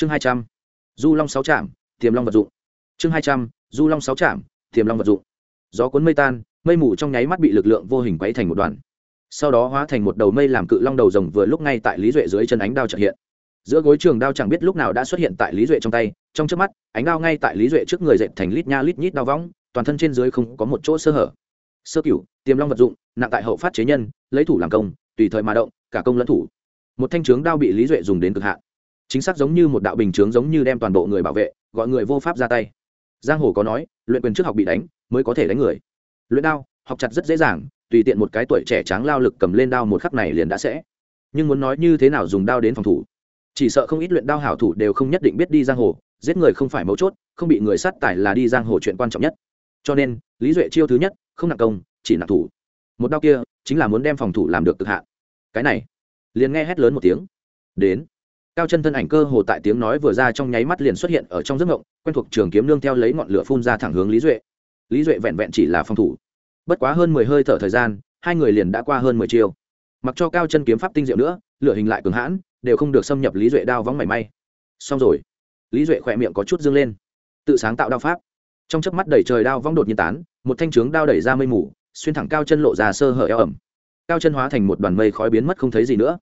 chương hai trăm, du long sáu trạm tiềm long vật dụng. Chương hai trăm, du long sáu trạm tiềm long vật dụng. Gió cuốn mây tan, mây mù trong nháy mắt bị lực lượng vô hình quấy thành một đoàn. Sau đó hóa thành một đầu mây làm cự long đầu rồng vừa lúc ngay tại lý duệ dưới chân ánh đao trợ hiện. Giữa gối trường đao chẳng biết lúc nào đã xuất hiện tại lý duệ trong tay, trong trước mắt, ánh đao ngay tại lý duệ trước người dệt thành lít nha lít nhít đao võng toàn thân trên dưới không có một chỗ sơ hở. Sơ cửu, tiềm long vật dụng, nặng tại hậu phát chế nhân, lấy thủ làm công, tùy thời mà động, cả công lẫn thủ. Một thanh trướng đao bị lý duệ dùng đến cực hạn chính xác giống như một đạo bình chướng giống như đem toàn bộ người bảo vệ, gọi người vô pháp ra tay. Giang hồ có nói, luyện quyền trước học bị đánh, mới có thể đánh người. Luyện đao, học chặt rất dễ dàng, tùy tiện một cái tuổi trẻ tráng lao lực cầm lên đao một khắc này liền đã sẽ. Nhưng muốn nói như thế nào dùng đao đến phòng thủ? Chỉ sợ không ít luyện đao hảo thủ đều không nhất định biết đi giang hồ, giết người không phải mấu chốt, không bị người sát tải là đi giang hồ chuyện quan trọng nhất. Cho nên, lý duệ chiêu thứ nhất, không nặng công, chỉ nặng thủ. Một đao kia, chính là muốn đem phòng thủ làm được cực hạn. Cái này, liền nghe hét lớn một tiếng. Đến cao chân thân ảnh cơ hồ tại tiếng nói vừa ra trong nháy mắt liền xuất hiện ở trong giấc ngộng, quen thuộc trường kiếm nương theo lấy ngọn lửa phun ra thẳng hướng lý duệ. Lý duệ vẹn vẹn chỉ là phòng thủ. Bất quá hơn mười hơi thở thời gian, hai người liền đã qua hơn mười chiều. Mặc cho cao chân kiếm pháp tinh diệu nữa, lửa hình lại cường hãn, đều không được xâm nhập lý duệ đao vóng mảy may. Xong rồi. Lý duệ khỏe miệng có chút dương lên. Tự sáng tạo đao pháp. Trong chớp mắt đẩy trời đao vong đột nhiên tán, một thanh trướng đao đẩy ra mây mù, xuyên thẳng cao chân lộ ra sơ hở eo ẩm. Cao chân hóa thành một đoàn mây khói biến mất không thấy gì nữa.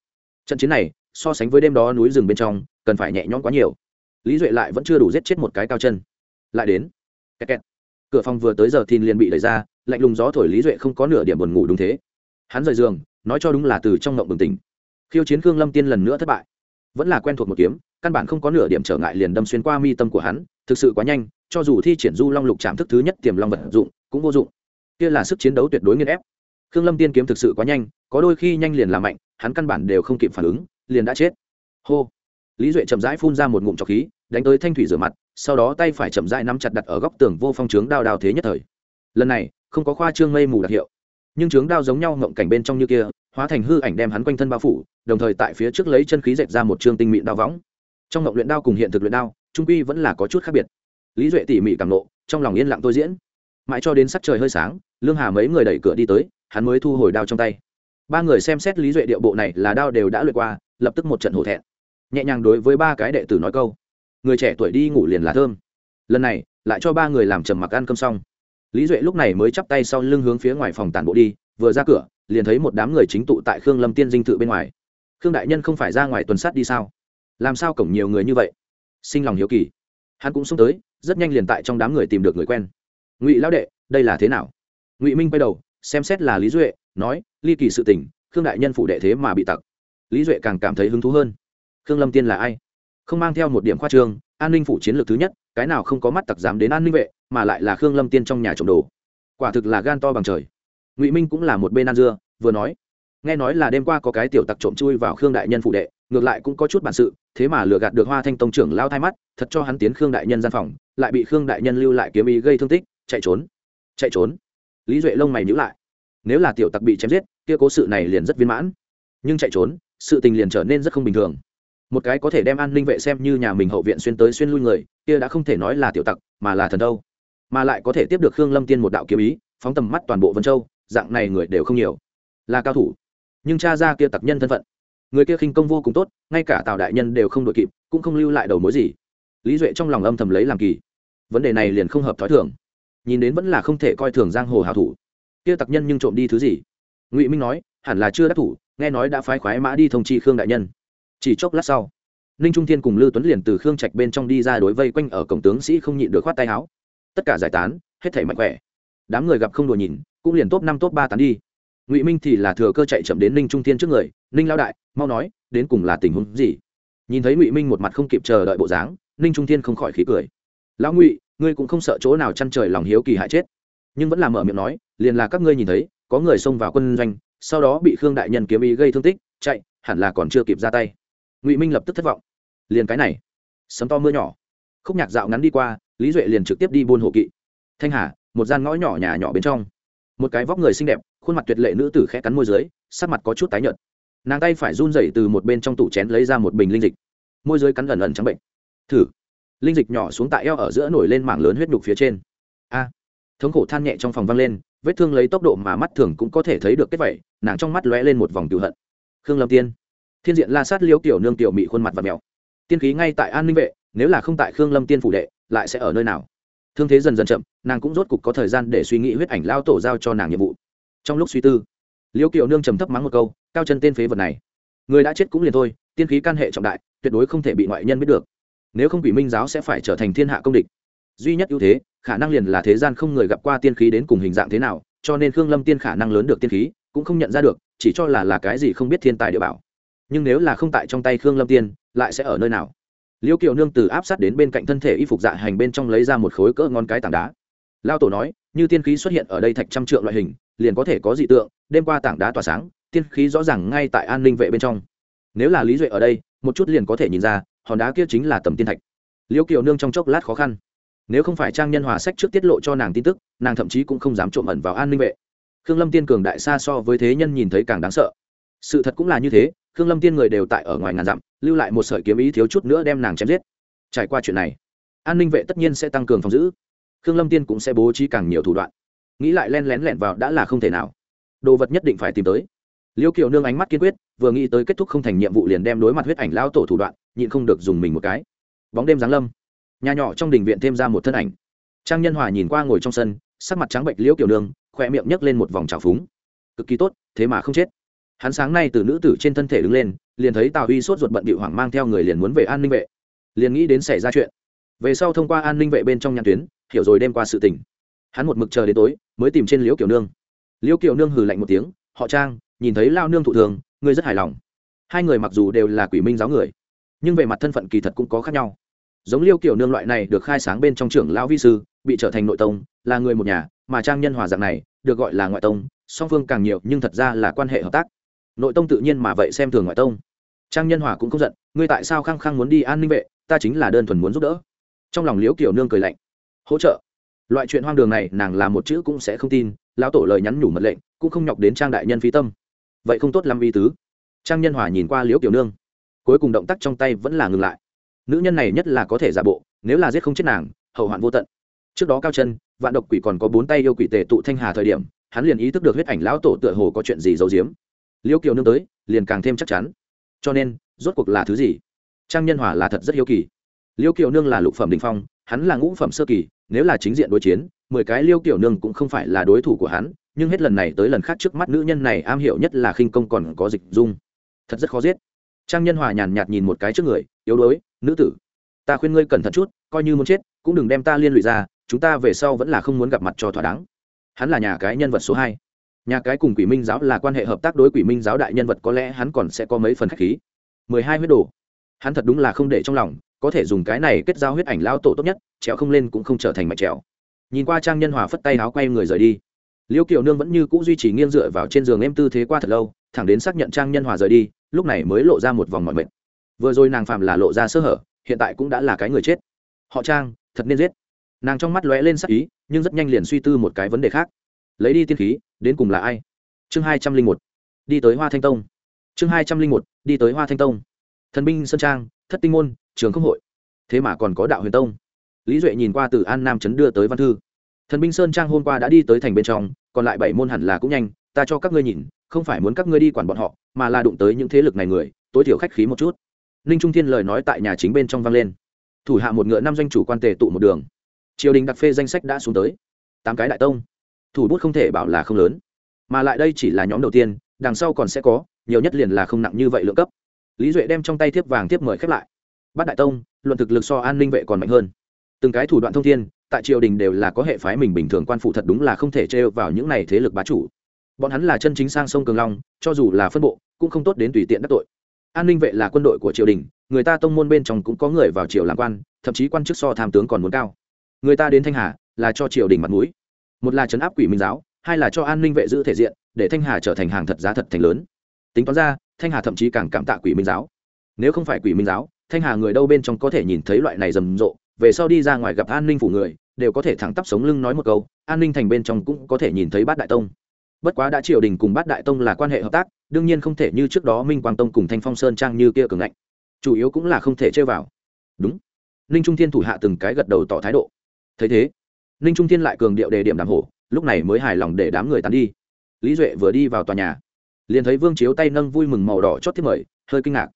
Trận chiến này so sánh với đêm đó núi rừng bên trong, cần phải nhẹ nhõm quá nhiều. Lý duệ lại vẫn chưa đủ giết chết một cái cao chân. Lại đến. Kẹt kẹt. cửa phòng vừa tới giờ thì liền bị đẩy ra, lạnh lùng gió thổi lý duệ không có nửa điểm buồn ngủ đúng thế. Hắn rời giường, nói cho đúng là từ trong ngộng bừng tỉnh. Khiêu chiến khương lâm tiên lần nữa thất bại. Vẫn là quen thuộc một kiếm, căn bản không có nửa điểm trở ngại liền đâm xuyên qua mi tâm của hắn, thực sự quá nhanh, cho dù thi triển du long lục chạm thức thứ nhất tiềm long vật dụng, cũng vô dụng. Kia là sức chiến đấu tuyệt đối nghiên ép. Khương lâm tiên kiếm thực sự quá nhanh, có đôi khi nhanh liền làm mạnh, hắn căn bản đều không kịp phản ứng liền đã chết. Hô. Lý duệ chậm rãi phun ra một ngụm trọc khí, đánh tới thanh thủy rửa mặt, sau đó tay phải chậm rãi nắm chặt đặt ở góc tường vô phong trướng đao đao thế nhất thời. Lần này, không có khoa trương mây mù đặc hiệu. Nhưng trướng đao giống nhau ngộng cảnh bên trong như kia, hóa thành hư ảnh đem hắn quanh thân bao phủ, đồng thời tại phía trước lấy chân khí dẹp ra một chương tinh mịn đao võng. Trong ngộng luyện đao cùng hiện thực luyện đao, trung quy vẫn là có chút khác biệt. Lý duệ tỉ mỉ cảm nộ, trong lòng yên lặng tôi diễn. Mãi cho đến sắc trời hơi sáng, lương hà mấy người đẩy cửa đi tới, hắn mới thu hồi đao trong tay. Ba người xem xét lý duệ điệu bộ này là đao đều đã luyện qua lập tức một trận hổ thẹn. Nhẹ nhàng đối với ba cái đệ tử nói câu. Người trẻ tuổi đi ngủ liền là thơm. Lần này, lại cho ba người làm trầm mặc ăn cơm xong. Lý duệ lúc này mới chắp tay sau lưng hướng phía ngoài phòng tản bộ đi, vừa ra cửa, liền thấy một đám người chính tụ tại khương lâm tiên dinh thự bên ngoài. Khương đại nhân không phải ra ngoài tuần sát đi sao? Làm sao cổng nhiều người như vậy? Sinh lòng hiếu kỳ. Hắn cũng xông tới, rất nhanh liền tại trong đám người tìm được người quen. Ngụy lão đệ, đây là thế nào? Ngụy minh quay đầu, xem xét là lý duệ, nói, ly kỳ sự tình, khương đại nhân phụ đệ thế mà bị tặc lý duệ càng cảm thấy hứng thú hơn. Khương lâm tiên là ai? Không mang theo một điểm khoa trương, an ninh phủ chiến lược thứ nhất, cái nào không có mắt tặc dám đến an ninh vệ, mà lại là khương lâm tiên trong nhà trộm đồ. Quả thực là gan to bằng trời. Ngụy minh cũng là một bên ăn dưa, vừa nói. Nghe nói là đêm qua có cái tiểu tặc trộm chui vào khương đại nhân phụ đệ, ngược lại cũng có chút bản sự, thế mà lừa gạt được hoa thanh tông trưởng lao thai mắt, thật cho hắn tiến khương đại nhân gian phòng, lại bị khương đại nhân lưu lại kiếm ý gây thương tích, chạy trốn. Chạy trốn? Lý duệ lông mày nhữ lại. Nếu là tiểu tặc bị chém giết, kia cố sự này liền rất viên mãn. Nhưng chạy trốn sự tình liền trở nên rất không bình thường. Một cái có thể đem an ninh vệ xem như nhà mình hậu viện xuyên tới xuyên lui người, kia đã không thể nói là tiểu tặc, mà là thần đâu. Mà lại có thể tiếp được khương lâm tiên một đạo kiếm ý, phóng tầm mắt toàn bộ vân châu, dạng này người đều không nhiều. Là cao thủ. Nhưng cha ra kia tặc nhân thân phận. Người kia khinh công vô cùng tốt, ngay cả tào đại nhân đều không đội kịp, cũng không lưu lại đầu mối gì. Lý duệ trong lòng âm thầm lấy làm kỳ. Vấn đề này liền không hợp thói thường. Nhìn đến vẫn là không thể coi thường giang hồ hào thủ. Kia tặc nhân nhưng trộm đi thứ gì? Ngụy minh nói hẳn là chưa đắc thủ, nghe nói đã phái khoái mã đi thông chi khương đại nhân. Chỉ chốc lát sau, ninh trung thiên cùng lưu tuấn liền từ khương trạch bên trong đi ra đối vây quanh ở cổng tướng sĩ không nhịn được khoát tay áo. Tất cả giải tán, hết thảy mạnh khỏe. Đám người gặp không đùa nhìn, cũng liền top năm, top ba tán đi. Ngụy minh thì là thừa cơ chạy chậm đến ninh trung thiên trước người, ninh lao đại, mau nói, đến cùng là tình huống gì? Nhìn thấy ngụy minh một mặt không kịp chờ đợi bộ dáng, ninh trung thiên không khỏi khí cười. Lão ngụy, ngươi cũng không sợ chỗ nào chăn trời lòng hiếu kỳ hại chết. Nhưng vẫn là mở miệng nói, liền là các ngươi nhìn thấy, có người xông vào quân doanh sau đó bị khương đại nhân kiếm ý gây thương tích, chạy, hẳn là còn chưa kịp ra tay. Ngụy minh lập tức thất vọng. Liền cái này, sấm to mưa nhỏ. Khúc nhạc dạo ngắn đi qua, lý duệ liền trực tiếp đi buôn hộ kỵ. Thanh hà, một gian ngõ nhỏ nhà nhỏ bên trong. Một cái vóc người xinh đẹp, khuôn mặt tuyệt lệ nữ tử khẽ cắn môi dưới, sắc mặt có chút tái nhợt. Nàng tay phải run rẩy từ một bên trong tủ chén lấy ra một bình linh dịch. Môi dưới cắn ẩn ẩn trắng bệnh. Thử. Linh dịch nhỏ xuống tại eo ở giữa nổi lên mảng lớn huyết nhục phía trên. A. Thống khổ than nhẹ trong phòng văng lên vết thương lấy tốc độ mà mắt thường cũng có thể thấy được kết vẩy nàng trong mắt lóe lên một vòng cựu hận. Khương lâm tiên. Thiên diện la sát liêu tiểu nương tiểu mị khuôn mặt và mèo. Tiên khí ngay tại an ninh vệ, nếu là không tại khương lâm tiên phủ đệ, lại sẽ ở nơi nào? Thương thế dần dần chậm, nàng cũng rốt cục có thời gian để suy nghĩ huyết ảnh lao tổ giao cho nàng nhiệm vụ. Trong lúc suy tư, liêu kiều nương trầm thấp mắng một câu, cao chân tên phế vật này. Người đã chết cũng liền thôi, tiên khí can hệ trọng đại, tuyệt đối không thể bị ngoại nhân biết được. Nếu không quỷ minh giáo sẽ phải trở thành thiên hạ công địch duy nhất ưu thế, khả năng liền là thế gian không người gặp qua tiên khí đến cùng hình dạng thế nào, cho nên khương lâm tiên khả năng lớn được tiên khí, cũng không nhận ra được, chỉ cho là là cái gì không biết thiên tài địa bảo. Nhưng nếu là không tại trong tay khương lâm tiên, lại sẽ ở nơi nào? Liêu kiều nương từ áp sát đến bên cạnh thân thể y phục dạ hành bên trong lấy ra một khối cỡ ngon cái tảng đá. Lao tổ nói, như tiên khí xuất hiện ở đây thạch trăm trượng loại hình, liền có thể có dị tượng, đêm qua tảng đá tỏa sáng, tiên khí rõ ràng ngay tại an ninh vệ bên trong. Nếu là lý duệ ở đây, một chút liền có thể nhìn ra, hòn đá kia chính là tầm tiên thạch. Liêu kiều nương trong chốc lát khó khăn nếu không phải trang nhân hòa sách trước tiết lộ cho nàng tin tức, nàng thậm chí cũng không dám trộm ẩn vào an ninh vệ. Khương lâm tiên cường đại xa so với thế nhân nhìn thấy càng đáng sợ. Sự thật cũng là như thế, khương lâm tiên người đều tại ở ngoài ngàn dặm, lưu lại một sợi kiếm ý thiếu chút nữa đem nàng chém giết. Trải qua chuyện này, an ninh vệ tất nhiên sẽ tăng cường phòng giữ. Khương lâm tiên cũng sẽ bố trí càng nhiều thủ đoạn. Nghĩ lại len lén lẻn vào đã là không thể nào. Đồ vật nhất định phải tìm tới. Liêu kiều nương ánh mắt kiên quyết, vừa nghĩ tới kết thúc không thành nhiệm vụ liền đem đối mặt huyết ảnh lao tổ thủ đoạn, nhịn không được dùng mình một cái. Bóng đêm giáng lâm nhà nhỏ trong đình viện thêm ra một thân ảnh. Trang nhân hòa nhìn qua ngồi trong sân, sắc mặt trắng bệnh liễu kiểu nương khỏe miệng nhấc lên một vòng trào phúng. Cực kỳ tốt, thế mà không chết. Hắn sáng nay từ nữ tử trên thân thể đứng lên, liền thấy tào huy sốt ruột bận bị hoảng mang theo người liền muốn về an ninh vệ. Liền nghĩ đến xảy ra chuyện. Về sau thông qua an ninh vệ bên trong nhãn tuyến, hiểu rồi đêm qua sự tình. Hắn một mực chờ đến tối, mới tìm trên liễu kiểu nương. Liễu kiểu nương hừ lạnh một tiếng, họ trang, nhìn thấy lao nương thụ thường, ngươi rất hài lòng. Hai người mặc dù đều là quỷ minh giáo người, nhưng về mặt thân phận kỳ thật cũng có khác nhau giống liêu kiểu nương loại này được khai sáng bên trong trưởng lão vi sư, bị trở thành nội tông, là người một nhà, mà trang nhân hòa dạng này, được gọi là ngoại tông, song phương càng nhiều nhưng thật ra là quan hệ hợp tác. Nội tông tự nhiên mà vậy xem thường ngoại tông. Trang nhân hòa cũng không giận, ngươi tại sao khăng khăng muốn đi an ninh vệ? Ta chính là đơn thuần muốn giúp đỡ. Trong lòng liễu kiểu nương cười lạnh, hỗ trợ. Loại chuyện hoang đường này, nàng làm một chữ cũng sẽ không tin, lão tổ lời nhắn nhủ mật lệnh, cũng không nhọc đến trang đại nhân phi tâm. Vậy không tốt lắm vi tứ. Trang nhân hòa nhìn qua liễu kiểu nương, cuối cùng động tác trong tay vẫn là ngừng lại nữ nhân này nhất là có thể giả bộ, nếu là giết không chết nàng, hậu hoạn vô tận. Trước đó cao chân, vạn độc quỷ còn có bốn tay yêu quỷ tề tụ thanh hà thời điểm, hắn liền ý thức được huyết ảnh lão tổ tựa hồ có chuyện gì giấu giếm. Liêu kiều nương tới, liền càng thêm chắc chắn. Cho nên, rốt cuộc là thứ gì? Trang nhân hòa là thật rất hiếu kỳ. Liêu kiều nương là lục phẩm đình phong, hắn là ngũ phẩm sơ kỳ, nếu là chính diện đối chiến, mười cái liêu kiều nương cũng không phải là đối thủ của hắn, nhưng hết lần này tới lần khác trước mắt nữ nhân này am hiểu nhất là khinh công còn có dịch dung. Thật rất khó giết. Trang nhân hòa nhàn nhạt nhìn một cái trước người, yếu đuối nữ tử, ta khuyên ngươi cẩn thận chút, coi như muốn chết, cũng đừng đem ta liên lụy ra, chúng ta về sau vẫn là không muốn gặp mặt cho thỏa đáng. Hắn là nhà cái nhân vật số hai. Nhà cái cùng quỷ minh giáo là quan hệ hợp tác đối quỷ minh giáo đại nhân vật, có lẽ hắn còn sẽ có mấy phần k h á c h khí. Mười hai huyết đồ. Hắn thật đúng là không để trong lòng, có thể dùng cái này kết giao huyết ảnh lao tổ tốt nhất, trèo không lên cũng không trở thành mạch trèo. Nhìn qua trang nhân hòa phất tay áo quay người rời đi. Liêu kiều nương vẫn như c ũ duy trì nghiêng dựa vào trên giường em tư thế qua thật lâu, thẳng đến xác nhận trang nhân hòa rời đi, lúc này mới lộ ra một vòng mọi mệt vừa rồi nàng phạm là lộ ra sơ hở, hiện tại cũng đã là cái người chết. Họ trang, thật nên giết. Nàng trong mắt lóe lên sắc ý, nhưng rất nhanh liền suy tư một cái vấn đề khác. Lấy đi tiên khí, đến cùng là ai? Chương hai trăm linh một. Đi tới hoa thanh tông. Chương hai trăm linh một, đi tới hoa thanh tông. Thần binh sơn trang, thất tinh môn, trường không hội. Thế mà còn có đạo huyền tông. Lý duệ nhìn qua từ an nam trấn đưa tới văn thư. Thần binh sơn trang hôm qua đã đi tới thành bên trong, còn lại bảy môn hẳn là cũng nhanh, ta cho các ngươi nhìn, không phải muốn các ngươi đi quản bọn họ, mà là đụng tới những thế lực này người, tối thiểu khách khí một chút ninh trung thiên lời nói tại nhà chính bên trong vang lên. Thủ hạ một ngựa năm doanh chủ quan tề tụ một đường. Triều đình đặc phê danh sách đã xuống tới. Tám cái đại tông. Thủ bút không thể bảo là không lớn. Mà lại đây chỉ là nhóm đầu tiên, đằng sau còn sẽ có, nhiều nhất liền là không nặng như vậy lượng cấp. Lý duệ đem trong tay thiếp vàng thiếp mời khép lại. Bắt đại tông, luận thực lực so an ninh vệ còn mạnh hơn. Từng cái thủ đoạn thông thiên, tại triều đình đều là có hệ phái mình bình thường quan phụ thật đúng là không thể trêu vào những này thế lực bá chủ. Bọn hắn là chân chính sang sông cường long, cho dù là phân bộ, cũng không tốt đến tùy tiện đắc tội an ninh vệ là quân đội của triều đình, người ta tông môn bên trong cũng có người vào triều làm quan, thậm chí quan chức so tham tướng còn muốn cao. Người ta đến thanh hà là cho triều đình mặt mũi. Một là trấn áp quỷ minh giáo, hai là cho an ninh vệ giữ thể diện, để thanh hà trở thành hàng thật giá thật thành lớn. Tính toán ra, thanh hà thậm chí càng cảm tạ quỷ minh giáo. Nếu không phải quỷ minh giáo, thanh hà người đâu bên trong có thể nhìn thấy loại này rầm rộ, về sau đi ra ngoài gặp an ninh phủ người, đều có thể thẳng tắp sống lưng nói một câu, an ninh thành bên trong cũng có thể nhìn thấy bát đại tông bất quá đã triều đình cùng bát đại tông là quan hệ hợp tác, đương nhiên không thể như trước đó minh quang tông cùng thanh phong sơn trang như kia cường ngạnh. Chủ yếu cũng là không thể chơi vào. Đúng. Ninh trung thiên thủ hạ từng cái gật đầu tỏ thái độ. Thấy thế, ninh trung thiên lại cường điệu đề điểm đàm hổ, lúc này mới hài lòng để đám người tán đi. Lý duệ vừa đi vào tòa nhà, liền thấy vương chiếu tay nâng vui mừng màu đỏ chót thiếp mời, hơi kinh ngạc.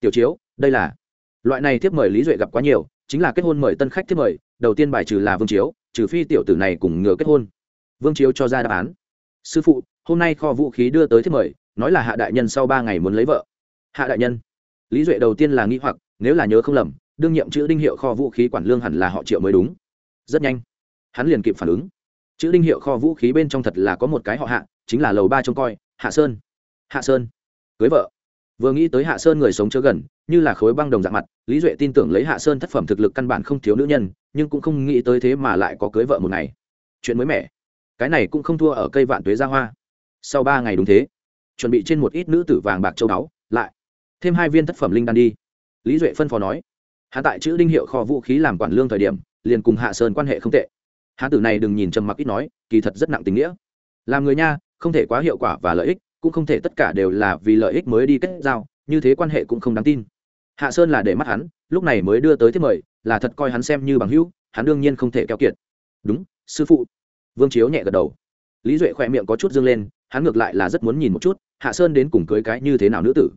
Tiểu chiếu, đây là loại này tiếp mời lý duệ gặp quá nhiều, chính là kết hôn mời tân khách tiếp mời, đầu tiên bài trừ là vương chiếu, trừ phi tiểu tử này cùng ngừa kết hôn. Vương chiếu cho ra đáp án sư phụ, hôm nay kho vũ khí đưa tới thiết mời, nói là hạ đại nhân sau ba ngày muốn lấy vợ. Hạ đại nhân? Lý duệ đầu tiên là nghĩ hoặc, nếu là nhớ không lầm, đương nhiệm chữ đinh hiệu kho vũ khí quản lương hẳn là họ triệu mới đúng. Rất nhanh, hắn liền kịp phản ứng. Chữ đinh hiệu kho vũ khí bên trong thật là có một cái họ hạ, chính là lầu ba trông coi, hạ sơn. Hạ sơn. Cưới vợ. Vừa nghĩ tới hạ sơn người sống chớ gần, như là khối băng đồng dạng mặt, lý duệ tin tưởng lấy hạ sơn thất phẩm thực lực căn bản không thiếu nữ nhân, nhưng cũng không nghĩ tới thế mà lại có cưới vợ một ngày. Chuyện mới mẻ cái này cũng không thua ở cây vạn tuế ra hoa. Sau ba ngày đúng thế, chuẩn bị trên một ít nữ tử vàng bạc châu báu, lại thêm hai viên thất phẩm linh đan đi. Lý duệ phân phó nói, hạ tại chữ đinh hiệu kho vũ khí làm quản lương thời điểm, liền cùng hạ sơn quan hệ không tệ. Hạ tử này đừng nhìn trầm mặc ít nói, kỳ thật rất nặng tình nghĩa. Làm người nha, không thể quá hiệu quả và lợi ích, cũng không thể tất cả đều là vì lợi ích mới đi kết giao, như thế quan hệ cũng không đáng tin. Hạ sơn là để mắt hắn, lúc này mới đưa tới thiết mời, là thật coi hắn xem như bằng hữu, hắn đương nhiên không thể keo kiệt. Đúng, sư phụ vương chiếu nhẹ gật đầu. Lý duệ khỏe miệng có chút dương lên, hắn ngược lại là rất muốn nhìn một chút, hạ sơn đến cùng cưới cái như thế nào nữ tử.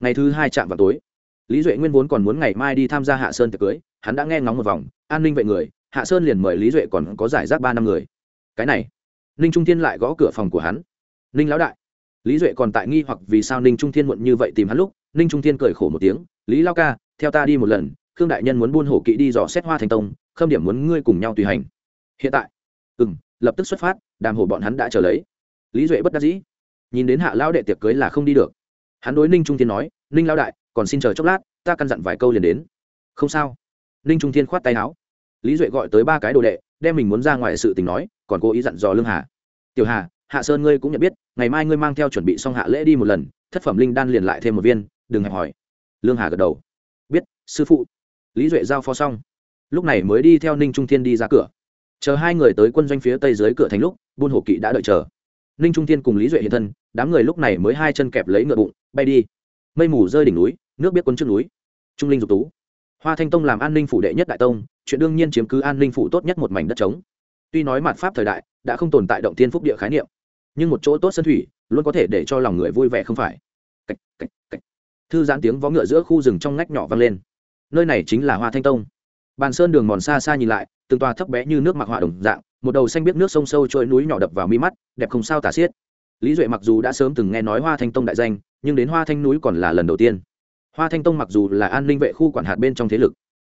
Ngày thứ hai chạm vào tối, lý duệ nguyên vốn còn muốn ngày mai đi tham gia hạ sơn tiệc cưới, hắn đã nghe ngóng một vòng, an ninh vệ người, hạ sơn liền mời lý duệ còn có giải rác ba năm người. Cái này, ninh trung thiên lại gõ cửa phòng của hắn. Ninh lão đại. Lý duệ còn tại nghi hoặc vì sao ninh trung thiên muộn như vậy tìm hắn lúc, ninh trung thiên cười khổ một tiếng, lý lao ca, theo ta đi một lần, khương đại nhân muốn buôn hổ kỵ đi dò xét hoa thành tông, khâm điểm muốn ngươi cùng nhau tùy hành. Hiện tại? Ừ m lập tức xuất phát, đàm hổ bọn hắn đã trở lấy. Lý duệ bất đắc dĩ, nhìn đến hạ lão đệ tiệc cưới là không đi được. Hắn đối ninh trung thiên nói, ninh lao đại, còn xin chờ chốc lát, ta căn dặn vài câu liền đến. Không sao. Ninh trung thiên khoát tay áo. Lý duệ gọi tới ba cái đồ đệ, đem mình muốn ra ngoài sự tình nói, còn cố ý dặn dò lương hà. Tiểu hà, hạ sơn ngươi cũng nhận biết, ngày mai ngươi mang theo chuẩn bị xong hạ lễ đi một lần, thất phẩm linh đan liền lại thêm một viên, đừng hẹp hỏi. Lương hà gật đầu. Biết, sư phụ. Lý duệ giao phó xong. Lúc này mới đi theo ninh trung thiên đi ra cửa chờ hai người tới quân doanh phía tây dưới cửa thành lúc buôn hổ kỵ đã đợi chờ. Ninh trung thiên cùng lý duệ hiện thân đám người lúc này mới hai chân kẹp lấy ngựa bụng bay đi. Mây mù rơi đỉnh núi nước biết quân trước núi. Trung linh dục tú. Hoa thanh tông làm an ninh phủ đệ nhất đại tông chuyện đương nhiên chiếm cứ an ninh phủ tốt nhất một mảnh đất trống. Tuy nói mặt pháp thời đại đã không tồn tại động thiên phúc địa khái niệm. Nhưng một chỗ tốt sân thủy luôn có thể để cho lòng người vui vẻ không phải. Cách, cách, cách. thư giãn tiếng vó ngựa giữa khu rừng trong ngách nhỏ vang lên. Nơi này chính là hoa thanh tông bàn sơn đường mòn xa xa nhìn lại, từng tòa thấp bé như nước mặc họa đồng dạng, một đầu xanh biết nước sông sâu trôi núi nhỏ đập vào mi mắt, đẹp không sao tả xiết. Lý duệ mặc dù đã sớm từng nghe nói hoa thanh tông đại danh, nhưng đến hoa thanh núi còn là lần đầu tiên. Hoa thanh tông mặc dù là an ninh vệ khu quản hạt bên trong thế lực,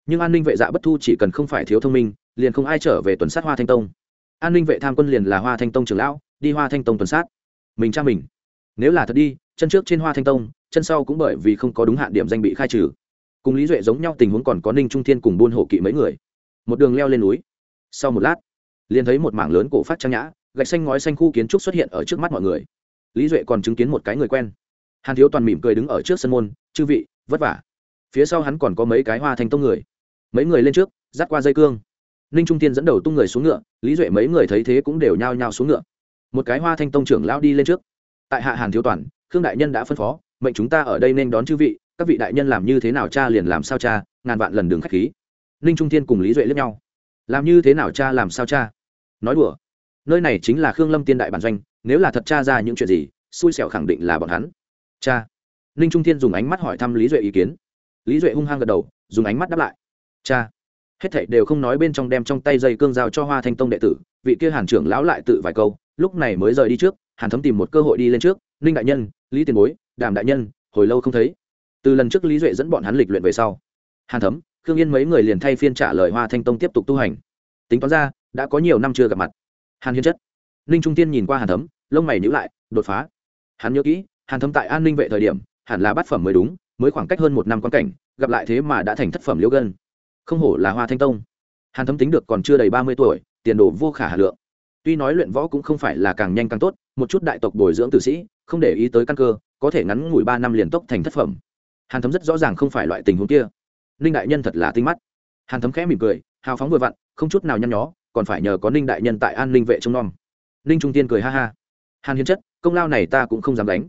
nhưng an ninh vệ dạ bất thu chỉ cần không phải thiếu thông minh, liền không ai trở về tuần sát hoa thanh tông. An ninh vệ tham quân liền là hoa thanh tông trường lão, đi hoa thanh tông tuần sát. Mình cha mình. Nếu là thật đi, chân trước trên hoa thanh tông, chân sau cũng bởi vì không có đúng hạn điểm danh bị khai trừ cùng lý duệ giống nhau tình huống còn có ninh trung thiên cùng buôn hộ kỵ mấy người một đường leo lên núi sau một lát liền thấy một mảng lớn cổ phát trang nhã gạch xanh ngói xanh khu kiến trúc xuất hiện ở trước mắt mọi người lý duệ còn chứng kiến một cái người quen hàn thiếu toàn mỉm cười đứng ở trước sân môn chư vị vất vả phía sau hắn còn có mấy cái hoa thanh tông người mấy người lên trước dắt qua dây cương ninh trung tiên dẫn đầu tung người xuống ngựa lý duệ mấy người thấy thế cũng đều nhao nhao xuống ngựa một cái hoa thanh tông trưởng lao đi lên trước tại hạ hàn thiếu toàn khương đại nhân đã phân phó mệnh chúng ta ở đây nên đón chư vị các vị đại nhân làm như thế nào cha liền làm sao cha, ngàn vạn lần đường khách khí. Ninh trung thiên cùng lý duệ lẫn nhau. Làm như thế nào cha làm sao cha? Nói đùa. Nơi này chính là khương lâm tiên đại bản doanh, nếu là thật cha ra những chuyện gì, xui xẻo khẳng định là bọn hắn. Cha. Ninh trung thiên dùng ánh mắt hỏi thăm lý duệ ý kiến. Lý duệ hung hăng gật đầu, dùng ánh mắt đáp lại. Cha. Hết thảy đều không nói bên trong đem trong tay dây cương giao cho hoa thanh tông đệ tử, vị kia hàn trưởng lão lại tự vài câu, lúc này mới rời đi trước, hàn thấm tìm một cơ hội đi lên trước. Ninh đại nhân, lý tiền bối, đàm đại nhân, hồi lâu không thấy từ lần trước lý duệ dẫn bọn hắn lịch luyện về sau, hàn thấm, khương yên mấy người liền thay phiên trả lời hoa thanh tông tiếp tục tu hành. Tính toán ra, đã có nhiều năm chưa gặp mặt. Hàn hiên chất, ninh trung tiên nhìn qua hàn thấm, lông mày nhữ lại, đột phá. Hắn nhớ kỹ, hàn thấm tại an ninh vệ thời điểm, hẳn là bát phẩm mới đúng, mới khoảng cách hơn một năm quan cảnh, gặp lại thế mà đã thành thất phẩm liễu gân. Không hổ là hoa thanh tông. Hàn thấm tính được còn chưa đầy ba mươi tuổi, tiền đồ vô khả hà lượng. Tuy nói luyện võ cũng không phải là càng nhanh càng tốt, một chút đại tộc bồi dưỡng tử sĩ, không để ý tới căn cơ, có thể ngắn ngủi ba năm liền tốc thành thất phẩm hàn thấm rất rõ ràng không phải loại tình huống kia. Ninh đại nhân thật là tinh mắt. Hàn thấm khẽ mỉm cười, hào phóng vừa vặn, không chút nào nhăn nhó, còn phải nhờ có ninh đại nhân tại an ninh vệ trông nom. Ninh trung tiên cười ha ha. Hàn hiến chất, công lao này ta cũng không dám đánh.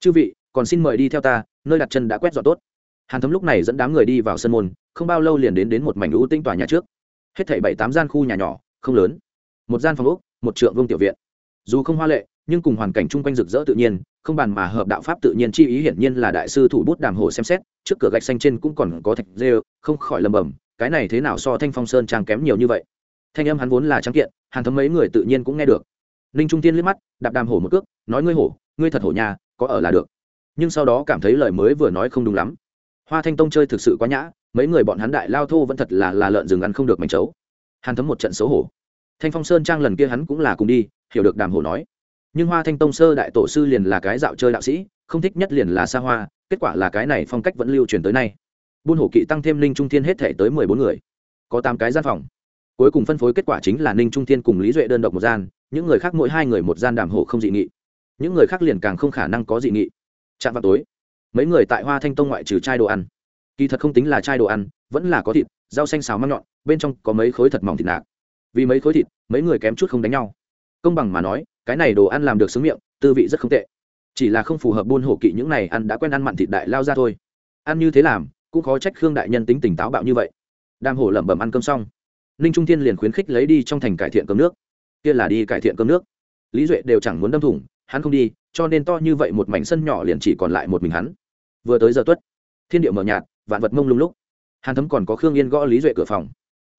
Chư vị, còn xin mời đi theo ta, nơi đặt chân đã quét dọn tốt. Hàn thấm lúc này dẫn đám người đi vào sân môn, không bao lâu liền đến đến một mảnh lũ tinh tòa nhà trước. Hết thảy bảy tám gian khu nhà nhỏ, không lớn. Một gian phòng úc một trượng vương tiểu viện. Dù không hoa lệ, nhưng cùng hoàn cảnh chung quanh rực rỡ tự nhiên không bàn mà hợp đạo pháp tự nhiên chi ý hiển nhiên là đại sư thủ bút đàm hồ xem xét, trước cửa gạch xanh trên cũng còn có thạch rêu, không khỏi lầm bầm, cái này thế nào so thanh phong sơn trang kém nhiều như vậy? Thanh âm hắn vốn là trắng kiện hàn thấm mấy người tự nhiên cũng nghe được. Ninh trung tiên liếc mắt, đạp đàm hổ một cước, nói ngươi hổ, ngươi thật hổ nhà có ở là được. Nhưng sau đó cảm thấy lời mới vừa nói không đúng lắm. Hoa thanh tông chơi thực sự quá nhã, mấy người bọn hắn đại lao thô vẫn thật là là lợn rừng ăn không được mảnh chấu. Hàn thấm một trận xấu hổ. Thanh phong sơn trang lần kia hắn cũng là cùng đi, hiểu được đàm hổ nói nhưng hoa thanh tông sơ đại tổ sư liền là cái dạo chơi đạo sĩ, không thích nhất liền là xa hoa, kết quả là cái này phong cách vẫn lưu truyền tới nay. Buôn hổ kỵ tăng thêm ninh trung thiên hết thể tới mười bốn người. Có tám cái gian phòng. Cuối cùng phân phối kết quả chính là ninh trung thiên cùng lý duệ đơn độc một gian, những người khác mỗi hai người một gian đàm hổ không dị nghị. Những người khác liền càng không khả năng có dị nghị. Chạm vào tối, mấy người tại hoa thanh tông ngoại trừ chai đồ ăn. Kỳ thật không tính là chai đồ ăn, vẫn là có thịt, rau xanh xào măng nhọn, bên trong có mấy khối thật mỏng thịt nạc. Vì mấy khối thịt, mấy người kém chút không đánh nhau. Công bằng mà nói cái này đồ ăn làm được xứng miệng, tư vị rất không tệ. Chỉ là không phù hợp buôn hổ kỵ những này ăn đã quen ăn mặn thịt đại lao ra thôi. Ăn như thế làm, cũng khó trách khương đại nhân tính tỉnh táo bạo như vậy. Đam hổ lẩm bẩm ăn cơm xong, ninh trung thiên liền khuyến khích lấy đi trong thành cải thiện cơm nước. Kia là đi cải thiện cơm nước. Lý duệ đều chẳng muốn đâm thủng, hắn không đi, cho nên to như vậy một mảnh sân nhỏ liền chỉ còn lại một mình hắn. Vừa tới giờ tuất, thiên địa mở nhạt, vạn vật mông lung lúc. Hàn thấm còn có khương yên gõ lý duệ cửa phòng.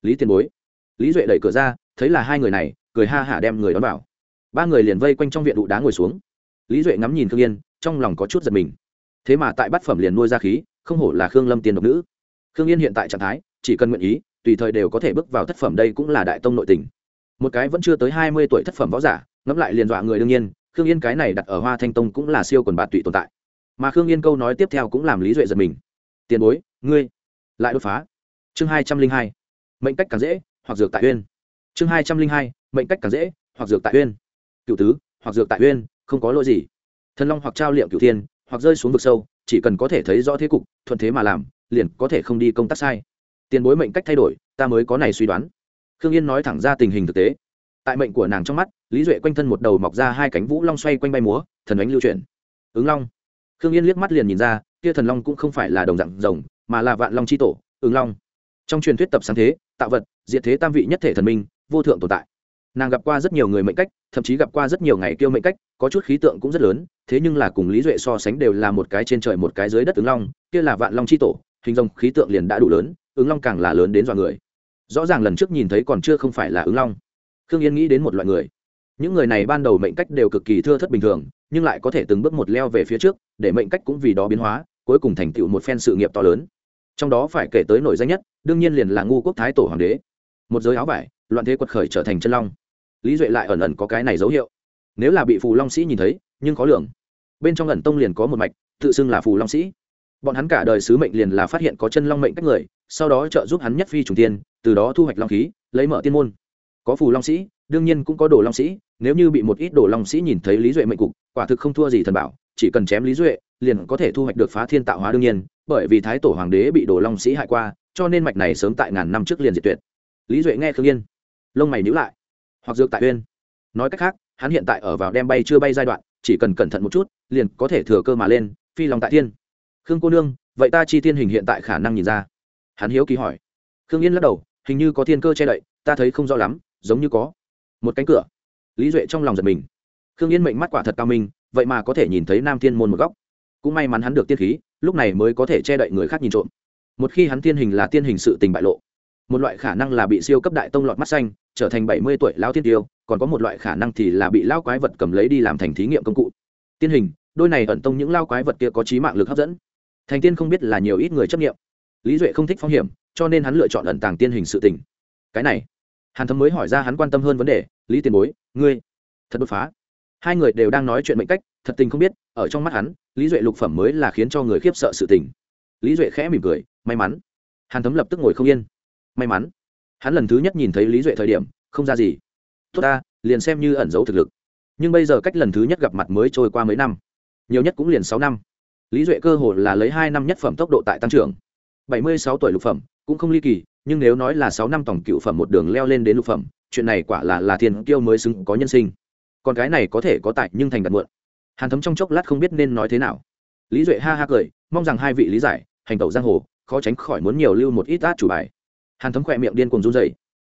Lý tiền bối. Lý duệ đẩy cửa ra, thấy là hai người này, cười ha hả đem người đón vào ba người liền vây quanh trong viện đụ đá ngồi xuống lý duệ ngắm nhìn khương yên trong lòng có chút giật mình thế mà tại bát phẩm liền nuôi ra khí không hổ là khương lâm tiền độc nữ khương yên hiện tại trạng thái chỉ cần nguyện ý tùy thời đều có thể bước vào thất phẩm đây cũng là đại tông nội tình một cái vẫn chưa tới hai mươi tuổi thất phẩm võ giả ngẫm lại liền dọa người đương nhiên khương yên cái này đặt ở hoa thanh tông cũng là siêu quần bạt tụy tồn tại mà khương yên câu nói tiếp theo cũng làm lý duệ giật mình tiền bối ngươi lại đột phá chương hai trăm linh hai mệnh cách càng dễ hoặc dược tại uyên chương hai trăm linh hai mệnh cách càng dễ hoặc dược tại uyên cựu tứ, hoặc dược tại uyên, không có lỗi gì. Thần long hoặc trao liệm cựu thiên, hoặc rơi xuống vực sâu, chỉ cần có thể thấy rõ thế cục, thuận thế mà làm, liền có thể không đi công tác sai. Tiền bối mệnh cách thay đổi, ta mới có này suy đoán. Khương yên nói thẳng ra tình hình thực tế. Tại mệnh của nàng trong mắt, lý duệ quanh thân một đầu mọc ra hai cánh vũ long xoay quanh bay múa, thần ánh lưu chuyển. Ứng long. Khương yên liếc mắt liền nhìn ra, kia thần long cũng không phải là đồng dạng rồng, mà là vạn long c h i tổ, ứng long. Trong truyền thuyết tập sáng thế, tạo vật diện thế tam vị nhất thể thần minh, vô thượng tồn tại nàng gặp qua rất nhiều người mệnh cách, thậm chí gặp qua rất nhiều ngày kêu mệnh cách, có chút khí tượng cũng rất lớn, thế nhưng là cùng lý duệ so sánh đều là một cái trên trời một cái dưới đất ứng long, kia là vạn long c h i tổ, hình dòng khí tượng liền đã đủ lớn, ứng long càng là lớn đến dọa người. Rõ ràng lần trước nhìn thấy còn chưa không phải là ứng long. Khương yên nghĩ đến một loại người. Những người này ban đầu mệnh cách đều cực kỳ thưa thất bình thường, nhưng lại có thể từng bước một leo về phía trước, để mệnh cách cũng vì đó biến hóa, cuối cùng thành tựu một phen sự nghiệp to lớn. Trong đó phải kể tới nổi danh nhất, đương nhiên liền là ngu quốc thái tổ hoàng đế. Một giới áo vải, loạn thế quật khởi trở thành chân long lý duệ lại ẩn ẩn có cái này dấu hiệu nếu là bị phù long sĩ nhìn thấy nhưng khó lường bên trong ẩn tông liền có một mạch tự xưng là phù long sĩ bọn hắn cả đời sứ mệnh liền là phát hiện có chân long mệnh cách người sau đó trợ giúp hắn nhất phi trùng tiên từ đó thu hoạch long khí lấy mở tiên môn có phù long sĩ đương nhiên cũng có đồ long sĩ nếu như bị một ít đồ long sĩ nhìn thấy lý duệ mệnh cục quả thực không thua gì thần bảo chỉ cần chém lý duệ liền có thể thu hoạch được phá thiên tạo hóa đương nhiên bởi vì thái tổ hoàng đế bị đồ long sĩ hại qua cho nên mạch này sớm tại ngàn năm trước liền diệt tuyệt lý duệ nghe khương yên lông mày nhữ lại hoặc dược tại uyên. Nói cách khác, hắn hiện tại ở vào đem bay chưa bay giai đoạn, chỉ cần cẩn thận một chút, liền có thể thừa cơ mà lên, phi lòng tại thiên. Khương cô nương, vậy ta chi tiên hình hiện tại khả năng nhìn ra. Hắn hiếu kỳ hỏi. Khương yên lắc đầu, hình như có thiên cơ che đậy, ta thấy không rõ lắm, giống như có. Một cánh cửa. Lý duệ trong lòng giật mình. Khương yên mệnh mắt quả thật cao minh, vậy mà có thể nhìn thấy nam thiên môn một góc. Cũng may mắn hắn được tiên khí, lúc này mới có thể che đậy người khác nhìn trộm. Một khi hắn tiên hình là tiên hình sự tình bại lộ một loại khả năng là bị siêu cấp đại tông lọt mắt xanh, trở thành bảy mươi tuổi lao thiên tiêu, còn có một loại khả năng thì là bị lao quái vật cầm lấy đi làm thành thí nghiệm công cụ. Tiên hình, đôi này ẩn tông những lao quái vật kia có trí mạng lực hấp dẫn. Thành tiên không biết là nhiều ít người chấp nghiệm. Lý duệ không thích phong hiểm, cho nên hắn lựa chọn ẩn tàng tiên hình sự tình. Cái này, hàn thấm mới hỏi ra hắn quan tâm hơn vấn đề, lý tiền bối, ngươi, thật đột phá? Hai người đều đang nói chuyện mệnh cách, thật tình không biết, ở trong mắt hắn, lý duệ lục phẩm mới là khiến cho người khiếp sợ sự tình. Lý duệ khẽ mỉm cười, may mắn. Hàn thấm lập tức ngồi không yên may mắn. Hắn lần thứ nhất nhìn thấy lý duệ thời điểm, không ra gì. Tốt ta, liền xem như ẩn giấu thực lực. Nhưng bây giờ cách lần thứ nhất gặp mặt mới trôi qua mấy năm. Nhiều nhất cũng liền sáu năm. Lý duệ cơ hồ là lấy hai năm nhất phẩm tốc độ tại tăng trưởng. Bảy mươi sáu tuổi lục phẩm, cũng không ly kỳ, nhưng nếu nói là sáu năm tổng cựu phẩm một đường leo lên đến lục phẩm, chuyện này quả là là thiên kiêu mới xứng có nhân sinh. Còn cái này có thể có tại nhưng thành đặt muộn hàn thấm trong chốc lát không biết nên nói thế nào. Lý duệ ha ha cười, mong rằng hai vị lý giải, hành tẩu giang hồ, khó tránh khỏi muốn nhiều lưu một ít át chủ bài hàn thấm khỏe miệng điên cùng run dày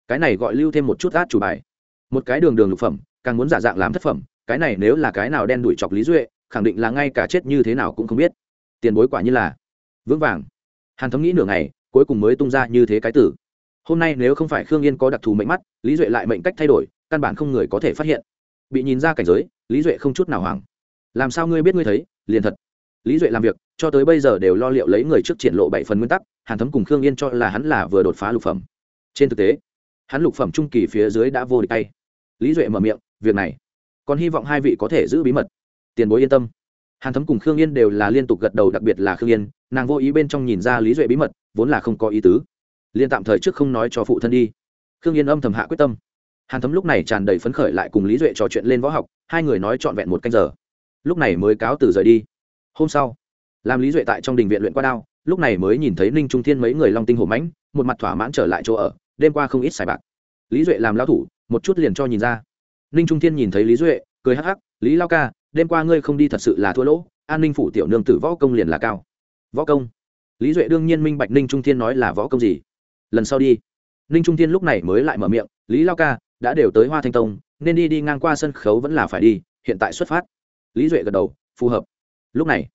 cái này gọi lưu thêm một chút át chủ bài. Một cái đường đường lục phẩm, càng muốn giả dạng làm thất phẩm, cái này nếu là cái nào đen đuổi chọc lý duệ, khẳng định là ngay cả chết như thế nào cũng không biết. Tiền bối quả như là vững vàng. Hàn thấm nghĩ nửa ngày, cuối cùng mới tung ra như thế cái tử. Hôm nay nếu không phải khương yên có đặc thù mệnh mắt, lý duệ lại mệnh cách thay đổi, căn bản không người có thể phát hiện. Bị nhìn ra cảnh giới, lý duệ không chút nào hoảng. Làm sao ngươi biết ngươi thấy? Liền thật. Lý duệ làm việc, cho tới bây giờ đều lo liệu lấy người trước triển lộ bảy phần nguyên tắc hàn thấm cùng khương yên cho là hắn là vừa đột phá lục phẩm. Trên thực tế, hắn lục phẩm trung kỳ phía dưới đã vô địch tay. Lý duệ mở miệng, việc này, còn hy vọng hai vị có thể giữ bí mật. Tiền bối yên tâm. Hàn thấm cùng khương yên đều là liên tục gật đầu, đặc biệt là khương yên, nàng vô ý bên trong nhìn ra lý duệ bí mật, vốn là không có ý tứ. Liên tạm thời trước không nói cho phụ thân đi. Khương yên âm thầm hạ quyết tâm. Hàn thấm lúc này tràn đầy phấn khởi lại cùng lý duệ trò chuyện lên võ học, hai người nói trọn vẹn một canh giờ. Lúc này mới cáo từ rời đi. Hôm sau, làm lý duệ tại trong đình viện luyện qua đao lúc này mới nhìn thấy ninh trung thiên mấy người long tinh hổ mãnh, một mặt thỏa mãn trở lại chỗ ở, đêm qua không ít xài bạc. Lý duệ làm lao thủ, một chút liền cho nhìn ra. Ninh trung thiên nhìn thấy lý duệ, cười hắc hắc, lý lao ca, đêm qua ngươi không đi thật sự là thua lỗ, an ninh phủ tiểu nương tử võ công liền là cao. Võ công? Lý duệ đương nhiên minh bạch ninh trung thiên nói là võ công gì. Lần sau đi. Ninh trung thiên lúc này mới lại mở miệng, lý lao ca, đã đều tới hoa thanh tông, nên đi đi ngang qua sân khấu vẫn là phải đi, hiện tại xuất phát. Lý duệ gật đầu, phù hợp. Lúc này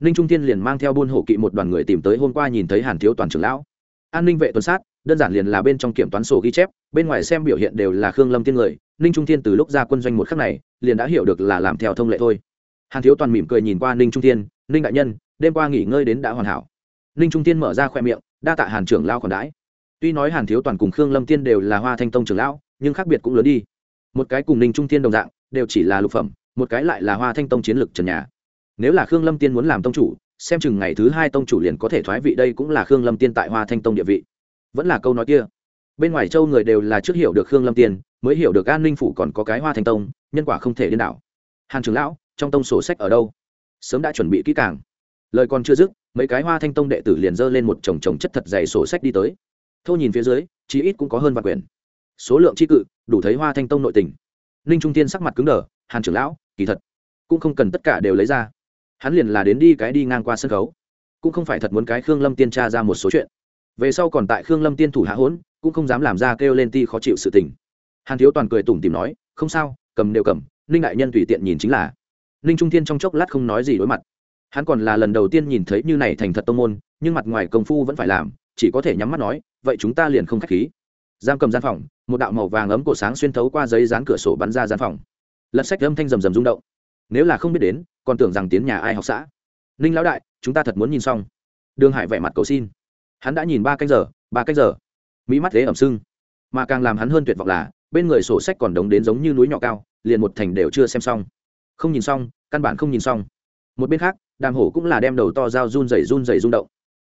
ninh trung thiên liền mang theo buôn hổ kỵ một đoàn người tìm tới hôm qua nhìn thấy hàn thiếu toàn trưởng lão. An ninh vệ tuần sát, đơn giản liền là bên trong kiểm toán sổ ghi chép, bên ngoài xem biểu hiện đều là khương lâm tiên người. Ninh trung thiên từ lúc ra quân doanh một khắc này, liền đã hiểu được là làm theo thông lệ thôi. Hàn thiếu toàn mỉm cười nhìn qua ninh trung thiên, ninh đại nhân, đêm qua nghỉ ngơi đến đã hoàn hảo. Ninh trung thiên mở ra khoe miệng, đa tạ hàn trưởng lao còn đãi. Tuy nói hàn thiếu toàn cùng khương lâm tiên đều là hoa thanh tông trưởng lão, nhưng khác biệt cũng lớn đi. Một cái cùng ninh trung thiên đồng dạng, đều chỉ là lục phẩm, một cái lại là hoa thanh tông chiến lược trần nhà nếu là khương lâm tiên muốn làm tông chủ, xem chừng ngày thứ hai tông chủ liền có thể thoái vị đây cũng là khương lâm tiên tại hoa thanh tông địa vị. Vẫn là câu nói kia. Bên ngoài châu người đều là trước hiểu được khương lâm tiên, mới hiểu được an ninh phủ còn có cái hoa thanh tông, nhân quả không thể điên đảo. Hàn trưởng lão, trong tông sổ sách ở đâu? Sớm đã chuẩn bị kỹ càng. Lời còn chưa dứt, mấy cái hoa thanh tông đệ tử liền dơ lên một chồng chồng chất thật dày sổ sách đi tới. Thô nhìn phía dưới, chí ít cũng có hơn vạn quyển. Số lượng tri cự, đủ thấy hoa thanh tông nội tình. Ninh trung tiên sắc mặt cứng đờ, hàn trưởng lão, kỳ thật cũng không cần tất cả đều lấy ra hắn liền là đến đi cái đi ngang qua sân khấu. Cũng không phải thật muốn cái khương lâm tiên tra ra một số chuyện. Về sau còn tại khương lâm tiên thủ hạ hỗn, cũng không dám làm ra kêu lên ti khó chịu sự tình. Hàn thiếu toàn cười tủm tìm nói, không sao, cầm đều cầm, ninh đại nhân tùy tiện nhìn chính là. Ninh trung thiên trong chốc lát không nói gì đối mặt. Hắn còn là lần đầu tiên nhìn thấy như này thành thật tông môn, nhưng mặt ngoài công phu vẫn phải làm, chỉ có thể nhắm mắt nói, vậy chúng ta liền không k h á c h khí. Giam cầm gian phòng, một đạo màu vàng ấm cổ sáng xuyên thấu qua giấy dán cửa sổ bắn ra gian phòng. Lật sách âm thanh rầm rầm rung động. Nếu là không biết đến còn tưởng rằng tiến nhà ai học xã. Ninh lão đại, chúng ta thật muốn nhìn xong. Đường hải vẻ mặt cầu xin. Hắn đã nhìn ba canh giờ, ba canh giờ. Mỹ mắt thế ẩm sưng. Mà càng làm hắn hơn tuyệt vọng là, bên người sổ sách còn đống đến giống như núi nhỏ cao, liền một thành đều chưa xem xong. Không nhìn xong, căn bản không nhìn xong. Một bên khác, đàm hổ cũng là đem đầu to dao run rẩy run rẩy rung động.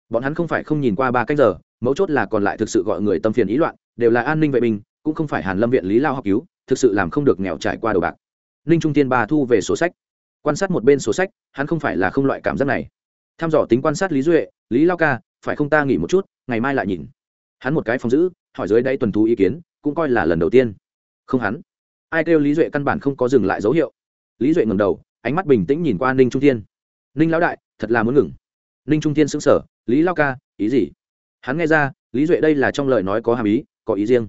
Bọn hắn không phải không nhìn qua ba canh giờ, mấu chốt là còn lại thực sự gọi người tâm phiền ý loạn, đều là an ninh vệ binh, cũng không phải hàn lâm viện lý lao học cứu, thực sự làm không được nghèo trải qua đầu bạc. Ninh trung tiên ba thu về sổ sách quan sát một bên sổ sách, hắn không phải là không loại cảm giác này. Tham dò tính quan sát lý duệ, lý lao ca, phải không ta nghỉ một chút, ngày mai lại nhìn. Hắn một cái phòng giữ, hỏi dưới đây tuần thú ý kiến, cũng coi là lần đầu tiên. Không hắn. Ai kêu lý duệ căn bản không có dừng lại dấu hiệu. Lý duệ ngầm đầu, ánh mắt bình tĩnh nhìn qua ninh trung thiên. Ninh lão đại, thật là muốn ngừng. Ninh trung thiên xứng sở lý lao ca, ý gì? Hắn nghe ra, lý duệ đây là trong lời nói có hàm ý, có ý riêng.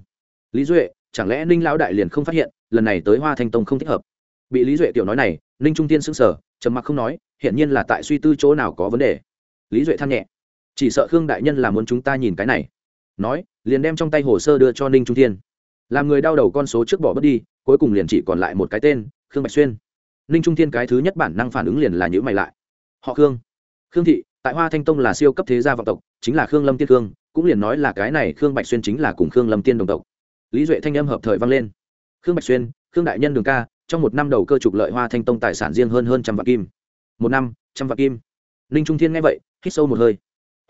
Lý duệ, chẳng lẽ ninh lão đại liền không phát hiện, lần này tới hoa thanh tông không thích hợp? Bị lý duệ tiểu nói này ninh trung tiên sững sờ, trầm mặc không nói, hiển nhiên là tại suy tư chỗ nào có vấn đề. Lý duệ than nhẹ, chỉ sợ khương đại nhân là muốn chúng ta nhìn cái này. Nói, liền đem trong tay hồ sơ đưa cho ninh trung thiên. Làm người đau đầu con số trước bỏ bớt đi, cuối cùng liền chỉ còn lại một cái tên, khương bạch xuyên. Ninh trung thiên cái thứ nhất bản năng phản ứng liền là nhữ mày lại. Họ khương. Khương thị, tại hoa thanh tông là siêu cấp thế gia vọng tộc, chính là khương lâm tiên khương, cũng liền nói là cái này khương bạch xuyên chính là cùng khương lâm tiên đồng tộc. Lý duệ thanh âm hợp thời vang lên. Khương bạch xuyên, khương đại nhân đường ca trong một năm đầu cơ trục lợi hoa thanh tông tài sản riêng hơn hơn trăm vạn kim. Một năm, trăm vạn kim. Ninh trung thiên nghe vậy, hít sâu một hơi.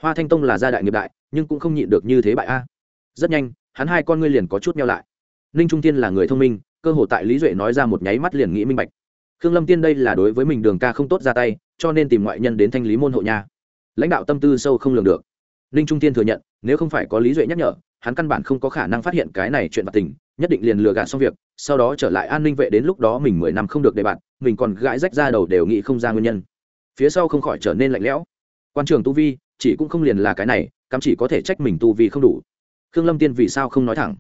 Hoa thanh tông là gia đại nghiệp đại, nhưng cũng không nhịn được như thế bại a. Rất nhanh, hắn hai con ngươi liền có chút nhau lại. Ninh trung tiên là người thông minh, cơ hội tại lý duệ nói ra một nháy mắt liền nghĩ minh bạch. Khương lâm tiên đây là đối với mình đường ca không tốt ra tay, cho nên tìm ngoại nhân đến thanh lý môn hộ nha lãnh đạo tâm tư sâu không lường được. Ninh trung tiên thừa nhận, nếu không phải có lý duệ nhắc nhở, hắn căn bản không có khả năng phát hiện cái này chuyện vật tình nhất định liền lừa gạt xong việc, sau đó trở lại an ninh vệ đến lúc đó mình mười năm không được đề bạn mình còn gãi rách ra đầu đều nghĩ không ra nguyên nhân. Phía sau không khỏi trở nên lạnh lẽo. Quan trường tu vi, chỉ cũng không liền là cái này, cắm chỉ có thể trách mình tu vi không đủ. Khương lâm tiên vì sao không nói thẳng?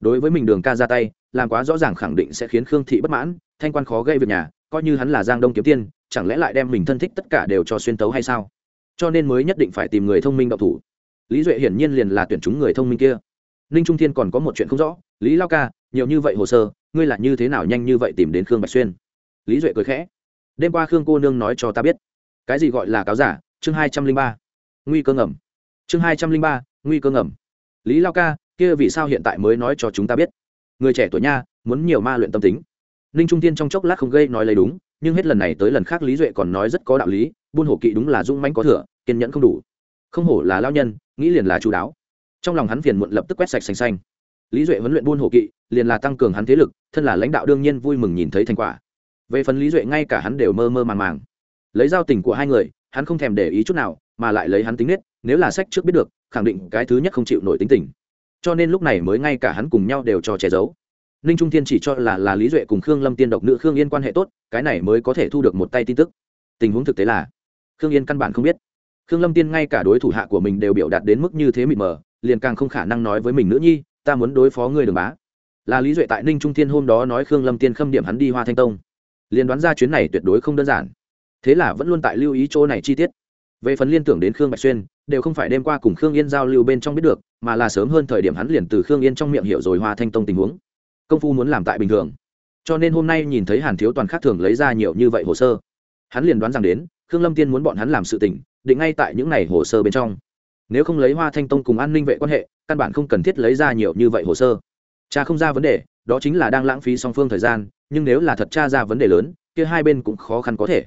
Đối với mình đường ca ra tay, làm quá rõ ràng khẳng định sẽ khiến khương thị bất mãn, thanh quan khó gây việc nhà, coi như hắn là giang đông kiếm tiên, chẳng lẽ lại đem mình thân thích tất cả đều cho xuyên tấu hay sao? Cho nên mới nhất định phải tìm người thông minh đậu thủ. Lý duệ hiển nhiên liền là tuyển chúng người thông minh kia ninh trung thiên còn có một chuyện không rõ. Lý lao ca, nhiều như vậy hồ sơ, ngươi là như thế nào nhanh như vậy tìm đến khương bạch xuyên? Lý duệ cười khẽ. Đêm qua khương cô nương nói cho ta biết. Cái gì gọi là cáo giả? Chương hai trăm linh ba. Nguy cơ ngầm. Chương hai trăm linh ba, nguy cơ ngầm. Lý lao ca, kia vì sao hiện tại mới nói cho chúng ta biết? Người trẻ tuổi nha, muốn nhiều ma luyện tâm tính. Ninh trung tiên trong chốc lát không gây nói lấy đúng, nhưng hết lần này tới lần khác lý duệ còn nói rất có đạo lý, buôn hổ kỵ đúng là dung manh có thừa, kiên nhẫn không đủ. Không hổ là lao nhân, nghĩ liền là chú đáo trong lòng hắn phiền muộn lập tức quét sạch xanh xanh. Lý duệ huấn luyện buôn hồ kỵ, liền là tăng cường hắn thế lực, thân là lãnh đạo đương nhiên vui mừng nhìn thấy thành quả. Về phần lý duệ, ngay cả hắn đều mơ mơ màng màng. Lấy giao tình của hai người, hắn không thèm để ý chút nào, mà lại lấy hắn tính nết, nếu là sách trước biết được, khẳng định cái thứ nhất không chịu nổi tính tình. Cho nên lúc này mới ngay cả hắn cùng nhau đều cho che giấu. Ninh trung thiên chỉ cho là là lý duệ cùng khương lâm tiên độc nữ khương yên quan hệ tốt, cái này mới có thể thu được một tay tin tức. Tình huống thực tế là, khương yên căn bản không biết. Khương lâm tiên ngay cả đối thủ hạ của mình đều biểu đạt đến mức như thế mịt mờ liền càng không khả năng nói với mình nữ nhi, ta muốn đối phó ngươi đường bá. Là lý duệ tại ninh trung thiên hôm đó nói khương lâm tiên khâm điểm hắn đi hoa thanh tông. Liền đoán ra chuyến này tuyệt đối không đơn giản. Thế là vẫn luôn tại lưu ý chỗ này chi tiết. Về phần liên tưởng đến khương bạch xuyên, đều không phải đêm qua cùng khương yên giao lưu bên trong biết được, mà là sớm hơn thời điểm hắn liền từ khương yên trong miệng hiểu rồi hoa thanh tông tình huống. Công phu muốn làm tại bình thường. Cho nên hôm nay nhìn thấy hàn thiếu toàn khác thường lấy ra nhiều như vậy hồ sơ. Hắn liền đoán rằng đến, khương lâm tiên muốn bọn hắn làm sự tình, định ngay tại những này hồ sơ bên trong nếu không lấy hoa thanh tông cùng an ninh vệ quan hệ, căn bản không cần thiết lấy ra nhiều như vậy hồ sơ. Cha không ra vấn đề, đó chính là đang lãng phí song phương thời gian, nhưng nếu là thật cha ra vấn đề lớn, kia hai bên cũng khó khăn có thể.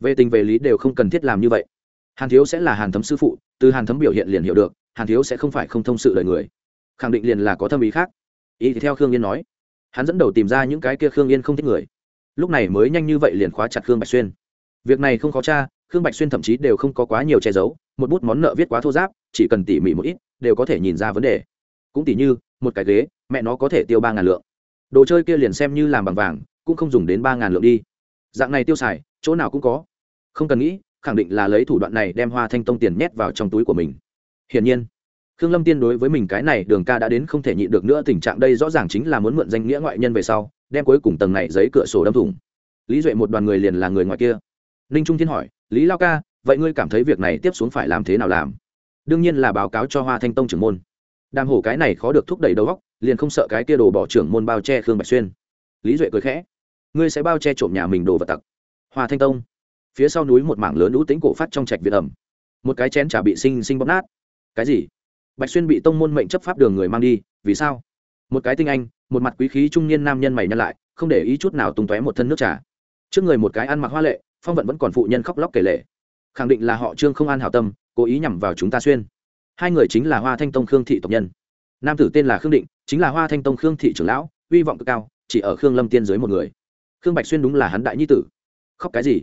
Về tình về lý đều không cần thiết làm như vậy. Hàn thiếu sẽ là hàn thấm sư phụ, từ hàn thấm biểu hiện liền hiểu được, hàn thiếu sẽ không phải không thông sự lời người. Khẳng định liền là có thâm ý khác. Ý thì theo khương yên nói. Hắn dẫn đầu tìm ra những cái kia khương yên không thích người. Lúc này mới nhanh như vậy liền khóa chặt khương bạch xuyên. Việc này không khó cha khương bạch xuyên thậm chí đều không có quá nhiều che giấu, một bút món nợ viết quá thô giáp, chỉ cần tỉ mỉ một ít, đều có thể nhìn ra vấn đề. Cũng tỉ như, một cái ghế, mẹ nó có thể tiêu ba ngàn lượng. Đồ chơi kia liền xem như làm bằng vàng, cũng không dùng đến ba ngàn lượng đi. Dạng này tiêu xài, chỗ nào cũng có. Không cần nghĩ, khẳng định là lấy thủ đoạn này đem hoa thanh tông tiền nhét vào trong túi của mình. Hiển nhiên, khương lâm tiên đối với mình cái này đường ca đã đến không thể nhịn được nữa, tình trạng đây rõ ràng chính là muốn mượn danh nghĩa ngoại nhân về sau, đem cuối cùng tầng này giấy cửa sổ đâm thủng. Lý duệ một đoàn người liền là người ngoài kia. Ninh trung thiên hỏi lý lao ca, vậy ngươi cảm thấy việc này tiếp xuống phải làm thế nào làm? Đương nhiên là báo cáo cho hoa thanh tông trưởng môn. Đàm hổ cái này khó được thúc đẩy đầu góc liền không sợ cái kia đồ bỏ trưởng môn bao che khương bạch xuyên. Lý duệ cười khẽ, ngươi sẽ bao che trộm nhà mình đồ vật tặc. Hoa thanh tông, phía sau núi một mảng lớn lũ tính cổ phát trong trạch việt ẩm. Một cái chén trà bị sinh sinh bóp nát. Cái gì? Bạch xuyên bị tông môn mệnh chấp pháp đường người mang đi, vì sao? Một cái tinh anh, một mặt quý khí trung niên nam nhân mày nhân lại, không để ý chút nào tung tóe một thân nước trà. Trước người một cái ăn mặc hoa lệ phong vận vẫn còn phụ nhân khóc lóc kể lệ khẳng định là họ trương không an hảo tâm, cố ý nhằm vào chúng ta xuyên. Hai người chính là hoa thanh tông khương thị tộc nhân. Nam tử tên là khương định, chính là hoa thanh tông khương thị trưởng lão hy vọng cực cao, chỉ ở khương lâm tiên dưới một người. Khương bạch xuyên đúng là hắn đại nhi tử. Khóc cái gì?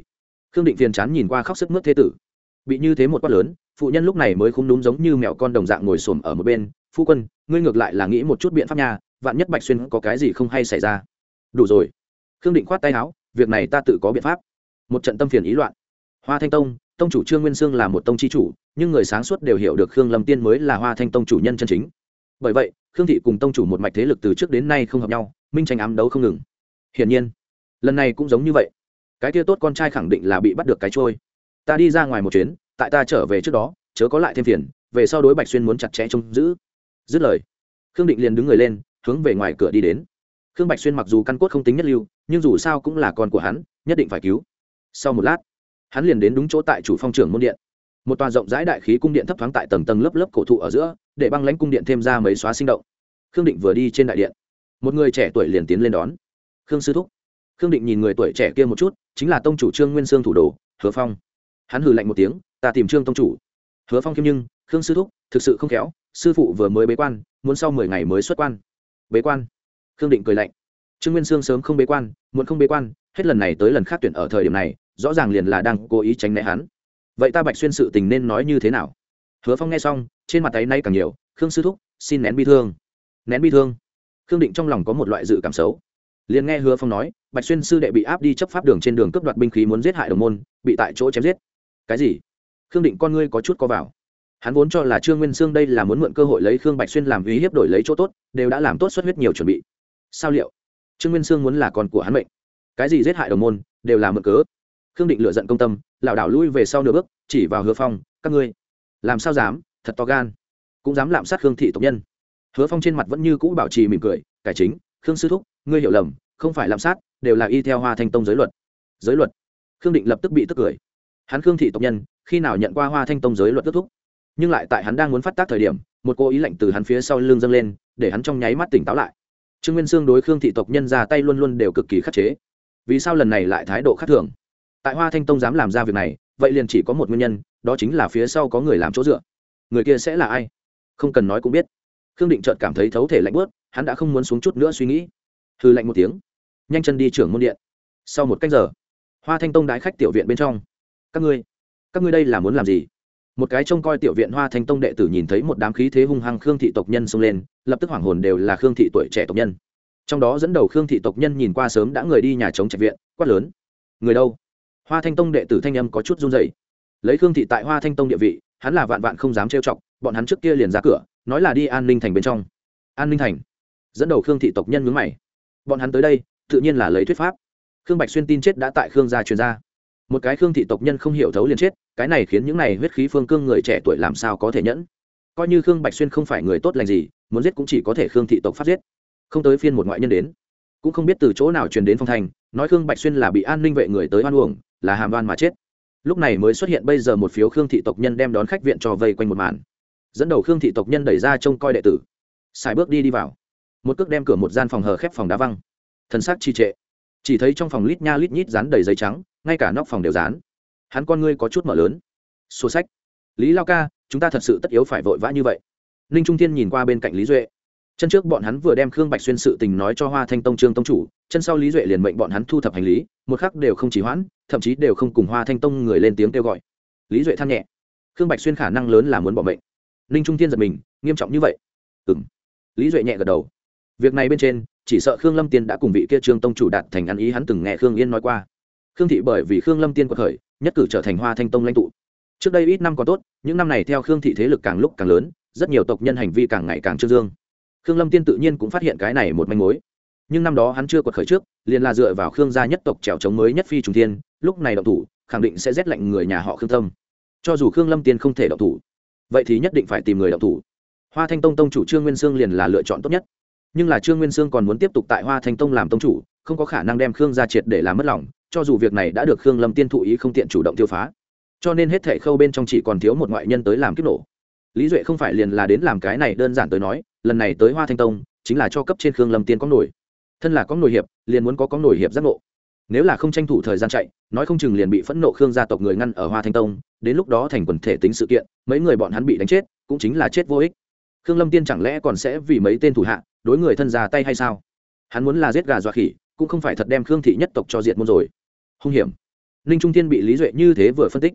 Khương định phiền chán nhìn qua khóc sức mướt thế tử. Bị như thế một quát lớn, phụ nhân lúc này mới không đúng giống như mẹo con đồng dạng ngồi xổm ở một bên. Phu quân, ngươi ngược lại là nghĩ một chút biện pháp nha, vạn nhất bạch xuyên có cái gì không hay xảy ra. Đủ rồi. Khương định khoát tay áo, việc này ta tự có biện pháp một trận tâm phiền ý loạn. Hoa thanh tông tông chủ trương nguyên sương là một tông chi chủ, nhưng người sáng suốt đều hiểu được khương lâm tiên mới là hoa thanh tông chủ nhân chân chính. Bởi vậy, khương thị cùng tông chủ một mạch thế lực từ trước đến nay không hợp nhau, minh tranh ám đấu không ngừng. Hiển nhiên, lần này cũng giống như vậy. Cái kia tốt con trai khẳng định là bị bắt được cái trôi. Ta đi ra ngoài một chuyến, tại ta trở về trước đó, chớ có lại thêm phiền, về sau đối bạch xuyên muốn chặt chẽ trông giữ. Dứt lời, khương định liền đứng người lên, hướng về ngoài cửa đi đến. Khương bạch xuyên mặc dù căn cốt không tính nhất lưu, nhưng dù sao cũng là con của hắn, nhất định phải cứu sau một lát, hắn liền đến đúng chỗ tại chủ phong trưởng môn điện. Một tòa rộng rãi đại khí cung điện thấp thoáng tại tầng tầng lớp lớp cổ thụ ở giữa, để băng lãnh cung điện thêm ra mấy xóa sinh động. Khương định vừa đi trên đại điện, một người trẻ tuổi liền tiến lên đón. Khương sư thúc. Khương định nhìn người tuổi trẻ kia một chút, chính là tông chủ trương nguyên sương thủ đồ, hứa phong. Hắn hừ lạnh một tiếng, ta tìm trương tông chủ. Hứa phong kim nhưng, khương sư thúc, thực sự không khéo, sư phụ vừa mới bế quan, muốn sau mười ngày mới xuất quan. Bế quan? Khương định cười lạnh. Trương nguyên sương sớm không bế quan muốn không bế quan hết lần này tới lần khác tuyển ở thời điểm này, rõ ràng liền là đang cố ý tránh né hắn. Vậy ta bạch xuyên sự tình nên nói như thế nào? Hứa phong nghe xong, trên mặt tay nay càng nhiều, khương sư thúc, xin nén bi thương. Nén bi thương? Khương định trong lòng có một loại dự cảm xấu. Liền nghe hứa phong nói, bạch xuyên sư đệ bị áp đi chấp pháp đường trên đường cướp đoạt binh khí muốn giết hại đồng môn, bị tại chỗ chém giết. Cái gì? Khương định con ngươi có chút có vào. Hắn vốn cho là trương nguyên sương đây là muốn mượn cơ hội lấy khương bạch xuyên làm uy hiếp đổi lấy chỗ tốt, đều đã làm tốt xuất huyết nhiều chuẩn bị. Sao liệu? Trương nguyên sương muốn là con của hắn mệnh cái gì giết hại đồng môn, đều là mượn cớ. Khương định lựa giận công tâm, lảo đảo lui về sau nửa bước, chỉ vào hứa phong, các ngươi, làm sao dám? Thật to gan. Cũng dám lạm sát khương thị tộc nhân. Hứa phong trên mặt vẫn như cũ bảo trì mỉm cười, cải chính, khương sư thúc, ngươi hiểu lầm, không phải lạm sát, đều là y theo hoa thanh tông giới luật. Giới luật? Khương định lập tức bị tức cười. Hắn khương thị tộc nhân, khi nào nhận qua hoa thanh tông giới luật kết thúc? Nhưng lại tại hắn đang muốn phát tác thời điểm, một cô ý lệnh từ hắn phía sau lưng dâng lên, để hắn trong nháy mắt tỉnh táo lại. Trương nguyên sương đối khương thị tộc nhân ra tay luôn luôn đều cực kỳ khắc chế vì sao lần này lại thái độ khác thường? Tại hoa thanh tông dám làm ra việc này, vậy liền chỉ có một nguyên nhân, đó chính là phía sau có người làm chỗ dựa. Người kia sẽ là ai? Không cần nói cũng biết. Khương định trợt cảm thấy thấu thể lạnh bớt hắn đã không muốn xuống chút nữa suy nghĩ. Hư lạnh một tiếng, nhanh chân đi trưởng môn điện. Sau một cách giờ, hoa thanh tông đái khách tiểu viện bên trong. Các ngươi các ngươi đây là muốn làm gì? Một cái trông coi tiểu viện hoa thanh tông đệ tử nhìn thấy một đám khí thế hung hăng khương thị tộc nhân xông lên, lập tức hoảng hồn đều là khương thị tuổi trẻ tộc nhân trong đó dẫn đầu khương thị tộc nhân nhìn qua sớm đã người đi nhà chống trạch viện, quát lớn. Người đâu? Hoa thanh tông đệ tử thanh âm có chút run dày lấy khương thị tại hoa thanh tông địa vị, hắn là vạn vạn không dám trêu chọc, bọn hắn trước kia liền ra cửa, nói là đi an ninh thành bên trong. An ninh thành? Dẫn đầu khương thị tộc nhân mướn mày. Bọn hắn tới đây, tự nhiên là lấy thuyết pháp. Khương bạch xuyên tin chết đã tại khương gia truyền ra. Một cái khương thị tộc nhân không hiểu thấu liền chết, cái này khiến những này huyết khí phương cương người trẻ tuổi làm sao có thể nhẫn? Coi như khương bạch xuyên không phải người tốt lành gì, muốn giết cũng chỉ có thể khương thị tộc phát giết không tới phiên một ngoại nhân đến. Cũng không biết từ chỗ nào truyền đến phong thành nói khương bạch xuyên là bị an ninh vệ người tới oan uổng, là hàm đoan mà chết. Lúc này mới xuất hiện bây giờ một phiếu khương thị tộc nhân đem đón khách viện cho vây quanh một màn. Dẫn đầu khương thị tộc nhân đẩy ra trông coi đệ tử. Xài bước đi đi vào. Một cước đem cửa một gian phòng hờ khép phòng đá văng. Thân xác trì trệ. Chỉ thấy trong phòng lít nha lít nhít dán đầy giấy trắng, ngay cả nóc phòng đều dán. Hắn con ngươi có chút mở lớn. Sổ sách. Lý lao ca, chúng ta thật sự tất yếu phải vội vã như vậy. Ninh trung thiên nhìn qua bên cạnh lý duệ chân trước bọn hắn vừa đem khương bạch xuyên sự tình nói cho hoa thanh tông trương tông chủ, chân sau lý duệ liền mệnh bọn hắn thu thập hành lý, một khắc đều không chỉ hoãn, thậm chí đều không cùng hoa thanh tông người lên tiếng kêu gọi. Lý duệ than nhẹ, khương bạch xuyên khả năng lớn là muốn bỏ mệnh. Ninh trung thiên giật mình, nghiêm trọng như vậy? Ừ m lý duệ nhẹ gật đầu. Việc này bên trên, chỉ sợ khương lâm tiên đã cùng vị kia trương tông chủ đạt thành ăn ý hắn từng nghe khương yên nói qua. Khương thị bởi vì khương lâm tiên của khởi, nhất cử trở thành hoa thanh tông lãnh tụ. Trước đây ít năm còn tốt, những năm này theo khương thị thế lực càng lúc càng lớn, rất nhiều tộc nhân hành vi càng ngày càng trương dương khương lâm tiên tự nhiên cũng phát hiện cái này một manh mối. Nhưng năm đó hắn chưa quật khởi trước, liền là dựa vào khương gia nhất tộc trèo chống mới nhất phi trùng thiên, lúc này động thủ, khẳng định sẽ rét lạnh người nhà họ khương tâm. Cho dù khương lâm tiên không thể động thủ, vậy thì nhất định phải tìm người động thủ. Hoa thanh tông tông chủ trương nguyên sương liền là lựa chọn tốt nhất. Nhưng là trương nguyên sương còn muốn tiếp tục tại hoa thanh tông làm tông chủ, không có khả năng đem khương gia triệt để làm mất lòng, cho dù việc này đã được khương lâm tiên thụ ý không tiện chủ động tiêu phá. Cho nên hết thể khâu bên trong chỉ còn thiếu một ngoại nhân tới làm kích nổ. Lý duệ không phải liền là đến làm cái này đơn giản tới nói lần này tới hoa thanh tông, chính là cho cấp trên khương lâm tiên có nổi. Thân là có nổi hiệp, liền muốn có có nổi hiệp giác ngộ. Nếu là không tranh thủ thời gian chạy, nói không chừng liền bị phẫn nộ khương gia tộc người ngăn ở hoa thanh tông, đến lúc đó thành quần thể tính sự kiện, mấy người bọn hắn bị đánh chết, cũng chính là chết vô ích. Khương lâm tiên chẳng lẽ còn sẽ vì mấy tên thủ hạ, đối người thân ra tay hay sao? Hắn muốn là giết gà dọa khỉ, cũng không phải thật đem khương thị nhất tộc cho diệt môn rồi. Hung hiểm. Ninh trung tiên bị lý duệ như thế vừa phân tích,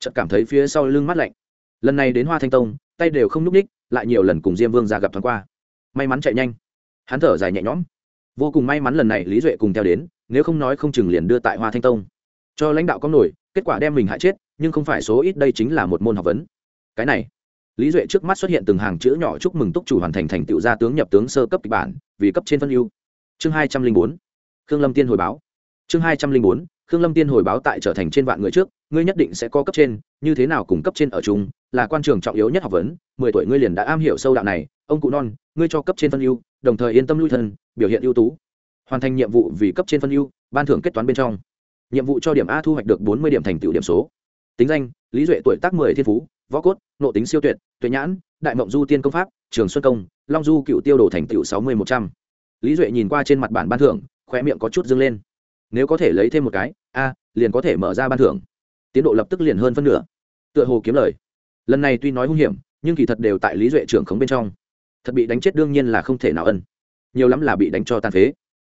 chợt cảm thấy phía sau lưng mắt lạnh. Lần này đến hoa thanh tông, tay đều không nhúc ních lại nhiều lần cùng diêm vương ra gặp thoáng qua. May mắn chạy nhanh. Hắn thở dài nhẹ nhõm. Vô cùng may mắn lần này lý duệ cùng theo đến, nếu không nói không chừng liền đưa tại hoa thanh tông. Cho lãnh đạo có nổi, kết quả đem mình hại chết, nhưng không phải số ít đây chính là một môn học vấn. Cái này, lý duệ trước mắt xuất hiện từng hàng chữ nhỏ chúc mừng túc chủ hoàn thành thành tựu gia tướng nhập tướng sơ cấp kịch bản, vì cấp trên phân ưu. Chương hai trăm linh bốn, khương lâm tiên hồi báo. Chương hai trăm linh bốn khương lâm tiên hồi báo tại trở thành trên vạn người trước, ngươi nhất định sẽ có cấp trên, như thế nào cùng cấp trên ở chung, là quan trường trọng yếu nhất học vấn, mười tuổi ngươi liền đã am hiểu sâu đạo này, ông cụ non, ngươi cho cấp trên phân ưu, đồng thời yên tâm lui thân, biểu hiện ưu tú. Hoàn thành nhiệm vụ vì cấp trên phân ưu, ban thưởng kết toán bên trong. Nhiệm vụ cho điểm a thu hoạch được bốn mươi điểm thành tựu điểm số. Tính danh, lý duệ tuổi tác mười, thiên phú, võ cốt nộ tính siêu tuyệt, tuệ nhãn, đại mộng du tiên công pháp, trường xuân công, long du cựu tiêu đồ thành tựu sáu mươi một trăm. Lý duệ nhìn qua trên mặt bản ban thưởng, khóe miệng có chút dâng lên nếu có thể lấy thêm một cái, a, liền có thể mở ra ban thưởng. Tiến độ lập tức liền hơn phân nửa. Tựa hồ kiếm lời. Lần này tuy nói hung hiểm, nhưng kỳ thật đều tại lý duệ trưởng khống bên trong. Thật bị đánh chết đương nhiên là không thể nào ân. Nhiều lắm là bị đánh cho tàn phế.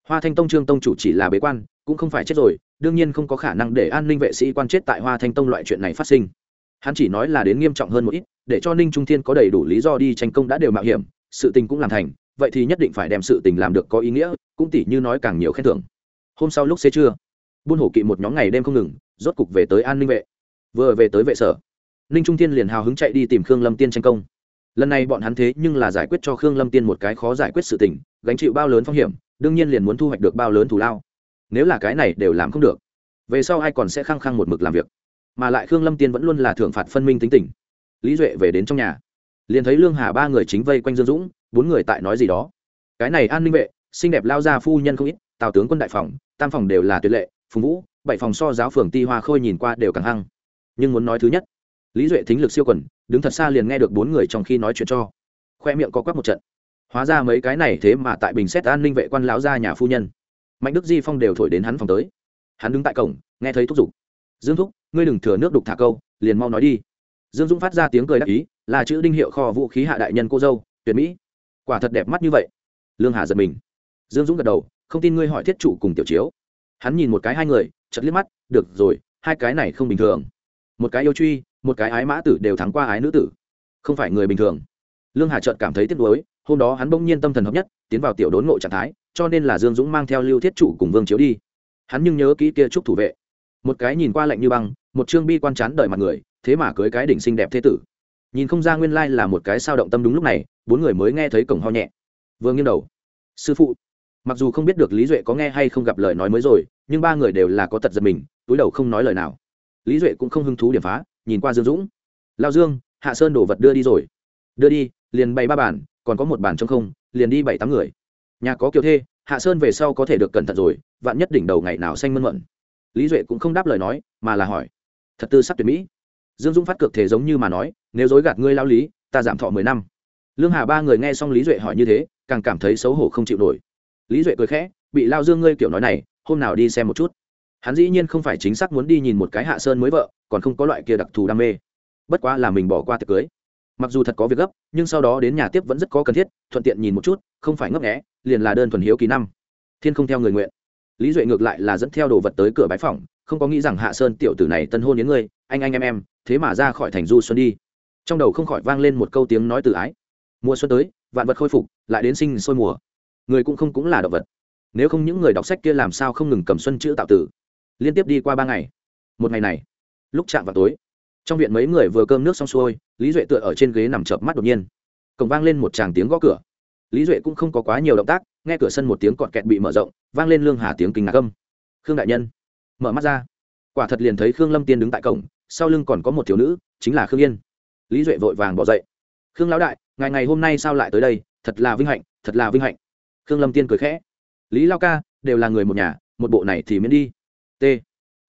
Hoa thanh tông trương tông chủ chỉ là bế quan, cũng không phải chết rồi, đương nhiên không có khả năng để an ninh vệ sĩ quan chết tại hoa thanh tông loại chuyện này phát sinh. Hắn chỉ nói là đến nghiêm trọng hơn một ít, để cho ninh trung thiên có đầy đủ lý do đi tranh công đã đều mạo hiểm, sự tình cũng làm thành, vậy thì nhất định phải đem sự tình làm được có ý nghĩa, cũng tỉ như nói càng nhiều khen thưởng hôm sau lúc xế trưa, buôn hổ kỵ một nhóm ngày đêm không ngừng, rốt cục về tới an ninh vệ. Vừa về tới vệ sở, ninh trung thiên liền hào hứng chạy đi tìm khương lâm tiên tranh công. Lần này bọn hắn thế nhưng là giải quyết cho khương lâm tiên một cái khó giải quyết sự tình, gánh chịu bao lớn phong hiểm, đương nhiên liền muốn thu hoạch được bao lớn thù lao. Nếu là cái này đều làm không được, về sau ai còn sẽ khăng khăng một mực làm việc? Mà lại khương lâm tiên vẫn luôn là thưởng phạt phân minh tính tình. Lý duệ về đến trong nhà, liền thấy lương hà ba người chính vây quanh dương dũng, bốn người tại nói gì đó. Cái này an ninh vệ, xinh đẹp lao ra phu nhân không ít tào tướng quân đại phòng, tam phòng đều là tuyệt lệ, phùng vũ, bảy phòng so giáo phường ti hoa khôi nhìn qua đều càng hăng. Nhưng muốn nói thứ nhất, lý duệ thính lực siêu quần, đứng thật xa liền nghe được bốn người trong khi nói chuyện cho. Khoe miệng có quắc một trận. Hóa ra mấy cái này thế mà tại bình xét an ninh vệ quan lão gia nhà phu nhân. Mạnh đức di phong đều thổi đến hắn phòng tới. Hắn đứng tại cổng, nghe thấy thúc giục. Dương thúc, ngươi đừng thừa nước đục thả câu, liền mau nói đi. Dương dũng phát ra tiếng cười đắc ý, là chữ đinh hiệu kho vũ khí hạ đại nhân cô dâu, tuyệt mỹ. Quả thật đẹp mắt như vậy. Lương hà giật mình. Dương dũng gật đầu không tin ngươi hỏi thiết chủ cùng tiểu chiếu. Hắn nhìn một cái hai người chật liếc mắt, được rồi, hai cái này không bình thường. Một cái yêu truy, một cái ái mã tử đều thắng qua ái nữ tử. Không phải người bình thường. Lương hà trợt cảm thấy tiếc nuối, hôm đó hắn bỗng nhiên tâm thần hợp nhất, tiến vào tiểu đốn ngộ trạng thái, cho nên là dương dũng mang theo lưu thiết chủ cùng vương chiếu đi. Hắn nhưng nhớ kỹ kia trúc thủ vệ. Một cái nhìn qua lạnh như băng, một trương bi quan chán đợi mặt người, thế mà cưới cái đỉnh xinh đẹp thế tử. Nhìn không ra nguyên lai là một cái sao động tâm đúng lúc này, bốn người mới nghe thấy cổng ho nhẹ. Vừa nghiêng đầu. Sư phụ mặc dù không biết được lý duệ có nghe hay không gặp lời nói mới rồi, nhưng ba người đều là có tật giật mình, túi đầu không nói lời nào. Lý duệ cũng không hứng thú điểm phá, nhìn qua dương dũng. Lao dương, hạ sơn đổ vật đưa đi rồi. Đưa đi, liền bày ba bàn, còn có một bàn trong không, liền đi bảy tám người. Nhà có kiều thê, hạ sơn về sau có thể được cẩn thận rồi, vạn nhất đỉnh đầu ngày nào xanh mơn mận. Lý duệ cũng không đáp lời nói, mà là hỏi. Thật tư sắc tuyệt mỹ. Dương dũng phát cực thể giống như mà nói, nếu dối gạt ngươi lao lý, ta giảm thọ mười năm. Lương hà ba người nghe xong lý duệ hỏi như thế, càng cảm thấy xấu hổ không chịu nổi lý duệ cười khẽ, bị lao dương ngươi kiểu nói này, hôm nào đi xem một chút. Hắn dĩ nhiên không phải chính xác muốn đi nhìn một cái hạ sơn mới vợ, còn không có loại kia đặc thù đam mê. Bất quá là mình bỏ qua tiệc cưới. Mặc dù thật có việc gấp, nhưng sau đó đến nhà tiếp vẫn rất có cần thiết, thuận tiện nhìn một chút, không phải ngấp nghẽ liền là đơn thuần hiếu kỳ năm. Thiên không theo người nguyện. Lý duệ ngược lại là dẫn theo đồ vật tới cửa bái phòng không có nghĩ rằng hạ sơn tiểu tử này tân hôn đến ngươi, anh anh em em, thế mà ra khỏi thành du xuân đi. Trong đầu không khỏi vang lên một câu tiếng nói từ ái. Mùa xuân tới, vạn vật khôi phục, lại đến sinh sôi mùa người cũng không cũng là động vật. Nếu không những người đọc sách kia làm sao không ngừng cầm xuân chữ tạo tử liên tiếp đi qua ba ngày. Một ngày này, lúc chạm vào tối, trong viện mấy người vừa cơm nước xong xuôi, lý duệ tựa ở trên ghế nằm chợp mắt đột nhiên. Cổng vang lên một tràng tiếng gõ cửa. Lý duệ cũng không có quá nhiều động tác, nghe cửa sân một tiếng cọt kẹt bị mở rộng, vang lên lương hà tiếng kinh ngạc âm. Khương đại nhân, mở mắt ra. Quả thật liền thấy khương lâm tiên đứng tại cổng, sau lưng còn có một thiếu nữ, chính là khương yên. Lý duệ vội vàng bỏ dậy. Khương lão đại, ngày ngày hôm nay sao lại tới đây? Thật là vinh hạnh, thật là vinh hạnh khương lâm tiên cười khẽ. Lý lao ca, đều là người một nhà, một bộ này thì miễn đi. T.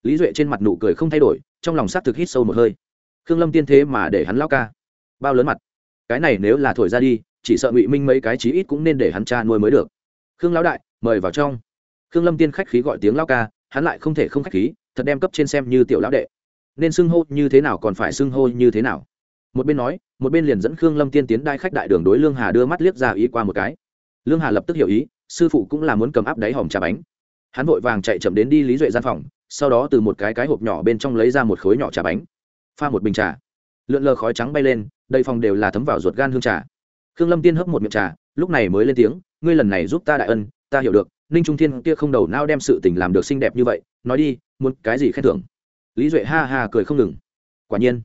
Lý duệ trên mặt nụ cười không thay đổi, trong lòng s á t thực hít sâu một hơi. Khương lâm tiên thế mà để hắn lao ca. Bao lớn mặt. Cái này nếu là thổi ra đi, chỉ sợ ngụy minh mấy cái chí ít cũng nên để hắn cha nuôi mới được. Khương lão đại, mời vào trong. Khương lâm tiên khách khí gọi tiếng lao ca, hắn lại không thể không khách khí, thật đem cấp trên xem như tiểu lão đệ. Nên xưng hô như thế nào còn phải xưng hô như thế nào. Một bên nói, một bên liền dẫn khương lâm tiên tiến đai khách đại đường đối lương hà đưa mắt liếc ra ý qua một cái lương hà lập tức hiểu ý, sư phụ cũng là muốn cầm áp đáy hòm trà bánh. Hắn vội vàng chạy chậm đến đi lý duệ gian phòng, sau đó từ một cái cái hộp nhỏ bên trong lấy ra một khối nhỏ trà bánh, pha một bình trà. Lượn lờ khói trắng bay lên, đầy phòng đều là thấm vào ruột gan hương trà. Khương lâm tiên hấp một miệng trà, lúc này mới lên tiếng, ngươi lần này giúp ta đại ân, ta hiểu được, ninh trung thiên kia không đầu nao đem sự tình làm được xinh đẹp như vậy, nói đi, muốn cái gì khen thưởng? Lý duệ ha ha cười không ngừng. Quả nhiên,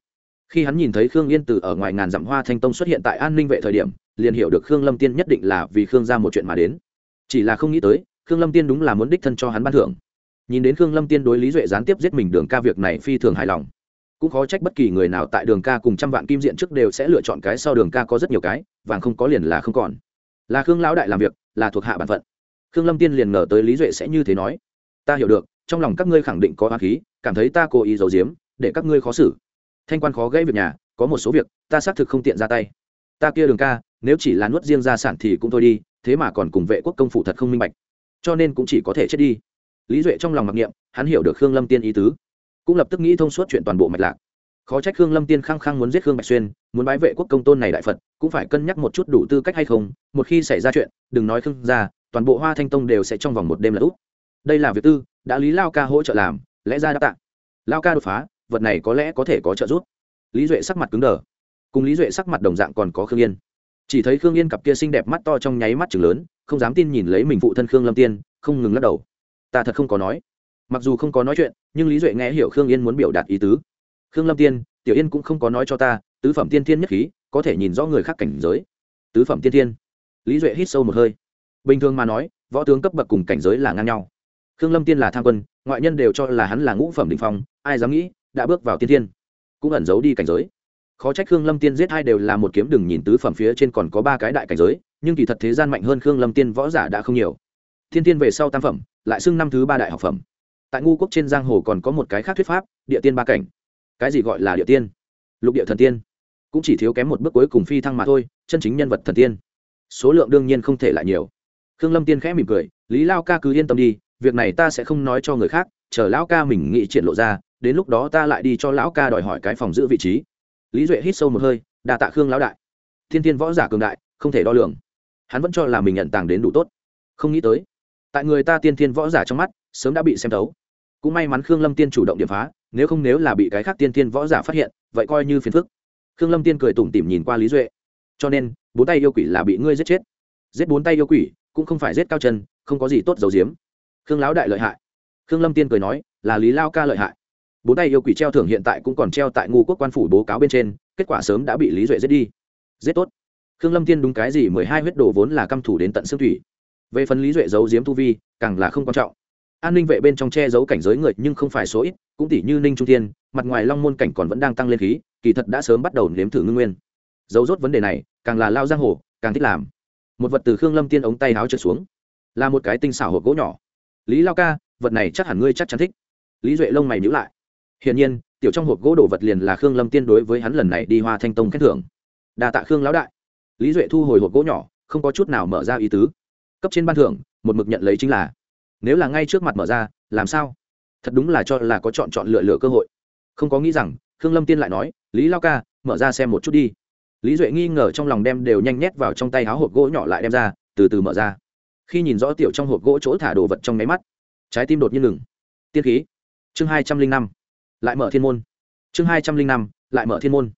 khi hắn nhìn thấy khương yên từ ở ngoài ngàn dặm hoa thanh tông xuất hiện tại an ninh vệ thời điểm liền hiểu được khương lâm tiên nhất định là vì khương ra một chuyện mà đến. Chỉ là không nghĩ tới, khương lâm tiên đúng là muốn đích thân cho hắn ban thưởng. Nhìn đến khương lâm tiên đối lý duệ gián tiếp giết mình đường ca việc này phi thường hài lòng. Cũng khó trách bất kỳ người nào tại đường ca cùng trăm vạn kim diện trước đều sẽ lựa chọn cái sau đường ca có rất nhiều cái, vàng không có liền là không còn. Là khương lão đại làm việc, là thuộc hạ bản phận. Khương lâm tiên liền ngờ tới lý duệ sẽ như thế nói. Ta hiểu được, trong lòng các ngươi khẳng định có hoa khí, cảm thấy ta cố ý giấu giếm, để các ngươi khó xử. Thanh quan khó gãy việc nhà, có một số việc, ta xác thực không tiện ra tay. Ta kia đường ca nếu chỉ là nuốt riêng gia sản thì cũng thôi đi, thế mà còn cùng vệ quốc công phủ thật không minh bạch. Cho nên cũng chỉ có thể chết đi. Lý duệ trong lòng mặc niệm, hắn hiểu được khương lâm tiên ý tứ, cũng lập tức nghĩ thông suốt chuyện toàn bộ mạch lạc. Khó trách khương lâm tiên khăng khăng muốn giết khương bạch xuyên, muốn bái vệ quốc công tôn này đại phật, cũng phải cân nhắc một chút đủ tư cách hay không, một khi xảy ra chuyện, đừng nói khương ra toàn bộ hoa thanh tông đều sẽ trong vòng một đêm là úp. Đây là việc tư, đã lý lao ca hỗ trợ làm, lẽ ra đã tạ. Lao ca đột phá, vật này có lẽ có thể có trợ giúp. Lý duệ sắc mặt cứng đờ. Cùng lý duệ sắc mặt đồng dạng còn có khương yên chỉ thấy khương yên cặp kia xinh đẹp mắt to trong nháy mắt chừng lớn, không dám tin nhìn lấy mình phụ thân khương lâm tiên, không ngừng lắc đầu. Ta thật không có nói. Mặc dù không có nói chuyện, nhưng lý duệ nghe hiểu khương yên muốn biểu đạt ý tứ. Khương lâm tiên, tiểu yên cũng không có nói cho ta, tứ phẩm tiên thiên nhất khí, có thể nhìn rõ người khác cảnh giới. Tứ phẩm tiên thiên. Lý duệ hít sâu một hơi. Bình thường mà nói, võ tướng cấp bậc cùng cảnh giới là ngang nhau. Khương lâm tiên là tham quân, ngoại nhân đều cho là hắn là ngũ phẩm đình phong, ai dám nghĩ, đã bước vào tiên thiên, cũng ẩn giấu đi cảnh giới khó trách khương lâm tiên giết hai đều là một kiếm, đừng nhìn tứ phẩm phía trên còn có ba cái đại cảnh giới, nhưng kỳ thật thế gian mạnh hơn khương lâm tiên võ giả đã không nhiều. Thiên tiên về sau tam phẩm, lại xưng năm thứ ba đại học phẩm. Tại ngu quốc trên giang hồ còn có một cái khác thuyết pháp, địa tiên ba cảnh. Cái gì gọi là địa tiên? Lục địa thần tiên. Cũng chỉ thiếu kém một bước cuối cùng phi thăng mà thôi, chân chính nhân vật thần tiên. Số lượng đương nhiên không thể lại nhiều. Khương lâm tiên khẽ mỉm cười, lý lao ca cứ yên tâm đi, việc này ta sẽ không nói cho người khác, chờ lão ca mình nghĩ triển lộ ra, đến lúc đó ta lại đi cho lão ca đòi hỏi cái phòng giữ vị trí lý duệ hít sâu một hơi đà tạ khương lão đại. Thiên Thiên võ giả cường đại, không thể đo lường. Hắn vẫn cho là mình nhận tàng đến đủ tốt. Không nghĩ tới, tại người ta tiên thiên võ giả trong mắt, sớm đã bị xem thấu. Cũng may mắn khương lâm tiên chủ động điểm phá, nếu không nếu là bị cái khác tiên thiên võ giả phát hiện, vậy coi như phiền phức. Khương lâm tiên cười tủm tỉm nhìn qua lý duệ. Cho nên, bốn tay yêu quỷ là bị ngươi giết chết. Giết bốn tay yêu quỷ, cũng không phải giết cao chân, không có gì tốt dầu diếm khương lão đại lợi hại. Khương lâm tiên cười nói, là lý lao ca lợi hại bốn tay yêu quỷ treo thưởng hiện tại cũng còn treo tại ngu quốc quan phủ bố cáo bên trên, kết quả sớm đã bị lý duệ giết đi. Giết tốt. Khương lâm tiên đúng cái gì mười hai huyết đồ vốn là căm thủ đến tận xương thủy. Về phần lý duệ giấu diếm tu vi, càng là không quan trọng. An ninh vệ bên trong che giấu cảnh giới người nhưng không phải số ít, cũng tỷ như ninh trung tiên mặt ngoài long môn cảnh còn vẫn đang tăng lên khí, kỳ thật đã sớm bắt đầu nếm thử ngưng nguyên. Giấu rốt vấn đề này, càng là lao giang hồ, càng thích làm. Một vật từ khương lâm tiên ống tay áo trượt xuống. Là một cái tinh xảo hộp gỗ nhỏ. Lý lao ca, vật này chắc hẳn ngươi chắc chắn thích. Lý duệ lông mày nhữ lại hiển nhiên, tiểu trong hộp gỗ đồ vật liền là khương lâm tiên đối với hắn lần này đi hoa thanh tông khen thưởng. Đa tạ khương lão đại. Lý duệ thu hồi hộp gỗ nhỏ, không có chút nào mở ra ý tứ. Cấp trên ban thưởng, một mực nhận lấy chính là, nếu là ngay trước mặt mở ra, làm sao? Thật đúng là cho là có chọn chọn lựa lựa cơ hội. Không có nghĩ rằng, khương lâm tiên lại nói, lý lao ca, mở ra xem một chút đi. Lý duệ nghi ngờ trong lòng đem đều nhanh nhét vào trong tay áo hộp gỗ nhỏ lại đem ra, từ từ mở ra. Khi nhìn rõ tiểu trong hộp gỗ chỗ thả đồ vật trong máy mắt, trái tim đột nhiên ngừng. Tiên khí. Chương hai trăm linh năm lại mở thiên môn. Chương hai trăm linh năm, lại mở thiên môn.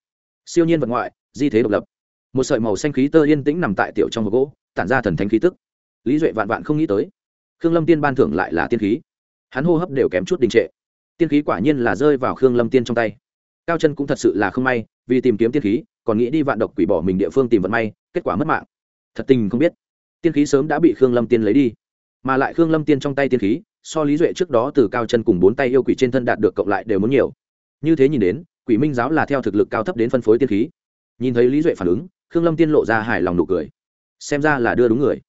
Siêu nhiên vật ngoại, di thế độc lập. Một sợi màu xanh khí tơ yên tĩnh nằm tại tiểu trong hộp gỗ, tản ra thần thánh khí tức. Lý duệ vạn vạn không nghĩ tới, khương lâm tiên ban thưởng lại là tiên khí. Hắn hô hấp đều kém chút đình trệ. Tiên khí quả nhiên là rơi vào khương lâm tiên trong tay. Cao chân cũng thật sự là không may, vì tìm kiếm tiên khí, còn nghĩ đi vạn độc quỷ bỏ mình địa phương tìm vận may, kết quả mất mạng. Thật tình không biết, tiên khí sớm đã bị khương lâm tiên lấy đi. Mà lại khương lâm tiên trong tay tiên khí so lý duệ trước đó từ cao chân cùng bốn tay yêu quỷ trên thân đạt được cộng lại đều muốn nhiều. Như thế nhìn đến, quỷ minh giáo là theo thực lực cao thấp đến phân phối tiên khí. Nhìn thấy lý duệ phản ứng, khương lâm tiên lộ ra hài lòng nụ cười. Xem ra là đưa đúng người.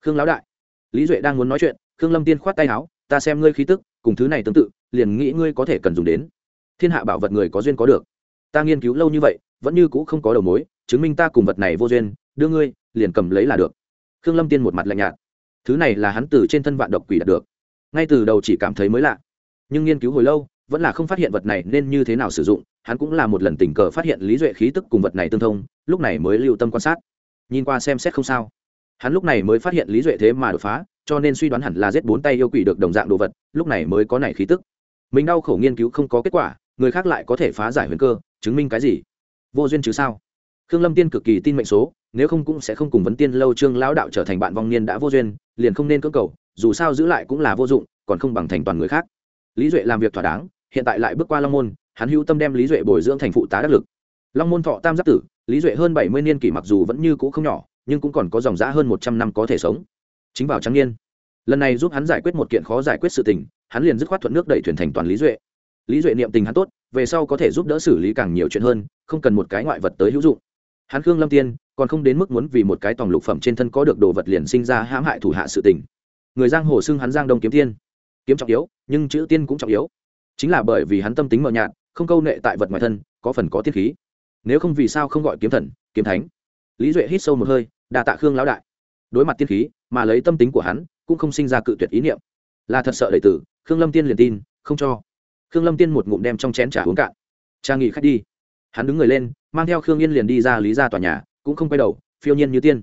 Khương lão đại, lý duệ đang muốn nói chuyện, khương lâm tiên khoát tay áo, ta xem ngươi khí tức, cùng thứ này tương tự, liền nghĩ ngươi có thể cần dùng đến. Thiên hạ bảo vật người có duyên có được. Ta nghiên cứu lâu như vậy, vẫn như cũ không có đầu mối, chứng minh ta cùng vật này vô duyên, đưa ngươi, liền cầm lấy là được. Khương lâm tiên một mặt lạnh nhạt. Thứ này là hắn từ trên thân vạn độc quỷ đạt được ngay từ đầu chỉ cảm thấy mới lạ. Nhưng nghiên cứu hồi lâu, vẫn là không phát hiện vật này nên như thế nào sử dụng, hắn cũng là một lần tình cờ phát hiện lý duệ khí tức cùng vật này tương thông, lúc này mới lưu tâm quan sát. Nhìn qua xem xét không sao. Hắn lúc này mới phát hiện lý duệ thế mà đột phá, cho nên suy đoán hẳn là giết bốn tay yêu quỷ được đồng dạng đồ vật, lúc này mới có này khí tức. Mình đau khổ nghiên cứu không có kết quả, người khác lại có thể phá giải huyền cơ, chứng minh cái gì? Vô duyên chứ sao? Khương lâm tiên cực kỳ tin mệnh số, nếu không cũng sẽ không cùng vấn tiên lâu trương lão đạo trở thành bạn vong niên đã vô duyên, liền không nên cưỡng cầu dù sao giữ lại cũng là vô dụng, còn không bằng thành toàn người khác. Lý duệ làm việc thỏa đáng, hiện tại lại bước qua long môn, hắn hữu tâm đem lý duệ bồi dưỡng thành phụ tá đắc lực. Long môn thọ tam giáp tử, lý duệ hơn bảy mươi niên kỷ mặc dù vẫn như cũ không nhỏ, nhưng cũng còn có dòng giã hơn một trăm năm có thể sống. Chính vào trắng niên, lần này giúp hắn giải quyết một kiện khó giải quyết sự tình, hắn liền dứt khoát thuận nước đẩy thuyền thành toàn lý duệ. Lý duệ niệm tình hắn tốt, về sau có thể giúp đỡ xử lý càng nhiều chuyện hơn, không cần một cái ngoại vật tới hữu dụng. Hắn khương lâm tiên, còn không đến mức muốn vì một cái tòng lục phẩm trên thân có được đồ vật liền sinh ra hãm hại thủ hạ sự tình người giang hồ xưng hắn giang đông kiếm tiên. Kiếm trọng yếu, nhưng chữ tiên cũng trọng yếu. Chính là bởi vì hắn tâm tính mờ nhạt, không câu nệ tại vật ngoài thân, có phần có tiết khí. Nếu không vì sao không gọi kiếm thần, kiếm thánh? Lý duệ hít sâu một hơi đà tạ khương lão đại. Đối mặt tiên khí, mà lấy tâm tính của hắn, cũng không sinh ra cự tuyệt ý niệm. Là thật sợ đệ tử, khương lâm tiên liền tin, không cho. Khương lâm tiên một ngụm đem trong chén trà uống cạn. Cha nghỉ khách đi. Hắn đứng người lên, mang theo khương yên liền đi ra lý ra tòa nhà, cũng không quay đầu, phiêu nhiên như tiên.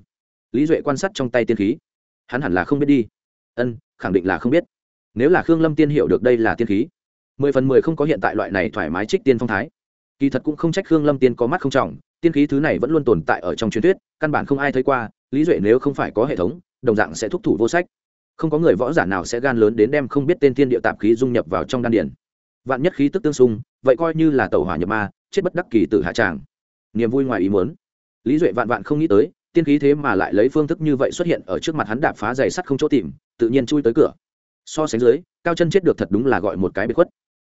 Lý duệ quan sát trong tay tiên khí. Hắn hẳn là không biết đi ân, khẳng định là không biết. Nếu là khương lâm tiên hiểu được đây là tiên khí, mười phần mười không có hiện tại loại này thoải mái trích tiên phong thái. Kỳ thật cũng không trách khương lâm tiên có mắt không trọng, tiên khí thứ này vẫn luôn tồn tại ở trong truyền thuyết, căn bản không ai thấy qua, lý duệ nếu không phải có hệ thống, đồng dạng sẽ thúc thủ vô sách. Không có người võ giả nào sẽ gan lớn đến đem không biết tên tiên địa tạp khí dung nhập vào trong đan điển vạn nhất khí tức tương xung, vậy coi như là tàu hỏa nhập ma, chết bất đắc kỳ tử hạ tràng. Niềm vui ngoài ý muốn. Lý duệ vạn vạn không nghĩ tới tiên khí thế mà lại lấy phương thức như vậy xuất hiện ở trước mặt hắn đạp phá giày sắt không chỗ tìm, tự nhiên chui tới cửa. So sánh dưới, cao chân chết được thật đúng là gọi một cái bị khuất.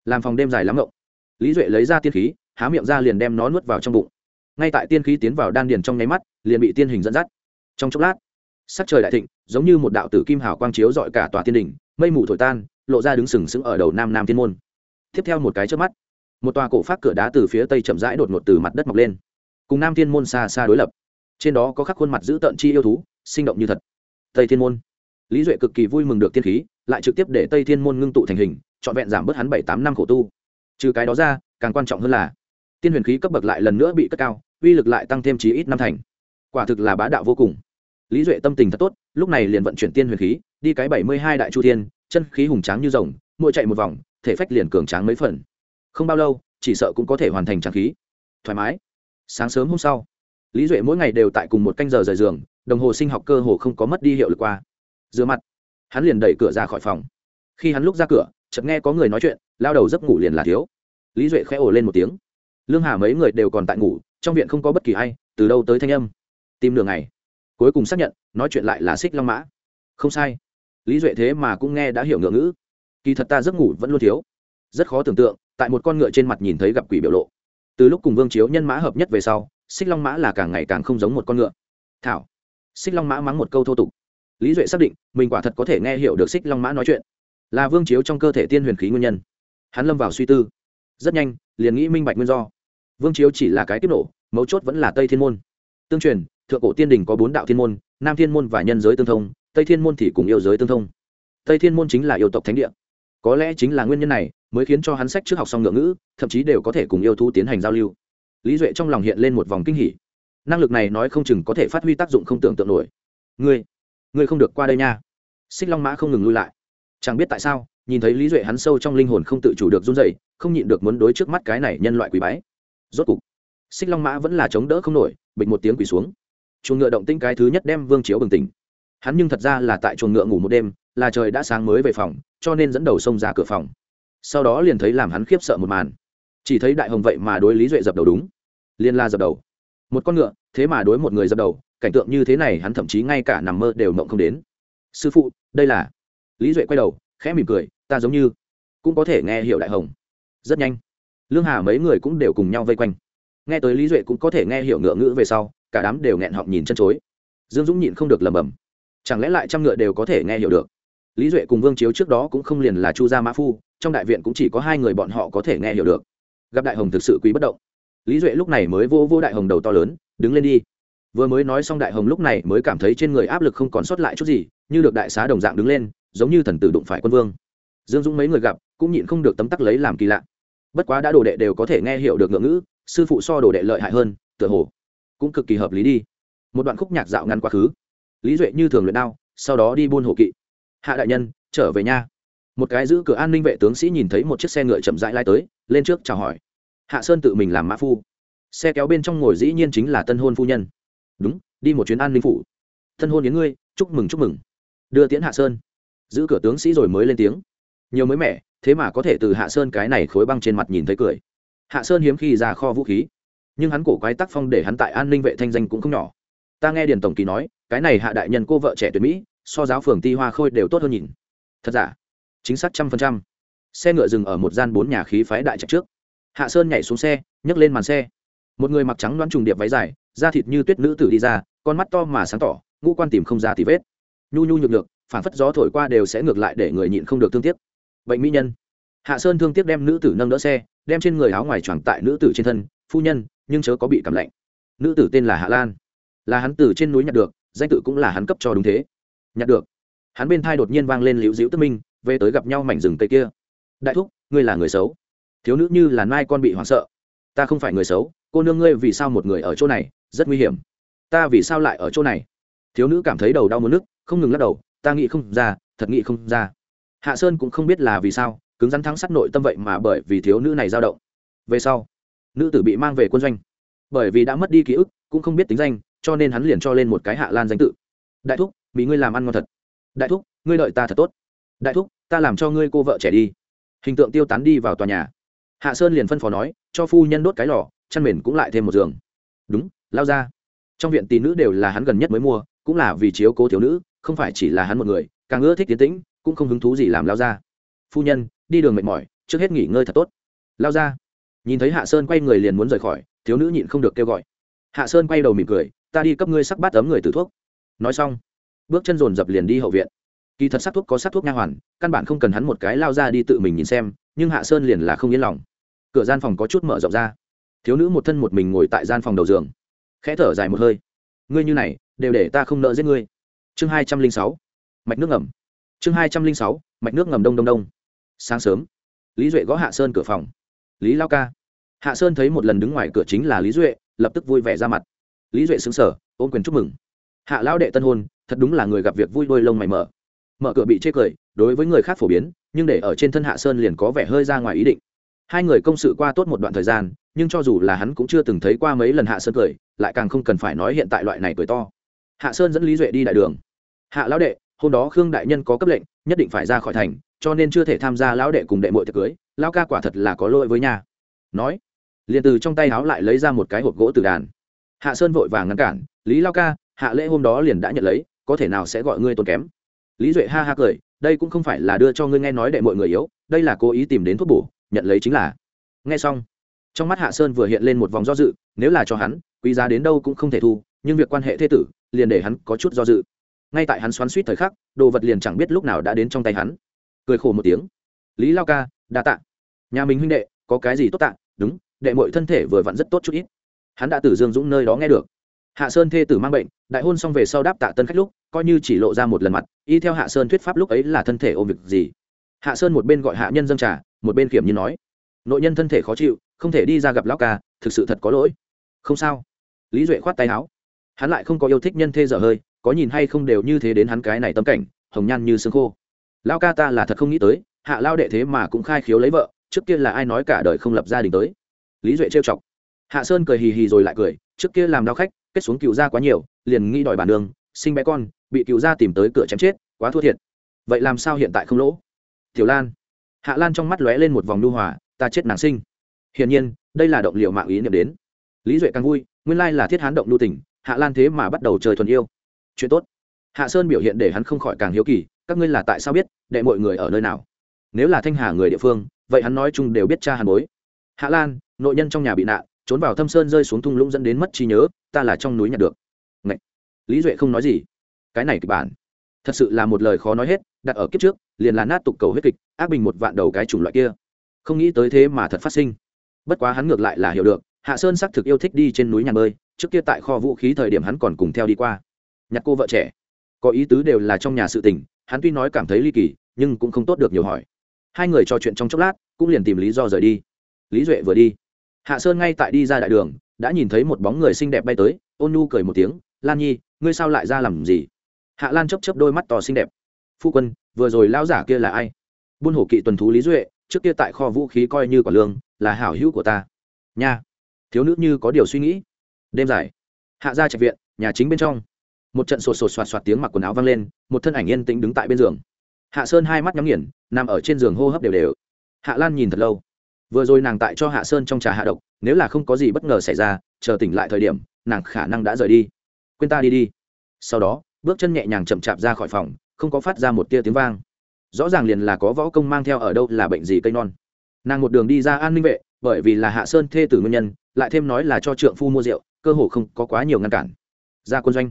Làm phòng đêm dài lắm ngộng. Lý duệ lấy ra tiên khí, há miệng ra liền đem nó nuốt vào trong bụng. Ngay tại tiên khí tiến vào đan điền trong nháy mắt, liền bị tiên hình dẫn dắt. Trong chốc lát, sắc trời đại thịnh, giống như một đạo tử kim hào quang chiếu dọi cả tòa tiên đỉnh, mây mù thổi tan, lộ ra đứng sừng sững ở đầu nam nam thiên môn. Tiếp theo một cái trước mắt, một tòa cổ phát cửa đá từ phía tây chậm rãi đột ngột từ mặt đất mọc lên. Cùng nam thiên môn xa xa đối lập trên đó có khắc khuôn mặt giữ tợn chi yêu thú, sinh động như thật. Tây thiên môn. Lý duệ cực kỳ vui mừng được tiên khí, lại trực tiếp để tây thiên môn ngưng tụ thành hình, trọn vẹn giảm bớt hắn bảy tám năm khổ tu. Trừ cái đó ra, càng quan trọng hơn là, tiên huyền khí cấp bậc lại lần nữa bị cất cao, uy lực lại tăng thêm chí ít năm thành. Quả thực là bá đạo vô cùng. Lý duệ tâm tình thật tốt, lúc này liền vận chuyển tiên huyền khí, đi cái bảy mươi hai đại chu thiên, chân khí hùng tráng như rồng, mỗi chạy một vòng, thể phách liền cường tráng mấy phần. Không bao lâu, chỉ sợ cũng có thể hoàn thành tráng khí. Thoải mái. Sáng sớm hôm sau lý duệ mỗi ngày đều tại cùng một canh giờ rời giường, đồng hồ sinh học cơ hồ không có mất đi hiệu lực qua. Rửa mặt, hắn liền đẩy cửa ra khỏi phòng. Khi hắn lúc ra cửa, chợt nghe có người nói chuyện, lao đầu giấc ngủ liền là thiếu. Lý duệ khẽ ồ lên một tiếng. Lương hà mấy người đều còn tại ngủ, trong viện không có bất kỳ ai, từ đâu tới thanh âm? Tìm đường này cuối cùng xác nhận, nói chuyện lại là xích long mã. Không sai. Lý duệ thế mà cũng nghe đã hiểu ngựa ngữ. Kỳ thật ta giấc ngủ vẫn luôn thiếu. Rất khó tưởng tượng, tại một con ngựa trên mặt nhìn thấy gặp quỷ biểu lộ. Từ lúc cùng vương chiếu nhân mã hợp nhất về sau xích long mã là càng ngày càng không giống một con ngựa. Thảo. Xích long mã mắng một câu thô tục. Lý duệ xác định, mình quả thật có thể nghe hiểu được xích long mã nói chuyện. Là vương chiếu trong cơ thể tiên huyền khí nguyên nhân. Hắn lâm vào suy tư. Rất nhanh, liền nghĩ minh bạch nguyên do. Vương chiếu chỉ là cái tiếp nổ, mấu chốt vẫn là tây thiên môn. Tương truyền, thượng cổ tiên đình có bốn đạo thiên môn, nam thiên môn và nhân giới tương thông, tây thiên môn thì cùng yêu giới tương thông. Tây thiên môn chính là yêu tộc thánh địa. Có lẽ chính là nguyên nhân này, mới khiến cho hắn sách trước học xong ngữ ngữ, thậm chí đều có thể cùng yêu thú tiến hành giao lưu lý duệ trong lòng hiện lên một vòng kinh hỉ. Năng lực này nói không chừng có thể phát huy tác dụng không tưởng tượng nổi. Ngươi ngươi không được qua đây nha. Xích long mã không ngừng lui lại. Chẳng biết tại sao, nhìn thấy lý duệ hắn sâu trong linh hồn không tự chủ được run dậy không nhịn được muốn đối trước mắt cái này nhân loại quỷ bái. Rốt cục, xích long mã vẫn là chống đỡ không nổi, bịch một tiếng quỳ xuống. Chuồng ngựa động tinh cái thứ nhất đem vương chiếu bừng tỉnh. Hắn nhưng thật ra là tại chuồng ngựa ngủ một đêm, là trời đã sáng mới về phòng, cho nên dẫn đầu xông ra cửa phòng. Sau đó liền thấy làm hắn khiếp sợ một màn chỉ thấy đại hồng vậy mà đối lý duệ dập đầu đúng. Liên la dập đầu. Một con ngựa, thế mà đối một người dập đầu, cảnh tượng như thế này hắn thậm chí ngay cả nằm mơ đều mộng không đến. Sư phụ, đây là. Lý duệ quay đầu, khẽ mỉm cười, ta giống như cũng có thể nghe hiểu đại hồng. Rất nhanh. Lương hà mấy người cũng đều cùng nhau vây quanh. Nghe tới lý duệ cũng có thể nghe hiểu ngựa ngữ về sau, cả đám đều nghẹn họng nhìn chân chối. Dương dũng nhịn không được lẩm bẩm. Chẳng lẽ lại trăm ngựa đều có thể nghe hiểu được? Lý duệ cùng vương chiếu trước đó cũng không liền là chu gia mã phu, trong đại viện cũng chỉ có hai người bọn họ có thể nghe hiểu được gặp đại hồng thực sự quý bất động. Lý duệ lúc này mới vô vô đại hồng đầu to lớn, đứng lên đi. Vừa mới nói xong đại hồng lúc này mới cảm thấy trên người áp lực không còn sót lại chút gì, như được đại xá đồng dạng đứng lên, giống như thần tử đụng phải quân vương. Dương dũng mấy người gặp, cũng nhịn không được tấm tắc lấy làm kỳ lạ. Bất quá đã đồ đệ đều có thể nghe hiểu được ngữ ngữ, sư phụ so đồ đệ lợi hại hơn, tựa hồ cũng cực kỳ hợp lý đi. Một đoạn khúc nhạc dạo ngăn quá khứ. Lý duệ như thường luyện đao, sau đó đi buôn hộ kỵ. Hạ đại nhân, trở về nha. Một cái giữ cửa an ninh vệ tướng sĩ nhìn thấy một chiếc xe ngựa chậm rãi lai tới lên trước chào hỏi. Hạ sơn tự mình làm mã phu. Xe kéo bên trong ngồi dĩ nhiên chính là tân hôn phu nhân. Đúng, đi một chuyến an ninh phủ. Tân hôn đến ngươi, chúc mừng chúc mừng. Đưa tiễn hạ sơn. Giữ cửa tướng sĩ rồi mới lên tiếng. Nhiều mới mẻ, thế mà có thể từ hạ sơn cái này khối băng trên mặt nhìn thấy cười. Hạ sơn hiếm khi ra kho vũ khí. Nhưng hắn cổ quái tác phong để hắn tại an ninh vệ thanh danh cũng không nhỏ. Ta nghe điền tổng kỳ nói, cái này hạ đại nhân cô vợ trẻ tuyệt mỹ, so giáo phường ti hoa khôi đều tốt hơn nhìn. Thật giả? Chính xác trăm phần trăm xe ngựa dừng ở một gian bốn nhà khí phái đại trạch trước. Hạ sơn nhảy xuống xe nhấc lên màn xe. Một người mặc trắng đoán trùng điệp váy dài da thịt như tuyết nữ tử đi ra con mắt to mà sáng tỏ ngũ quan tìm không ra thì vết. Nhu nhu nhược được, phản phất gió thổi qua đều sẽ ngược lại để người nhịn không được thương tiếc. Bệnh mỹ nhân. Hạ sơn thương tiếc đem nữ tử nâng đỡ xe đem trên người áo ngoài choàng tại nữ tử trên thân phu nhân nhưng chớ có bị cảm lạnh. Nữ tử tên là hạ lan. Là hắn từ trên núi nhặt được danh tự cũng là hắn cấp cho đúng thế. Nhặt được. Hắn bên thai đột nhiên vang lên liễu diễu tức minh về tới gặp nhau mảnh rừng cây kia đại thúc, ngươi là người xấu. Thiếu nữ như là mai con bị hoảng sợ. Ta không phải người xấu, cô nương ngươi vì sao một người ở chỗ này, rất nguy hiểm. Ta vì sao lại ở chỗ này? Thiếu nữ cảm thấy đầu đau muốn nức, không ngừng lắc đầu, ta nghĩ không ra, thật nghĩ không ra. Hạ sơn cũng không biết là vì sao, cứng rắn thắng sắt nội tâm vậy mà bởi vì thiếu nữ này dao động. Về sau, nữ tử bị mang về quân doanh. Bởi vì đã mất đi ký ức, cũng không biết tính danh, cho nên hắn liền cho lên một cái hạ lan danh tự. Đại thúc bị ngươi làm ăn ngon thật. Đại thúc, ngươi đợi ta thật tốt. Đại thúc, ta làm cho ngươi cô vợ trẻ đi hình tượng tiêu tán đi vào tòa nhà. Hạ sơn liền phân phó nói, cho phu nhân đốt cái lò, chăn mền cũng lại thêm một giường. Đúng, lao ra. Trong viện tỷ nữ đều là hắn gần nhất mới mua, cũng là vì chiếu cố thiếu nữ, không phải chỉ là hắn một người, càng ưa thích tiến tĩnh, cũng không hứng thú gì làm lao ra. Phu nhân, đi đường mệt mỏi, trước hết nghỉ ngơi thật tốt. Lao ra. Nhìn thấy hạ sơn quay người liền muốn rời khỏi, thiếu nữ nhịn không được kêu gọi. Hạ sơn quay đầu mỉm cười, ta đi cấp ngươi sắc bát ấm người từ thuốc. Nói xong, bước chân dồn dập liền đi hậu viện kỳ thật sát thuốc có sát thuốc nha hoàn, căn bản không cần hắn một cái lao ra đi tự mình nhìn xem, nhưng hạ sơn liền là không yên lòng. Cửa gian phòng có chút mở rộng ra. Thiếu nữ một thân một mình ngồi tại gian phòng đầu giường. Khẽ thở dài một hơi. Ngươi như này, đều để ta không nợ giết ngươi. Chương hai trăm linh sáu. Mạch nước ngầm. Chương hai trăm linh sáu. Mạch nước ngầm đông đông đông. Sáng sớm. Lý duệ gõ hạ sơn cửa phòng. Lý lao ca. Hạ sơn thấy một lần đứng ngoài cửa chính là lý duệ, lập tức vui vẻ ra mặt. Lý duệ xứng sở ôm quyền chúc mừng. Hạ lão đệ tân hôn, thật đúng là người gặp việc vui đôi lông mày mở mở cửa bị chê cười, đối với người khác phổ biến, nhưng để ở trên thân hạ sơn liền có vẻ hơi ra ngoài ý định. Hai người công sự qua tốt một đoạn thời gian, nhưng cho dù là hắn cũng chưa từng thấy qua mấy lần hạ sơn cười, lại càng không cần phải nói hiện tại loại này cười to. Hạ sơn dẫn lý duệ đi đại đường. Hạ lão đệ, hôm đó khương đại nhân có cấp lệnh, nhất định phải ra khỏi thành, cho nên chưa thể tham gia lão đệ cùng đệ mội tiệc cưới, lão ca quả thật là có lỗi với nhà nói, liền từ trong tay áo lại lấy ra một cái hộp gỗ từ đàn. Hạ sơn vội vàng ngăn cản, lý lao ca, hạ lễ hôm đó liền đã nhận lấy, có thể nào sẽ gọi ngươi tốn kém? Lý duệ ha ha cười, đây cũng không phải là đưa cho ngươi nghe nói đệ mọi người yếu, đây là cố ý tìm đến thuốc bổ, nhận lấy chính là. Nghe xong, trong mắt hạ sơn vừa hiện lên một vòng do dự, nếu là cho hắn, quý giá đến đâu cũng không thể thu, nhưng việc quan hệ thê tử, liền để hắn có chút do dự. Ngay tại hắn xoắn suýt thời khắc, đồ vật liền chẳng biết lúc nào đã đến trong tay hắn. Cười khổ một tiếng. Lý lao ca, đa tạ. Nhà mình huynh đệ, có cái gì tốt tạ? Đúng, đệ mội thân thể vừa vặn rất tốt chút ít. Hắn đã từ dương dũng nơi đó nghe được. Hạ sơn thê tử mang bệnh, đại hôn xong về sau đáp tạ tân khách lúc coi như chỉ lộ ra một lần mặt, y theo hạ sơn thuyết pháp lúc ấy là thân thể ôm việc gì? Hạ sơn một bên gọi hạ nhân dân trả một bên kiểm như nói, nội nhân thân thể khó chịu, không thể đi ra gặp lão ca, thực sự thật có lỗi. Không sao. Lý duệ khoát tay áo. Hắn lại không có yêu thích nhân thê dở hơi, có nhìn hay không đều như thế đến hắn cái này tâm cảnh, hồng nhan như xương khô. Lão ca ta là thật không nghĩ tới, hạ lao đệ thế mà cũng khai khiếu lấy vợ, trước kia là ai nói cả đời không lập gia đình tới? Lý duệ trêu chọc. Hạ sơn cười hì hì rồi lại cười, trước kia làm đau khách, kết xuống cựu gia quá nhiều, liền nghĩ đòi bản đường sinh bé con bị cựu gia tìm tới cửa chém chết, quá thua thiệt. Vậy làm sao hiện tại không lỗ? Tiểu lan. Hạ lan trong mắt lóe lên một vòng nu hòa, ta chết nàng sinh. Hiển nhiên, đây là động liệu mạng ý niệm đến. Lý duệ càng vui, nguyên lai là thiết hán động lưu tỉnh hạ lan thế mà bắt đầu chơi thuần yêu. Chuyện tốt. Hạ sơn biểu hiện để hắn không khỏi càng hiếu kỳ, các ngươi là tại sao biết, đệ mọi người ở nơi nào? Nếu là thanh hà người địa phương, vậy hắn nói chung đều biết cha hàn bối. Hạ lan, nội nhân trong nhà bị nạn, trốn vào thâm sơn rơi xuống thung lũng dẫn đến mất trí nhớ, ta là trong núi nhặt được. Ngậy! lý duệ không nói gì cái này kịch bản. Thật sự là một lời khó nói hết, đặt ở kiếp trước, liền là nát tục cầu huyết kịch, ác bình một vạn đầu cái chủng loại kia. Không nghĩ tới thế mà thật phát sinh. Bất quá hắn ngược lại là hiểu được, hạ sơn xác thực yêu thích đi trên núi nhà bơi, trước kia tại kho vũ khí thời điểm hắn còn cùng theo đi qua. Nhặt cô vợ trẻ. Có ý tứ đều là trong nhà sự tình, hắn tuy nói cảm thấy ly kỳ, nhưng cũng không tốt được nhiều hỏi. Hai người trò chuyện trong chốc lát, cũng liền tìm lý do rời đi. Lý duệ vừa đi. Hạ sơn ngay tại đi ra đại đường, đã nhìn thấy một bóng người xinh đẹp bay tới, ôn nhu cười một tiếng, lan nhi, ngươi sao lại ra làm gì? Hạ lan chấp chấp đôi mắt to xinh đẹp. Phu quân, vừa rồi lão giả kia là ai? Buôn hổ kỵ tuần thú lý duệ, trước kia tại kho vũ khí coi như quả lương, là hảo hữu của ta. Nha, thiếu nữ như có điều suy nghĩ. Đêm dài, hạ ra trạch viện, nhà chính bên trong. Một trận sột sột soạt soạt tiếng mặc quần áo vang lên, một thân ảnh yên tĩnh đứng tại bên giường. Hạ sơn hai mắt nhắm nghiền, nằm ở trên giường hô hấp đều đều. Hạ lan nhìn thật lâu. Vừa rồi nàng tại cho hạ sơn trong trà hạ độc, nếu là không có gì bất ngờ xảy ra, chờ tỉnh lại thời điểm, nàng khả năng đã rời đi. Quên ta đi đi. Sau đó bước chân nhẹ nhàng chậm chạp ra khỏi phòng, không có phát ra một tia tiếng vang. Rõ ràng liền là có võ công mang theo ở đâu là bệnh gì cây non. Nàng một đường đi ra an ninh vệ, bởi vì là hạ sơn thê tử nguyên nhân, lại thêm nói là cho trượng phu mua rượu, cơ hồ không có quá nhiều ngăn cản. Ra quân doanh.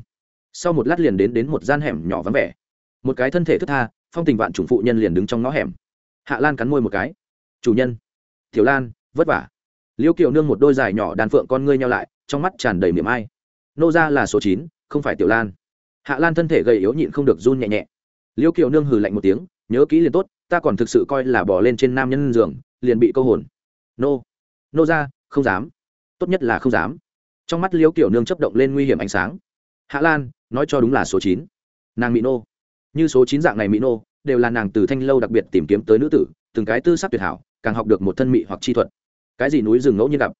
Sau một lát liền đến đến một gian hẻm nhỏ vắng vẻ. Một cái thân thể thức tha, phong tình vạn chủng phụ nhân liền đứng trong ngõ hẻm. Hạ lan cắn môi một cái. Chủ nhân. Tiểu lan, vất vả. Liêu kiều nương một đôi dài nhỏ đàn phượng con ngươi nhau lại, trong mắt tràn đầy miệng ai. Nô ra là số chín, không phải tiểu lan hạ lan thân thể gầy yếu nhịn không được run nhẹ nhẹ. Liêu kiều nương hừ lạnh một tiếng, nhớ kỹ liền tốt, ta còn thực sự coi là bỏ lên trên nam nhân giường, liền bị câu hồn. Nô nô ra, không dám. Tốt nhất là không dám. Trong mắt liêu kiều nương chấp động lên nguy hiểm ánh sáng. Hạ lan, nói cho đúng là số chín. Nàng mỹ nô. Như số chín dạng này mỹ nô, đều là nàng từ thanh lâu đặc biệt tìm kiếm tới nữ tử, từng cái tư sắc tuyệt hảo, càng học được một thân mỹ hoặc chi thuật. Cái gì núi rừng ngẫu nhiên gặp,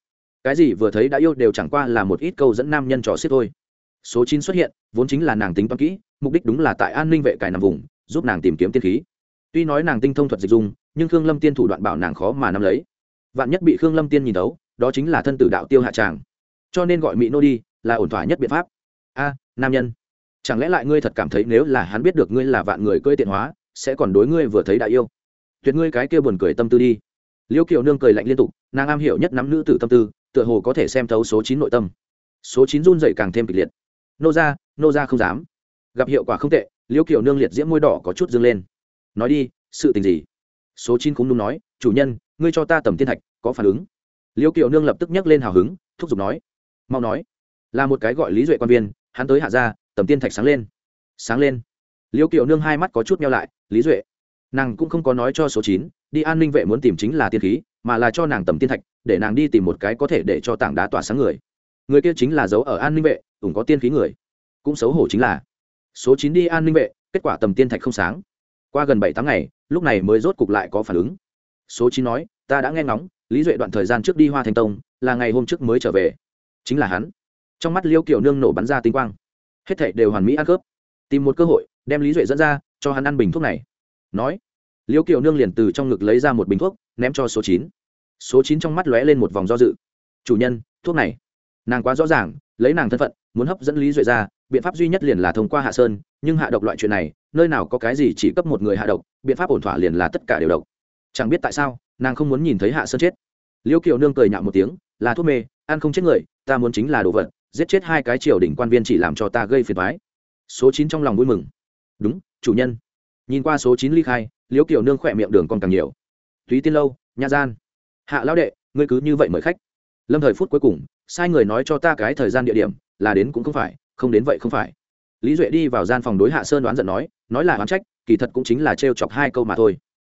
cái gì vừa thấy đã yêu đều chẳng qua là một ít câu dẫn nam nhân trò xiết thôi số chín xuất hiện, vốn chính là nàng tính toán kỹ, mục đích đúng là tại an ninh vệ cải nằm vùng, giúp nàng tìm kiếm tiên khí. Tuy nói nàng tinh thông thuật dịch dung, nhưng khương lâm tiên thủ đoạn bảo nàng khó mà nắm lấy. Vạn nhất bị khương lâm tiên nhìn tấu đó chính là thân tử đạo tiêu hạ tràng. Cho nên gọi mỹ nô đi, là ổn thỏa nhất biện pháp. A, nam nhân, chẳng lẽ lại ngươi thật cảm thấy nếu là hắn biết được ngươi là vạn người cơi tiện hóa, sẽ còn đối ngươi vừa thấy đại yêu? Tuyệt ngươi cái kia buồn cười tâm tư đi. Liêu kiều nương cười lạnh liên tục, nàng am hiểu nhất nắm nữ tử tâm tư, tựa hồ có thể xem thấu số chín nội tâm. Số chín run dậy càng thêm kịch liệt nô ra nô ra không dám. Gặp hiệu quả không tệ liêu kiều nương liệt diễm môi đỏ có chút dâng lên. Nói đi, sự tình gì? Số chín cũng đúng nói, chủ nhân, ngươi cho ta tầm thiên thạch, có phản ứng. Liêu kiều nương lập tức nhấc lên hào hứng, thúc giục nói. Mau nói. Là một cái gọi lý duệ quan viên, hắn tới hạ ra tầm tiên thạch sáng lên. Sáng lên. Liêu kiều nương hai mắt có chút meo lại, lý duệ. Nàng cũng không có nói cho số chín, đi an ninh vệ muốn tìm chính là tiên khí, mà là cho nàng tầm tiên thạch, để nàng đi tìm một cái có thể để cho tảng đá tỏa sáng người người kia chính là giấu ở an ninh vệ, ủng có tiên khí người. Cũng xấu hổ chính là. Số chín đi an ninh vệ, kết quả tầm tiên thạch không sáng. Qua gần bảy tháng ngày, lúc này mới rốt cục lại có phản ứng. Số chín nói, ta đã nghe ngóng, lý duệ đoạn thời gian trước đi hoa thành tông, là ngày hôm trước mới trở về. Chính là hắn. Trong mắt liêu kiểu nương nổ bắn ra tinh quang. Hết thảy đều hoàn mỹ ăn cướp tìm một cơ hội, đem lý duệ dẫn ra, cho hắn ăn bình thuốc này. Nói, liêu kiểu nương liền từ trong ngực lấy ra một bình thuốc, ném cho số chín. Số chín trong mắt lóe lên một vòng do dự. Chủ nhân, thuốc này nàng quá rõ ràng, lấy nàng thân phận, muốn hấp dẫn lý duệ ra, biện pháp duy nhất liền là thông qua hạ sơn, nhưng hạ độc loại chuyện này, nơi nào có cái gì chỉ cấp một người hạ độc, biện pháp ổn thỏa liền là tất cả đều độc. Chẳng biết tại sao, nàng không muốn nhìn thấy hạ sơn chết. Liêu kiều nương cười nhạo một tiếng, là thuốc mê, ăn không chết người, ta muốn chính là đồ vật, giết chết hai cái triều đỉnh quan viên chỉ làm cho ta gây phiền thoái số chín trong lòng vui mừng. Đúng, chủ nhân. Nhìn qua số chín ly khai, liêu kiều nương khỏe miệng đường còn càng nhiều. Túy tiên lâu, nha gian. Hạ lão đệ, ngươi cứ như vậy mời khách. Lâm thời phút cuối cùng sai người nói cho ta cái thời gian địa điểm, là đến cũng không phải, không đến vậy không phải. Lý duệ đi vào gian phòng đối hạ sơn đoán giận nói nói là oán trách, kỳ thật cũng chính là trêu chọc hai câu mà thôi.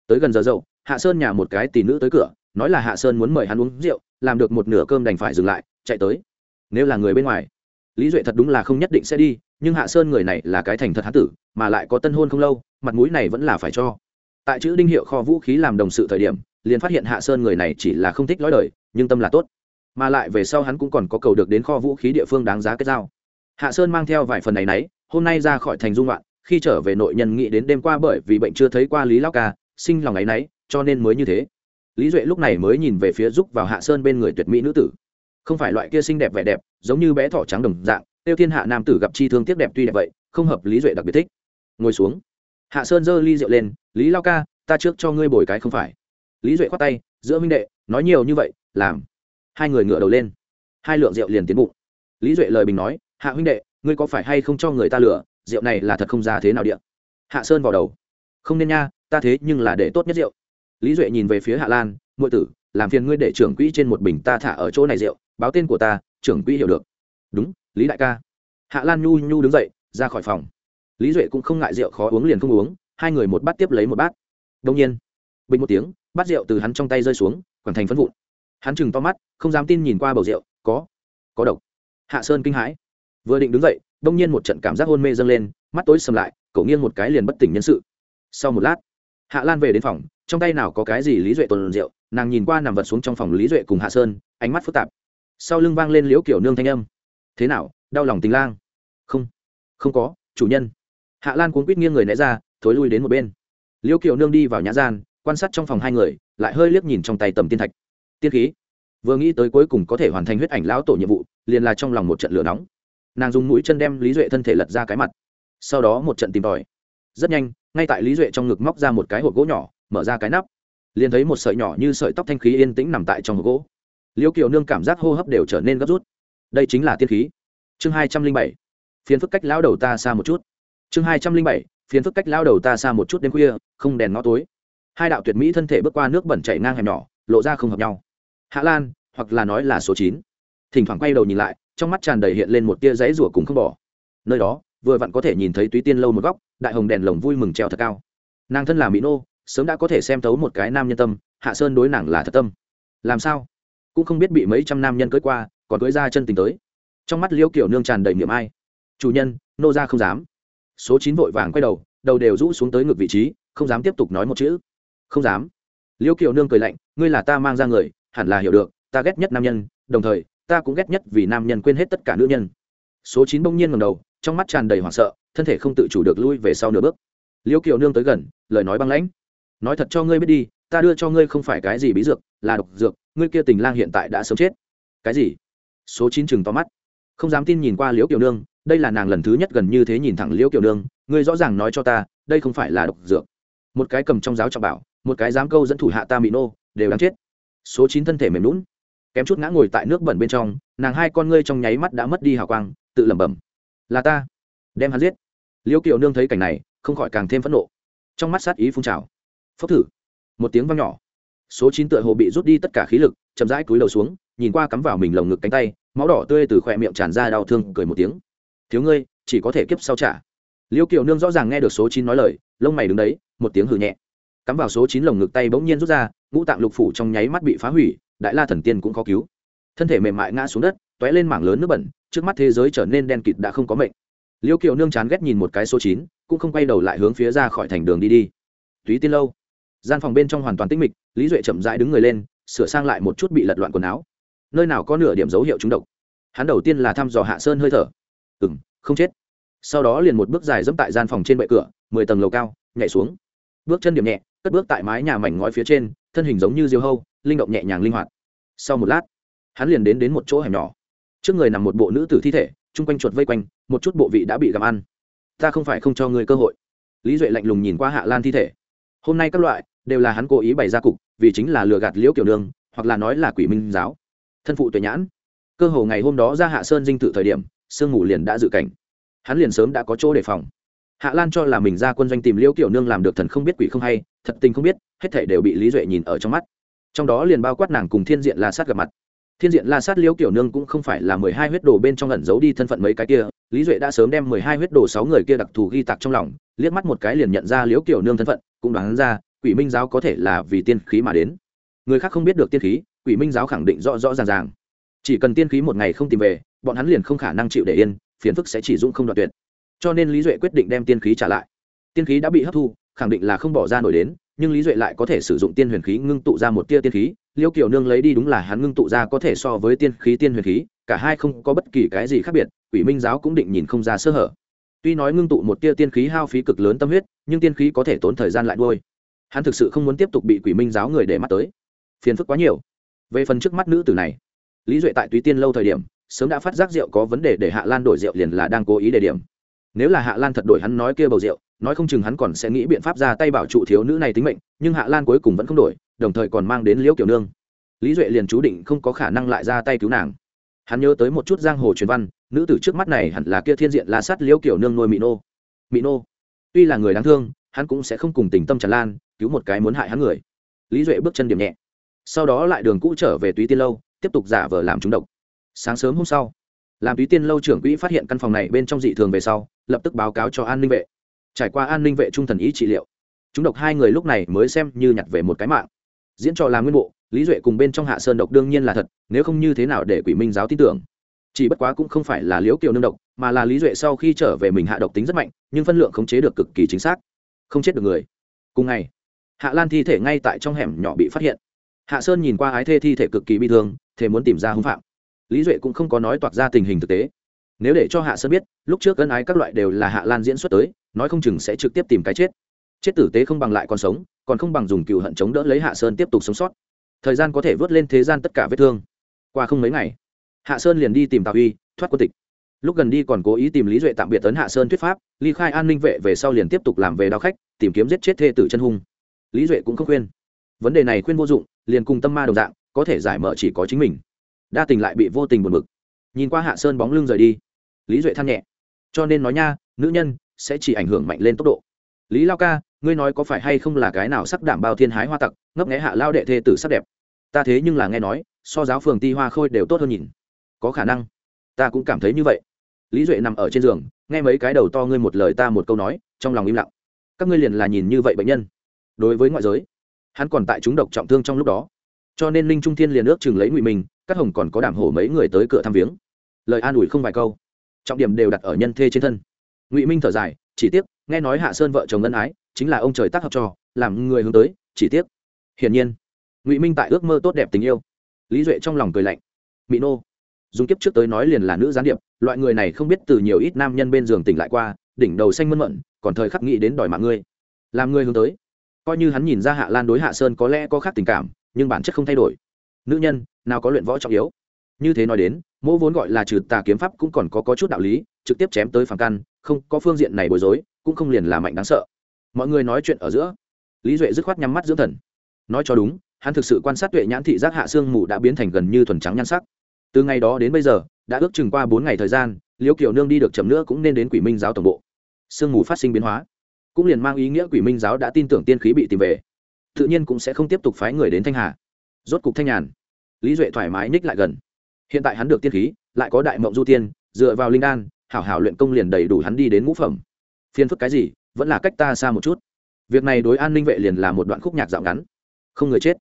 Tới gần giờ dậu, hạ sơn nhà một cái tỷ nữ tới cửa, nói là hạ sơn muốn mời hắn uống rượu, làm được một nửa cơm đành phải dừng lại, chạy tới. Nếu là người bên ngoài, lý duệ thật đúng là không nhất định sẽ đi, nhưng hạ sơn người này là cái thành thật hán tử, mà lại có tân hôn không lâu, mặt mũi này vẫn là phải cho. Tại chữ đinh hiệu kho vũ khí làm đồng sự thời điểm, liền phát hiện hạ sơn người này chỉ là không thích nói đời nhưng tâm là tốt mà lại về sau hắn cũng còn có cầu được đến kho vũ khí địa phương đáng giá kết giao. Hạ sơn mang theo vài phần này nấy, hôm nay ra khỏi thành dung loạn, khi trở về nội nhân nghĩ đến đêm qua bởi vì bệnh chưa thấy qua lý lao ca, sinh lòng ấ y cho nên mới như thế. Lý duệ lúc này mới nhìn về phía giúp vào hạ sơn bên người tuyệt mỹ nữ tử. Không phải loại kia xinh đẹp vẻ đẹp, giống như bé thỏ trắng đồng dạng, tiêu thiên hạ nam tử gặp chi thương tiếc đẹp tuy đẹp vậy, không hợp lý duệ đặc biệt thích. Ngồi xuống. Hạ sơn giơ ly rượu lên, lý lao ca, ta trước cho ngươi bồi cái không phải. Lý duệ khoát tay, giữa minh đệ, nói nhiều như vậy, làm hai người ngựa đầu lên. Hai lượng rượu liền tiến bụng. Lý duệ lời bình nói, hạ huynh đệ, ngươi có phải hay không cho người ta lửa? Rượu này là thật không ra thế nào điện hạ sơn vào đầu. Không nên nha, ta thế nhưng là để tốt nhất rượu. Lý duệ nhìn về phía hạ lan ngụy tử, làm phiền ngươi để trưởng quỹ trên một bình ta thả ở chỗ này rượu, báo tên của ta, trưởng quỹ hiểu được. Đúng, lý đại ca. Hạ lan nhu nhu đứng dậy, ra khỏi phòng. Lý duệ cũng không ngại rượu khó uống liền không uống, hai người một bát tiếp lấy một bát. Đông nhiên, bình một tiếng, bát rượu từ hắn trong tay rơi xuống, quẳng thành phân vụn hắn chừng to mắt, không dám tin nhìn qua bầu rượu, có có độc. Hạ sơn kinh hãi. Vừa định đứng dậy, đông nhiên một trận cảm giác hôn mê dâng lên, mắt tối sầm lại, cậu nghiêng một cái liền bất tỉnh nhân sự. Sau một lát, hạ lan về đến phòng, trong tay nào có cái gì lý duệ tuần rượu, nàng nhìn qua nằm vật xuống trong phòng lý duệ cùng hạ sơn, ánh mắt phức tạp. Sau lưng vang lên liễu kiểu nương thanh âm. Thế nào, đau lòng tình lang? Không không có, chủ nhân. Hạ lan cuốn quýt nghiêng người né ra, thối lui đến một bên. Liễu kiểu nương đi vào nhã gian, quan sát trong phòng hai người, lại hơi liếc nhìn trong tay tầm tiên thạch tiên khí. Vừa nghĩ tới cuối cùng có thể hoàn thành huyết ảnh lão tổ nhiệm vụ, liền là trong lòng một trận lửa nóng. Nàng dùng mũi chân đem lý duệ thân thể lật ra cái mặt. Sau đó một trận tìm tòi. Rất nhanh, ngay tại lý duệ trong ngực móc ra một cái hộp gỗ nhỏ, mở ra cái nắp. Liền thấy một sợi nhỏ như sợi tóc thanh khí yên tĩnh nằm tại trong hộp gỗ. Liêu kiều nương cảm giác hô hấp đều trở nên gấp rút. Đây chính là tiên khí. Chương hai trăm linh bảy. Phiến phức cách lao đầu ta xa một chút. Chương hai trăm linh bảy. Phiến phức cách lao đầu ta xa một chút đêm khuya, không đèn ngó tối. Hai đạo tuyệt mỹ thân thể bước qua nước bẩn chảy ngang hẻm nhỏ, lộ ra không hợp nhau hạ lan, hoặc là nói là số chín. Thỉnh thoảng quay đầu nhìn lại, trong mắt tràn đầy hiện lên một tia giấy rủa cùng không bỏ. Nơi đó, vừa vặn có thể nhìn thấy túy tiên lâu một góc, đại hồng đèn lồng vui mừng treo thật cao. Nàng thân là mỹ nô, sớm đã có thể xem thấu một cái nam nhân tâm, hạ sơn đối nàng là thật tâm. Làm sao? Cũng không biết bị mấy trăm nam nhân cưới qua, còn cưới ra chân tình tới. Trong mắt liễu kiểu nương tràn đầy miệng ai. Chủ nhân, nô ra không dám. Số chín vội vàng quay đầu đầu đều rũ xuống tới ngược vị trí, không dám tiếp tục nói một chữ. Không dám. Liễu kiểu nương cười lạnh, ngươi là ta mang ra người hẳn là hiểu được, ta ghét nhất nam nhân, đồng thời, ta cũng ghét nhất vì nam nhân quên hết tất cả nữ nhân. Số chín bỗng nhiên ngầm đầu, trong mắt tràn đầy hoảng sợ, thân thể không tự chủ được lui về sau nửa bước. Liêu kiều nương tới gần, lời nói băng lãnh. Nói thật cho ngươi biết đi, ta đưa cho ngươi không phải cái gì bí dược, là độc dược, ngươi kia tình lang hiện tại đã sớm chết. Cái gì? Số chín chừng to mắt. Không dám tin nhìn qua liễu kiều nương, đây là nàng lần thứ nhất gần như thế nhìn thẳng liễu kiều nương, ngươi rõ ràng nói cho ta, đây không phải là độc dược. Một cái cầm trong giáo trọng bảo, một cái dám câu dẫn thủ hạ ta mỹ nô, đều đáng chết số chín thân thể mềm lún kém chút ngã ngồi tại nước bẩn bên trong, nàng hai con ngươi trong nháy mắt đã mất đi hào quang, tự lẩm bẩm. Là ta. Đem hắn giết. Liêu kiều nương thấy cảnh này, không khỏi càng thêm phẫn nộ. Trong mắt sát ý phun trào. Phốc thử. Một tiếng vang nhỏ. Số chín tựa hồ bị rút đi tất cả khí lực, chậm rãi cúi đầu xuống, nhìn qua cắm vào mình lồng ngực cánh tay, máu đỏ tươi từ khỏe miệng tràn ra đau thương, cười một tiếng. Thiếu ngươi, chỉ có thể kiếp sau trả. Liêu kiều nương rõ ràng nghe được số chín nói lời, lông mày đứng đấy, một tiếng hừ nhẹ. Cắm vào số chín lồng ngực tay bỗng nhiên rút ra ngũ tạng lục phủ trong nháy mắt bị phá hủy, đại la thần tiên cũng khó cứu. Thân thể mềm mại ngã xuống đất t ó é lên mảng lớn nước bẩn, trước mắt thế giới trở nên đen kịt đã không có mệnh. Liêu kiều nương chán ghét nhìn một cái số chín, cũng không quay đầu lại hướng phía ra khỏi thành đường đi đi. Túy tiên lâu. Gian phòng bên trong hoàn toàn tĩnh mịch, lý duệ chậm rãi đứng người lên, sửa sang lại một chút bị lật loạn quần áo. Nơi nào có nửa điểm dấu hiệu trúng độc. Hắn đầu tiên là thăm dò hạ sơn hơi thở. Ừ m không chết. Sau đó liền một bước dài dẫm tại gian phòng trên bệ cửa, mười tầng lầu cao, nhảy xuống. Bước chân điểm nhẹ, cất bước tại mái nhà mảnh ngói phía trên thân hình giống như diều hâu, linh động nhẹ nhàng linh hoạt. Sau một lát, hắn liền đến đến một chỗ hẻm nhỏ. Trước người nằm một bộ nữ tử thi thể, chung quanh chuột vây quanh, một chút bộ vị đã bị gặm ăn. Ta không phải không cho người cơ hội. Lý duệ lạnh lùng nhìn qua hạ lan thi thể. Hôm nay các loại, đều là hắn cố ý bày ra cục, vì chính là lừa gạt liễu kiểu nương, hoặc là nói là quỷ minh giáo. Thân phụ tuệ nhãn. Cơ hồ ngày hôm đó ra hạ sơn dinh tự thời điểm, sương ngủ liền đã dự cảnh. Hắn liền sớm đã có chỗ đề phòng. Hạ lan cho là mình ra quân doanh tìm liễu kiểu nương làm được thần không biết quỷ không hay, thật tình không biết hết thể đều bị lý duệ nhìn ở trong mắt. Trong đó liền bao quát nàng cùng thiên diện la sát gặp mặt. Thiên diện la sát liễu kiểu nương cũng không phải là mười hai huyết đồ bên trong ẩn giấu đi thân phận mấy cái kia, lý duệ đã sớm đem mười hai huyết đồ sáu người kia đặc thù ghi tạc trong lòng, liếc mắt một cái liền nhận ra liễu kiểu nương thân phận, cũng đoán ra, quỷ minh giáo có thể là vì tiên khí mà đến. Người khác không biết được tiên khí, quỷ minh giáo khẳng định rõ rõ ràng ràng. Chỉ cần tiên khí một ngày không tìm về, bọn hắn liền không khả năng chịu để yên, phiền phức sẽ chỉ dũng không đoạt tuyệt. Cho nên lý duệ quyết định đem tiên khí trả lại. Tiên khí đã bị hấp thu, khẳng định là không bỏ ra nổi đến nhưng lý duệ lại có thể sử dụng tiên huyền khí ngưng tụ ra một tia tiên khí, liêu kiều nương lấy đi đúng là hắn ngưng tụ ra có thể so với tiên khí tiên huyền khí, cả hai không có bất kỳ cái gì khác biệt, quỷ minh giáo cũng định nhìn không ra sơ hở. Tuy nói ngưng tụ một tia tiên khí hao phí cực lớn tâm huyết, nhưng tiên khí có thể tốn thời gian lại đôi hắn thực sự không muốn tiếp tục bị quỷ minh giáo người để mắt tới. Phiền phức quá nhiều. Về phần trước mắt nữ tử này, lý duệ tại túy tiên lâu thời điểm, sớm đã phát giác rượu có vấn đề để hạ lan đổi rượu liền là đang cố ý đề điểm. Nếu là hạ lan thật đổi hắn nói kia bầu rượu nói không chừng hắn còn sẽ nghĩ biện pháp ra tay bảo trụ thiếu nữ này tính mệnh, nhưng hạ lan cuối cùng vẫn không đổi, đồng thời còn mang đến liễu kiểu nương. Lý duệ liền chú định không có khả năng lại ra tay cứu nàng. Hắn nhớ tới một chút giang hồ truyền văn, nữ tử trước mắt này hẳn là kia thiên diện la sắt liễu kiểu nương nuôi mỹ nô. Mỹ nô, tuy là người đáng thương, hắn cũng sẽ không cùng tình tâm tràn lan, cứu một cái muốn hại hắn người. Lý duệ bước chân điểm nhẹ. Sau đó lại đường cũ trở về túy tiên lâu, tiếp tục giả vờ làm trúng độc. Sáng sớm hôm sau, làm túy tiên lâu trưởng quỹ phát hiện căn phòng này bên trong dị thường về sau, lập tức báo cáo cho an ninh vệ trải qua an ninh vệ trung thần ý trị liệu, chúng độc hai người lúc này mới xem như nhặt về một cái mạng. Diễn trò làm nguyên bộ, lý duệ cùng bên trong hạ sơn độc đương nhiên là thật, nếu không như thế nào để quỷ minh giáo tin tưởng. Chỉ bất quá cũng không phải là liễu kiều nương độc, mà là lý duệ sau khi trở về mình hạ độc tính rất mạnh, nhưng phân lượng khống chế được cực kỳ chính xác. Không chết được người. Cùng ngày, hạ lan thi thể ngay tại trong hẻm nhỏ bị phát hiện. Hạ sơn nhìn qua ái thê thi thể cực kỳ bị thương thế muốn tìm ra hung phạm. Lý duệ cũng không có nói toạc ra tình hình thực tế. Nếu để cho hạ sơn biết, lúc trước ân ái các loại đều là hạ lan diễn xuất tới nói không chừng sẽ trực tiếp tìm cái chết. Chết tử tế không bằng lại còn sống, còn không bằng dùng cựu hận chống đỡ lấy hạ sơn tiếp tục sống sót. Thời gian có thể vớt lên thế gian tất cả vết thương. Qua không mấy ngày, hạ sơn liền đi tìm tào uy, thoát quân tịch. Lúc gần đi còn cố ý tìm lý duệ tạm biệt tấn hạ sơn thuyết pháp, ly khai an ninh vệ về sau liền tiếp tục làm về đao khách, tìm kiếm giết chết thê tử chân hung. Lý duệ cũng không khuyên. Vấn đề này khuyên vô dụng, liền cùng tâm ma đồng dạng, có thể giải mở chỉ có chính mình. Đa tình lại bị vô tình buồn bực. Nhìn qua hạ sơn bóng lưng rời đi, lý duệ than nhẹ. Cho nên nói nha, nữ nhân sẽ chỉ ảnh hưởng mạnh lên tốc độ. Lý lao ca, ngươi nói có phải hay không là cái nào sắc đảm bao thiên hái hoa tặc, ngấp nghé hạ lao đệ thê tử sắc đẹp? Ta thế nhưng là nghe nói, so giáo phường ti hoa khôi đều tốt hơn nhìn. Có khả năng. Ta cũng cảm thấy như vậy. Lý duệ nằm ở trên giường, nghe mấy cái đầu to ngươi một lời ta một câu nói, trong lòng im lặng. Các ngươi liền là nhìn như vậy bệnh nhân. Đối với ngoại giới, hắn còn tại chúng độc trọng thương trong lúc đó. Cho nên linh trung thiên liền ước chừng lấy ngụy mình các hồng còn có đảm hổ mấy người tới cửa thăm viếng. Lời an ủi không vài câu. Trọng điểm đều đặt ở nhân thê trên thân ngụy minh thở dài chỉ tiếc nghe nói hạ sơn vợ chồng ân ái chính là ông trời tác hợp cho làm người hướng tới chỉ tiếc hiển nhiên ngụy minh tại ước mơ tốt đẹp tình yêu lý duệ trong lòng cười lạnh mỹ nô dùng kiếp trước tới nói liền là nữ gián điệp loại người này không biết từ nhiều ít nam nhân bên giường tỉnh lại qua đỉnh đầu xanh mơn mận còn thời khắc nghĩ đến đòi mạng ngươi làm người hướng tới coi như hắn nhìn ra hạ lan đối hạ sơn có lẽ có khác tình cảm nhưng bản chất không thay đổi nữ nhân nào có luyện võ trọng yếu như thế nói đến mỗ vốn gọi là trừ tà kiếm pháp cũng còn có, có chút đạo lý trực tiếp chém tới phản căn không có phương diện này bối rối cũng không liền là mạnh đáng sợ. Mọi người nói chuyện ở giữa lý duệ dứt khoát nhắm mắt dưỡng thần. Nói cho đúng hắn thực sự quan sát tuệ nhãn thị giác hạ xương mù đã biến thành gần như thuần trắng nhan sắc. Từ ngày đó đến bây giờ đã ước chừng qua bốn ngày thời gian liễu kiều nương đi được chậm nữa cũng nên đến quỷ minh giáo tổng bộ. Sương mù phát sinh biến hóa cũng liền mang ý nghĩa quỷ minh giáo đã tin tưởng tiên khí bị tìm về. Tự nhiên cũng sẽ không tiếp tục phái người đến thanh hà. Rốt cục thanh nhàn lý duệ thoải mái ních lại gần hiện tại hắn được tiên khí, lại có đại mộng du tiên, dựa vào linh đan, hảo hảo luyện công liền đầy đủ hắn đi đến ngũ phẩm. Phiền phức cái gì, vẫn là cách ta xa một chút. Việc này đối an ninh vệ liền là một đoạn khúc nhạc dạo ngắn. Không người chết,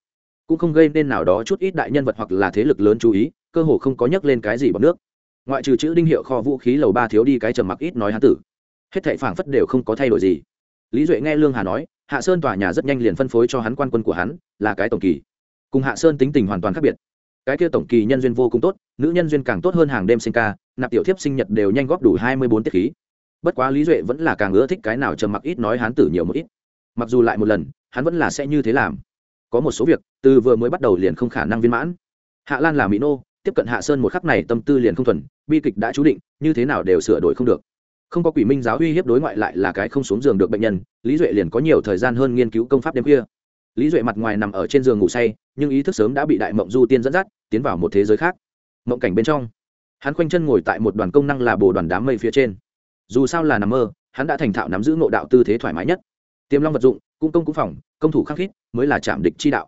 cũng không gây nên nào đó chút ít đại nhân vật hoặc là thế lực lớn chú ý, cơ hồ không có nhắc lên cái gì bằng nước. Ngoại trừ chữ đinh hiệu kho vũ khí lầu ba thiếu đi cái trầm mặc ít nói hắn tử. Hết thệ phảng phất đều không có thay đổi gì. Lý duệ nghe lương hà nói, hạ sơn tòa nhà rất nhanh liền phân phối cho hắn quan quân của hắn, là cái tổng kỳ. Cùng hạ sơn tính tình hoàn toàn khác biệt cái kia tổng kỳ nhân duyên vô cùng tốt, nữ nhân duyên càng tốt hơn hàng đêm sinh ca, nạp tiểu thiếp sinh nhật đều nhanh góp đủ hai mươi bốn tiết khí. Bất quá lý duệ vẫn là càng ưa thích cái nào trầm mặc ít nói hán tử nhiều một ít. Mặc dù lại một lần, hắn vẫn là sẽ như thế làm. Có một số việc, từ vừa mới bắt đầu liền không khả năng viên mãn. Hạ lan là mỹ nô, tiếp cận hạ sơn một khắc này tâm tư liền không thuần, bi kịch đã chú định, như thế nào đều sửa đổi không được. Không có quỷ minh giáo uy hiếp đối ngoại lại là cái không xuống giường được bệnh nhân, lý duệ liền có nhiều thời gian hơn nghiên cứu công pháp đêm khuya lý duệ mặt ngoài nằm ở trên giường ngủ say, nhưng ý thức sớm đã bị đại mộng du tiên dẫn dắt, tiến vào một thế giới khác. Mộng cảnh bên trong, hắn khoanh chân ngồi tại một đoàn công năng là bồ đoàn đám mây phía trên. Dù sao là nằm mơ, hắn đã thành thạo nắm giữ ngộ đạo tư thế thoải mái nhất. Tiềm long vật dụng cung công cũng phòng, công thủ khắc khít, mới là chạm địch chi đạo.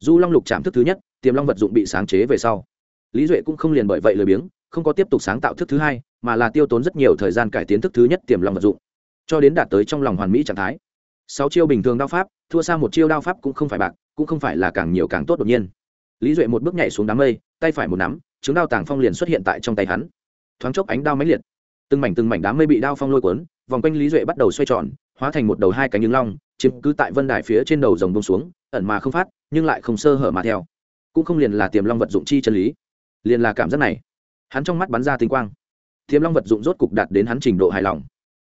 Du long lục chạm thức thứ nhất, tiềm long vật dụng bị sáng chế về sau. Lý duệ cũng không liền bởi vậy lười biếng, không có tiếp tục sáng tạo thức thứ hai, mà là tiêu tốn rất nhiều thời gian cải tiến thức thứ nhất tiềm long vật dụng, cho đến đạt tới trong lòng hoàn mỹ trạng thái sáu chiêu bình thường đao pháp, thua xa một chiêu đao pháp cũng không phải bạc, cũng không phải là càng nhiều càng tốt đột nhiên. Lý duệ một bước nhảy xuống đám mây, tay phải một nắm chứng đao tàng phong liền xuất hiện tại trong tay hắn. Thoáng chốc ánh đao máy liệt. Từng mảnh từng mảnh đám mây bị đao phong lôi cuốn, vòng quanh lý duệ bắt đầu xoay tròn, hóa thành một đầu hai cánh những long, chiếm cứ tại vân đài phía trên đầu rồng bông xuống, ẩn mà không phát, nhưng lại không sơ hở mà theo. Cũng không liền là tiềm long vật dụng chi chân lý, liền là cảm giác này. Hắn trong mắt bắn ra tinh quang. Tiềm long vật dụng rốt cục đạt đến hắn trình độ hài lòng.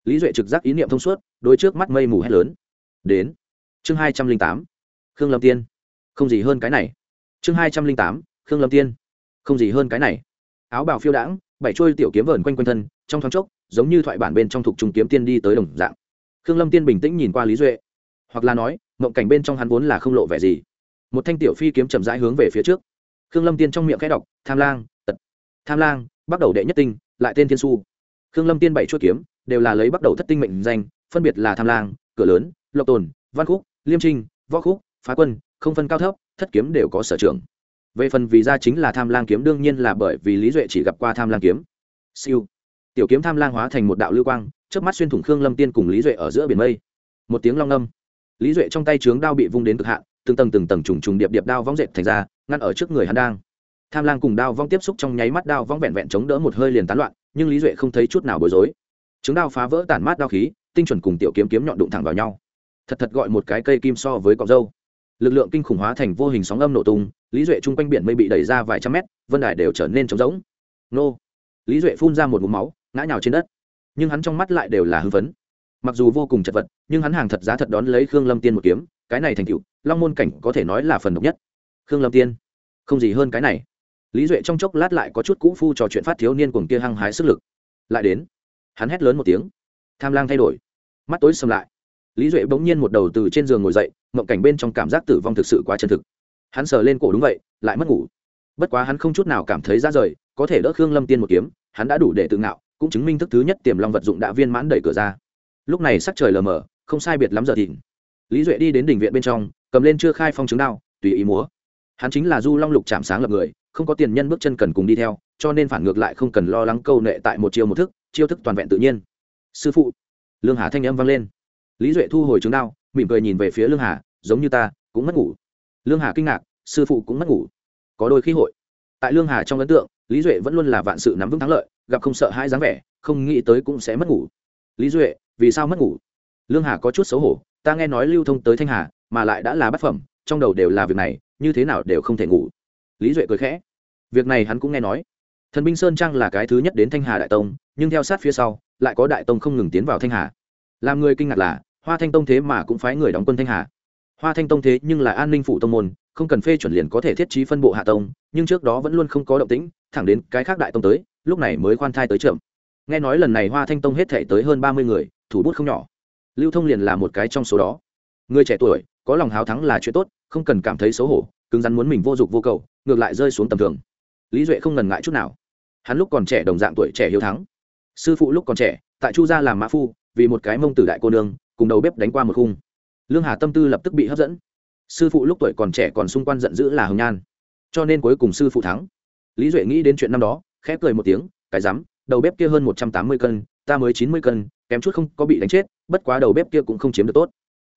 Lý duệ trực giác ý niệm thông suốt, đôi trước mắt mây mù hét lớn đến. Chương hai trăm linh tám. Khương lâm tiên. Không gì hơn cái này. Chương hai trăm linh tám, khương lâm tiên. Không gì hơn cái này. Áo bào phiêu đãng, bảy trôi tiểu kiếm vờn quanh quanh thân, trong thoáng chốc, giống như thoại bản bên trong thục trùng kiếm tiên đi tới đồng dạng. Khương lâm tiên bình tĩnh nhìn qua lý duệ. Hoặc là nói, mộng cảnh bên trong hắn vốn là không lộ vẻ gì. Một thanh tiểu phi kiếm chậm rãi hướng về phía trước. Khương lâm tiên trong miệng khẽ đọc, tham lang, tật. Tham lang, bắt đầu đệ nhất tinh, lại tên thiên su. Khương lâm tiên bảy chuỗi kiếm, đều là lấy bắt đầu thất tinh mệnh danh, phân biệt là tham lang, cửa lớn lộc tồn, văn khúc, liêm trinh, võ khúc, phá quân, không phân cao thấp, thất kiếm đều có sở trường. Về phần vì ra chính là tham lang kiếm đương nhiên là bởi vì lý duệ chỉ gặp qua tham lang kiếm. Siêu. Tiểu kiếm tham lang hóa thành một đạo lưu quang trước mắt xuyên thủng khương lâm tiên cùng lý duệ ở giữa biển mây. Một tiếng long âm lý duệ trong tay trướng đao bị vung đến cực hạn, từng tầng từng tầng trùng trùng điệp điệp đao vong dệt thành ra, ngăn ở trước người hắn đang. Tham lang cùng đao vong tiếp xúc trong nháy mắt đao vong vẹn vẹn chống đỡ một hơi liền tán loạn, nhưng lý duệ không thấy chút nào bối rối. Trứng đao phá vỡ tản mát đao khí, tinh chuẩn cùng tiểu kiếm kiếm nhọn đụng thẳng vào nhau thật thật gọi một cái cây kim so với cọng dâu. Lực lượng kinh khủng hóa thành vô hình sóng âm nổ tung, lý duệ chung quanh biển mây bị đẩy ra vài trăm mét, vân đài đều trở nên trống rỗng. Nô! Lý duệ phun ra một mũ máu, ngã nhào trên đất. Nhưng hắn trong mắt lại đều là hưng phấn. Mặc dù vô cùng chật vật, nhưng hắn hàng thật giá thật đón lấy khương lâm tiên một kiếm, cái này thành cựu long môn cảnh có thể nói là phần độc nhất. Khương lâm tiên, không gì hơn cái này. Lý duệ trong chốc lát lại có chút cũ phu trò chuyện phát thiếu niên cùng kia hăng hái sức lực. Lại đến, hắn hét lớn một tiếng. Tham lang thay đổi. Mắt tối xâm lại lý duệ bỗng nhiên một đầu từ trên giường ngồi dậy, mộng cảnh bên trong cảm giác tử vong thực sự quá chân thực. Hắn sờ lên cổ đúng vậy, lại mất ngủ. Bất quá hắn không chút nào cảm thấy ra rời, có thể đỡ khương lâm tiên một kiếm, hắn đã đủ để tự ngạo, cũng chứng minh thức thứ nhất tiềm long vật dụng đã viên mãn đẩy cửa ra. Lúc này sắc trời lờ mờ, không sai biệt lắm giờ thìn. Lý duệ đi đến đỉnh viện bên trong, cầm lên chưa khai phong chứng đao, tùy ý múa. Hắn chính là du long lục chạm sáng lập người, không có tiền nhân bước chân cần cùng đi theo, cho nên phản ngược lại không cần lo lắng câu nệ tại một chiêu một thức, chiêu thức toàn vẹn tự nhiên. Sư phụ, lương hà thanh âm vang lên lý duệ thu hồi chứng đao, mỉm cười nhìn về phía lương hà, giống như ta, cũng mất ngủ. Lương hà kinh ngạc, sư phụ cũng mất ngủ. Có đôi khi hội. Tại lương hà trong ấn tượng, lý duệ vẫn luôn là vạn sự nắm vững thắng lợi, gặp không sợ hai dáng vẻ, không nghĩ tới cũng sẽ mất ngủ. Lý duệ, vì sao mất ngủ? Lương hà có chút xấu hổ, ta nghe nói lưu thông tới thanh hà, mà lại đã là bát phẩm, trong đầu đều là việc này, như thế nào đều không thể ngủ. Lý duệ cười khẽ. Việc này hắn cũng nghe nói. Thần binh sơn trang là cái thứ nhất đến thanh hà đại tông, nhưng theo sát phía sau, lại có đại tông không ngừng tiến vào thanh hà. Làm người kinh ngạc là hoa thanh tông thế mà cũng phái người đóng quân thanh hà. Hoa thanh tông thế nhưng là an ninh phụ tông môn, không cần phê chuẩn liền có thể thiết trí phân bộ hạ tông, nhưng trước đó vẫn luôn không có động tĩnh, thẳng đến cái khác đại tông tới, lúc này mới khoan thai tới chậm nghe nói lần này hoa thanh tông hết thể tới hơn ba mươi người, thủ bút không nhỏ. Lưu thông liền là một cái trong số đó. Người trẻ tuổi, có lòng háo thắng là chuyện tốt, không cần cảm thấy xấu hổ, cứng rắn muốn mình vô dụng vô cầu, ngược lại rơi xuống tầm thường. Lý duệ không ngần ngại chút nào. Hắn lúc còn trẻ đồng dạng tuổi trẻ hiếu thắng. Sư phụ lúc còn trẻ, tại chu gia làm mã phu, vì một cái mông tử đại cô nương cùng đầu bếp đánh qua một khung. Lương hà tâm tư lập tức bị hấp dẫn. Sư phụ lúc tuổi còn trẻ còn xung quanh giận dữ là hồng nhan. Cho nên cuối cùng sư phụ thắng. Lý duệ nghĩ đến chuyện năm đó, khẽ cười một tiếng, cái rắm, đầu bếp kia hơn một trăm tám mươi cân, ta mới chín mươi cân, kém chút không có bị đánh chết, bất quá đầu bếp kia cũng không chiếm được tốt.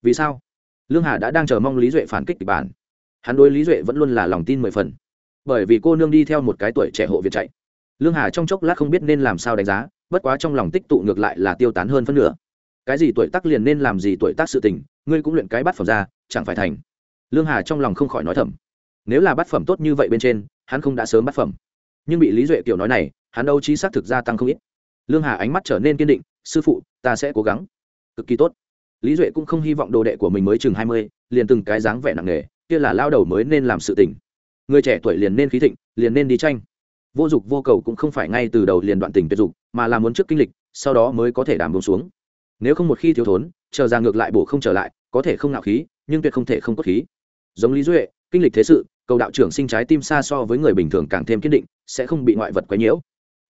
Vì sao? Lương hà đã đang chờ mong lý duệ phản kích kịch bản. Hắn đối lý duệ vẫn luôn là lòng tin mười phần. Bởi vì cô nương đi theo một cái tuổi trẻ hộ viện chạy. Lương hà trong chốc lát không biết nên làm sao đánh giá, bất quá trong lòng tích tụ ngược lại là tiêu tán hơn phân nửa cái gì tuổi tác liền nên làm gì tuổi tác sự tình, ngươi cũng luyện cái bát phẩm ra, chẳng phải thành. Lương hà trong lòng không khỏi nói thầm. Nếu là bát phẩm tốt như vậy bên trên, hắn không đã sớm bát phẩm. Nhưng bị lý duệ kiểu nói này, hắn đâu trí xác thực gia tăng không ít. Lương hà ánh mắt trở nên kiên định, sư phụ, ta sẽ cố gắng. Cực kỳ tốt. Lý duệ cũng không hy vọng đồ đệ của mình mới chừng hai mươi, liền từng cái dáng vẻ nặng nề, kia là lao đầu mới nên làm sự tình. Người trẻ tuổi liền nên khí thịnh, liền nên đi tranh. Vô dục vô cầu cũng không phải ngay từ đầu liền đoạn tình tuyệt dục, mà là muốn trước kinh lịch, sau đó mới có thể đảm bông xuống nếu không một khi thiếu thốn, chờ ra ngược lại bổ không trở lại, có thể không nạo khí, nhưng tuyệt không thể không cốt khí. Giống lý duệ, kinh lịch thế sự, cầu đạo trưởng sinh trái tim xa so với người bình thường càng thêm kiên định, sẽ không bị ngoại vật quấy nhiễu.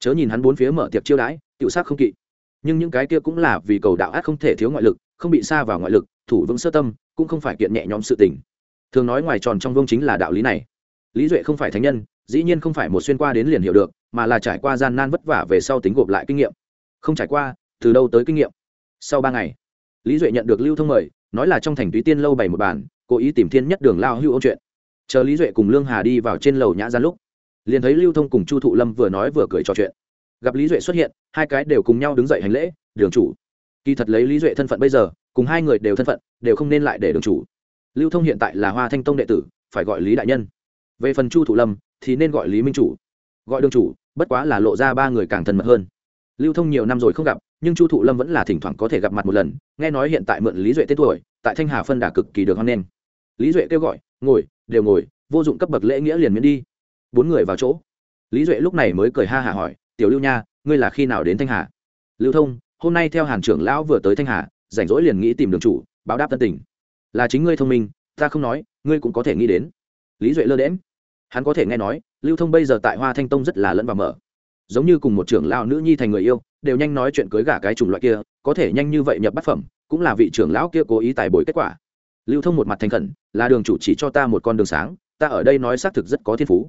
Chớ nhìn hắn bốn phía mở tiệc chiêu đãi tự sát không kỵ. Nhưng những cái kia cũng là vì cầu đạo ác không thể thiếu ngoại lực, không bị xa vào ngoại lực, thủ vững sơ tâm, cũng không phải kiện nhẹ nhõm sự tình. Thường nói ngoài tròn trong vương chính là đạo lý này. Lý duệ không phải thánh nhân, dĩ nhiên không phải một xuyên qua đến liền hiểu được, mà là trải qua gian nan vất vả về sau tính gộp lại kinh nghiệm. Không trải qua, từ đâu tới kinh nghiệm? Sau ba ngày, lý duệ nhận được lưu thông mời, nói là trong thành túy tiên lâu bày một bản cố ý tìm thiên nhất đường lao hưu ôn chuyện. Chờ lý duệ cùng lương hà đi vào trên lầu nhã gian lúc, liền thấy lưu thông cùng chu thụ lâm vừa nói vừa cười trò chuyện. Gặp lý duệ xuất hiện, hai cái đều cùng nhau đứng dậy hành lễ, đường chủ. Kỳ thật lấy lý duệ thân phận bây giờ, cùng hai người đều thân phận, đều không nên lại để đường chủ. Lưu thông hiện tại là hoa thanh tông đệ tử, phải gọi lý đại nhân. Về phần chu thụ lâm, thì nên gọi lý minh chủ. Gọi đường chủ, bất quá là lộ ra ba người càng thân mật hơn. Lưu thông nhiều năm rồi không gặp nhưng chu thụ lâm vẫn là thỉnh thoảng có thể gặp mặt một lần, nghe nói hiện tại mượn lý duệ tên tuổi, tại thanh hà phân đà cực kỳ được hoan nghênh. Lý duệ kêu gọi, ngồi, đều ngồi, vô dụng cấp bậc lễ nghĩa liền miễn đi. Bốn người vào chỗ. Lý duệ lúc này mới cười ha hả hỏi, tiểu lưu nha, ngươi là khi nào đến thanh hà? Lưu thông, hôm nay theo hàn trưởng lão vừa tới thanh hà, rảnh rỗi liền nghĩ tìm đường chủ, báo đáp tân tình. Là chính ngươi thông minh, ta không nói, ngươi cũng có thể nghĩ đến. Lý duệ lơ đễm hắn có thể nghe nói, lưu thông bây giờ tại hoa thanh tông rất là lẫn và mở giống như cùng một trưởng lão nữ nhi thành người yêu, đều nhanh nói chuyện cưới gả cái chủng loại kia, có thể nhanh như vậy nhập bát phẩm, cũng là vị trưởng lão kia cố ý tài bồi kết quả. Lưu thông một mặt thành khẩn, là đường chủ chỉ cho ta một con đường sáng, ta ở đây nói xác thực rất có thiên phú.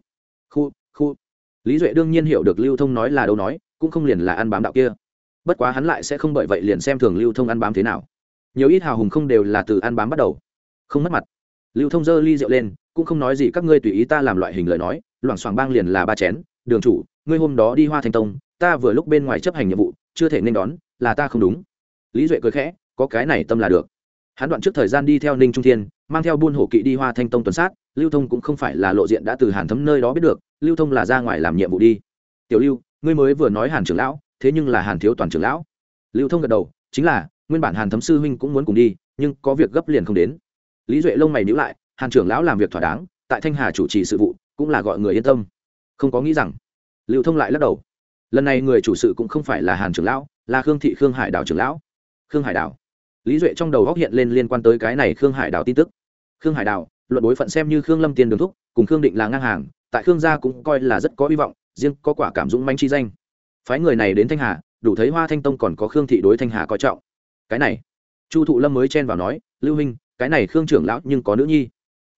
Khu khu. Lý duệ đương nhiên hiểu được lưu thông nói là đâu nói, cũng không liền là ăn bám đạo kia. Bất quá hắn lại sẽ không bởi vậy liền xem thường lưu thông ăn bám thế nào. Nhiều ít hào hùng không đều là từ ăn bám bắt đầu. Không mất mặt. Lưu thông dơ ly rượu lên, cũng không nói gì, các ngươi tùy ý ta làm loại hình lời nói, loảng xoảng bang liền là ba chén, đường chủ ngươi hôm đó đi hoa thành tông, ta vừa lúc bên ngoài chấp hành nhiệm vụ, chưa thể nên đón, là ta không đúng. Lý duệ cười khẽ, có cái này tâm là được. Hắn đoạn trước thời gian đi theo ninh trung thiên, mang theo buôn hổ kỵ đi hoa thanh tông tuần sát, lưu thông cũng không phải là lộ diện đã từ hàn thấm nơi đó biết được, lưu thông là ra ngoài làm nhiệm vụ đi. Tiểu lưu, ngươi mới vừa nói hàn trưởng lão, thế nhưng là hàn thiếu toàn trưởng lão. Lưu thông gật đầu, chính là, nguyên bản hàn thấm sư huynh cũng muốn cùng đi, nhưng có việc gấp liền không đến. Lý duệ lông mày nhữ lại, hàn trưởng lão làm việc thỏa đáng, tại thanh hà chủ trì sự vụ, cũng là gọi người yên tâm. Không có nghĩ rằng lưu thông lại lắc đầu. Lần này người chủ sự cũng không phải là hàn trưởng lão, là khương thị khương hải đảo trưởng lão. Khương hải đảo. Lý duệ trong đầu góc hiện lên liên quan tới cái này khương hải đảo tin tức. Khương hải đảo, luận bối phận xem như khương lâm tiên đường thúc, cùng khương định là ngang hàng, tại khương gia cũng coi là rất có hy vọng, riêng có quả cảm dũng manh chi danh. Phái người này đến thanh hà, đủ thấy hoa thanh tông còn có khương thị đối thanh hà coi trọng. Cái này, chu thụ lâm mới chen vào nói, lưu huynh, cái này khương trưởng lão nhưng có nữ nhi.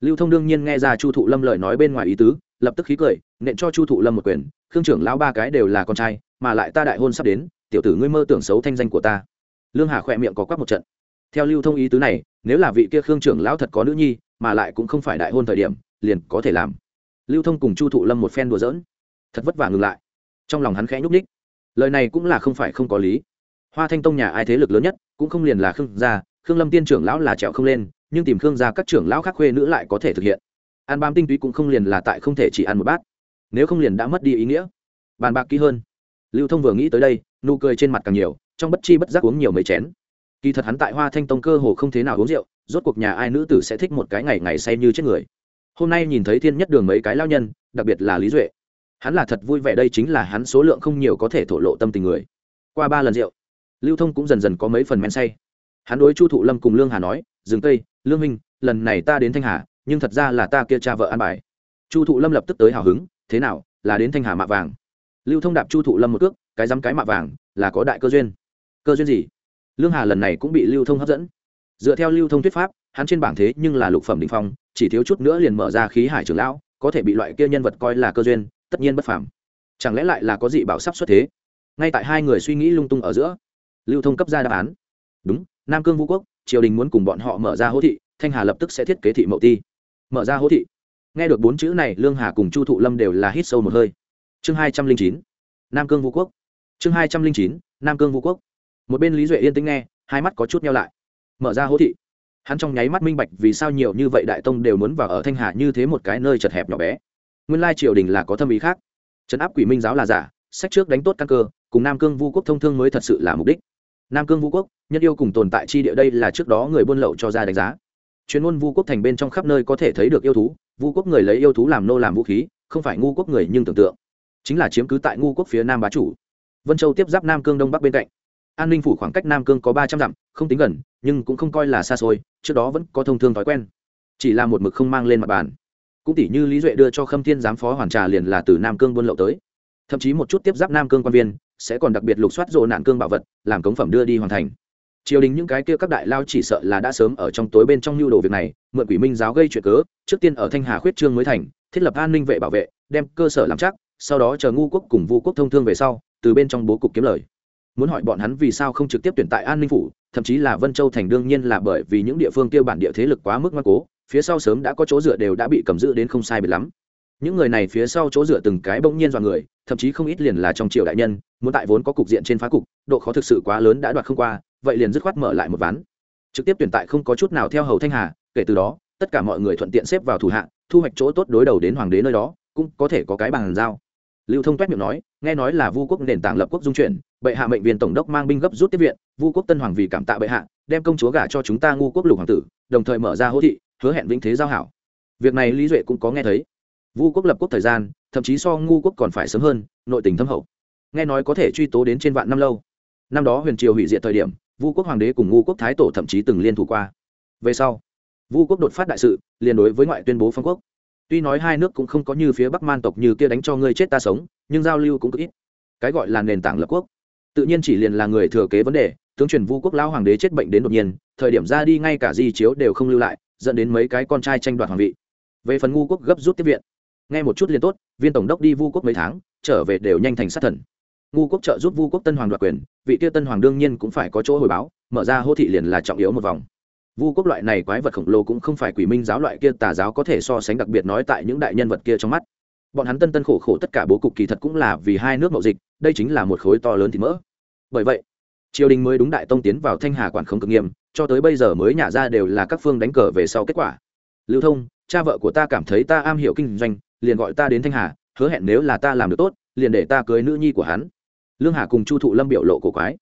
Lưu thông đương nhiên nghe ra chu thụ lâm lời nói bên ngoài ý tứ, lập tức khí cười, nện cho chu thụ lâm một quyền khương trưởng lão ba cái đều là con trai, mà lại ta đại hôn sắp đến, tiểu tử ngươi mơ tưởng xấu thanh danh của ta. Lương hà khỏe miệng có quắc một trận. Theo lưu thông ý tứ này, nếu là vị kia khương trưởng lão thật có nữ nhi, mà lại cũng không phải đại hôn thời điểm, liền có thể làm. Lưu thông cùng chu thụ lâm một phen đùa giỡn. Thật vất vả ngừng lại. Trong lòng hắn khẽ nhúc ních lời này cũng là không phải không có lý. Hoa thanh tông nhà ai thế lực lớn nhất, cũng không liền là khương gia, khương lâm tiên trưởng lão là trèo không lên, nhưng tìm khương gia các trưởng lão khác khuê nữ lại có thể thực hiện. Ăn bám tinh túy cũng không liền là tại không thể chỉ ăn một bát nếu không liền đã mất đi ý nghĩa. Bàn bạc kỹ hơn. Lưu thông vừa nghĩ tới đây, nụ cười trên mặt càng nhiều, trong bất chi bất giác uống nhiều mấy chén. Kỳ thật hắn tại hoa thanh tông cơ hồ không thế nào uống rượu, rốt cuộc nhà ai nữ tử sẽ thích một cái ngày ngày say như chết người. Hôm nay nhìn thấy thiên nhất đường mấy cái lao nhân, đặc biệt là lý duệ. Hắn là thật vui vẻ đây chính là hắn số lượng không nhiều có thể thổ lộ tâm tình người. Qua ba lần rượu, lưu thông cũng dần dần có mấy phần men say. Hắn đối chu thụ lâm cùng lương hà nói, dừng tây, lương minh, lần này ta đến thanh hà, nhưng thật ra là ta kia cha vợ an bài. Chu thụ lâm lập tức tới hào hứng thế nào, là đến thanh hà mạ vàng? Lưu thông đạp chu thụ lâm một cước, cái dám cái mạ vàng, là có đại cơ duyên. Cơ duyên gì? Lương hà lần này cũng bị lưu thông hấp dẫn. Dựa theo lưu thông thuyết pháp, hắn trên bảng thế nhưng là lục phẩm đình phong, chỉ thiếu chút nữa liền mở ra khí hải trưởng lão, có thể bị loại kia nhân vật coi là cơ duyên, tất nhiên bất phàm. Chẳng lẽ lại là có dị bảo sắp xuất thế? Ngay tại hai người suy nghĩ lung tung ở giữa, lưu thông cấp ra đáp án. Đúng, nam cương vũ quốc, triều đình muốn cùng bọn họ mở ra hỗ thị, thanh hà lập tức sẽ thiết kế thị mậu ti. Mở ra hỗ thị nghe được bốn chữ này, lương hà cùng chu thụ lâm đều là hít sâu một hơi. Chương hai trăm linh chín, nam cương vũ quốc. Chương hai trăm linh chín, nam cương vũ quốc. Một bên lý duệ yên tĩnh nghe, hai mắt có chút nhau lại. Mở ra hỗ thị. Hắn trong nháy mắt minh bạch vì sao nhiều như vậy đại tông đều muốn vào ở thanh hà như thế một cái nơi chật hẹp nhỏ bé. Nguyên lai triều đình là có thâm ý khác. Trấn áp quỷ minh giáo là giả, sách trước đánh tốt căn cơ, cùng nam cương vũ quốc thông thương mới thật sự là mục đích. Nam cương vũ quốc, nhân yêu cùng tồn tại chi địa đây là trước đó người buôn lậu cho ra đánh giá. Chuyên môn vu quốc thành bên trong khắp nơi có thể thấy được yêu thú vu quốc người lấy yêu thú làm nô làm vũ khí, không phải ngu quốc người nhưng tưởng tượng. Chính là chiếm cứ tại ngu quốc phía nam bá chủ. Vân châu tiếp giáp nam cương đông bắc bên cạnh. An ninh phủ khoảng cách nam cương có ba trăm dặm, không tính gần, nhưng cũng không coi là xa xôi, trước đó vẫn có thông thương thói quen. Chỉ là một mực không mang lên mặt bàn. Cũng tỷ như lý duệ đưa cho khâm thiên giám phó hoàn trà liền là từ nam cương buôn lậu tới. Thậm chí một chút tiếp giáp nam cương quan viên, sẽ còn đặc biệt lục soát rộ nạn cương bảo vật, làm cống phẩm đưa đi hoàn thành triều đình những cái kia các đại lao chỉ sợ là đã sớm ở trong tối bên trong nhu đồ việc này, mượn quỷ minh giáo gây chuyện cớ, trước tiên ở thanh hà khuyết trương mới thành, thiết lập an ninh vệ bảo vệ, đem cơ sở làm chắc, sau đó chờ ngu quốc cùng vu quốc thông thương về sau, từ bên trong bố cục kiếm lời. Muốn hỏi bọn hắn vì sao không trực tiếp tuyển tại an ninh phủ, thậm chí là vân châu thành đương nhiên là bởi vì những địa phương tiêu bản địa thế lực quá mức ngoan cố, phía sau sớm đã có chỗ dựa đều đã bị cầm giữ đến không sai biệt lắm. Những người này phía sau chỗ dựa từng cái bỗng nhiên dọa người thậm chí không ít liền là trong triều đại nhân, muốn tại vốn có cục diện trên phá cục, độ khó thực sự quá lớn đã đoạt không qua, vậy liền dứt khoát mở lại một ván. Trực tiếp tuyển tại không có chút nào theo hầu thanh hà, kể từ đó, tất cả mọi người thuận tiện xếp vào thủ hạ, thu hoạch chỗ tốt đối đầu đến hoàng đế nơi đó, cũng có thể có cái bàn giao. Lưu thông quét miệng nói, nghe nói là vu quốc nền tảng lập quốc dung chuyển, bệ hạ mệnh viên tổng đốc mang binh gấp rút tiếp viện, vu quốc tân hoàng vì cảm tạ bệ hạ, đem công chúa gả cho chúng ta ngu quốc lục hoàng tử, đồng thời mở ra hỗ thị, hứa hẹn vĩnh thế giao hảo. Việc này lý duệ cũng có nghe thấy. Vu quốc lập quốc thời gian thậm chí so ngu quốc còn phải sớm hơn, nội tình thâm hậu. Nghe nói có thể truy tố đến trên vạn năm lâu. Năm đó huyền triều hủy diệt thời điểm, vu quốc hoàng đế cùng ngu quốc thái tổ thậm chí từng liên thủ qua. Về sau, vu quốc đột phát đại sự, liền đối với ngoại tuyên bố phong quốc. Tuy nói hai nước cũng không có như phía bắc man tộc như kia đánh cho ngươi chết ta sống, nhưng giao lưu cũng cực ít. Cái gọi là nền tảng lập quốc. Tự nhiên chỉ liền là người thừa kế vấn đề, tướng truyền vu quốc lao hoàng đế chết bệnh đến đột nhiên, thời điểm ra đi ngay cả di chiếu đều không lưu lại, dẫn đến mấy cái con trai tranh đoạt hoàng vị. Về phần ngu quốc gấp rút tiếp viện nghe một chút liền tốt, viên tổng đốc đi vu quốc mấy tháng, trở về đều nhanh thành sát thần. Ngu quốc trợ giúp vu quốc tân hoàng đoạt quyền, vị kia tân hoàng đương nhiên cũng phải có chỗ hồi báo, mở ra hô thị liền là trọng yếu một vòng. Vu quốc loại này quái vật khổng lồ cũng không phải quỷ minh giáo loại kia tà giáo có thể so sánh đặc biệt nói tại những đại nhân vật kia trong mắt. Bọn hắn tân tân khổ khổ tất cả bố cục kỳ thật cũng là vì hai nước mậu dịch, đây chính là một khối to lớn thì mỡ. Bởi vậy, triều đình mới đúng đại tông tiến vào thanh hà quản không cực nghiêm, cho tới bây giờ mới nhả ra đều là các phương đánh cờ về sau kết quả. Lưu thông, cha vợ của ta cảm thấy ta am hiểu kinh doanh liền gọi ta đến thanh hà, hứa hẹn nếu là ta làm được tốt, liền để ta cưới nữ nhi của hắn. Lương hà cùng chu thụ lâm biểu lộ cổ quái.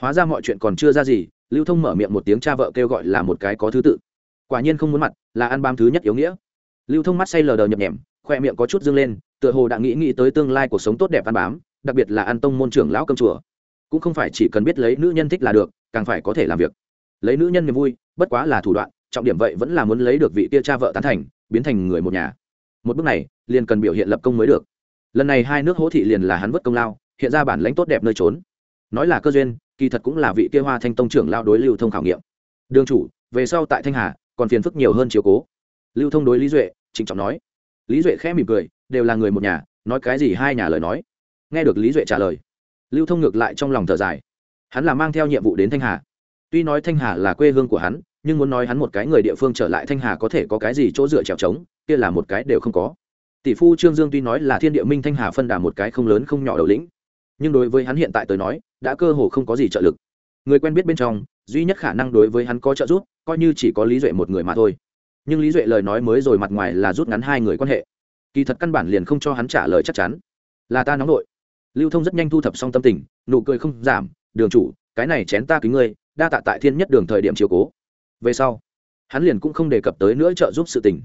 Hóa ra mọi chuyện còn chưa ra gì, lưu thông mở miệng một tiếng cha vợ kêu gọi là một cái có thứ tự. Quả nhiên không muốn mặt, là ăn bám thứ nhất yếu nghĩa. Lưu thông mắt say lờ đờ nhập nhèm, khoe miệng có chút dâng lên, tựa hồ đã nghĩ nghĩ tới tương lai cuộc sống tốt đẹp ăn bám, đặc biệt là ăn tông môn trưởng lão cơm chùa. Cũng không phải chỉ cần biết lấy nữ nhân thích là được, càng phải có thể làm việc. Lấy nữ nhân niềm vui, bất quá là thủ đoạn, trọng điểm vậy vẫn là muốn lấy được vị kia cha vợ tán thành, biến thành người một nhà một bước này, liền cần biểu hiện lập công mới được. Lần này hai nước hỗ thị liền là hắn vất công lao, hiện ra bản lãnh tốt đẹp nơi trốn. Nói là cơ duyên, kỳ thật cũng là vị kia hoa thanh tông trưởng lao đối lưu thông khảo nghiệm. Đương chủ, về sau tại thanh hà, còn phiền phức nhiều hơn chiều cố. Lưu thông đối lý duệ, trịnh trọng nói. Lý duệ khẽ mỉm cười, đều là người một nhà, nói cái gì hai nhà lời nói. Nghe được lý duệ trả lời, lưu thông ngược lại trong lòng thở dài. Hắn là mang theo nhiệm vụ đến thanh hà. Tuy nói thanh hà là quê hương của hắn, nhưng muốn nói hắn một cái người địa phương trở lại thanh hà có thể có cái gì chỗ dựa trèo trống kia là một cái đều không có. Tỷ phu trương dương tuy nói là thiên địa minh thanh hà phân đà một cái không lớn không nhỏ đầu lĩnh, nhưng đối với hắn hiện tại tới nói, đã cơ hồ không có gì trợ lực. Người quen biết bên trong, duy nhất khả năng đối với hắn có trợ giúp, coi như chỉ có lý duệ một người mà thôi. Nhưng lý duệ lời nói mới rồi mặt ngoài là rút ngắn hai người quan hệ. Kỳ thật căn bản liền không cho hắn trả lời chắc chắn. Là ta nóng nội. Lưu thông rất nhanh thu thập xong tâm tình, nụ cười không giảm, đường chủ, cái này chén ta kính ngươi, đa tạ tại thiên nhất đường thời điểm chiều cố. Về sau, hắn liền cũng không đề cập tới nữa trợ giúp sự tình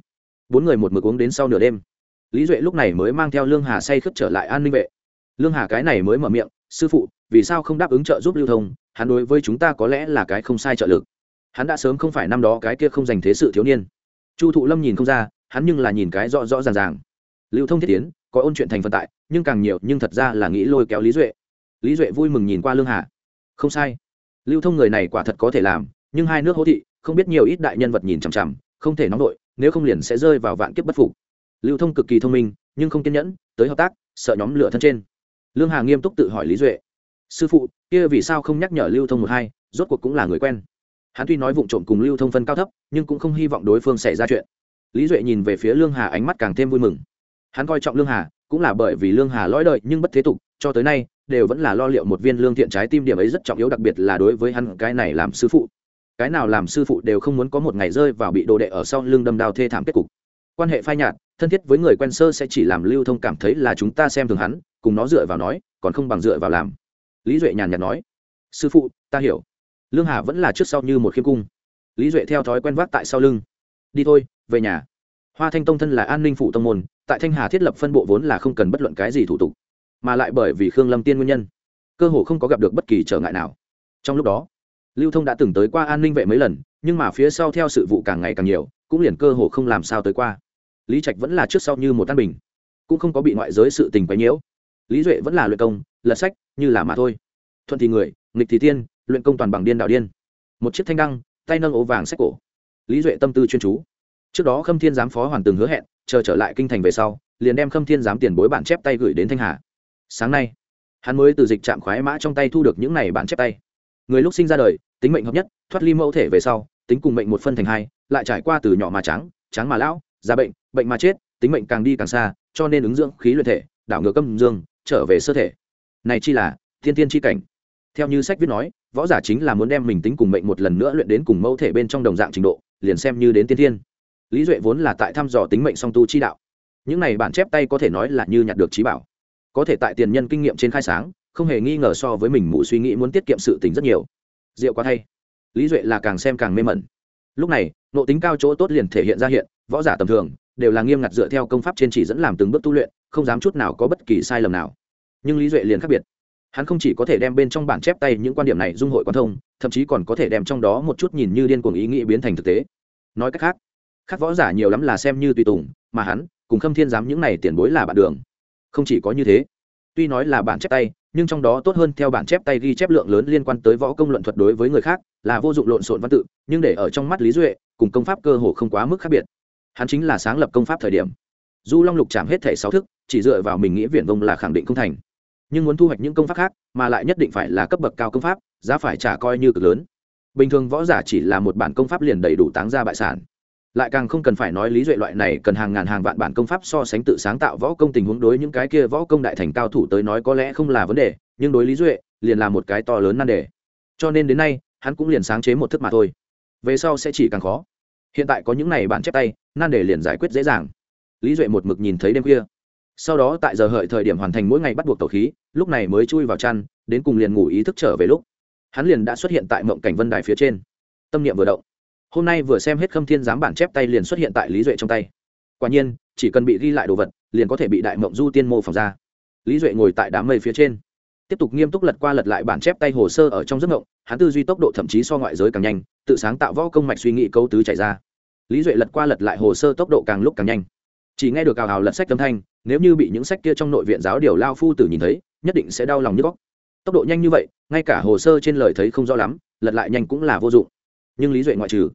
bốn người một mực uống đến sau nửa đêm. Lý duệ lúc này mới mang theo lương hà say khướp trở lại an ninh vệ. Lương hà cái này mới mở miệng, sư phụ, vì sao không đáp ứng trợ giúp lưu thông? Hắn đối với chúng ta có lẽ là cái không sai trợ lực. Hắn đã sớm không phải năm đó cái kia không dành thế sự thiếu niên. Chu thụ lâm nhìn không ra, hắn nhưng là nhìn cái rõ rõ ràng ràng. Lưu thông thiết tiến, có ôn chuyện thành phần tại, nhưng càng nhiều, nhưng thật ra là nghĩ lôi kéo lý duệ. Lý duệ vui mừng nhìn qua lương hà. Không sai. Lưu thông người này quả thật có thể làm, nhưng hai nước hỗ thị, không biết nhiều ít đại nhân vật nhìn chằm chằm không thể nóng đội nếu không liền sẽ rơi vào vạn kiếp bất phục. Lưu thông cực kỳ thông minh, nhưng không kiên nhẫn, tới hợp tác, sợ nhóm lửa thân trên. Lương hà nghiêm túc tự hỏi lý duệ. Sư phụ, kia vì sao không nhắc nhở lưu thông một hai, rốt cuộc cũng là người quen. Hắn tuy nói vụ trộm cùng lưu thông phân cao thấp, nhưng cũng không hy vọng đối phương xảy ra chuyện. Lý duệ nhìn về phía lương hà ánh mắt càng thêm vui mừng. Hắn coi trọng lương hà, cũng là bởi vì lương hà lõi đợi nhưng bất thế tục, cho tới nay, đều vẫn là lo liệu một viên lương thiện trái tim điểm ấy rất trọng yếu, đặc biệt là đối với hắn cái này làm sư phụ cái nào làm sư phụ đều không muốn có một ngày rơi vào bị đồ đệ ở sau lưng đâm đao thê thảm kết cục. Quan hệ phai nhạt, thân thiết với người quen sơ sẽ chỉ làm lưu thông cảm thấy là chúng ta xem thường hắn, cùng nó dựa vào nói, còn không bằng dựa vào làm. Lý duệ nhàn nhạt nói, sư phụ, ta hiểu. Lương hà vẫn là trước sau như một khiêm cung. Lý duệ theo thói quen vác tại sau lưng. Đi thôi, về nhà. Hoa thanh tông thân là an ninh phụ tông môn, tại thanh hà thiết lập phân bộ vốn là không cần bất luận cái gì thủ tục, mà lại bởi vì khương lâm tiên nguyên nhân, cơ hồ không có gặp được bất kỳ trở ngại nào. Trong lúc đó lưu thông đã từng tới qua an ninh vệ mấy lần, nhưng mà phía sau theo sự vụ càng ngày càng nhiều, cũng liền cơ hồ không làm sao tới qua. Lý trạch vẫn là trước sau như một tan bình, cũng không có bị ngoại giới sự tình quấy nhiễu. Lý duệ vẫn là luyện công, lật sách, như là mà thôi. Thuận thì người, nghịch thì tiên, luyện công toàn bằng điên đạo điên. Một chiếc thanh đăng, tay nâng ố vàng sách cổ. Lý duệ tâm tư chuyên chú. Trước đó khâm thiên giám phó hoàn từng hứa hẹn, chờ trở lại kinh thành về sau, liền đem khâm thiên giám tiền bối bản chép tay gửi đến thanh hà. Sáng nay, hắn mới từ dịch trạm khoái mã trong tay thu được những này bản chép tay người lúc sinh ra đời, tính mệnh hợp nhất, thoát ly mẫu thể về sau, tính cùng mệnh một phân thành hai, lại trải qua từ nhỏ mà trắng trắng mà lão, già bệnh bệnh mà chết, tính mệnh càng đi càng xa, cho nên ứng dưỡng khí luyện thể, đảo ngược âm dương, trở về sơ thể. Này chi là, thiên tiên chi cảnh. Theo như sách viết nói, võ giả chính là muốn đem mình tính cùng mệnh một lần nữa luyện đến cùng mẫu thể bên trong đồng dạng trình độ, liền xem như đến tiên thiên. Lý duệ vốn là tại thăm dò tính mệnh song tu chi đạo. Những này bản chép tay có thể nói là như nhặt được trí bảo. Có thể tại tiền nhân kinh nghiệm trên khai sáng không hề nghi ngờ so với mình mụ suy nghĩ muốn tiết kiệm sự tình rất nhiều. Rượu quá thay. Lý duệ là càng xem càng mê mẩn. Lúc này, nộ tính cao chỗ tốt liền thể hiện ra hiện, võ giả tầm thường, đều là nghiêm ngặt dựa theo công pháp trên chỉ dẫn làm từng bước tu luyện, không dám chút nào có bất kỳ sai lầm nào. Nhưng lý duệ liền khác biệt. Hắn không chỉ có thể đem bên trong bản chép tay những quan điểm này dung hội quan thông, thậm chí còn có thể đem trong đó một chút nhìn như điên cuồng ý nghĩ biến thành thực tế. Nói cách khác khác võ giả nhiều lắm là xem như tùy tùng, mà hắn, cùng khâm thiên giám những này tiền bối là bạn đường. Không chỉ có như thế tuy nói là bản chép tay, nhưng trong đó tốt hơn theo bản chép tay ghi chép lượng lớn liên quan tới võ công luận thuật đối với người khác, là vô dụng lộn xộn văn tự, nhưng để ở trong mắt lý duệ, cùng công pháp cơ hồ không quá mức khác biệt. Hắn chính là sáng lập công pháp thời điểm. Du long lục chạm hết thể sáu thức, chỉ dựa vào mình nghĩ viển vông là khẳng định không thành. Nhưng muốn thu hoạch những công pháp khác, mà lại nhất định phải là cấp bậc cao công pháp, giá phải trả coi như cực lớn. Bình thường võ giả chỉ là một bản công pháp liền đầy đủ táng ra bại sản lại càng không cần phải nói lý duệ loại này cần hàng ngàn hàng vạn bản công pháp so sánh tự sáng tạo võ công tình huống đối những cái kia võ công đại thành cao thủ tới nói có lẽ không là vấn đề, nhưng đối lý duệ, liền là một cái to lớn nan đề. Cho nên đến nay, hắn cũng liền sáng chế một thức mà thôi. Về sau sẽ chỉ càng khó. Hiện tại có những này bản chép tay, nan đề liền giải quyết dễ dàng. Lý duệ một mực nhìn thấy đêm khuya. Sau đó tại giờ hợi thời điểm hoàn thành mỗi ngày bắt buộc tẩu khí, lúc này mới chui vào chăn, đến cùng liền ngủ ý thức trở về lúc. Hắn liền đã xuất hiện tại mộng cảnh vân đài phía trên. Tâm niệm vừa động hôm nay vừa xem hết khâm thiên giám bản chép tay liền xuất hiện tại lý duệ trong tay quả nhiên chỉ cần bị ghi lại đồ vật liền có thể bị đại mộng du tiên mô phỏng ra lý duệ ngồi tại đám mây phía trên tiếp tục nghiêm túc lật qua lật lại bản chép tay hồ sơ ở trong giấc mộng hắn tư duy tốc độ thậm chí so ngoại giới càng nhanh tự sáng tạo võ công mạch suy nghĩ câu tứ chạy ra lý duệ lật qua lật lại hồ sơ tốc độ càng lúc càng nhanh chỉ nghe được cào hào lật sách âm thanh nếu như bị những sách kia trong nội viện giáo điều lao phu tử nhìn thấy nhất định sẽ đau lòng như góc tốc độ nhanh như vậy ngay cả hồ sơ trên lời thấy không rõ lắm lật lại nhanh cũng là vô dụng nhưng lý duệ ngoại trừ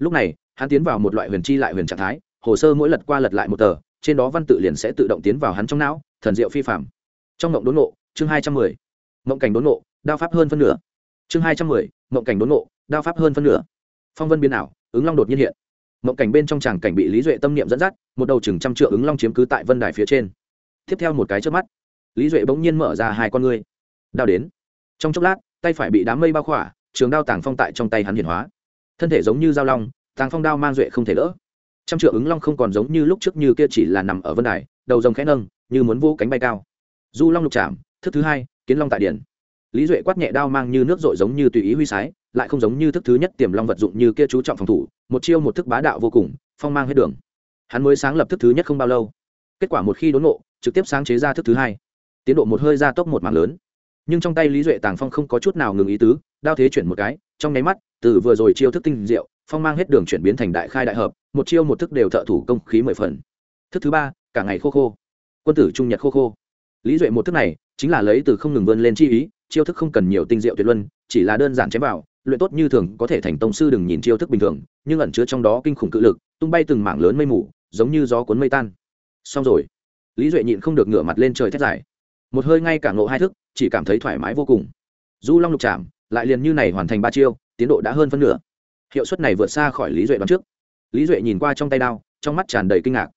lúc này, hắn tiến vào một loại huyền chi lại huyền trạng thái, hồ sơ mỗi lật qua lật lại một tờ, trên đó văn tự liền sẽ tự động tiến vào hắn trong não, thần diệu phi phạm trong mộng đốn nộ, chương hai trăm mười. Mộng cảnh đốn nộ, đao pháp hơn phân nửa. Chương hai trăm mười, mộng cảnh đốn nộ, đao pháp hơn phân nửa. Phong vân biến ảo, ứng long đột nhiên hiện. Mộng cảnh bên trong tràng cảnh bị lý duệ tâm niệm dẫn dắt, một đầu chừng trăm triệu ứng long chiếm cứ tại vân đài phía trên. Tiếp theo một cái trước mắt, lý duệ bỗng nhiên mở ra hai con ngươi. Đao đến. Trong chốc lát, tay phải bị đám mây bao khỏa, trường đao tàng phong tại trong tay hắn hiển hóa thân thể giống như dao long, tàng phong đao mang duệ không thể đỡ. Trăm triệu ứng long không còn giống như lúc trước như kia chỉ là nằm ở vân đài, đầu rồng khẽ nâng, như muốn vô cánh bay cao. Du long lục chạm thức thứ hai, kiến long tại điển. Lý duệ quát nhẹ đao mang như nước dội giống như tùy ý huy sái, lại không giống như thức thứ nhất tiềm long vật dụng như kia chú trọng phòng thủ, một chiêu một thức bá đạo vô cùng, phong mang hết đường. Hắn mới sáng lập thức thứ nhất không bao lâu. Kết quả một khi đốn ngộ, trực tiếp sáng chế ra thức thứ hai. Tiến độ một hơi ra tốc một mảng lớn. Nhưng trong tay lý duệ tàng phong không có chút nào ngừng ý tứ, đao thế chuyển một cái, trong nháy mắt từ vừa rồi chiêu thức tinh diệu, phong mang hết đường chuyển biến thành đại khai đại hợp, một chiêu một thức đều thợ thủ công khí mười phần. Thức thứ ba, cả ngày khô khô. Quân tử trung nhật khô khô. Lý duệ một thức này, chính là lấy từ không ngừng vươn lên chi ý, chiêu thức không cần nhiều tinh diệu tuyệt luân, chỉ là đơn giản chém vào, luyện tốt như thường có thể thành tông sư đừng nhìn chiêu thức bình thường, nhưng ẩn chứa trong đó kinh khủng cự lực, tung bay từng mảng lớn mây mù, giống như gió cuốn mây tan. Xong rồi. Lý duệ nhịn không được ngửa mặt lên trời thét dài. Một hơi ngay cả ngộ hai thức, chỉ cảm thấy thoải mái vô cùng. Du long lục chạm lại liền như này hoàn thành ba chiêu tiến độ đã hơn phân nửa. Hiệu suất này vượt xa khỏi lý duệ đoán trước. Lý duệ nhìn qua trong tay đao, trong mắt tràn đầy kinh ngạc.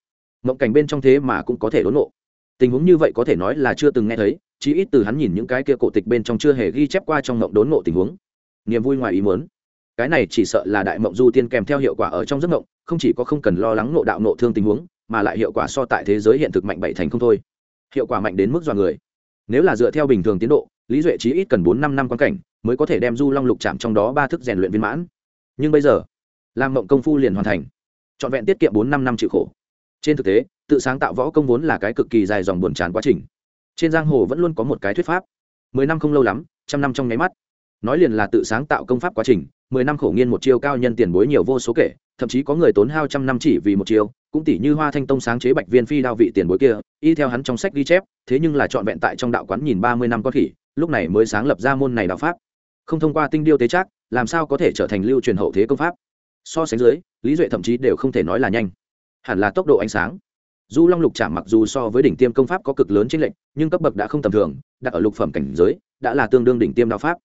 Mộng cảnh bên trong thế mà cũng có thể đốn nộ tình huống như vậy có thể nói là chưa từng nghe thấy, chí ít từ hắn nhìn những cái kia cổ tịch bên trong chưa hề ghi chép qua trong mộng đốn nộ tình huống. Niềm vui ngoài ý muốn. Cái này chỉ sợ là đại mộng du tiên kèm theo hiệu quả ở trong giấc mộng, không chỉ có không cần lo lắng nộ đạo nộ thương tình huống, mà lại hiệu quả so tại thế giới hiện thực mạnh bảy thành không thôi. Hiệu quả mạnh đến mức dọa người. Nếu là dựa theo bình thường tiến độ, lý duệ chí ít cần bốn năm năm quan cảnh mới có thể đem du long lục chạm trong đó ba thức rèn luyện viên mãn. Nhưng bây giờ làm mộng công phu liền hoàn thành. Trọn vẹn tiết kiệm bốn năm năm chịu khổ. Trên thực tế, tự sáng tạo võ công vốn là cái cực kỳ dài dòng buồn chán quá trình. Trên giang hồ vẫn luôn có một cái thuyết pháp. Mười năm không lâu lắm, trăm năm trong nháy mắt. Nói liền là tự sáng tạo công pháp quá trình, mười năm khổ nghiên một chiêu cao nhân tiền bối nhiều vô số kể, thậm chí có người tốn hao trăm năm chỉ vì một chiêu, cũng tỷ như hoa thanh tông sáng chế bạch viên phi đao vị tiền bối kia, y theo hắn trong sách ghi chép, thế nhưng là trọn vẹn tại trong đạo quán nhìn ba mươi năm có khỉ, lúc này mới sáng lập ra môn này đạo pháp không thông qua tinh điêu tế trác, làm sao có thể trở thành lưu truyền hậu thế công pháp? So sánh dưới, lý duệ thậm chí đều không thể nói là nhanh. Hẳn là tốc độ ánh sáng. Du long lục chạm mặc dù so với đỉnh tiêm công pháp có cực lớn trên lệnh nhưng cấp bậc đã không tầm thường, đặt ở lục phẩm cảnh giới, đã là tương đương đỉnh tiêm đạo pháp.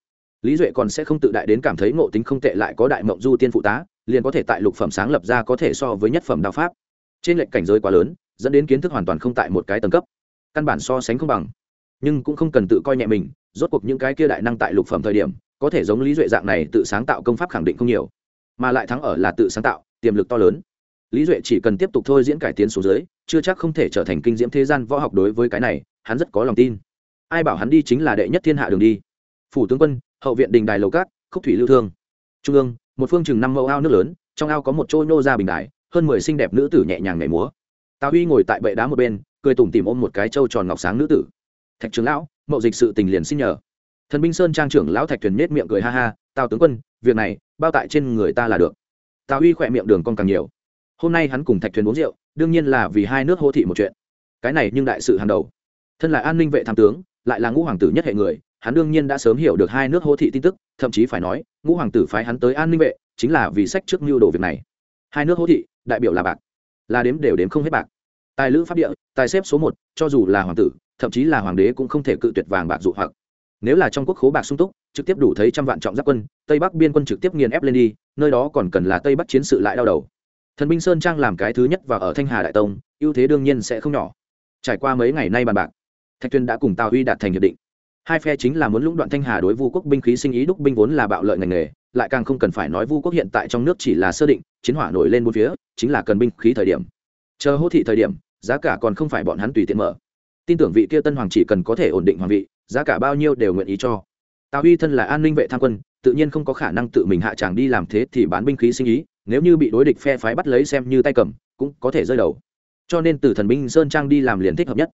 Lý duệ còn sẽ không tự đại đến cảm thấy ngộ tính không tệ lại có đại mộng du tiên phụ tá, liền có thể tại lục phẩm sáng lập ra có thể so với nhất phẩm đạo pháp. Trên lệnh cảnh giới quá lớn, dẫn đến kiến thức hoàn toàn không tại một cái tầng cấp. Căn bản so sánh không bằng. Nhưng cũng không cần tự coi nhẹ mình, rốt cuộc những cái kia đại năng tại lục phẩm thời điểm có thể giống lý duệ dạng này tự sáng tạo công pháp khẳng định không nhiều, mà lại thắng ở là tự sáng tạo, tiềm lực to lớn. Lý duệ chỉ cần tiếp tục thôi diễn cải tiến số dưới chưa chắc không thể trở thành kinh diễm thế gian võ học đối với cái này, hắn rất có lòng tin. Ai bảo hắn đi chính là đệ nhất thiên hạ đường đi. Phủ tướng quân, hậu viện đình đài lầu cát, khúc thủy lưu thương. Trung ương, một phương chừng năm mẫu ao nước lớn, trong ao có một trôi nô ra bình đài, hơn mười xinh đẹp nữ tử nhẹ nhàng nhảy múa. Tào huy ngồi tại bệ đá một bên, cười tủm tìm ôm một cái trâu tròn ngọc sáng nữ tử. Thạch trường lão, mậu dịch sự tình liền xin nhờ thần binh sơn trang trưởng lão thạch thuyền nết miệng cười ha ha, tào tướng quân, việc này, bao tại trên người ta là được. Tào uy khỏe miệng đường con càng nhiều. Hôm nay hắn cùng thạch thuyền uống rượu, đương nhiên là vì hai nước hô thị một chuyện. Cái này nhưng đại sự hàng đầu. Thân là an ninh vệ tham tướng, lại là ngũ hoàng tử nhất hệ người, hắn đương nhiên đã sớm hiểu được hai nước hô thị tin tức, thậm chí phải nói, ngũ hoàng tử phái hắn tới an ninh vệ, chính là vì sách trước mưu đồ việc này. Hai nước hô thị, đại biểu là bạc. Là đếm đều đếm không hết bạc. Tài lữ pháp địa, tài xếp số một, cho dù là hoàng tử, thậm chí là hoàng đế cũng không thể cự tuyệt vàng bạc dụ hoặc nếu là trong quốc khố bạc sung túc, trực tiếp đủ thấy trăm vạn trọng giáp quân, tây bắc biên quân trực tiếp nghiền ép lên đi, nơi đó còn cần là tây bắc chiến sự lại đau đầu. Thần binh sơn trang làm cái thứ nhất và ở thanh hà đại tông, ưu thế đương nhiên sẽ không nhỏ. Trải qua mấy ngày nay bàn bạc, thạch tuyên đã cùng tào huy đạt thành hiệp định. Hai phe chính là muốn lũng đoạn thanh hà đối vu quốc binh khí sinh ý đúc binh vốn là bạo lợi ngành nghề, lại càng không cần phải nói vu quốc hiện tại trong nước chỉ là sơ định, chiến hỏa nổi lên bốn phía, chính là cần binh khí thời điểm. Chờ hô thị thời điểm, giá cả còn không phải bọn hắn tùy tiện mở. Tin tưởng vị kia tân hoàng chỉ cần có thể ổn định hoàng vị giá cả bao nhiêu đều nguyện ý cho. Tào huy thân là an ninh vệ tham quân, tự nhiên không có khả năng tự mình hạ tràng đi làm thế thì bán binh khí sinh ý, nếu như bị đối địch phe phái bắt lấy xem như tay cầm, cũng có thể rơi đầu. Cho nên từ thần binh sơn trang đi làm liền thích hợp nhất.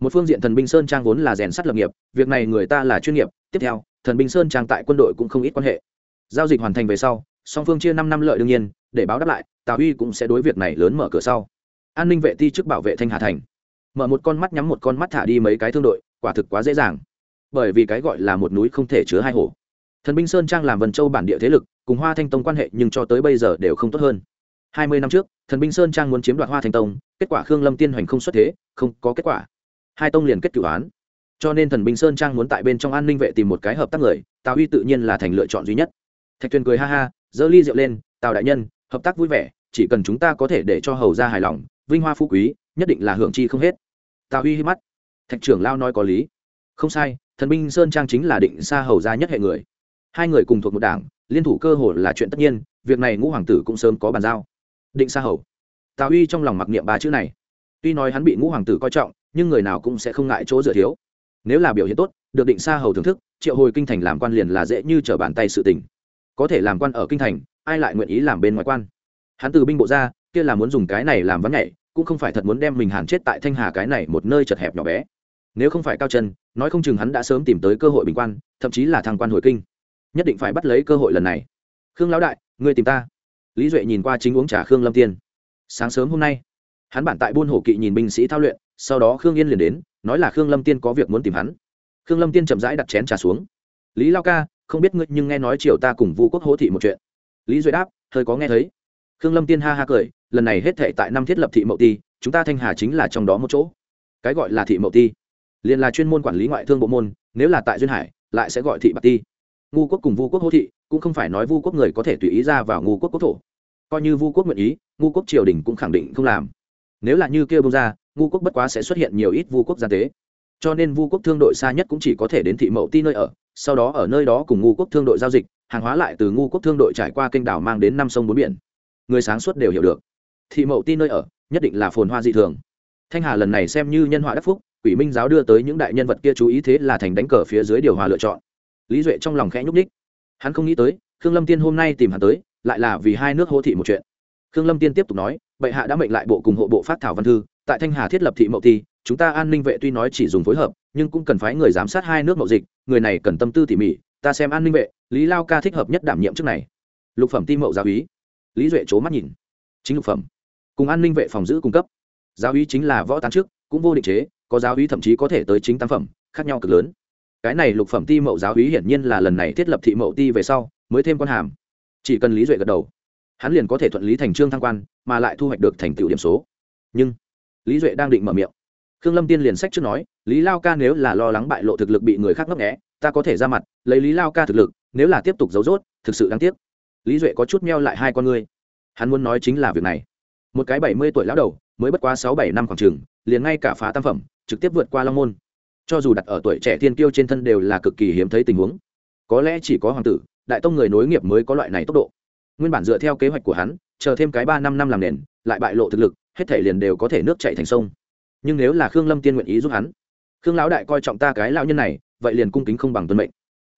Một phương diện thần binh sơn trang vốn là rèn sắt lập nghiệp, việc này người ta là chuyên nghiệp, tiếp theo, thần binh sơn trang tại quân đội cũng không ít quan hệ. Giao dịch hoàn thành về sau, song phương chia năm năm lợi đương nhiên, để báo đáp lại, tào huy cũng sẽ đối việc này lớn mở cửa sau. An ninh vệ ti chức bảo vệ thanh hà thành. Mở một con mắt nhắm một con mắt thả đi mấy cái thương đội, quả thực quá dễ dàng bởi vì cái gọi là một núi không thể chứa hai hồ. Thần binh sơn trang làm vần châu bản địa thế lực, cùng hoa thanh tông quan hệ nhưng cho tới bây giờ đều không tốt hơn. Hai mươi năm trước, thần binh sơn trang muốn chiếm đoạt hoa thanh tông, kết quả khương lâm tiên hoành không xuất thế, không có kết quả. Hai tông liền kết cửu án. Cho nên thần binh sơn trang muốn tại bên trong an ninh vệ tìm một cái hợp tác người, tào huy tự nhiên là thành lựa chọn duy nhất. Thạch tuyền cười ha ha, giơ ly rượu lên, tào đại nhân, hợp tác vui vẻ, chỉ cần chúng ta có thể để cho hầu ra hài lòng, vinh hoa phú quý, nhất định là hưởng chi không hết. Tào huy hít mắt. Thạch trưởng lao nói có lý. Không sai thần binh sơn trang chính là định xa hầu ra nhất hệ người. Hai người cùng thuộc một đảng, liên thủ cơ hội là chuyện tất nhiên, việc này ngũ hoàng tử cũng sớm có bàn giao. Định xa hầu. Tào uy trong lòng mặc niệm ba chữ này. Tuy nói hắn bị ngũ hoàng tử coi trọng, nhưng người nào cũng sẽ không ngại chỗ dựa thiếu. Nếu là biểu hiện tốt, được định xa hầu thưởng thức, triệu hồi kinh thành làm quan liền là dễ như trở bàn tay sự tình. Có thể làm quan ở kinh thành, ai lại nguyện ý làm bên ngoài quan? Hắn từ binh bộ ra, kia là muốn dùng cái này làm vắn nhảy, cũng không phải thật muốn đem mình hàn chết tại thanh hà cái này một nơi chật hẹp nhỏ bé nếu không phải cao chân, nói không chừng hắn đã sớm tìm tới cơ hội bình quan, thậm chí là thăng quan hồi kinh. Nhất định phải bắt lấy cơ hội lần này. Khương lão đại, ngươi tìm ta. Lý duệ nhìn qua chính uống trà khương lâm tiên. Sáng sớm hôm nay, hắn bản tại buôn hổ kỵ nhìn binh sĩ thao luyện, sau đó khương yên liền đến, nói là khương lâm tiên có việc muốn tìm hắn. Khương lâm tiên chậm rãi đặt chén trà xuống. Lý lao ca, không biết ngươi nhưng nghe nói chiều ta cùng vu quốc hỗ thị một chuyện. Lý duệ đáp, hơi có nghe thấy. Khương lâm tiên ha ha cười, lần này hết thệ tại năm thiết lập thị mậu ti, chúng ta thanh hà chính là trong đó một chỗ. Cái gọi là thị mậu ti? Liền là chuyên môn quản lý ngoại thương bộ môn, nếu là tại duyên hải, lại sẽ gọi thị bạc ti. Ngu quốc cùng vu quốc hô thị, cũng không phải nói vu quốc người có thể tùy ý ra vào ngu quốc quốc thổ. Coi như vu quốc nguyện ý, ngu quốc triều đình cũng khẳng định không làm. Nếu là như kia bông ra, ngu quốc bất quá sẽ xuất hiện nhiều ít vu quốc gia tế. Cho nên vu quốc thương đội xa nhất cũng chỉ có thể đến thị mậu ti nơi ở, sau đó ở nơi đó cùng ngu quốc thương đội giao dịch, hàng hóa lại từ ngu quốc thương đội trải qua kênh đảo mang đến năm sông bốn biển. Người sáng suốt đều hiểu được. Thị mậu ti nơi ở, nhất định là phồn hoa dị thường. Thanh hà lần này xem như nhân họa đắc phúc quỷ minh giáo đưa tới những đại nhân vật kia chú ý thế là thành đánh cờ phía dưới điều hòa lựa chọn. Lý duệ trong lòng khẽ nhúc ních hắn không nghĩ tới, khương lâm tiên hôm nay tìm hắn tới, lại là vì hai nước hô thị một chuyện. Khương lâm tiên tiếp tục nói, bệ hạ đã mệnh lại bộ cùng hộ bộ phát thảo văn thư, tại thanh hà thiết lập thị mậu thi, chúng ta an ninh vệ tuy nói chỉ dùng phối hợp, nhưng cũng cần phái người giám sát hai nước mậu dịch, người này cần tâm tư tỉ mỉ, ta xem an ninh vệ, lý lao ca thích hợp nhất đảm nhiệm chức này. Lục phẩm ti mậu giáo úy. Lý duệ c mắt nhìn. Chính lục phẩm. Cùng an ninh vệ phòng giữ cung cấp. Giáo úy chính là võ tán trước, cũng vô định chế có giáo úy thậm chí có thể tới chính tam phẩm, khác nhau cực lớn. Cái này lục phẩm ti mậu giáo úy hiển nhiên là lần này thiết lập thị mậu ti về sau, mới thêm quan hàm. Chỉ cần lý duệ gật đầu, hắn liền có thể thuận lý thành trương thăng quan, mà lại thu hoạch được thành tựu điểm số. Nhưng, lý duệ đang định mở miệng. Khương lâm tiên liền sách trước nói, lý lao ca nếu là lo lắng bại lộ thực lực bị người khác ngấp nghẽ ta có thể ra mặt, lấy lý lao ca thực lực, nếu là tiếp tục giấu dốt thực sự đáng tiếc. Lý duệ có chút meo lại hai con ngươi. Hắn muốn nói chính là việc này. Một cái bảy mươi tuổi lão đầu, mới bất quá sáu bảy năm khoảng trường, liền ngay cả phá tam phẩm trực tiếp vượt qua long môn. Cho dù đặt ở tuổi trẻ thiên kiêu trên thân đều là cực kỳ hiếm thấy tình huống. Có lẽ chỉ có hoàng tử, đại tông người nối nghiệp mới có loại này tốc độ. Nguyên bản dựa theo kế hoạch của hắn, chờ thêm cái ba năm năm làm nền, lại bại lộ thực lực, hết thể liền đều có thể nước chạy thành sông. Nhưng nếu là khương lâm tiên nguyện ý giúp hắn, khương lão đại coi trọng ta cái lão nhân này, vậy liền cung kính không bằng tuân mệnh.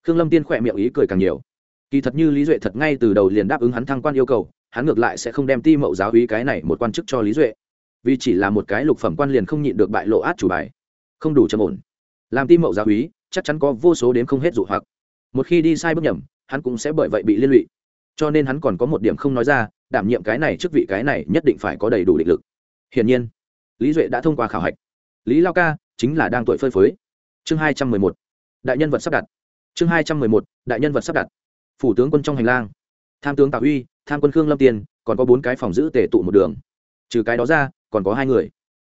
Khương lâm tiên khỏe miệng ý cười càng nhiều. Kỳ thật như lý duệ thật ngay từ đầu liền đáp ứng hắn thăng quan yêu cầu, hắn ngược lại sẽ không đem ti mậu giáo hí cái này một quan chức cho lý duệ vì chỉ là một cái lục phẩm quan liền không nhịn được bại lộ át chủ bài. Không đủ trầm ổn. Làm tim mậu gia úy, chắc chắn có vô số đến không hết dụ hoặc. Một khi đi sai bước nhầm, hắn cũng sẽ bởi vậy bị liên lụy. Cho nên hắn còn có một điểm không nói ra, đảm nhiệm cái này trước vị cái này nhất định phải có đầy đủ định lực. Hiển nhiên, lý duệ đã thông qua khảo hạch. Lý lao ca chính là đang tuổi phơi phới. Chương hai trăm mười một. Đại nhân vật sắp đặt. Chương hai trăm mười một. Đại nhân vật sắp đặt. Phủ tướng quân trong hành lang. Tham tướng Tào uy, tham quân khương lâm tiền còn có bốn cái phòng giữ tể tụ một đường trừ cái đó ra, còn có hai người.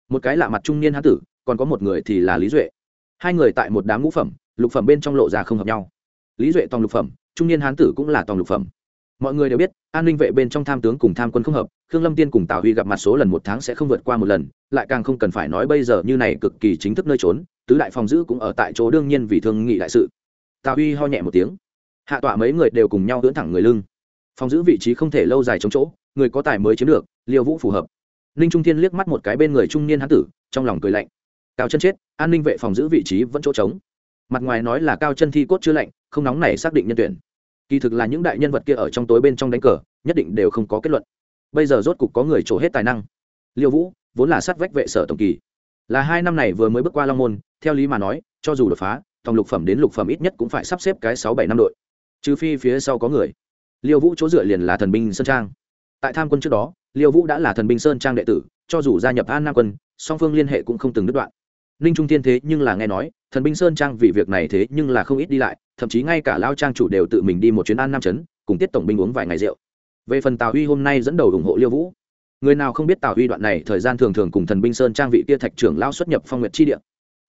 Một cái lạ mặt trung niên hán tử, còn có một người thì là lý duệ. Hai người tại một đám ngũ phẩm, lục phẩm bên trong lộ ra không hợp nhau. Lý duệ tòng lục phẩm, trung niên hán tử cũng là tòng lục phẩm. Mọi người đều biết, an ninh vệ bên trong tham tướng cùng tham quân không hợp, khương lâm tiên cùng tào huy gặp mặt số lần một tháng sẽ không vượt qua một lần, lại càng không cần phải nói bây giờ như này cực kỳ chính thức nơi trốn, tứ đại phòng giữ cũng ở tại chỗ đương nhiên vì thương nghị đại sự. Tào huy ho nhẹ một tiếng. Hạ tọa mấy người đều cùng nhau ưỡn thẳng người lưng. Phòng giữ vị trí không thể lâu dài chống chỗ, người có tài mới chiếm được, liêu vũ phù hợp ninh trung thiên liếc mắt một cái bên người trung niên hán tử, trong lòng cười lạnh. Cao chân chết, an ninh vệ phòng giữ vị trí vẫn chỗ trống. Mặt ngoài nói là cao chân thi cốt chưa lạnh, không nóng này xác định nhân tuyển. Kỳ thực là những đại nhân vật kia ở trong tối bên trong đánh cờ, nhất định đều không có kết luận. Bây giờ rốt cục có người trổ hết tài năng. Liêu vũ, vốn là sát vách vệ sở tổng kỳ. Là hai năm này vừa mới bước qua long môn, theo lý mà nói, cho dù đột phá, tòng lục phẩm đến lục phẩm ít nhất cũng phải sắp xếp cái sáu bảy năm đội. Trừ phi phía sau có người. Liêu vũ chỗ dựa liền là thần binh sơn trang tại tham quân trước đó, liêu vũ đã là thần binh sơn trang đệ tử, cho dù gia nhập an nam quân, song phương liên hệ cũng không từng đứt đoạn. Ninh trung tiên thế nhưng là nghe nói, thần binh sơn trang vì việc này thế nhưng là không ít đi lại, thậm chí ngay cả lao trang chủ đều tự mình đi một chuyến an nam chấn cùng tiết tổng binh uống vài ngày rượu. Về phần tào huy hôm nay dẫn đầu ủng hộ liêu vũ. Người nào không biết tào huy đoạn này thời gian thường thường cùng thần binh sơn trang vị kia thạch trưởng lao xuất nhập phong nguyệt chi địa.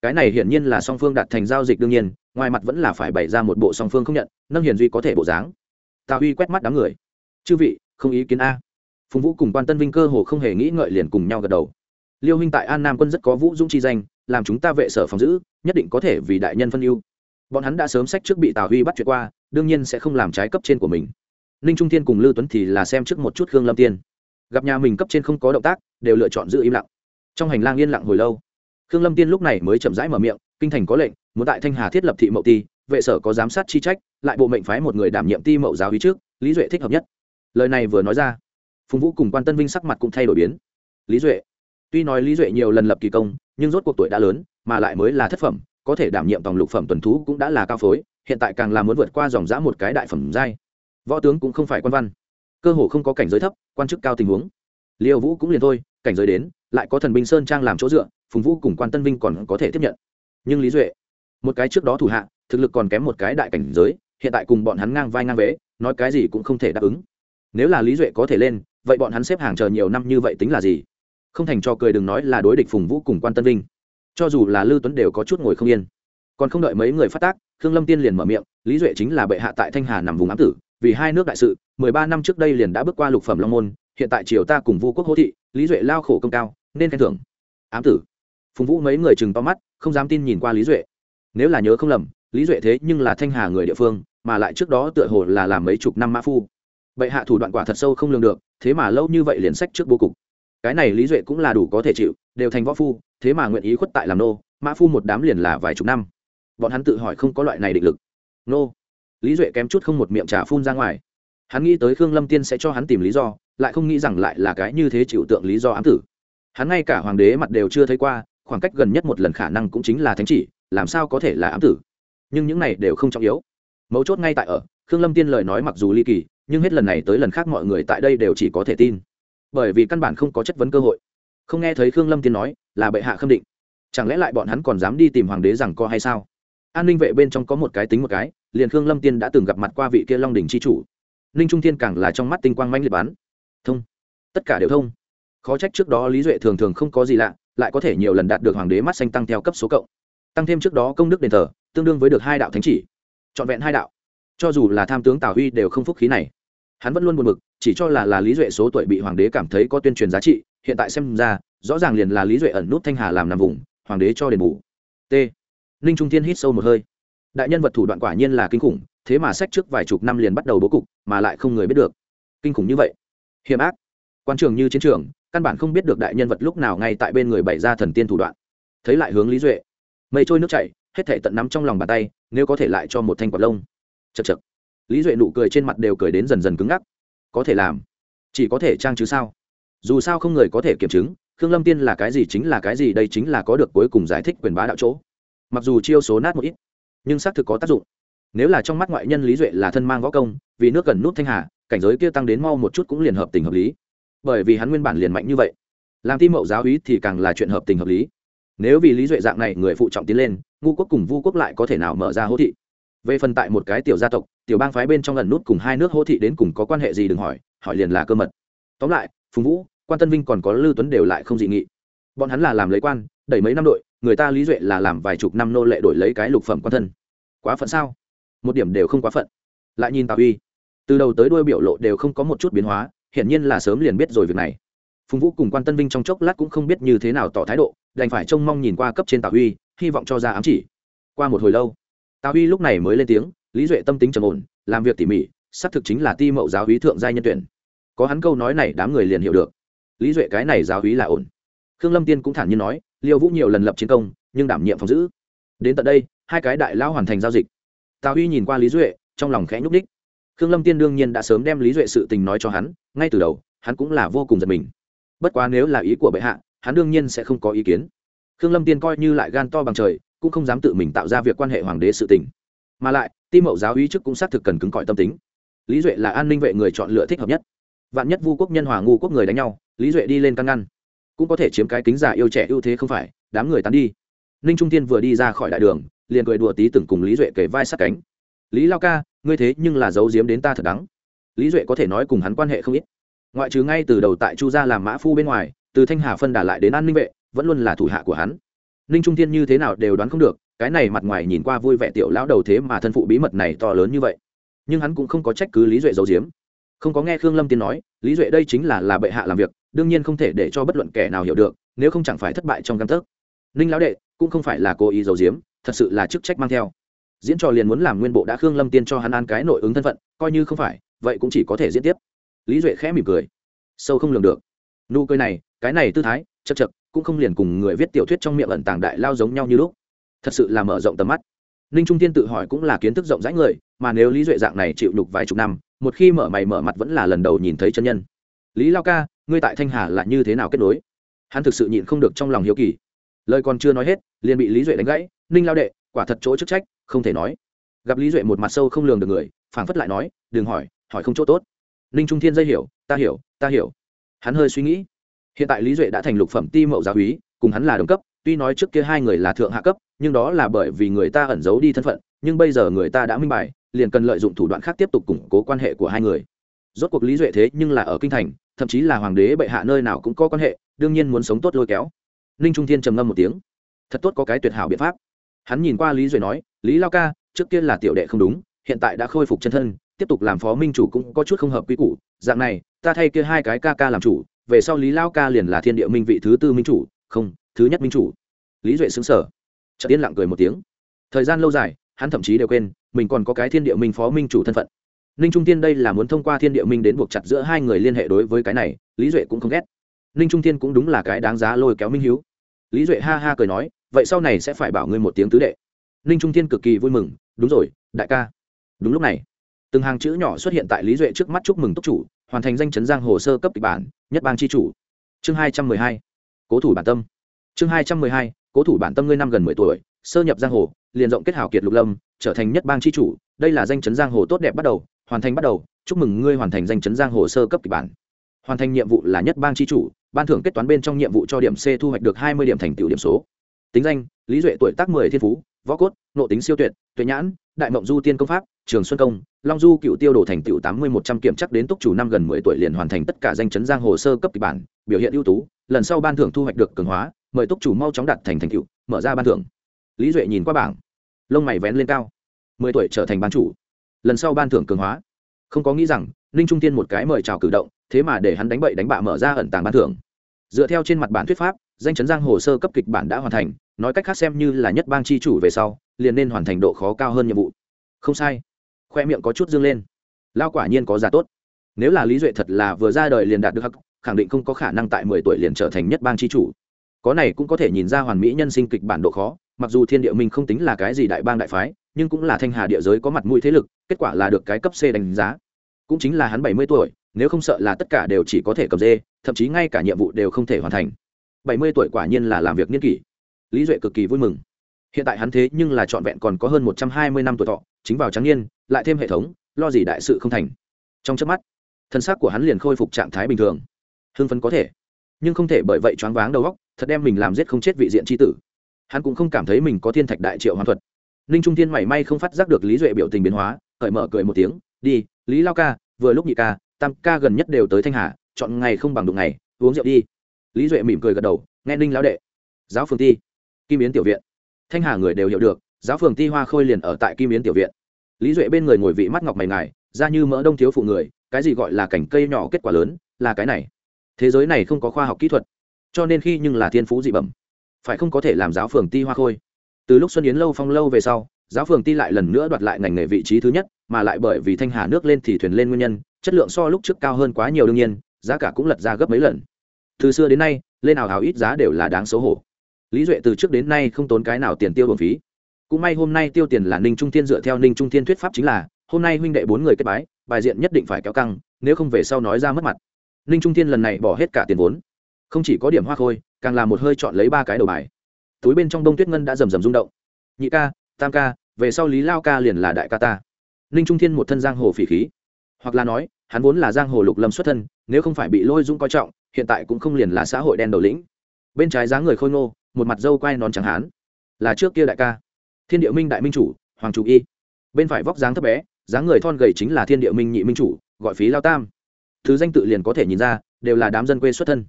Cái này hiển nhiên là song phương đạt thành giao dịch đương nhiên, ngoài mặt vẫn là phải bày ra một bộ song phương không nhận, nâng hiền duy có thể bộ dáng. Tào huy quét mắt đám người. Chư vị không ý kiến a. Phùng vũ cùng quan tân vinh cơ hồ không hề nghĩ ngợi liền cùng nhau gật đầu. Liêu huynh tại an nam quân rất có vũ dũng chi danh, làm chúng ta vệ sở phòng giữ, nhất định có thể vì đại nhân phân ưu. Bọn hắn đã sớm sách trước bị tào huy bắt chuyện qua, đương nhiên sẽ không làm trái cấp trên của mình. Ninh trung thiên cùng lưu tuấn thì là xem trước một chút khương lâm tiên. Gặp nhà mình cấp trên không có động tác, đều lựa chọn giữ im lặng. Trong hành lang yên lặng hồi lâu, khương lâm tiên lúc này mới chậm rãi mở miệng, kinh thành có lệnh, muốn tại thanh hà thiết lập thị mậu ti, vệ sở có giám sát chi trách, lại bộ mệnh phái một người đảm nhiệm ti mậu giáo hí trước, lý duệ thích hợp nhất lời này vừa nói ra, phùng vũ cùng quan tân vinh sắc mặt cũng thay đổi biến. Lý duệ, tuy nói lý duệ nhiều lần lập kỳ công, nhưng rốt cuộc tuổi đã lớn, mà lại mới là thất phẩm, có thể đảm nhiệm tòng lục phẩm tuần thú cũng đã là cao phối, hiện tại càng là muốn vượt qua dòng giã một cái đại phẩm giai. Võ tướng cũng không phải quan văn, cơ hồ không có cảnh giới thấp, quan chức cao tình huống. Liêu vũ cũng liền thôi, cảnh giới đến, lại có thần binh sơn trang làm chỗ dựa, phùng vũ cùng quan tân vinh còn có thể tiếp nhận. Nhưng lý duệ, một cái trước đó thủ hạ, thực lực còn kém một cái đại cảnh giới, hiện tại cùng bọn hắn ngang vai ngang vế, nói cái gì cũng không thể đáp ứng nếu là lý duệ có thể lên, vậy bọn hắn xếp hàng chờ nhiều năm như vậy tính là gì? Không thành cho cười đừng nói là đối địch phùng vũ cùng quan tân vinh. Cho dù là lưu tuấn đều có chút ngồi không yên. Còn không đợi mấy người phát tác, khương lâm tiên liền mở miệng, lý duệ chính là bệ hạ tại thanh hà nằm vùng ám tử, vì hai nước đại sự, mười ba năm trước đây liền đã bước qua lục phẩm long môn, hiện tại triều ta cùng vu quốc hỗ thị, lý duệ lao khổ công cao, nên khen thưởng. Ám tử. Phùng vũ mấy người chừng to mắt, không dám tin nhìn qua lý duệ. Nếu là nhớ không lầm, lý duệ thế nhưng là thanh hà người địa phương, mà lại trước đó tựa hồ là làm mấy chục năm mã phu vậy hạ thủ đoạn quả thật sâu không lường được, thế mà lâu như vậy liền sách trước bố cục. Cái này lý duệ cũng là đủ có thể chịu, đều thành võ phu, thế mà nguyện ý khuất tại làm nô, mã phu một đám liền là vài chục năm. Bọn hắn tự hỏi không có loại này định lực. Nô. Lý duệ kém chút không một miệng trà phun ra ngoài. Hắn nghĩ tới khương lâm tiên sẽ cho hắn tìm lý do, lại không nghĩ rằng lại là cái như thế chịu tượng lý do ám tử. Hắn ngay cả hoàng đế mặt đều chưa thấy qua, khoảng cách gần nhất một lần khả năng cũng chính là thánh chỉ, làm sao có thể là ám tử? Nhưng những này đều không trọng yếu. Mấu chốt ngay tại ở, khương lâm tiên lời nói mặc dù ly kỳ nhưng hết lần này tới lần khác mọi người tại đây đều chỉ có thể tin. Bởi vì căn bản không có chất vấn cơ hội. Không nghe thấy khương lâm tiên nói, là bệ hạ khâm định. Chẳng lẽ lại bọn hắn còn dám đi tìm hoàng đế rằng co hay sao? An ninh vệ bên trong có một cái tính một cái, liền khương lâm tiên đã từng gặp mặt qua vị kia long đình c h i chủ. Ninh trung thiên càng là trong mắt tinh quang manh liệt bắn. Thông. Tất cả đều thông. Khó trách trước đó lý duệ thường thường không có gì lạ, lại có thể nhiều lần đạt được hoàng đế mắt xanh tăng theo cấp số cộng. Tăng thêm trước đó công đức đền thờ, tương đương với được hai đạo thánh chỉ. Trọn vẹn hai đạo cho dù là tham tướng tào huy đều không phúc khí này. Hắn vẫn luôn buồn b ự c chỉ cho là là lý duệ số tuổi bị hoàng đế cảm thấy có tuyên truyền giá trị, hiện tại xem ra, rõ ràng liền là lý duệ ẩn nút thanh hà làm nằm vùng, hoàng đế cho đền bù. T. Ninh trung thiên hít sâu một hơi. Đại nhân vật thủ đoạn quả nhiên là kinh khủng, thế mà sách trước vài chục năm liền bắt đầu bố cục, mà lại không người biết được. Kinh khủng như vậy. Hiểm ác. Quan trường như chiến trường, căn bản không biết được đại nhân vật lúc nào ngay tại bên người bày ra thần tiên thủ đoạn. Thấy lại hướng lý duệ. Mây trôi nước chảy, hết thể tận nắm trong lòng bàn tay, nếu có thể lại cho một thanh quạt lông chật chật lý duệ nụ cười trên mặt đều cười đến dần dần cứng ngắc. Có thể làm. Chỉ có thể trang chứ sao? Dù sao không người có thể kiểm chứng, khương lâm tiên là cái gì chính là cái gì, đây chính là có được cuối cùng giải thích quyền bá đạo chỗ. Mặc dù chiêu số nát một ít, nhưng xác thực có tác dụng. Nếu là trong mắt ngoại nhân lý duệ là thân mang võ công, vì nước cần nút thanh hà, cảnh giới kia tăng đến mau một chút cũng liền hợp tình hợp lý. Bởi vì hắn nguyên bản liền mạnh như vậy, làm thi mậu giáo ý thì càng là chuyện hợp tình hợp lý. Nếu vì lý duệ dạng này người phụ trọng tiến lên, ngu quốc cùng vu quốc lại có thể nào mở ra hỗ thị? Về phần tại một cái tiểu gia tộc, tiểu bang phái bên trong lần nút cùng hai nước hô thị đến cùng có quan hệ gì đừng hỏi hỏi liền là cơ mật. Tóm lại, phùng vũ, quan tân vinh còn có lưu tuấn đều lại không dị nghị. Bọn hắn là làm lấy quan, đẩy mấy năm đội, người ta lý duệ là làm vài chục năm nô lệ đổi lấy cái lục phẩm quan thân. Quá phận sao? Một điểm đều không quá phận. Lại nhìn tào uy, từ đầu tới đuôi biểu lộ đều không có một chút biến hóa, hiển nhiên là sớm liền biết rồi việc này. Phùng vũ cùng quan tân vinh trong chốc lát cũng không biết như thế nào tỏ thái độ, đành phải trông mong nhìn qua cấp trên tào uy, hy vọng cho ra ám chỉ. Qua một hồi lâu tào uy lúc này mới lên tiếng, lý duệ tâm tính trầm ổn, làm việc tỉ mỉ, xác thực chính là ti mậu giáo hí thượng giai nhân tuyển. Có hắn câu nói này đám người liền hiểu được. Lý duệ cái này giáo hí là ổn. Khương lâm tiên cũng thản nhiên nói, liêu vũ nhiều lần lập chiến công, nhưng đảm nhiệm phòng giữ. Đến tận đây, hai cái đại lao hoàn thành giao dịch. Tào huy nhìn qua lý duệ, trong lòng khẽ nhúc đích khương lâm tiên đương nhiên đã sớm đem lý duệ sự tình nói cho hắn, ngay từ đầu, hắn cũng là vô cùng giật mình. Bất quá nếu là ý của bệ hạ, hắn đương nhiên sẽ không có ý kiến. Khương lâm tiên coi như lại gan to bằng trời cũng không dám tự mình tạo ra việc quan hệ hoàng đế sự tình. Mà lại, ti mậu giáo uy chức cũng xác thực cần cứng cỏi tâm tính. Lý duệ là an ninh vệ người chọn lựa thích hợp nhất. Vạn nhất vu quốc nhân hòa ngu quốc người đánh nhau, lý duệ đi lên căn ngăn, cũng có thể chiếm cái kính giả yêu trẻ ưu thế không phải, đám người tán đi. Ninh trung tiên vừa đi ra khỏi đại đường, liền cười đùa tí từng cùng lý duệ kể vai sát cánh. Lý lao ca, ngươi thế nhưng là giấu giếm đến ta thật đắng. Lý duệ có thể nói cùng hắn quan hệ không ít. Ngoại trừ ngay từ đầu tại chu gia làm mã phu bên ngoài, từ thanh hà phân đà lại đến an ninh vệ, vẫn luôn là thủ hạ của hắn ninh trung Thiên như thế nào đều đoán không được, cái này mặt ngoài nhìn qua vui vẻ tiểu lão đầu thế mà thân phụ bí mật này to lớn như vậy. Nhưng hắn cũng không có trách cứ lý duệ giấu giếm. Không có nghe khương lâm tiên nói, lý duệ đây chính là là bệ hạ làm việc, đương nhiên không thể để cho bất luận kẻ nào hiểu được, nếu không chẳng phải thất bại trong căn tấc. Ninh lão đệ, cũng không phải là cố ý giấu giếm, thật sự là chức trách mang theo. Diễn trò liền muốn làm nguyên bộ đã khương lâm tiên cho hắn ăn cái nội ứng thân phận, coi như không phải, vậy cũng chỉ có thể diễn tiếp. Lý duệ khẽ mỉm cười. Sâu không lường được. Nụ cười này, cái này tư thái, chật chật cũng không liền cùng người viết tiểu thuyết trong miệng ẩn tàng đại lao giống nhau như lúc. Thật sự là mở rộng tầm mắt. Ninh trung tiên tự hỏi cũng là kiến thức rộng rãi người, mà nếu lý duệ dạng này chịu nhục vài chục năm, một khi mở mày mở mặt vẫn là lần đầu nhìn thấy chân nhân. Lý lao ca, ngươi tại thanh hà là như thế nào kết nối? Hắn thực sự nhịn không được trong lòng hiếu kỳ. Lời còn chưa nói hết, liền bị lý duệ đánh gãy. Ninh lao đệ, quả thật chỗ chức trách, không thể nói. Gặp lý duệ một mặt sâu không lường được người, phảng phất lại nói, đừng hỏi hỏi không chỗ tốt. Ninh trung thiên dây hiểu, ta hiểu ta hiểu. Hắn hơi suy nghĩ hiện tại lý duệ đã thành lục phẩm ti mậu giáo húy cùng hắn là đồng cấp, tuy nói trước kia hai người là thượng hạ cấp, nhưng đó là bởi vì người ta ẩn giấu đi thân phận, nhưng bây giờ người ta đã minh bài, liền cần lợi dụng thủ đoạn khác tiếp tục củng cố quan hệ của hai người. Rốt cuộc lý duệ thế nhưng là ở kinh thành, thậm chí là hoàng đế bệ hạ nơi nào cũng có quan hệ, đương nhiên muốn sống tốt lôi kéo. Ninh trung thiên trầm ngâm một tiếng. Thật tốt có cái tuyệt hảo biện pháp. Hắn nhìn qua lý duệ nói, lý lao ca, trước kia là tiểu đệ không đúng, hiện tại đã khôi phục chân thân, tiếp tục làm phó minh chủ cũng có chút không hợp quy củ, dạng này, ta thay kia hai cái ca ca làm chủ về sau lý lao ca liền là thiên địa minh vị thứ tư minh chủ, không, thứ nhất minh chủ. Lý duệ xứng sở chợt yên lặng cười một tiếng. Thời gian lâu dài, hắn thậm chí đều quên, mình còn có cái thiên địa minh phó minh chủ thân phận. Ninh trung tiên đây là muốn thông qua thiên địa minh đến buộc chặt giữa hai người liên hệ đối với cái này, lý duệ cũng không ghét. Ninh trung tiên cũng đúng là cái đáng giá lôi kéo minh hiếu. Lý duệ ha ha cười nói, vậy sau này sẽ phải bảo ngươi một tiếng tứ đệ. Ninh trung tiên cực kỳ vui mừng, đúng rồi, đại ca. Đúng lúc này, từng hàng chữ nhỏ xuất hiện tại lý duệ trước mắt chúc mừng túc chủ hoàn thành danh chấn giang hồ sơ cấp kịch bản, nhất bang c h i chủ. Chương hai trăm mười hai, cố thủ bản tâm. Chương hai trăm mười hai, cố thủ bản tâm ngươi năm gần mười tuổi, sơ nhập giang hồ, liền rộng kết hảo kiệt lục lâm, trở thành nhất bang c h i chủ. Đây là danh chấn giang hồ tốt đẹp bắt đầu, hoàn thành bắt đầu, chúc mừng ngươi hoàn thành danh chấn giang hồ sơ cấp kịch bản. Hoàn thành nhiệm vụ là nhất bang c chủ, ban thưởng kết toán bên trong nhiệm vụ cho điểm c thu hoạch được hai mươi điểm thành tựu điểm số tính danh, lý duệ tuổi tác mười thiên phú, võ cốt nộ tính siêu tuyệt, tuệ nhãn, đại mộng du tiên công pháp, trường xuân công, long du cựu tiêu đồ thành tựu tám mươi một trăm kiểm chắc đến túc chủ năm gần mười tuổi liền hoàn thành tất cả danh chấn giang hồ sơ cấp kịch bản, biểu hiện ưu tú, lần sau ban thưởng thu hoạch được cường hóa, mời túc chủ mau chóng đặt thành thành tựu, mở ra ban thưởng. Lý duệ nhìn qua bảng, lông mày vén lên cao. mười tuổi trở thành ban chủ, lần sau ban thưởng cường hóa. Không có nghĩ rằng, ninh trung tiên một cái mời chào cử động, thế mà để hắn đánh bậy đánh bạ mở ra ẩn tàng ban thưởng. Dựa theo trên mặt bản thuyết pháp danh chấn giang hồ sơ cấp kịch bản đã hoàn thành, nói cách khác xem như là nhất bang chi chủ về sau, liền nên hoàn thành độ khó cao hơn nhiệm vụ. Không sai. Khoe miệng có chút dương lên. Lao quả nhiên có giá tốt. Nếu là lý duệ thật là vừa ra đời liền đạt được hắc, khẳng định không có khả năng tại mười tuổi liền trở thành nhất bang chi chủ. Có này cũng có thể nhìn ra hoàn mỹ nhân sinh kịch bản độ khó, mặc dù thiên địa minh không tính là cái gì đại bang đại phái, nhưng cũng là thanh hà địa giới có mặt mũi thế lực, kết quả là được cái cấp c đánh giá. Cũng chính là hắn bảy mươi tuổi, nếu không sợ là tất cả đều chỉ có thể cầm dê thậm chí ngay cả nhiệm vụ đều không thể hoàn thành bảy mươi tuổi quả nhiên là làm việc niên kỷ. Lý duệ cực kỳ vui mừng. Hiện tại hắn thế nhưng là trọn vẹn còn có hơn một trăm hai mươi năm tuổi thọ, chính vào trắng niên, lại thêm hệ thống, lo gì đại sự không thành. Trong trước mắt, thân xác của hắn liền khôi phục trạng thái bình thường. Hưng phấn có thể, nhưng không thể bởi vậy choáng váng đầu óc, thật đem mình làm giết không chết vị diện tri tử. Hắn cũng không cảm thấy mình có thiên thạch đại triệu hoàn thuật. Ninh trung thiên mảy may không phát giác được lý duệ biểu tình biến hóa, cởi mở cười một tiếng, đi, lý lao ca, vừa lúc nhị ca, tam ca gần nhất đều tới thanh hà, chọn ngày không bằng đụng ngày, uống rượu đi lý duệ mỉm cười gật đầu nghe ninh lão đệ giáo phường ti kim yến tiểu viện thanh hà người đều hiểu được giáo phường ti hoa khôi liền ở tại kim yến tiểu viện lý duệ bên người ngồi vị mắt ngọc mày ngài ra như mỡ đông thiếu phụ người cái gì gọi là cảnh cây nhỏ kết quả lớn là cái này thế giới này không có khoa học kỹ thuật cho nên khi nhưng là thiên phú dị bẩm phải không có thể làm giáo phường ti hoa khôi từ lúc xuân yến lâu phong lâu về sau giáo phường ti lại lần nữa đoạt lại ngành nghề vị trí thứ nhất mà lại bởi vì thanh hà nước lên thì thuyền lên nguyên nhân chất lượng so lúc trước cao hơn quá nhiều đương nhiên giá cả cũng lật ra gấp mấy lần từ xưa đến nay, lên nào hào ít giá đều là đáng xấu hổ. Lý duệ từ trước đến nay không tốn cái nào tiền tiêu bổng phí. Cũng may hôm nay tiêu tiền là ninh trung thiên dựa theo ninh trung thiên thuyết pháp chính là, hôm nay huynh đệ bốn người kết bái, bài diện nhất định phải kéo căng, nếu không về sau nói ra mất mặt. Ninh trung thiên lần này bỏ hết cả tiền vốn. Không chỉ có điểm hoa khôi, càng là một hơi chọn lấy ba cái đầu bài. Túi bên trong đông tuyết ngân đã rầm rầm rung động. Nhị ca, tam ca, về sau lý lao ca liền là đại ca ta. Ninh trung thiên một thân giang hồ phỉ khí. Hoặc là nói, hắn vốn là giang hồ lục lâm xuất thân, nếu không phải bị lôi dung coi trọng hiện tại cũng không liền là xã hội đen đầu lĩnh. Bên trái dáng người khôi ngô, một mặt dâu quai nón trắng hán. Là trước kia đại ca. Thiên địa minh đại minh chủ, hoàng chủ y. Bên phải vóc dáng thấp bé, dáng người thon gầy chính là thiên địa minh nhị minh chủ, gọi phí lao tam. Thứ danh tự liền có thể nhìn ra, đều là đám dân quê xuất thân.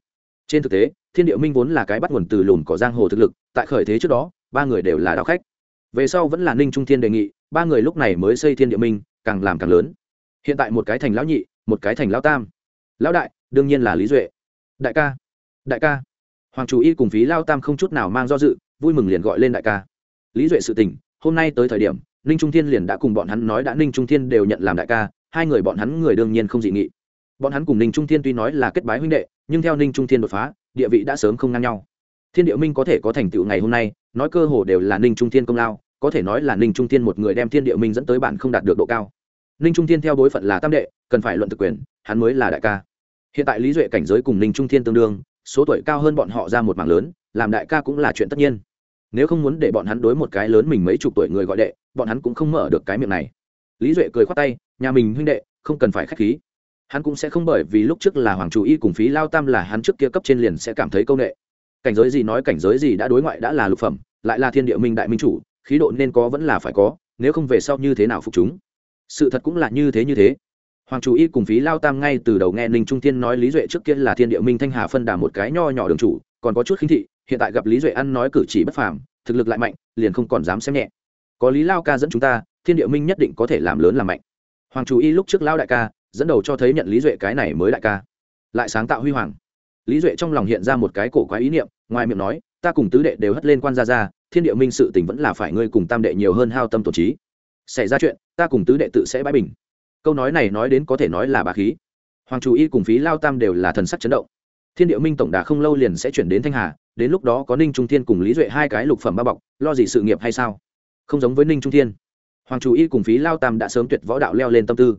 Trên thực tế, thiên địa minh vốn là cái bắt nguồn từ lùn cỏ giang hồ thực lực, tại khởi thế trước đó, ba người đều là đạo khách. Về sau vẫn là ninh trung thiên đề nghị, ba người lúc này mới xây thiên địa minh, càng làm càng lớn. Hiện tại một cái thành lão nhị, một cái thành lão tam. Lão đại, đương nhiên là lý duệ đại ca. Đại ca. Hoàng chủ y cùng phí lao tam không chút nào mang do dự, vui mừng liền gọi lên đại ca. Lý duệ sự tình, hôm nay tới thời điểm, ninh trung thiên liền đã cùng bọn hắn nói đã ninh trung thiên đều nhận làm đại ca, hai người bọn hắn người đương nhiên không dị nghị. Bọn hắn cùng ninh trung thiên tuy nói là kết bái huynh đệ, nhưng theo ninh trung thiên đột phá, địa vị đã sớm không ngang nhau. Thiên địa minh có thể có thành tựu ngày hôm nay, nói cơ hồ đều là ninh trung thiên công lao, có thể nói là ninh trung thiên một người đem thiên địa minh dẫn tới bản không đạt được độ cao. Ninh trung thiên theo bối phận là tam đệ, cần phải luận thực quyền, hắn mới là đại ca hiện tại lý duệ cảnh giới cùng ninh trung thiên tương đương, số tuổi cao hơn bọn họ ra một mảng lớn, làm đại ca cũng là chuyện tất nhiên. Nếu không muốn để bọn hắn đối một cái lớn mình mấy chục tuổi người gọi đệ, bọn hắn cũng không mở được cái miệng này. Lý duệ cười khoát tay, nhà mình huynh đệ, không cần phải k h á c h khí. Hắn cũng sẽ không bởi vì lúc trước là hoàng chủ y cùng phí lao tam là hắn trước kia cấp trên liền sẽ cảm thấy công nghệ cảnh giới gì nói cảnh giới gì đã đối ngoại đã là lục phẩm, lại là thiên địa minh đại minh chủ, khí độ nên có vẫn là phải có, nếu không về sau như thế nào phục chúng? Sự thật cũng là như thế như thế hoàng chủ y cùng phí lao tam ngay từ đầu nghe ninh trung thiên nói lý duệ trước kia là thiên địa minh thanh hà phân đà một cái nho nhỏ đường chủ, còn có chút khinh thị, hiện tại gặp lý duệ ăn nói cử chỉ bất phàm, thực lực lại mạnh, liền không còn dám xem nhẹ. Có lý lao ca dẫn chúng ta, thiên địa minh nhất định có thể làm lớn làm mạnh. Hoàng chủ y lúc trước lao đại ca, dẫn đầu cho thấy nhận lý duệ cái này mới đại ca. Lại sáng tạo huy hoàng. Lý duệ trong lòng hiện ra một cái cổ quái ý niệm, ngoài miệng nói, ta cùng tứ đệ đều hất lên quan gia ra thiên địa minh sự tình vẫn là phải ngươi cùng tam đệ nhiều hơn hao tâm tổ trí. Xảy ra chuyện, ta cùng tứ đệ tự sẽ bãi bình câu nói này nói đến có thể nói là bà khí. Hoàng chủ y cùng phí lao tam đều là thần sắc chấn động. Thiên địa minh tổng đà không lâu liền sẽ chuyển đến thanh hà, đến lúc đó có ninh trung thiên cùng lý duệ hai cái lục phẩm ba bọc, lo gì sự nghiệp hay sao? Không giống với ninh trung thiên. Hoàng chủ y cùng phí lao tam đã sớm tuyệt võ đạo leo lên tâm tư.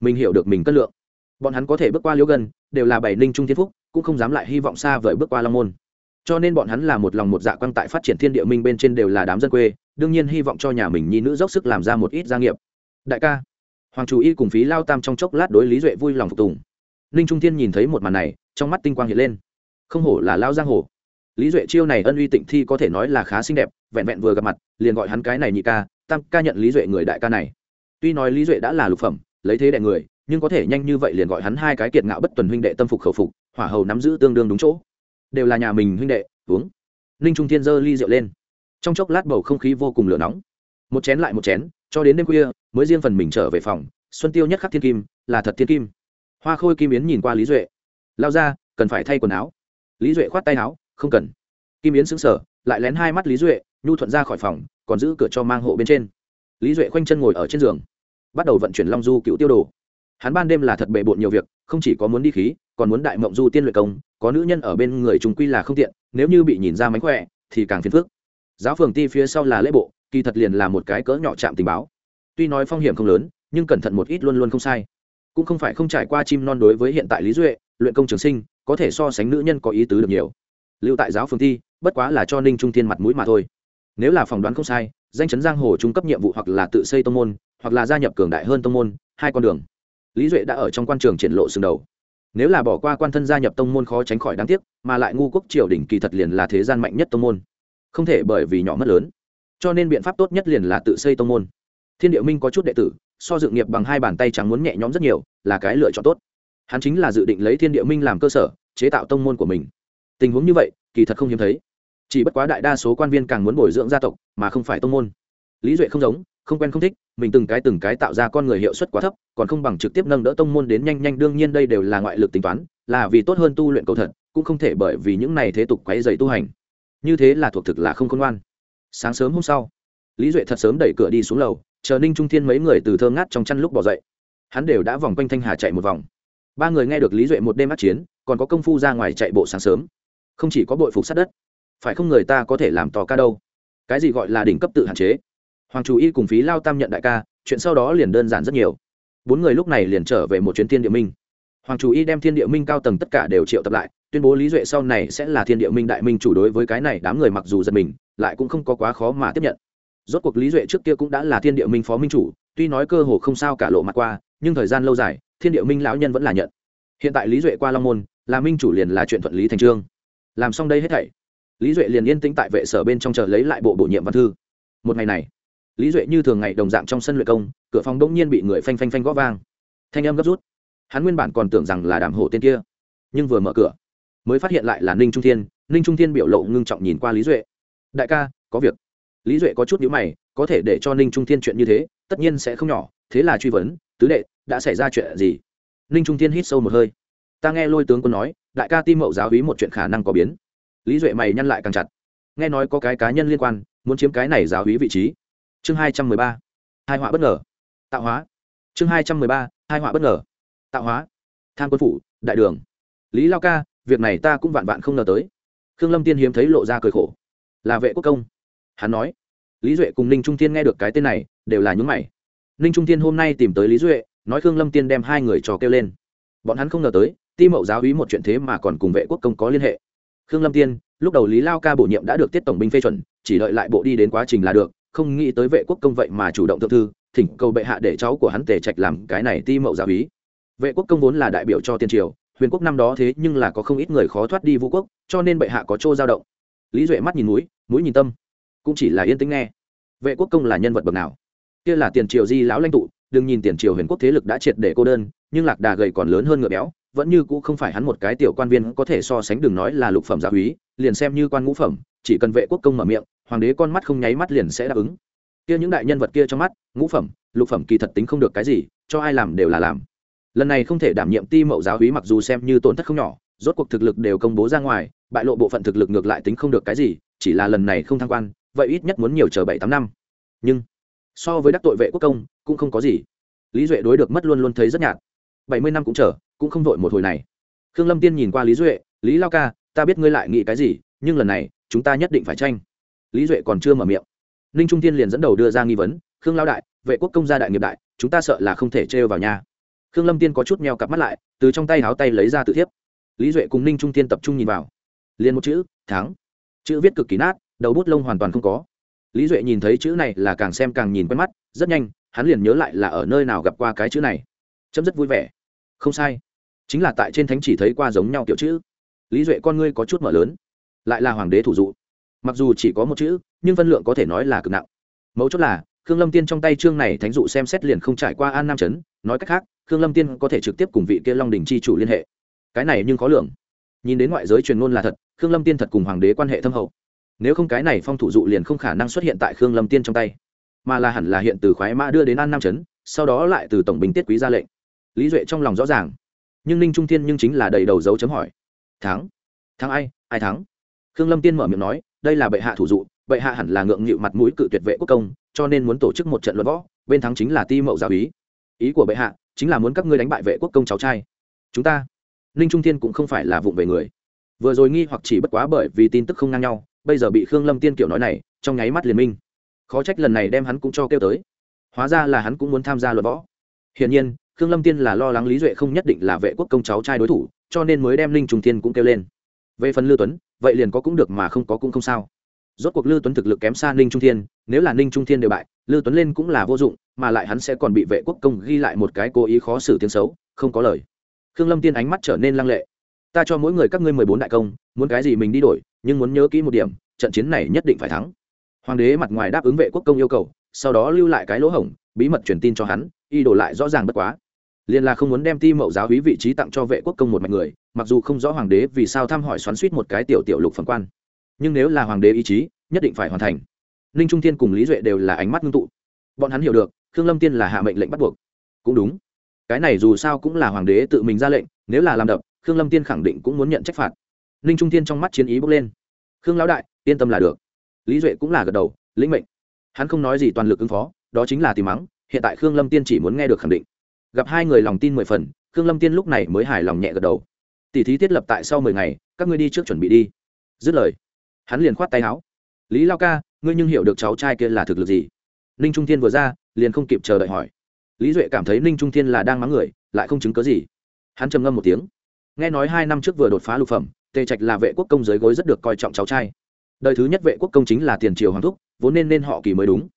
Mình hiểu được mình cân lượng. Bọn hắn có thể bước qua liễu gần đều là bảy ninh trung thiên phúc, cũng không dám lại hy vọng xa vời bước qua long môn. Cho nên bọn hắn là một lòng một dạ quan tại phát triển thiên địa minh bên trên đều là đám dân quê, đương nhiên hy vọng cho nhà mình nhi nữ dốc sức làm ra một ít gia nghiệp. Đại ca hoàng chủ y cùng phí lao tam trong chốc lát đối lý duệ vui lòng phục tùng. Ninh trung thiên nhìn thấy một màn này, trong mắt tinh quang hiện lên. Không hổ là lao giang hồ. Lý duệ chiêu này ân uy tịnh thi có thể nói là khá xinh đẹp, vẹn vẹn vừa gặp mặt, liền gọi hắn cái này nhị ca, tam ca nhận lý duệ người đại ca này. Tuy nói lý duệ đã là lục phẩm, lấy thế đại người, nhưng có thể nhanh như vậy liền gọi hắn hai cái kiệt ngạo bất tuần huynh đệ tâm phục khẩu phục, hỏa hầu nắm giữ tương đương đúng chỗ. Đều là nhà mình huynh đệ, uống. Ninh trung thiên giơ ly rượu lên. Trong chốc lát bầu không khí vô cùng lửa nóng. Một chén lại một chén cho đến đêm khuya, mới riêng phần mình trở về phòng, xuân tiêu nhất khắc thiên kim, là thật thiên kim. Hoa khôi kim yến nhìn qua lý duệ. Lao ra, cần phải thay quần áo. Lý duệ khoát tay áo, không cần. Kim yến xứng sở lại lén hai mắt lý duệ, nhu thuận ra khỏi phòng, còn giữ cửa cho mang hộ bên trên. Lý duệ khoanh chân ngồi ở trên giường, bắt đầu vận chuyển long du cựu tiêu đồ. Hắn ban đêm là thật bề bộn nhiều việc, không chỉ có muốn đi khí, còn muốn đại mộng du tiên luyện công, có nữ nhân ở bên người chúng quy là không tiện, nếu như bị nhìn ra mánh khỏe, thì càng phiền phức. Giáo phường ti phía sau là lễ bộ kỳ thật liền là một cái cỡ nhỏ chạm tình báo. Tuy nói phong hiểm không lớn, nhưng cẩn thận một ít luôn luôn không sai. Cũng không phải không trải qua chim non đối với hiện tại lý duệ, luyện công trường sinh, có thể so sánh nữ nhân có ý tứ được nhiều. Lưu tại giáo phường thi, bất quá là cho ninh trung Thiên mặt mũi mà thôi. Nếu là phỏng đoán không sai, danh chấn giang hồ trung cấp nhiệm vụ hoặc là tự xây tông môn, hoặc là gia nhập cường đại hơn tông môn, hai con đường. Lý duệ đã ở trong quan trường triển lộ sừng đầu. Nếu là bỏ qua quan thân gia nhập tông môn khó tránh khỏi đáng tiếc, mà lại ngu quốc triều đỉnh kỳ thật liền là thế gian mạnh nhất tông môn. Không thể bởi vì nhỏ mất lớn cho nên biện pháp tốt nhất liền là tự xây tông môn. Thiên địa minh có chút đệ tử, so dự nghiệp bằng hai bàn tay trắng muốn nhẹ nhõm rất nhiều, là cái lựa chọn tốt. Hắn chính là dự định lấy thiên địa minh làm cơ sở, chế tạo tông môn của mình. Tình huống như vậy, kỳ thật không hiếm thấy. Chỉ bất quá đại đa số quan viên càng muốn bồi dưỡng gia tộc, mà không phải tông môn. Lý duệ không giống, không quen không thích, mình từng cái từng cái tạo ra con người hiệu suất quá thấp, còn không bằng trực tiếp nâng đỡ tông môn đến nhanh nhanh, đương nhiên đây đều là ngoại lực tính toán, là vì tốt hơn tu luyện cầu thật, cũng không thể bởi vì những này thế tục quấy dày tu hành. Như thế là thuộc thực là không khôn ngoan sáng sớm hôm sau, lý duệ thật sớm đẩy cửa đi xuống lầu, chờ ninh trung thiên mấy người từ thơ ngát trong chăn lúc bỏ dậy. Hắn đều đã vòng quanh thanh hà chạy một vòng. Ba người nghe được lý duệ một đêm át chiến, còn có công phu ra ngoài chạy bộ sáng sớm. Không chỉ có bội phục sát đất, phải không người ta có thể làm tò ca đâu? Cái gì gọi là đỉnh cấp tự hạn chế? Hoàng chủ y cùng phí lao tam nhận đại ca, chuyện sau đó liền đơn giản rất nhiều. Bốn người lúc này liền trở về một chuyến thiên địa minh. Hoàng chủ y đem thiên địa minh cao tầng tất cả đều triệu tập lại, tuyên bố lý duệ sau này sẽ là thiên địa minh đại minh chủ đối với cái này đám người mặc dù giật mình lại cũng không có quá khó mà tiếp nhận. Rốt cuộc lý duệ trước kia cũng đã là thiên địa minh phó minh chủ, tuy nói cơ hồ không sao cả lộ mặt qua, nhưng thời gian lâu dài, thiên địa minh lão nhân vẫn là nhận. Hiện tại lý duệ qua long môn, là minh chủ liền là chuyện thuận lý thành trương. Làm xong đây hết thảy, lý duệ liền yên tĩnh tại vệ sở bên trong chờ lấy lại bộ bổ nhiệm văn thư. Một ngày này, lý duệ như thường ngày đồng dạng trong sân luyện công, cửa phòng đông nhiên bị người phanh phanh phanh gõ vang. Thanh âm gấp rút. Hắn nguyên bản còn tưởng rằng là đàm hổ tên kia, nhưng vừa mở cửa, mới phát hiện lại là ninh trung thiên. Ninh trung thiên biểu lộ ngưng trọng nhìn qua lý duệ đại ca, có việc. Lý duệ có chút nhữ mày, có thể để cho ninh trung thiên chuyện như thế, tất nhiên sẽ không nhỏ, thế là truy vấn, tứ đệ, đã xảy ra chuyện gì? Ninh trung thiên hít sâu một hơi. Ta nghe lôi tướng quân nói, đại ca tim mậu giáo hí một chuyện khả năng có biến. Lý duệ mày nhăn lại càng chặt. Nghe nói có cái cá nhân liên quan, muốn chiếm cái này giáo hí vị trí. Chương hai trăm mười ba. Hai họa bất ngờ. Tạo hóa. Chương hai trăm mười ba, hai họa bất ngờ. Tạo hóa. Tham quân phủ, đại đường. Lý lao ca, việc này ta cũng vạn vạn không ngờ tới. Khương lâm tiên hiếm thấy lộ ra cười khổ là vệ quốc công. Hắn nói, lý duệ cùng ninh trung tiên nghe được cái tên này, đều là những mày. Ninh trung tiên hôm nay tìm tới lý duệ, nói khương lâm tiên đem hai người trò kêu lên. Bọn hắn không ngờ tới, ti mậu giáo hí một chuyện thế mà còn cùng vệ quốc công có liên hệ. Khương lâm tiên, lúc đầu lý lao ca bổ nhiệm đã được tiết tổng binh phê chuẩn, chỉ đợi lại bộ đi đến quá trình là được, không nghĩ tới vệ quốc công vậy mà chủ động thượng thư, thỉnh cầu bệ hạ để cháu của hắn tề trạch làm cái này ti mậu giáo hí. Vệ quốc công vốn là đại biểu cho tiên triều, huyền quốc năm đó thế nhưng là có không ít người khó thoát đi vũ quốc, cho nên bệ hạ có chỗ dao động. Lý duệ mắt nhìn núi mũi nhìn tâm. Cũng chỉ là yên tĩnh nghe. Vệ quốc công là nhân vật bậc nào? Kia là tiền triều di lão lãnh tụ, đừng nhìn tiền triều huyền quốc thế lực đã triệt để cô đơn, nhưng lạc đà gầy còn lớn hơn ngựa béo, vẫn như cũ không phải hắn một cái tiểu quan viên có thể so sánh đừng nói là lục phẩm gia úy liền xem như quan ngũ phẩm, chỉ cần vệ quốc công mở miệng, hoàng đế con mắt không nháy mắt liền sẽ đáp ứng. Kia những đại nhân vật kia trong mắt, ngũ phẩm, lục phẩm kỳ thật tính không được cái gì, cho ai làm đều là làm. Lần này không thể đảm nhiệm ti mậu giáo úy mặc dù xem như tổn thất không nhỏ, rốt cuộc thực lực đều công bố ra ngoài, bại lộ bộ phận thực lực ngược lại tính không được cái gì chỉ là lần này không thăng quan, vậy ít nhất muốn nhiều chờ bảy tám năm. Nhưng, so với đắc tội vệ quốc công, cũng không có gì. Lý duệ đối được mất luôn luôn thấy rất nhạt. Bảy mươi năm cũng chờ, cũng không vội một hồi này. Khương lâm tiên nhìn qua lý duệ, lý lao ca, ta biết ngươi lại nghĩ cái gì, nhưng lần này, chúng ta nhất định phải tranh. Lý duệ còn chưa mở miệng. Ninh trung tiên liền dẫn đầu đưa ra nghi vấn, khương lao đại, vệ quốc công gia đại nghiệp đại, chúng ta sợ là không thể trêu vào nhà. Khương lâm tiên có chút meo cặp mắt lại, từ trong tay háo tay lấy ra tự thiếp. Lý duệ cùng ninh trung tiên tập trung nhìn vào. Liền một chữ, thắng chữ viết cực kỳ nát, đầu bút lông hoàn toàn không có. Lý duệ nhìn thấy chữ này là càng xem càng nhìn quen mắt, rất nhanh, hắn liền nhớ lại là ở nơi nào gặp qua cái chữ này. Chấm rất vui vẻ. Không sai. Chính là tại trên thánh chỉ thấy qua giống nhau kiểu chữ. Lý duệ, con ngươi có chút mở lớn. Lại là hoàng đế thủ dụ. Mặc dù chỉ có một chữ, nhưng phân lượng có thể nói là cực nặng. Mấu chốt là, khương lâm tiên trong tay chương này thánh dụ xem xét liền không trải qua an nam chấn, nói cách khác, khương lâm tiên có thể trực tiếp cùng vị kia long đình c h i chủ liên hệ. Cái này nhưng khó lường nhìn đến ngoại giới truyền ngôn là thật, khương lâm tiên thật cùng hoàng đế quan hệ thâm hậu. Nếu không cái này phong thủ dụ liền không khả năng xuất hiện tại khương lâm tiên trong tay. Mà là hẳn là hiện từ khoái mã đưa đến an nam trấn, sau đó lại từ tổng bình tiết quý ra lệnh. Lý duệ trong lòng rõ ràng. Nhưng ninh trung thiên nhưng chính là đầy đầu dấu chấm hỏi. Thắng. Thắng ai? Ai thắng? Khương lâm tiên mở miệng nói, đây là bệ hạ thủ dụ, bệ hạ hẳn là ngượng nghịu mặt mũi cự tuyệt vệ quốc công, cho nên muốn tổ chức một trận luận võ, bên thắng chính là ti mậu giáo ý ý của bệ hạ chính là muốn các ngươi đánh bại vệ quốc công cháu trai. Chúng ta ninh trung thiên cũng không phải là vụng về người. Vừa rồi nghi hoặc chỉ bất quá bởi vì tin tức không ngang nhau, bây giờ bị khương lâm tiên kiểu nói này, trong nháy mắt liền minh. Khó trách lần này đem hắn cũng cho kêu tới. Hóa ra là hắn cũng muốn tham gia luật võ. Hiển nhiên, khương lâm tiên là lo lắng lý duệ không nhất định là vệ quốc công cháu trai đối thủ, cho nên mới đem linh trung tiên cũng kêu lên. Về phần lưu tuấn, vậy liền có cũng được mà không có cũng không sao. Rốt cuộc lưu tuấn thực lực kém xa ninh trung thiên, nếu là ninh trung thiên đều bại lưu tuấn lên cũng là vô dụng, mà lại hắn sẽ còn bị vệ quốc công ghi lại một cái cố ý khó xử tiếng xấu, không có lời khương lâm tiên ánh mắt trở nên lăng lệ. Ta cho mỗi người các ngươi mười bốn đại công, muốn cái gì mình đi đổi, nhưng muốn nhớ kỹ một điểm, trận chiến này nhất định phải thắng. Hoàng đế mặt ngoài đáp ứng vệ quốc công yêu cầu, sau đó lưu lại cái lỗ hổng, bí mật truyền tin cho hắn y đổ lại rõ ràng bất quá. Liên là không muốn đem ti mậu giáo hí vị trí tặng cho vệ quốc công một mạch người, mặc dù không rõ hoàng đế vì sao thăm hỏi xoắn suýt một cái tiểu tiểu lục phần quan. Nhưng nếu là hoàng đế ý chí, nhất định phải hoàn thành. Ninh trung thiên cùng lý duệ đều là ánh mắt ngưng tụ. Bọn hắn hiểu được, khương lâm tiên là hạ mệnh lệnh bắt buộc. Cũng đúng cái này dù sao cũng là hoàng đế tự mình ra lệnh, nếu là làm đập, khương lâm tiên khẳng định cũng muốn nhận trách phạt. Ninh trung tiên trong mắt chiến ý bốc lên. Khương lão đại, yên tâm là được. Lý duệ cũng là gật đầu, lĩnh mệnh. Hắn không nói gì toàn lực ứng phó, đó chính là tìm mắng, hiện tại khương lâm tiên chỉ muốn nghe được khẳng định. Gặp hai người lòng tin mười phần, khương lâm tiên lúc này mới hài lòng nhẹ gật đầu. Tỷ thí thiết lập tại sau mười ngày, các ngươi đi trước chuẩn bị đi. Dứt lời, hắn liền khoát tay áo. Lý lao ca, ngươi nhưng hiểu được cháu trai kia là thực lực gì? Ninh trung tiên vừa ra, liền không kịp chờ đợi hỏi lý duệ cảm thấy ninh trung thiên là đang mắng người, lại không chứng cớ gì. Hắn trầm ngâm một tiếng. Nghe nói hai năm trước vừa đột phá lục phẩm, tề trạch là vệ quốc công giới gối rất được coi trọng cháu trai. Đời thứ nhất vệ quốc công chính là tiền triều hoàng thúc, vốn nên nên họ kỳ mới đúng.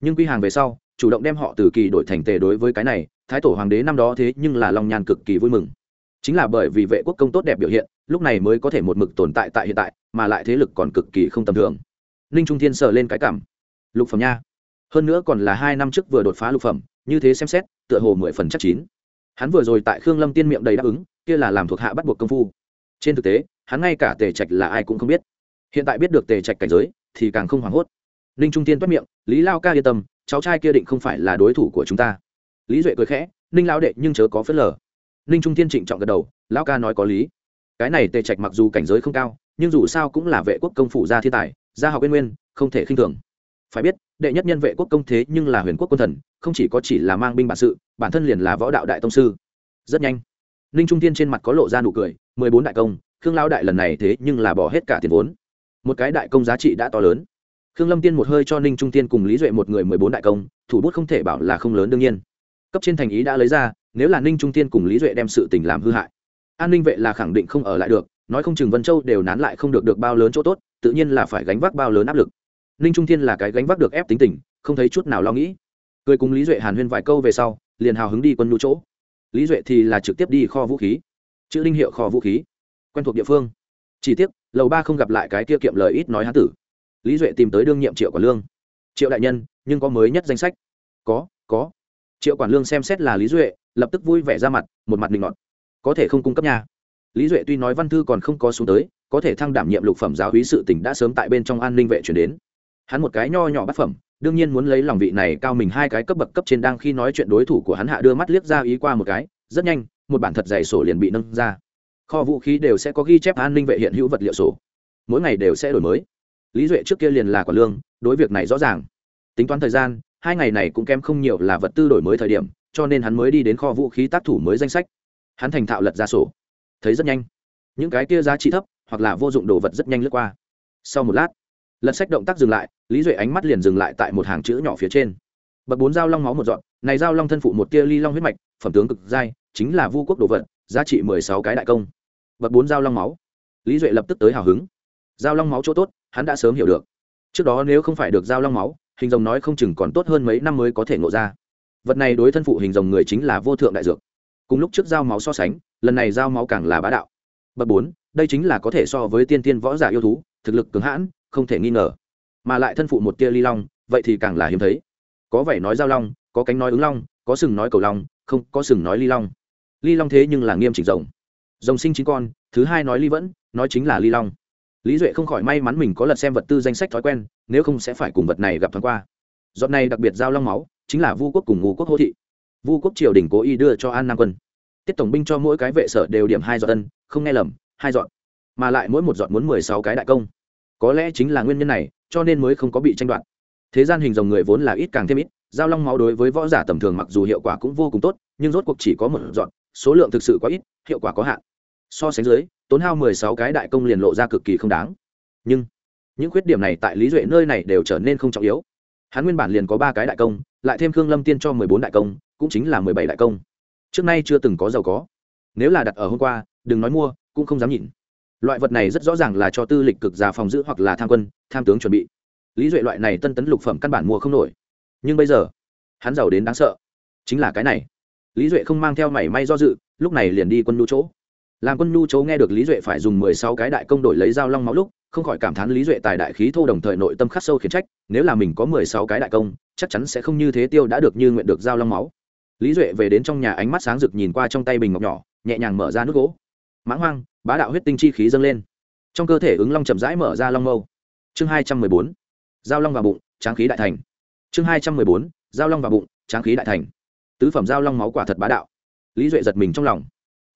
Nhưng quy hàng về sau, chủ động đem họ từ kỳ đổi thành tề đối với cái này, thái tổ hoàng đế năm đó thế nhưng là long nhàn cực kỳ vui mừng. Chính là bởi vì vệ quốc công tốt đẹp biểu hiện, lúc này mới có thể một mực tồn tại tại hiện tại, mà lại thế lực còn cực kỳ không tầm thường. Ninh trung thiên sờ lên cái cảm. Lục phẩm nha. Hơn nữa còn là hai năm trước vừa đột phá lục phẩm như thế xem xét, tựa hồ mười phần chắc chín. Hắn vừa rồi tại khương lâm tiên miệng đầy đáp ứng, kia là làm thuộc hạ bắt buộc công phu. Trên thực tế, hắn ngay cả tề trạch là ai cũng không biết. Hiện tại biết được tề trạch cảnh giới, thì càng không hoảng hốt. Ninh trung tiên toát miệng, lý lao ca yên tâm, cháu trai kia định không phải là đối thủ của chúng ta. Lý duệ cười khẽ, ninh lao đệ, nhưng chớ có phớt lờ. Ninh trung tiên trịnh trọng gật đầu lão ca nói có lý. Cái này tề trạch mặc dù cảnh giới không cao, nhưng dù sao cũng là vệ quốc công phủ gia thiên tài, gia học bên nguyên, không thể khinh thường. Phải biết đệ nhất nhân vệ quốc công thế nhưng là huyền quốc quân thần, không chỉ có chỉ là mang binh bản sự, bản thân liền là võ đạo đại tông sư. Rất nhanh, ninh trung tiên trên mặt có lộ ra nụ cười, mười bốn đại công, khương lao đại lần này thế nhưng là bỏ hết cả tiền vốn. Một cái đại công giá trị đã to lớn. Khương lâm tiên một hơi cho ninh trung tiên cùng lý duệ một người mười bốn đại công, thủ bút không thể bảo là không lớn đương nhiên. Cấp trên thành ý đã lấy ra, nếu là ninh trung tiên cùng lý duệ đem sự tình làm hư hại, an ninh vệ là khẳng định không ở lại được, nói không chừng vân châu đều nán lại không được được bao lớn chỗ tốt, tự nhiên là phải gánh vác bao lớn áp lực ninh trung thiên là cái gánh vác được ép tính tình, không thấy chút nào lo nghĩ. Cười cùng lý duệ hàn huyên vài câu về sau, liền hào hứng đi quân nhu chỗ. Lý duệ thì là trực tiếp đi kho vũ khí. Chữ linh hiệu kho vũ khí. Quen thuộc địa phương. Chỉ tiếc, lầu ba không gặp lại cái kia kiệm lời ít nói hán tử. Lý duệ tìm tới đương nhiệm triệu quản lương. Triệu đại nhân, nhưng có mới nhất danh sách. Có có. Triệu quản lương xem xét là lý duệ, lập tức vui vẻ ra mặt, một mặt định ngọt có thể không cung cấp nhà lý duệ tuy nói văn thư còn không có xuống tới, có thể thăng đảm nhiệm lục phẩm giáo hí sự tỉnh đã sớm tại bên trong an ninh vệ chuyển đến hắn một cái nho nhỏ bát phẩm, đương nhiên muốn lấy lòng vị này cao mình hai cái cấp bậc cấp trên đang khi nói chuyện đối thủ của hắn hạ đưa mắt liếc ra ý qua một cái, rất nhanh, một bản thật dày sổ liền bị nâng ra. Kho vũ khí đều sẽ có ghi chép an ninh vệ hiện hữu vật liệu sổ. Mỗi ngày đều sẽ đổi mới. Lý duệ trước kia liền là quả lương, đối việc này rõ ràng. Tính toán thời gian, hai ngày này cũng kém không nhiều là vật tư đổi mới thời điểm, cho nên hắn mới đi đến kho vũ khí tác thủ mới danh sách. Hắn thành thạo lật ra sổ. Thấy rất nhanh. Những cái kia giá trị thấp, hoặc là vô dụng đồ vật rất nhanh lướt qua. Sau một lát lật sách động tác dừng lại, lý duệ ánh mắt liền dừng lại tại một hàng chữ nhỏ phía trên. Bậc bốn dao long máu một dọn, này dao long thân phụ một tia ly long huyết mạch, phẩm tướng cực giai, chính là vu quốc đồ vật, giá trị mười sáu cái đại công. Bậc bốn dao long máu. Lý duệ lập tức tới hào hứng. Dao long máu chỗ tốt, hắn đã sớm hiểu được. Trước đó nếu không phải được dao long máu, hình rồng nói không chừng còn tốt hơn mấy năm mới có thể ngộ ra. Vật này đối thân phụ hình rồng người chính là vô thượng đại dược. Cùng lúc trước dao máu so sánh, lần này dao máu càng là bá đạo. Bậc bốn, đây chính là có thể so với tiên tiên võ giả yêu thú, thực lực cứng hãn không thể nghi ngờ. Mà lại thân phụ một tia ly long, vậy thì càng là hiếm thấy. Có vẻ nói giao long, có cánh nói ứng long, có sừng nói cầu long, không, có sừng nói ly long. Ly long thế nhưng là nghiêm chỉnh rồng rồng sinh chính con, thứ hai nói ly vẫn, nói chính là ly long. Lý duệ không khỏi may mắn mình có lật xem vật tư danh sách thói quen, nếu không sẽ phải cùng vật này gặp thoáng qua. Giọt này đặc biệt giao long máu, chính là vu quốc cùng ngũ quốc hô thị. Vu quốc triều đình cố ý đưa cho an nam quân. Tiết tổng binh cho mỗi cái vệ sở đều điểm hai giọt tân không nghe lầm, hai giọt. Mà lại mỗi một giọt muốn mười sáu cái đại công có lẽ chính là nguyên nhân này, cho nên mới không có bị tranh đoạt. Thế gian hình dòng người vốn là ít càng thêm ít, giao long máu đối với võ giả tầm thường mặc dù hiệu quả cũng vô cùng tốt, nhưng rốt cuộc chỉ có một dọn, số lượng thực sự quá ít, hiệu quả có hạn. So sánh dưới, tốn hao mười sáu cái đại công liền lộ ra cực kỳ không đáng. Nhưng, những khuyết điểm này tại lý duệ nơi này đều trở nên không trọng yếu. Hắn nguyên bản liền có ba cái đại công, lại thêm khương lâm tiên cho mười bốn đại công, cũng chính là mười bảy đại công. Trước nay chưa từng có giàu có. Nếu là đặt ở hôm qua, đừng nói mua, cũng không dám nhìn loại vật này rất rõ ràng là cho tư lịch cực già phòng giữ hoặc là tham quân, tham tướng chuẩn bị. Lý duệ loại này tân tấn lục phẩm căn bản mua không nổi. Nhưng bây giờ, hắn giàu đến đáng sợ. Chính là cái này. Lý duệ không mang theo mảy may do dự, lúc này liền đi quân nhu chỗ. Làm quân nhu chỗ nghe được lý duệ phải dùng mười sáu cái đại công đổi lấy dao long máu lúc, không khỏi cảm thán lý duệ tài đại khí thô đồng thời nội tâm khắc sâu khiển trách, nếu là mình có mười sáu cái đại công, chắc chắn sẽ không như thế tiêu đã được như nguyện được dao long máu. Lý duệ về đến trong nhà ánh mắt sáng rực nhìn qua trong tay bình ngọc nhỏ, nhẹ nhàng mở ra nước gỗ mãng hoang, bá đạo huyết tinh chi khí dâng lên. Trong cơ thể ứng long chậm rãi mở ra long mâu. Chương hai trăm mười bốn, giao long vào bụng, tráng khí đại thành. Chương hai trăm mười bốn, giao long vào bụng, tráng khí đại thành. Tứ phẩm giao long máu quả thật bá đạo. Lý duệ giật mình trong lòng.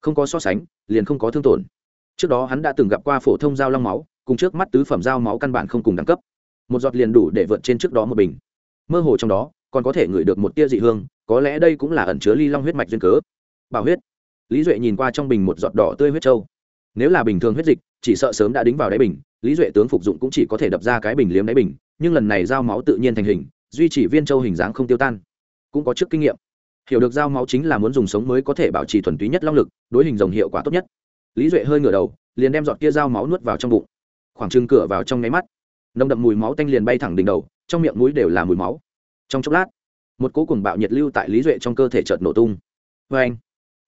Không có so sánh, liền không có thương tổn. Trước đó hắn đã từng gặp qua phổ thông giao long máu, cùng trước mắt tứ phẩm giao máu căn bản không cùng đẳng cấp. Một giọt liền đủ để vượt trên trước đó một bình. Mơ hồ trong đó, còn có thể ngửi được một tia dị hương, có lẽ đây cũng là ẩn chứa ly long huyết mạch duyên cớ. Bảo huyết lý duệ nhìn qua trong bình một giọt đỏ tươi huyết trâu. Nếu là bình thường huyết dịch, chỉ sợ sớm đã đính vào đáy bình. Lý duệ tướng phục dụng cũng chỉ có thể đập ra cái bình liếm đáy bình, nhưng lần này dao máu tự nhiên thành hình, duy trì viên châu hình dáng không tiêu tan. Cũng có trước kinh nghiệm. Hiểu được dao máu chính là muốn dùng sống mới có thể bảo trì thuần túy nhất long lực, đối hình rồng hiệu quả tốt nhất. Lý duệ hơi ngửa đầu, liền đem giọt kia dao máu nuốt vào trong bụng. Khoảng trưng cửa vào trong nháy mắt, nồng đậm mùi máu tanh liền bay thẳng đỉnh đầu, trong miệng mũi đều là mùi máu. Trong chốc lát, một cỗ cùng bạo nhiệt lưu tại lý duệ trong cơ thể chợt nổ tung. Vê anh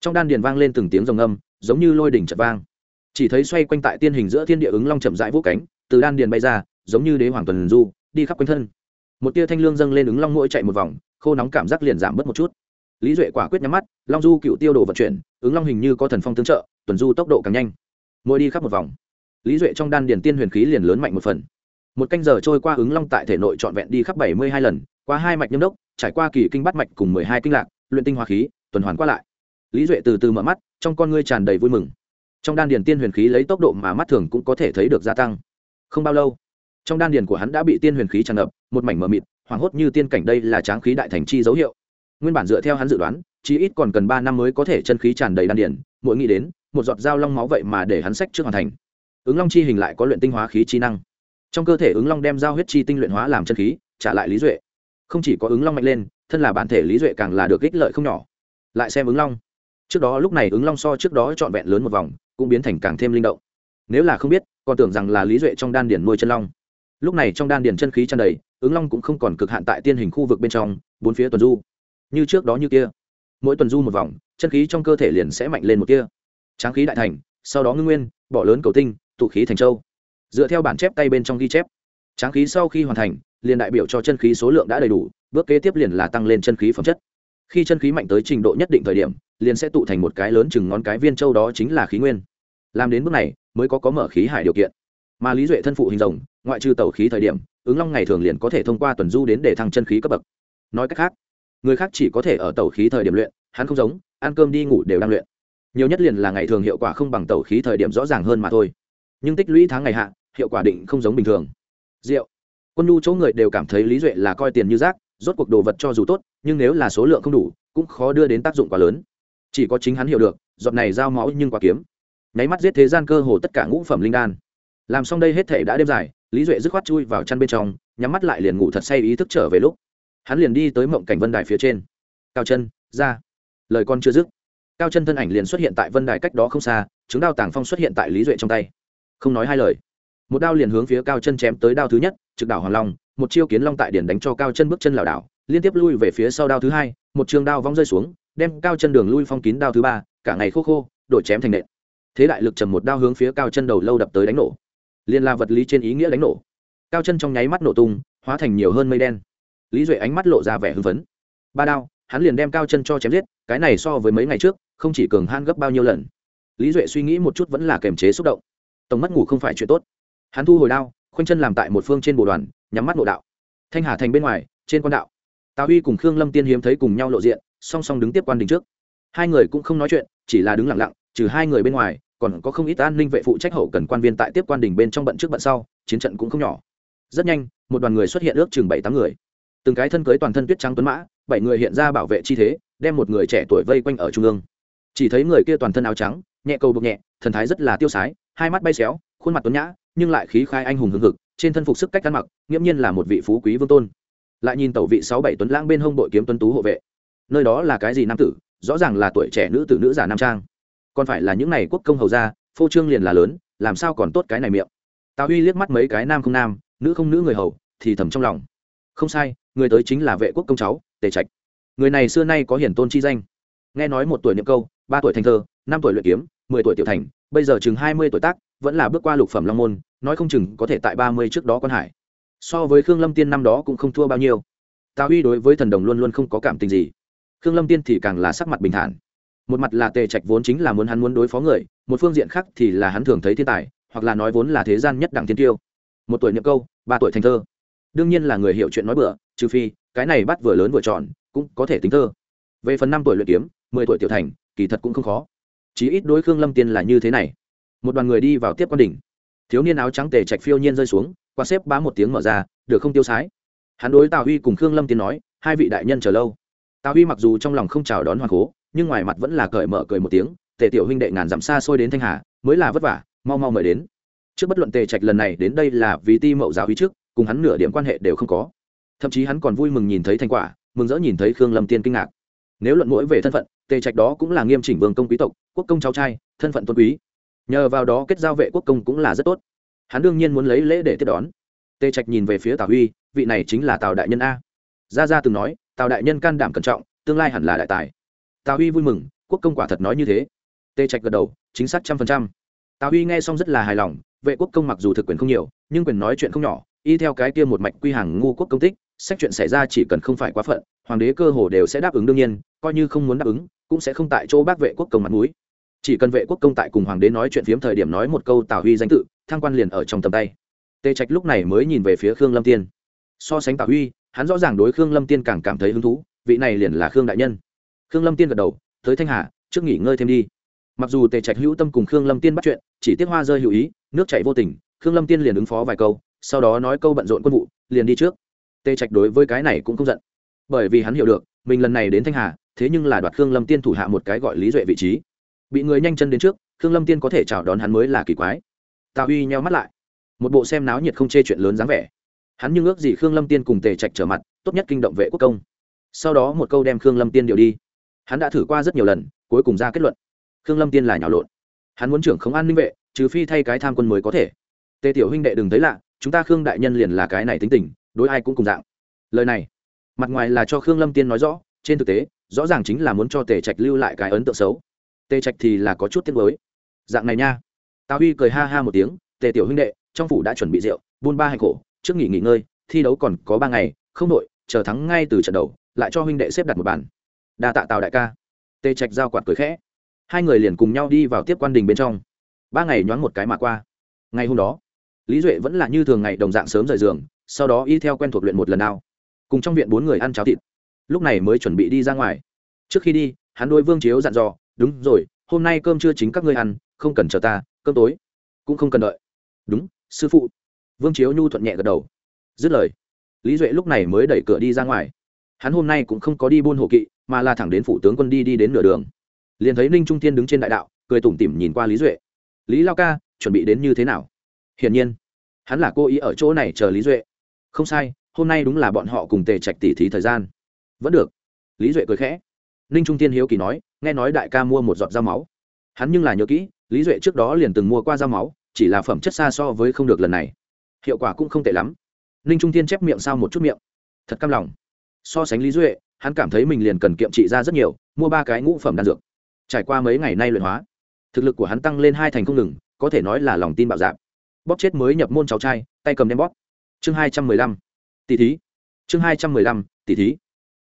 trong đan điền vang lên từng tiếng rồng âm giống như lôi đỉnh chật vang. Chỉ thấy xoay quanh tại tiên hình giữa thiên địa ứng long chậm rãi vũ cánh, từ đan điền bay ra, giống như đế hoàng tuần du, đi khắp quanh thân. Một tia thanh lương dâng lên ứng long mũi chạy một vòng, khô nóng cảm giác liền giảm bớt một chút. Lý duệ quả quyết nhắm mắt, long du cựu tiêu đồ vận chuyển, ứng long hình như có thần phong tương trợ, tuần du tốc độ càng nhanh. Mỗi đi khắp một vòng, lý duệ trong đan điền tiên huyền khí liền lớn mạnh một phần. Một canh giờ trôi qua ứng long tại thể nội trọn vẹn đi khắp bảy mươi hai lần, qua hai mạch nhâm đốc, trải qua kỳ kinh bắt mạch cùng mười hai kinh lạc, luyện tinh hoa khí, tuần hoàn qua lại lý duệ từ từ mở mắt, trong con ngươi tràn đầy vui mừng. Trong đan điền tiên huyền khí lấy tốc độ mà mắt thường cũng có thể thấy được gia tăng. Không bao lâu, trong đan điền của hắn đã bị tiên huyền khí tràn ngập, một mảnh mờ mịt, hoảng hốt như tiên cảnh đây là tráng khí đại thành chi dấu hiệu. Nguyên bản dựa theo hắn dự đoán chỉ ít còn cần ba năm mới có thể chân khí tràn đầy đan điền, mỗi nghĩ đến, một giọt dao long máu vậy mà để hắn sách trước hoàn thành. Ứng long chi hình lại có luyện tinh hóa khí chi năng. Trong cơ thể ứng long đem giao huyết chi tinh luyện hóa làm chân khí, trả lại lý duệ. Không chỉ có ứng long mạnh lên, thân là bản thể lý duệ càng là được ích lợi không nhỏ. Lại xem ứng long trước đó lúc này ứng long so trước đó trọn vẹn lớn một vòng, cũng biến thành càng thêm linh động. Nếu là không biết, còn tưởng rằng là lý duệ trong đan điển nuôi chân long. Lúc này trong đan điển chân khí tràn đầy, ứng long cũng không còn cực hạn tại tiên hình khu vực bên trong, bốn phía tuần du. Như trước đó như kia. Mỗi tuần du một vòng, chân khí trong cơ thể liền sẽ mạnh lên một kia. Tráng khí đại thành, sau đó ngưng nguyên, bỏ lớn cầu tinh, tụ khí thành châu. Dựa theo bản chép tay bên trong ghi chép. Tráng khí sau khi hoàn thành, liền đại biểu cho chân khí số lượng đã đầy đủ, bước kế tiếp liền là tăng lên chân khí phẩm chất khi chân khí mạnh tới trình độ nhất định thời điểm, liền sẽ tụ thành một cái lớn chừng ngón cái viên châu đó chính là khí nguyên. Làm đến bước này, mới có có mở khí hải điều kiện. Mà lý duệ thân phụ hình rồng, ngoại trừ tẩu khí thời điểm, ứng long ngày thường liền có thể thông qua tuần du đến để thăng chân khí cấp bậc. Nói cách khác, người khác chỉ có thể ở tẩu khí thời điểm luyện, hắn không giống, ăn cơm đi ngủ đều đang luyện. Nhiều nhất liền là ngày thường hiệu quả không bằng tẩu khí thời điểm rõ ràng hơn mà thôi. Nhưng tích lũy tháng ngày hạ, hiệu quả định không giống bình thường. Rượu. Quân nhu chỗ người đều cảm thấy lý duệ là coi tiền như rác rốt cuộc đồ vật cho dù tốt, nhưng nếu là số lượng không đủ, cũng khó đưa đến tác dụng quá lớn. Chỉ có chính hắn hiểu được, giọt này giao máu nhưng quá kiếm. Nháy mắt giết thế gian cơ hồ tất cả ngũ phẩm linh đan. Làm xong đây hết thể đã đêm dài, lý duệ dứt khoát chui vào chăn bên trong, nhắm mắt lại liền ngủ thật say ý thức trở về lúc. Hắn liền đi tới mộng cảnh vân đài phía trên. Cao chân, ra. Lời con chưa dứt, cao chân thân ảnh liền xuất hiện tại vân đài cách đó không xa chứng đao tàng phong xuất hiện tại lý duệ trong tay. Không nói hai lời. Một đao liền hướng phía cao chân chém tới đao thứ nhất, trực đảo hoàng long một chiêu kiến long tại điển đánh cho cao chân bước chân lảo đảo, liên tiếp lui về phía sau đao thứ hai, một trường đao vong rơi xuống, đem cao chân đường lui phong kín đao thứ ba, cả ngày khô khô, đổi chém thành nện. Thế đại lực trầm một đao hướng phía cao chân đầu lâu đập tới đánh nổ. Liên la vật lý trên ý nghĩa đánh nổ. Cao chân trong nháy mắt nổ tung, hóa thành nhiều hơn mây đen. Lý duệ ánh mắt lộ ra vẻ hưng phấn. Ba đao, hắn liền đem cao chân cho chém giết, cái này so với mấy ngày trước, không chỉ cường han gấp bao nhiêu lần. Lý duệ suy nghĩ một chút vẫn là kềm chế xúc động. Tổng mất ngủ không phải chuyện tốt. Hắn thu hồi đao, khoanh chân làm tại một phương trên bộ đoàn nhắm mắt nội đạo. Thanh hà thành bên ngoài, trên quan đạo, tào huy cùng khương lâm tiên hiếm thấy cùng nhau lộ diện, song song đứng tiếp quan đình trước. Hai người cũng không nói chuyện, chỉ là đứng lặng lặng, trừ hai người bên ngoài, còn có không ít an ninh vệ phụ trách hậu cần quan viên tại tiếp quan đình bên trong bận trước bận sau, chiến trận cũng không nhỏ. Rất nhanh, một đoàn người xuất hiện ước chừng bảy tám người. Từng cái thân cưới toàn thân tuyết trắng tuấn mã, bảy người hiện ra bảo vệ chi thế, đem một người trẻ tuổi vây quanh ở trung ương. Chỉ thấy người kia toàn thân áo trắng, nhẹ cầu bục nhẹ, thần thái rất là tiêu sái, hai mắt bay xéo, khuôn mặt tuấn nhã, nhưng lại khí khai anh hùng hưng hực trên thân phục sức cách ăn mặc, nghiễm nhiên là một vị phú quý vương tôn. Lại nhìn tẩu vị sáu bảy tuấn lãng bên hông bội kiếm tuấn tú hộ vệ. Nơi đó là cái gì nam tử? Rõ ràng là tuổi trẻ nữ tử nữ giả nam trang. Còn phải là những này quốc công hầu gia, phô trương liền là lớn, làm sao còn tốt cái này miệng? Tào huy liếc mắt mấy cái nam không nam, nữ không nữ người hầu, thì thầm trong lòng. Không sai, người tới chính là vệ quốc công cháu, tề trạch. Người này xưa nay có hiển tôn chi danh. Nghe nói một tuổi niệm câu, ba tuổi thành thơ, năm tuổi luyện kiếm, mười tuổi tiểu thành bây giờ chừng hai mươi tuổi tác, vẫn là bước qua lục phẩm long môn, nói không chừng có thể tại ba mươi trước đó quan hải. So với khương lâm tiên năm đó cũng không thua bao nhiêu. Tào huy đối với thần đồng luôn luôn không có cảm tình gì. Khương lâm tiên thì càng là sắc mặt bình thản. Một mặt là tề trạch vốn chính là muốn hắn muốn đối phó người, một phương diện khác thì là hắn thường thấy thiên tài, hoặc là nói vốn là thế gian nhất đẳng thiên tiêu. Một tuổi niệm câu, ba tuổi thành thơ. Đương nhiên là người hiểu chuyện nói bừa, trừ phi, cái này bắt vừa lớn vừa tròn, cũng có thể tính thơ. Về phần năm tuổi luyện kiếm, mười tuổi tiểu thành, kỳ thật cũng không khó chí ít đối khương lâm tiên là như thế này. Một đoàn người đi vào tiếp quan đỉnh. Thiếu niên áo trắng tề trạch phiêu nhiên rơi xuống qua xếp bá một tiếng mở ra, được không tiêu sái? Hắn đối tào huy cùng khương lâm tiên nói, hai vị đại nhân chờ lâu. Tào huy mặc dù trong lòng không chào đón hoàng cố, nhưng ngoài mặt vẫn là cởi mở cười một tiếng, tề tiểu huynh đệ ngàn dặm xa xôi đến thanh hà, mới là vất vả, mau mau mời đến. Trước bất luận tề trạch lần này đến đây là vì ti mậu giáo huy trước, cùng hắn nửa điểm quan hệ đều không có. Thậm chí hắn còn vui mừng nhìn thấy thành quả, mừng rỡ nhìn thấy khương lâm tiên kinh ngạc. Nếu luận mũi về thân phận tề trạch đó cũng là nghiêm chỉnh vương công quý tộc, quốc công cháu trai, thân phận tôn quý. Nhờ vào đó kết giao vệ quốc công cũng là rất tốt. Hắn đương nhiên muốn lấy lễ để tiếp đón. Tề trạch nhìn về phía tào huy, vị này chính là tào đại nhân a. Gia gia từng nói, tào đại nhân can đảm cẩn trọng, tương lai hẳn là đại tài. Tào huy vui mừng, quốc công quả thật nói như thế. Tề trạch gật đầu, chính xác trăm phần trăm. Tào huy nghe xong rất là hài lòng, vệ quốc công mặc dù thực quyền không nhiều, nhưng quyền nói chuyện không nhỏ, y theo cái kia một mạch quy hàng ngu quốc công tích sách chuyện xảy ra chỉ cần không phải quá phận, hoàng đế cơ hồ đều sẽ đáp ứng đương nhiên, coi như không muốn đáp ứng, cũng sẽ không tại chỗ bác vệ quốc công mặt mũi. Chỉ cần vệ quốc công tại cùng hoàng đế nói chuyện phiếm thời điểm nói một câu tào huy danh tự, thăng quan liền ở trong tầm tay. Tề trạch lúc này mới nhìn về phía khương lâm tiên. So sánh tào huy, hắn rõ ràng đối khương lâm tiên càng cảm thấy hứng thú, vị này liền là khương đại nhân. Khương lâm tiên gật đầu, tới thanh hà, trước nghỉ ngơi thêm đi. Mặc dù tề trạch hữu tâm cùng khương lâm tiên bắt chuyện, chỉ tiếc hoa rơi hữu ý, nước chảy vô tình, khương lâm tiên liền ứng phó vài câu, sau đó nói câu bận rộn quân vụ, liền đi trước tề trạch đối với cái này cũng không giận. Bởi vì hắn hiểu được, mình lần này đến thanh hà, thế nhưng là đoạt khương lâm tiên thủ hạ một cái gọi lý duệ vị trí. Bị người nhanh chân đến trước, khương lâm tiên có thể chào đón hắn mới là kỳ quái. Tào huy nheo mắt lại. Một bộ xem náo nhiệt không chê chuyện lớn dáng vẻ. Hắn nhưng ước gì khương lâm tiên cùng tề trạch trở mặt, tốt nhất kinh động vệ quốc công. Sau đó một câu đem khương lâm tiên điều đi. Hắn đã thử qua rất nhiều lần, cuối cùng ra kết luận. Khương lâm tiên là nhào lộn. Hắn muốn trưởng không an ninh vệ, trừ phi thay cái tham quân mới có thể. Tề tiểu huynh đệ đừng thấy lạ, chúng ta khương đại nhân liền là cái này tính tình đối ai cũng cùng dạng. Lời này, mặt ngoài là cho khương lâm tiên nói rõ, trên thực tế, rõ ràng chính là muốn cho tề trạch lưu lại cái ấn tượng xấu. Tề trạch thì là có chút tiếc mới dạng này nha. Tào huy cười ha ha một tiếng, tề tiểu huynh đệ, trong phủ đã chuẩn bị rượu, buôn ba hành khổ, trước nghỉ nghỉ ngơi, thi đấu còn có ba ngày, không đội chờ thắng ngay từ trận đầu, lại cho huynh đệ xếp đặt một bàn. Đa tạ tào đại ca. Tề trạch giao quạt cười khẽ. Hai người liền cùng nhau đi vào tiếp quan đình bên trong. Ba ngày nhoáng một cái mà qua. Ngày hôm đó, lý duệ vẫn là như thường ngày đồng dạng sớm rời giường sau đó y theo quen thuộc luyện một lần nào cùng trong viện bốn người ăn cháo thịt. Lúc này mới chuẩn bị đi ra ngoài. Trước khi đi, hắn đôi vương chiếu dặn dò, đúng rồi, hôm nay cơm chưa chính các ngươi ăn, không cần chờ ta, cơm tối. Cũng không cần đợi. Đúng, sư phụ. Vương chiếu nhu thuận nhẹ gật đầu. Dứt lời, lý duệ lúc này mới đẩy cửa đi ra ngoài. Hắn hôm nay cũng không có đi buôn hộ kỵ, mà là thẳng đến phủ tướng quân đi đi đến nửa đường. Liền thấy ninh trung tiên đứng trên đại đạo, cười tủm tỉm nhìn qua lý duệ. Lý lao ca, chuẩn bị đến như thế nào? Hiển nhiên, hắn là cô ý ở chỗ này chờ lý duệ không sai, hôm nay đúng là bọn họ cùng tề trạch tỉ thí thời gian. Vẫn được. Lý duệ cười khẽ. Ninh trung tiên hiếu kỳ nói, nghe nói đại ca mua một giọt dao máu. Hắn nhưng là nhớ kỹ, lý duệ trước đó liền từng mua qua dao máu, chỉ là phẩm chất xa so với không được lần này. Hiệu quả cũng không tệ lắm. Ninh trung tiên chép miệng sao một chút miệng. Thật căm lòng. So sánh lý duệ, hắn cảm thấy mình liền cần kiệm trị ra rất nhiều, mua ba cái ngũ phẩm đan dược. Trải qua mấy ngày nay luyện hóa, thực lực của hắn tăng lên hai thành không ngừng, có thể nói là lòng tin bạo dạp bóp chết mới nhập môn cháu trai, tay cầm đem bóp chương hai trăm mười lăm. Tỷ thí. Chương hai trăm mười lăm, tỷ thí.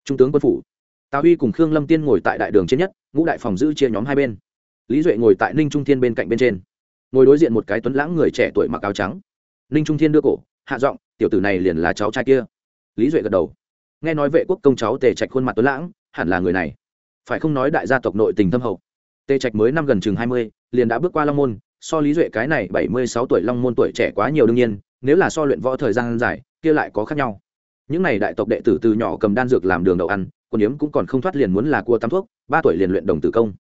Trung tướng quân phủ. Tào huy cùng khương lâm tiên ngồi tại đại đường trên nhất, ngũ đại phòng giữ chia nhóm hai bên. Lý duệ ngồi tại ninh trung thiên bên cạnh bên trên. Ngồi đối diện một cái tuấn lãng người trẻ tuổi mặc áo trắng. Ninh trung thiên đưa cổ, hạ giọng, tiểu tử này liền là cháu trai kia. Lý duệ gật đầu. Nghe nói vệ quốc công cháu tề trạch khuôn mặt tuấn lãng, hẳn là người này. Phải không nói đại gia tộc nội tình thâm hậu? Tề trạch mới năm gần chừng hai mươi, liền đã bước qua long môn, so lý duệ cái này bảy mươi sáu tuổi long môn tuổi trẻ quá nhiều đương nhiên nếu là so luyện võ thời gian dài, kia lại có khác nhau. Những n à y đại tộc đệ tử từ nhỏ cầm đan dược làm đường đậu ăn còn yếm cũng còn không thoát liền muốn là cua tắm thuốc, ba tuổi liền luyện đồng tử công.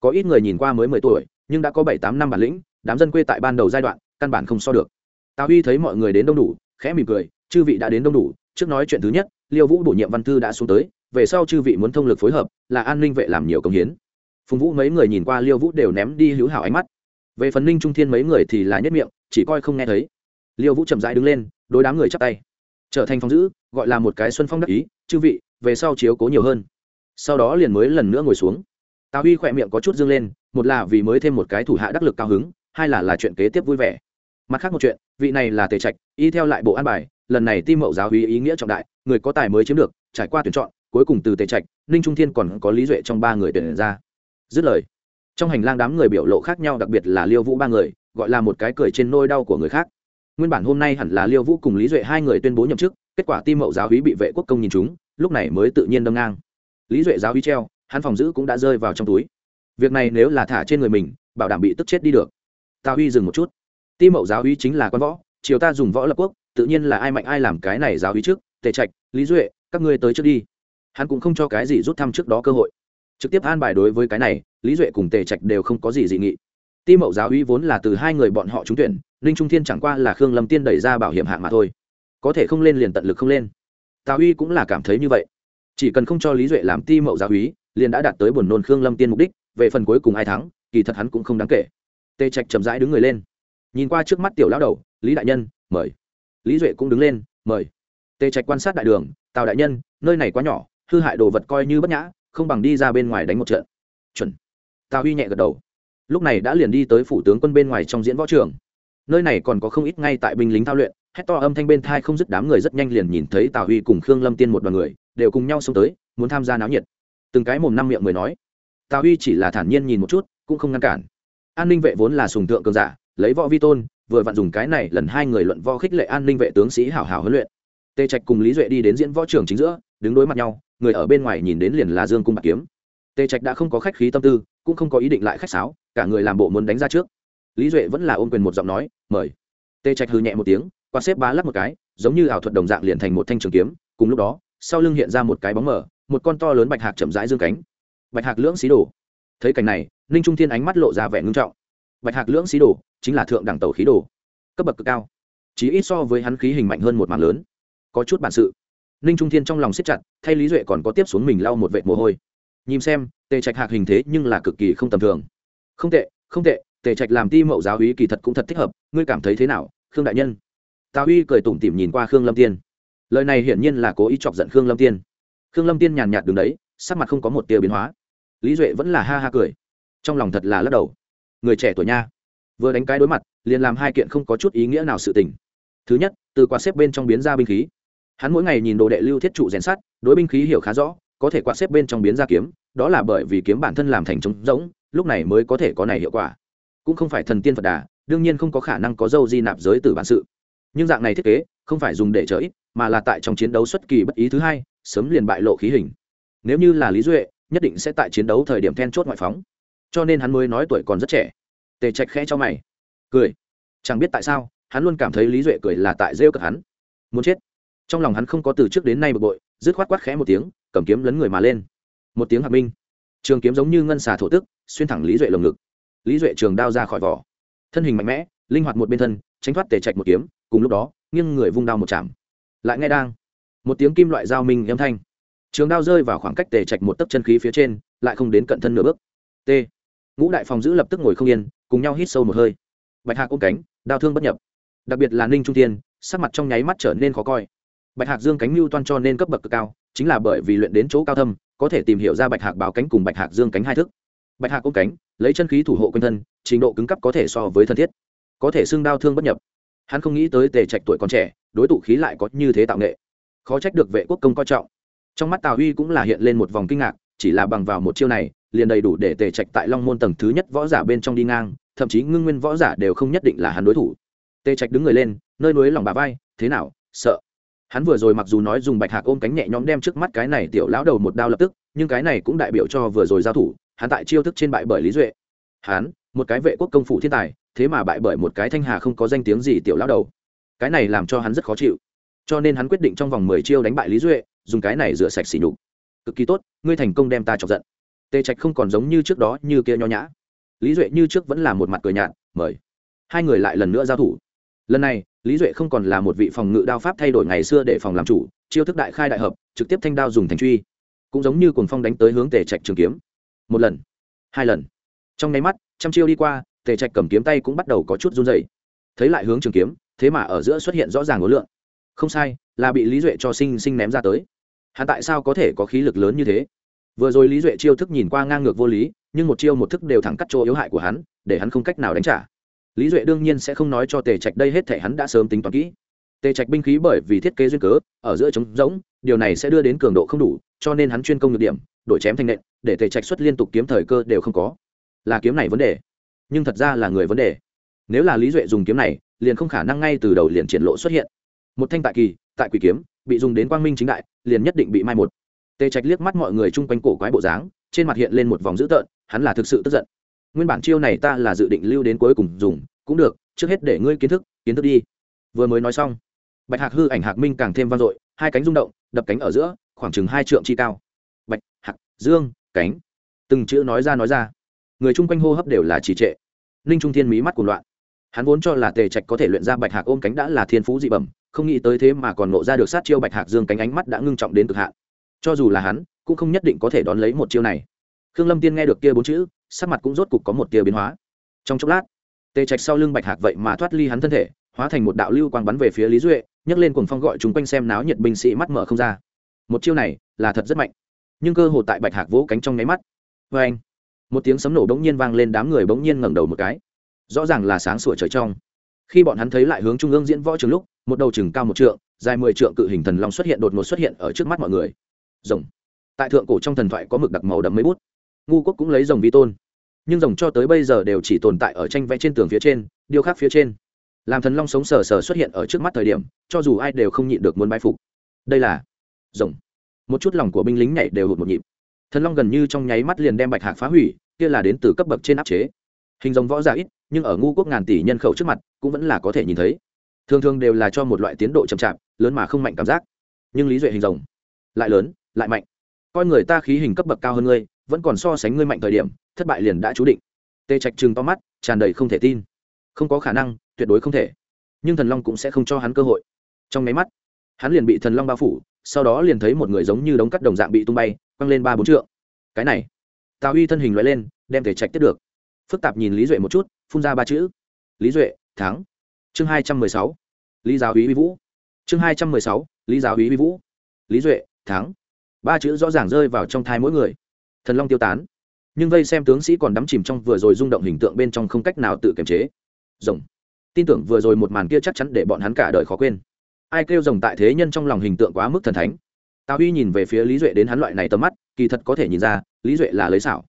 Có ít người nhìn qua mới mười tuổi, nhưng đã có bảy tám năm bản lĩnh, đám dân quê tại ban đầu giai đoạn, căn bản không so được. Tào huy thấy mọi người đến đông đủ, khẽ mỉm cười, chư vị đã đến đông đủ, trước nói chuyện thứ nhất, liêu vũ bổ nhiệm văn thư đã xuống tới, về sau chư vị muốn thông lực phối hợp, là an ninh vệ làm nhiều công hiến. Phùng vũ mấy người nhìn qua liêu vũ đều ném đi hữu hảo ánh mắt. Về phần ninh trung thiên mấy người thì là nhất miệng, chỉ coi không nghe thấy liêu vũ chậm rãi đứng lên, đối đám người chắp tay. Trở thành phong giữ gọi là một cái xuân phong đắc ý, chư vị, về sau chiếu cố nhiều hơn. Sau đó liền mới lần nữa ngồi xuống. Tào huy khỏe miệng có chút dương lên, một là vì mới thêm một cái thủ hạ đắc lực cao hứng, hai là là chuyện kế tiếp vui vẻ. Mặt khác một chuyện, vị này là tề trạch, y theo lại bộ an bài, lần này tim mậu giáo hí ý nghĩa trọng đại, người có tài mới chiếm được, trải qua tuyển chọn, cuối cùng từ tề trạch, ninh trung thiên còn có lý duệ trong ba người tuyển ra. Dứt lời, trong hành lang đám người biểu lộ khác nhau, đặc biệt là liêu vũ ba người, gọi là một cái cười trên nôi đau của người khác nguyên bản hôm nay hẳn là liêu vũ cùng lý duệ hai người tuyên bố nhậm chức, kết quả tim mậu giáo hí bị vệ quốc công nhìn chúng, lúc này mới tự nhiên đâm ngang. Lý duệ giáo hí treo, hắn phòng giữ cũng đã rơi vào trong túi. Việc này nếu là thả trên người mình, bảo đảm bị tức chết đi được. Tào huy dừng một chút. Tim mậu giáo hí chính là con võ chiều ta dùng võ lập quốc, tự nhiên là ai mạnh ai làm cái này giáo hí trước, tề trạch, lý duệ, các ngươi tới trước đi. Hắn cũng không cho cái gì rút thăm trước đó cơ hội. Trực tiếp an bài đối với cái này, lý duệ cùng tề trạch đều không có gì dị nghị ti mậu giáo uy vốn là từ hai người bọn họ trúng tuyển ninh trung thiên chẳng qua là khương lâm tiên đẩy ra bảo hiểm hạng mà thôi. Có thể không lên liền tận lực không lên. Tào uy cũng là cảm thấy như vậy. Chỉ cần không cho lý duệ làm ti mậu giáo uy, liền đã đạt tới buồn nôn khương lâm tiên mục đích về phần cuối cùng ai thắng kỳ thật hắn cũng không đáng kể. Tề trạch chậm rãi đứng người lên. Nhìn qua trước mắt tiểu lão đầu lý đại nhân mời. Lý duệ cũng đứng lên mời. Tề trạch quan sát đại đường tào đại nhân nơi này quá nhỏ hư hại đồ vật coi như bất nhã không bằng đi ra bên ngoài đánh một trận. Chuẩn. Tào huy nhẹ gật đầu lúc này đã liền đi tới phủ tướng quân bên ngoài trong diễn võ trường. Nơi này còn có không ít ngay tại binh lính thao luyện, hét to âm thanh bên thai không dứt đám người rất nhanh liền nhìn thấy tào huy cùng khương lâm tiên một đoàn người, đều cùng nhau xông tới, muốn tham gia náo nhiệt. Từng cái mồm năm miệng mới nói. Tào huy chỉ là thản nhiên nhìn một chút, cũng không ngăn cản. An ninh vệ vốn là sùng tượng cường giả, lấy võ vi tôn, vừa vặn dùng cái này lần hai người luận võ khích lệ an ninh vệ tướng sĩ hảo hảo huấn luyện. Tề trạch cùng lý duệ đi đến diễn võ trường chính giữa, đứng đối mặt nhau, người ở bên ngoài nhìn đến liền là dương cung bạc kiếm. Tề trạch đã không có khách khí tâm tư cũng không có ý định lại khách sáo, cả người làm bộ muốn đánh ra trước. Lý duệ vẫn là ôm quyền một giọng nói, mời. Tê trạch hư nhẹ một tiếng quan xếp bá lắc một cái, giống như ảo thuật đồng dạng liền thành một thanh trường kiếm, cùng lúc đó, sau lưng hiện ra một cái bóng mờ, một con to lớn bạch hạc chậm rãi dương cánh. Bạch hạc lưỡng xí đồ. Thấy cảnh này, ninh trung thiên ánh mắt lộ ra vẻ ngưng trọng. Bạch hạc lưỡng xí đồ chính là thượng đẳng tàu khí đồ. Cấp bậc cực cao. Chỉ ít so với hắn khí hình mạnh hơn một mảng lớn. Có chút bản sự. Ninh trung thiên trong lòng siết chặt, thay lý duệ còn có tiếp xuống mình lau một vệt mồ hôi. Nhìn xem tề trạch hạc hình thế nhưng là cực kỳ không tầm thường. Không tệ không tệ tề trạch làm ti mậu giáo uý kỳ thật cũng thật thích hợp ngươi cảm thấy thế nào khương đại nhân? Tào uy cười tủm tỉm nhìn qua khương lâm tiên. Lời này hiển nhiên là cố ý chọc giận khương lâm tiên. Khương lâm tiên nhàn nhạt đường đấy sắc mặt không có một tia biến hóa. Lý duệ vẫn là ha ha cười. Trong lòng thật là lắc đầu. Người trẻ tuổi nha. Vừa đánh cái đối mặt liền làm hai kiện không có chút ý nghĩa nào sự tình. Thứ nhất từ quạt xếp bên trong biến ra binh khí. Hắn mỗi ngày nhìn đồ đệ lưu thiết trụ rèn sát, đối binh khí hiểu khá rõ có thể quạt xếp bên trong biến ra kiếm đó là bởi vì kiếm bản thân làm thành trống rỗng, lúc này mới có thể có này hiệu quả. Cũng không phải thần tiên phật đà, đương nhiên không có khả năng có dâu di nạp giới từ bản sự. Nhưng dạng này thiết kế, không phải dùng để chở ít, mà là tại trong chiến đấu xuất kỳ bất ý thứ hai, sớm liền bại lộ khí hình. Nếu như là lý duệ, nhất định sẽ tại chiến đấu thời điểm then chốt ngoại phóng. Cho nên hắn mới nói tuổi còn rất trẻ. Tề trạch khẽ cho mày. Cười. Chẳng biết tại sao, hắn luôn cảm thấy lý duệ cười là tại rêu cực hắn. Muốn chết. Trong lòng hắn không có từ trước đến nay bực bội, dứt khoát quát khẽ một tiếng, cầm kiếm lấn người mà lên một tiếng hạc minh. Trường kiếm giống như ngân xà thổ tức, xuyên thẳng lý duệ lồng ngực. Lý duệ trường đao ra khỏi vỏ. Thân hình mạnh mẽ, linh hoạt một bên thân, tránh thoát tề trạch một kiếm, cùng lúc đó, nghiêng người vung đao một chạm. Lại nghe đang, một tiếng kim loại dao minh âm thanh. Trường đao rơi vào khoảng cách tề trạch một tấc chân khí phía trên, lại không đến cận thân nửa bước. T. Ngũ đại phòng giữ lập tức ngồi không yên, cùng nhau hít sâu một hơi. Bạch hạc ôm cánh, đao thương bất nhập. Đặc biệt là ninh trung tiên sắc mặt trong nháy mắt trở nên khó coi. Bạch hạc dương cánh mưu toan cho nên cấp bậc cực cao, chính là bởi vì luyện đến chỗ cao thâm có thể tìm hiểu ra bạch hạc báo cánh cùng bạch hạc dương cánh hai thức. Bạch hạc ôm cánh, lấy chân khí thủ hộ quanh thân, trình độ cứng cấp có thể so với thân thiết, có thể xưng đao thương bất nhập. Hắn không nghĩ tới tề trạch tuổi còn trẻ, đối tụ khí lại có như thế tạo nghệ. Khó trách được vệ quốc công coi trọng. Trong mắt tào huy cũng là hiện lên một vòng kinh ngạc, chỉ là bằng vào một chiêu này, liền đầy đủ để tề trạch tại long môn tầng thứ nhất võ giả bên trong đi ngang, thậm chí ngưng nguyên võ giả đều không nhất định là hắn đối thủ. Tề trạch đứng người lên, nơi núi lòng bà vai, thế nào, sợ? Hắn vừa rồi mặc dù nói dùng bạch hạc ôm cánh nhẹ nhõm đem trước mắt cái này tiểu lão đầu một đao lập tức, nhưng cái này cũng đại biểu cho vừa rồi giao thủ, hắn tại chiêu thức trên bại bởi lý duệ. Hắn, một cái vệ quốc công phủ thiên tài, thế mà bại bởi một cái thanh hà không có danh tiếng gì tiểu lão đầu. Cái này làm cho hắn rất khó chịu. Cho nên hắn quyết định trong vòng mười chiêu đánh bại lý duệ, dùng cái này rửa sạch xỉ nhục. Cực kỳ tốt, ngươi thành công đem ta chọc giận. Tề trạch không còn giống như trước đó như kia nho nhã. Lý duệ như trước vẫn là một mặt cười nhạt, mời. Hai người lại lần nữa giao thủ lần này, lý duệ không còn là một vị phòng ngự đao pháp thay đổi ngày xưa để phòng làm chủ, chiêu thức đại khai đại hợp, trực tiếp thanh đao dùng thành truy. Cũng giống như cuồng phong đánh tới hướng tề trạch trường kiếm. Một lần, hai lần. Trong nháy mắt, trăm chiêu đi qua, tề trạch cầm kiếm tay cũng bắt đầu có chút run dày thấy lại hướng trường kiếm, thế mà ở giữa xuất hiện rõ ràng ngối lượng. Không sai, là bị lý duệ cho sinh sinh ném ra tới. Hắn tại sao có thể có khí lực lớn như thế? Vừa rồi lý duệ chiêu thức nhìn qua ngang ngược vô lý, nhưng một chiêu một thức đều thẳng cắt chỗ yếu hại của hắn, để hắn không cách nào đánh trả lý duệ đương nhiên sẽ không nói cho tề trạch đây hết thể hắn đã sớm tính toán kỹ. tề trạch binh khí bởi vì thiết kế duyên cớ, ở giữa trống rỗng, điều này sẽ đưa đến cường độ không đủ, cho nên hắn chuyên công nhược điểm, đổi chém thanh nện, để tề trạch xuất liên tục kiếm thời cơ đều không có. là kiếm này vấn đề. nhưng thật ra là người vấn đề. nếu là lý duệ dùng kiếm này, liền không khả năng ngay từ đầu liền triển lộ xuất hiện. một thanh tại kỳ, tại quỷ kiếm, bị dùng đến quang minh chính đại, liền nhất định bị mai một. tề trạch liếc mắt mọi người chung quanh cổ quái bộ dáng, trên mặt hiện lên một vòng dữ tợn, hắn là thực sự tức giận nguyên bản chiêu này ta là dự định lưu đến cuối cùng dùng, cũng được, trước hết để ngươi kiến thức kiến thức đi. Vừa mới nói xong, bạch hạc hư ảnh hạc minh càng thêm vang dội, hai cánh rung động, đập cánh ở giữa, khoảng chừng hai trượng chi cao. Bạch hạc, dương, cánh. Từng chữ nói ra nói ra. Người chung quanh hô hấp đều là trì trệ. Ninh trung thiên mí mắt cuồng loạn. Hắn vốn cho là tề trạch có thể luyện ra bạch hạc ôm cánh đã là thiên phú dị bẩm, không nghĩ tới thế mà còn nộ ra được sát chiêu bạch hạc dương cánh ánh mắt đã ngưng trọng đến cực hạn. Cho dù là hắn, cũng không nhất định có thể đón lấy một chiêu này. Khương lâm tiên nghe được kia bốn chữ sắc mặt cũng rốt cục có một tia biến hóa. Trong chốc lát, tề trạch sau lưng bạch hạc vậy mà thoát ly hắn thân thể, hóa thành một đạo lưu quang bắn về phía lý duệ, nhấc lên cuồng phong gọi chúng quanh xem náo nhiệt binh sĩ mắt mở không ra. Một chiêu này là thật rất mạnh. Nhưng cơ hồ tại bạch hạc vỗ cánh trong nháy mắt. Vê anh, một tiếng sấm nổ bỗng nhiên vang lên, đám người bỗng nhiên ngẩng đầu một cái. Rõ ràng là sáng sủa trời trong. Khi bọn hắn thấy lại hướng trung ương diễn võ trường lúc, một đầu chừng cao một trượng, dài mười trượng cự hình thần long xuất hiện, đột ngột xuất hiện ở trước mắt mọi người. Rồng. Tại thượng cổ trong thần thoại có mực đặc màu đậm mấy bút ngu quốc cũng lấy rồng vi tôn. Nhưng rồng cho tới bây giờ đều chỉ tồn tại ở tranh vẽ trên tường phía trên, điêu khắc phía trên. Làm thần long sống sờ sờ xuất hiện ở trước mắt thời điểm, cho dù ai đều không nhịn được muốn bái phục. Đây là rồng. Một chút lòng của binh lính nhảy đều hụt một nhịp. Thần long gần như trong nháy mắt liền đem bạch hạc phá hủy, kia là đến từ cấp bậc trên áp chế. Hình rồng võ giả ít, nhưng ở ngu quốc ngàn tỷ nhân khẩu trước mặt, cũng vẫn là có thể nhìn thấy. Thường thường đều là cho một loại tiến độ chậm chạp, lớn mà không mạnh cảm giác. Nhưng lý duệ hình rồng lại lớn, lại mạnh. Coi người ta khí hình cấp bậc cao hơn ngươi vẫn còn so sánh ngươi mạnh thời điểm, thất bại liền đã chú định. Tê trạch trừng to mắt, tràn đầy không thể tin. Không có khả năng, tuyệt đối không thể. Nhưng thần long cũng sẽ không cho hắn cơ hội. Trong nháy mắt, hắn liền bị thần long bao phủ, sau đó liền thấy một người giống như đống cắt đồng dạng bị tung bay, quăng lên ba bốn trượng. Cái này, tào uy thân hình loại lên, đem thể trạch tiếp được. Phức tạp nhìn lý duệ một chút, phun ra ba chữ. Lý duệ, thắng. Chương hai trăm mười sáu. Lý giáo úy vi vũ. Chương hai trăm mười sáu. Lý giáo úy vi vũ. Lý duệ, thắng. Ba chữ rõ ràng rơi vào trong thai mỗi người thần long tiêu tán. Nhưng vây xem tướng sĩ còn đắm chìm trong vừa rồi rung động hình tượng bên trong không cách nào tự kiềm chế. Rồng. Tin tưởng vừa rồi một màn kia chắc chắn để bọn hắn cả đời khó quên. Ai kêu rồng tại thế nhân trong lòng hình tượng quá mức thần thánh. Tào huy nhìn về phía lý duệ đến hắn loại này tầm mắt, kỳ thật có thể nhìn ra, lý duệ là lấy xảo.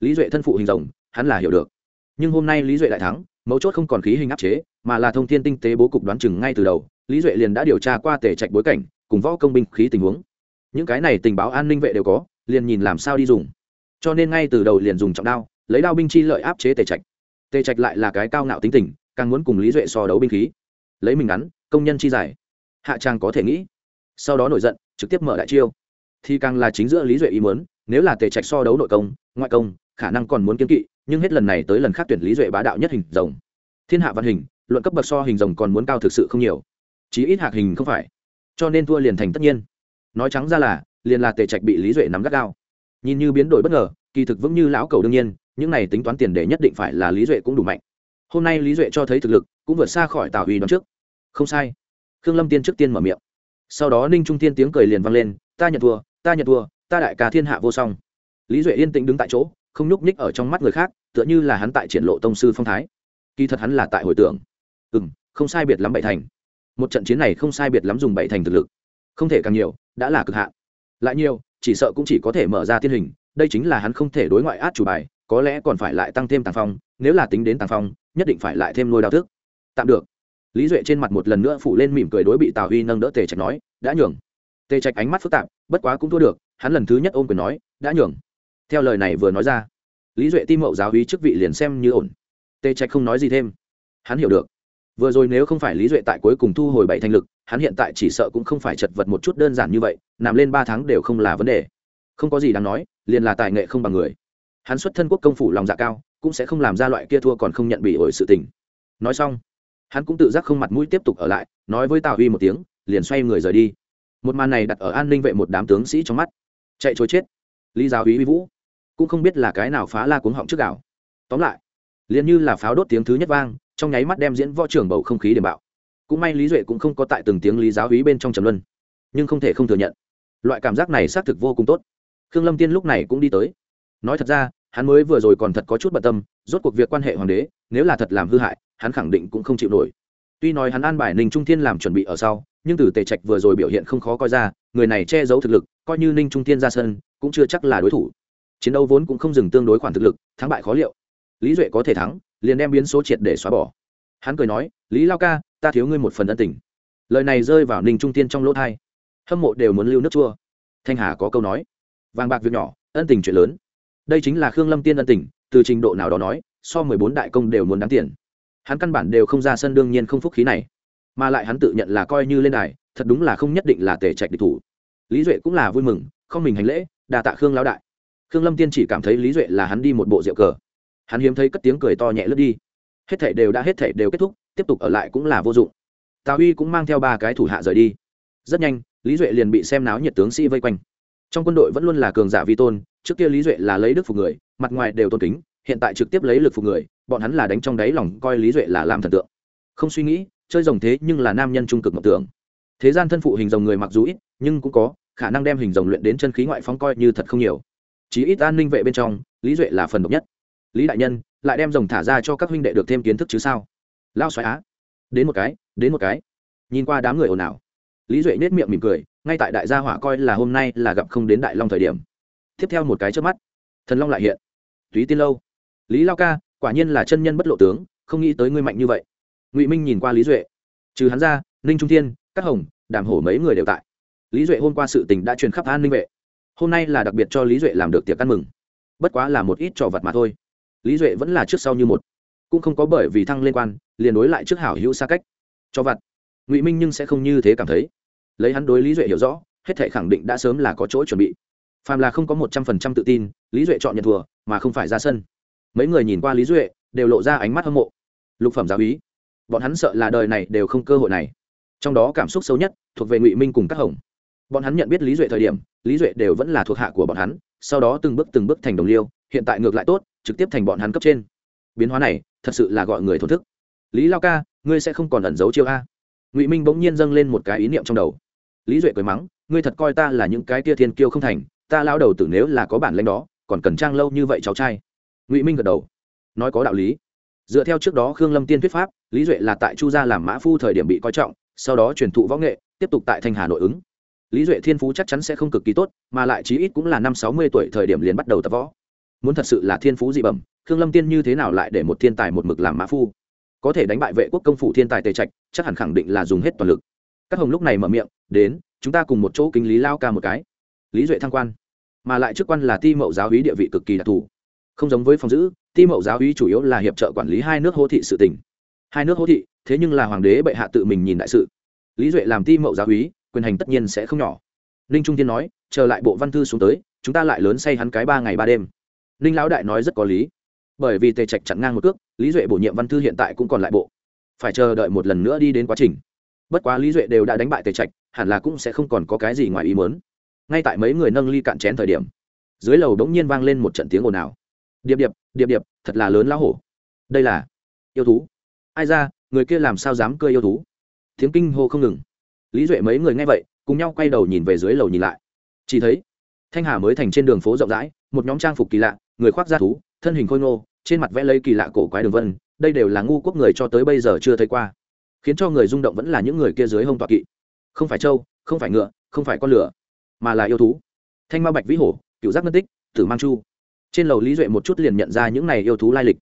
Lý duệ thân phụ hình rồng, hắn là hiểu được. Nhưng hôm nay lý duệ đại thắng, mấu chốt không còn khí hình áp chế, mà là thông tin tinh tế bố cục đoán chừng ngay từ đầu, lý duệ liền đã điều tra qua tề trạch bối cảnh, cùng võ công binh khí tình huống. Những cái này tình báo an ninh vệ đều có, liền nhìn làm sao đi dùng cho nên ngay từ đầu liền dùng trọng đao, lấy đao binh chi lợi áp chế tề trạch. Tề trạch lại là cái cao ngạo tính tình, càng muốn cùng lý duệ so đấu binh khí. Lấy mình ngắn, công nhân chi giải. Hạ trang có thể nghĩ. Sau đó nổi giận, trực tiếp mở đại chiêu. Thì càng là chính giữa lý duệ ý muốn, nếu là tề trạch so đấu nội công, ngoại công, khả năng còn muốn kiên kỵ, nhưng hết lần này tới lần khác tuyển lý duệ bá đạo nhất hình rồng. Thiên hạ văn hình, luận cấp bậc so hình rồng còn muốn cao thực sự không nhiều. Chí ít hạc hình không phải. Cho nên thua liền thành tất nhiên. Nói trắng ra là, liền là tề trạch bị lý duệ nắm gắt gao nhìn như biến đổi bất ngờ, kỳ thực vững như lão cầu đương nhiên, những này tính toán tiền để nhất định phải là lý duệ cũng đủ mạnh. Hôm nay lý duệ cho thấy thực lực, cũng vượt xa khỏi tào huy đoán trước. Không sai. Khương lâm tiên trước tiên mở miệng. Sau đó ninh trung tiên tiếng cười liền vang lên, ta nhận thua, ta nhận thua, ta đại ca thiên hạ vô song. Lý duệ yên tĩnh đứng tại chỗ, không nhúc nhích ở trong mắt người khác, tựa như là hắn tại triển lộ tông sư phong thái. Kỳ thật hắn là tại hồi tưởng. Ừ m không sai biệt lắm bảy thành. Một trận chiến này không sai biệt lắm dùng bảy thành thực lực. Không thể càng nhiều, đã là cực hạn. Lại nhiều chỉ sợ cũng chỉ có thể mở ra thiên hình, đây chính là hắn không thể đối ngoại át chủ bài, có lẽ còn phải lại tăng thêm tàng phong, nếu là tính đến tàng phong, nhất định phải lại thêm lôi đao thức. Tạm được. Lý duệ trên mặt một lần nữa phủ lên mỉm cười đối bị tào huy nâng đỡ tề trạch nói, đã nhường. Tề trạch ánh mắt phức tạp, bất quá cũng thua được, hắn lần thứ nhất ôm quyền nói, đã nhường. Theo lời này vừa nói ra, lý duệ tim mậu giáo hí chức vị liền xem như ổn. Tề trạch không nói gì thêm. Hắn hiểu được. Vừa rồi nếu không phải lý duệ tại cuối cùng thu hồi bảy thành lực hắn hiện tại chỉ sợ cũng không phải chật vật một chút đơn giản như vậy, nằm lên ba tháng đều không là vấn đề. Không có gì đáng nói, liền là tài nghệ không bằng người. Hắn xuất thân quốc công phủ lòng dạ cao, cũng sẽ không làm ra loại kia thua còn không nhận bị ổi sự tình. Nói xong, hắn cũng tự giác không mặt mũi tiếp tục ở lại, nói với tào huy một tiếng, liền xoay người rời đi. Một màn này đặt ở an ninh vệ một đám tướng sĩ trong mắt. Chạy trốn chết. Lý giáo úy vũ. Cũng không biết là cái nào phá la cuống họng trước đảo. Tóm lại, liền như là pháo đốt tiếng thứ nhất vang, trong nháy mắt đem diễn võ trưởng bầu không khí để bạo cũng may lý duệ cũng không có tại từng tiếng lý giáo úy bên trong trầm luân. Nhưng không thể không thừa nhận, loại cảm giác này xác thực vô cùng tốt. Khương lâm tiên lúc này cũng đi tới. Nói thật ra, hắn mới vừa rồi còn thật có chút bận tâm, rốt cuộc việc quan hệ hoàng đế, nếu là thật làm hư hại, hắn khẳng định cũng không chịu nổi. Tuy nói hắn an bài ninh trung thiên làm chuẩn bị ở sau, nhưng từ tề trạch vừa rồi biểu hiện không khó coi ra, người này che giấu thực lực, coi như ninh trung thiên ra sân, cũng chưa chắc là đối thủ. Chiến đấu vốn cũng không dừng tương đối khoản thực lực, thắng bại khó liệu. Lý duệ có thể thắng, liền đem biến số triệt để xóa bỏ hắn cười nói, lý lao ca, ta thiếu ngươi một phần ân tình. Lời này rơi vào ninh trung tiên trong lỗ thai. Hâm mộ đều muốn lưu nước chua. Thanh hà có câu nói, vàng bạc việc nhỏ, ân tình chuyện lớn. Đây chính là khương lâm tiên ân tình, từ trình độ nào đó nói, so mười bốn đại công đều muốn đáng tiền. Hắn căn bản đều không ra sân đương nhiên không phúc khí này. Mà lại hắn tự nhận là coi như lên đài, thật đúng là không nhất định là tề trạch địch thủ. Lý duệ cũng là vui mừng, không mình hành lễ đà tạ khương lão đại. Khương lâm tiên chỉ cảm thấy lý duệ là hắn đi một bộ rượu cờ. Hắn hiếm thấy cất tiếng cười to nhẹ lướt đi hết thảy đều đã hết thảy đều kết thúc, tiếp tục ở lại cũng là vô dụng. Tào huy cũng mang theo ba cái thủ hạ rời đi. Rất nhanh, lý duệ liền bị xem náo nhiệt tướng sĩ vây quanh. Trong quân đội vẫn luôn là cường giả vi tôn, trước kia lý duệ là lấy đức phục người, mặt ngoài đều tôn kính, hiện tại trực tiếp lấy lực phục người, bọn hắn là đánh trong đáy lòng coi lý duệ là làm thần tượng. Không suy nghĩ, chơi rồng thế nhưng là nam nhân trung cực mộng tưởng. Thế gian thân phụ hình rồng người mặc dù ít, nhưng cũng có, khả năng đem hình rồng luyện đến chân khí ngoại phóng coi như thật không nhiều. Chí ít an ninh vệ bên trong, lý duệ là phần độc nhất. Lý đại nhân lại đem rồng thả ra cho các huynh đệ được thêm kiến thức chứ sao? Lao xoáy á, đến một cái, đến một cái. Nhìn qua đám người ồn ào, lý duệ nết miệng mỉm cười, ngay tại đại gia hỏa coi là hôm nay là gặp không đến đại long thời điểm. Tiếp theo một cái trước mắt, thần long lại hiện. Túy tiên lâu. Lý lao ca, quả nhiên là chân nhân bất lộ tướng, không nghĩ tới ngươi mạnh như vậy. Ngụy minh nhìn qua lý duệ. Trừ hắn ra, ninh trung thiên các hồng, đàm hổ mấy người đều tại. Lý duệ hôm qua sự tình đã truyền khắp an ninh vệ. Hôm nay là đặc biệt cho lý duệ làm được tiệc ăn mừng. Bất quá là một ít trò vật mà thôi lý duệ vẫn là trước sau như một cũng không có bởi vì thăng liên quan liền đối lại trước hảo hữu xa cách cho vặt ngụy minh nhưng sẽ không như thế cảm thấy lấy hắn đối lý duệ hiểu rõ hết thể khẳng định đã sớm là có chỗ chuẩn bị phàm là không có một trăm phần trăm tự tin lý duệ chọn nhận thùa mà không phải ra sân mấy người nhìn qua lý duệ đều lộ ra ánh mắt hâm mộ lục phẩm giáo ý bọn hắn sợ là đời này đều không cơ hội này trong đó cảm xúc sâu nhất thuộc về ngụy minh cùng các hồng bọn hắn nhận biết lý duệ thời điểm lý duệ đều vẫn là thuộc hạ của bọn hắn sau đó từng bước từng bước thành đồng liêu hiện tại ngược lại tốt trực tiếp thành bọn hắn cấp trên. Biến hóa này, thật sự là gọi người thổn thức. Lý lao ca, ngươi sẽ không còn ẩn giấu chiêu a. Ngụy minh bỗng nhiên dâng lên một cái ý niệm trong đầu. Lý duệ cười mắng, ngươi thật coi ta là những cái tia thiên kiêu không thành, ta lao đầu tử nếu là có bản lãnh đó, còn cần trang lâu như vậy cháu trai. Ngụy minh gật đầu. Nói có đạo lý. Dựa theo trước đó khương lâm tiên thuyết pháp, lý duệ là tại chu gia làm mã phu thời điểm bị coi trọng, sau đó truyền thụ võ nghệ, tiếp tục tại thanh hà nội ứng. Lý duệ thiên phú chắc chắn sẽ không cực kỳ tốt, mà lại chí ít cũng là năm sáu mươi tuổi thời điểm liền bắt đầu tập võ muốn thật sự là thiên phú dị bẩm, khương lâm tiên như thế nào lại để một thiên tài một mực làm mã phu? Có thể đánh bại vệ quốc công phủ thiên tài tề trạch, chắc hẳn khẳng định là dùng hết toàn lực. Các hồng lúc này mở miệng, đến, chúng ta cùng một chỗ kính lý lao ca một cái. Lý duệ thăng quan. Mà lại chức quan là ti mậu giáo hí địa vị cực kỳ đặc thù. Không giống với phòng giữ, ti mậu giáo hí chủ yếu là hiệp trợ quản lý hai nước hô thị sự tỉnh hai nước hô thị, thế nhưng là hoàng đế bệ hạ tự mình nhìn đại sự. Lý duệ làm ti mậu giáo hí, quyền hành tất nhiên sẽ không nhỏ. Ninh trung tiên nói, chờ lại bộ văn thư xuống tới, chúng ta lại lớn say hắn cái ba ngày ba đêm ninh lão đại nói rất có lý. Bởi vì tề trạch chặn ngang một cước, lý duệ bổ nhiệm văn thư hiện tại cũng còn lại bộ. Phải chờ đợi một lần nữa đi đến quá trình. Bất quá lý duệ đều đã đánh bại tề trạch, hẳn là cũng sẽ không còn có cái gì ngoài ý mớn ngay tại mấy người nâng ly cạn chén thời điểm, dưới lầu đống nhiên vang lên một trận tiếng ồn ào. Điệp điệp điệp điệp, thật là lớn lão hổ. Đây là yêu thú. Ai ra, người kia làm sao dám cơi yêu thú? Tiếng kinh hô không ngừng. Lý duệ mấy người nghe vậy, cùng nhau quay đầu nhìn về dưới lầu nhìn lại. Chỉ thấy thanh hà mới thành trên đường phố rộng rãi một nhóm trang phục kỳ lạ, người khoác da thú, thân hình khôi ngô, trên mặt vẽ lấy kỳ lạ cổ quái đường vân, đây đều là ngu quốc người cho tới bây giờ chưa thấy qua, khiến cho người rung động vẫn là những người kia dưới hông tọa kỵ. Không phải trâu, không phải ngựa, không phải con lửa, mà là yêu thú. Thanh ma bạch vĩ hổ, cựu giác ngân tích, tử mang chu. Trên lầu lý duệ một chút liền nhận ra những này yêu thú lai lịch.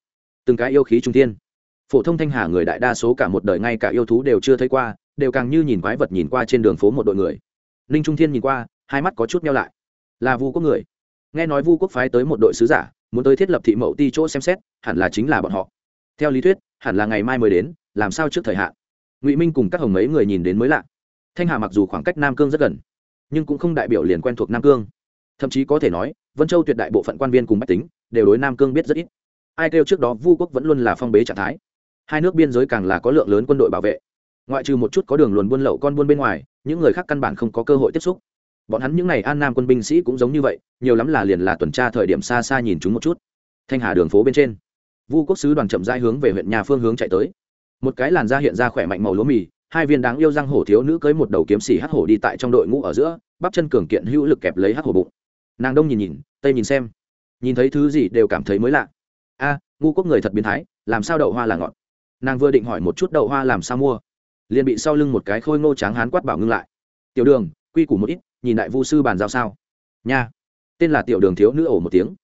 Từng cái yêu khí trung tiên phổ thông thanh hà người đại đa số cả một đời ngay cả yêu thú đều chưa thấy qua, đều càng như nhìn quái vật nhìn qua trên đường phố một đội người. Ninh trung thiên nhìn qua, hai mắt có chút nhau lại. Là vu quốc người nghe nói vu quốc phái tới một đội sứ giả, muốn tới thiết lập thị mậu ti chỗ xem xét, hẳn là chính là bọn họ. Theo lý thuyết, hẳn là ngày mai mới đến, làm sao trước thời hạn? Ngụy minh cùng các hồng mấy người nhìn đến mới lạ. Thanh hà mặc dù khoảng cách nam cương rất gần, nhưng cũng không đại biểu liền quen thuộc nam cương. Thậm chí có thể nói, vân châu tuyệt đại bộ phận quan viên cùng bách tính, đều đối nam cương biết rất ít. Ai kêu trước đó vu quốc vẫn luôn là phong bế trạng thái. Hai nước biên giới càng là có lượng lớn quân đội bảo vệ. Ngoại trừ một chút có đường luồn buôn lậu con buôn bên ngoài, những người khác căn bản không có cơ hội tiếp xúc bọn hắn những n à y an nam quân binh sĩ cũng giống như vậy, nhiều lắm là liền là tuần tra thời điểm xa xa nhìn chúng một chút. Thanh hà đường phố bên trên, vu quốc sứ đoàn chậm rãi hướng về huyện nhà phương hướng chạy tới. Một cái làn da hiện ra khỏe mạnh màu lúa mì, hai viên đáng yêu răng hổ thiếu nữ cưới một đầu kiếm xỉ hắc hổ đi tại trong đội ngũ ở giữa, bắp chân cường kiện hữu lực kẹp lấy hắc hổ bụng. Nàng đông nhìn nhìn, tây nhìn xem. Nhìn thấy thứ gì đều cảm thấy mới lạ. A, ngu quốc người thật biến thái, làm sao đậu hoa là ngọt? Nàng vừa định hỏi một chút đậu hoa làm sao mua, liền bị sau lưng một cái khôi ngô tráng hán quát bảo ngưng lại. Tiểu đường, quy củ một ít nhìn đại vu sư bàn giao sao? Nha. Tên là tiểu đường thiếu nữ ổ một tiếng.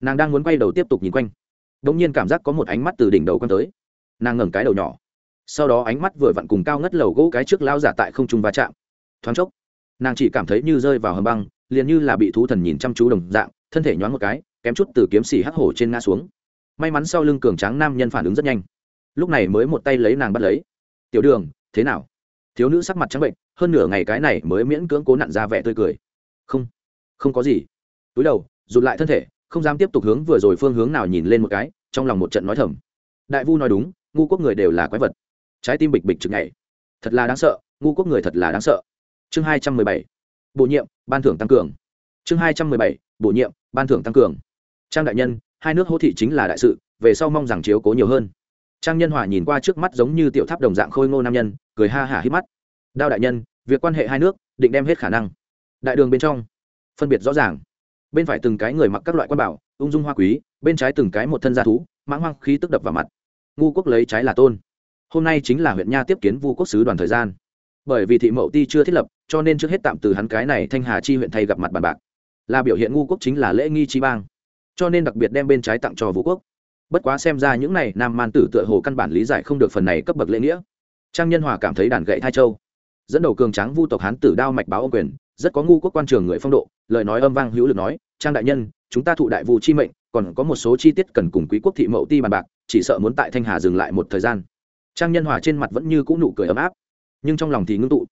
Nàng đang muốn quay đầu tiếp tục nhìn quanh. Đ ỗ n g nhiên cảm giác có một ánh mắt từ đỉnh đầu quăng tới. Nàng ngẩng cái đầu nhỏ. Sau đó ánh mắt vừa vặn cùng cao ngất lầu gỗ cái trước lao giả tại không trung va chạm. Thoáng chốc, nàng chỉ cảm thấy như rơi vào hầm băng, liền như là bị thú thần nhìn chăm chú đồng dạng, thân thể nhoáng một cái, kém chút từ kiếm xỉ hắc hổ trên ngã xuống. May mắn sau lưng cường tráng nam nhân phản ứng rất nhanh. Lúc này mới một tay lấy nàng bắt lấy. Tiểu đường, thế nào? Thiếu nữ sắc mặt trắng bệnh, hơn nửa ngày cái này mới miễn cưỡng cố nặn ra vẻ tươi cười. Không không có gì. Túi đầu, rụt lại thân thể, không dám tiếp tục hướng vừa rồi phương hướng nào nhìn lên một cái, trong lòng một trận nói thầm. Đại vu nói đúng, ngu quốc người đều là quái vật. Trái tim bịch bịch chực nhảy. Thật là đáng sợ, ngu quốc người thật là đáng sợ. Chương hai trăm mười bảy. Bổ nhiệm, ban thưởng tăng cường. Chương hai trăm mười bảy. Bổ nhiệm, ban thưởng tăng cường. Trang đại nhân, hai nước hỗ thị chính là đại sự, về sau mong rằng chiếu cố nhiều hơn. Trang nhân hòa nhìn qua trước mắt giống như tiểu tháp đồng dạng khôi ngô nam nhân cười ha hả hít mắt. Đao đại nhân, việc quan hệ hai nước, định đem hết khả năng. Đại đường bên trong, phân biệt rõ ràng. Bên phải từng cái người mặc các loại quan bảo, ung dung hoa quý, bên trái từng cái một thân gia thú, mãng hoang khí tức đập vào mặt. Ngu quốc lấy trái là tôn. Hôm nay chính là huyện nha tiếp kiến vu quốc sứ đoàn thời gian. Bởi vì thị mậu ti chưa thiết lập, cho nên trước hết tạm từ hắn cái này thanh hà chi huyện thay gặp mặt bàn bạc. Là biểu hiện ngu quốc chính là lễ nghi chi bang. Cho nên đặc biệt đem bên trái tặng cho vũ quốc. Bất quá xem ra những này nam man tử tựa hồ căn bản lý giải không được phần này cấp bậc lễ nghĩa trang nhân hòa cảm thấy đàn gậy thai châu. Dẫn đầu cường tráng vu tộc hán tử đao mạch báo ông quyền, rất có ngu quốc quan trường người phong độ, lời nói âm vang hữu lực nói, trang đại nhân, chúng ta thụ đại vu chi mệnh, còn có một số chi tiết cần cùng quý quốc thị mậu ti bàn bạc, chỉ sợ muốn tại thanh hà dừng lại một thời gian. Trang nhân hòa trên mặt vẫn như cũ nụ cười ấm áp, nhưng trong lòng thì ngưng tụ.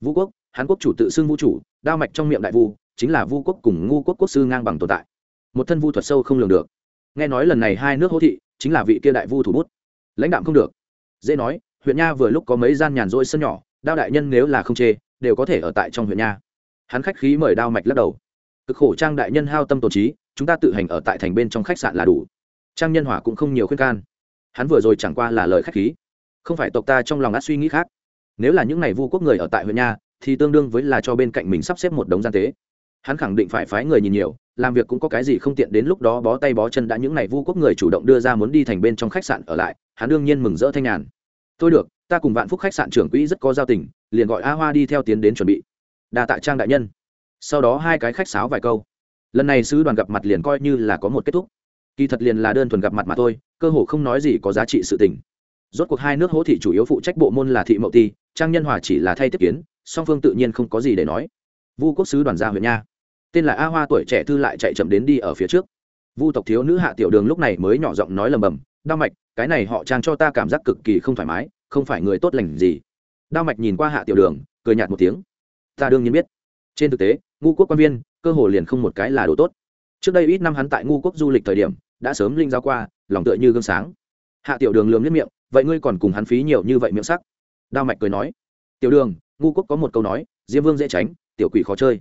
Vũ quốc, hán quốc chủ tự xưng vũ chủ, đao mạch trong miệng đại vu, chính là vu quốc cùng ngu quốc quốc sư ngang bằng tồn tại. Một thân vu thuật sâu không lường được. Nghe nói lần này hai nước hỗ thị, chính là vị kia đại vu thủ bút. Lãnh đạm không được. Dễ nói huyện nha vừa lúc có mấy gian nhàn rỗi sân nhỏ, đao đại nhân nếu là không chê, đều có thể ở tại trong huyện nha. Hắn khách khí mời đao mạch lắc đầu. Cực khổ trang đại nhân hao tâm tổ trí, chúng ta tự hành ở tại thành bên trong khách sạn là đủ. Trang nhân hỏa cũng không nhiều khuyên can. Hắn vừa rồi chẳng qua là lời khách khí. Không phải tộc ta trong lòng át suy nghĩ khác. Nếu là những ngày vu quốc người ở tại huyện nha, thì tương đương với là cho bên cạnh mình sắp xếp một đống gian tế. Hắn khẳng định phải phái người nhìn nhiều, làm việc cũng có cái gì không tiện đến lúc đó bó tay bó chân đã những ngày vu quốc người chủ động đưa ra muốn đi thành bên trong khách sạn ở lại, hắn đương nhiên mừng rỡ thanh nhàn tôi được, ta cùng vạn phúc khách sạn trưởng quỹ rất có giao tình, liền gọi a hoa đi theo tiến đến chuẩn bị. Đa tạ trang đại nhân. Sau đó hai cái khách sáo vài câu. Lần này sứ đoàn gặp mặt liền coi như là có một kết thúc. Kỳ thật liền là đơn thuần gặp mặt mà thôi, cơ hồ không nói gì có giá trị sự tình. Rốt cuộc hai nước hỗ thị chủ yếu phụ trách bộ môn là thị mậu ti, trang nhân hòa chỉ là thay tiếp kiến, song phương tự nhiên không có gì để nói. Vu quốc sứ đoàn gia huyện nha. Tên là a hoa tuổi trẻ thư lại chạy chậm đến đi ở phía trước. Vu tộc thiếu nữ hạ tiểu đường lúc này mới nhỏ giọng nói lầm bầm đao mạch, cái này họ trang cho ta cảm giác cực kỳ không thoải mái, không phải người tốt lành gì. Đao mạch nhìn qua hạ tiểu đường, cười nhạt một tiếng. Ta đương nhiên biết. Trên thực tế, ngu quốc quan viên, cơ hồ liền không một cái là đồ tốt. Trước đây ít năm hắn tại ngu quốc du lịch thời điểm, đã sớm linh giao qua, lòng tựa như gương sáng. Hạ tiểu đường lườm liếc miệng, vậy ngươi còn cùng hắn phí nhiều như vậy miệng sắc? Đao mạch cười nói. Tiểu đường, ngu quốc có một câu nói, diêm vương dễ tránh, tiểu quỷ khó chơi.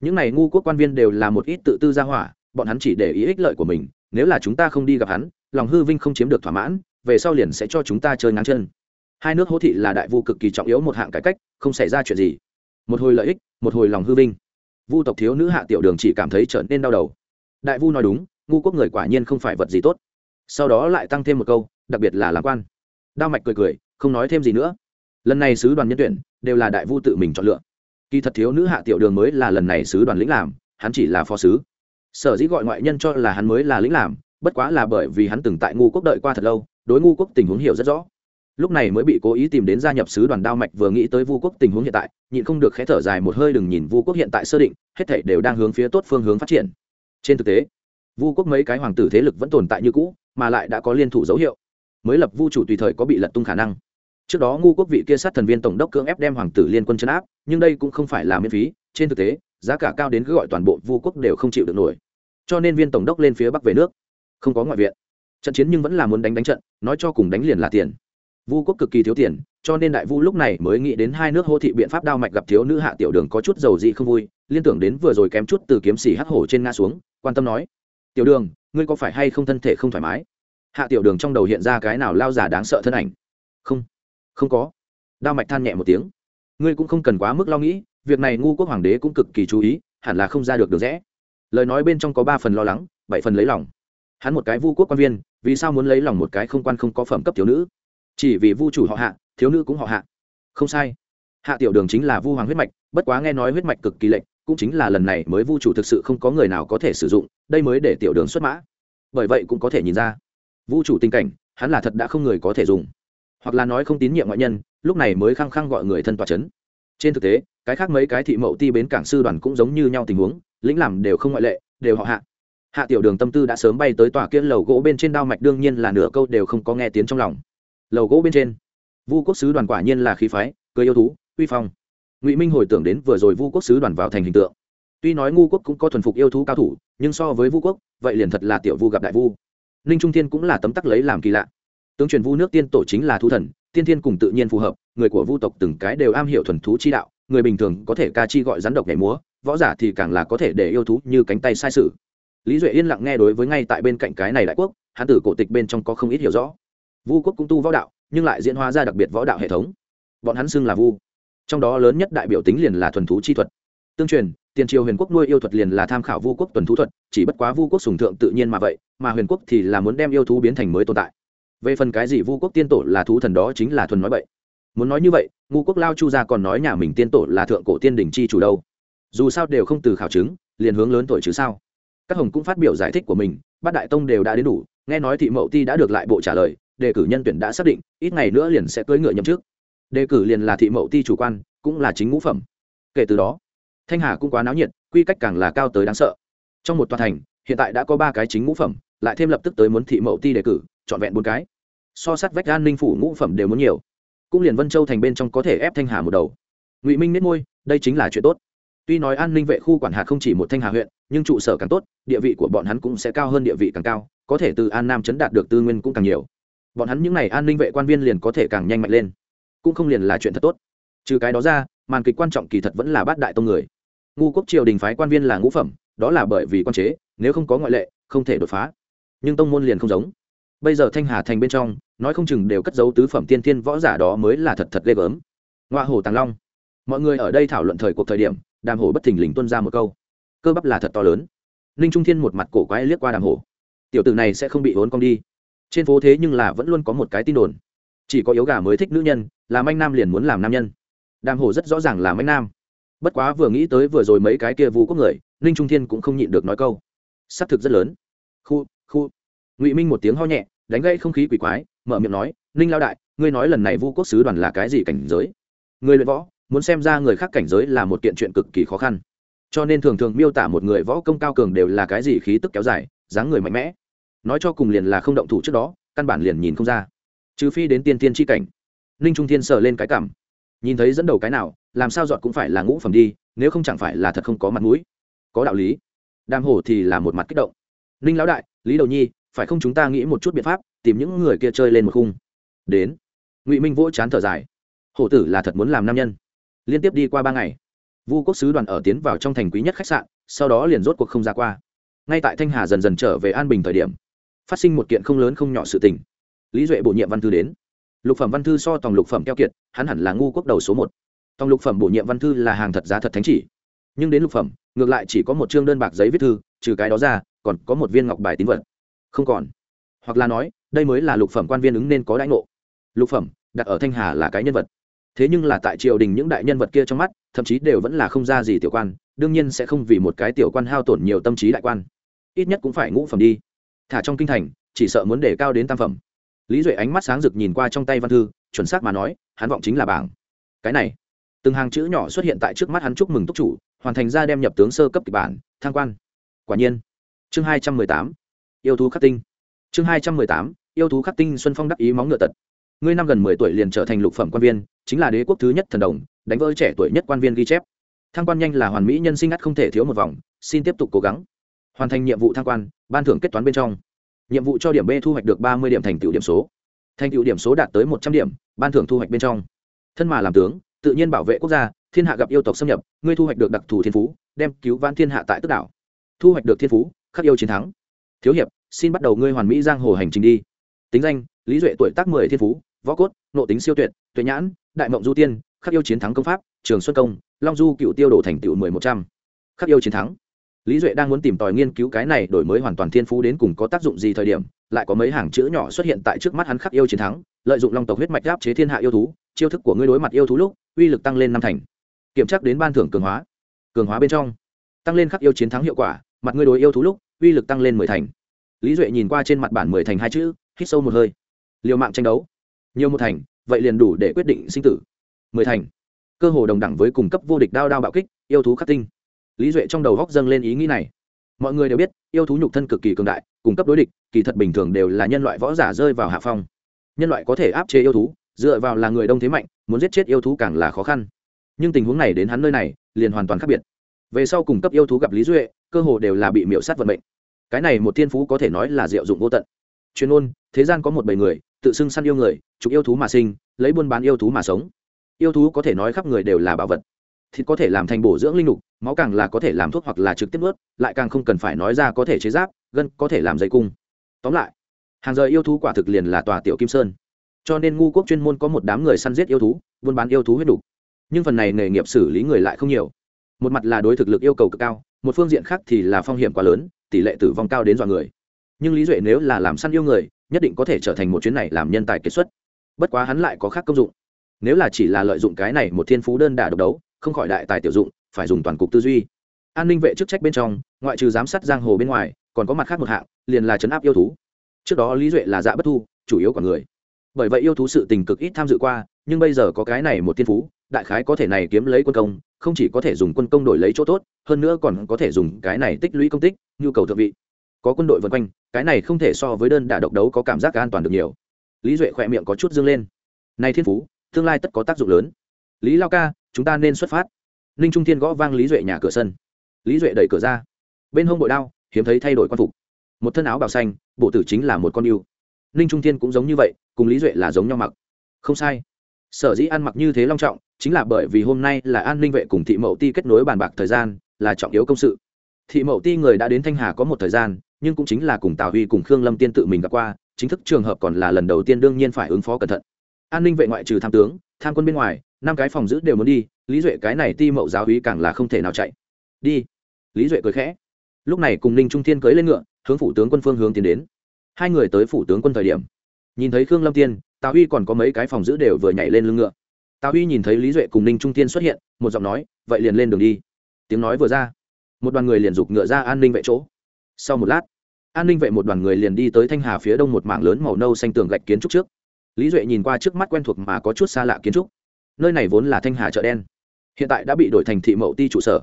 Những này ngu quốc quan viên đều là một ít tự tư gia hỏa, bọn hắn chỉ để ý ích lợi của mình, nếu là chúng ta không đi gặp hắn lòng hư vinh không chiếm được thỏa mãn, về sau liền sẽ cho chúng ta chơi ngắn chân. Hai nước hỗ thị là đại vu cực kỳ trọng yếu một hạng cải cách, không xảy ra chuyện gì. Một hồi lợi ích, một hồi lòng hư vinh. Vu tộc thiếu nữ hạ tiểu đường chỉ cảm thấy trở nên đau đầu. Đại vu nói đúng, ngu quốc người quả nhiên không phải vật gì tốt. Sau đó lại tăng thêm một câu, đặc biệt là làm quan. Đao mạch cười cười, không nói thêm gì nữa. Lần này sứ đoàn nhân tuyển, đều là đại vu tự mình chọn lựa. Kỳ thật thiếu nữ hạ tiểu đường mới là lần này sứ đoàn lĩnh làm, hắn chỉ là phó sứ. Sở dĩ gọi ngoại nhân cho là hắn mới là lĩnh làm bất quá là bởi vì hắn từng tại ngu quốc đợi qua thật lâu, đối ngu quốc tình huống hiểu rất rõ. Lúc này mới bị cố ý tìm đến gia nhập sứ đoàn đao mạch vừa nghĩ tới vu quốc tình huống hiện tại, nhịn không được khẽ thở dài một hơi đừng nhìn vu quốc hiện tại sơ định, hết thảy đều đang hướng phía tốt phương hướng phát triển. Trên thực tế, vu quốc mấy cái hoàng tử thế lực vẫn tồn tại như cũ, mà lại đã có liên thủ dấu hiệu. Mới lập vu chủ tùy thời có bị lật tung khả năng. Trước đó ngu quốc vị kia sát thần viên tổng đốc cưỡng ép đem hoàng tử liên quân chấn áp, nhưng đây cũng không phải là miễn phí, trên thực tế, giá cả cao đến cứ gọi toàn bộ vu quốc đều không chịu được nổi. Cho nên viên tổng đốc lên phía bắc về nước không có ngoại viện. Trận chiến nhưng vẫn là muốn đánh đánh trận, nói cho cùng đánh liền là tiền. Vu quốc cực kỳ thiếu tiền, cho nên đại vu lúc này mới nghĩ đến hai nước hô thị biện pháp đao mạch gặp thiếu nữ hạ tiểu đường có chút dầu dị không vui, liên tưởng đến vừa rồi kém chút từ kiếm xỉ hắc hổ trên nga xuống, quan tâm nói, tiểu đường, ngươi có phải hay không thân thể không thoải mái? Hạ tiểu đường trong đầu hiện ra cái nào lao giả đáng sợ thân ảnh. Không không có. Đao mạch than nhẹ một tiếng. Ngươi cũng không cần quá mức lo nghĩ, việc này ngu quốc hoàng đế cũng cực kỳ chú ý, hẳn là không ra được được rẽ lời nói bên trong có ba phần lo lắng, bảy phần lấy lòng hắn một cái vu quốc quan viên, vì sao muốn lấy lòng một cái không quan không có phẩm cấp thiếu nữ? Chỉ vì vu chủ họ hạ, thiếu nữ cũng họ hạ. Không sai. Hạ tiểu đường chính là vu hoàng huyết mạch, bất quá nghe nói huyết mạch cực kỳ lệch, cũng chính là lần này mới vu chủ thực sự không có người nào có thể sử dụng, đây mới để tiểu đường xuất mã. Bởi vậy cũng có thể nhìn ra, vu chủ tình cảnh, hắn là thật đã không người có thể dùng. Hoặc là nói không tín nhiệm ngoại nhân, lúc này mới khăng khăng gọi người thân tòa c h ấ n trên thực tế, cái khác mấy cái thị mậu ti bến cảng sư đoàn cũng giống như nhau tình huống, lĩnh làm đều không ngoại lệ, đều họ hạ hạ tiểu đường tâm tư đã sớm bay tới tòa kia lầu gỗ bên trên đao mạch, đương nhiên là nửa câu đều không có nghe tiếng trong lòng. Lầu gỗ bên trên, vu quốc sứ đoàn quả nhiên là khí phái, cười yêu thú, uy phong. Ngụy minh hồi tưởng đến vừa rồi vu quốc sứ đoàn vào thành hình tượng. Tuy nói ngu quốc cũng có thuần phục yêu thú cao thủ, nhưng so với vu quốc, vậy liền thật là tiểu vu gặp đại vu. Ninh trung thiên cũng là tấm tắc lấy làm kỳ lạ. Tướng truyền vu nước tiên tổ chính là thu thần, tiên thiên cùng tự nhiên phù hợp, người của vu tộc từng cái đều am hiểu thuần thú chi đạo, người bình thường có thể ca chi gọi rắn độc nhảy múa, võ giả thì càng là có thể để yêu thú như cánh tay sai sự lý duệ yên lặng nghe đối với ngay tại bên cạnh cái này đại quốc hán tử cổ tịch bên trong có không ít hiểu rõ. Vu quốc cũng tu võ đạo, nhưng lại diễn hóa ra đặc biệt võ đạo hệ thống. Bọn hắn xưng là vu. Trong đó lớn nhất đại biểu tính liền là thuần thú chi thuật. Tương truyền, tiền triều huyền quốc nuôi yêu thuật liền là tham khảo vu quốc tuần thú thuật, chỉ bất quá vu quốc sùng thượng tự nhiên mà vậy, mà huyền quốc thì là muốn đem yêu thú biến thành mới tồn tại. Về phần cái gì vu quốc tiên tổ là thú thần đó chính là thuần nói vậy. Muốn nói như vậy, ngu quốc lao chu gia còn nói nhà mình tiên tổ là thượng cổ tiên đình chi chủ đâu. Dù sao đều không từ khảo chứng, liền hướng lớn tuổi chứ sao? Các hồng cũng phát biểu giải thích của mình, bát đại tông đều đã đến đủ, nghe nói thị mậu ti đã được lại bộ trả lời, đề cử nhân tuyển đã xác định, ít ngày nữa liền sẽ cưỡi ngựa nhậm chức. Đề cử liền là thị mậu ti chủ quan, cũng là chính ngũ phẩm. Kể từ đó, thanh hà cũng quá náo nhiệt, quy cách càng là cao tới đáng sợ. Trong một tòa thành, hiện tại đã có ba cái chính ngũ phẩm, lại thêm lập tức tới muốn thị mậu ti đề cử, trọn vẹn bốn cái. So sát vách an ninh phủ ngũ phẩm đều muốn nhiều. Cũng liền vân châu thành bên trong có thể ép thanh hà một đầu. Ngụy minh nết môi, đây chính là chuyện tốt tuy nói an ninh vệ khu quản hạt không chỉ một thanh hà huyện, nhưng trụ sở càng tốt, địa vị của bọn hắn cũng sẽ cao hơn địa vị càng cao, có thể từ an nam chấn đạt được tư nguyên cũng càng nhiều. Bọn hắn những n à y an ninh vệ quan viên liền có thể càng nhanh mạnh lên. Cũng không liền là chuyện thật tốt. Trừ cái đó ra, màn kịch quan trọng kỳ thật vẫn là bát đại tông người. Ngu quốc triều đình phái quan viên là ngũ phẩm, đó là bởi vì quan chế, nếu không có ngoại lệ, không thể đột phá. Nhưng tông môn liền không giống. Bây giờ thanh hà thành bên trong, nói không chừng đều cất dấu tứ phẩm tiên thiên võ giả đó mới là thật thật ghê gớm. Ngoa hồ tàng long. Mọi người ở đây thảo luận thời cuộc thời điểm đàm hổ bất thình lình tuân ra một câu. Cơ bắp là thật to lớn. Ninh trung thiên một mặt cổ quái liếc qua đàm hổ. Tiểu tử này sẽ không bị hốn cong đi. Trên phố thế nhưng là vẫn luôn có một cái tin đồn. Chỉ có yếu gà mới thích nữ nhân làm anh nam liền muốn làm nam nhân. Đàm hổ rất rõ ràng là anh nam. Bất quá vừa nghĩ tới vừa rồi mấy cái kia vũ quốc người, ninh trung thiên cũng không nhịn được nói câu. S ắ c thực rất lớn. Khu khu. Ngụy minh một tiếng ho nhẹ, đánh gãy không khí quỷ quái, mở miệng nói, ninh lao đại, ngươi nói lần này vu quốc sứ đoàn là cái gì cảnh giới? Người luyện võ muốn xem ra người khác cảnh giới là một kiện chuyện cực kỳ khó khăn. Cho nên thường thường miêu tả một người võ công cao cường đều là cái gì khí tức kéo dài, dáng người mạnh mẽ. Nói cho cùng liền là không động thủ trước đó, căn bản liền nhìn không ra. Trừ phi đến tiên tiên tri cảnh. Ninh trung thiên sờ lên cái cảm. Nhìn thấy dẫn đầu cái nào, làm sao dọn cũng phải là ngũ phẩm đi, nếu không chẳng phải là thật không có mặt mũi. Có đạo lý. Đàm hổ thì là một mặt kích động. Ninh lão đại, lý đầu nhi, phải không chúng ta nghĩ một chút biện pháp, tìm những người kia chơi lên một khung? Đến. Ngụy minh vỗ chán thở dài. Hổ tử là thật muốn làm nam nhân liên tiếp đi qua ba ngày. Vu quốc sứ đoàn ở tiến vào trong thành quý nhất khách sạn, sau đó liền rốt cuộc không ra qua. Ngay tại thanh hà dần dần trở về an bình thời điểm, phát sinh một kiện không lớn không nhỏ sự tình. Lý duệ bổ nhiệm văn thư đến. Lục phẩm văn thư so tòng lục phẩm keo kiệt, hắn hẳn là ngu quốc đầu số một. Tòng lục phẩm bổ nhiệm văn thư là hàng thật giá thật thánh chỉ. Nhưng đến lục phẩm, ngược lại chỉ có một chương đơn bạc giấy viết thư, trừ cái đó ra, còn có một viên ngọc bài tín vật. Không còn. Hoặc là nói, đây mới là lục phẩm quan viên ứng nên có đãi ngộ. Lục phẩm, đặt ở thanh hà là cái nhân vật thế nhưng là tại triều đình những đại nhân vật kia trong mắt, thậm chí đều vẫn là không ra gì tiểu quan, đương nhiên sẽ không vì một cái tiểu quan hao tổn nhiều tâm trí đại quan. Ít nhất cũng phải ngũ phẩm đi. Thả trong kinh thành, chỉ sợ muốn để cao đến tam phẩm. Lý duệ ánh mắt sáng rực nhìn qua trong tay văn thư, chuẩn xác mà nói, hắn vọng chính là bảng. Cái này, từng hàng chữ nhỏ xuất hiện tại trước mắt hắn chúc mừng túc chủ, hoàn thành ra đem nhập tướng sơ cấp kịch bản thang quan. Quả nhiên, chương hai trăm mười tám, yêu thú khắc tinh. Chương hai trăm mười tám, yêu thú khắc tinh xuân phong đắc ý móng ngựa tật. Ngươi năm gần mười tuổi liền trở thành lục phẩm quan viên chính là đế quốc thứ nhất thần đồng, đánh vỡ trẻ tuổi nhất quan viên ghi chép. Thăng quan nhanh là hoàn mỹ nhân sinh ngắt không thể thiếu một vòng, xin tiếp tục cố gắng. Hoàn thành nhiệm vụ thăng quan, ban thưởng kết toán bên trong. Nhiệm vụ cho điểm b thu hoạch được ba mươi điểm thành tựu điểm số. Thành tựu điểm số đạt tới một trăm điểm, ban thưởng thu hoạch bên trong. Thân mà làm tướng, tự nhiên bảo vệ quốc gia, thiên hạ gặp yêu tộc xâm nhập, ngươi thu hoạch được đặc thù thiên phú, đem cứu vãn thiên hạ tại tức đảo. Thu hoạch được thiên phú, khắc yêu chiến thắng. Thiếu hiệp, xin bắt đầu ngươi hoàn mỹ giang hồ hành trình đi. Tính danh, lý duệ tuổi tác mười thiên phú, võ cốt nộ tính siêu tuyệt, tuệ nhãn đại mộng du tiên, khắc yêu chiến thắng công pháp, trường xuân công, long du cựu tiêu đồ thành tựu mười một trăm. Khắc yêu chiến thắng. Lý duệ đang muốn tìm tòi nghiên cứu cái này đổi mới hoàn toàn thiên phú đến cùng có tác dụng gì thời điểm, lại có mấy hàng chữ nhỏ xuất hiện tại trước mắt hắn khắc yêu chiến thắng, lợi dụng long tộc huyết mạch áp chế thiên hạ yêu thú, chiêu thức của ngươi đối mặt yêu thú lúc, uy lực tăng lên năm thành. Kiểm tra đến ban thưởng cường hóa. Cường hóa bên trong. Tăng lên khắc yêu chiến thắng hiệu quả, mặt ngươi đối yêu thú lúc, uy lực tăng lên mười thành. Lý duệ nhìn qua trên mặt bản mười thành hai chữ, hít sâu một hơi. Liều mạng tranh đấu. Nhiều một thành vậy liền đủ để quyết định sinh tử. Mười thành. Cơ hồ đồng đẳng với cung cấp vô địch đao đao bạo kích, yêu thú khắc tinh. Lý duệ trong đầu góc dâng lên ý nghĩ này. Mọi người đều biết, yêu thú nhục thân cực kỳ cường đại cung cấp đối địch, kỳ thật bình thường đều là nhân loại võ giả rơi vào hạ phong. Nhân loại có thể áp chế yêu thú, dựa vào là người đông thế mạnh, muốn giết chết yêu thú càng là khó khăn. Nhưng tình huống này đến hắn nơi này, liền hoàn toàn khác biệt. Về sau cung cấp yêu thú gặp lý duệ, cơ hồ đều là bị miễu sát vận mệnh. Cái này một thiên phú có thể nói là diệu dụng vô tận. Chuyên ôn thế gian có một bầy người tự xưng săn yêu người, chụp yêu thú mà sinh, lấy buôn bán yêu thú mà sống. Yêu thú có thể nói khắp người đều là bảo vật. Thịt có thể làm thành bổ dưỡng linh lục máu càng là có thể làm thuốc hoặc là trực tiếp ướt lại càng không cần phải nói ra có thể chế giáp, gân có thể làm dây cung. Tóm lại, hàng rời yêu thú quả thực liền là tòa tiểu kim sơn. Cho nên ngu quốc chuyên môn có một đám người săn giết yêu thú, buôn bán yêu thú huyết đủ. nhưng phần này nghề nghiệp xử lý người lại không nhiều. Một mặt là đối thực lực yêu cầu cực cao, một phương diện khác thì là phong hiểm quá lớn, tỷ lệ tử vong cao đến dọa người. Nhưng lý duệ nếu là làm săn yêu người nhất định có thể trở thành một chuyến này làm nhân tài kết xuất. Bất quá hắn lại có khác công dụng. Nếu là chỉ là lợi dụng cái này một thiên phú đơn đả độc đấu, không khỏi đại tài tiểu dụng, phải dùng toàn cục tư duy. An ninh vệ chức trách bên trong, ngoại trừ giám sát giang hồ bên ngoài, còn có mặt khác một hạng, liền là chấn áp yêu thú. Trước đó lý duệ là dạ bất thu, chủ yếu còn người. Bởi vậy yêu thú sự tình cực ít tham dự qua, nhưng bây giờ có cái này một thiên phú, đại khái có thể này kiếm lấy quân công, không chỉ có thể dùng quân công đổi lấy chỗ tốt, hơn nữa còn có thể dùng cái này tích lũy công tích, nhu cầu thượng vị có quân đội vân quanh, cái này không thể so với đơn đả độc đấu có cảm giác an toàn được nhiều. Lý duệ khỏe miệng có chút dương lên. Này thiên phú, tương lai tất có tác dụng lớn. Lý lao ca, chúng ta nên xuất phát. Ninh trung thiên gõ vang lý duệ nhà cửa sân. Lý duệ đẩy cửa ra. Bên hông bội đao, hiếm thấy thay đổi quan phục. Một thân áo bào xanh, bộ tử chính là một con yêu. Ninh trung thiên cũng giống như vậy, cùng lý duệ là giống nhau mặc. Không sai. Sở dĩ ăn mặc như thế long trọng, chính là bởi vì hôm nay là an ninh vệ cùng thị mậu ti kết nối bàn bạc thời gian, là trọng yếu công sự. Thị mậu ti người đã đến thanh hà có một thời gian nhưng cũng chính là cùng tào huy cùng khương lâm tiên tự mình gặp qua, chính thức trường hợp còn là lần đầu tiên đương nhiên phải ứng phó cẩn thận. An ninh vệ ngoại trừ tham tướng, tham quân bên ngoài, năm cái phòng giữ đều muốn đi, lý duệ cái này ti mậu giáo hí càng là không thể nào chạy. Đi. Lý duệ cười khẽ. Lúc này cùng ninh trung thiên cưới lên ngựa, hướng phủ tướng quân phương hướng tiến đến. Hai người tới phủ tướng quân thời điểm, nhìn thấy khương lâm tiên, tào huy còn có mấy cái phòng giữ đều vừa nhảy lên lưng ngựa. Tào huy nhìn thấy lý duệ cùng ninh trung tiên xuất hiện, một giọng nói, vậy liền lên đường đi. Tiếng nói vừa ra, một đoàn người liền giục ngựa ra an ninh vệ chỗ. Sau một lát an ninh vệ một đoàn người liền đi tới thanh hà phía đông một mảng lớn màu nâu xanh tường gạch kiến trúc trước. Lý duệ nhìn qua trước mắt quen thuộc mà có chút xa lạ kiến trúc. Nơi này vốn là thanh hà chợ đen, hiện tại đã bị đổi thành thị mậu ti trụ sở.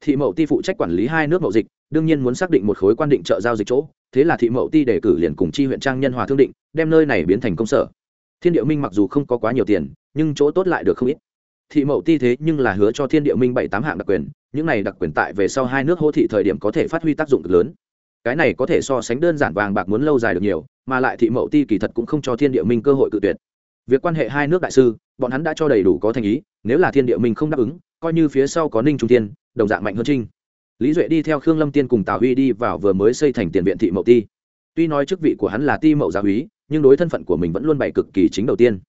Thị mậu ti phụ trách quản lý hai nước mậu dịch, đương nhiên muốn xác định một khối quan định chợ giao dịch chỗ, thế là thị mậu ti đề cử liền cùng chi huyện trang nhân hòa thương định, đem nơi này biến thành công sở. Thiên điệu minh mặc dù không có quá nhiều tiền, nhưng chỗ tốt lại được không ít. Thị mậu ti thế nhưng là hứa cho thiên điệu minh bảy tám hạng đặc quyền, những này đặc quyền tại về sau hai nước hô thị thời điểm có thể phát huy tác dụng cực lớn cái này có thể so sánh đơn giản vàng bạc muốn lâu dài được nhiều, mà lại thị mậu ti kỳ thật cũng không cho thiên địa minh cơ hội cự tuyệt. Việc quan hệ hai nước đại sư, bọn hắn đã cho đầy đủ có thành ý, nếu là thiên địa minh không đáp ứng, coi như phía sau có ninh trung tiên đồng dạng mạnh hơn trinh. Lý duệ đi theo khương lâm tiên cùng tào huy đi vào vừa mới xây thành tiền viện thị mậu ti. Tuy nói chức vị của hắn là ti mậu gia húy nhưng đối thân phận của mình vẫn luôn bày cực kỳ chính đầu tiên.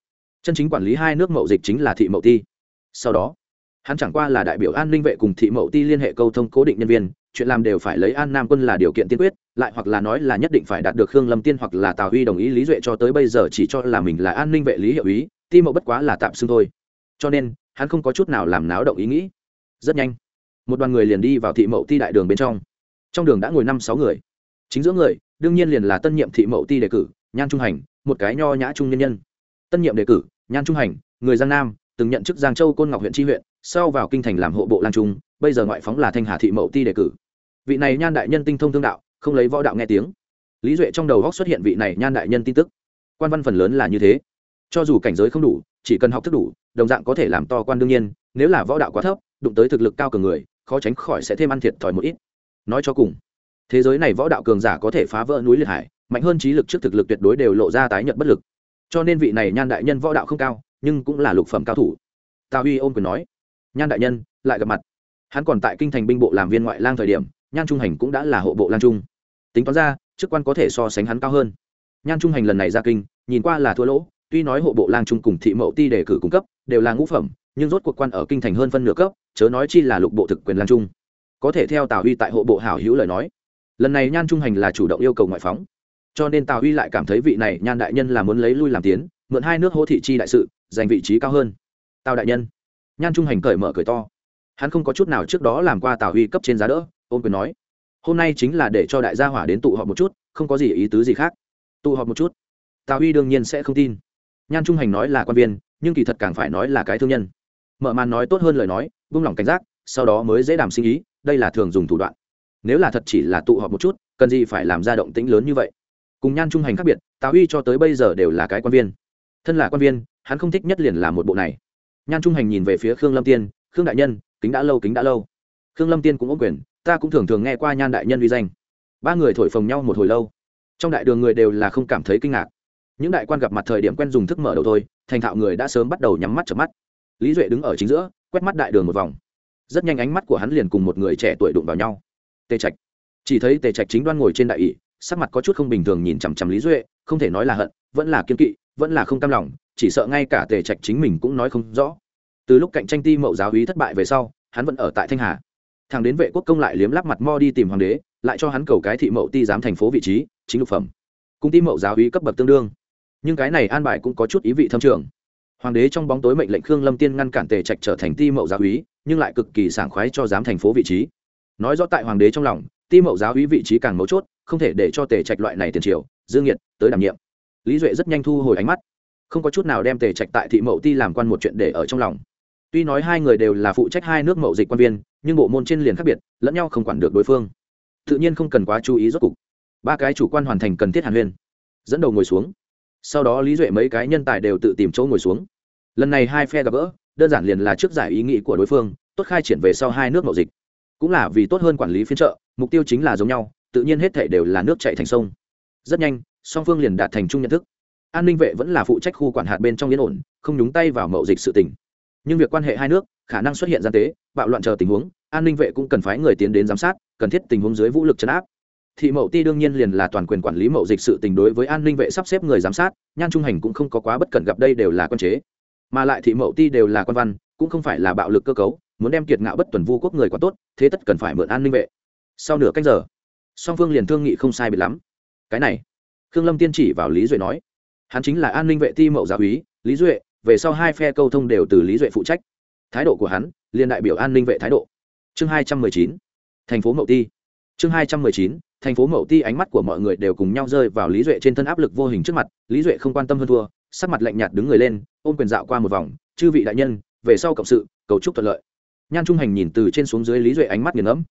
Chân chính quản lý hai nước mậu dịch chính là thị mậu ti. Sau đó, hắn chẳng qua là đại biểu an ninh vệ cùng thị mậu ti liên hệ câu thông cố định nhân viên chuyện làm đều phải lấy an nam quân là điều kiện tiên quyết, lại hoặc là nói là nhất định phải đạt được khương lâm tiên hoặc là tào huy đồng ý lý duệ cho tới bây giờ chỉ cho là mình là an ninh vệ lý hiệu ý, ti mậu bất quá là tạm xưng thôi. Cho nên, hắn không có chút nào làm náo động ý nghĩ. Rất nhanh, một đoàn người liền đi vào thị mậu ti đại đường bên trong. Trong đường đã ngồi năm sáu người. Chính giữa người, đương nhiên liền là tân nhiệm thị mậu ti đề cử, nhan trung hành, một cái nho nhã trung nhân nhân. Tân nhiệm đề cử, nhan trung hành, người giang nam từng nhận chức giang châu côn ngọc huyện tri huyện, sau vào kinh thành làm hộ bộ lang trung, bây giờ ngoại phóng là thanh hà thị mậu ti đề cử. Vị này nhan đại nhân tinh thông thương đạo, không lấy võ đạo nghe tiếng. Lý duệ trong đầu góc xuất hiện vị này nhan đại nhân tin tức. Quan văn phần lớn là như thế. Cho dù cảnh giới không đủ, chỉ cần học thức đủ, đồng dạng có thể làm to quan đương nhiên, nếu là võ đạo quá thấp, đụng tới thực lực cao cường người, khó tránh khỏi sẽ thêm ăn thiệt thòi một ít. Nói cho cùng, thế giới này võ đạo cường giả có thể phá vỡ núi liệt hải, mạnh hơn trí lực trước thực lực tuyệt đối đều lộ ra tái nhận bất lực. Cho nên vị này nhan đại nhân võ đạo không cao nhưng cũng là lục phẩm cao thủ. Tào huy ôm quyền nói, nhan đại nhân, lại gặp mặt. Hắn còn tại kinh thành binh bộ làm viên ngoại lang thời điểm, nhan trung hành cũng đã là hộ bộ lang trung. Tính toán ra, chức quan có thể so sánh hắn cao hơn. Nhan trung hành lần này ra kinh, nhìn qua là thua lỗ, tuy nói hộ bộ lang trung cùng thị mậu ti đề cử cung cấp đều là ngũ phẩm, nhưng rốt cuộc quan ở kinh thành hơn phân nửa cấp, chớ nói chi là lục bộ thực quyền lang trung. Có thể theo tào huy tại hộ bộ hảo hữu lời nói, lần này nhan trung hành là chủ động yêu cầu ngoại phóng cho nên tào huy lại cảm thấy vị này nhan đại nhân là muốn lấy lui làm tiến, mượn hai nước hô thị chi đại sự, giành vị trí cao hơn. Tào đại nhân. Nhan trung hành cởi mở cười to. Hắn không có chút nào trước đó làm qua tào huy cấp trên giá đỡ ôm quyền nói. Hôm nay chính là để cho đại gia hỏa đến tụ họp một chút, không có gì ý tứ gì khác. Tụ họp một chút. Tào huy đương nhiên sẽ không tin. Nhan trung hành nói là quan viên, nhưng kỳ thật càng phải nói là cái thương nhân. Mở màn nói tốt hơn lời nói buông lỏng cảnh giác, sau đó mới dễ đàm sinh ý, đây là thường dùng thủ đoạn. Nếu là thật chỉ là tụ họp một chút, cần gì phải làm ra động tĩnh lớn như vậy? Cùng nhan trung hành khác biệt, tào huy cho tới bây giờ đều là cái quan viên. Thân là quan viên, hắn không thích nhất liền là một bộ này. Nhan trung hành nhìn về phía khương lâm tiên, khương đại nhân, kính đã lâu, kính đã lâu. Khương lâm tiên cũng ôm quyền, ta cũng thường thường nghe qua nhan đại nhân uy danh. Ba người thổi phồng nhau một hồi lâu. Trong đại đường người đều là không cảm thấy kinh ngạc. Những đại quan gặp mặt thời điểm quen dùng thức mở đầu thôi, thành thạo người đã sớm bắt đầu nhắm mắt chợp mắt. Lý duệ đứng ở chính giữa, quét mắt đại đường một vòng. Rất nhanh ánh mắt của hắn liền cùng một người trẻ tuổi đụng vào nhau. Tề trạch. Chỉ thấy tề trạch chính đoan ngồi trên đại ỷ sắc mặt có chút không bình thường nhìn chằm chằm lý duệ, không thể nói là hận, vẫn là kiên kỵ, vẫn là không cam lòng, chỉ sợ ngay cả tề trạch chính mình cũng nói không rõ. Từ lúc cạnh tranh ti mậu giáo hí thất bại về sau, hắn vẫn ở tại thanh hà. Thằng đến vệ quốc công lại liếm lắp mặt mo đi tìm hoàng đế, lại cho hắn cầu cái thị mậu ti giám thành phố vị trí, chính lục phẩm. Cung ti mậu giáo hí cấp bậc tương đương. Nhưng cái này an bài cũng có chút ý vị thâm trường. Hoàng đế trong bóng tối mệnh lệnh khương lâm tiên ngăn cản tề trạch trở thành ti mậu giáo hí, nhưng lại cực kỳ sảng khoái cho giám thành phố vị trí. Nói rõ tại hoàng đế trong lòng, ti mậu giáo hí vị trí càng mấu chốt không thể để cho tề trạch loại này tiền triều, dương nhiệt tới đảm nhiệm. Lý duệ rất nhanh thu hồi ánh mắt. Không có chút nào đem tề trạch tại thị mậu ti làm quan một chuyện để ở trong lòng. Tuy nói hai người đều là phụ trách hai nước mậu dịch quan viên, nhưng bộ môn trên liền khác biệt, lẫn nhau không quản được đối phương. Tự nhiên không cần quá chú ý rốt cục. Ba cái chủ quan hoàn thành cần thiết hàn huyên. Dẫn đầu ngồi xuống. Sau đó lý duệ mấy cái nhân tài đều tự tìm chỗ ngồi xuống. Lần này hai phe gặp gỡ, đơn giản liền là trước giải ý nghĩ của đối phương, tốt khai triển về sau hai nước mậu dịch. Cũng là vì tốt hơn quản lý phiên trợ mục tiêu chính là giống nhau tự nhiên hết thể đều là nước chạy thành sông. Rất nhanh, song phương liền đạt thành chung nhận thức. An ninh vệ vẫn là phụ trách khu quản hạt bên trong yên ổn, không nhúng tay vào mậu dịch sự tình. Nhưng việc quan hệ hai nước, khả năng xuất hiện gian tế, bạo loạn chờ tình huống, an ninh vệ cũng cần phái người tiến đến giám sát, cần thiết tình huống dưới vũ lực chấn áp. Thị mậu ti đương nhiên liền là toàn quyền quản lý mậu dịch sự tình đối với an ninh vệ sắp xếp người giám sát, nhan trung hành cũng không có quá bất cẩn gặp đây đều là quan chế. Mà lại thị mậu ti đều là quan văn, cũng không phải là bạo lực cơ cấu, muốn đem kiệt ngạo bất tuần vu quốc người quá tốt, thế tất cần phải mượn an ninh vệ. Sau nửa cách giờ song phương liền thương nghị không sai biệt lắm. Cái này, khương lâm tiên chỉ vào lý duệ nói. Hắn chính là an ninh vệ ti mậu giáo úy, lý duệ, về sau hai phe câu thông đều từ lý duệ phụ trách. Thái độ của hắn, liền đại biểu an ninh vệ thái độ. Chương hai trăm mười chín, thành phố mậu ti. Chương hai trăm mười chín, thành phố mậu ti ánh mắt của mọi người đều cùng nhau rơi vào lý duệ trên thân áp lực vô hình trước mặt. Lý duệ không quan tâm hơn thua, sắc mặt lạnh nhạt đứng người lên, ôm quyền dạo qua một vòng. Chư vị đại nhân, về sau cộng sự, cầu chúc thuận lợi. Nhan trung hành nhìn từ trên xuống dưới lý duệ ánh mắt nghiền ngẫm.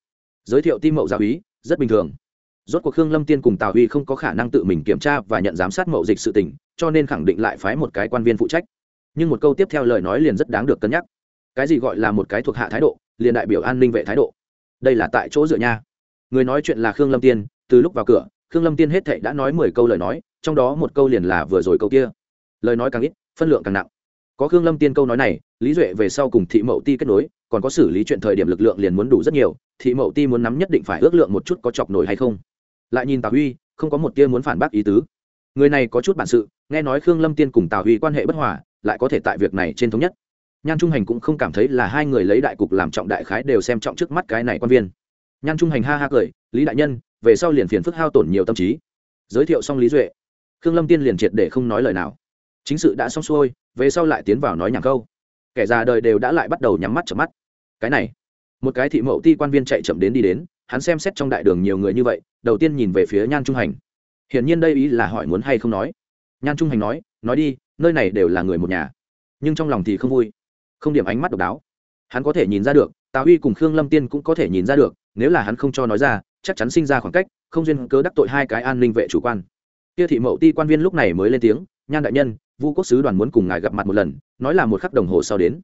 Giới thiệu ti mậu giáo úy rất bình thường. Rốt cuộc khương lâm tiên cùng tào huy không có khả năng tự mình kiểm tra và nhận giám sát mậu dịch sự tỉnh cho nên khẳng định lại phái một cái quan viên phụ trách. Nhưng một câu tiếp theo lời nói liền rất đáng được cân nhắc. Cái gì gọi là một cái thuộc hạ thái độ, liền đại biểu an ninh vệ thái độ? Đây là tại chỗ dựa nha. Người nói chuyện là khương lâm tiên, từ lúc vào cửa, khương lâm tiên hết thệ đã nói mười câu lời nói, trong đó một câu liền là vừa rồi câu kia. Lời nói càng ít, phân lượng càng nặng có khương lâm tiên câu nói này, lý duệ về sau cùng thị mậu ti kết nối, còn có xử lý chuyện thời điểm lực lượng liền muốn đủ rất nhiều, thị mậu ti muốn nắm nhất định phải ước lượng một chút có chọc nổi hay không. Lại nhìn tào huy, không có một tia muốn phản bác ý tứ. Người này có chút bản sự, nghe nói khương lâm tiên cùng tào huy quan hệ bất hòa, lại có thể tại việc này trên thống nhất. Nhan trung hành cũng không cảm thấy là hai người lấy đại cục làm trọng đại khái đều xem trọng trước mắt cái này quan viên. Nhan trung hành ha ha cười, lý đại nhân, về sau liền phiền phức hao tổn nhiều tâm trí. Giới thiệu xong lý duệ. Khương lâm tiên liền triệt để không nói lời nào chính sự đã xong xuôi, về sau lại tiến vào nói nhàng câu. Kẻ già đời đều đã lại bắt đầu nhắm mắt chợp mắt. Cái này, một cái thị mậu ti quan viên chạy chậm đến đi đến, hắn xem xét trong đại đường nhiều người như vậy, đầu tiên nhìn về phía nhan trung hành. Hiển nhiên đây ý là hỏi muốn hay không nói. Nhan trung hành nói nói đi, nơi này đều là người một nhà. Nhưng trong lòng thì không vui, không điểm ánh mắt độc đáo. Hắn có thể nhìn ra được, tào huy cùng khương lâm tiên cũng có thể nhìn ra được, nếu là hắn không cho nói ra, chắc chắn sinh ra khoảng cách, không duyên cớ đắc tội hai cái an ninh vệ chủ quan. Kia thị mậu ti quan viên lúc này mới lên tiếng, nhan đại nhân vu quốc sứ đoàn muốn cùng ngài gặp mặt một lần, nói là một khắc đồng hồ sau đến.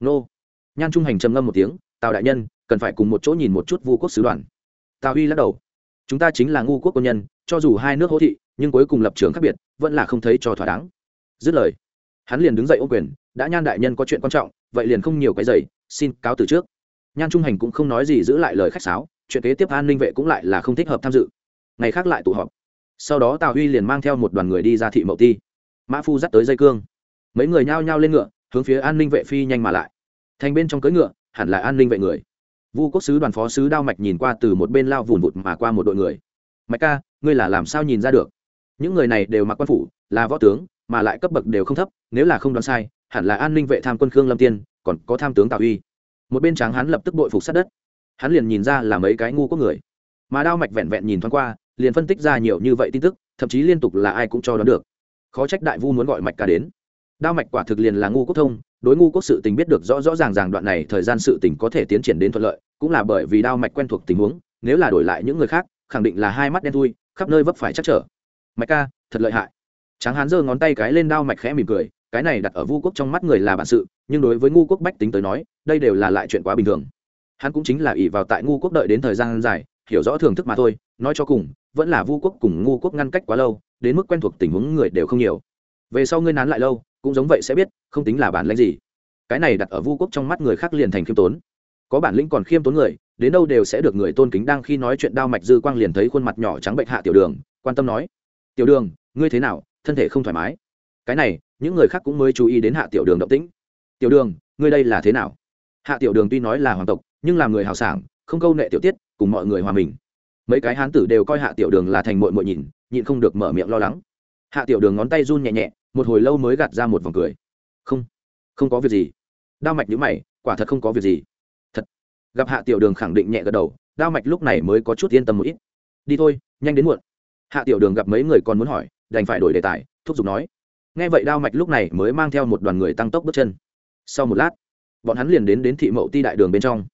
Nô. Nhan trung hành trầm ngâm một tiếng, tào đại nhân, cần phải cùng một chỗ nhìn một chút vu quốc sứ đoàn. Tào huy lắc đầu. Chúng ta chính là ngu quốc quân nhân, cho dù hai nước hỗ thị, nhưng cuối cùng lập trường khác biệt, vẫn là không thấy cho thỏa đáng. Dứt lời, hắn liền đứng dậy ô quyền, đã nhan đại nhân có chuyện quan trọng, vậy liền không nhiều cái giày xin cáo từ trước. Nhan trung hành cũng không nói gì giữ lại lời khách sáo, chuyện kế tiếp an ninh vệ cũng lại là không thích hợp tham dự. Ngày khác lại tụ họp. Sau đó tào huy liền mang theo một đoàn người đi ra thị mậu ti mã phu dắt tới dây cương. Mấy người nhao nhao lên ngựa, hướng phía an ninh vệ phi nhanh mà lại. Thành bên trong cưỡi ngựa, hẳn là an ninh vệ người. Vu quốc sứ đoàn phó sứ đao mạch nhìn qua từ một bên lao vùn vụt mà qua một đội người. Mạch ca, ngươi là làm sao nhìn ra được? Những người này đều mặc quan phủ, là võ tướng, mà lại cấp bậc đều không thấp, nếu là không đoán sai, hẳn là an ninh vệ tham quân khương lâm tiên, còn có tham tướng tào uy. Một bên tráng hắn lập tức bội phục sát đất. Hắn liền nhìn ra là mấy cái ngu quốc người. Mà đao mạch vẹn vẹn nhìn thoáng qua, liền phân tích ra nhiều như vậy tin tức, thậm chí liên tục là ai cũng cho đoán được khó trách đại vu muốn gọi mạch ca đến. Đao mạch quả thực liền là ngu quốc thông, đối ngu quốc sự tình biết được rõ rõ ràng ràng đoạn này thời gian sự tình có thể tiến triển đến thuận lợi, cũng là bởi vì đao mạch quen thuộc tình huống, nếu là đổi lại những người khác, khẳng định là hai mắt đen thui, khắp nơi vấp phải chắc trở. Mạch ca, thật lợi hại. Tráng hán giơ ngón tay cái lên đao mạch khẽ mỉm cười, cái này đặt ở vu quốc trong mắt người là bản sự, nhưng đối với ngu quốc bách tính tới nói, đây đều là lại chuyện quá bình thường. Hắn cũng chính là ỷ vào tại ngu quốc đợi đến thời gian dài, hiểu rõ thưởng thức mà thôi, nói cho cùng vẫn là vu quốc cùng ngu quốc ngăn cách quá lâu, đến mức quen thuộc tình huống người đều không nhiều. Về sau ngươi nán lại lâu, cũng giống vậy sẽ biết, không tính là bản lãnh gì. Cái này đặt ở vu quốc trong mắt người khác liền thành khiêm tốn. Có bản lĩnh còn khiêm tốn người, đến đâu đều sẽ được người tôn kính đang khi nói chuyện đao mạch dư quang liền thấy khuôn mặt nhỏ trắng bệnh hạ tiểu đường, quan tâm nói, tiểu đường, ngươi thế nào? Thân thể không thoải mái. Cái này, những người khác cũng mới chú ý đến hạ tiểu đường động tĩnh. Tiểu đường, ngươi đây là thế nào? Hạ tiểu đường tuy nói là hoàng tộc, nhưng là người hào sảng, không câu nệ tiểu tiết, cùng mọi người hòa mình mấy cái hán tử đều coi hạ tiểu đường là thành mội mội nhìn, nhịn không được mở miệng lo lắng. Hạ tiểu đường ngón tay run nhẹ nhẹ, một hồi lâu mới gạt ra một vòng cười. Không không có việc gì. Đao mạch nhữ mày, quả thật không có việc gì. Thật. Gặp hạ tiểu đường khẳng định nhẹ gật đầu, đao mạch lúc này mới có chút yên tâm một ít. Đi thôi, nhanh đến muộn. Hạ tiểu đường gặp mấy người còn muốn hỏi, đành phải đổi đề tài, thúc giục nói. Nghe vậy đao mạch lúc này mới mang theo một đoàn người tăng tốc bước chân. Sau một lát, bọn hắn liền đến đến thị mậu ti đại đường bên trong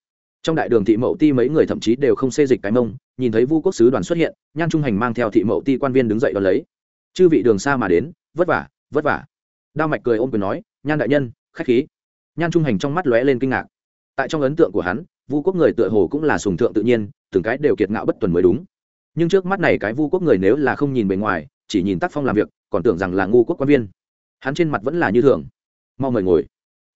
trong đại đường thị mậu ti mấy người thậm chí đều không xê dịch cái mông, nhìn thấy vu quốc sứ đoàn xuất hiện, nhan trung hành mang theo thị mậu ti quan viên đứng dậy đón lấy. Chư vị đường xa mà đến, vất vả vất vả. Đao mạch cười ôm quyền nói, nhan đại nhân, khách khí. Nhan trung hành trong mắt lóe lên kinh ngạc. Tại trong ấn tượng của hắn, vu quốc người tựa hồ cũng là sùng thượng tự nhiên, từng cái đều kiệt ngạo bất tuần mới đúng. Nhưng trước mắt này cái vu quốc người nếu là không nhìn bề ngoài, chỉ nhìn tác phong làm việc, còn tưởng rằng là ngu quốc quan viên. Hắn trên mặt vẫn là như thường. Mau mời ngồi.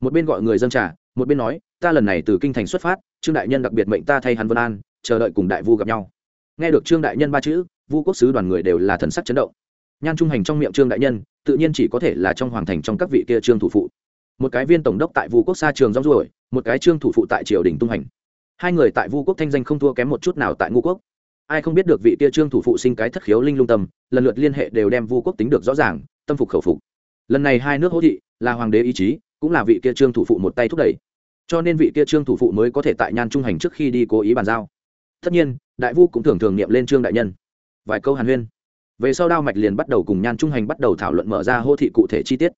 Một bên gọi người dân trả một bên nói ta lần này từ kinh thành xuất phát, trương đại nhân đặc biệt mệnh ta thay hắn vân an, chờ đợi cùng đại vu gặp nhau. Nghe được trương đại nhân ba chữ, vu quốc sứ đoàn người đều là thần sắc chấn động. Nhan trung hành trong miệng trương đại nhân, tự nhiên chỉ có thể là trong hoàng thành trong các vị kia trương thủ phụ. Một cái viên tổng đốc tại vu quốc xa trường rong ruổi, một cái trương thủ phụ tại triều đình tung hành. Hai người tại vu quốc thanh danh không thua kém một chút nào tại ngũ quốc. Ai không biết được vị kia trương thủ phụ sinh cái thất khiếu linh lung tâm, lần lượt liên hệ đều đem vu quốc tính được rõ ràng, tâm phục khẩu phục. Lần này hai nước hỗ thị, là hoàng đế ý chí, cũng là vị kia trương thủ phụ một tay thúc đẩy cho nên vị kia trương thủ phụ mới có thể tại nhan trung hành trước khi đi cố ý bàn giao. Tất nhiên, đại vu cũng thường thường niệm lên trương đại nhân. Vài câu hàn huyên. Về sau đao mạch liền bắt đầu cùng nhan trung hành bắt đầu thảo luận mở ra hô thị cụ thể chi tiết.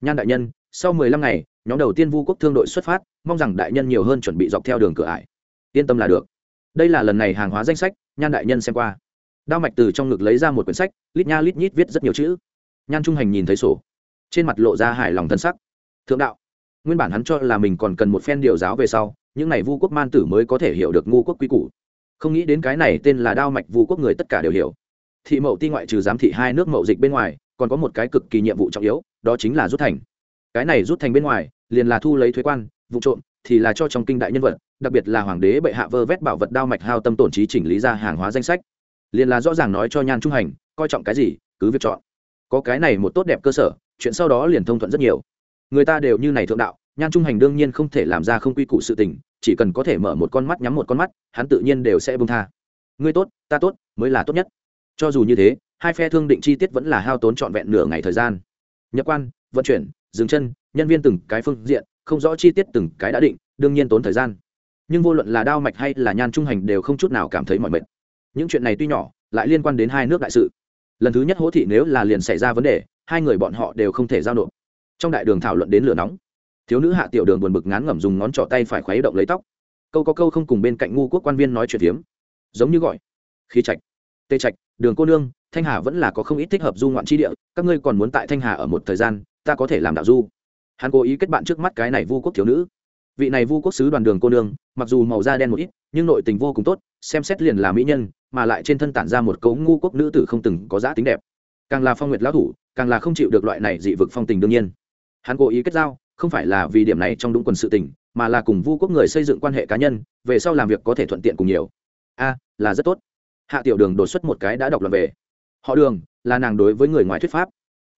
Nhan đại nhân, sau mười lăm ngày, nhóm đầu tiên vu quốc thương đội xuất phát, mong rằng đại nhân nhiều hơn chuẩn bị dọc theo đường cửa ải. Yên tâm là được. Đây là lần này hàng hóa danh sách, nhan đại nhân xem qua. Đao mạch từ trong ngực lấy ra một quyển sách, lít nha lít nhít viết rất nhiều chữ. Nhan trung hành nhìn thấy sổ. Trên mặt lộ ra hài lòng thân sắc. Thượng đạo nguyên bản hắn cho là mình còn cần một phen điều giáo về sau, những n à y vu quốc man tử mới có thể hiểu được ngu quốc quy củ. Không nghĩ đến cái này tên là đao mạch vu quốc người tất cả đều hiểu. Thị mậu ti ngoại trừ giám thị hai nước mậu dịch bên ngoài, còn có một cái cực kỳ nhiệm vụ trọng yếu, đó chính là rút thành. Cái này rút thành bên ngoài, liền là thu lấy thuế quan, vụ trộm, thì là cho trong kinh đại nhân vật, đặc biệt là hoàng đế bệ hạ vơ vét bảo vật đao mạch hao tâm tổn trí chỉnh lý ra hàng hóa danh sách. Liền là rõ ràng nói cho nhan trung hành, coi trọng cái gì, cứ việc chọn. Có cái này một tốt đẹp cơ sở, chuyện sau đó liền thông thuận rất nhiều người ta đều như này thượng đạo, nhan trung hành đương nhiên không thể làm ra không quy củ sự tình, chỉ cần có thể mở một con mắt, nhắm một con mắt, hắn tự nhiên đều sẽ bông tha. Ngươi tốt, ta tốt, mới là tốt nhất. Cho dù như thế, hai phe thương định chi tiết vẫn là hao tốn trọn vẹn nửa ngày thời gian. Nhập quan, vận chuyển, dừng chân, nhân viên từng cái phương diện, không rõ chi tiết từng cái đã định, đương nhiên tốn thời gian. Nhưng vô luận là đao mạch hay là nhan trung hành đều không chút nào cảm thấy mọi mệt. Những chuyện này tuy nhỏ, lại liên quan đến hai nước đại sự. Lần thứ nhất hỗ thị nếu là liền xảy ra vấn đề, hai người bọn họ đều không thể giao nộp trong đại đường thảo luận đến lửa nóng, thiếu nữ hạ tiểu đường buồn bực ngán ngẩm dùng ngón trỏ tay phải khuấy động lấy tóc. Câu có câu không cùng bên cạnh ngu quốc quan viên nói chuyện phiếm, giống như gọi, khí trạch, tê trạch, đường cô nương, thanh hà vẫn là có không ít thích hợp du ngoạn tri địa, các ngươi còn muốn tại thanh hà ở một thời gian, ta có thể làm đạo du. Hắn cố ý kết bạn trước mắt cái này vu quốc thiếu nữ. Vị này vu quốc sứ đoàn đường cô nương, mặc dù màu da đen một ít, nhưng nội tình vô cùng tốt, xem xét liền là mỹ nhân, mà lại trên thân tản ra một cấu ngu quốc nữ tử không từng có giá tính đẹp. Càng là phong nguyệt lão thủ, càng là không chịu được loại này dị vực phong tình đương nhiên hắn cố ý kết giao, không phải là vì điểm này trong đúng quần sự tình, mà là cùng vu quốc người xây dựng quan hệ cá nhân, về sau làm việc có thể thuận tiện cùng nhiều. A, là rất tốt. Hạ tiểu đường đột xuất một cái đã đọc luật về. Họ đường, là nàng đối với người ngoài thuyết pháp.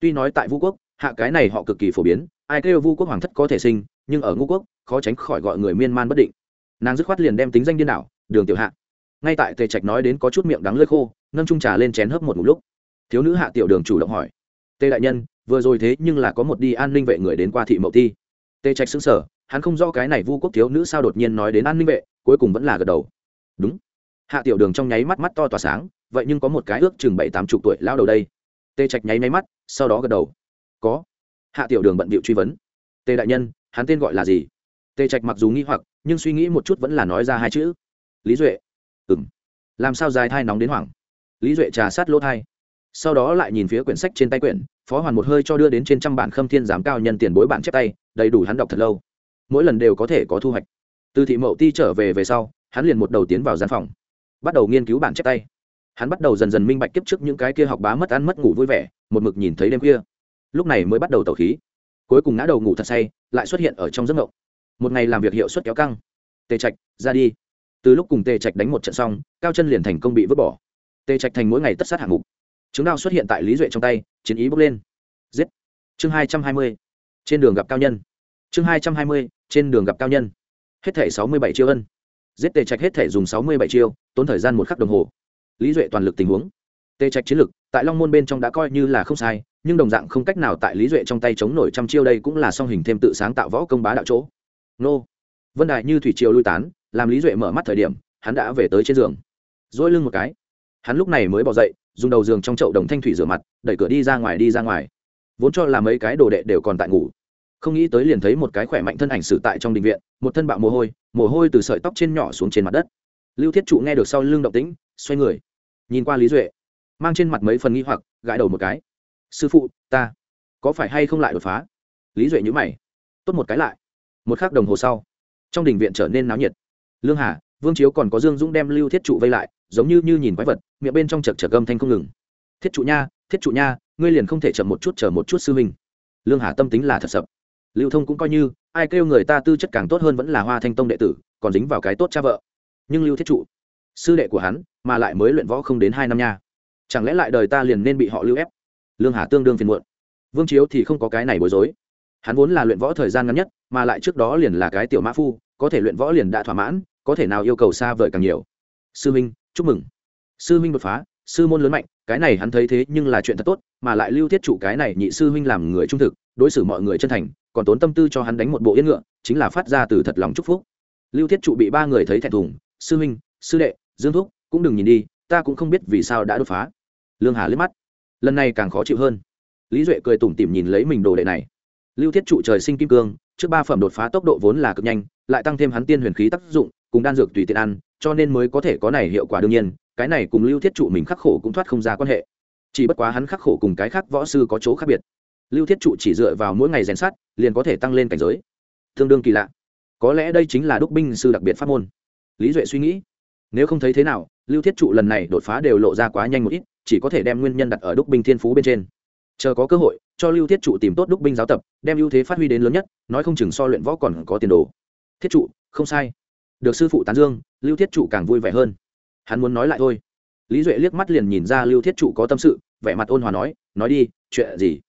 Tuy nói tại Vu quốc, hạ cái này họ cực kỳ phổ biến, ai kêu vu quốc hoàng thất có thể sinh, nhưng ở ngũ quốc, khó tránh khỏi gọi người miên man bất định. Nàng dứt khoát liền đem tính danh điên đảo, đường tiểu hạ. Ngay tại tề trạch nói đến có chút miệng đắng lơi khô, nâng trung trà lên chén hấp một một lúc. Thiếu nữ hạ tiểu đường chủ động hỏi. Tề đại nhân vừa rồi thế nhưng là có một đi an ninh vệ người đến qua thị mậu thi. Tê trạch xứng sở hắn không rõ cái này vu quốc thiếu nữ sao đột nhiên nói đến an ninh vệ, cuối cùng vẫn là gật đầu. Đúng. Hạ tiểu đường trong nháy mắt mắt to tỏa sáng, vậy nhưng có một cái ước chừng bảy tám chục tuổi lao đầu đây. Tê trạch nháy máy mắt, sau đó gật đầu. Có. Hạ tiểu đường bận bịu truy vấn. Tê đại nhân, hắn tên gọi là gì? Tê trạch mặc dù nghi hoặc, nhưng suy nghĩ một chút vẫn là nói ra hai chữ. Lý duệ. Ừng làm sao dài thai nóng đến hoảng? Lý duệ trà sát lỗ thai. Sau đó lại nhìn phía quyển sách trên tay quyển phó hoàn một hơi cho đưa đến trên trăm bản khâm thiên giám cao nhân tiền bối bản chép tay, đầy đủ hắn đọc thật lâu. Mỗi lần đều có thể có thu hoạch. Từ thị mậu ti trở về về sau, hắn liền một đầu tiến vào gian phòng, bắt đầu nghiên cứu bản chép tay. Hắn bắt đầu dần dần minh bạch kiếp trước những cái kia học bá mất ăn mất ngủ vui vẻ, một mực nhìn thấy đêm kia lúc này mới bắt đầu tẩu khí. Cuối cùng ngã đầu ngủ thật say, lại xuất hiện ở trong giấc ngộng một ngày làm việc hiệu suất kéo căng. Tề trạch, ra đi. Từ lúc cùng tề trạch đánh một trận xong, cao chân liền thành công bị vứt bỏ. Tề trạch thành mỗi ngày tất sát hạng mục chứng đao xuất hiện tại lý duệ trong tay, chiến ý bốc lên. Giết! Chương hai trăm hai mươi, trên đường gặp cao nhân. Chương hai trăm hai mươi, trên đường gặp cao nhân. Hết thể sáu mươi bảy chiêu ân. Giết tề trạch hết thể dùng sáu mươi bảy chiêu, tốn thời gian một khắc đồng hồ. Lý duệ toàn lực tình huống. Tề trạch chiến lực tại long môn bên trong đã coi như là không sai, nhưng đồng dạng không cách nào tại lý duệ trong tay chống nổi trăm chiêu đây cũng là song hình thêm tự sáng tạo võ công bá đạo chỗ. Nô! Vân đại như thủy triều lui tán, làm lý duệ mở mắt thời điểm, hắn đã về tới trên giường. Dỗi lưng một cái. Hắn lúc này mới bỏ dậy dùng đầu giường trong chậu đồng thanh thủy rửa mặt, đẩy cửa đi ra ngoài, đi ra ngoài. Vốn cho là mấy cái đồ đệ đều còn tại ngủ. Không nghĩ tới liền thấy một cái khỏe mạnh thân ảnh xử tại trong đình viện, một thân bạo mồ hôi mồ hôi từ sợi tóc trên nhỏ xuống trên mặt đất. Lưu thiết trụ nghe được sau lưng động tĩnh, xoay người, nhìn qua lý duệ, mang trên mặt mấy phần nghi hoặc, gãi đầu một cái. Sư phụ, ta, có phải hay không lại đột phá? Lý duệ nhữ mày, tốt một cái lại. Một k h ắ c đồng hồ sau, trong đình viện trở nên náo nhiệt. Lương hà, vương chiếu còn có dương dũng đem lưu thiết trụ vây lại giống như, như nhìn quái vật miệng bên trong chật chật gâm thanh không ngừng. Thiết trụ nha thiết trụ nha ngươi liền không thể chậm một chút chờ một chút sư huynh. Lương hà tâm tính là thật sập. Lưu thông cũng coi như ai kêu người ta tư chất càng tốt hơn vẫn là hoa thanh tông đệ tử còn dính vào cái tốt cha vợ. Nhưng lưu thiết trụ sư đệ của hắn mà lại mới luyện võ không đến hai năm nha. Chẳng lẽ lại đời ta liền nên bị họ lưu ép? Lương hà tương đương phiền muộn. Vương chiếu thì không có cái này bối rối. Hắn vốn là luyện võ thời gian ngắn nhất mà lại trước đó liền là cái tiểu mã phu có thể luyện võ liền đã thỏa mãn có thể nào yêu cầu xa vời càng nhiều sư minh chúc mừng. Sư minh đột phá, sư môn lớn mạnh, cái này hắn thấy thế nhưng là chuyện thật tốt, mà lại lưu thiết trụ cái này nhị sư huynh làm người trung thực, đối xử mọi người chân thành, còn tốn tâm tư cho hắn đánh một bộ yên ngựa, chính là phát ra từ thật lòng chúc phúc. Lưu thiết trụ bị ba người thấy thẹn thùng, sư huynh, sư đệ, dương thúc, cũng đừng nhìn đi, ta cũng không biết vì sao đã đột phá. Lương hà liếc mắt. Lần này càng khó chịu hơn. Lý duệ cười tủm tỉm nhìn lấy mình đồ đệ này. Lưu thiết trụ trời sinh kim cương, trước ba phẩm đột phá tốc độ vốn là cực nhanh, lại tăng thêm hắn tiên huyền khí tác dụng, cùng đan dược tùy tiện ăn cho nên mới có thể có này hiệu quả đương nhiên, cái này cùng lưu thiết trụ mình khắc khổ cũng thoát không ra quan hệ. Chỉ bất quá hắn khắc khổ cùng cái khác võ sư có chỗ khác biệt. Lưu thiết trụ chỉ dựa vào mỗi ngày rèn sát liền có thể tăng lên cảnh giới. Tương đương kỳ lạ. Có lẽ đây chính là đúc binh sư đặc biệt pháp môn. Lý duệ suy nghĩ. Nếu không thấy thế nào, lưu thiết trụ lần này đột phá đều lộ ra quá nhanh một ít, chỉ có thể đem nguyên nhân đặt ở đúc binh thiên phú bên trên. Chờ có cơ hội, cho lưu thiết trụ tìm tốt đúc binh giáo tập, đem ưu thế phát huy đến lớn nhất, nói không chừng so luyện võ còn có tiền đồ. Thiết trụ, không sai được sư phụ tán dương, lưu thiết trụ càng vui vẻ hơn. Hắn muốn nói lại thôi. Lý duệ liếc mắt liền nhìn ra lưu thiết trụ có tâm sự, vẻ mặt ôn hòa nói nói đi, chuyện gì?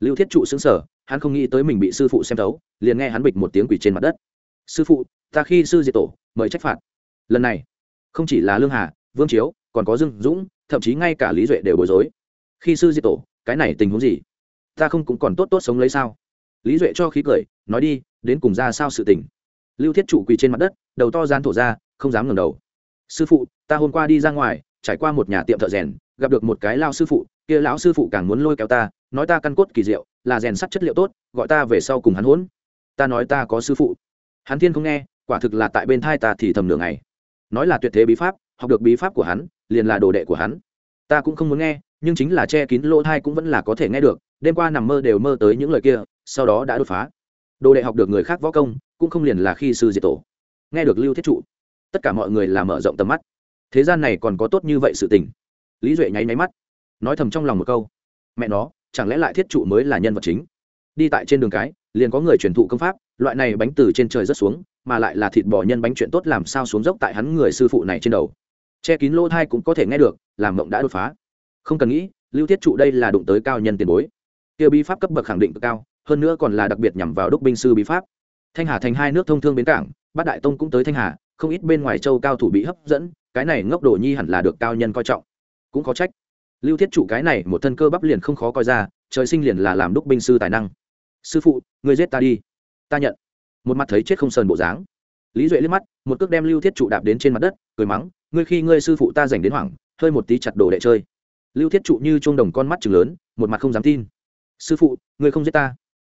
Lưu thiết trụ xứng sở hắn không nghĩ tới mình bị sư phụ xem thấu, liền nghe hắn bịch một tiếng quỷ trên mặt đất. Sư phụ, ta khi sư diệt tổ, mời trách phạt. Lần này, không chỉ là lương hà, vương chiếu, còn có dương dũng, thậm chí ngay cả lý duệ đều bối rối. Khi sư diệt tổ, cái này tình huống gì? Ta không cũng còn tốt tốt sống lấy sao? Lý duệ cho khí cười, nói đi, đến cùng ra sao sự tình? Lưu thiết trụ quỳ trên mặt đất, đầu to gian thổ ra, không dám ngẩng đầu. Sư phụ, ta hôm qua đi ra ngoài, trải qua một nhà tiệm thợ rèn, gặp được một cái lao sư phụ, kia lão sư phụ càng muốn lôi kéo ta, nói ta căn cốt kỳ diệu, là rèn sắt chất liệu tốt, gọi ta về sau cùng hắn hỗn. Ta nói ta có sư phụ. Hắn thiên không nghe, quả thực là tại bên thai ta thì thầm nửa ngày. Nói là tuyệt thế bí pháp, học được bí pháp của hắn, liền là đồ đệ của hắn. Ta cũng không muốn nghe, nhưng chính là che kín lỗ thai cũng vẫn là có thể nghe được, đêm qua nằm mơ đều mơ tới những lời kia, sau đó đã đột phá đồ đệ học được người khác võ công, cũng không liền là khi sư diệt tổ. Nghe được lưu thiết trụ, tất cả mọi người là mở rộng tầm mắt. Thế gian này còn có tốt như vậy sự tình? Lý duệ nháy máy mắt, nói thầm trong lòng một câu. Mẹ nó, chẳng lẽ lại thiết trụ mới là nhân vật chính? Đi tại trên đường cái, liền có người truyền thụ công pháp, loại này bánh từ trên trời rất xuống, mà lại là thịt bò nhân bánh chuyện tốt làm sao xuống dốc tại hắn người sư phụ này trên đầu. Che kín lỗ thai cũng có thể nghe được, làm mộng đã đột phá. Không cần nghĩ, lưu thiết trụ đây là đụng tới cao nhân tiền bối. Kia bi pháp cấp bậc khẳng định cực cao hơn nữa còn là đặc biệt nhằm vào đúc binh sư bí pháp. Thanh hà thành hai nước thông thương bến cảng, bát đại tông cũng tới thanh hà, không ít bên ngoài châu cao thủ bị hấp dẫn, cái này ngốc đồ nhi hẳn là được cao nhân coi trọng. Cũng có trách. Lưu thiết trụ cái này một thân cơ bắp liền không khó coi ra, trời sinh liền là làm đúc binh sư tài năng. Sư phụ người giết ta đi. Ta nhận. Một mặt thấy chết không sờn bộ dáng. Lý duệ liếc mắt, một cước đem lưu thiết trụ đạp đến trên mặt đất, cười mắng, ngươi khi ngươi sư phụ ta dành đến hoảng, hơi một tí chặt đồ đệ chơi. Lưu thiết trụ như chuông đồng con mắt chừng lớn, một mặt không dám tin. Sư phụ, ngươi không giết ta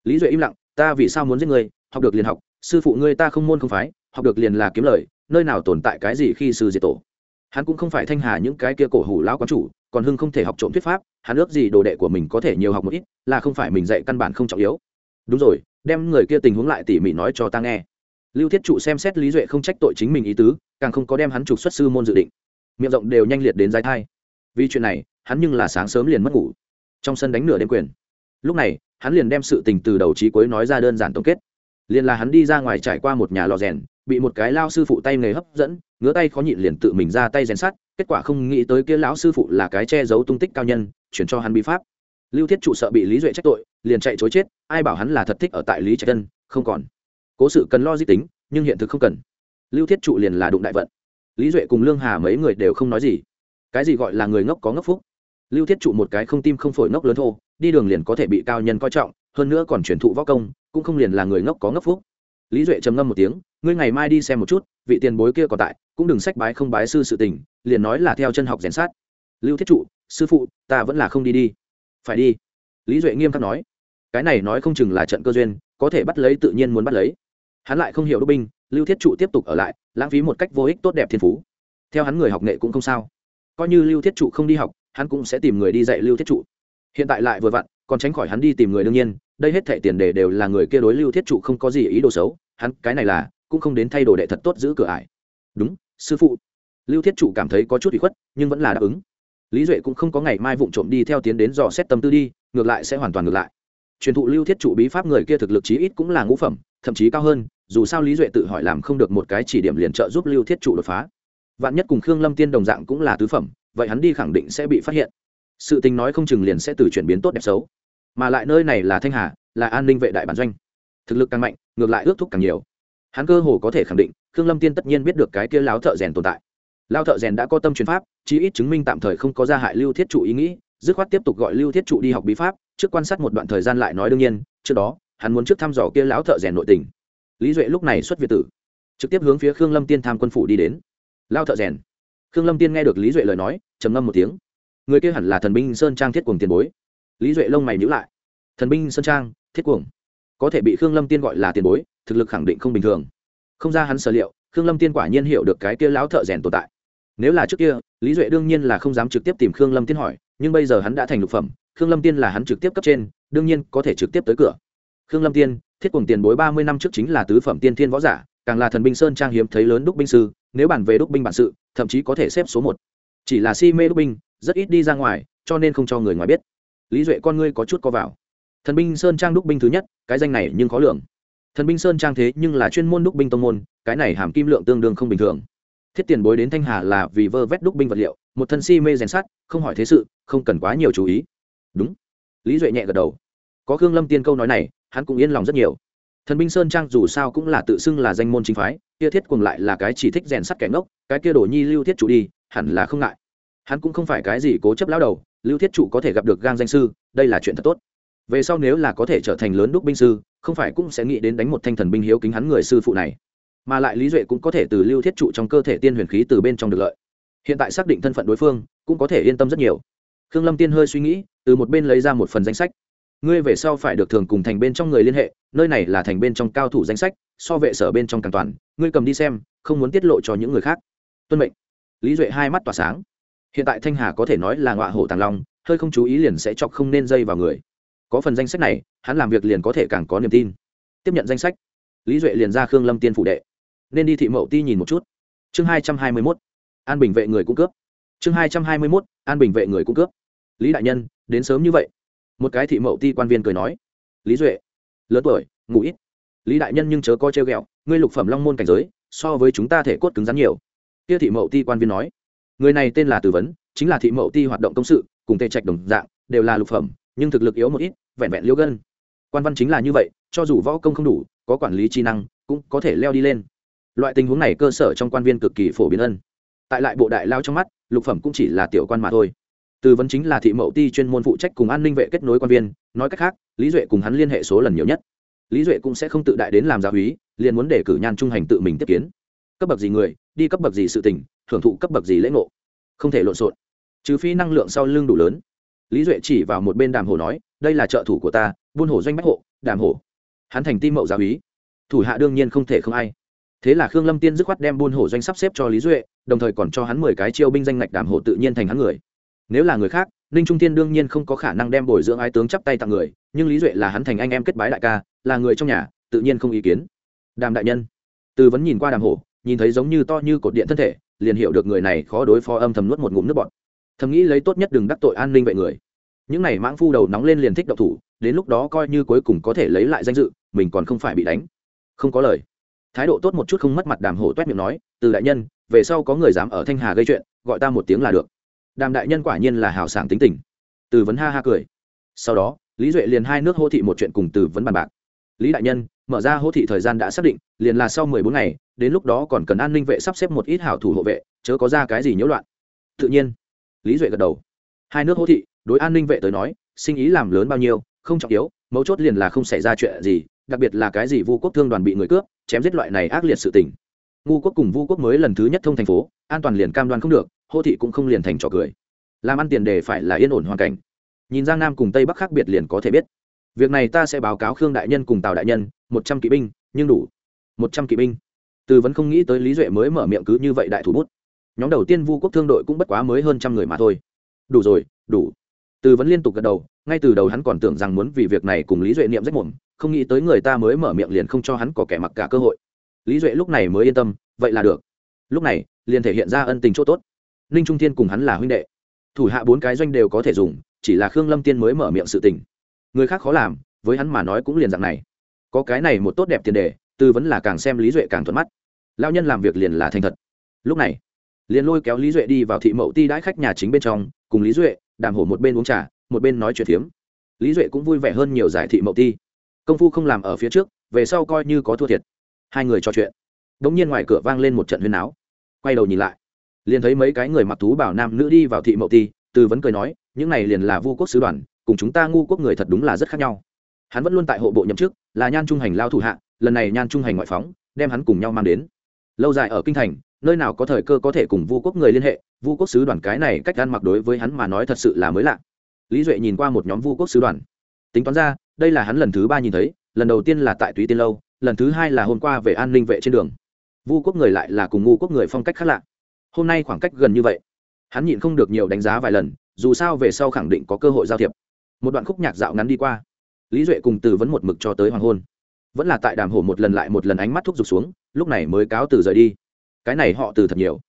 lý duệ im lặng, ta vì sao muốn giết ngươi? Học được liền học, sư phụ ngươi ta không môn không phái, học được liền là kiếm lời, nơi nào tồn tại cái gì khi sư diệt tổ? Hắn cũng không phải thanh hà những cái kia cổ hủ lão quán chủ, còn hưng không thể học trộm thuyết pháp, hắn ước gì đồ đệ của mình có thể nhiều học một ít, là không phải mình dạy căn bản không trọng yếu. Đúng rồi, đem người kia tình huống lại tỉ mỉ nói cho ta nghe. Lưu thiết trụ xem xét lý duệ không trách tội chính mình ý tứ, càng không có đem hắn trục xuất sư môn dự định. Miệng rộng đều nhanh liệt đến dài thai. Vì chuyện này, hắn nhưng là sáng sớm liền mất ngủ. Trong sân đánh nửa đêm quyền. Lúc này hắn liền đem sự tình từ đầu trí cuối nói ra đơn giản tổng kết. Liền là hắn đi ra ngoài trải qua một nhà lò rèn, bị một cái lao sư phụ tay nghề hấp dẫn, ngứa tay khó nhịn liền tự mình ra tay rèn sắt, kết quả không nghĩ tới kia lão sư phụ là cái che giấu tung tích cao nhân, chuyển cho hắn bí pháp. Lưu thiết trụ sợ bị lý duệ trách tội, liền chạy chối chết, ai bảo hắn là thật thích ở tại lý trạch tân, không còn. Cố sự cần lo di tính, nhưng hiện thực không cần. Lưu thiết trụ liền là đụng đại vận. Lý duệ cùng lương hà mấy người đều không nói gì. Cái gì gọi là người ngốc có ngốc phúc? Lưu thiết trụ một cái không tim không phổi ngốc lớn thô, đi đường liền có thể bị cao nhân coi trọng, hơn nữa còn truyền thụ võ công, cũng không liền là người ngốc có ngốc phúc. Lý duệ trầm ngâm một tiếng, ngươi ngày mai đi xem một chút, vị tiền bối kia còn tại, cũng đừng sách bái không bái sư sự tình, liền nói là theo chân học rèn sát. Lưu thiết trụ, sư phụ, ta vẫn là không đi đi. Phải đi. Lý duệ nghiêm khắc nói. Cái này nói không chừng là trận cơ duyên, có thể bắt lấy tự nhiên muốn bắt lấy. Hắn lại không hiểu đốc binh lưu thiết trụ tiếp tục ở lại, lãng phí một cách vô ích tốt đẹp thiên phú. Theo hắn người học nghệ cũng không sao. Coi như lưu thiết trụ không đi học hắn cũng sẽ tìm người đi dạy lưu thiết trụ. Hiện tại lại vừa vặn, còn tránh khỏi hắn đi tìm người đương nhiên, đây hết thệ tiền đề đều là người kia đối lưu thiết trụ không có gì ý đồ xấu, hắn, cái này là, cũng không đến thay đồ đệ thật tốt giữ cửa ải. Đúng, sư phụ. Lưu thiết trụ cảm thấy có chút bị khuất, nhưng vẫn là đáp ứng. Lý duệ cũng không có ngày mai vụng trộm đi theo tiến đến dò xét tâm tư đi, ngược lại sẽ hoàn toàn ngược lại. Truyền thụ lưu thiết trụ bí pháp người kia thực lực chí ít cũng là ngũ phẩm, thậm chí cao hơn, dù sao lý duệ tự hỏi làm không được một cái chỉ điểm liền trợ giúp lưu thiết trụ đột phá. Vạn nhất cùng khương lâm tiên đồng dạng cũng là tứ phẩm vậy hắn đi khẳng định sẽ bị phát hiện. Sự tình nói không chừng liền sẽ từ chuyển biến tốt đẹp xấu. Mà lại nơi này là thanh hà, là an ninh vệ đại bản doanh. Thực lực càng mạnh, ngược lại ước thúc càng nhiều. Hắn cơ hồ có thể khẳng định, khương lâm tiên tất nhiên biết được cái kia láo thợ rèn tồn tại. Lao thợ rèn đã có tâm chuyến pháp, chí ít chứng minh tạm thời không có gia hại lưu thiết trụ ý nghĩ, dứt khoát tiếp tục gọi lưu thiết trụ đi học bí pháp, trước quan sát một đoạn thời gian lại nói đương nhiên, trước đó, hắn muốn trước thăm dò kia lão thợ rèn nội tình. Lý duệ lúc này xuất việt tử, trực tiếp hướng phía khương lâm tiên tham quân phủ đi đến. Lao thợ rèn khương lâm tiên nghe được lý duệ lời nói, trầm ngâm một tiếng. Người kia hẳn là thần binh sơn trang thiết cuồng tiền bối. Lý duệ lông mày nhữ lại. Thần binh sơn trang thiết cuồng? Có thể bị khương lâm tiên gọi là tiền bối, thực lực khẳng định không bình thường. Không ra hắn sở liệu, khương lâm tiên quả nhiên hiểu được cái kia lão thợ rèn tồn tại. Nếu là trước kia, lý duệ đương nhiên là không dám trực tiếp tìm khương lâm tiên hỏi, nhưng bây giờ hắn đã thành lục phẩm, khương lâm tiên là hắn trực tiếp cấp trên, đương nhiên có thể trực tiếp tới cửa. Khương lâm tiên, thiết cùng tiền bối ba mươi năm trước chính là tứ phẩm tiên thiên võ giả, càng là thần binh sơn trang hiếm thấy lớn đúc binh sư, nếu bản về đúc binh bản sự thậm chí có thể xếp số một. Chỉ là si mê đúc binh, rất ít đi ra ngoài, cho nên không cho người ngoài biết. Lý duệ, con ngươi có chút co vào. Thần binh sơn trang đúc binh thứ nhất, cái danh này nhưng khó lường. Thần binh sơn trang thế nhưng là chuyên môn đúc binh tông môn, cái này hàm kim lượng tương đương không bình thường. Thiết tiền bối đến thanh hà là vì vơ vét đúc binh vật liệu, một thân si mê rèn sát không hỏi thế sự, không cần quá nhiều chú ý. Đúng. Lý duệ nhẹ gật đầu. Có khương lâm tiên câu nói này, hắn cũng yên lòng rất nhiều thần binh sơn trang dù sao cũng là tự xưng là danh môn chính phái, kia thiết cùng lại là cái chỉ thích rèn sắt kẻ ngốc, cái kia đổ nhi lưu thiết chủ đi, hẳn là không ngại. Hắn cũng không phải cái gì cố chấp lao đầu, lưu thiết Chủ có thể gặp được gang danh sư, đây là chuyện thật tốt. Về sau nếu là có thể trở thành lớn đúc binh sư, không phải cũng sẽ nghĩ đến đánh một thanh thần binh hiếu kính hắn người sư phụ này. Mà lại lý duệ cũng có thể từ lưu thiết trụ trong cơ thể tiên huyền khí từ bên trong được lợi. Hiện tại xác định thân phận đối phương, cũng có thể yên tâm rất nhiều. Khương lâm tiên hơi suy nghĩ, từ một bên lấy ra một phần danh sách ngươi về sau phải được thường cùng thành bên trong người liên hệ, nơi này là thành bên trong cao thủ danh sách, so vệ sở bên trong càng toàn, ngươi cầm đi xem, không muốn tiết lộ cho những người khác. Tuân mệnh. Lý duệ hai mắt tỏa sáng. Hiện tại thanh hà có thể nói là ngọa hổ tàng long, hơi không chú ý liền sẽ chọc không nên dây vào người. Có phần danh sách này, hắn làm việc liền có thể càng có niềm tin. Tiếp nhận danh sách. Lý duệ liền ra khương lâm tiên phủ đệ. Nên đi thị mậu ti nhìn một chút. Chương hai trăm hai mươi mốt. An bình vệ người cung cướp chương hai trăm hai mươi mốt. An bình vệ người cung cướp lý đại nhân, đến sớm như vậy một cái thị mậu ti quan viên cười nói, lý duệ, lớn tuổi, ngủ ít. Lý đại nhân nhưng chớ coi treo ghẹo, ngươi lục phẩm long môn cảnh giới, so với chúng ta thể cốt cứng rắn nhiều. Kia thị mậu ti quan viên nói, người này tên là tử vấn, chính là thị mậu ti hoạt động công sự, cùng tề trạch đồng dạng, đều là lục phẩm, nhưng thực lực yếu một ít, vẹn vẹn liêu gân. Quan văn chính là như vậy, cho dù võ công không đủ, có quản lý trí năng, cũng có thể leo đi lên. Loại tình huống này cơ sở trong quan viên cực kỳ phổ biến ân tại lại bộ đại lao trong mắt, lục phẩm cũng chỉ là tiểu quan mà thôi tư vấn chính là thị mậu ti chuyên môn phụ trách cùng an ninh vệ kết nối quan viên, nói cách khác, lý duệ cùng hắn liên hệ số lần nhiều nhất. Lý duệ cũng sẽ không tự đại đến làm giáo húy liền muốn để cử nhan trung hành tự mình tiếp kiến. Cấp bậc gì người, đi cấp bậc gì sự tình hưởng thụ cấp bậc gì lễ ngộ. Không thể lộn xộn. Trừ phi năng lượng sau lưng đủ lớn. Lý duệ chỉ vào một bên đàm hồ nói, đây là trợ thủ của ta, buôn hổ doanh bách hộ, đàm hổ. Hắn thành tim mậu giáo húy thủ hạ đương nhiên không thể không ai. Thế là khương lâm tiên dứt khoát đem buôn hổ doanh sắp xếp cho lý duệ, đồng thời còn cho hắn mười cái chiêu binh danh ngạch đàm hổ tự nhiên thành hắn người nếu là người khác, ninh trung thiên đương nhiên không có khả năng đem bồi dưỡng ái tướng chắp tay tặng người, nhưng lý duệ là hắn thành anh em kết bái đại ca, là người trong nhà, tự nhiên không ý kiến. Đàm đại nhân. Tư vấn nhìn qua đàm hổ, nhìn thấy giống như to như cột điện thân thể, liền hiểu được người này khó đối phó âm thầm nuốt một ngụm nước bọt. Thầm nghĩ lấy tốt nhất đừng đắc tội an ninh vậy người. Những này mãng phu đầu nóng lên liền thích độc thủ, đến lúc đó coi như cuối cùng có thể lấy lại danh dự, mình còn không phải bị đánh. Không có lời. Thái độ tốt một chút không mất mặt đàm hổ toét miệng nói, từ đại nhân, về sau có người dám ở thanh hà gây chuyện, gọi ta một tiếng là được đàm đại nhân quả nhiên là hào sảng tính tình. Từ vấn ha ha cười. Sau đó, lý duệ liền hai nước hô thị một chuyện cùng từ vấn bàn bạc. Lý đại nhân, mở ra hô thị thời gian đã xác định, liền là sau mười bốn ngày, đến lúc đó còn cần an ninh vệ sắp xếp một ít hảo thủ hộ vệ, chớ có ra cái gì nhiễu loạn. Tự nhiên, lý duệ gật đầu. Hai nước hô thị, đối an ninh vệ tới nói, sinh ý làm lớn bao nhiêu, không trọng yếu, mấu chốt liền là không xảy ra chuyện gì, đặc biệt là cái gì vu quốc thương đoàn bị người cướp, chém giết loại này ác liệt sự tình ngu quốc cùng vu quốc mới lần thứ nhất thông thành phố, an toàn liền cam đoan không được, hô thị cũng không liền thành trò cười. Làm ăn tiền đề phải là yên ổn hoàn cảnh. Nhìn giang nam cùng tây bắc khác biệt liền có thể biết. Việc này ta sẽ báo cáo khương đại nhân cùng tào đại nhân, một trăm kỵ binh, nhưng đủ. Một trăm kỵ binh. Từ vẫn không nghĩ tới lý duệ mới mở miệng cứ như vậy đại thủ bút. Nhóm đầu tiên vu quốc thương đội cũng bất quá mới hơn trăm người mà thôi. Đủ rồi, đủ. Từ vẫn liên tục gật đầu, ngay từ đầu hắn còn tưởng rằng muốn vì việc này cùng lý duệ niệm rách mồm, không nghĩ tới người ta mới mở miệng liền không cho hắn có kẻ mặc cả cơ hội lý duệ lúc này mới yên tâm, vậy là được. Lúc này, liền thể hiện ra ân tình chỗ tốt. Ninh trung thiên cùng hắn là huynh đệ. Thủ hạ bốn cái doanh đều có thể dùng, chỉ là khương lâm tiên mới mở miệng sự tình. Người khác khó làm, với hắn mà nói cũng liền dạng này. Có cái này một tốt đẹp tiền đề, tư vấn là càng xem lý duệ càng thuận mắt. Lao nhân làm việc liền là thành thật. Lúc này, liền lôi kéo lý duệ đi vào thị mậu ti đãi khách nhà chính bên trong, cùng lý duệ, đàm hổ một bên uống trà, một bên nói chuyện phiếm. Lý duệ cũng vui vẻ hơn nhiều giải thị mậu ti. Công phu không làm ở phía trước, về sau coi như có thua thiệt hai người trò chuyện. Đ ỗ n g nhiên ngoài cửa vang lên một trận huyên áo quay đầu nhìn lại, liền thấy mấy cái người mặc thú bảo nam nữ đi vào thị mậu ti, tư vấn cười nói, những này liền là vu quốc sứ đoàn, cùng chúng ta ngu quốc người thật đúng là rất khác nhau. Hắn vẫn luôn tại hộ bộ nhậm chức, là nhan trung hành lao thủ hạ, lần này nhan trung hành ngoại phóng, đem hắn cùng nhau mang đến. Lâu dài ở kinh thành, nơi nào có thời cơ có thể cùng vu quốc người liên hệ, vu quốc sứ đoàn cái này cách ăn mặc đối với hắn mà nói thật sự là mới lạ. Lý duệ nhìn qua một nhóm vu quốc sứ đoàn. Tính toán ra, đây là hắn lần thứ ba nhìn thấy, lần đầu tiên là tại túy tiên lâu lần thứ hai là hôm qua về an ninh vệ trên đường. Vu quốc người lại là cùng ngu quốc người phong cách khác lạ. Hôm nay khoảng cách gần như vậy. Hắn nhịn không được nhiều đánh giá vài lần, dù sao về sau khẳng định có cơ hội giao thiệp. Một đoạn khúc nhạc dạo ngắn đi qua. Lý duệ cùng từ vấn một mực cho tới hoàng hôn. Vẫn là tại đàm hổ một lần lại một lần ánh mắt thúc giục xuống, lúc này mới cáo từ rời đi. Cái này họ từ thật nhiều.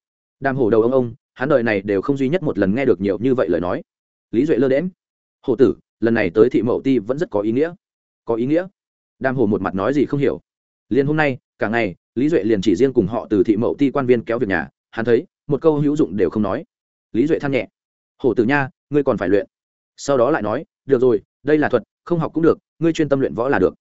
Đàm hổ đầu ông ông, hắn đời này đều không duy nhất một lần nghe được nhiều như vậy lời nói. Lý duệ lơ đễm hổ tử, lần này tới thị mậu ti vẫn rất có ý nghĩa. Có ý nghĩa đàm hồ một mặt nói gì không hiểu. Liền hôm nay, cả ngày, lý duệ liền chỉ riêng cùng họ từ thị mậu ti quan viên kéo việc nhà, hắn thấy, một câu hữu dụng đều không nói. Lý duệ than nhẹ. Hổ tử nha, ngươi còn phải luyện. Sau đó lại nói, được rồi, đây là thuật, không học cũng được, ngươi chuyên tâm luyện võ là được.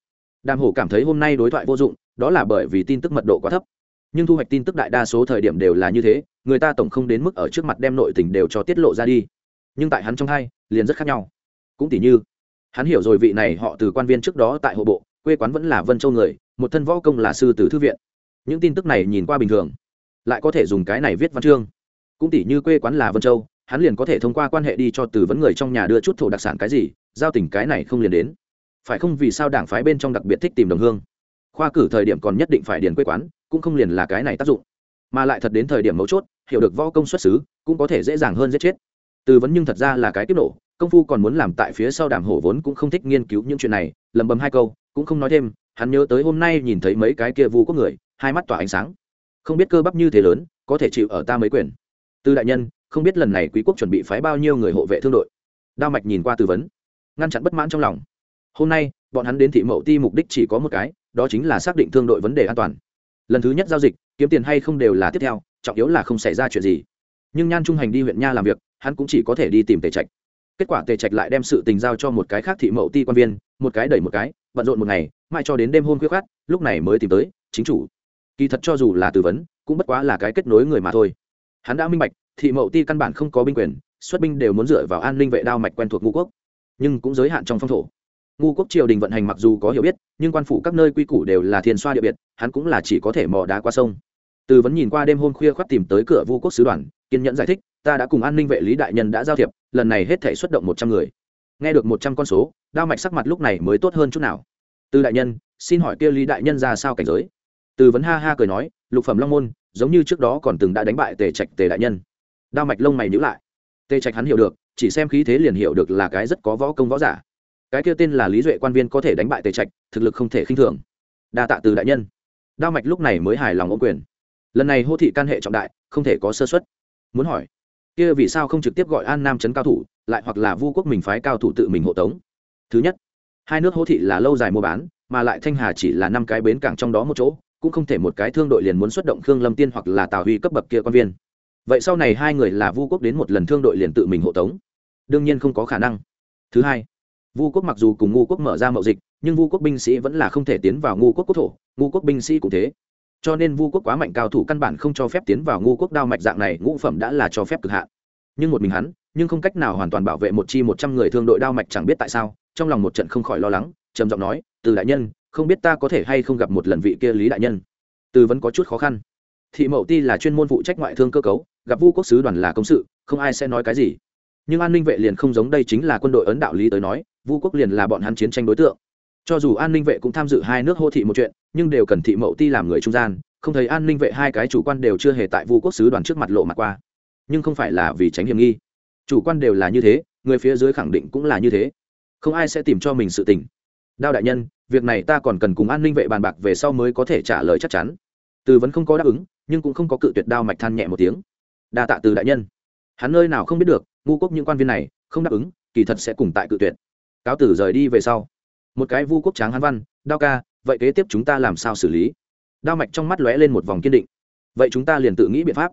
Đàm hổ cảm thấy hôm nay đối thoại vô dụng, đó là bởi vì tin tức mật độ quá thấp. Nhưng thu hoạch tin tức đại đa số thời điểm đều là như thế, người ta tổng không đến mức ở trước mặt đem nội tình đều cho tiết lộ ra đi. Nhưng tại hắn trong hai, liền rất khác nhau. Cũng tỉ như, hắn hiểu rồi vị này họ từ quan viên trước đó tại hộ bộ quê quán vẫn là vân châu người, một thân võ công là sư từ thư viện. Những tin tức này nhìn qua bình thường, lại có thể dùng cái này viết văn chương. Cũng tỷ như quê quán là vân châu, hắn liền có thể thông qua quan hệ đi cho từ vấn người trong nhà đưa chút thổ đặc sản cái gì, giao tình cái này không liền đến. Phải không vì sao đảng phái bên trong đặc biệt thích tìm đồng hương? Khoa cử thời điểm còn nhất định phải điền quê quán, cũng không liền là cái này tác dụng. Mà lại thật đến thời điểm mấu chốt, hiểu được võ công xuất xứ, cũng có thể dễ dàng hơn giết chết. Từ vấn nhưng thật ra là cái tiếp nổ, công phu còn muốn làm tại phía sau đàm hổ vốn cũng không thích nghiên cứu những chuyện này, lầm bầm hai câu cũng không nói thêm, hắn nhớ tới hôm nay nhìn thấy mấy cái kia vu quốc người, hai mắt tỏa ánh sáng. Không biết cơ bắp như thế lớn, có thể chịu ở ta mấy quyền. Tư đại nhân, không biết lần này quý quốc chuẩn bị phái bao nhiêu người hộ vệ thương đội. Đao mạch nhìn qua tư vấn, ngăn chặn bất mãn trong lòng. Hôm nay, bọn hắn đến thị mậu ti mục đích chỉ có một cái, đó chính là xác định thương đội vấn đề an toàn. Lần thứ nhất giao dịch, kiếm tiền hay không đều là tiếp theo, trọng yếu là không xảy ra chuyện gì. Nhưng nhan trung hành đi huyện nha làm việc, hắn cũng chỉ có thể đi tìm tề trạch. Kết quả tề trạch lại đem sự tình giao cho một cái khác thị mậu ti quan viên một cái đẩy một cái, bận rộn một ngày, mãi cho đến đêm hôn khuyết khát lúc này mới tìm tới chính chủ. Kỳ thật cho dù là tư vấn, cũng bất quá là cái kết nối người mà thôi. Hắn đã minh bạch, thị mậu ti căn bản không có binh quyền, xuất binh đều muốn dựa vào an ninh vệ đao mạch quen thuộc ngũ quốc. Nhưng cũng giới hạn trong phong thổ. Ngu quốc triều đình vận hành mặc dù có hiểu biết, nhưng quan phủ các nơi quy củ đều là thiên xoa địa biệt, hắn cũng là chỉ có thể mò đá qua sông. Tư vấn nhìn qua đêm hôm khuya khoác tìm tới cửa vu quốc sứ đoàn, kiên nhẫn giải thích, ta đã cùng an ninh vệ lý đại nhân đã giao thiệp, lần này hết thể xuất động một trăm người nghe được một trăm con số, đao mạch sắc mặt lúc này mới tốt hơn chút nào. Từ đại nhân, xin hỏi kia lý đại nhân ra sao cảnh giới? Từ vấn ha ha cười nói, lục phẩm long môn, giống như trước đó còn từng đã đánh bại tề trạch, tề đại nhân. Đao mạch lông mày nhữ lại. Tề trạch hắn hiểu được, chỉ xem khí thế liền hiểu được là cái rất có võ công võ giả. Cái kia tên là lý duệ quan viên có thể đánh bại tề trạch, thực lực không thể khinh thường. Đa tạ từ đại nhân. Đao mạch lúc này mới hài lòng ô quyền. Lần này hô thị can hệ trọng đại, không thể có sơ xuất muốn hỏi kia vì sao không trực tiếp gọi an nam trấn cao thủ, lại hoặc là vu quốc mình phái cao thủ tự mình hộ tống? Thứ nhất, hai nước hố thị là lâu dài mua bán, mà lại thanh hà chỉ là năm cái bến cảng trong đó một chỗ, cũng không thể một cái thương đội liền muốn xuất động khương lâm tiên hoặc là tào huy cấp bậc kia quan viên. Vậy sau này hai người là vu quốc đến một lần thương đội liền tự mình hộ tống? Đương nhiên không có khả năng. Thứ hai, vu quốc mặc dù cùng ngu quốc mở ra mậu dịch, nhưng vu quốc binh sĩ vẫn là không thể tiến vào ngu quốc quốc thổ, ngu quốc binh sĩ cũng thế cho nên vu quốc quá mạnh cao thủ căn bản không cho phép tiến vào ngu quốc đao mạch dạng này, ngũ phẩm đã là cho phép cực hạn. Nhưng một mình hắn, nhưng không cách nào hoàn toàn bảo vệ một chi một trăm người thương đội đao mạch chẳng biết tại sao, trong lòng một trận không khỏi lo lắng, trầm giọng nói, từ đại nhân, không biết ta có thể hay không gặp một lần vị kia lý đại nhân? Từ vẫn có chút khó khăn. Thị mậu ti là chuyên môn phụ trách ngoại thương cơ cấu, gặp vu quốc sứ đoàn là công sự, không ai sẽ nói cái gì. Nhưng an ninh vệ liền không giống đây chính là quân đội ấn đạo lý tới nói, vu quốc liền là bọn hắn chiến tranh đối tượng. Cho dù an ninh vệ cũng tham dự hai nước hô thị một chuyện nhưng đều cần thị mậu ti làm người trung gian, không thấy an ninh vệ hai cái chủ quan đều chưa hề tại vu quốc sứ đoàn trước mặt lộ mặt qua. Nhưng không phải là vì tránh hiểm nghi. Chủ quan đều là như thế, người phía dưới khẳng định cũng là như thế. Không ai sẽ tìm cho mình sự tình. Đao đại nhân, việc này ta còn cần cùng an ninh vệ bàn bạc về sau mới có thể trả lời chắc chắn. Từ vẫn không có đáp ứng, nhưng cũng không có cự tuyệt đao mạch than nhẹ một tiếng. Đa tạ từ đại nhân. Hắn nơi nào không biết được, ngu quốc những quan viên này, không đáp ứng, kỳ thật sẽ cùng tại cự tuyệt. Cáo tử rời đi về sau. Một cái vu quốc tráng hán văn, đao ca vậy kế tiếp chúng ta làm sao xử lý? Đao mạch trong mắt lóe lên một vòng kiên định. Vậy chúng ta liền tự nghĩ biện pháp.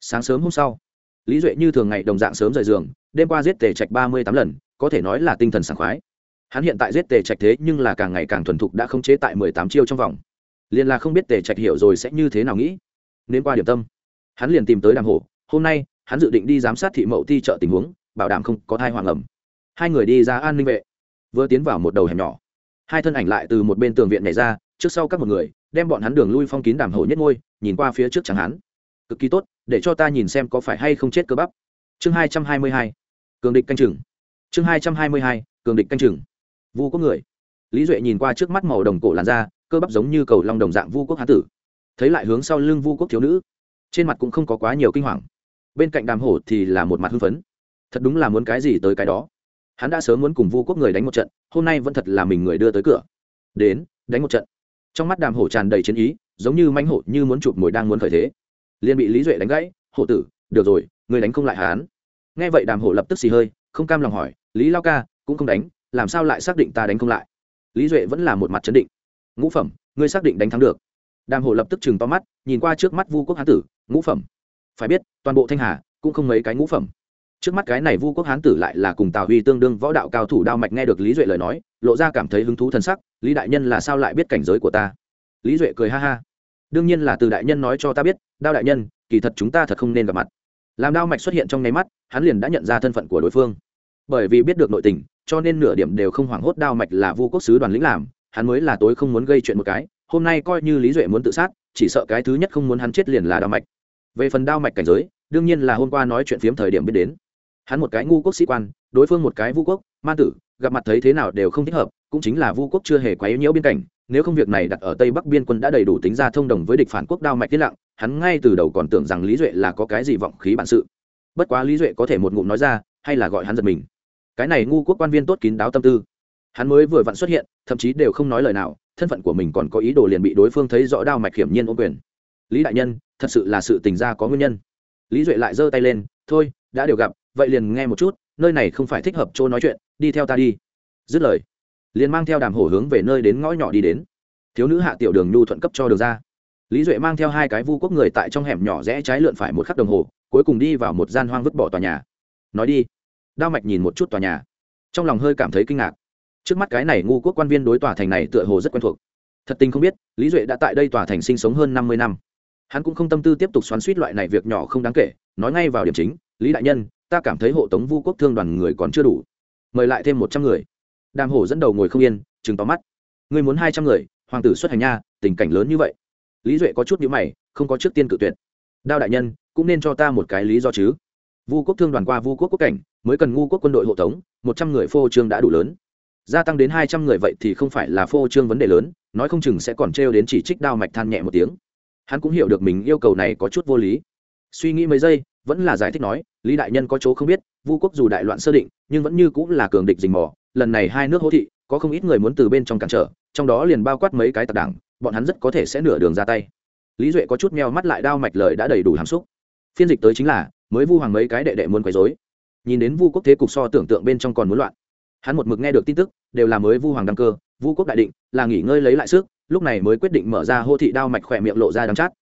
Sáng sớm hôm sau, lý duệ như thường ngày đồng dạng sớm rời giường, đêm qua giết tề trạch ba mươi tám lần, có thể nói là tinh thần sảng khoái. Hắn hiện tại giết tề trạch thế nhưng là càng ngày càng thuần thục đã không chế tại mười tám chiêu trong vòng. Liền là không biết tề trạch hiểu rồi sẽ như thế nào nghĩ. Nên qua điểm tâm. Hắn liền tìm tới đàm hổ hôm nay, hắn dự định đi giám sát thị mậu ti trợ tình huống, bảo đảm không có thai hoàng ẩm. Hai người đi ra an ninh vệ. Vừa tiến vào một đầu hẻm nhỏ hai thân ảnh lại từ một bên tường viện nhảy ra, trước sau các một người, đem bọn hắn đường lui phong kín đàm hổ nhất ngôi, nhìn qua phía trước chẳng hắn cực kỳ tốt, để cho ta nhìn xem có phải hay không chết cơ bắp. Chương hai trăm hai mươi hai, cường địch canh chừng. Chương hai trăm hai mươi hai, cường địch canh chừng. Vu quốc người. Lý duệ nhìn qua trước mắt màu đồng cổ làn da, cơ bắp giống như cầu long đồng dạng vu quốc hán tử. Thấy lại hướng sau lưng vu quốc thiếu nữ, trên mặt cũng không có quá nhiều kinh hoàng. Bên cạnh đàm hổ thì là một mặt hưng phấn. Thật đúng là muốn cái gì tới cái đó hắn đã sớm muốn cùng vu quốc người đánh một trận, hôm nay vẫn thật là mình người đưa tới cửa. Đến, đánh một trận. Trong mắt đàm hổ tràn đầy chiến ý, giống như manh hổ như muốn chụp mồi đang muốn khởi thế. Liền bị lý duệ đánh gãy, hổ tử, được rồi, người đánh không lại hắn. Nghe vậy đàm hổ lập tức xì hơi, không cam lòng hỏi, lý lao ca, cũng không đánh, làm sao lại xác định ta đánh không lại? Lý duệ vẫn là một mặt chấn định. Ngũ phẩm, ngươi xác định đánh thắng được. Đàm hổ lập tức chừng to mắt, nhìn qua trước mắt vu quốc hán tử, ngũ phẩm. Phải biết, toàn bộ thanh hà cũng không mấy cái ngũ phẩm trước mắt cái này vu quốc hán tử lại là cùng tào huy tương đương võ đạo cao thủ đao mạch nghe được lý duệ lời nói, lộ ra cảm thấy hứng thú t sắc, lý đại nhân là sao lại biết cảnh giới của ta? Lý duệ cười ha ha. Đương nhiên là từ đại nhân nói cho ta biết, đao đại nhân, kỳ thật chúng ta thật không nên gặp mặt. Làm đao mạch xuất hiện trong nháy mắt, hắn liền đã nhận ra thân phận của đối phương. Bởi vì biết được nội tình, cho nên nửa điểm đều không hoảng hốt đao mạch là vu quốc sứ đoàn lĩnh làm, hắn mới là tối không muốn gây chuyện một cái, hôm nay coi như lý duệ muốn tự sát, chỉ sợ cái thứ nhất không muốn hắn chết liền là đao mạch. Về phần đao mạch cảnh giới, đương nhiên là hôm qua nói chuyện phiếm thời điểm biết đến hắn một cái ngu quốc sĩ quan, đối phương một cái vu quốc, man tử, gặp mặt thấy thế nào đều không thích hợp, cũng chính là vu quốc chưa hề quấy nhiễu biên cảnh, nếu không việc này đặt ở tây bắc biên quân đã đầy đủ tính ra thông đồng với địch phản quốc đao mạch tiết lặng, hắn ngay từ đầu còn tưởng rằng lý duệ là có cái gì vọng khí bản sự. Bất quá lý duệ có thể một ngụm nói ra, hay là gọi hắn giật mình. Cái này ngu quốc quan viên tốt kín đáo tâm tư. Hắn mới vừa vặn xuất hiện, thậm chí đều không nói lời nào, thân phận của mình còn có ý đồ liền bị đối phương thấy rõ đao mạch hiểm nhiên ô quyền. Lý đại nhân, thật sự là sự tình ra có nguyên nhân. Lý duệ lại giơ tay lên, thôi, đã đều gặp vậy liền nghe một chút, nơi này không phải thích hợp chỗ nói chuyện, đi theo ta đi. Dứt lời, liền mang theo đàm hổ hướng về nơi đến ngõ nhỏ đi đến. Thiếu nữ hạ tiểu đường nhu thuận cấp cho đường ra. Lý duệ mang theo hai cái vu quốc người tại trong hẻm nhỏ rẽ trái lượn phải một khắc đồng hồ, cuối cùng đi vào một gian hoang vứt bỏ tòa nhà. Nói đi. Đao mạch nhìn một chút tòa nhà. Trong lòng hơi cảm thấy kinh ngạc. Trước mắt cái này ngu quốc quan viên đối tòa thành này tựa hồ rất quen thuộc. Thật tình không biết, lý duệ đã tại đây tòa thành sinh sống hơn năm mươi năm. Hắn cũng không tâm tư tiếp tục xoắn suýt loại này việc nhỏ không đáng kể, nói ngay vào điểm chính lý đại nhân, ta cảm thấy hộ tống vu quốc thương đoàn người còn chưa đủ. Mời lại thêm một trăm người. Đàm hổ dẫn đầu ngồi không yên chừng tóm mắt. Người muốn hai trăm người, hoàng tử xuất hành nha, tình cảnh lớn như vậy. Lý duệ có chút nhữ mày, không có trước tiên cự tuyệt. Đao đại nhân, cũng nên cho ta một cái lý do chứ. Vu quốc thương đoàn qua vu quốc quốc cảnh, mới cần ngu quốc quân đội hộ tống, một trăm người phô trương đã đủ lớn. Gia tăng đến hai trăm người vậy thì không phải là phô trương vấn đề lớn, nói không chừng sẽ còn trêu đến chỉ trích đao mạch than nhẹ một tiếng. Hắn cũng hiểu được mình yêu cầu này có chút vô lý. Suy nghĩ mấy giây vẫn là giải thích nói, lý đại nhân có chỗ không biết, vu quốc dù đại loạn sơ định, nhưng vẫn như cũng là cường địch dình mò, lần này hai nước hỗ thị, có không ít người muốn từ bên trong cản trở, trong đó liền bao quát mấy cái tạc đảng, bọn hắn rất có thể sẽ nửa đường ra tay. Lý duệ có chút meo mắt lại đao mạch lời đã đầy đủ hàm xúc. Phiên dịch tới chính là, mới vu hoàng mấy cái đệ đệ muốn quấy dối nhìn đến vu quốc thế cục so tưởng tượng bên trong còn muốn loạn. Hắn một mực nghe được tin tức, đều là mới vu hoàng đăng cơ, vu quốc đại định, là nghỉ ngơi lấy lại sức, lúc này mới quyết định mở ra hô thị đao mạch khỏe miệng lộ ra đắng chát.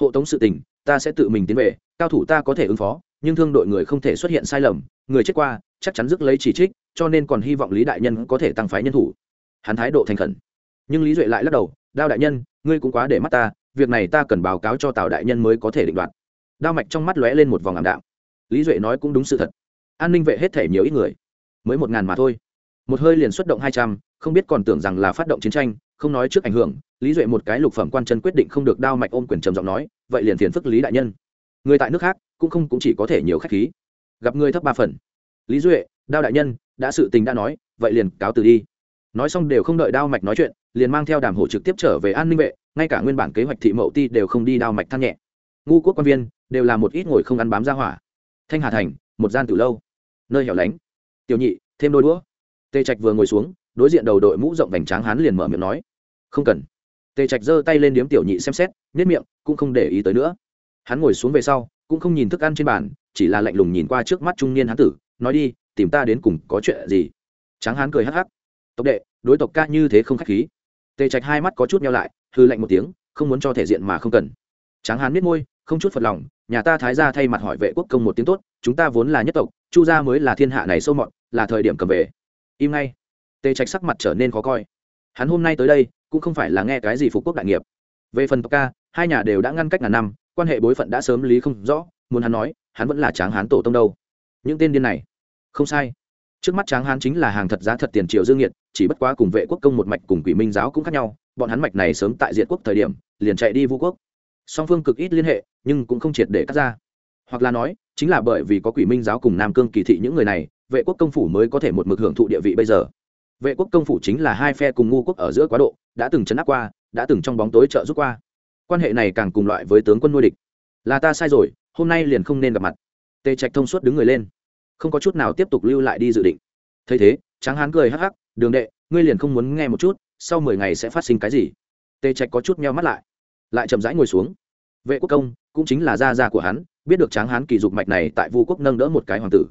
Hộ tống sự tình, ta sẽ tự mình tiến về cao thủ ta có thể ứng phó, nhưng thương đội người không thể xuất hiện sai lầm, người chết qua, chắc chắn dứt lấy chỉ trích, cho nên còn hy vọng lý đại nhân có thể tăng phái nhân thủ. Hắn thái độ thành khẩn. Nhưng lý duệ lại lắc đầu, đao đại nhân, ngươi cũng quá để mắt ta, việc này ta cần báo cáo cho tào đại nhân mới có thể định đoạt. Đao mạch trong mắt lóe lên một vòng ảm đạm. Lý duệ nói cũng đúng sự thật. An ninh vệ hết thể nhiều ít người, mới một ngàn mà thôi. Một hơi liền xuất động hai trăm, không biết còn tưởng rằng là phát động chiến tranh, không nói trước ảnh hưởng, lý duệ một cái lục phẩm quan chân quyết định không được đao mạch ôm quyền trầm giọng nói, vậy liền phiền phức lý đại nhân người tại nước khác cũng không cũng chỉ có thể nhiều khách khí. Gặp người thấp ba phần. Lý duệ, đao đại nhân, đã sự tình đã nói, vậy liền cáo từ đi. Nói xong đều không đợi đao mạch nói chuyện, liền mang theo đàm hổ trực tiếp trở về an ninh vệ, ngay cả nguyên bản kế hoạch thị mậu ti đều không đi đao mạch than nhẹ. Ngu quốc quan viên đều là một ít ngồi không ăn bám ra hỏa. Thanh hà thành, một gian từ lâu. Nơi hẻo lánh. Tiểu nhị, thêm đôi đũa. Tề trạch vừa ngồi xuống, đối diện đầu đội mũ rộng vành tráng hắn liền mở miệng nói. Không cần. Tề trạch giơ tay lên điếm tiểu nhị xem xét nếp miệng, cũng không để ý tới nữa hắn ngồi xuống về sau, cũng không nhìn thức ăn trên bàn, chỉ là lạnh lùng nhìn qua trước mắt trung niên hán tử, nói đi, tìm ta đến cùng có chuyện gì? Tráng hán cười hắc hắc. Tộc đệ, đối tộc ca như thế không khách khí. Tề trạch hai mắt có chút nhau lại hư lạnh một tiếng, không muốn cho thể diện mà không cần. Tráng hán biết môi, không chút phật lòng, nhà ta thái ra thay mặt hỏi vệ quốc công một tiếng tốt, chúng ta vốn là nhất tộc, chu gia mới là thiên hạ này sâu mọt, là thời điểm cầm về. Im ngay. Tề trạch sắc mặt trở nên khó coi. Hắn hôm nay tới đây, cũng không phải là nghe cái gì phục quốc đại nghiệp. Về phần tộc ca, hai nhà đều đã ngăn cách ngàn năm quan hệ bối phận đã sớm lý không rõ, muốn hắn nói, hắn vẫn là tráng hán tổ tông đâu. Những tên điên này, không sai. Trước mắt tráng hán chính là hàng thật giá thật tiền triệu dương nhiệt chỉ bất quá cùng vệ quốc công một mạch cùng quỷ minh giáo cũng khác nhau, bọn hắn mạch này sớm tại diệt quốc thời điểm, liền chạy đi vũ quốc. Song phương cực ít liên hệ, nhưng cũng không triệt để cắt ra. Hoặc là nói, chính là bởi vì có quỷ minh giáo cùng nam cương kỳ thị những người này, vệ quốc công phủ mới có thể một mực hưởng thụ địa vị bây giờ. Vệ quốc công phủ chính là hai phe cùng ngu quốc ở giữa quá độ, đã từng chấn áp qua, đã từng trong bóng tối trợ giúp qua quan hệ này càng cùng loại với tướng quân nuôi địch. Là ta sai rồi, hôm nay liền không nên gặp mặt. Tề trạch thông suốt đứng người lên. Không có chút nào tiếp tục lưu lại đi dự định. Thấy thế, tráng hán cười hắc hắc, đường đệ, ngươi liền không muốn nghe một chút, sau mười ngày sẽ phát sinh cái gì? Tề trạch có chút meo mắt lại lại chậm rãi ngồi xuống. Vệ quốc công, cũng chính là gia gia của hắn, biết được tráng hán kỳ dục mạch này tại vu quốc nâng đỡ một cái hoàng tử.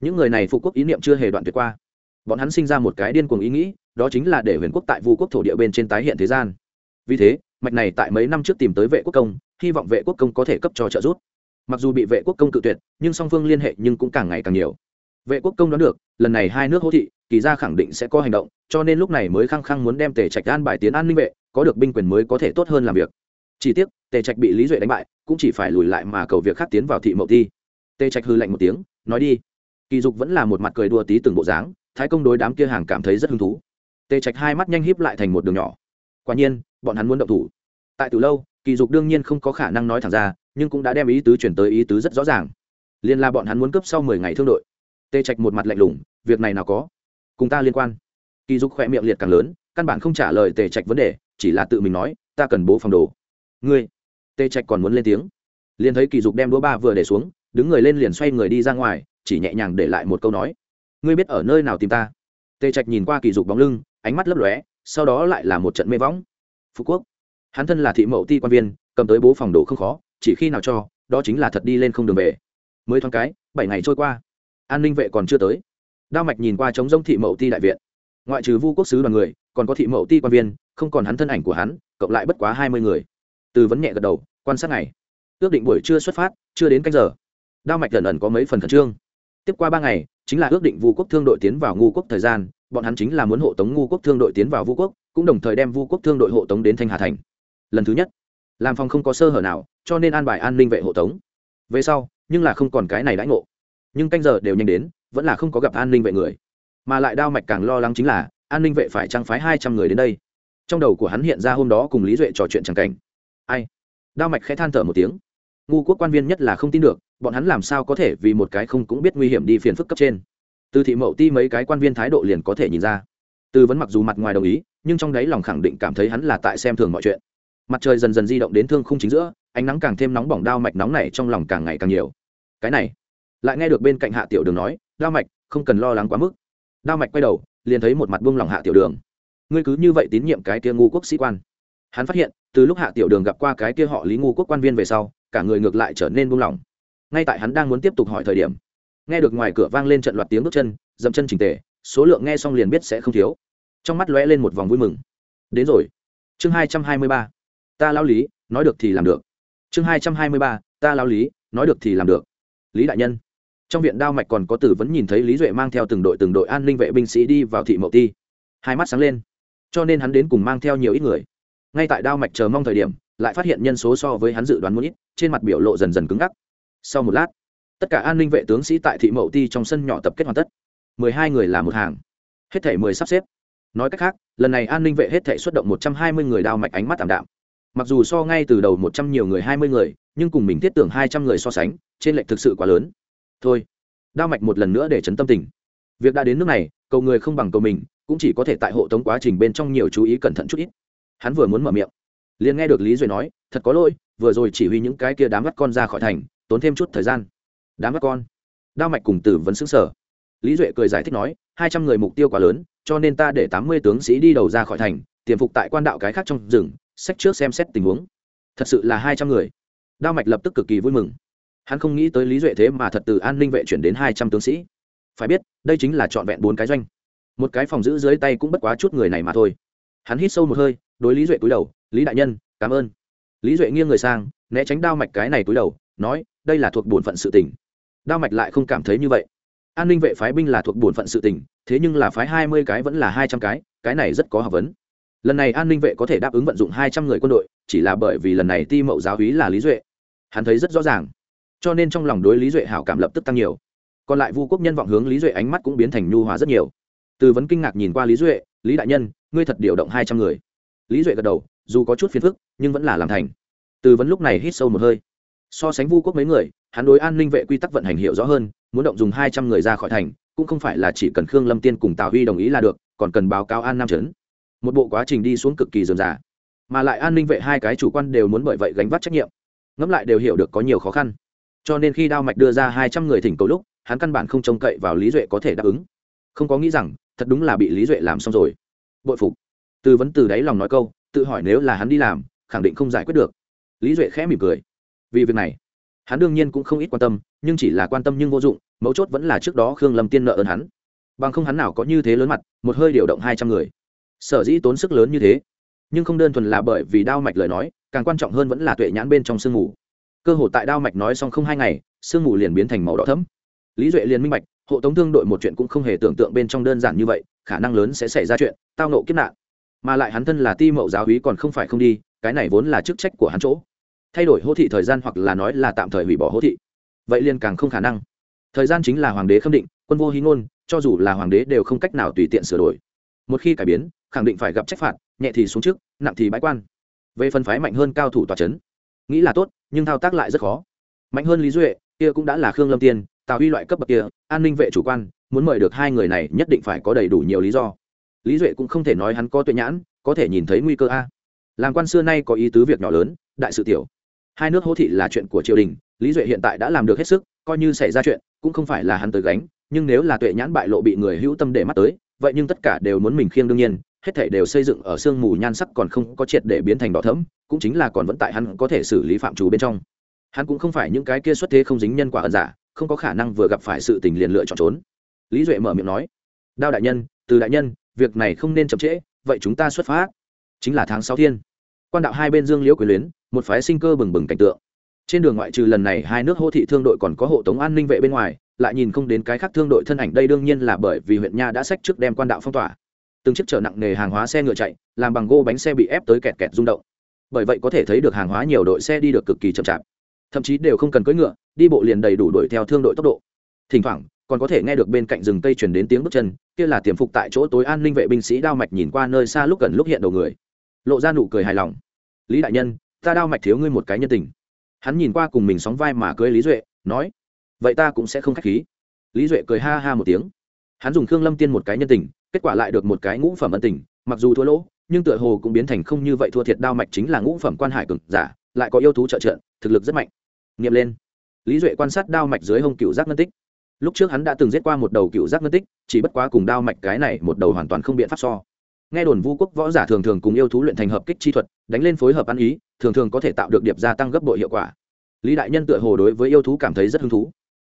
Những người này phụ quốc ý niệm chưa hề đoạn tuyệt qua. Bọn hắn sinh ra một cái điên cuồng ý nghĩ, đó chính là để huyền quốc tại vu quốc thổ địa bên trên tái hiện thế gian. Vì thế mạch này tại mấy năm trước tìm tới vệ quốc công, hy vọng vệ quốc công có thể cấp cho trợ giúp. Mặc dù bị vệ quốc công cự tuyệt, nhưng song phương liên hệ nhưng cũng càng ngày càng nhiều. Vệ quốc công đoán được, lần này hai nước hỗ thị, kỳ ra khẳng định sẽ có hành động, cho nên lúc này mới khăng khăng muốn đem tề trạch an bài tiến an ninh vệ, có được binh quyền mới có thể tốt hơn làm việc. Chỉ tiếc, tề trạch bị lý duệ đánh bại, cũng chỉ phải lùi lại mà cầu việc khác tiến vào thị mậu thi. Tề trạch hư lạnh một tiếng, nói đi. Kỳ dục vẫn là một mặt cười đùa tí từng bộ dáng, thái công đối đám kia hàng cảm thấy rất hứng thú. Tề trạch hai mắt nhanh híp lại thành một đường nhỏ quả nhiên, bọn hắn muốn động thủ. Tại từ lâu, kỳ dục đương nhiên không có khả năng nói thẳng ra, nhưng cũng đã đem ý tứ chuyển tới ý tứ rất rõ ràng. Liên la bọn hắn muốn cướp sau mười ngày thương đội. Tê trạch một mặt lạnh lùng, việc này nào có? Cùng ta liên quan. Kỳ dục khỏe miệng liệt càng lớn, căn bản không trả lời tề trạch vấn đề, chỉ là tự mình nói, ta cần bố phòng đồ. Ngươi. Tê trạch còn muốn lên tiếng. Liền thấy kỳ dục đem đũa ba vừa để xuống, đứng người lên liền xoay người đi ra ngoài, chỉ nhẹ nhàng để lại một câu nói. Ngươi biết ở nơi nào tìm ta? Tê trạch nhìn qua kỳ dục bóng lưng ánh mắt lấp lóe, sau đó lại là một trận mê võng. Phú quốc. Hắn thân là thị mậu ti quan viên, cầm tới bố phòng đồ không khó, chỉ khi nào cho, đó chính là thật đi lên không đường về. Mới thoáng cái, bảy ngày trôi qua. An ninh vệ còn chưa tới. Đao mạch nhìn qua trống rông thị mậu ti đại viện. Ngoại trừ vu quốc sứ đoàn người, còn có thị mậu ti quan viên, không còn hắn thân ảnh của hắn, cộng lại bất quá hai mươi người. Từ vấn nhẹ gật đầu, quan sát ngày. Ước định buổi trưa xuất phát, chưa đến canh giờ. Đao mạch lần ẩn có mấy phần khẩn trương. Tiếp qua ba ngày, chính là ước định vu quốc thương đội tiến vào ngu quốc thời gian bọn hắn chính là muốn hộ tống ngu quốc thương đội tiến vào vu quốc, cũng đồng thời đem vu quốc thương đội hộ tống đến thanh hà thành. Lần thứ nhất làm phòng không có sơ hở nào, cho nên an bài an ninh vệ hộ tống. Về sau, nhưng là không còn cái này đãi ngộ. Nhưng canh giờ đều nhanh đến, vẫn là không có gặp an ninh vệ người. Mà lại đao mạch càng lo lắng chính là, an ninh vệ phải trang phái hai trăm người đến đây. Trong đầu của hắn hiện ra hôm đó cùng lý duệ trò chuyện c cảnh. Ai? Đao mạch khẽ than thở một tiếng. Ngu quốc quan viên nhất là không tin được, bọn hắn làm sao có thể vì một cái không cũng biết nguy hiểm đi phiền phức cấp trên từ thị mậu ti mấy cái quan viên thái độ liền có thể nhìn ra. Tư vấn mặc dù mặt ngoài đồng ý, nhưng trong đấy lòng khẳng định cảm thấy hắn là tại xem thường mọi chuyện. Mặt trời dần dần di động đến thương khung chính giữa, ánh nắng càng thêm nóng bỏng đao mạch nóng này trong lòng càng ngày càng nhiều. Cái này, lại nghe được bên cạnh hạ tiểu đường nói, đao mạch, không cần lo lắng quá mức. Đao mạch quay đầu, liền thấy một mặt buông lòng hạ tiểu đường. Ngươi cứ như vậy tín nhiệm cái kia ngu quốc sĩ quan. Hắn phát hiện, từ lúc hạ tiểu đường gặp qua cái kia họ lý ngu quốc quan viên về sau, cả người ngược lại trở nên buông lỏng ngay tại hắn đang muốn tiếp tục hỏi thời điểm nghe được ngoài cửa vang lên trận loạt tiếng bước chân, dậm chân trình tề, số lượng nghe xong liền biết sẽ không thiếu. Trong mắt lóe lên một vòng vui mừng. Đến rồi. Chương hai trăm hai mươi ba. Ta lao lý, nói được thì làm được. Chương hai trăm hai mươi ba. Ta lao lý, nói được thì làm được. Lý đại nhân. Trong viện đao mạch còn có tử vẫn nhìn thấy lý duệ mang theo từng đội từng đội an ninh vệ binh sĩ đi vào thị mậu ti. Hai mắt sáng lên. Cho nên hắn đến cùng mang theo nhiều ít người. Ngay tại đao mạch chờ mong thời điểm, lại phát hiện nhân số so với hắn dự đoán muốn ít, trên mặt biểu lộ dần dần cứng ngắc. Sau một lát tất cả an ninh vệ tướng sĩ tại thị mậu ti trong sân nhỏ tập kết hoàn tất. Mười hai người là một hàng. Hết thể mười sắp xếp. Nói cách khác, lần này an ninh vệ hết thể xuất động một trăm hai mươi người đao mạch ánh mắt ảm đạm. Mặc dù so ngay từ đầu một trăm nhiều người, hai mươi người, nhưng cùng mình thiết tưởng hai trăm người so sánh, trên lệnh thực sự quá lớn. Thôi, đao mạch một lần nữa để chấn tâm tình. Việc đã đến nước này, cầu người không bằng cầu mình, cũng chỉ có thể tại hộ tống quá trình bên trong nhiều chú ý cẩn thận chút ít. Hắn vừa muốn mở miệng, liền nghe được lý duy nói, thật có lỗi, vừa rồi chỉ huy những cái kia đám bắt con ra khỏi thành, tốn thêm chút thời gian đám bắt con. Đao mạch cùng tử vẫn xứng sở lý duệ cười giải thích nói, hai trăm người mục tiêu quá lớn, cho nên ta để tám mươi tướng sĩ đi đầu ra khỏi thành, tiềm phục tại quan đạo cái khác trong rừng sách trước xem xét tình huống. Thật sự là hai trăm người. Đao mạch lập tức cực kỳ vui mừng. Hắn không nghĩ tới lý duệ thế mà thật từ an ninh vệ chuyển đến hai trăm tướng sĩ. Phải biết, đây chính là trọn vẹn bốn cái doanh. Một cái phòng giữ dưới tay cũng bất quá chút người này mà thôi. Hắn hít sâu một hơi, đối lý duệ cúi đầu, lý đại nhân, cảm ơn. Lý duệ nghiêng người sang, né tránh đao mạch cái này cúi đầu, nói, đây là thuộc bổn phận sự tình đao mạch lại không cảm thấy như vậy. An ninh vệ phái binh là thuộc bổn phận sự tình, thế nhưng là phái hai mươi cái vẫn là hai trăm cái cái này rất có học vấn. Lần này an ninh vệ có thể đáp ứng vận dụng hai trăm người quân đội, chỉ là bởi vì lần này ti mậu giáo hí là lý duệ. Hắn thấy rất rõ ràng. Cho nên trong lòng đối lý duệ hảo cảm lập tức tăng nhiều. Còn lại vu quốc nhân vọng hướng lý duệ ánh mắt cũng biến thành nhu hòa rất nhiều. Từ vấn kinh ngạc nhìn qua lý duệ, lý đại nhân, ngươi thật điều động hai trăm người. Lý duệ gật đầu, dù có chút phiền phức, nhưng vẫn là làm thành. Từ vấn lúc này hít sâu một hơi. So sánh vu quốc mấy người hắn đối an ninh vệ quy tắc vận hành hiệu rõ hơn, muốn động dùng hai trăm người ra khỏi thành, cũng không phải là chỉ cần khương lâm tiên cùng tào huy đồng ý là được, còn cần báo cáo an nam trấn. Một bộ quá trình đi xuống cực kỳ dườm già. Mà lại an ninh vệ hai cái chủ quan đều muốn bởi vậy gánh vác trách nhiệm. Ngẫm lại đều hiểu được có nhiều khó khăn. Cho nên khi đao mạch đưa ra hai trăm người thỉnh cầu lúc, hắn căn bản không trông cậy vào lý duệ có thể đáp ứng. Không có nghĩ rằng, thật đúng là bị lý duệ làm xong rồi. Bội phục. Từ vấn từ đáy lòng nói câu, tự hỏi nếu là hắn đi làm, khẳng định không giải quyết được. Lý duệ khẽ mỉm cười. Vì việc này hắn đương nhiên cũng không ít quan tâm, nhưng chỉ là quan tâm nhưng vô dụng, mấu chốt vẫn là trước đó khương lâm tiên nợ ơn hắn. Bằng không hắn nào có như thế lớn mặt, một hơi điều động hai trăm người. Sở dĩ tốn sức lớn như thế, nhưng không đơn thuần là bởi vì đao mạch lời nói, càng quan trọng hơn vẫn là tuệ nhãn bên trong sương mù. Cơ hội tại đao mạch nói xong không hai ngày, sương mù liền biến thành màu đỏ thấm lý duệ liền minh bạch, hộ tống thương đội một chuyện cũng không hề tưởng tượng bên trong đơn giản như vậy, khả năng lớn sẽ xảy ra chuyện, tao nộ kiếp nạn. Mà lại hắn thân là ti mậu giáo hí còn không phải không đi, cái này vốn là chức trách của hắn chỗ thay đổi hô thị thời gian hoặc là nói là tạm thời hủy bỏ hô thị. Vậy liền càng không khả năng. Thời gian chính là hoàng đế khâm định, quân vô hí ngôn, cho dù là hoàng đế đều không cách nào tùy tiện sửa đổi. Một khi cải biến, khẳng định phải gặp trách phạt, nhẹ thì xuống trước, nặng thì bãi quan. Về phân phái mạnh hơn cao thủ tòa c h ấ n nghĩ là tốt, nhưng thao tác lại rất khó. Mạnh hơn lý duệ, kia cũng đã là khương lâm tiên, tào huy loại cấp bậc kia, an ninh vệ chủ quan, muốn mời được hai người này nhất định phải có đầy đủ nhiều lý do. Lý duệ cũng không thể nói hắn có tuệ nhãn, có thể nhìn thấy nguy cơ a. Làm quan xưa nay có ý tứ việc nhỏ lớn, đại sự tiểu hai nước hỗ thị là chuyện của triều đình, lý duệ hiện tại đã làm được hết sức, coi như xảy ra chuyện, cũng không phải là hắn tới gánh, nhưng nếu là tuệ nhãn bại lộ bị người hữu tâm để mắt tới, vậy nhưng tất cả đều muốn mình khiêng đương nhiên, hết thảy đều xây dựng ở sương mù nhan sắc còn không có triệt để biến thành đỏ thẫm, cũng chính là còn vẫn tại hắn có thể xử lý phạm chủ bên trong. Hắn cũng không phải những cái kia xuất thế không dính nhân quả ẩn giả, không có khả năng vừa gặp phải sự tình liền lựa chọn trốn. Lý duệ mở miệng nói, đao đại nhân, từ đại nhân, việc này không nên chậm trễ, vậy chúng ta xuất phát. Chính là tháng sáu thiên quan đạo hai bên dương liễu quyền luyến, một phái sinh cơ bừng bừng cảnh tượng. Trên đường ngoại trừ lần này hai nước hô thị thương đội còn có hộ tống an ninh vệ bên ngoài, lại nhìn không đến cái khác thương đội thân ảnh, đây đương nhiên là bởi vì huyện nha đã sách trước đem quan đạo phong tỏa. Từng chiếc chở nặng nề hàng hóa xe ngựa chạy, làm bằng gô bánh xe bị ép tới kẹt kẹt rung động. Bởi vậy có thể thấy được hàng hóa nhiều đội xe đi được cực kỳ chậm chạp. Thậm chí đều không cần cưỡi ngựa, đi bộ liền đầy đủ đuổi theo thương đội tốc độ. Thỉnh thoảng, còn có thể nghe được bên cạnh rừng cây chuyển đến tiếng bước chân, kia là tiềm phục tại chỗ tối an ninh vệ binh sĩ đao mạch nhìn qua nơi xa lúc gần lúc hiện đầu người lộ ra nụ cười hài lòng. Lý đại nhân, ta đao mạch thiếu ngươi một cái nhân tình. Hắn nhìn qua cùng mình sóng vai mà cưới lý duệ, nói, vậy ta cũng sẽ không k h á c h khí. Lý duệ cười ha ha một tiếng. Hắn dùng khương lâm tiên một cái nhân tình, kết quả lại được một cái ngũ phẩm ân tình, mặc dù thua lỗ, nhưng tựa hồ cũng biến thành không như vậy thua thiệt đao mạch chính là ngũ phẩm quan hải cực giả, lại có yêu thú trợ trợ, thực lực rất mạnh. Nghiệm lên. Lý duệ quan sát đao mạch dưới hông cựu giác ngân tích. Lúc trước hắn đã từng giết qua một đầu cựu giác ngân tích, chỉ bất quá cùng đao mạch cái này một đầu hoàn toàn không biện pháp so nghe đồn vu quốc võ giả thường thường cùng yêu thú luyện thành hợp kích chi thuật, đánh lên phối hợp ăn ý, thường thường có thể tạo được điệp gia tăng gấp bội hiệu quả. Lý đại nhân tựa hồ đối với yêu thú cảm thấy rất hứng thú.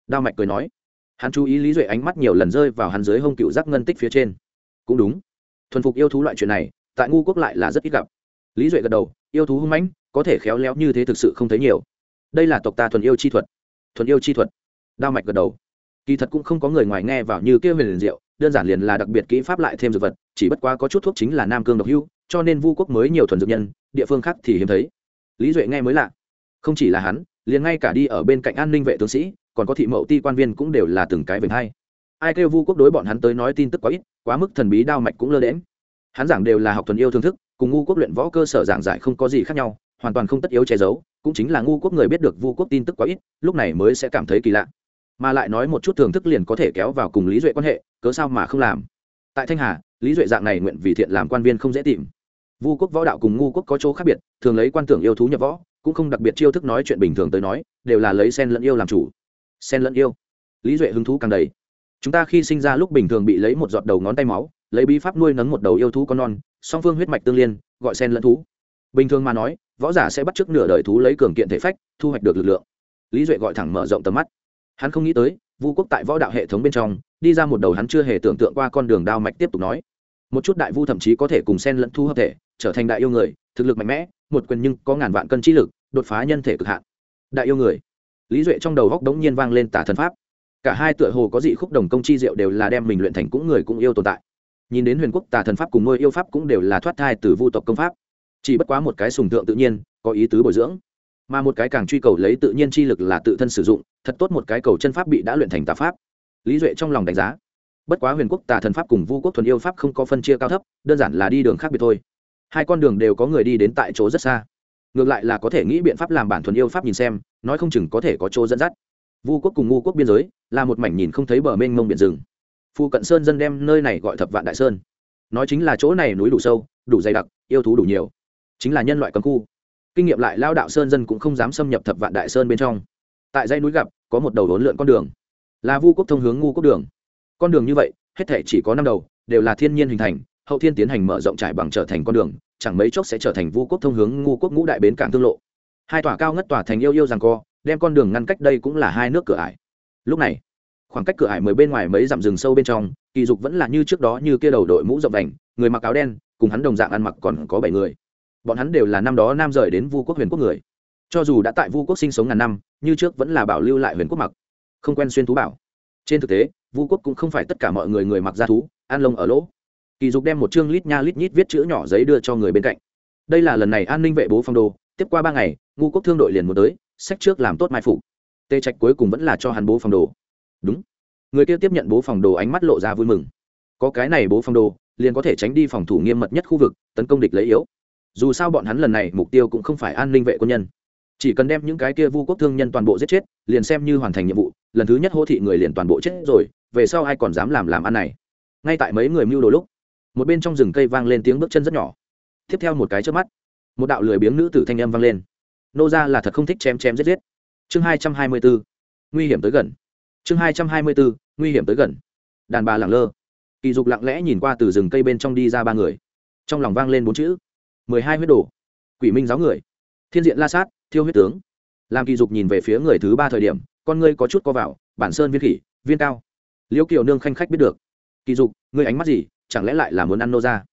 Đao mạch cười nói, hắn chú ý lý duệ ánh mắt nhiều lần rơi vào hắn dưới hông cựu giác ngân tích phía trên. Cũng đúng. Thuần phục yêu thú loại chuyện này, tại ngu quốc lại là rất ít gặp. Lý duệ gật đầu, yêu thú hung mãnh, có thể khéo léo như thế thực sự không thấy nhiều. Đây là tộc ta thuần yêu chi thuật. Thuần yêu chi thuật. Đao mạch gật đầu. Kỳ thật cũng không có người ngoài nghe vào như kia huyền liền diệu đơn giản liền là đặc biệt kỹ pháp lại thêm dược vật, chỉ bất quá có chút thuốc chính là nam cương độc hưu, cho nên vu quốc mới nhiều thuần dược nhân, địa phương khác thì hiếm thấy. Lý duệ nghe mới lạ. Không chỉ là hắn, liền ngay cả đi ở bên cạnh an ninh vệ tướng sĩ, còn có thị mậu ti quan viên cũng đều là từng cái vềnh hay. Ai kêu vu quốc đối bọn hắn tới nói tin tức quá ít, quá mức thần bí đao mạch cũng lơ đễm hắn giảng đều là học thuần yêu thương thức, cùng ngu quốc luyện võ cơ sở giảng giải không có gì khác nhau, hoàn toàn không tất yếu che giấu, cũng chính là ngu quốc người biết được vu quốc tin tức quá ít, lúc này mới sẽ cảm thấy kỳ lạ mà lại nói một chút thưởng thức liền có thể kéo vào cùng lý duệ quan hệ, cớ sao mà không làm? Tại thanh hà, lý duệ dạng này nguyện vì thiện làm quan viên không dễ tìm. Vu quốc võ đạo cùng ngu quốc có chỗ khác biệt, thường lấy quan tưởng yêu thú nhập võ, cũng không đặc biệt chiêu thức nói chuyện bình thường tới nói, đều là lấy sen lẫn yêu làm chủ. Sen lẫn yêu. Lý duệ hứng thú càng đầy. Chúng ta khi sinh ra lúc bình thường bị lấy một giọt đầu ngón tay máu, lấy bí pháp nuôi nấng một đầu yêu thú con non, song phương huyết mạch tương liên, gọi sen lẫn thú. Bình thường mà nói, võ giả sẽ bắt chước nửa đời thú lấy cường kiện thể phách, thu hoạch được lực lượng. Lý duệ gọi thẳng mở rộng tầm mắt hắn không nghĩ tới, vu quốc tại võ đạo hệ thống bên trong, đi ra một đầu hắn chưa hề tưởng tượng qua con đường đao mạch tiếp tục nói. Một chút đại vu thậm chí có thể cùng sen lẫn thu hợp thể, trở thành đại yêu người, thực lực mạnh mẽ, một quyền nhưng có ngàn vạn cân trí lực, đột phá nhân thể cực hạn. Đại yêu người. Lý duệ trong đầu góc đống nhiên vang lên tả thần pháp. Cả hai tựa hồ có dị khúc đồng công chi diệu đều là đem mình luyện thành cũng người cũng yêu tồn tại. Nhìn đến huyền quốc tà thần pháp cùng ngôi yêu pháp cũng đều là thoát thai từ vu tộc công pháp. Chỉ bất quá một cái sùng tượng tự nhiên, có ý tứ bồi dưỡng mà một cái càng truy cầu lấy tự nhiên chi lực là tự thân sử dụng, thật tốt một cái cầu chân pháp bị đã luyện thành tà pháp. Lý duệ trong lòng đánh giá, bất quá huyền quốc tà thần pháp cùng vu quốc thuần yêu pháp không có phân chia cao thấp, đơn giản là đi đường khác biệt thôi. Hai con đường đều có người đi đến tại chỗ rất xa. Ngược lại là có thể nghĩ biện pháp làm bản thuần yêu pháp nhìn xem, nói không chừng có thể có chỗ dẫn dắt. Vu quốc cùng ngu quốc biên giới, là một mảnh nhìn không thấy bờ mênh mông biển rừng. Phu cận sơn dân đem nơi này gọi thập vạn đại sơn. Nói chính là chỗ này núi đủ sâu, đủ dày đặc, yêu thú đủ nhiều. Chính là nhân loại cấm khu kinh nghiệm lại lao đạo sơn dân cũng không dám xâm nhập thập vạn đại sơn bên trong. Tại dãy núi gặp, có một đầu đốn lượn con đường. Là vu quốc thông hướng ngu quốc đường. Con đường như vậy, hết thể chỉ có năm đầu, đều là thiên nhiên hình thành, hậu thiên tiến hành mở rộng trải bằng trở thành con đường, chẳng mấy chốc sẽ trở thành vu quốc thông hướng ngu quốc ngũ đại bến cảng thương lộ. Hai tòa cao ngất tòa thành yêu yêu rằng co, đem con đường ngăn cách đây cũng là hai nước cửa ải. Lúc này, khoảng cách cửa ải mới bên ngoài mấy dặm rừng sâu bên trong, kỳ dục vẫn là như trước đó như kia đầu đội mũ rộng đành người mặc áo đen, cùng hắn đồng dạng ăn mặc còn có bảy người bọn hắn đều là năm đó nam rời đến vu quốc huyền quốc người cho dù đã tại vu quốc sinh sống ngàn năm như trước vẫn là bảo lưu lại huyền quốc mặc không quen xuyên thú bảo trên thực tế vu quốc cũng không phải tất cả mọi người người mặc ra thú an lông ở lỗ kỳ dục đem một chương lít nha lít nhít viết chữ nhỏ giấy đưa cho người bên cạnh đây là lần này an ninh vệ bố phong đô tiếp qua ba ngày ngu quốc thương đội liền muốn tới sách trước làm tốt mai phục tê trạch cuối cùng vẫn là cho hắn bố phòng đồ đúng người kia tiếp nhận bố phòng đồ ánh mắt lộ ra vui mừng có cái này bố phòng đồ liền có thể tránh đi phòng thủ nghiêm mật nhất khu vực tấn công địch lấy yếu dù sao bọn hắn lần này mục tiêu cũng không phải an ninh vệ quân nhân. Chỉ cần đem những cái kia vu quốc thương nhân toàn bộ giết chết, liền xem như hoàn thành nhiệm vụ, lần thứ nhất hô thị người liền toàn bộ chết rồi, về sau ai còn dám làm làm ăn này? Ngay tại mấy người mưu đồ lúc, một bên trong rừng cây vang lên tiếng bước chân rất nhỏ. Tiếp theo một cái trước mắt, một đạo lười biếng nữ tử thanh âm vang lên. Nô ra là thật không thích chém chém giết giết. Chương hai trăm hai mươi bốn nguy hiểm tới gần. Chương hai trăm hai mươi bốn nguy hiểm tới gần. Đàn bà lẳng lơ. Kỳ dục lặng lẽ nhìn qua từ rừng cây bên trong đi ra ba người. Trong lòng vang lên bốn chữ mười hai huyết đồ. Quỷ minh giáo người. Thiên diện la sát, thiêu huyết tướng. Làm kỳ dục nhìn về phía người thứ ba thời điểm, con ngươi có chút co vào, bản sơn viên khỉ, viên cao. Liễu kiều nương khanh khách biết được. Kỳ dục, ngươi ánh mắt gì, chẳng lẽ lại là muốn ăn nô ra?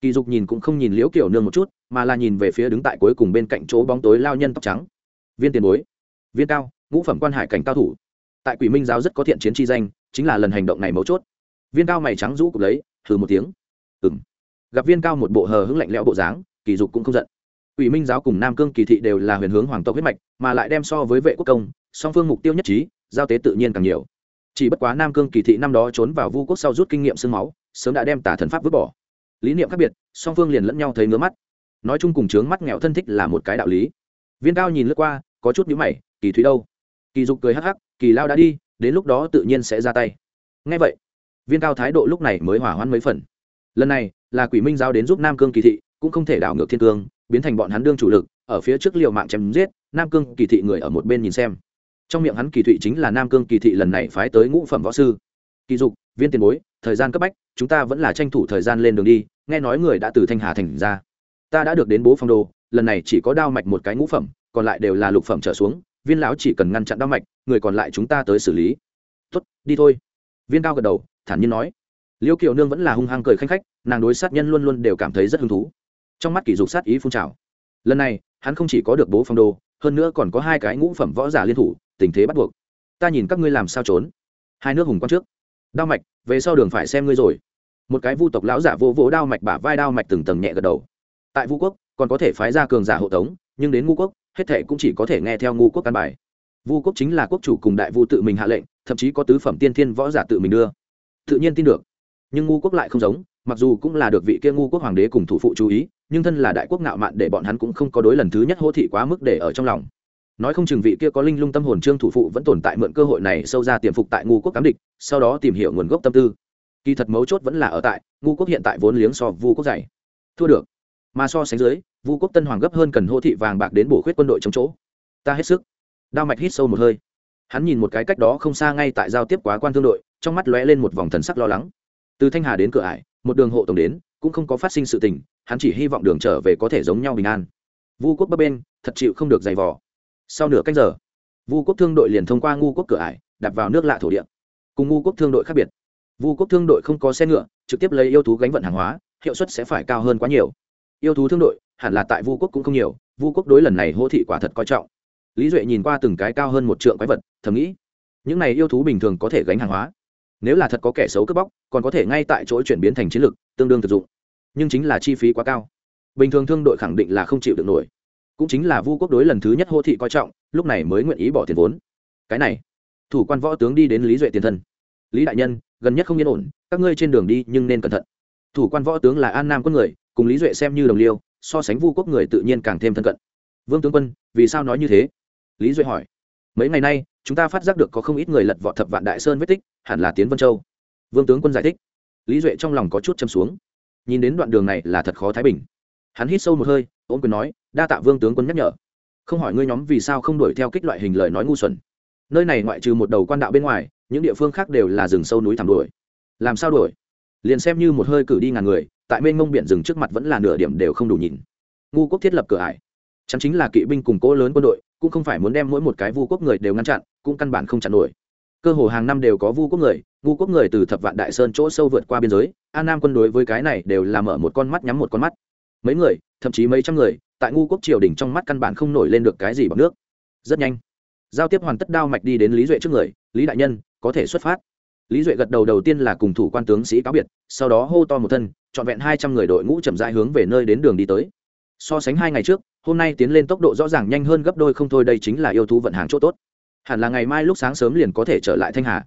Kỳ dục nhìn cũng không nhìn liễu kiều nương một chút, mà là nhìn về phía đứng tại cuối cùng bên cạnh chỗ bóng tối lao nhân tóc trắng. Viên tiền bối, viên cao, ngũ phẩm quan hải cảnh cao thủ. Tại quỷ minh giáo rất có thiện chiến tri danh, chính là lần hành động này mấu chốt. Viên cao mày trắng rũ cục lấy thử một tiếng. Ừng gặp viên cao một bộ hờ hững lạnh lẽo bộ dáng kỳ dục cũng không giận. Quỷ minh giáo cùng nam cương kỳ thị đều là huyền hướng hoàng tộc huyết mạch, mà lại đem so với vệ quốc công, song phương mục tiêu nhất trí, giao tế tự nhiên càng nhiều. Chỉ bất quá nam cương kỳ thị năm đó trốn vào vu quốc sau rút kinh nghiệm sương máu, sớm đã đem tả thần pháp vứt bỏ. Lý niệm khác biệt, song phương liền lẫn nhau thấy ngứa mắt. Nói chung cùng chướng mắt nghèo thân thích là một cái đạo lý. Viên cao nhìn lướt qua, có chút nhíu mày, kỳ thúy đâu? Kỳ dục cười hắc hắc, kỳ lao đã đi, đến lúc đó tự nhiên sẽ ra tay. Ngay vậy, viên cao thái độ lúc này mới hỏa hoãn mấy phần. Lần này, là quỷ minh giao đến giúp nam cương kỳ thị cũng không thể đảo ngược thiên cương, biến thành bọn hắn đương chủ lực, ở phía trước liều mạng chém giết, nam cương kỳ thị người ở một bên nhìn xem. Trong miệng hắn kỳ thụy chính là nam cương kỳ thị lần này phái tới ngũ phẩm võ sư. Kỳ dục, viên tiền bối, thời gian cấp bách, chúng ta vẫn là tranh thủ thời gian lên đường đi, nghe nói người đã từ thanh hà thành ra. Ta đã được đến bố phong đồ, lần này chỉ có đao mạch một cái ngũ phẩm, còn lại đều là lục phẩm trở xuống, viên lão chỉ cần ngăn chặn đao mạch, người còn lại chúng ta tới xử lý. Tuất đi thôi. Viên cao gật đầu, thản nhiên nói. Liêu kiều nương vẫn là hung hăng cười khanh khách, nàng đối sát nhân luôn luôn đều cảm thấy rất hứng thú trong mắt kỷ dục sát ý phun trào. Lần này, hắn không chỉ có được bố phong đô, hơn nữa còn có hai cái ngũ phẩm võ giả liên thủ, tình thế bắt buộc. Ta nhìn các ngươi làm sao trốn. Hai nước hùng quan trước. Đao mạch, về sau đường phải xem ngươi rồi. Một cái vu tộc lão giả vô vỗ đao mạch bả vai đao mạch từng tầng nhẹ gật đầu. Tại vũ quốc, còn có thể phái ra cường giả hộ tống, nhưng đến ngu quốc, hết thệ cũng chỉ có thể nghe theo ngu quốc căn bài. Vu quốc chính là quốc chủ cùng đại vu tự mình hạ lệnh, thậm chí có tứ phẩm tiên thiên võ giả tự mình đưa. Tự nhiên tin được. Nhưng ngu quốc lại không giống, mặc dù cũng là được vị kia ngu quốc hoàng đế cùng thủ phụ chú ý nhưng thân là đại quốc ngạo mạn để bọn hắn cũng không có đối lần thứ nhất hô thị quá mức để ở trong lòng. Nói không chừng vị kia có linh lung tâm hồn trương thủ phụ vẫn tồn tại mượn cơ hội này sâu ra tiềm phục tại ngu quốc cám địch, sau đó tìm hiểu nguồn gốc tâm tư. Kỳ thật mấu chốt vẫn là ở tại, ngu quốc hiện tại vốn liếng so vu quốc dày. Thua được. Mà so sánh dưới, vu quốc tân hoàng gấp hơn cần hô thị vàng bạc đến bổ khuyết quân đội chống chỗ. Ta hết sức. Đao mạch hít sâu một hơi. Hắn nhìn một cái cách đó không xa ngay tại giao tiếp quá quan thương đội, trong mắt lóe lên một vòng thần sắc lo lắng. Từ thanh hà đến cửa ải, một đường hộ tổng đến, cũng không có phát sinh sự tình hắn chỉ hy vọng đường trở về có thể giống nhau bình an. Vu quốc bấp bên thật chịu không được giày vò. Sau nửa cách giờ, vu quốc thương đội liền thông qua ngu quốc cửa ải đặt vào nước lạ thổ địa. Cùng ngu quốc thương đội khác biệt. Vu quốc thương đội không có xe ngựa, trực tiếp lấy yêu thú gánh vận hàng hóa, hiệu suất sẽ phải cao hơn quá nhiều. Yêu thú thương đội, hẳn là tại vu quốc cũng không nhiều, vu quốc đối lần này hô thị quả thật coi trọng. Lý duệ nhìn qua từng cái cao hơn một trượng quái vật, thầm nghĩ, những này yêu thú bình thường có thể gánh hàng hóa. Nếu là thật có kẻ xấu cướp bóc, còn có thể ngay tại chỗ chuyển biến thành chiến lược, tương đương thực dụng nhưng chính là chi phí quá cao. Bình thường thương đội khẳng định là không chịu được nổi. Cũng chính là vu quốc đối lần thứ nhất hô thị coi trọng, lúc này mới nguyện ý bỏ tiền vốn. Cái này, thủ quan võ tướng đi đến lý duệ tiền thân. Lý đại nhân, gần nhất không yên ổn, các ngươi trên đường đi nhưng nên cẩn thận. Thủ quan võ tướng là an nam quân người, cùng lý duệ xem như đồng liêu, so sánh vu quốc người tự nhiên càng thêm thân cận. Vương tướng quân, vì sao nói như thế? Lý duệ hỏi. Mấy ngày nay, chúng ta phát giác được có không ít người lật vọt thập vạn đại sơn vết tích, hẳn là tiến vân châu. Vương tướng quân giải thích. Lý duệ trong lòng có chút châm xuống nhìn đến đoạn đường này là thật khó thái bình. Hắn hít sâu một hơi ôm quyền nói, đa tạ vương tướng quân nhắc nhở. Không hỏi ngươi nhóm vì sao không đuổi theo kích loại hình lời nói ngu xuẩn. Nơi này ngoại trừ một đầu quan đạo bên ngoài, những địa phương khác đều là rừng sâu núi thẳm đuổi. Làm sao đuổi? Liền xem như một hơi cử đi ngàn người, tại mênh mông biển rừng trước mặt vẫn là nửa điểm đều không đủ nhìn. Ngu quốc thiết lập cửa ải. Chắn chính là kỵ binh cùng cố lớn quân đội, cũng không phải muốn đem mỗi một cái vu quốc người đều ngăn chặn, cũng căn bản không chặn nổi cơ hồ hàng năm đều có vu quốc người ngu quốc người từ thập vạn đại sơn chỗ sâu vượt qua biên giới an nam quân đối với cái này đều là mở một con mắt nhắm một con mắt. Mấy người, thậm chí mấy trăm người, tại ngu quốc triều đình trong mắt căn bản không nổi lên được cái gì bằng nước. Rất nhanh, giao tiếp hoàn tất đao mạch đi đến lý duệ trước người, lý đại nhân, có thể xuất phát. Lý duệ gật đầu đầu tiên là cùng thủ quan tướng sĩ cáo biệt, sau đó hô to một thân, trọn vẹn hai trăm người đội ngũ chậm rãi hướng về nơi đến đường đi tới. So sánh hai ngày trước, hôm nay tiến lên tốc độ rõ ràng nhanh hơn gấp đôi không thôi, đây chính là yêu thú vận hàng chỗ tốt hẳn là ngày mai lúc sáng sớm liền có thể trở lại thanh hà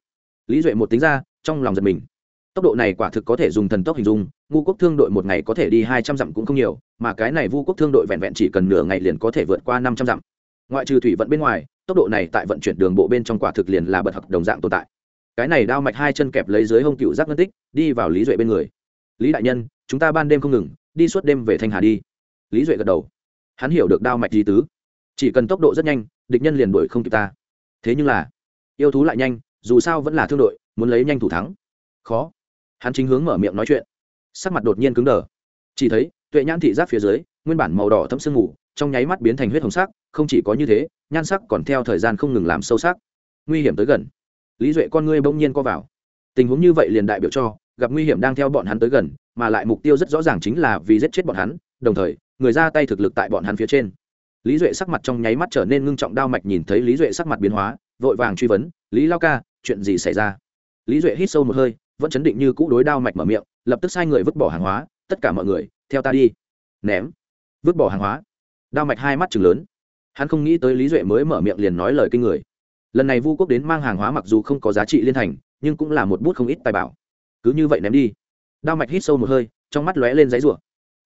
lý duệ một tính ra trong lòng giật mình tốc độ này quả thực có thể dùng thần tốc hình dung ngu quốc thương đội một ngày có thể đi hai trăm dặm cũng không nhiều mà cái này vu quốc thương đội vẹn vẹn chỉ cần nửa ngày liền có thể vượt qua năm trăm dặm ngoại trừ thủy vận bên ngoài tốc độ này tại vận chuyển đường bộ bên trong quả thực liền là bật học đồng dạng tồn tại cái này đao mạch hai chân kẹp lấy dưới hông cựu giác ngân tích đi vào lý duệ bên người lý đại nhân chúng ta ban đêm không ngừng đi suốt đêm về thanh hà đi lý duệ gật đầu hắn hiểu được đao mạch di tứ chỉ cần tốc độ rất nhanh địch nhân liền đuổi không kịp ta thế nhưng là, yêu thú lại nhanh, dù sao vẫn là thương đội, muốn lấy nhanh thủ thắng. Khó. Hắn chính hướng mở miệng nói chuyện. Sắc mặt đột nhiên cứng đờ. Chỉ thấy, tuệ nhãn thị giác phía dưới, nguyên bản màu đỏ thấm sương mù, trong nháy mắt biến thành huyết hồng sắc, không chỉ có như thế, nhan sắc còn theo thời gian không ngừng làm sâu sắc. Nguy hiểm tới gần. Lý duệ con ngươi bỗng nhiên co vào. Tình huống như vậy liền đại biểu cho, gặp nguy hiểm đang theo bọn hắn tới gần, mà lại mục tiêu rất rõ ràng chính là vì giết chết bọn hắn, đồng thời, người ra tay thực lực tại bọn hắn phía trên lý duệ sắc mặt trong nháy mắt trở nên ngưng trọng, đao mạch nhìn thấy lý duệ sắc mặt biến hóa, vội vàng truy vấn, lý lao ca, chuyện gì xảy ra? Lý duệ hít sâu một hơi, vẫn chấn định như cũ đối đao mạch mở miệng, lập tức sai người vứt bỏ hàng hóa, tất cả mọi người, theo ta đi. Ném. Vứt bỏ hàng hóa? Đao mạch hai mắt chừng lớn. Hắn không nghĩ tới lý duệ mới mở miệng liền nói lời kinh người. Lần này vu quốc đến mang hàng hóa mặc dù không có giá trị liên thành, nhưng cũng là một bút không ít tài bảo. Cứ như vậy ném đi. Đao mạch hít sâu một hơi, trong mắt lóe lên giấy rủa.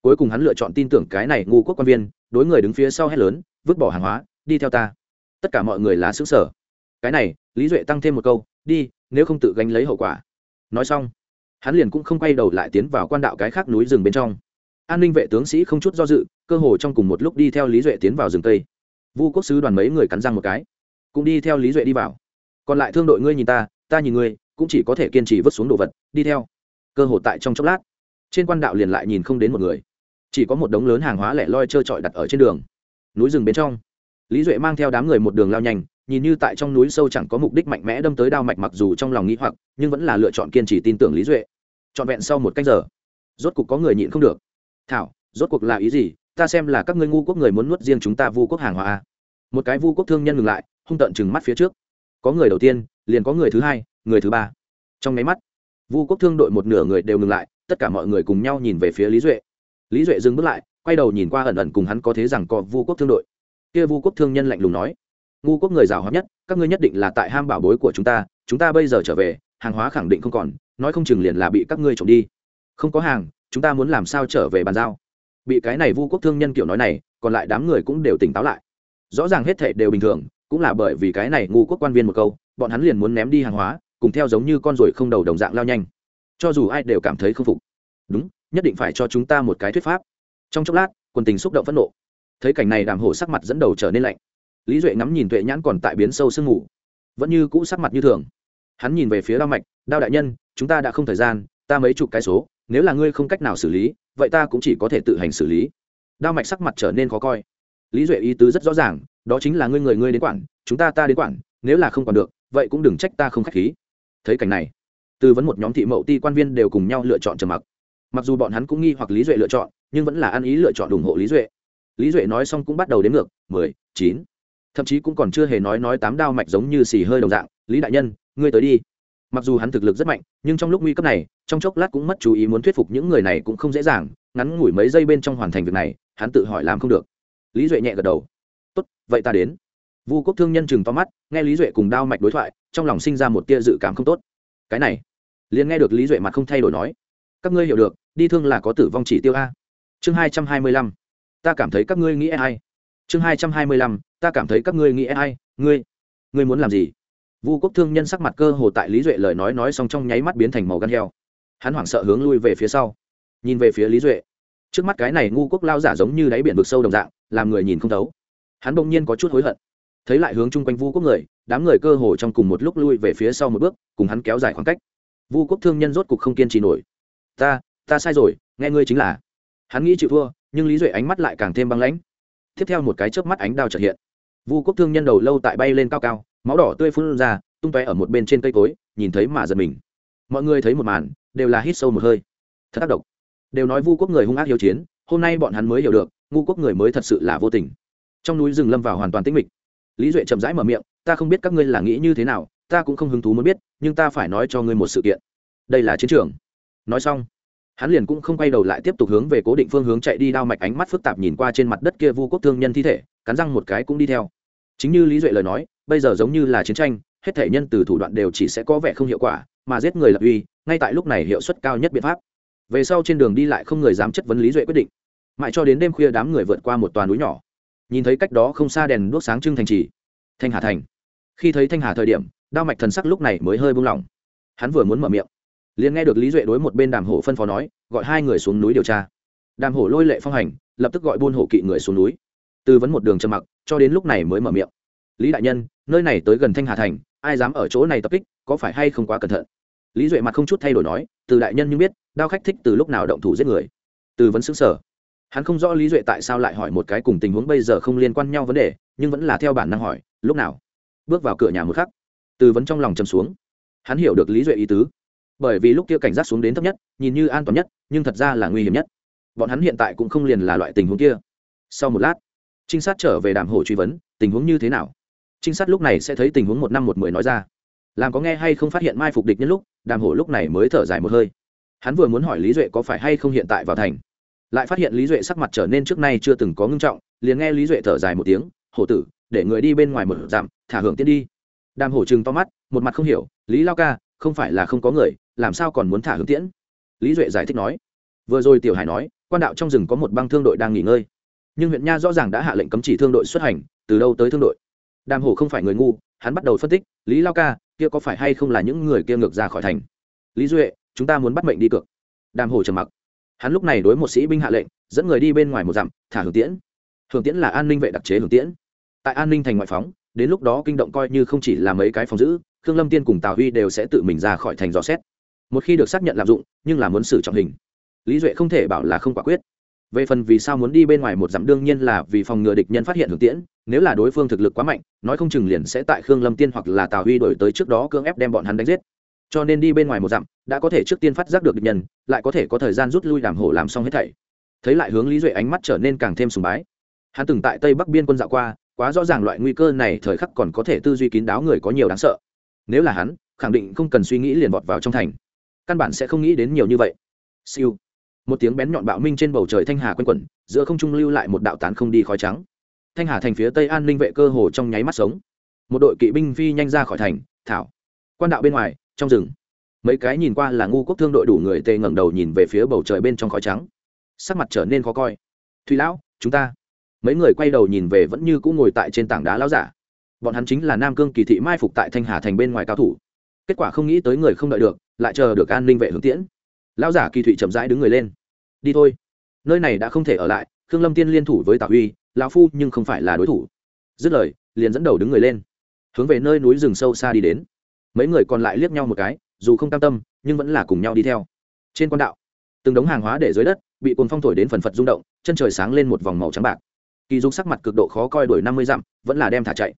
Cuối cùng hắn lựa chọn tin tưởng cái này ngu quốc quan viên đối người đứng phía sau hét lớn, vứt bỏ hàng hóa, đi theo ta. Tất cả mọi người là xứ sở cái này, lý duệ tăng thêm một câu, đi, nếu không tự gánh lấy hậu quả. Nói xong, hắn liền cũng không quay đầu lại tiến vào quan đạo cái khác núi rừng bên trong. An ninh vệ tướng sĩ không chút do dự, cơ hồ trong cùng một lúc đi theo lý duệ tiến vào rừng tây vu quốc sứ đoàn mấy người cắn răng một cái, cũng đi theo lý duệ đi vào. Còn lại thương đội ngươi nhìn ta ta nhìn ngươi, cũng chỉ có thể kiên trì vứt xuống đồ vật, đi theo. Cơ hồ tại trong chốc lát, trên quan đạo liền lại nhìn không đến một người chỉ có một đống lớn hàng hóa lẻ loi trơ trọi đặt ở trên đường. Núi rừng bên trong. Lý duệ mang theo đám người một đường lao nhanh, nhìn như tại trong núi sâu chẳng có mục đích mạnh mẽ đâm tới đao mạch mặc dù trong lòng nghĩ hoặc, nhưng vẫn là lựa chọn kiên trì tin tưởng lý duệ. Trọn vẹn sau một cách giờ, rốt cuộc có người nhịn không được. Thảo, rốt cuộc là ý gì? Ta xem là các ngươi ngu quốc người muốn nuốt riêng chúng ta vu quốc hàng hóa à? một cái vu quốc thương nhân ngừng lại, hung tợn chừng mắt phía trước. Có người đầu tiên, liền có người thứ hai, người thứ ba. Trong nháy mắt, vu quốc thương đội một nửa người đều ngừng lại, tất cả mọi người cùng nhau nhìn về phía lý duệ lý duệ dừng bước lại, quay đầu nhìn qua ẩn ẩn cùng hắn có thế rằng có vu quốc thương đội. Kia vu quốc thương nhân lạnh lùng nói, ngu quốc người giàu hóa nhất, các ngươi nhất định là tại ham bảo bối của chúng ta chúng ta bây giờ trở về, hàng hóa khẳng định không còn, nói không chừng liền là bị các ngươi trộm đi. Không có hàng, chúng ta muốn làm sao trở về bàn giao? Bị cái này vu quốc thương nhân kiểu nói này, còn lại đám người cũng đều tỉnh táo lại. Rõ ràng hết thệ đều bình thường, cũng là bởi vì cái này ngu quốc quan viên một câu, bọn hắn liền muốn ném đi hàng hóa, cùng theo giống như con ruồi không đầu đồng dạng lao nhanh. Cho dù ai đều cảm thấy không phục. Đúng nhất định phải cho chúng ta một cái thuyết pháp. Trong chốc lát quân tình xúc động phẫn nộ. Thấy cảnh này đàm hổ sắc mặt dẫn đầu trở nên lạnh. Lý duệ ngắm nhìn tuệ nhãn còn tại biến sâu sương mù. Vẫn như cũ sắc mặt như thường. Hắn nhìn về phía đao mạch, đao đại nhân, chúng ta đã không thời gian, ta mấy chục cái số, nếu là ngươi không cách nào xử lý, vậy ta cũng chỉ có thể tự hành xử lý. Đao mạch sắc mặt trở nên khó coi. Lý duệ ý tứ rất rõ ràng, đó chính là ngươi người ngươi đến quản, chúng ta ta đến quản, nếu là không còn được, vậy cũng đừng trách ta không k h á c h khí. Thấy cảnh này, tư vấn một nhóm thị mậu ti quan viên đều cùng nhau lựa chọn trầm mặc mặc dù bọn hắn cũng nghi hoặc lý duệ lựa chọn, nhưng vẫn là ăn ý lựa chọn ủng hộ lý duệ. Lý duệ nói xong cũng bắt đầu đến ngược, mười, chín. Thậm chí cũng còn chưa hề nói nói tám đao mạch giống như xì hơi đồng dạng, lý đại nhân, ngươi tới đi. Mặc dù hắn thực lực rất mạnh, nhưng trong lúc nguy cấp này, trong chốc lát cũng mất chú ý muốn thuyết phục những người này cũng không dễ dàng, ngắn ngủi mấy giây bên trong hoàn thành việc này, hắn tự hỏi làm không được. Lý duệ nhẹ gật đầu. Tốt, vậy ta đến. Vu quốc thương nhân chừng to mắt, nghe lý duệ cùng đao mạch đối thoại, trong lòng sinh ra một tia dự cảm không tốt. Cái này. Liền nghe được lý duệ mặt không thay đổi nói các ngươi hiểu được, đi thương là có tử vong chỉ tiêu a. Chương hai trăm hai mươi lăm. Ta cảm thấy các ngươi nghĩ ai? Chương hai trăm hai mươi lăm. Ta cảm thấy các ngươi nghĩ ai? Ngươi. Ngươi muốn làm gì? Vu quốc thương nhân sắc mặt cơ hồ tại lý duệ lời nói nói xong trong nháy mắt biến thành màu gan heo. Hắn hoảng sợ hướng lui về phía sau. Nhìn về phía lý duệ. Trước mắt cái này ngu quốc lao giả giống như đáy biển vực sâu đồng dạng, làm người nhìn không thấu. Hắn bỗng nhiên có chút hối hận. Thấy lại hướng chung quanh vu quốc người, đám người cơ hồ trong cùng một lúc lui về phía sau một bước, cùng hắn kéo dài khoảng cách. Vu quốc thương nhân rốt cục không kiên trì nổi ta ta sai rồi, nghe ngươi chính là. Hắn nghĩ chịu thua, nhưng lý duệ ánh mắt lại càng thêm băng lãnh. Tiếp theo một cái chớp mắt ánh đao trở hiện. Vu quốc thương nhân đầu lâu tại bay lên cao cao, máu đỏ tươi phun ra, tung tóe ở một bên trên cây cối, nhìn thấy mà giật mình. Mọi người thấy một màn, đều là hít sâu một hơi. Thật tác động đều nói vu quốc người hung ác hiếu chiến, hôm nay bọn hắn mới hiểu được, ngu quốc người mới thật sự là vô tình. Trong núi rừng lâm vào hoàn toàn tĩnh mịch. Lý duệ chậm rãi mở miệng, ta không biết các ngươi là nghĩ như thế nào, ta cũng không hứng thú muốn biết, nhưng ta phải nói cho ngươi một sự kiện. Đây là chiến trường nói xong, hắn liền cũng không quay đầu lại tiếp tục hướng về cố định phương hướng chạy đi đao mạch ánh mắt phức tạp nhìn qua trên mặt đất kia vu quốc thương nhân thi thể, cắn răng một cái cũng đi theo. Chính như lý duệ lời nói, bây giờ giống như là chiến tranh, hết thể nhân từ thủ đoạn đều chỉ sẽ có vẻ không hiệu quả, mà giết người lập uy, ngay tại lúc này hiệu suất cao nhất biện pháp. Về sau trên đường đi lại không người dám chất vấn lý duệ quyết định. Mãi cho đến đêm khuya đám người vượt qua một toàn núi nhỏ. Nhìn thấy cách đó không xa đèn đuốc sáng trưng thành trì. Thanh hà thành. Khi thấy thanh hà thời điểm, đao mạch thần sắc lúc này mới hơi buông lỏng. Hắn vừa muốn mở miệng liền nghe được lý duệ đối một bên đàm hổ phân phó nói, gọi hai người xuống núi điều tra. Đàm hổ lôi lệ phong hành, lập tức gọi buôn hổ kỵ người xuống núi. Tư vấn một đường trầm mặc, cho đến lúc này mới mở miệng. Lý đại nhân, nơi này tới gần thanh hà thành, ai dám ở chỗ này tập kích, có phải hay không quá cẩn thận? Lý duệ mặt không chút thay đổi nói, từ đại nhân nhưng biết, đao khách thích từ lúc nào động thủ giết người. Từ vấn xứng sở hắn không rõ lý duệ tại sao lại hỏi một cái cùng tình huống bây giờ không liên quan nhau vấn đề, nhưng vẫn là theo bản năng hỏi, lúc nào? Bước vào cửa nhà một khắc. Từ vấn trong lòng chầm xuống. Hắn hiểu được lý duệ ý tứ bởi vì lúc kia cảnh giác xuống đến thấp nhất, nhìn như an toàn nhất, nhưng thật ra là nguy hiểm nhất. Bọn hắn hiện tại cũng không liền là loại tình huống kia. Sau một lát, trinh sát trở về đàm hổ truy vấn, tình huống như thế nào? Trinh sát lúc này sẽ thấy tình huống một năm một mười nói ra. Làm có nghe hay không phát hiện mai phục địch nhân lúc, đàm hổ lúc này mới thở dài một hơi. Hắn vừa muốn hỏi lý duệ có phải hay không hiện tại vào thành. Lại phát hiện lý duệ sắc mặt trở nên trước nay chưa từng có ngưng trọng, liền nghe lý duệ thở dài một tiếng hổ tử, để người đi bên ngoài một giảm thả hưởng tiến đi. Đàm hổ chừng to mắt, một mặt không hiểu, lý lao ca, không phải là không có người làm sao còn muốn thả hướng tiễn? Lý duệ giải thích nói. Vừa rồi tiểu hải nói, quan đạo trong rừng có một băng thương đội đang nghỉ ngơi. Nhưng huyện nha rõ ràng đã hạ lệnh cấm chỉ thương đội xuất hành, từ đâu tới thương đội? Đàm hổ không phải người ngu, hắn bắt đầu phân tích, lý lao ca, kia có phải hay không là những người kia ngược ra khỏi thành? Lý duệ, chúng ta muốn bắt mệnh đi cược. Đàm hổ trầm mặc. Hắn lúc này đối một sĩ binh hạ lệnh, dẫn người đi bên ngoài một dặm, thả hưởng tiễn. Hưởng tiễn là an ninh vệ đặc chế hưởng tiễn. Tại an ninh thành ngoại phóng, đến lúc đó kinh động coi như không chỉ là mấy cái phòng giữ, khương lâm tiên cùng tào huy đều sẽ tự mình ra khỏi thành dò xét một khi được xác nhận lạm dụng, nhưng là muốn xử trọng hình. Lý duệ không thể bảo là không quả quyết. Về phần vì sao muốn đi bên ngoài một dặm đương nhiên là vì phòng ngừa địch nhân phát hiện hưởng tiễn, nếu là đối phương thực lực quá mạnh, nói không chừng liền sẽ tại khương lâm tiên hoặc là tào huy đổi tới trước đó cưỡng ép đem bọn hắn đánh giết. Cho nên đi bên ngoài một dặm, đã có thể trước tiên phát giác được địch nhân, lại có thể có thời gian rút lui đàm hổ làm xong hết thảy. Thấy lại hướng lý duệ ánh mắt trở nên càng thêm sùng bái. Hắn từng tại tây bắc biên quân dạo qua, quá rõ ràng loại nguy cơ này thời khắc còn có thể tư duy kín đáo người có nhiều đáng sợ. Nếu là hắn, khẳng định không cần suy nghĩ liền vọt vào trong thành căn bản sẽ không nghĩ đến nhiều như vậy. Siêu. Một tiếng bén nhọn bạo minh trên bầu trời thanh hà quanh quẩn, giữa không trung lưu lại một đạo tán không đi khói trắng. Thanh hà thành phía tây an ninh vệ cơ hồ trong nháy mắt sống. Một đội kỵ binh phi nhanh ra khỏi thành, thảo. Quan đạo bên ngoài, trong rừng. Mấy cái nhìn qua là ngu quốc thương đội đủ người tê ngẩng đầu nhìn về phía bầu trời bên trong khói trắng. Sắc mặt trở nên khó coi. Thùy lão, chúng ta. Mấy người quay đầu nhìn về vẫn như cũng ngồi tại trên tảng đá lão giả. Bọn hắn chính là nam cương kỳ thị mai phục tại thanh hà thành bên ngoài cao thủ kết quả không nghĩ tới người không đợi được, lại chờ được an ninh vệ hướng tiễn. Lão giả kỳ thụy chậm rãi đứng người lên. Đi thôi. Nơi này đã không thể ở lại, khương lâm tiên liên thủ với tào huy, lão phu nhưng không phải là đối thủ. Dứt lời, liền dẫn đầu đứng người lên. Hướng về nơi núi rừng sâu xa đi đến. Mấy người còn lại liếc nhau một cái, dù không cam tâm, nhưng vẫn là cùng nhau đi theo. Trên quan đạo, từng đống hàng hóa để dưới đất, bị cồn phong thổi đến phần phật rung động, chân trời sáng lên một vòng màu trắng bạc. Kỳ Dung sắc mặt cực độ khó coi đuổi năm mươi dặm, vẫn là đem thả chạy.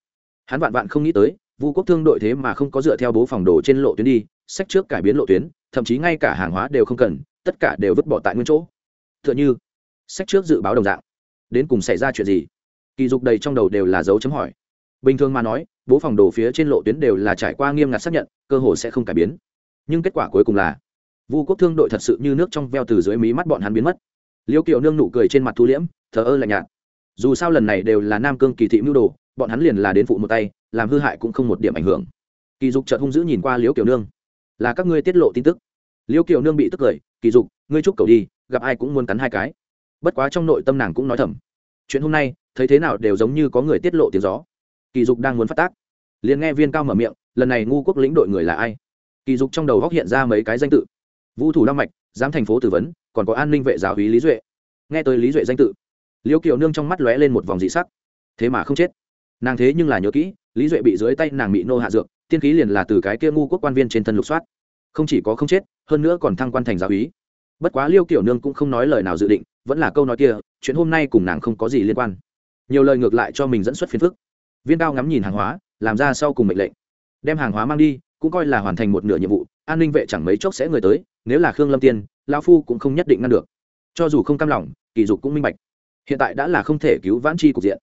Hắn vạn vạn không nghĩ tới vu quốc thương đội thế mà không có dựa theo bố phòng đồ trên lộ tuyến đi, sách trước cải biến lộ tuyến, thậm chí ngay cả hàng hóa đều không cần, tất cả đều vứt bỏ tại nguyên chỗ. T h ư ợ n h ư sách trước dự báo đồng dạng. Đến cùng xảy ra chuyện gì? Kỳ dục đầy trong đầu đều là dấu chấm hỏi. Bình thường mà nói, bố phòng đồ phía trên lộ tuyến đều là trải qua nghiêm ngặt xác nhận, cơ hồ sẽ không cải biến. Nhưng kết quả cuối cùng là, vu quốc thương đội thật sự như nước trong veo từ dưới mí mắt bọn hắn biến mất. Liêu kiều nương nụ cười trên mặt thu liễm, thờ ơ lạnh nhạt. Dù sao lần này đều là nam cương kỳ thị mưu đồ, bọn hắn liền là đến phụ một tay làm hư hại cũng không một điểm ảnh hưởng. Kỳ dục chợt hung dữ nhìn qua liễu kiều nương. Là các ngươi tiết lộ tin tức. Liễu kiều nương bị tức cười, kỳ dục, ngươi chúc cầu đi, gặp ai cũng muốn cắn hai cái. Bất quá trong nội tâm nàng cũng nói thầm, chuyện hôm nay, thấy thế nào đều giống như có người tiết lộ tiếng gió. Kỳ dục đang muốn phát tác, liền nghe viên cao mở miệng, lần này ngu quốc lĩnh đội người là ai? Kỳ dục trong đầu góc hiện ra mấy cái danh tự. Vũ thủ đăng mạch, giám thành phố tư vấn, còn có an ninh vệ giáo hí lý duệ. Nghe tới lý duệ danh tự, liễu kiều nương trong mắt lóe lên một vòng dị sắc. Thế mà không chết. Nàng thế nhưng là nhớ kỹ lý duệ bị dưới tay nàng bị nô hạ dược, tiên khí liền là từ cái kia ngu quốc quan viên trên thân lục soát. Không chỉ có không chết, hơn nữa còn thăng quan thành giáo úy. Bất quá liêu kiểu nương cũng không nói lời nào dự định, vẫn là câu nói kia, chuyện hôm nay cùng nàng không có gì liên quan. Nhiều lời ngược lại cho mình dẫn xuất phiền phức. Viên cao ngắm nhìn hàng hóa, làm ra sau cùng mệnh lệnh. Đem hàng hóa mang đi, cũng coi là hoàn thành một nửa nhiệm vụ, an ninh vệ chẳng mấy chốc sẽ người tới, nếu là khương lâm tiên lao phu cũng không nhất định ngăn được. Cho dù không cam lòng, kỳ dục cũng minh bạch. Hiện tại đã là không thể cứu vãn chi cục diện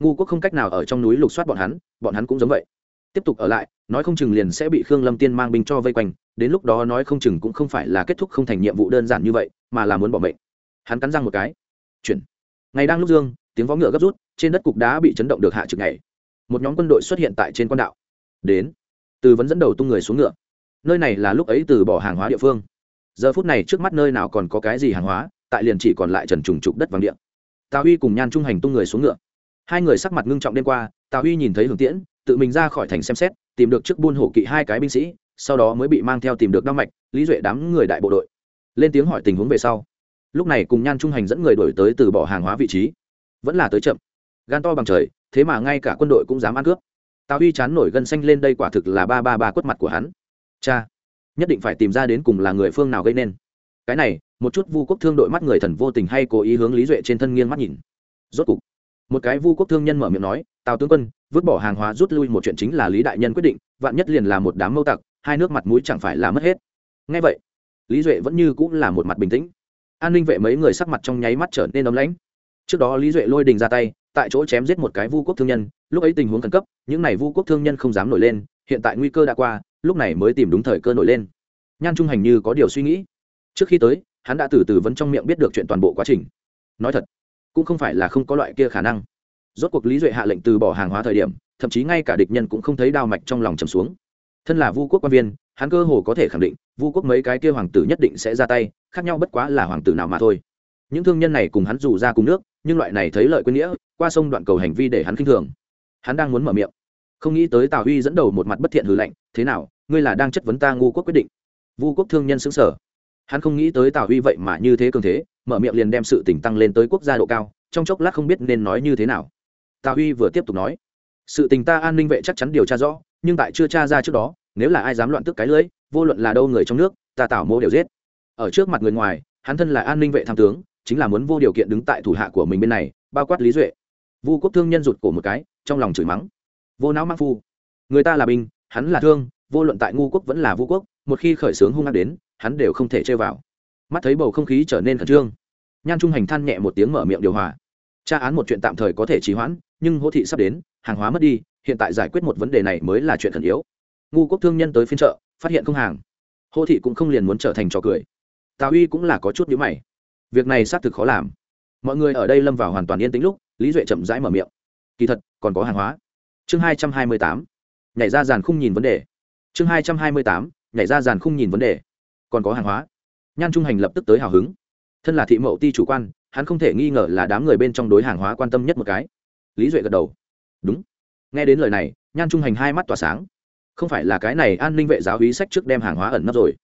ngu quốc không cách nào ở trong núi lục soát bọn hắn bọn hắn cũng giống vậy. Tiếp tục ở lại, nói không chừng liền sẽ bị khương lâm tiên mang binh cho vây quanh, đến lúc đó nói không chừng cũng không phải là kết thúc không thành nhiệm vụ đơn giản như vậy, mà là muốn bỏ mệnh. Hắn cắn răng một cái. Chuyển. Ngày đang lúc dương, tiếng vó ngựa gấp rút, trên đất cục đá bị chấn động được hạ trực ngày. Một nhóm quân đội xuất hiện tại trên quan đạo. Đến. Từ vẫn dẫn đầu tung người xuống ngựa. Nơi này là lúc ấy từ bỏ hàng hóa địa phương. Giờ phút này trước mắt nơi nào còn có cái gì hàng hóa, tại liền chỉ còn lại trần trùng trục đất vàng điện tào huy cùng nhan trung hành tung người xuống ngựa hai người sắc mặt ngưng trọng đêm qua, tào huy nhìn thấy hưởng tiễn, tự mình ra khỏi thành xem xét, tìm được trước buôn hổ kỵ hai cái binh sĩ, sau đó mới bị mang theo tìm được đao mạch, lý duệ đám người đại bộ đội. Lên tiếng hỏi tình huống về sau. Lúc này cùng nhan trung hành dẫn người đổi tới từ bỏ hàng hóa vị trí. Vẫn là tới chậm. Gan to bằng trời, thế mà ngay cả quân đội cũng dám ăn cướp. Tào huy chán nổi gân xanh lên đây quả thực là ba ba ba quất mặt của hắn. Cha, nhất định phải tìm ra đến cùng là người phương nào gây nên. Cái này, một chút vu quốc thương đội mắt người thần vô tình hay cố ý hướng lý duệ trên thân nghiêng mắt nhìn. Rốt cục một cái vu quốc thương nhân mở miệng nói, tào tướng quân, vứt bỏ hàng hóa rút lui một chuyện chính là lý đại nhân quyết định, vạn nhất liền là một đám mâu tặc, hai nước mặt mũi chẳng phải là mất hết. Ngay vậy, lý duệ vẫn như cũng là một mặt bình tĩnh. An ninh vệ mấy người sắc mặt trong nháy mắt trở nên ấm lãnh. Trước đó lý duệ lôi đình ra tay, tại chỗ chém giết một cái vu quốc thương nhân, lúc ấy tình huống khẩn cấp, những n à y vu quốc thương nhân không dám nổi lên, hiện tại nguy cơ đã qua, lúc này mới tìm đúng thời cơ nổi lên. Nhan trung hành như có điều suy nghĩ. Trước khi tới, hắn đã từ từ vấn trong miệng biết được chuyện toàn bộ quá trình. Nói thật cũng không phải là không có loại kia khả năng. Rốt cuộc lý duệ hạ lệnh từ bỏ hàng hóa thời điểm, thậm chí ngay cả địch nhân cũng không thấy đao mạch trong lòng trầm xuống. Thân là vu quốc quan viên, hắn cơ hồ có thể khẳng định, vu quốc mấy cái kia hoàng tử nhất định sẽ ra tay, khác nhau bất quá là hoàng tử nào mà thôi. Những thương nhân này cùng hắn dù ra cùng nước, nhưng loại này thấy lợi quên nghĩa, qua sông đoạn cầu hành vi để hắn khinh thường. Hắn đang muốn mở miệng. Không nghĩ tới tào huy dẫn đầu một mặt bất thiện hừ lệnh thế nào, ngươi là đang chất vấn ta ngu quốc quyết định? Vu quốc thương nhân xứng sở hắn không nghĩ tới tào huy vậy mà như thế cường thế mở miệng liền đem sự tỉnh tăng lên tới quốc gia độ cao, trong chốc lát không biết nên nói như thế nào. Tào huy vừa tiếp tục nói, sự tình ta an ninh vệ chắc chắn điều tra rõ, nhưng tại chưa tra ra trước đó, nếu là ai dám loạn tức cái lưỡi vô luận là đâu người trong nước, ta tảo mô đều giết. Ở trước mặt người ngoài, hắn thân là an ninh vệ tham tướng, chính là muốn vô điều kiện đứng tại thủ hạ của mình bên này, bao quát lý duệ. Vu quốc thương nhân rụt cổ một cái, trong lòng chửi mắng, vô não mắc phu, người ta là binh, hắn là thương, vô luận tại ngu quốc vẫn là vu quốc, một khi khởi xướng hung hăng đến, hắn đều không thể chơi vào mắt thấy bầu không khí trở nên khẩn trương. Nhan trung hành than nhẹ một tiếng mở miệng điều hòa. Tra án một chuyện tạm thời có thể trì hoãn, nhưng hỗ thị sắp đến, hàng hóa mất đi, hiện tại giải quyết một vấn đề này mới là chuyện khẩn yếu. Ngu quốc thương nhân tới phiên chợ, phát hiện không hàng. Hỗ thị cũng không liền muốn trở thành trò cười. Tào uy cũng là có chút nhữ mày. Việc này xác thực khó làm. Mọi người ở đây lâm vào hoàn toàn yên tĩnh lúc, lý duệ chậm rãi mở miệng. Kỳ thật, còn có hàng hóa. Chương hai trăm hai mươi tám. Nhảy ra dàn không nhìn vấn đề. Chương hai trăm hai mươi tám. Nhảy ra dàn không nhìn vấn đề. Còn có hàng hóa nhan trung hành lập tức tới hào hứng. Thân là thị mậu ti chủ quan, hắn không thể nghi ngờ là đám người bên trong đối hàng hóa quan tâm nhất một cái. Lý duệ gật đầu. Đúng. Nghe đến lời này, nhan trung hành hai mắt tỏa sáng. Không phải là cái này an ninh vệ giáo hí sách trước đem hàng hóa ẩn nấp rồi.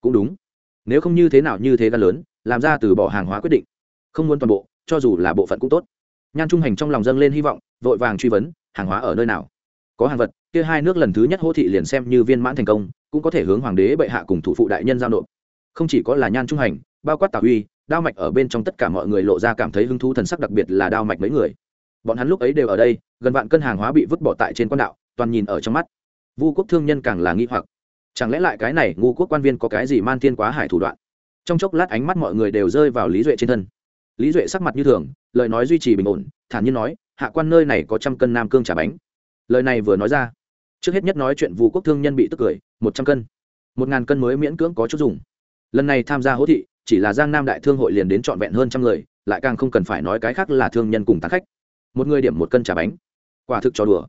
Cũng đúng. Nếu không như thế nào như thế gan lớn, làm ra từ bỏ hàng hóa quyết định. Không muốn toàn bộ, cho dù là bộ phận cũng tốt. Nhan trung hành trong lòng dâng lên hy vọng, vội vàng truy vấn, hàng hóa ở nơi nào? Có hàng vật, kia hai nước lần thứ nhất hô thị liền xem như viên mãn thành công, cũng có thể hướng hoàng đế bệ hạ cùng thủ phụ đại nhân giao nộp không chỉ có là nhan trung hành, bao quát tà huy, đao mạch ở bên trong tất cả mọi người lộ ra cảm thấy hứng thú thần sắc đặc biệt là đao mạch mấy người. Bọn hắn lúc ấy đều ở đây, gần vạn cân hàng hóa bị vứt bỏ tại trên quan đạo, toàn nhìn ở trong mắt. Vu quốc thương nhân càng là nghi hoặc. Chẳng lẽ lại cái này ngu quốc quan viên có cái gì man thiên quá hải thủ đoạn? Trong chốc lát ánh mắt mọi người đều rơi vào lý duệ trên thân. Lý duệ sắc mặt như thường, lời nói duy trì bình ổn, thản nhiên nói, hạ quan nơi này có trăm cân nam cương trả bánh. Lời này vừa nói ra, trước hết nhất nói chuyện vu quốc thương nhân bị tức cười, một trăm cân. Một ngàn cân mới miễn cưỡng có chút dùng lần này tham gia hỗ thị, chỉ là giang nam đại thương hội liền đến trọn vẹn hơn trăm người, lại càng không cần phải nói cái khác là thương nhân cùng tán khách. Một người điểm một cân trà bánh. Quả thực cho đùa.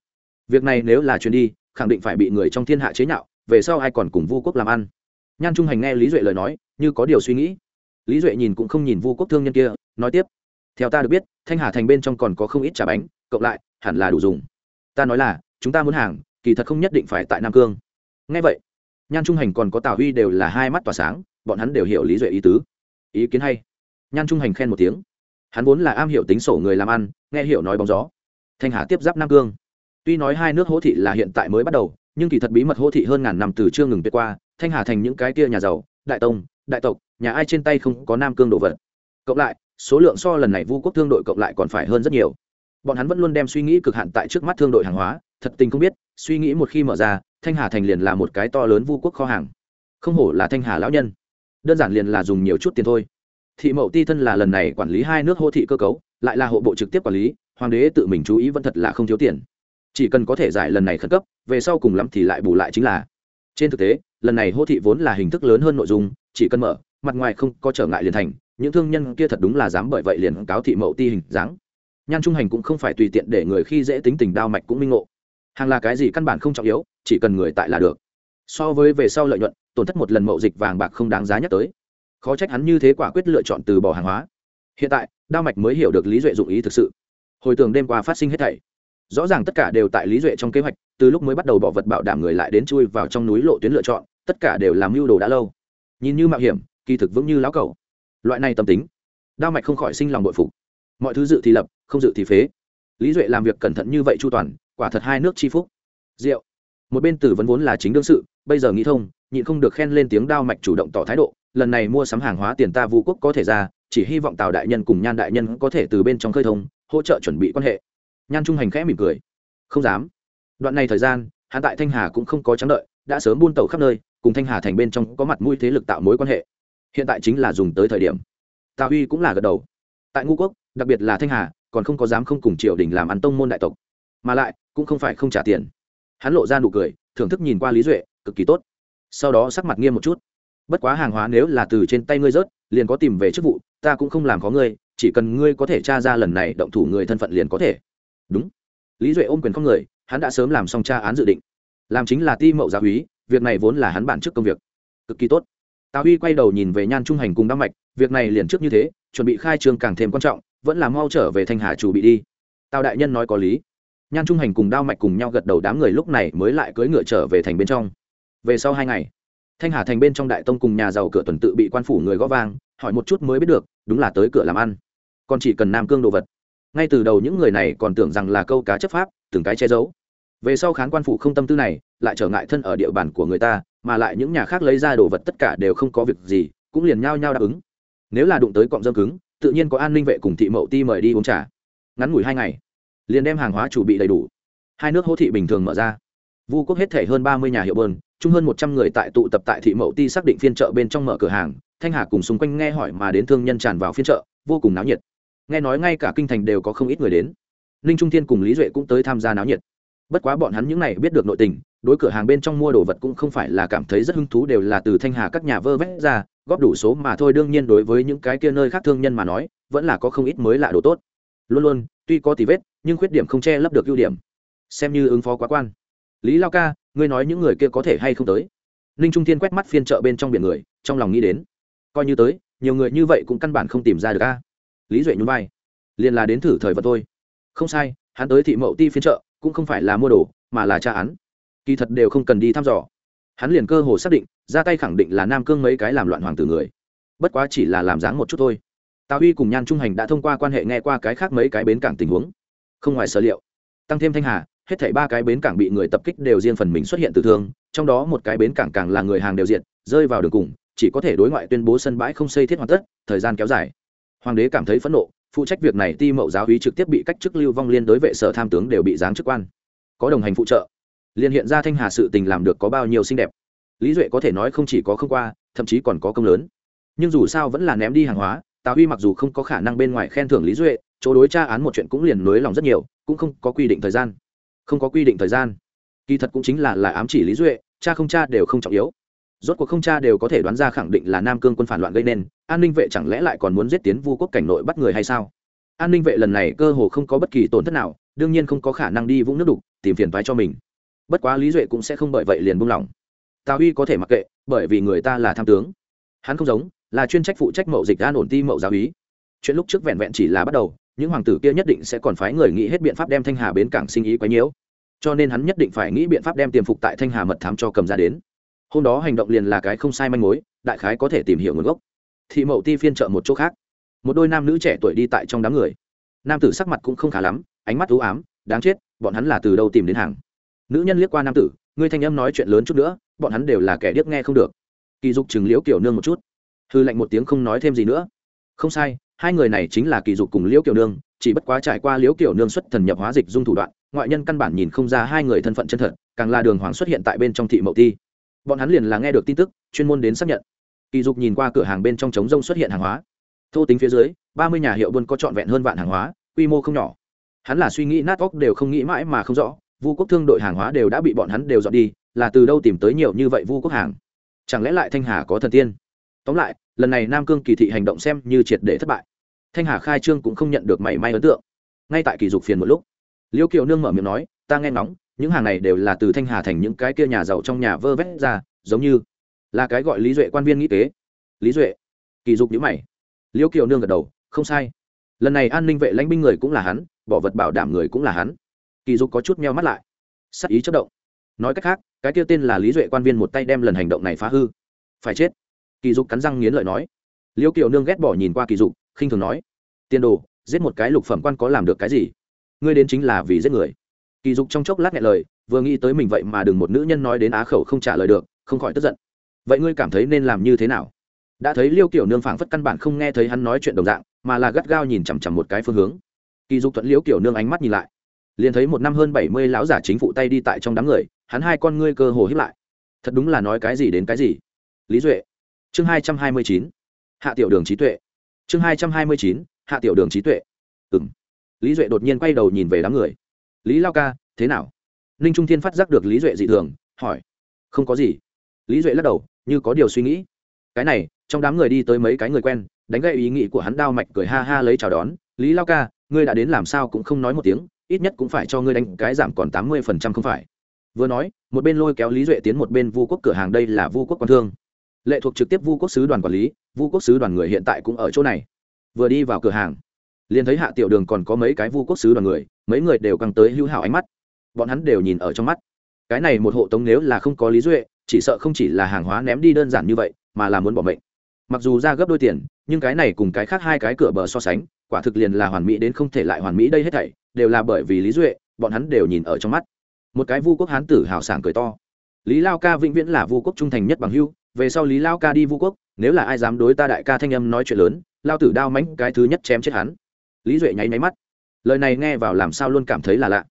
Việc này nếu là chuyến đi, khẳng định phải bị người trong thiên hạ chế nhạo, về sau ai còn cùng vu quốc làm ăn? Nhan trung hành nghe lý duệ lời nói, như có điều suy nghĩ. Lý duệ nhìn cũng không nhìn vu quốc thương nhân kia, nói tiếp. Theo ta được biết, thanh hà thành bên trong còn có không ít trà bánh, cộng lại, hẳn là đủ dùng. Ta nói là, chúng ta muốn hàng, kỳ thật không nhất định phải tại nam cương. Ngay vậy, nhan trung hành còn có tào huy đều là hai mắt tỏa sáng bọn hắn đều hiểu lý duệ ý tứ. Ý kiến hay. Nhan trung hành khen một tiếng. Hắn vốn là am hiểu tính sổ người làm ăn, nghe hiểu nói bóng gió. Thanh hà tiếp giáp nam cương. Tuy nói hai nước hỗ thị là hiện tại mới bắt đầu, nhưng kỳ thật bí mật hỗ thị hơn ngàn năm từ chưa ngừng tuyệt qua, thanh hà thành những cái kia nhà giàu, đại tông, đại tộc, nhà ai trên tay không có nam cương đồ vật. Cộng lại, số lượng so lần này vu quốc thương đội cộng lại còn phải hơn rất nhiều. Bọn hắn vẫn luôn đem suy nghĩ cực hạn tại trước mắt thương đội hàng hóa, thật tình không biết, suy nghĩ một khi mở ra, thanh hà thành liền là một cái to lớn vu quốc kho hàng. Không hổ là thanh hà lão nhân đơn giản liền là dùng nhiều chút tiền thôi. Thị mậu ti thân là lần này quản lý hai nước hô thị cơ cấu, lại là hộ bộ trực tiếp quản lý, hoàng đế tự mình chú ý vẫn thật là không thiếu tiền. Chỉ cần có thể giải lần này khẩn cấp, về sau cùng lắm thì lại bù lại chính là. Trên thực tế, lần này hô thị vốn là hình thức lớn hơn nội dung, chỉ cần mở, mặt ngoài không có trở ngại liền thành, những thương nhân kia thật đúng là dám bởi vậy liền cáo thị mậu ti hình dáng. Nhan trung hành cũng không phải tùy tiện để người khi dễ tính tình đao mạch cũng minh ngộ. Hàng là cái gì căn bản không trọng yếu, chỉ cần người tại là được so với về sau lợi nhuận, tổn thất một lần mậu dịch vàng bạc không đáng giá nhắc tới. Khó trách hắn như thế quả quyết lựa chọn từ bỏ hàng hóa. Hiện tại, đao mạch mới hiểu được lý duệ dụng ý thực sự. Hồi tưởng đêm qua phát sinh hết thảy, rõ ràng tất cả đều tại lý duệ trong kế hoạch, từ lúc mới bắt đầu bỏ vật bảo đảm người lại đến chui vào trong núi lộ tuyến lựa chọn, tất cả đều làm mưu đồ đã lâu. Nhìn như mạo hiểm, kỳ thực vững như lão cầu loại này tâm tính, đao mạch không khỏi sinh lòng bội phục. Mọi thứ dự thì lập, không dự thì phế. Lý duệ làm việc cẩn thận như vậy chu toàn, quả thật hai nước chi phúc. Rượu một bên tử vấn vốn là chính đương sự, bây giờ nghĩ thông, nhịn không được khen lên tiếng đao mạch chủ động tỏ thái độ, lần này mua sắm hàng hóa tiền ta vũ quốc có thể ra, chỉ hy vọng tào đại nhân cùng nhan đại nhân có thể từ bên trong khơi thông, hỗ trợ chuẩn bị quan hệ. Nhan trung hành khẽ mỉm cười. Không dám. Đoạn này thời gian, hắn tại thanh hà cũng không có trắng đợi, đã sớm buôn tàu khắp nơi, cùng thanh hà thành bên trong có mặt mũi thế lực tạo mối quan hệ. Hiện tại chính là dùng tới thời điểm. Tào huy cũng là gật đầu. Tại ngũ quốc, đặc biệt là thanh hà, còn không có dám không cùng triều đình làm ăn tông môn đại tộc. Mà lại, cũng không phải không trả tiền hắn lộ ra nụ cười, thưởng thức nhìn qua lý duệ, cực kỳ tốt. Sau đó sắc mặt nghiêm một chút. Bất quá hàng hóa nếu là từ trên tay ngươi rớt, liền có tìm về chức vụ, ta cũng không làm có ngươi, chỉ cần ngươi có thể tra ra lần này động thủ người thân phận liền có thể. Đúng. Lý duệ ôm quyền con người, hắn đã sớm làm xong tra án dự định. Làm chính là ti mậu gia úy, việc này vốn là hắn bản chức công việc. Cực kỳ tốt. Tào huy quay đầu nhìn về nhan trung hành cùng đăng mạch, việc này liền trước như thế, chuẩn bị khai trương càng thêm quan trọng, vẫn là mau trở về thanh hà chủ bị đi. Tào đại nhân nói có lý nhan trung hành cùng đao mạch cùng nhau gật đầu đám người lúc này mới lại cưỡi ngựa trở về thành bên trong. Về sau hai ngày, thanh hà thành bên trong đại tông cùng nhà giàu cửa tuần tự bị quan phủ người gõ vang, hỏi một chút mới biết được, đúng là tới cửa làm ăn. Còn chỉ cần nam cương đồ vật. Ngay từ đầu những người này còn tưởng rằng là câu cá chấp pháp, từng cái che giấu. Về sau khán quan phủ không tâm tư này, lại trở ngại thân ở địa bàn của người ta, mà lại những nhà khác lấy ra đồ vật tất cả đều không có việc gì, cũng liền nhao nhao đáp ứng. Nếu là đụng tới cọng dâm cứng, tự nhiên có an ninh vệ cùng thị mậu ti mời đi uống trà. Ngắn ngủi hai ngày liền đem hàng hóa chủ bị đầy đủ. Hai nước hỗ thị bình thường mở ra. Vu quốc hết thể hơn ba mươi nhà hiệu bơn chung hơn một trăm người tại tụ tập tại thị mậu ti xác định phiên chợ bên trong mở cửa hàng, thanh hà cùng xung quanh nghe hỏi mà đến thương nhân tràn vào phiên chợ, vô cùng náo nhiệt. Nghe nói ngay cả kinh thành đều có không ít người đến. Ninh trung thiên cùng lý duệ cũng tới tham gia náo nhiệt. Bất quá bọn hắn những này biết được nội tình, đối cửa hàng bên trong mua đồ vật cũng không phải là cảm thấy rất hứng thú, đều là từ thanh hà các nhà vơ vét ra, góp đủ số mà thôi. Đương nhiên đối với những cái kia nơi khác thương nhân mà nói, vẫn là có không ít mới lạ đồ tốt. Luôn luôn, tuy có tí vết nhưng khuyết điểm không che lấp được ưu điểm. Xem như ứng phó quá quan. Lý lao ca, ngươi nói những người kia có thể hay không tới? Ninh trung thiên quét mắt phiên chợ bên trong biển người, trong lòng nghĩ đến. Coi như tới, nhiều người như vậy cũng căn bản không tìm ra được ca lý duệ nhún vai. Liền là đến thử thời vật thôi. Không sai, hắn tới thị mậu ti phiên chợ, cũng không phải là mua đồ, mà là tra án. Kỳ thật đều không cần đi thăm dò. Hắn liền cơ hồ xác định, ra tay khẳng định là nam cương mấy cái làm loạn hoàng tử người. Bất quá chỉ là làm dáng một chút thôi. Tào huy cùng nhan trung hành đã thông qua quan hệ nghe qua cái khác mấy cái bến cảng tình huống không ngoài sở liệu. Tăng thêm thanh hà, hết thảy ba cái bến cảng bị người tập kích đều riêng phần mình xuất hiện từ thương, trong đó một cái bến cảng càng là người hàng đều diện rơi vào đường cùng, chỉ có thể đối ngoại tuyên bố sân bãi không xây thiết hoàn tất, thời gian kéo dài. Hoàng đế cảm thấy phẫn nộ, phụ trách việc này ti mậu giáo hí trực tiếp bị cách chức lưu vong liên đối vệ sở tham tướng đều bị giáng chức quan. Có đồng hành phụ trợ. Liên hiện ra thanh hà sự tình làm được có bao nhiêu xinh đẹp. Lý duệ có thể nói không chỉ có không qua, thậm chí còn có công lớn. Nhưng dù sao vẫn là ném đi hàng hóa, tào huy mặc dù không có khả năng bên ngoài khen thưởng lý duệ chỗ đối tra án một chuyện cũng liền nới lòng rất nhiều cũng không có quy định thời gian. Không có quy định thời gian. Kỳ thật cũng chính là là ám chỉ lý duệ cha không cha đều không trọng yếu. Rốt cuộc không cha đều có thể đoán ra khẳng định là nam cương quân phản loạn gây nên an ninh vệ chẳng lẽ lại còn muốn giết tiến vu quốc cảnh nội bắt người hay sao? An ninh vệ lần này cơ hồ không có bất kỳ tổn thất nào đương nhiên không có khả năng đi vũng nước đục tìm phiền thoái cho mình. Bất quá lý duệ cũng sẽ không bởi vậy liền buông lỏng. Tào huy có thể mặc kệ bởi vì người ta là tham tướng. Hắn không giống là chuyên trách phụ trách mậu dịch an ổn ti mậu giáo ý, chuyện lúc trước vẹn vẹn chỉ là bắt đầu những hoàng tử kia nhất định sẽ còn phái người nghĩ hết biện pháp đem thanh hà bến cảng sinh ý quấy nhiễu. Cho nên hắn nhất định phải nghĩ biện pháp đem tiềm phục tại thanh hà mật thám cho cầm ra đến. Hôm đó hành động liền là cái không sai manh mối, đại khái có thể tìm hiểu nguồn gốc. Thị mậu ti phiên trợ một chỗ khác. Một đôi nam nữ trẻ tuổi đi tại trong đám người. Nam tử sắc mặt cũng không khá lắm, ánh mắt u ám, đáng chết, bọn hắn là từ đâu tìm đến hàng? Nữ nhân liếc qua nam tử, ngươi thanh âm nói chuyện lớn chút nữa, bọn hắn đều là kẻ điếc nghe không được. Kỳ dục chừng liễu kiểu nương một chút. Hư lạnh một tiếng không nói thêm gì nữa. Không sai hai người này chính là kỳ dục cùng liễu kiểu nương, chỉ bất quá trải qua liễu kiểu nương xuất thần nhập hóa dịch dung thủ đoạn, ngoại nhân căn bản nhìn không ra hai người thân phận chân thật, càng là đường hoàng xuất hiện tại bên trong thị mậu thi. Bọn hắn liền là nghe được tin tức, chuyên môn đến xác nhận. Kỳ dục nhìn qua cửa hàng bên trong trống rông xuất hiện hàng hóa. Thô tính phía dưới, ba mươi nhà hiệu buôn có trọn vẹn hơn vạn hàng hóa, quy mô không nhỏ. Hắn là suy nghĩ nát óc đều không nghĩ mãi mà không rõ, vu quốc thương đội hàng hóa đều đã bị bọn hắn đều dọn đi, là từ đâu tìm tới nhiều như vậy vu quốc hàng? Chẳng lẽ lại thanh hà có thần tiên? Tóm lại, lần này nam cương kỳ thị hành động xem như triệt để thất bại thanh hà khai trương cũng không nhận được mảy may ấn tượng. Ngay tại kỳ dục phiền một lúc, liêu kiều nương mở miệng nói, ta nghe ngóng, những hàng này đều là từ thanh hà thành những cái kia nhà giàu trong nhà vơ vét ra, giống như là cái gọi lý duệ quan viên nghĩ kế. Lý duệ? Kỳ dục nhữ mày. Liêu kiều nương gật đầu, không sai. Lần này an ninh vệ lãnh binh người cũng là hắn, bỏ vật bảo đảm người cũng là hắn. Kỳ dục có chút meo mắt lại, sắc ý chất động. Nói cách khác, cái kia tên là lý duệ quan viên một tay đem lần hành động này phá hư. Phải chết. Kỳ dục cắn răng nghiến lợi nói. Liêu kiều nương ghét bỏ nhìn qua kỳ dục khinh thường nói, tiên đồ, giết một cái lục phẩm quan có làm được cái gì? Ngươi đến chính là vì giết người. Kỳ dục trong chốc lát nghe lời, vừa nghĩ tới mình vậy mà đừng một nữ nhân nói đến á khẩu không trả lời được, không khỏi tức giận. Vậy ngươi cảm thấy nên làm như thế nào? Đã thấy liêu kiểu nương phảng phất căn bản không nghe thấy hắn nói chuyện đồng dạng, mà là gắt gao nhìn chằm chằm một cái phương hướng. Kỳ dục thuận liêu kiểu nương ánh mắt nhìn lại, liền thấy một năm hơn bảy mươi lão giả chính phụ tay đi tại trong đám người, hắn hai con ngươi cơ hồ hiếp lại. Thật đúng là nói cái gì đến cái gì? Lý duệ, chương hai trăm hai mươi chín, hạ tiểu đường trí tuệ chương hai trăm hai mươi chín, hạ tiểu đường trí tuệ. Ừ m lý duệ đột nhiên quay đầu nhìn về đám người. Lý lao ca, thế nào? Ninh trung thiên phát giác được lý duệ dị thường, hỏi. Không có gì. Lý duệ lắc đầu, như có điều suy nghĩ. Cái này, trong đám người đi tới mấy cái người quen, đánh gậy ý nghĩ của hắn đao mạch cười ha ha lấy chào đón. Lý lao ca, ngươi đã đến làm sao cũng không nói một tiếng, ít nhất cũng phải cho ngươi đánh cái giảm còn tám mươi phần trăm không phải. Vừa nói, một bên lôi kéo lý duệ tiến một bên vu quốc cửa hàng, đây là vu quốc quan thương lệ thuộc trực tiếp vu quốc sứ đoàn quản lý, vu quốc sứ đoàn người hiện tại cũng ở chỗ này. Vừa đi vào cửa hàng, liền thấy hạ tiểu đường còn có mấy cái vu quốc sứ đoàn người, mấy người đều căng tới hữu hảo ánh mắt. Bọn hắn đều nhìn ở trong mắt. Cái này một hộ tống nếu là không có lý duệ, chỉ sợ không chỉ là hàng hóa ném đi đơn giản như vậy, mà là muốn bỏ mệnh. Mặc dù ra gấp đôi tiền, nhưng cái này cùng cái khác hai cái cửa bờ so sánh, quả thực liền là hoàn mỹ đến không thể lại hoàn mỹ đây hết thảy, đều là bởi vì lý duệ, bọn hắn đều nhìn ở trong mắt. Một cái vu quốc hán tử hào sảng cười to. Lý lao ca vĩnh viễn là vu quốc trung thành nhất bằng hưu về sau lý lao ca đi vu quốc nếu là ai dám đối ta đại ca thanh âm nói chuyện lớn lao tử đao mánh cái thứ nhất chém chết hắn lý duệ nháy máy mắt lời này nghe vào làm sao luôn cảm thấy là lạ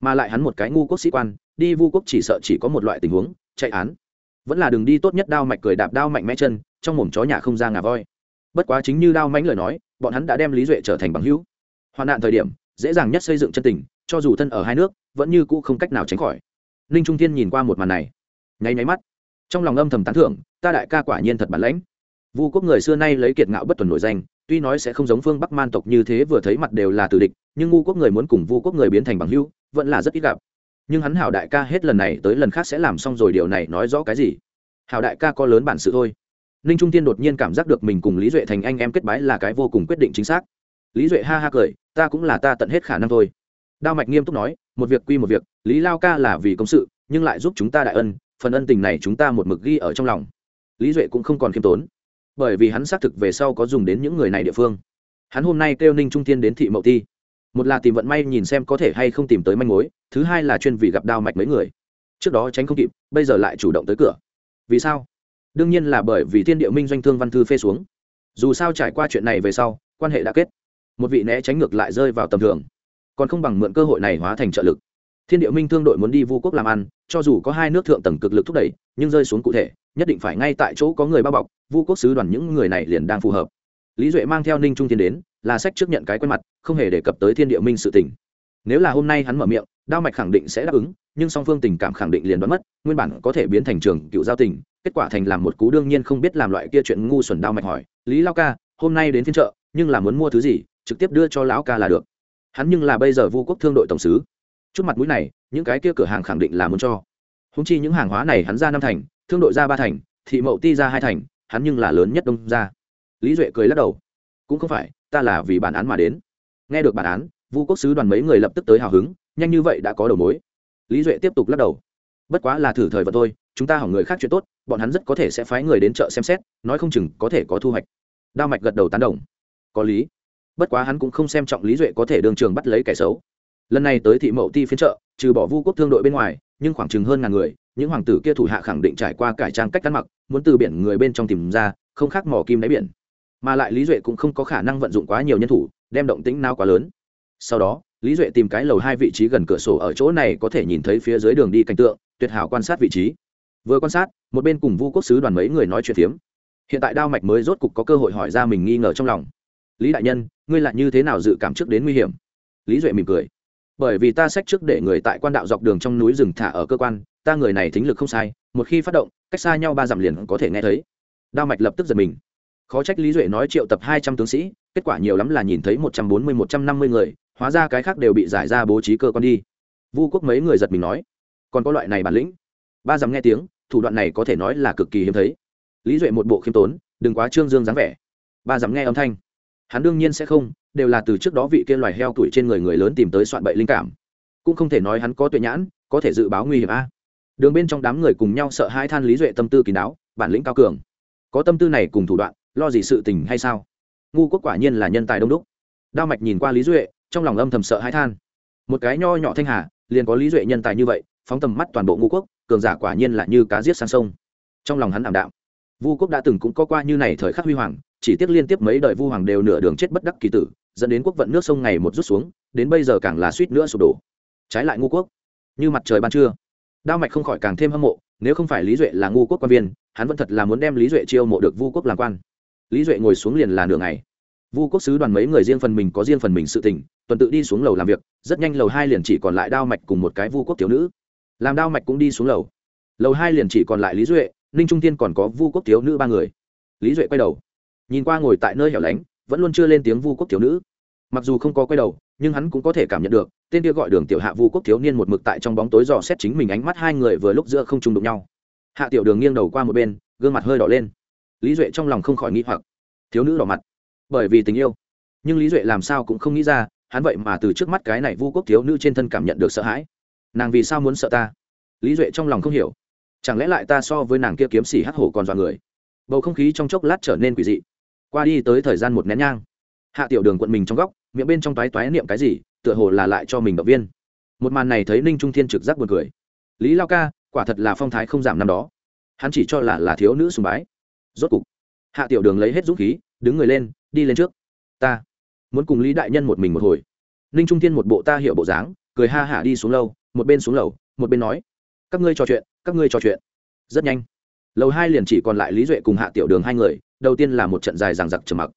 mà lại hắn một cái ngu quốc sĩ quan đi vu quốc chỉ sợ chỉ có một loại tình huống chạy án vẫn là đường đi tốt nhất đao mạch cười đạp đao mạnh mẽ chân trong mồm chó nhà không ra ngà voi bất quá chính như đao mánh lời nói bọn hắn đã đem lý duệ trở thành bằng hữu hoạn nạn thời điểm dễ dàng nhất xây dựng chân tình cho dù thân ở hai nước vẫn như cũ không cách nào tránh khỏi ninh trung thiên nhìn qua một màn này nháy nháy mắt trong lòng âm thầm tán thưởng, ta đại ca quả nhiên thật bản lãnh. Vu quốc người xưa nay lấy kiệt ngạo bất tuần nổi danh, tuy nói sẽ không giống phương bắc man tộc như thế vừa thấy mặt đều là tử địch, nhưng ngu quốc người muốn cùng vu quốc người biến thành bằng hữu, vẫn là rất ít gặp. Nhưng hắn hảo đại ca hết lần này tới lần khác sẽ làm xong rồi điều này nói rõ cái gì? Hảo đại ca có lớn bản sự thôi. Ninh trung tiên đột nhiên cảm giác được mình cùng lý duệ thành anh em kết bái là cái vô cùng quyết định chính xác. Lý duệ ha ha cười, ta cũng là ta tận hết khả năng thôi. Đao mạch nghiêm túc nói, một việc quy một việc, lý lao ca là vì công sự, nhưng lại giúp chúng ta đại ân phần ân tình này chúng ta một mực ghi ở trong lòng. Lý duệ cũng không còn khiêm tốn, bởi vì hắn xác thực về sau có dùng đến những người này địa phương. Hắn hôm nay kêu ninh trung tiên đến thị mậu ti một là tìm vận may nhìn xem có thể hay không tìm tới manh mối, thứ hai là chuyên vì gặp đao mạch mấy người. Trước đó tránh không kịp, bây giờ lại chủ động tới cửa. Vì sao? Đương nhiên là bởi vì thiên địa minh doanh thương văn thư phê xuống. Dù sao trải qua chuyện này về sau, quan hệ đã kết. Một vị né tránh ngược lại rơi vào tầm thường. Còn không bằng mượn cơ hội này hóa thành trợ lực thiên địa minh thương đội muốn đi vu quốc làm ăn, cho dù có hai nước thượng tầng cực lực thúc đẩy, nhưng rơi xuống cụ thể, nhất định phải ngay tại chỗ có người bao bọc, vu quốc sứ đoàn những người này liền đang phù hợp. Lý duệ mang theo ninh trung tiến đến, là sách trước nhận cái quen mặt, không hề đề cập tới thiên địa minh sự tình. Nếu là hôm nay hắn mở miệng, đao mạch khẳng định sẽ đáp ứng, nhưng song phương tình cảm khẳng định liền đoán mất, nguyên bản có thể biến thành trường cựu giao tình, kết quả thành làm một cú đương nhiên không biết làm loại kia chuyện ngu xuẩn đao mạch hỏi, lý lao ca, hôm nay đến phiên chợ, nhưng là muốn mua thứ gì, trực tiếp đưa cho lão ca là được. Hắn nhưng là bây giờ vu quốc thương đội tổng sứ chút mặt mũi này, những cái kia cửa hàng khẳng định là muốn cho. Húng chi những hàng hóa này hắn ra năm thành, thương đội ra ba thành, thị mậu ti ra hai thành, hắn nhưng là lớn nhất đông ra. Lý duệ cười lắc đầu. Cũng không phải, ta là vì bản án mà đến. Nghe được bản án, vu quốc sứ đoàn mấy người lập tức tới hào hứng, nhanh như vậy đã có đầu mối. Lý duệ tiếp tục lắc đầu. Bất quá là thử thời vật thôi, chúng ta hỏng người khác chuyện tốt, bọn hắn rất có thể sẽ phái người đến chợ xem xét, nói không chừng có thể có thu hoạch. Đao mạch gật đầu tán đồng. Có lý. Bất quá hắn cũng không xem trọng lý duệ có thể đường trường bắt lấy kẻ xấu lần này tới thị mậu ti phiên chợ, trừ bỏ vu quốc thương đội bên ngoài, nhưng khoảng chừng hơn ngàn người, những hoàng tử kia thủ hạ khẳng định trải qua cải trang cách ăn mặc, muốn từ biển người bên trong tìm ra, không khác mỏ kim đáy biển. Mà lại lý duệ cũng không có khả năng vận dụng quá nhiều nhân thủ, đem động tĩnh nào quá lớn. Sau đó, lý duệ tìm cái lầu hai vị trí gần cửa sổ ở chỗ này có thể nhìn thấy phía dưới đường đi cảnh tượng, tuyệt hảo quan sát vị trí. Vừa quan sát, một bên cùng vu quốc sứ đoàn mấy người nói chuyện phiếm. Hiện tại đao mạch mới rốt cục có cơ hội hỏi ra mình nghi ngờ trong lòng. Lý đại nhân, ngươi lại như thế nào dự cảm trước đến nguy hiểm? Lý duệ mỉm cười bởi vì ta sách trước để người tại quan đạo dọc đường trong núi rừng thả ở cơ quan, ta người này thính lực không sai, một khi phát động, cách xa nhau ba dặm liền có thể nghe thấy. Đao mạch lập tức giật mình. Khó trách lý duệ nói triệu tập hai trăm tướng sĩ, kết quả nhiều lắm là nhìn thấy một trăm bốn mươi, một trăm năm mươi người, hóa ra cái khác đều bị giải ra bố trí cơ quan đi. Vu quốc mấy người giật mình nói, còn có loại này bản lĩnh. Ba dặm nghe tiếng, thủ đoạn này có thể nói là cực kỳ hiếm thấy. Lý duệ một bộ khiêm tốn, đừng quá trương dương dáng vẻ. Ba dặm nghe âm thanh. Hắn đương nhiên sẽ không đều là từ trước đó vị kia loài heo tuổi trên người người lớn tìm tới soạn bậy linh cảm. Cũng không thể nói hắn có tuệ nhãn, có thể dự báo nguy hiểm a. Đường bên trong đám người cùng nhau sợ hai than lý duệ tâm tư kín đáo, bản lĩnh cao cường. Có tâm tư này cùng thủ đoạn, lo gì sự tình hay sao? Ngu quốc quả nhiên là nhân tài đông đúc. Đao mạch nhìn qua lý duệ, trong lòng âm thầm sợ hai than. Một cái nho nhỏ thanh hà, liền có lý duệ nhân tài như vậy, phóng tầm mắt toàn bộ ngu quốc, cường giả quả nhiên là như cá giết sang sông. Trong lòng hắn ảm đạm. Vu quốc đã từng cũng có qua như này thời khắc huy hoàng, chỉ tiếc liên tiếp mấy đời vu hoàng đều nửa đường chết bất đắc kỳ tử dẫn đến quốc vận nước sông ngày một rút xuống, đến bây giờ càng là suýt nữa sụp đổ. Trái lại ngu quốc, như mặt trời ban trưa. Đao mạch không khỏi càng thêm hâm mộ, nếu không phải lý duệ là ngu quốc quan viên, hắn vẫn thật là muốn đem lý duệ chiêu mộ được vu quốc làm quan. Lý duệ ngồi xuống liền là nửa ngày. Vu quốc sứ đoàn mấy người riêng phần mình có riêng phần mình sự tình, tuần tự đi xuống lầu làm việc, rất nhanh lầu hai liền chỉ còn lại đao mạch cùng một cái vu quốc thiếu nữ. Làm đao mạch cũng đi xuống lầu. Lầu hai liền chỉ còn lại lý duệ, ninh trung tiên còn có vu quốc thiếu nữ ba người. Lý duệ quay đầu, nhìn qua ngồi tại nơi hẻo lánh vẫn luôn chưa lên tiếng vu quốc thiếu nữ. Mặc dù không có quay đầu, nhưng hắn cũng có thể cảm nhận được, tên kia gọi đường tiểu hạ vu quốc thiếu niên một mực tại trong bóng tối dò xét chính mình ánh mắt hai người vừa lúc giữa không trùng đụng nhau. Hạ tiểu đường nghiêng đầu qua một bên, gương mặt hơi đỏ lên. Lý duệ trong lòng không khỏi nghĩ hoặc. Thiếu nữ đỏ mặt. Bởi vì tình yêu. Nhưng lý duệ làm sao cũng không nghĩ ra, hắn vậy mà từ trước mắt cái này vu quốc thiếu nữ trên thân cảm nhận được sợ hãi. Nàng vì sao muốn sợ ta? Lý duệ trong lòng không hiểu. Chẳng lẽ lại ta so với nàng kia kiếm xỉ hắc hổ còn dọa người? Bầu không khí trong chốc lát trở nên quỷ dị qua đi tới thời gian một nén nhang, hạ tiểu đường quận mình trong góc, miệng bên trong toái toái niệm cái gì, tựa hồ là lại cho mình động viên. Một màn này thấy ninh trung thiên trực giác buồn cười. Lý lao ca, quả thật là phong thái không giảm năm đó. Hắn chỉ cho là là thiếu nữ sùng bái. Rốt cục, hạ tiểu đường lấy hết dũng khí, đứng người lên, đi lên trước. Ta muốn cùng lý đại nhân một mình một hồi. Ninh trung thiên một bộ ta hiểu bộ dáng, cười ha hả đi xuống lâu một bên xuống lầu, một bên nói, các ngươi trò chuyện, các ngươi trò chuyện. Rất nhanh, lầu hai liền chỉ còn lại lý duệ cùng hạ tiểu đường hai người đầu tiên là một trận dài ràng giặc trầm mặc.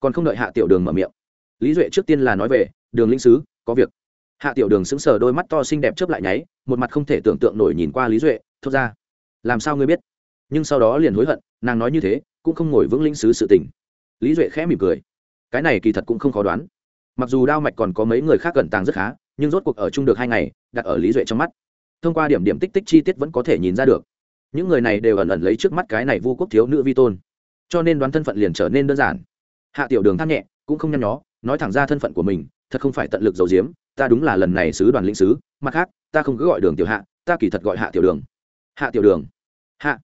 Còn không đợi hạ tiểu đường mở miệng, lý duệ trước tiên là nói về, đường linh sứ, có việc. Hạ tiểu đường sững sờ, đôi mắt to xinh đẹp chớp lại nháy, một mặt không thể tưởng tượng nổi nhìn qua lý duệ, thốt ra, làm sao ngươi biết? Nhưng sau đó liền hối hận, nàng nói như thế, cũng không ngồi vững linh sứ sự tình. Lý duệ khẽ mỉm cười, cái này kỳ thật cũng không khó đoán. Mặc dù đao mạch còn có mấy người khác gần tàng rất khá, nhưng rốt cuộc ở chung được hai ngày, đặt ở lý duệ trong mắt. Thông qua điểm điểm tích tích chi tiết vẫn có thể nhìn ra được. Những người này đều ẩn ẩn lấy trước mắt cái này vu quốc thiếu nữ vi tôn cho nên đoán thân phận liền trở nên đơn giản. Hạ tiểu đường than nhẹ cũng không nhăn nhó nói thẳng ra thân phận của mình thật không phải tận lực giấu diếm, ta đúng là lần này sứ đoàn lĩnh sứ mặt khác ta không cứ gọi đường tiểu hạ ta kỳ thật gọi hạ tiểu đường. Hạ tiểu đường. Hạ.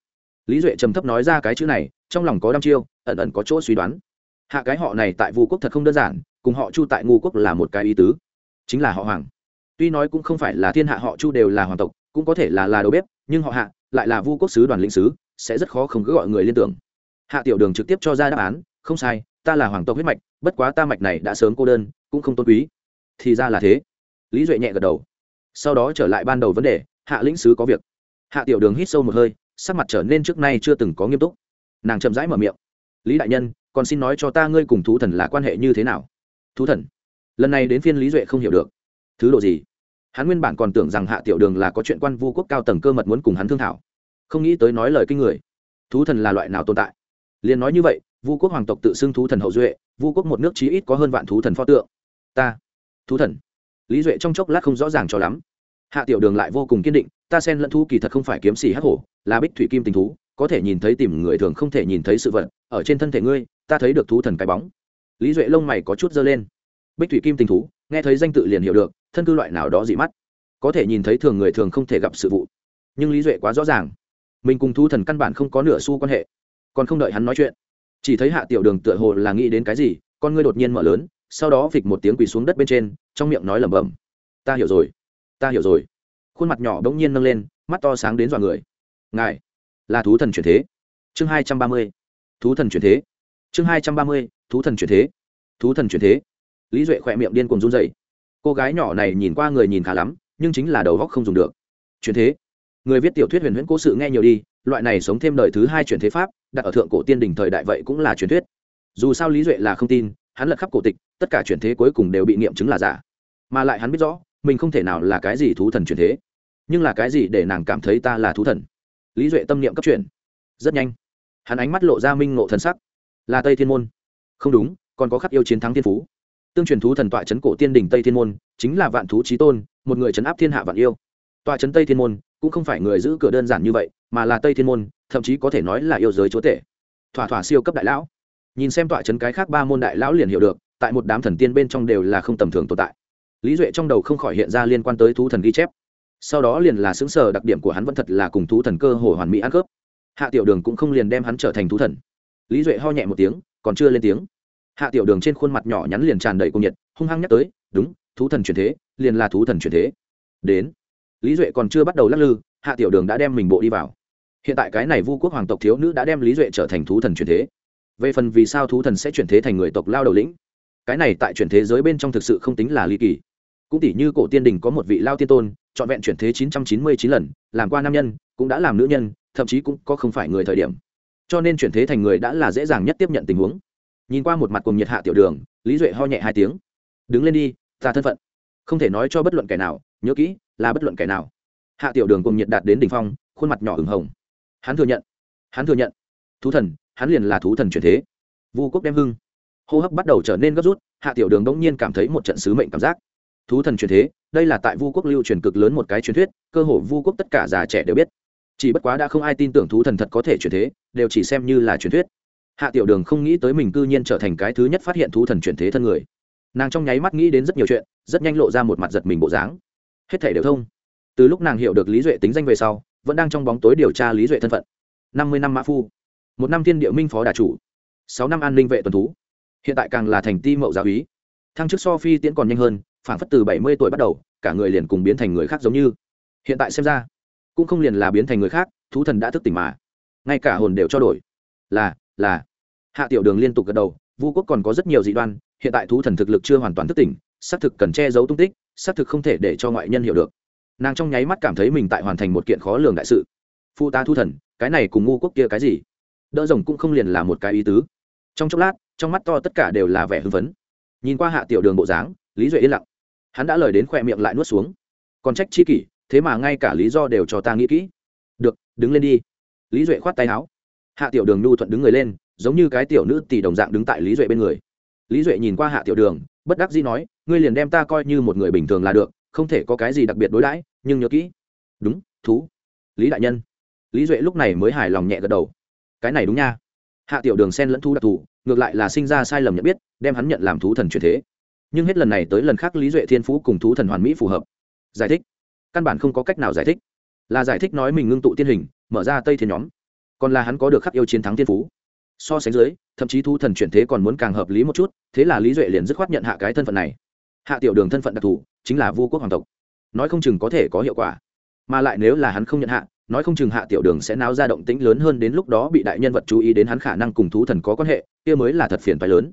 Lý duệ trầm thấp nói ra cái chữ này trong lòng có đăm chiêu ẩn ẩn có chỗ suy đoán. Hạ cái họ này tại vu quốc thật không đơn giản cùng họ chu tại ngu quốc là một cái ý tứ. Chính là họ hoàng. Tuy nói cũng không phải là thiên hạ họ chu đều là hoàng tộc cũng có thể là là đầu bếp nhưng họ hạ lại là vu quốc sứ đoàn lĩnh sứ sẽ rất khó không cứ gọi người liên tưởng hạ tiểu đường trực tiếp cho ra đáp án, không sai, ta là hoàng tộc huyết mạch, bất quá ta mạch này đã sớm cô đơn, cũng không tôn quý. Thì ra là thế. Lý duệ nhẹ gật đầu. Sau đó trở lại ban đầu vấn đề, hạ lĩnh sứ có việc. Hạ tiểu đường hít sâu một hơi, sắc mặt trở nên trước nay chưa từng có nghiêm túc. Nàng chậm rãi mở miệng. Lý đại nhân, còn xin nói cho ta ngươi cùng thú thần là quan hệ như thế nào? Thú thần? Lần này đến phiên lý duệ không hiểu được. Thứ độ gì? Hắn nguyên bản còn tưởng rằng hạ tiểu đường là có chuyện quan vu quốc cao tầng cơ mật muốn cùng hắn thương thảo. Không nghĩ tới nói lời kinh người. Thú thần là loại nào tồn tại? Liền nói như vậy, vu quốc hoàng tộc tự xưng thú thần hậu duệ, vu quốc một nước chí ít có hơn vạn thú thần pho tượng. Ta, thú thần. Lý duệ trong chốc lát không rõ ràng cho lắm. Hạ tiểu đường lại vô cùng kiên định, ta xen lẫn thú kỳ thật không phải kiếm xì hắc hổ, là bích thủy kim tình thú, có thể nhìn thấy tìm người thường không thể nhìn thấy sự vật, ở trên thân thể ngươi, ta thấy được thú thần cái bóng. Lý duệ lông mày có chút dơ lên. Bích thủy kim tình thú, nghe thấy danh tự liền hiểu được, thân cư loại nào đó dị mắt. Có thể nhìn thấy thường người thường không thể gặp sự vụ. Nhưng lý duệ quá rõ ràng. Mình cùng thú thần căn bản không có nửa xu quan hệ còn không đợi hắn nói chuyện. Chỉ thấy hạ tiểu đường tựa hồ là nghĩ đến cái gì, con ngươi đột nhiên mở lớn, sau đó phịch một tiếng quỳ xuống đất bên trên, trong miệng nói lẩm bẩm. Ta hiểu rồi, ta hiểu rồi. Khuôn mặt nhỏ đ ỗ n g nhiên nâng lên, mắt to sáng đến dọa người. Ngài là thú thần chuyển thế. Chương hai trăm ba mươi. Thú thần chuyển thế. Chương hai trăm ba mươi. Thú thần chuyển thế. Thú thần chuyển thế. Lý duệ khỏe miệng điên cùng run dậy cô gái nhỏ này nhìn qua người nhìn khá lắm, nhưng chính là đầu góc không dùng được. Chuyển thế? Người viết tiểu thuyết huyền huyễn cố sự nghe nhiều đi, loại này sống thêm đời thứ hai chuyển thế pháp, đặt ở thượng cổ tiên đình thời đại vậy cũng là truyền thuyết. Dù sao lý duệ là không tin, hắn lật khắp cổ tịch, tất cả chuyển thế cuối cùng đều bị nghiệm chứng là giả. Mà lại hắn biết rõ, mình không thể nào là cái gì thú thần chuyển thế. Nhưng là cái gì để nàng cảm thấy ta là thú thần? Lý duệ tâm niệm cấp chuyển. Rất nhanh, hắn ánh mắt lộ ra minh ngộ thần sắc. Là tây thiên môn. Không đúng, còn có khắc yêu chiến thắng thiên phú. Tương truyền thú thần tọa trấn cổ tiên đình tây thiên môn, chính là vạn thú trí tôn, một người trấn áp thiên hạ vạn yêu. Tọa trấn tây thiên môn cũng không phải người giữ cửa đơn giản như vậy, mà là tây thiên môn, thậm chí có thể nói là yêu giới chúa tể. Thỏa thỏa siêu cấp đại lão. Nhìn xem tọa chấn cái khác ba môn đại lão liền hiểu được, tại một đám thần tiên bên trong đều là không tầm thường tồn tại. Lý duệ trong đầu không khỏi hiện ra liên quan tới thú thần ghi chép. Sau đó liền là xứng sở đặc điểm của hắn vẫn thật là cùng thú thần cơ hồ hoàn mỹ ăn khớp. Hạ tiểu đường cũng không liền đem hắn trở thành thú thần. Lý duệ ho nhẹ một tiếng, còn chưa lên tiếng. Hạ tiểu đường trên khuôn mặt nhỏ nhắn liền tràn đầy cung nhiệt, hung hăng nhắc tới, đúng, thú thần truyền thế, liền là thú thần truyền thế. Đến lý duệ còn chưa bắt đầu lắc lư, hạ tiểu đường đã đem mình bộ đi vào. Hiện tại cái này vu quốc hoàng tộc thiếu nữ đã đem lý duệ trở thành thú thần truyền thế. Về phần vì sao thú thần sẽ chuyển thế thành người tộc lao đầu lĩnh, cái này tại chuyển thế giới bên trong thực sự không tính là ly kỳ. Cũng tỷ như cổ tiên đình có một vị lao tiên tôn, trọn vẹn chuyển thế chín trăm chín mươi chín lần, làm qua nam nhân, cũng đã làm nữ nhân, thậm chí cũng có không phải người thời điểm. Cho nên chuyển thế thành người đã là dễ dàng nhất tiếp nhận tình huống. Nhìn qua một mặt cùng nhiệt hạ tiểu đường, lý duệ ho nhẹ hai tiếng. Đứng lên đi, ta thân phận. Không thể nói cho bất luận kẻ nào, nhớ kỹ là bất luận kẻ nào. Hạ tiểu đường cùng nhiệt đạt đến đ ỉ n h phong, khuôn mặt nhỏ ửng hồng. Hắn thừa nhận. Hắn thừa nhận. Thú thần, hắn liền là thú thần truyền thế. Vu quốc đem hưng. Hô hấp bắt đầu trở nên gấp rút, hạ tiểu đường đống nhiên cảm thấy một trận sứ mệnh cảm giác. Thú thần truyền thế, đây là tại vu quốc lưu truyền cực lớn một cái truyền thuyết, cơ hội vu quốc tất cả già trẻ đều biết. Chỉ bất quá đã không ai tin tưởng thú thần thật có thể truyền thế, đều chỉ xem như là truyền thuyết. Hạ tiểu đường không nghĩ tới mình cư nhiên trở thành cái thứ nhất phát hiện thú thần truyền thế thân người. Nàng trong nháy mắt nghĩ đến rất nhiều chuyện, rất nhanh lộ ra một mặt giật mình bộ dáng hết thể đều thông. Từ lúc nàng hiểu được lý duệ tính danh về sau, vẫn đang trong bóng tối điều tra lý duệ thân phận. Năm mươi năm mã phu, một năm thiên địa minh phó đà chủ, sáu năm an ninh vệ tuần thú. Hiện tại càng là thành ti mậu giáo úy. Thăng chức so phi tiễn còn nhanh hơn, phản phất từ bảy mươi tuổi bắt đầu, cả người liền cùng biến thành người khác giống như. Hiện tại xem ra, cũng không liền là biến thành người khác, thú thần đã thức tỉnh mà. Ngay cả hồn đều cho đổi. Là là. Hạ tiểu đường liên tục gật đầu, vu quốc còn có rất nhiều dị đoan, hiện tại thú thần thực lực chưa hoàn toàn thức tỉnh, xác thực cần che giấu tung tích xác thực không thể để cho ngoại nhân hiểu được. Nàng trong nháy mắt cảm thấy mình tại hoàn thành một kiện khó lường đại sự. Phu ta thu thần, cái này cùng ngu quốc kia cái gì? Đỡ rồng cũng không liền là một cái ý tứ. Trong chốc lát, trong mắt to tất cả đều là vẻ hưng phấn. Nhìn qua hạ tiểu đường bộ dáng, lý duệ yên lặng. Hắn đã lời đến khoe miệng lại nuốt xuống. Còn trách chi kỷ, thế mà ngay cả lý do đều cho ta nghĩ kỹ. Được, đứng lên đi. Lý duệ khoát tay áo. Hạ tiểu đường nhu thuận đứng người lên, giống như cái tiểu nữ tỷ đồng dạng đứng tại lý duệ bên người. Lý duệ nhìn qua hạ tiểu đường, bất đắc dĩ nói ngươi liền đem ta coi như một người bình thường là được, không thể có cái gì đặc biệt đối đãi, nhưng nhớ kỹ. Đúng, thú. Lý đại nhân. Lý duệ lúc này mới hài lòng nhẹ gật đầu. Cái này đúng nha. Hạ tiểu đường sen lẫn thú đặc thù, ngược lại là sinh ra sai lầm nhận biết, đem hắn nhận làm thú thần truyền thế. Nhưng hết lần này tới lần khác lý duệ thiên phú cùng thú thần hoàn mỹ phù hợp. Giải thích. Căn bản không có cách nào giải thích. Là giải thích nói mình ngưng tụ tiên hình, mở ra tây thiên nhóm. Còn là hắn có được khắc yêu chiến thắng thiên phú. So sánh dưới, thậm chí thú thần chuyển thế còn muốn càng hợp lý một chút, thế là lý duệ liền dứt khoát nhận hạ cái thân phận này hạ tiểu đường thân phận đặc thù chính là vua quốc hoàng tộc. Nói không chừng có thể có hiệu quả. Mà lại nếu là hắn không nhận hạ, nói không chừng hạ tiểu đường sẽ náo ra động tĩnh lớn hơn đến lúc đó bị đại nhân vật chú ý đến hắn khả năng cùng thú thần có quan hệ, kia mới là thật phiền phái lớn.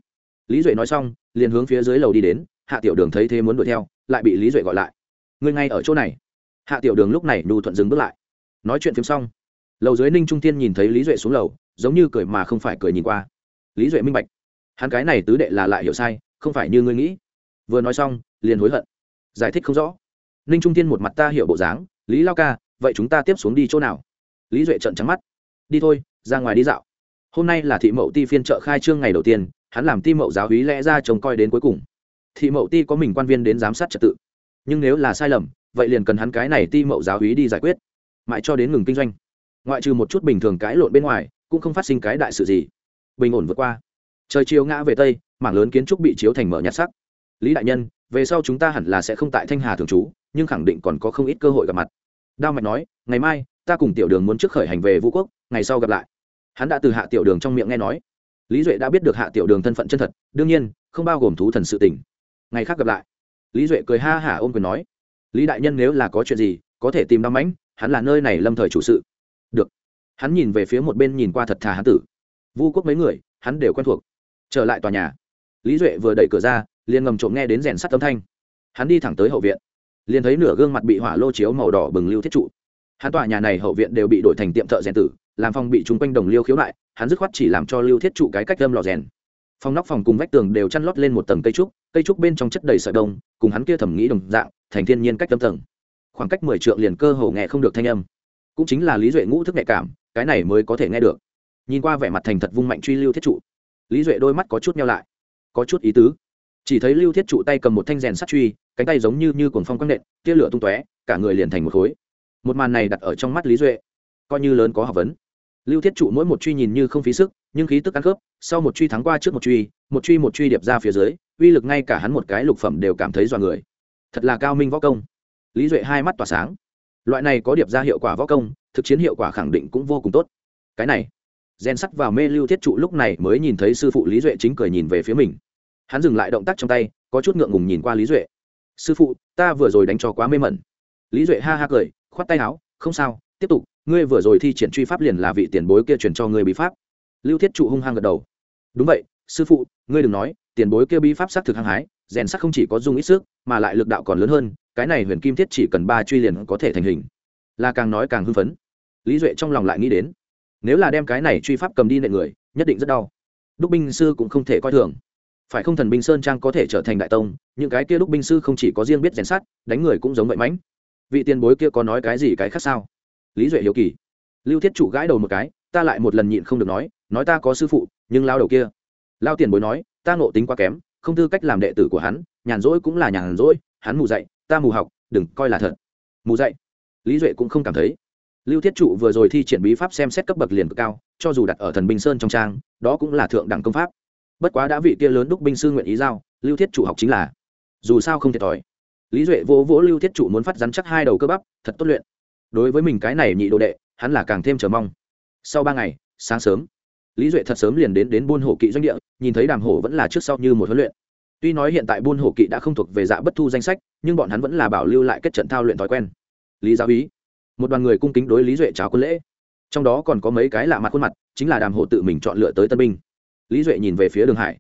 Lý duệ nói xong, liền hướng phía dưới lầu đi đến, hạ tiểu đường thấy thế muốn đuổi theo, lại bị lý duệ gọi lại. Người ngay ở chỗ này. Hạ tiểu đường lúc này nụ thuận dừng bước lại. Nói chuyện phim xong, lầu dưới ninh trung Tiên nhìn thấy lý duệ xuống lầu, giống như cười mà không phải cười nhìn qua. Lý duệ minh bạch, hắn cái này tứ đệ là lại hiểu sai, không phải như ngươi nghĩ vừa nói xong, liền hối hận. Giải thích không rõ. Ninh trung tiên một mặt ta hiểu bộ dáng, lý lao ca, vậy chúng ta tiếp xuống đi chỗ nào? Lý duệ trận trắng mắt. Đi thôi, ra ngoài đi dạo. Hôm nay là thị mậu ti phiên trợ khai trương ngày đầu tiên, hắn làm ti mậu giáo hí lẽ ra trông coi đến cuối cùng. Thị mậu ti có mình quan viên đến giám sát trật tự. Nhưng nếu là sai lầm, vậy liền cần hắn cái này ti mậu giáo hí đi giải quyết. Mãi cho đến ngừng kinh doanh. Ngoại trừ một chút bình thường cãi lộn bên ngoài, cũng không phát sinh cái đại sự gì. Bình ổn vượt qua. Trời chiều ngã về tây, mảng lớn kiến trúc bị chiếu thành mở nhạt sắc lý đại nhân, về sau chúng ta hẳn là sẽ không tại thanh hà thường trú, nhưng khẳng định còn có không ít cơ hội gặp mặt. Đao mạch nói, ngày mai, ta cùng tiểu đường muốn trước khởi hành về vũ quốc, ngày sau gặp lại. Hắn đã từ hạ tiểu đường trong miệng nghe nói. Lý duệ đã biết được hạ tiểu đường thân phận chân thật, đương nhiên, không bao gồm thú thần sự tình. Ngày khác gặp lại. Lý duệ cười ha hả ôm quyền nói, lý đại nhân nếu là có chuyện gì, có thể tìm Đao mãnh, hắn là nơi này lâm thời chủ sự. Được. Hắn nhìn về phía một bên nhìn qua thật thà hán tử. Vu quốc mấy người, hắn đều quen thuộc. Trở lại tòa nhà. Lý duệ vừa đẩy cửa ra liền ngầm trộm nghe đến rèn sắt âm thanh. Hắn đi thẳng tới hậu viện, liền thấy nửa gương mặt bị hỏa lô chiếu màu đỏ bừng lưu thiết trụ. Hắn tòa nhà này hậu viện đều bị đổi thành tiệm thợ rèn tử, làm phòng bị chúng quanh đồng liêu khiếu lại hắn dứt khoát chỉ làm cho lưu thiết trụ cái cách lâm lò rèn. Phòng nóc phòng cùng vách tường đều chăn lót lên một tầng cây trúc cây trúc bên trong chất đầy sợi đông, cùng hắn kia thẩm nghĩ đồng dạng, thành thiên nhiên cách tâm tầng. Khoảng cách mười trượng liền cơ hồ nghe không được thanh âm. Cũng chính là lý duệ ngũ thức nhạy cảm, cái này mới có thể nghe được. Nhìn qua vẻ mặt thành thật vung mạnh truy lưu thiết trụ, lý duệ đôi mắt có chút nhau lại, có chút ý tứ chỉ thấy lưu thiết trụ tay cầm một thanh rèn sắt truy, cánh tay giống như như cuồng phong quang nện, tia lửa tung tóe, cả người liền thành một khối. Một màn này đặt ở trong mắt lý duệ, coi như lớn có học vấn. Lưu thiết trụ mỗi một truy nhìn như không phí sức, nhưng khí tức ăn khớp, sau một truy thắng qua trước một truy một truy một truy điệp ra phía dưới, uy lực ngay cả hắn một cái lục phẩm đều cảm thấy dọa người. Thật là cao minh võ công. Lý duệ hai mắt tỏa sáng. Loại này có điệp ra hiệu quả võ công, thực chiến hiệu quả khẳng định cũng vô cùng tốt. Cái này, rèn sắt vào mê lưu thiết trụ lúc này mới nhìn thấy sư phụ lý duệ chính cười nhìn về phía mình hắn dừng lại động tác trong tay, có chút ngượng ngùng nhìn qua lý duệ. Sư phụ, ta vừa rồi đánh cho quá mê mẩn. Lý duệ ha ha cười, khoát tay áo, không sao, tiếp tục, ngươi vừa rồi thi triển truy pháp liền là vị tiền bối kia truyền cho ngươi bí pháp. Lưu thiết trụ hung hăng gật đầu. Đúng vậy, sư phụ, ngươi đừng nói, tiền bối kia bí pháp xác thực hăng hái, rèn sắc không chỉ có dùng ít sức, mà lại lực đạo còn lớn hơn, cái này huyền kim thiết chỉ cần ba truy liền có thể thành hình. Là càng nói càng hưng phấn. Lý duệ trong lòng lại nghĩ đến, nếu là đem cái này truy pháp cầm đi nệ người, nhất định rất đau. Đúc binh sư cũng không thể coi thường phải không thần binh sơn trang có thể trở thành đại tông, những cái kia đúc binh sư không chỉ có riêng biết rèn sát đánh người cũng giống vậy mãnh. Vị tiền bối kia có nói cái gì cái khác sao? Lý duệ hiếu kỳ. Lưu thiết chủ gãi đầu một cái, ta lại một lần nhịn không được nói nói ta có sư phụ, nhưng lao đầu kia. Lao tiền bối nói, ta ngộ tính quá kém, không tư cách làm đệ tử của hắn, nhàn rỗi cũng là nhàn rỗi, hắn mù dạy, ta mù học, đừng coi là thật. Mù dạy. Lý duệ cũng không cảm thấy. Lưu thiết trụ vừa rồi thi triển bí pháp xem xét cấp bậc liền cực cao, cho dù đặt ở thần binh sơn trong trang, đó cũng là thượng đẳng công pháp bất quá đã vị kia lớn đúc binh sư nguyện ý giao, lưu thiết chủ học chính là. Dù sao không thiệt thòi. Lý duệ vỗ vỗ lưu thiết chủ muốn phát rắn chắc hai đầu cơ bắp, thật tốt luyện. Đối với mình cái này nhị đồ đệ, hắn là càng thêm chờ mong. Sau ba ngày, sáng sớm, lý duệ thật sớm liền đến đến buôn hổ kỵ doanh địa, nhìn thấy đàm hổ vẫn là trước sau như một huấn luyện. Tuy nói hiện tại buôn hổ kỵ đã không thuộc về dạ bất thu danh sách, nhưng bọn hắn vẫn là bảo lưu lại kết trận thao luyện thói quen. Lý giáo ý, một đoàn người cung kính đối lý duệ chào quân lễ. Trong đó còn có mấy cái lạ mặt khuôn mặt, chính là đàm hổ tự mình chọn lựa tới tân binh lý duệ nhìn về phía đường hải.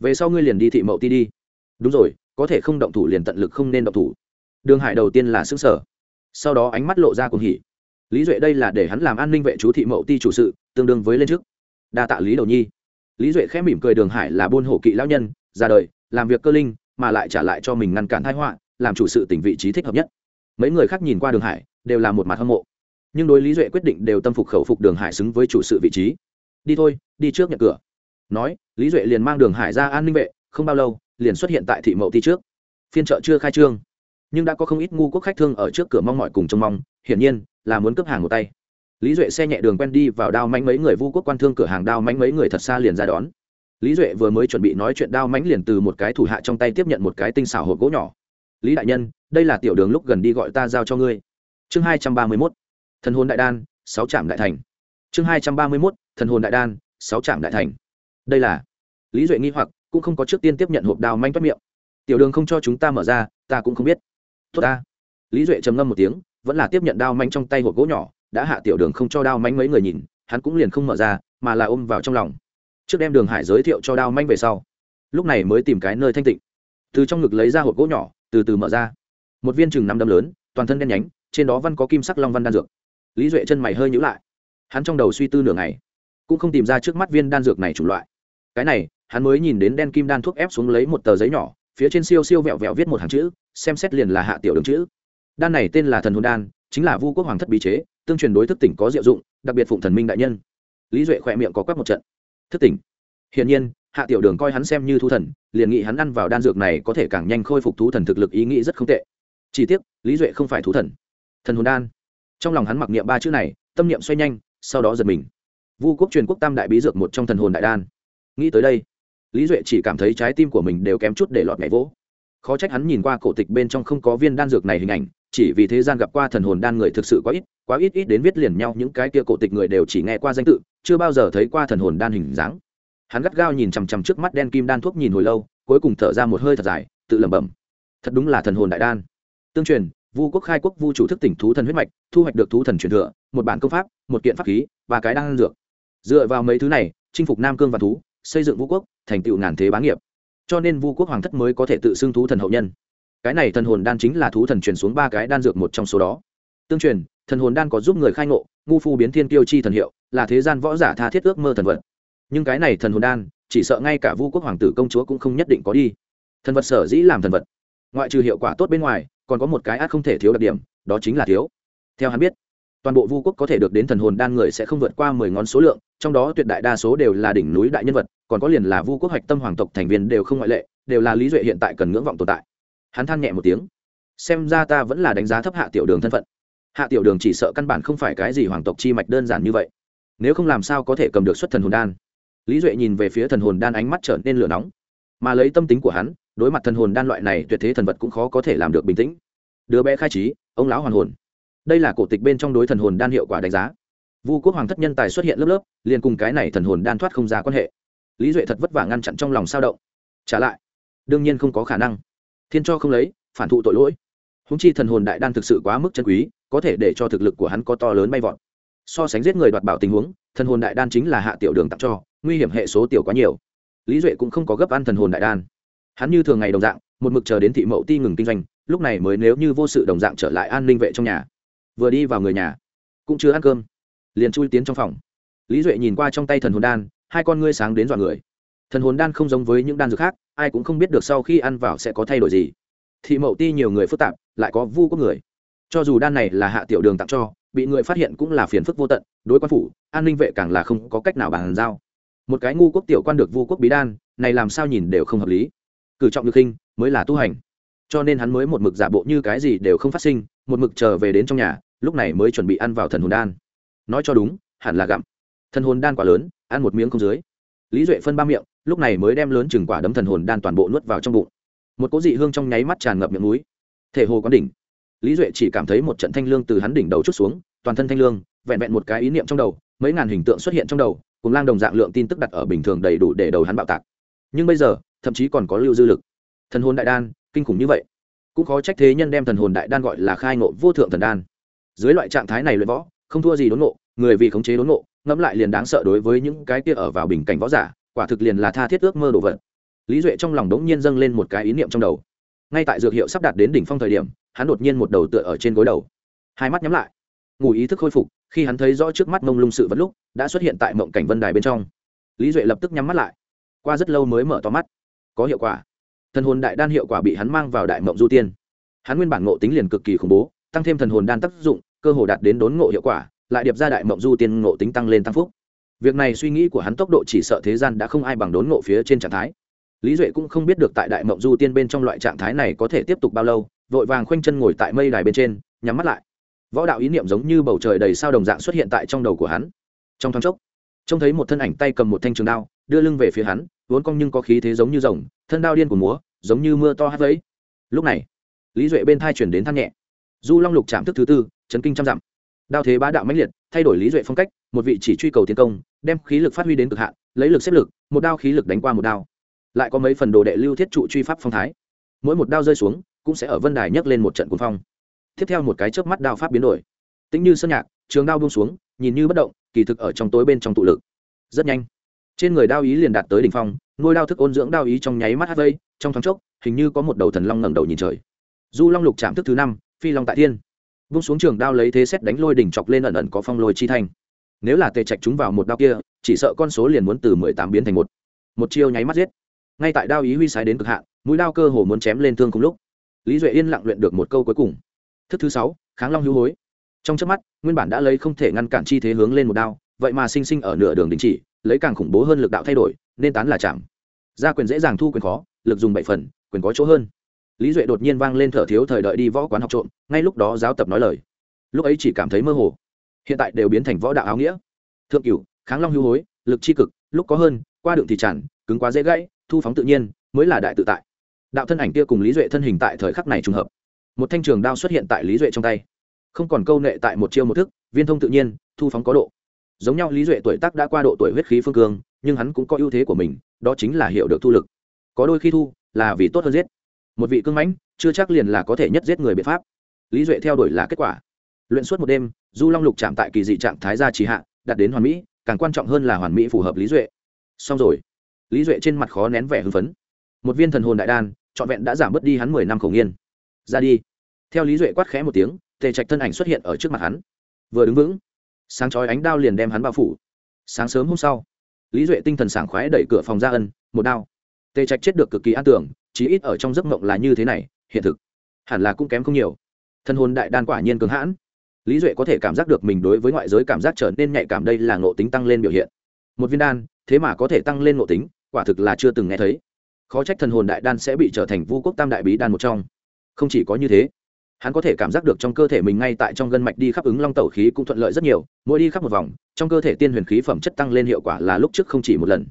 Về sau ngươi liền đi thị mậu ti đi. Đúng rồi, có thể không động thủ liền tận lực không nên động thủ. Đường hải đầu tiên là xứng sở sau đó ánh mắt lộ ra cùng hỉ. Lý duệ đây là để hắn làm an ninh vệ chú thị mậu ti chủ sự, tương đương với lên chức. đa tạ lý đầu nhi. Lý duệ khẽ mỉm cười đường hải là buôn hổ kỵ lão nhân, ra đời, làm việc cơ linh, mà lại trả lại cho mình ngăn cản thái họa, làm chủ sự tỉnh vị trí thích hợp nhất. Mấy người khác nhìn qua đường hải, đều là một mặt hâm mộ. Nhưng đối lý duệ quyết định đều tâm phục khẩu phục đường hải xứng với chủ sự vị trí. Đi thôi, đi trước nhận cửa nói, lý duệ liền mang đường hải ra an ninh vệ, không bao lâu, liền xuất hiện tại thị mậu ti trước. Phiên chợ chưa khai trương, nhưng đã có không ít ngu quốc khách thương ở trước cửa mong mọi cùng trông mong, hiển nhiên là muốn cướp hàng một tay. Lý duệ xe nhẹ đường quen đi vào đao mánh mấy người vu quốc quan thương cửa hàng đao mánh mấy người thật xa liền ra đón. Lý duệ vừa mới chuẩn bị nói chuyện đao mánh liền từ một cái thủ hạ trong tay tiếp nhận một cái tinh xảo hộp gỗ nhỏ. Lý đại nhân, đây là tiểu đường lúc gần đi gọi ta giao cho ngươi. Chương hai trăm ba mươi mốt, thần hồn đại đan, sáu trạm đại thành. Chương hai trăm ba mươi mốt, thần hồn đại đan, sáu trạm đại thành đây là lý duệ nghi hoặc, cũng không có trước tiên tiếp nhận hộp đao manh toát miệng. Tiểu đường không cho chúng ta mở ra, ta cũng không biết. Tốt ta. Lý duệ trầm ngâm một tiếng, vẫn là tiếp nhận đao manh trong tay hộp gỗ nhỏ, đã hạ tiểu đường không cho đao manh mấy người nhìn, hắn cũng liền không mở ra, mà là ôm vào trong lòng. Trước đem đường hải giới thiệu cho đao manh về sau, lúc này mới tìm cái nơi thanh tịnh. Từ trong ngực lấy ra hộp gỗ nhỏ, từ từ mở ra. Một viên chừng năm đâm lớn, toàn thân đen nhánh, trên đó văn có kim sắc long văn đan dược. Lý duệ chân mày hơi nhữ lại. Hắn trong đầu suy tư nửa ngày, cũng không tìm ra trước mắt viên đan dược này chủng loại cái này, hắn mới nhìn đến đen kim đan thuốc ép xuống lấy một tờ giấy nhỏ, phía trên siêu siêu vẹo vẹo viết một hàng chữ, xem xét liền là hạ tiểu đường chữ. Đan này tên là thần hồn đan, chính là vu quốc hoàng thất bí chế, tương truyền đối thức tỉnh có diệu dụng, đặc biệt phụng thần minh đại nhân. Lý duệ khỏe miệng có quắc một trận. Thức tỉnh. Hiển nhiên, hạ tiểu đường coi hắn xem như thú thần, liền nghĩ hắn ăn vào đan dược này có thể càng nhanh khôi phục thú thần thực lực ý nghĩ rất không tệ. Chỉ tiếc, lý duệ không phải thú thần. Thần hồn đan. Trong lòng hắn mặc niệm ba chữ này, tâm niệm xoay nhanh, sau đó giật mình. Vu quốc truyền quốc tam đại bí dược một trong thần hồn đại đan nghĩ tới đây, lý duệ chỉ cảm thấy trái tim của mình đều kém chút để lọt nhảy vỗ. Khó trách hắn nhìn qua cổ tịch bên trong không có viên đan dược này hình ảnh, chỉ vì thế gian gặp qua thần hồn đan người thực sự quá ít quá ít ít đến viết liền nhau, những cái kia cổ tịch người đều chỉ nghe qua danh tự, chưa bao giờ thấy qua thần hồn đan hình dáng. Hắn gắt gao nhìn chằm chằm trước mắt đen kim đan thuốc nhìn hồi lâu, cuối cùng thở ra một hơi thật dài, tự lẩm bẩm. Thật đúng là thần hồn đại đan. Tương truyền, vu quốc khai quốc vu chủ thức tỉnh thú thần huyết mạch, thu hoạch được thú thần truyền thừa, một bản công pháp, một kiện pháp khí, và cái đan dược. Dựa vào mấy thứ này, chinh phục nam cương và thú xây dựng vũ quốc, thành tựu ngàn thế bá nghiệp. Cho nên vu quốc hoàng thất mới có thể tự xưng thú thần hậu nhân. Cái này thần hồn đan chính là thú thần truyền xuống ba cái đan dược một trong số đó. Tương truyền, thần hồn đan có giúp người khai ngộ, ngu phu biến thiên tiêu chi thần hiệu, là thế gian võ giả tha thiết ước mơ thần vật. Nhưng cái này thần hồn đan, chỉ sợ ngay cả vu quốc hoàng tử công chúa cũng không nhất định có đi. Thần vật sở dĩ làm thần vật. Ngoại trừ hiệu quả tốt bên ngoài, còn có một cái ác không thể thiếu đặc điểm, đó chính là thiếu. Theo hắn biết, toàn bộ vu quốc có thể được đến thần hồn đan người sẽ không vượt qua mười ngón số lượng trong đó tuyệt đại đa số đều là đỉnh núi đại nhân vật, còn có liền là vu quốc hoạch tâm hoàng tộc thành viên đều không ngoại lệ, đều là lý duệ hiện tại cần ngưỡng vọng tồn tại. Hắn than nhẹ một tiếng, xem ra ta vẫn là đánh giá thấp hạ tiểu đường thân phận. Hạ tiểu đường chỉ sợ căn bản không phải cái gì hoàng tộc chi mạch đơn giản như vậy. Nếu không làm sao có thể cầm được xuất thần hồn đan? Lý duệ nhìn về phía thần hồn đan ánh mắt trở nên lửa nóng. Mà lấy tâm tính của hắn, đối mặt thần hồn đan loại này tuyệt thế thần vật cũng khó có thể làm được bình tĩnh. Đứa bé khai trí, ông lão hoàn hồn. Đây là cổ tịch bên trong đối thần hồn đan hiệu quả đánh giá vu quốc hoàng thất nhân tài xuất hiện lớp lớp, liền cùng cái này thần hồn đan thoát không ra quan hệ. Lý duệ thật vất vả ngăn chặn trong lòng sao động. Trả lại, đương nhiên không có khả năng. Thiên cho không lấy, phản thụ tội lỗi. Húng chi thần hồn đại đan thực sự quá mức chân quý, có thể để cho thực lực của hắn có to lớn bay vọt. So sánh giết người đoạt bảo tình huống, thần hồn đại đan chính là hạ tiểu đường tặng cho, nguy hiểm hệ số tiểu quá nhiều. Lý duệ cũng không có gấp ăn thần hồn đại đan. Hắn như thường ngày đồng dạng, một mực chờ đến thị mậu ti ngừng kinh doanh, lúc này mới nếu như vô sự đồng dạng trở lại an ninh vệ trong nhà. Vừa đi vào người nhà, cũng chưa ăn cơm liền chui tiến trong phòng. Lý duệ nhìn qua trong tay thần hồn đan, hai con ngươi sáng đến dọa người. Thần hồn đan không giống với những đan dược khác, ai cũng không biết được sau khi ăn vào sẽ có thay đổi gì. Thị mậu ti nhiều người phức tạp, lại có vu có người. Cho dù đan này là hạ tiểu đường tặng cho, bị người phát hiện cũng là phiền phức vô tận, đối quan phủ, an ninh vệ càng là không có cách nào bàn giao. Một cái ngu quốc tiểu quan được vu quốc bí đan, này làm sao nhìn đều không hợp lý. Cử trọng được khinh mới là tu hành. Cho nên hắn mới một mực giả bộ như cái gì đều không phát sinh, một mực trở về đến trong nhà, lúc này mới chuẩn bị ăn vào thần hồn đan nói cho đúng, hẳn là gặm. Thần hồn đan quả lớn, ăn một miếng không dưới. Lý duệ phân ba miệng, lúc này mới đem lớn chừng quả đấm thần hồn đan toàn bộ nuốt vào trong bụng. Một cỗ dị hương trong nháy mắt tràn ngập miệng núi thể hồ quán đỉnh. Lý duệ chỉ cảm thấy một trận thanh lương từ hắn đỉnh đầu chút xuống, toàn thân thanh lương, vẹn vẹn một cái ý niệm trong đầu, mấy ngàn hình tượng xuất hiện trong đầu, cùng lang đồng dạng lượng tin tức đặt ở bình thường đầy đủ để đầu hắn bạo tạc. Nhưng bây giờ, thậm chí còn có lưu dư lực. Thần hồn đại đan, kinh khủng như vậy. Cũng khó trách thế nhân đem thần hồn đại đan gọi là khai ngộ vô thượng thần đan. Dưới loại trạng thái này luyện võ không thua gì đốn ngộ, người vì khống chế đốn ngộ, ngẫm lại liền đáng sợ đối với những cái kia ở vào bình cảnh võ giả, quả thực liền là tha thiết ước mơ đồ vật. Lý duệ trong lòng đống nhiên dâng lên một cái ý niệm trong đầu. Ngay tại dược hiệu sắp đạt đến đỉnh phong thời điểm, hắn đột nhiên một đầu tựa ở trên gối đầu. Hai mắt nhắm lại. Ngủ ý thức khôi phục, khi hắn thấy rõ trước mắt mông lung sự vật lúc, đã xuất hiện tại mộng cảnh vân đài bên trong. Lý duệ lập tức nhắm mắt lại. Qua rất lâu mới mở to mắt. Có hiệu quả. Thần hồn đại đan hiệu quả bị hắn mang vào đại mộng du tiên. Hắn nguyên bản ngộ tính liền cực kỳ khủng bố, tăng thêm thần hồn đan tác dụng cơ hồ đạt đến đốn ngộ hiệu quả, lại điệp ra đại mộng du tiên ngộ tính tăng lên tăng phúc. Việc này suy nghĩ của hắn tốc độ chỉ sợ thế gian đã không ai bằng đốn ngộ phía trên trạng thái. Lý duệ cũng không biết được tại đại mộng du tiên bên trong loại trạng thái này có thể tiếp tục bao lâu, vội vàng khoanh chân ngồi tại mây đài bên trên, nhắm mắt lại. Võ đạo ý niệm giống như bầu trời đầy sao đồng dạng xuất hiện tại trong đầu của hắn. Trong thoáng chốc, trông thấy một thân ảnh tay cầm một thanh trường đao, đưa lưng về phía hắn, vốn cong nhưng có khí thế giống như rồng, thân đao điên của múa, giống như mưa to hát vẫy. Lúc này, lý duệ bên thai chuyển đến than nhẹ. Du long lục chạm thức thứ tư chấn kinh trăm dặm. Đao thế bá đạo mãnh liệt, thay đổi lý duệ phong cách, một vị chỉ truy cầu tiến công, đem khí lực phát huy đến cực hạn, lấy lực xếp lực, một đao khí lực đánh qua một đao. Lại có mấy phần đồ đệ lưu thiết trụ truy pháp phong thái. Mỗi một đao rơi xuống, cũng sẽ ở vân đài nhấc lên một trận cuồng phong. Tiếp theo một cái chớp mắt đao pháp biến đổi. Tính như sơn nhạc, trường đao buông xuống, nhìn như bất động, kỳ thực ở trong tối bên trong tụ lực. Rất nhanh, trên người đao ý liền đạt tới đỉnh phong, nuôi đao thức ôn dưỡng đao ý trong nháy mắt hát vây, trong thoáng chốc, hình như có một đầu thần long ngẩng đầu nhìn trời. Du long lục chạm thức thứ năm, phi long tại thiên vung xuống trường đao lấy thế xét đánh lôi đỉnh chọc lên ẩn ẩn có phong lôi chi thanh. Nếu là tề trạch chúng vào một đao kia, chỉ sợ con số liền muốn từ mười tám biến thành một. Một chiêu nháy mắt giết. Ngay tại đao ý huy sái đến cực hạn, mũi đao cơ hồ muốn chém lên thương cùng lúc. Lý duệ yên lặng luyện được một câu cuối cùng. Thức thứ sáu, kháng long hữu hối. Trong chớp mắt, nguyên bản đã lấy không thể ngăn cản chi thế hướng lên một đao, vậy mà sinh sinh ở nửa đường đình chỉ, lấy càng khủng bố hơn lực đạo thay đổi, nên tán là chạm. Gia quyền dễ dàng thu quyền khó, lực dùng bảy phần, quyền có chỗ hơn lý duệ đột nhiên vang lên thở thiếu thời đợi đi võ quán học trộm, ngay lúc đó giáo tập nói lời. Lúc ấy chỉ cảm thấy mơ hồ. Hiện tại đều biến thành võ đạo áo nghĩa. Thượng cửu, kháng long hưu hối, lực c h i cực, lúc có hơn, qua đường thì tràn cứng quá dễ gãy, thu phóng tự nhiên, mới là đại tự tại. Đạo thân ảnh kia cùng lý duệ thân hình tại thời khắc này trùng hợp. Một thanh trường đao xuất hiện tại lý duệ trong tay. Không còn câu nệ tại một chiêu một thức, viên thông tự nhiên, thu phóng có độ. Giống nhau lý duệ tuổi tác đã qua độ tuổi huyết khí phương cương nhưng hắn cũng có ưu thế của mình, đó chính là hiểu được thu lực. Có đôi khi thu là vì tốt hơn giết một vị cương mãnh, chưa chắc liền là có thể nhất giết người biện pháp. Lý duệ theo đuổi là kết quả. Luyện suốt một đêm, du long lục chạm tại kỳ dị trạng thái gia trì hạ, đạt đến hoàn mỹ, càng quan trọng hơn là hoàn mỹ phù hợp lý duệ. Xong rồi, lý duệ trên mặt khó nén vẻ hưng phấn. Một viên thần hồn đại đan, trọn vẹn đã giảm bớt đi hắn mười năm khẩu nghiên. Ra đi. Theo lý duệ quát khẽ một tiếng, tề trạch thân ảnh xuất hiện ở trước mặt hắn. Vừa đứng vững, sáng chói ánh đao liền đem hắn bao phủ. Sáng sớm hôm sau, lý duệ tinh thần sảng khoái đẩy cửa phòng ra ân, một đao. Tề trạch chết được cực kỳ an tưởng chí ít ở trong giấc mộng là như thế này, hiện thực, hẳn là cũng kém không nhiều. Thân hồn đại đan quả nhiên cường hãn. Lý duệ có thể cảm giác được mình đối với ngoại giới cảm giác trở nên nhạy cảm đây là ngộ tính tăng lên biểu hiện. Một viên đan, thế mà có thể tăng lên ngộ tính, quả thực là chưa từng nghe thấy. Khó trách thần hồn đại đan sẽ bị trở thành vu quốc tam đại bí đan một trong. Không chỉ có như thế, hắn có thể cảm giác được trong cơ thể mình ngay tại trong gân mạch đi khắp ứng long tẩu khí cũng thuận lợi rất nhiều, mỗi đi khắp một vòng, trong cơ thể tiên huyền khí phẩm chất tăng lên hiệu quả là lúc trước không chỉ một lần.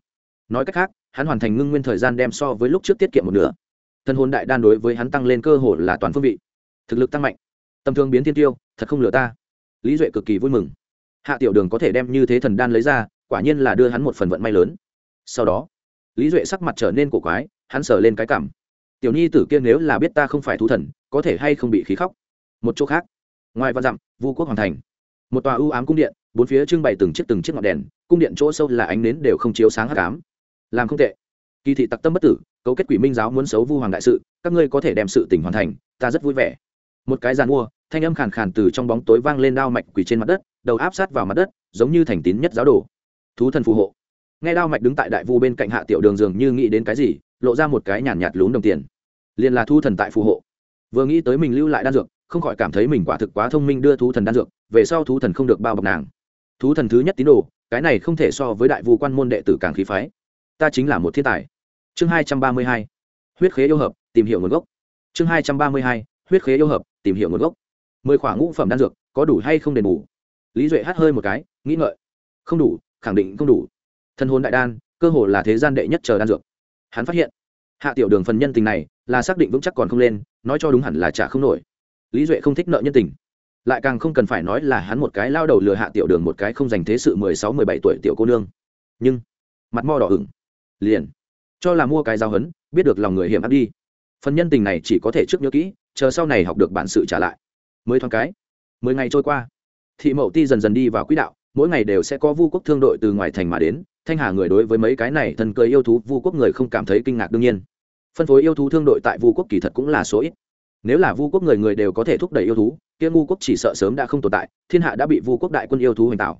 Nói cách khác hắn hoàn thành ngưng nguyên thời gian đem so với lúc trước tiết kiệm một nửa. Thân hồn đại đan đối với hắn tăng lên cơ hội là toàn phương vị. Thực lực tăng mạnh. Tầm thương biến thiên tiêu, thật không lừa ta. Lý duệ cực kỳ vui mừng. Hạ tiểu đường có thể đem như thế thần đan lấy ra, quả nhiên là đưa hắn một phần vận may lớn. Sau đó, lý duệ sắc mặt trở nên cổ quái, hắn sờ lên cái cảm. Tiểu nhi tử kia nếu là biết ta không phải thú thần, có thể hay không bị khí khóc? Một chỗ khác. Ngoài văn dặm, vu quốc hoàng thành. Một tòa ưu ám cung điện, bốn phía trưng bày từng chiếc từng chiếc ngọn đèn, cung điện chỗ sâu là ánh nến đều không chiếu sáng hát cám làm không tệ. Kỳ thị tặc tâm bất tử cấu kết quỷ minh giáo muốn xấu vu hoàng đại sự các ngươi có thể đem sự tình hoàn thành ta rất vui vẻ. Một cái giàn mua thanh âm khàn khàn từ trong bóng tối vang lên đao mạch quỷ trên mặt đất đầu áp sát vào mặt đất giống như thành tín nhất giáo đồ. Thú thần phù hộ. Nghe đao mạch đứng tại đại vu bên cạnh hạ tiểu đường dường như nghĩ đến cái gì lộ ra một cái nhàn nhạt, nhạt lún đồng tiền. Liền là thu thần tại phù hộ. Vừa nghĩ tới mình lưu lại đan dược không khỏi cảm thấy mình quả thực quá thông minh đưa thú thần đan dược về sau thú thần không được bao bọc nàng. Thú thần thứ nhất tín đồ cái này không thể so với đại vu quan môn đệ tử càng khí phái ta chính là một thiên tài. Chương hai trăm ba mươi hai, huyết khế yêu hợp, tìm hiểu nguồn gốc. Chương hai trăm ba mươi hai, huyết khế yêu hợp, tìm hiểu nguồn gốc. Mười khoảng ngũ phẩm đan dược, có đủ hay không đền bù? Lý duệ hát hơi một cái, nghĩ ngợi. Không đủ, khẳng định không đủ. Thân hôn đại đan, cơ hồ là thế gian đệ nhất chờ đan dược. Hắn phát hiện, hạ tiểu đường phần nhân tình này là xác định vững chắc còn không lên, nói cho đúng hẳn là trả không nổi. Lý duệ không thích nợ nhân tình. Lại càng không cần phải nói là hắn một cái lao đầu lừa hạ tiểu đường một cái không dành thế sự mười sáu, mười bảy tuổi tiểu cô nương. Nhưng, mặt mo đỏ ửng liền. Cho là mua cái giao hấn biết được lòng người hiểm áp đi. Phần nhân tình này chỉ có thể trước nhớ kỹ, chờ sau này học được bản sự trả lại. Mới thoáng cái, mười ngày trôi qua. Thị mậu ti dần dần đi vào quỹ đạo, mỗi ngày đều sẽ có vu quốc thương đội từ ngoài thành mà đến. Thanh hà người đối với mấy cái này thần cười yêu thú, vu quốc người không cảm thấy kinh ngạc đương nhiên. Phân phối yêu thú thương đội tại vu quốc kỳ thật cũng là số ít. Nếu là vu quốc người người đều có thể thúc đẩy yêu thú, kia ngu quốc chỉ sợ sớm đã không tồn tại, thiên hạ đã bị vu quốc đại quân yêu thú hoành tạo.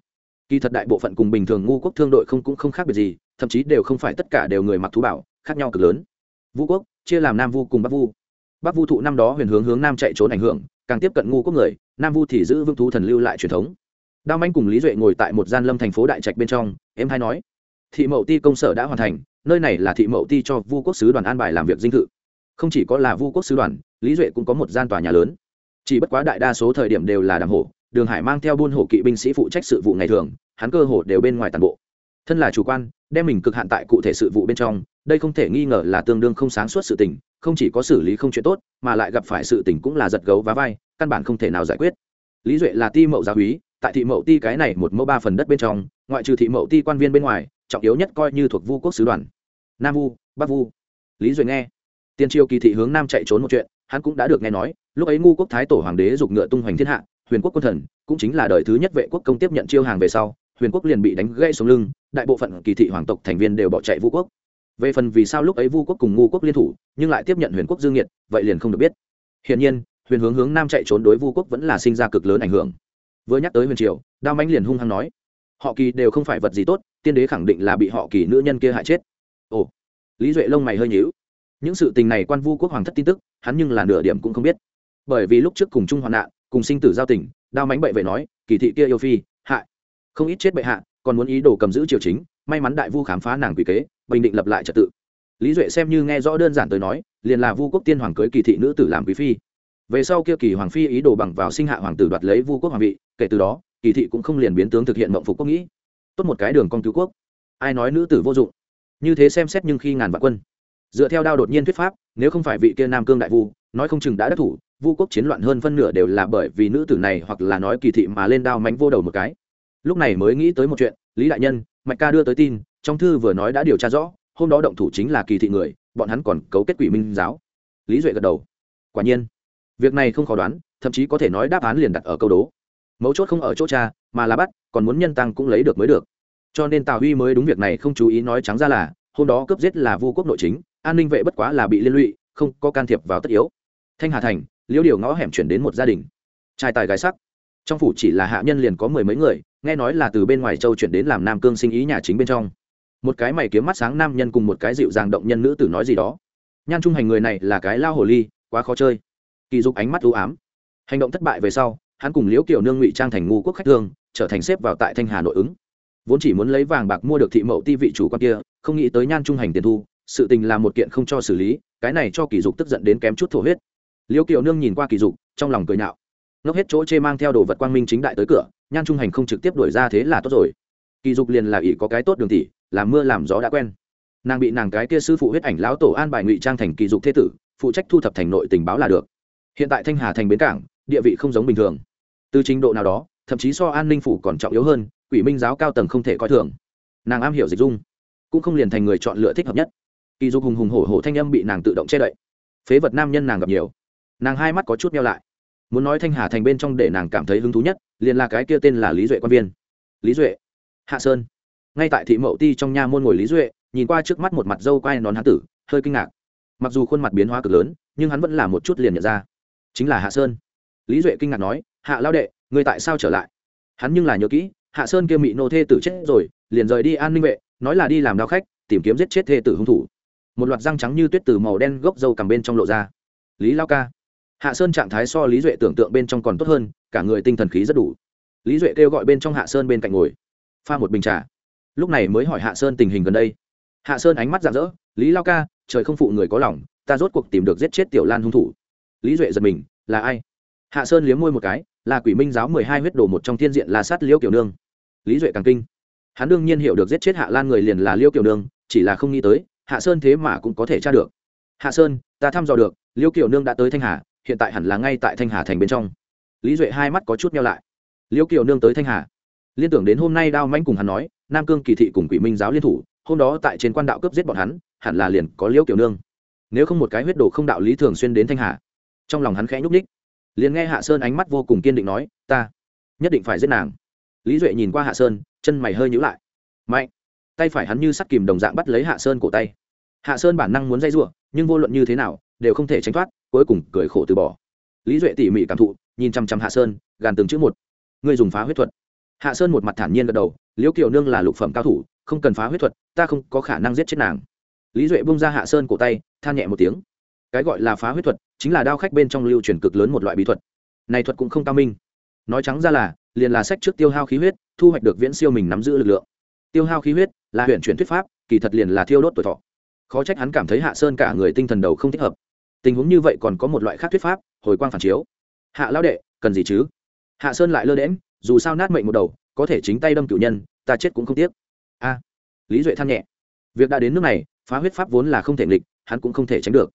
Kỳ thật đại bộ phận cùng bình thường ngu quốc thương đội không cũng không khác biệt gì thậm chí đều không phải tất cả đều người mặc thú bảo, khác nhau cực lớn. Vu quốc, chia làm nam vu cùng bắc vu. Bắc vu thụ năm đó huyền hướng hướng nam chạy trốn ảnh hưởng, càng tiếp cận ngu quốc người, nam vu thì giữ vương thú thần lưu lại truyền thống. Đao manh cùng lý duệ ngồi tại một gian lâm thành phố đại trạch bên trong, em hay nói, thị mậu ti công sở đã hoàn thành, nơi này là thị mậu ti cho vu quốc sứ đoàn an bài làm việc dinh thự. Không chỉ có là vu quốc sứ đoàn, lý duệ cũng có một gian tòa nhà lớn. Chỉ bất quá đại đa số thời điểm đều là đàm hổ, đường hải mang theo buôn hổ kỵ binh sĩ phụ trách sự vụ ngày thường, hắn cơ hồ đều bên ngoài toàn bộ. Thân là chủ quan đem mình cực hạn tại cụ thể sự vụ bên trong, đây không thể nghi ngờ là tương đương không sáng suốt sự tình, không chỉ có xử lý không chuyện tốt, mà lại gặp phải sự tình cũng là giật gấu và vai, căn bản không thể nào giải quyết. Lý duệ là ti mậu gia húy tại thị mậu ti cái này một mẫu ba phần đất bên trong, ngoại trừ thị mậu ti quan viên bên ngoài, trọng yếu nhất coi như thuộc vu quốc sứ đoàn. Nam vu, bắc vu. Lý duệ nghe. Tiên triều kỳ thị hướng nam chạy trốn một chuyện, hắn cũng đã được nghe nói, lúc ấy ngu quốc thái tổ hoàng đế giục ngựa tung hoành thiên hạ, huyền quốc quân thần, cũng chính là đời thứ nhất vệ quốc công tiếp nhận chiêu hàng về sau huyền quốc liền bị đánh gãy xuống lưng, đại bộ phận kỳ thị hoàng tộc thành viên đều bỏ chạy Vu quốc. Về phần vì sao lúc ấy vu quốc cùng ngu quốc liên thủ, nhưng lại tiếp nhận huyền quốc dương nhiệt, vậy liền không được biết. Hiển nhiên, huyền hướng hướng nam chạy trốn đối vu quốc vẫn là sinh ra cực lớn ảnh hưởng. Vừa nhắc tới huyền triều, đao mãnh liền hung hăng nói, họ kỳ đều không phải vật gì tốt, tiên đế khẳng định là bị họ kỳ nữ nhân kia hại chết. Ồ, lý duệ lông mày hơi nhíu. Những sự tình này quan vu quốc hoàng thất tin tức, hắn nhưng là nửa điểm cũng không biết. Bởi vì lúc trước cùng chung hoạn nạn cùng sinh tử giao tình, đao mánh bậy vậy nói, kỳ thị kia yêu phi không ít chết bệ hạ, còn muốn ý đồ cầm giữ triều chính, may mắn đại vu khám phá nàng quỷ kế, bình định lập lại trật tự. Lý duệ xem như nghe rõ đơn giản tới nói, liền là vu quốc tiên hoàng cưới kỳ thị nữ tử làm quý phi. Về sau kia kỳ hoàng phi ý đồ bằng vào sinh hạ hoàng tử đoạt lấy vu quốc hoàng vị, kể từ đó, kỳ thị cũng không liền biến tướng thực hiện mộng phục quốc nghĩ. Tốt một cái đường con cứu quốc. Ai nói nữ tử vô dụng? Như thế xem xét nhưng khi ngàn vạn quân. Dựa theo đao đột nhiên thuyết pháp, nếu không phải vị kia nam cương đại vu, nói không chừng đã đắc thủ, vu quốc chiến loạn hơn phân nửa đều là bởi vì nữ tử này hoặc là nói kỳ thị mà lên đao mánh vô đầu một cái lúc này mới nghĩ tới một chuyện, lý đại nhân, mạch ca đưa tới tin, trong thư vừa nói đã điều tra rõ, hôm đó động thủ chính là kỳ thị người, bọn hắn còn cấu kết quỷ minh giáo. Lý duệ gật đầu. Quả nhiên, việc này không khó đoán, thậm chí có thể nói đáp án liền đặt ở câu đố. Mấu chốt không ở chỗ cha, mà là bắt, còn muốn nhân tăng cũng lấy được mới được. Cho nên tào huy mới đúng việc này không chú ý nói trắng ra là, hôm đó cướp giết là vu quốc nội chính, an ninh vệ bất quá là bị liên lụy, không có can thiệp vào tất yếu. Thanh hà thành liễu điều ngõ hẻm chuyển đến một gia đình. Trai tài gái sắc. Trong phủ chỉ là hạ nhân liền có mười mấy người nghe nói là từ bên ngoài châu chuyển đến làm nam cương sinh ý nhà chính bên trong. Một cái mày kiếm mắt sáng nam nhân cùng một cái dịu dàng động nhân nữ tử nói gì đó. Nhan trung hành người này là cái lao hồ ly, quá khó chơi. Kỳ dục ánh mắt ưu ám. Hành động thất bại về sau, hắn cùng liễu kiểu nương ngụy trang thành ngu quốc khách thương, trở thành xếp vào tại thanh hà nội ứng. Vốn chỉ muốn lấy vàng bạc mua được thị mậu ti vị chủ quan kia, không nghĩ tới nhan trung hành tiền thu, sự tình là một kiện không cho xử lý, cái này cho kỳ dục tức giận đến kém chút thổ huyết. Liễu kiểu nương nhìn qua kỳ dục, trong lòng cười nhạo. Ngốc hết chỗ chê mang theo đồ vật quang minh chính đại tới cửa nhan trung hành không trực tiếp đuổi ra thế là tốt rồi. Kỳ dục liền là ỷ có cái tốt đường tỷ làm mưa làm gió đã quen. Nàng bị nàng cái kia sư phụ huyết ảnh lão tổ an bài ngụy trang thành kỳ dục thế tử, phụ trách thu thập thành nội tình báo là được. Hiện tại thanh hà thành bến cảng, địa vị không giống bình thường. Từ trình độ nào đó, thậm chí so an ninh phủ còn trọng yếu hơn, quỷ minh giáo cao tầng không thể coi thường. Nàng am hiểu dịch dung, cũng không liền thành người chọn lựa thích hợp nhất. Kỳ dục hùng hùng hổ hổ thanh âm bị nàng tự động che đậy. Phế vật nam nhân nàng gặp nhiều. Nàng hai mắt có chút meo lại muốn nói thanh hà thành bên trong để nàng cảm thấy hứng thú nhất, liền là cái kia tên là lý duệ quan viên. Lý duệ, hạ sơn. Ngay tại thị mậu ti trong nha môn ngồi lý duệ, nhìn qua trước mắt một mặt dâu quai nón hán tử, hơi kinh ngạc. Mặc dù khuôn mặt biến hóa cực lớn, nhưng hắn vẫn là một chút liền nhận ra. Chính là hạ sơn. Lý duệ kinh ngạc nói, hạ lao đệ, người tại sao trở lại? Hắn nhưng là nhớ kỹ, hạ sơn kia mị nô thê tử chết rồi, liền rời đi an ninh vệ, nói là đi làm đao khách, tìm kiếm giết chết thê tử hung thủ. Một loạt răng trắng như tuyết từ màu đen gốc dâu cầm bên trong lộ ra. Lý lao ca hạ sơn trạng thái so lý duệ tưởng tượng bên trong còn tốt hơn, cả người tinh thần khí rất đủ. Lý duệ kêu gọi bên trong hạ sơn bên cạnh ngồi, pha một bình trà. Lúc này mới hỏi hạ sơn tình hình gần đây. Hạ sơn ánh mắt rạng rỡ, lý lao ca, trời không phụ người có lòng, ta rốt cuộc tìm được giết chết tiểu lan hung thủ. Lý duệ giật mình, là ai? Hạ sơn liếm môi một cái, là quỷ minh giáo mười hai huyết đồ một trong thiên diện là sát liễu kiểu nương. Lý duệ càng kinh. Hắn đương nhiên hiểu được giết chết hạ lan người liền là liễu kiểu nương, chỉ là không nghĩ tới, hạ sơn thế mà cũng có thể tra được. Hạ sơn, ta thăm dò được liễu kiểu nương đã tới thanh hà hiện tại hẳn là ngay tại thanh hà thành bên trong. Lý duệ hai mắt có chút nhau lại. Liễu kiều nương tới thanh hà. Liên tưởng đến hôm nay đao manh cùng hắn nói, nam cương kỳ thị cùng quỷ minh giáo liên thủ, hôm đó tại trên quan đạo cướp giết bọn hắn, hẳn là liền có liễu kiều nương. Nếu không một cái huyết đồ không đạo lý thường xuyên đến thanh hà. Trong lòng hắn khẽ nhúc ních liền nghe hạ sơn ánh mắt vô cùng kiên định nói, ta nhất định phải giết nàng. Lý duệ nhìn qua hạ sơn, chân mày hơi nhữ lại. Mạnh. Tay phải hắn như sắt kìm đồng dạng bắt lấy hạ sơn cổ tay. Hạ sơn bản năng muốn dây giụa nhưng vô luận như thế nào đều không thể tránh thoát, cuối cùng cười khổ từ bỏ. Lý duệ tỉ mỉ cảm thụ, nhìn chăm chăm hạ sơn, gàn từng chữ một. Người dùng phá huyết thuật. Hạ sơn một mặt thản nhiên gật đầu, liễu kiều nương là lục phẩm cao thủ, không cần phá huyết thuật, ta không có khả năng giết chết nàng. Lý duệ bung ra hạ sơn cổ tay, than nhẹ một tiếng. Cái gọi là phá huyết thuật, chính là đao khách bên trong lưu truyền cực lớn một loại bí thuật. Này thuật cũng không cao minh. Nói trắng ra là, liền là sách trước tiêu hao khí huyết, thu hoạch được viễn siêu mình nắm giữ lực lượng. Tiêu hao khí huyết, là huyện chuyển thuyết pháp, kỳ thật liền là thiêu đốt tuổi thọ. Khó trách hắn cảm thấy hạ sơn cả người tinh thần đầu không thích hợp tình huống như vậy còn có một loại khác thuyết pháp, hồi quang phản chiếu. Hạ lão đệ, cần gì chứ? Hạ sơn lại lơ đễm dù sao nát mệnh một đầu, có thể chính tay đâm cửu nhân, ta chết cũng không tiếc. A, lý duệ than nhẹ. Việc đã đến nước này, phá huyết pháp vốn là không thể nghịch, hắn cũng không thể tránh được.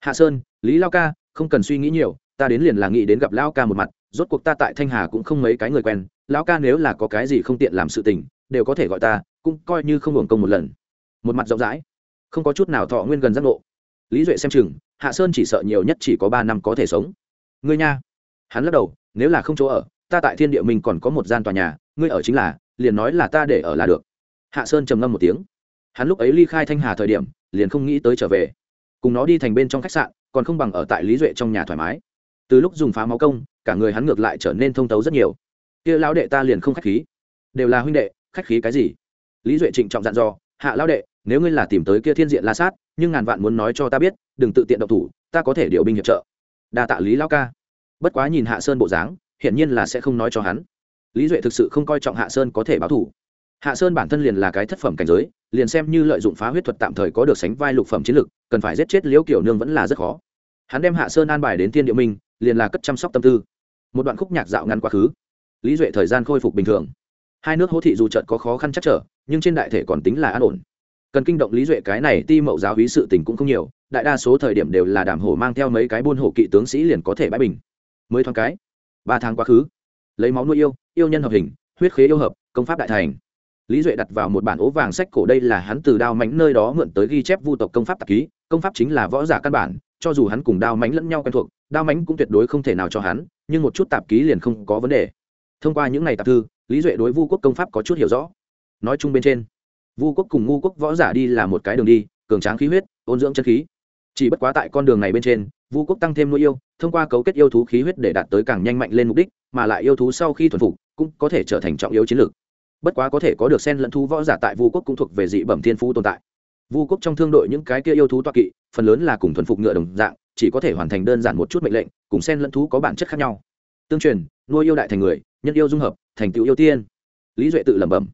Hạ sơn, lý lao ca, không cần suy nghĩ nhiều, ta đến liền là nghĩ đến gặp lao ca một mặt, rốt cuộc ta tại thanh hà cũng không mấy cái người quen lão ca nếu là có cái gì không tiện làm sự tình, đều có thể gọi ta, cũng coi như không hưởng công một lần. Một mặt rộng rãi, không có chút nào thọ nguyên gần giác ngộ lý duệ xem chừng, hạ sơn chỉ sợ nhiều nhất chỉ có ba năm có thể sống. Ngươi nha. Hắn lắc đầu, nếu là không chỗ ở, ta tại thiên địa mình còn có một gian tòa nhà, ngươi ở chính là, liền nói là ta để ở là được. Hạ sơn trầm ngâm một tiếng. Hắn lúc ấy ly khai thanh hà thời điểm, liền không nghĩ tới trở về. Cùng nó đi thành bên trong khách sạn, còn không bằng ở tại lý duệ trong nhà thoải mái. Từ lúc dùng phá máu công, cả người hắn ngược lại trở nên thông tấu rất nhiều. Kia lão đệ ta liền không khách khí. Đều là huynh đệ, khách khí cái gì? Lý duệ trịnh trọng dặn dò hạ lão đệ, nếu ngươi là tìm tới kia thiên diện la sát, nhưng ngàn vạn muốn nói cho ta biết, đừng tự tiện độc thủ, ta có thể điều binh hiệp trợ. Đa tạ lý lão ca. Bất quá nhìn hạ sơn bộ dáng, hiển nhiên là sẽ không nói cho hắn. Lý duệ thực sự không coi trọng hạ sơn có thể báo thủ. Hạ sơn bản thân liền là cái thất phẩm cảnh giới, liền xem như lợi dụng phá huyết thuật tạm thời có được sánh vai lục phẩm chiến lực, cần phải giết chết liễu kiểu nương vẫn là rất khó. Hắn đem hạ sơn an bài đến thiên địa minh, liền là cất chăm sóc tâm tư. Một đoạn khúc nhạc dạo ngăn quá khứ. Lý duệ thời gian khôi phục bình thường. Hai nước hỗ thị dù trận có khó khăn chắc trở nhưng trên đại thể còn tính là an ổn. Cần kinh động lý duệ cái này ti mậu giáo hí sự tình cũng không nhiều, đại đa số thời điểm đều là đàm hổ mang theo mấy cái buôn hổ kỵ tướng sĩ liền có thể bãi bình. Mới thoáng cái, ba tháng quá khứ, lấy máu nuôi yêu yêu nhân hợp hình, huyết khế yêu hợp, công pháp đại thành. Lý duệ đặt vào một bản ố vàng sách cổ đây là hắn từ đao mánh nơi đó mượn tới ghi chép vu tộc công pháp tạp ký, công pháp chính là võ giả căn bản, cho dù hắn cùng đao mánh lẫn nhau quen thuộc, đao mánh cũng tuyệt đối không thể nào cho hắn, nhưng một chút tạp ký liền không có vấn đề. Thông qua những ngày tạp thư, lý duệ đối vu quốc công pháp có chút hiểu rõ nói chung bên trên. Vu quốc cùng ngu quốc võ giả đi là một cái đường đi, cường tráng khí huyết, ôn dưỡng chân khí. Chỉ bất quá tại con đường này bên trên, vu quốc tăng thêm nuôi yêu, thông qua cấu kết yêu thú khí huyết để đạt tới càng nhanh mạnh lên mục đích, mà lại yêu thú sau khi thuần phục, cũng có thể trở thành trọng yếu chiến lược. Bất quá có thể có được sen lẫn thú võ giả tại vu quốc cũng thuộc về dị bẩm thiên phú tồn tại. Vu quốc trong thương đội những cái kia yêu thú toa kỵ, phần lớn là cùng thuần phục ngựa đồng dạng, chỉ có thể hoàn thành đơn giản một chút mệnh lệnh, cùng sen lẫn thú có bản chất khác nhau. Tương truyền, nuôi yêu đại thành người, nhân yêu dung hợp, thành tựu yêu tiên. Lý duệ tự lẩm bẩm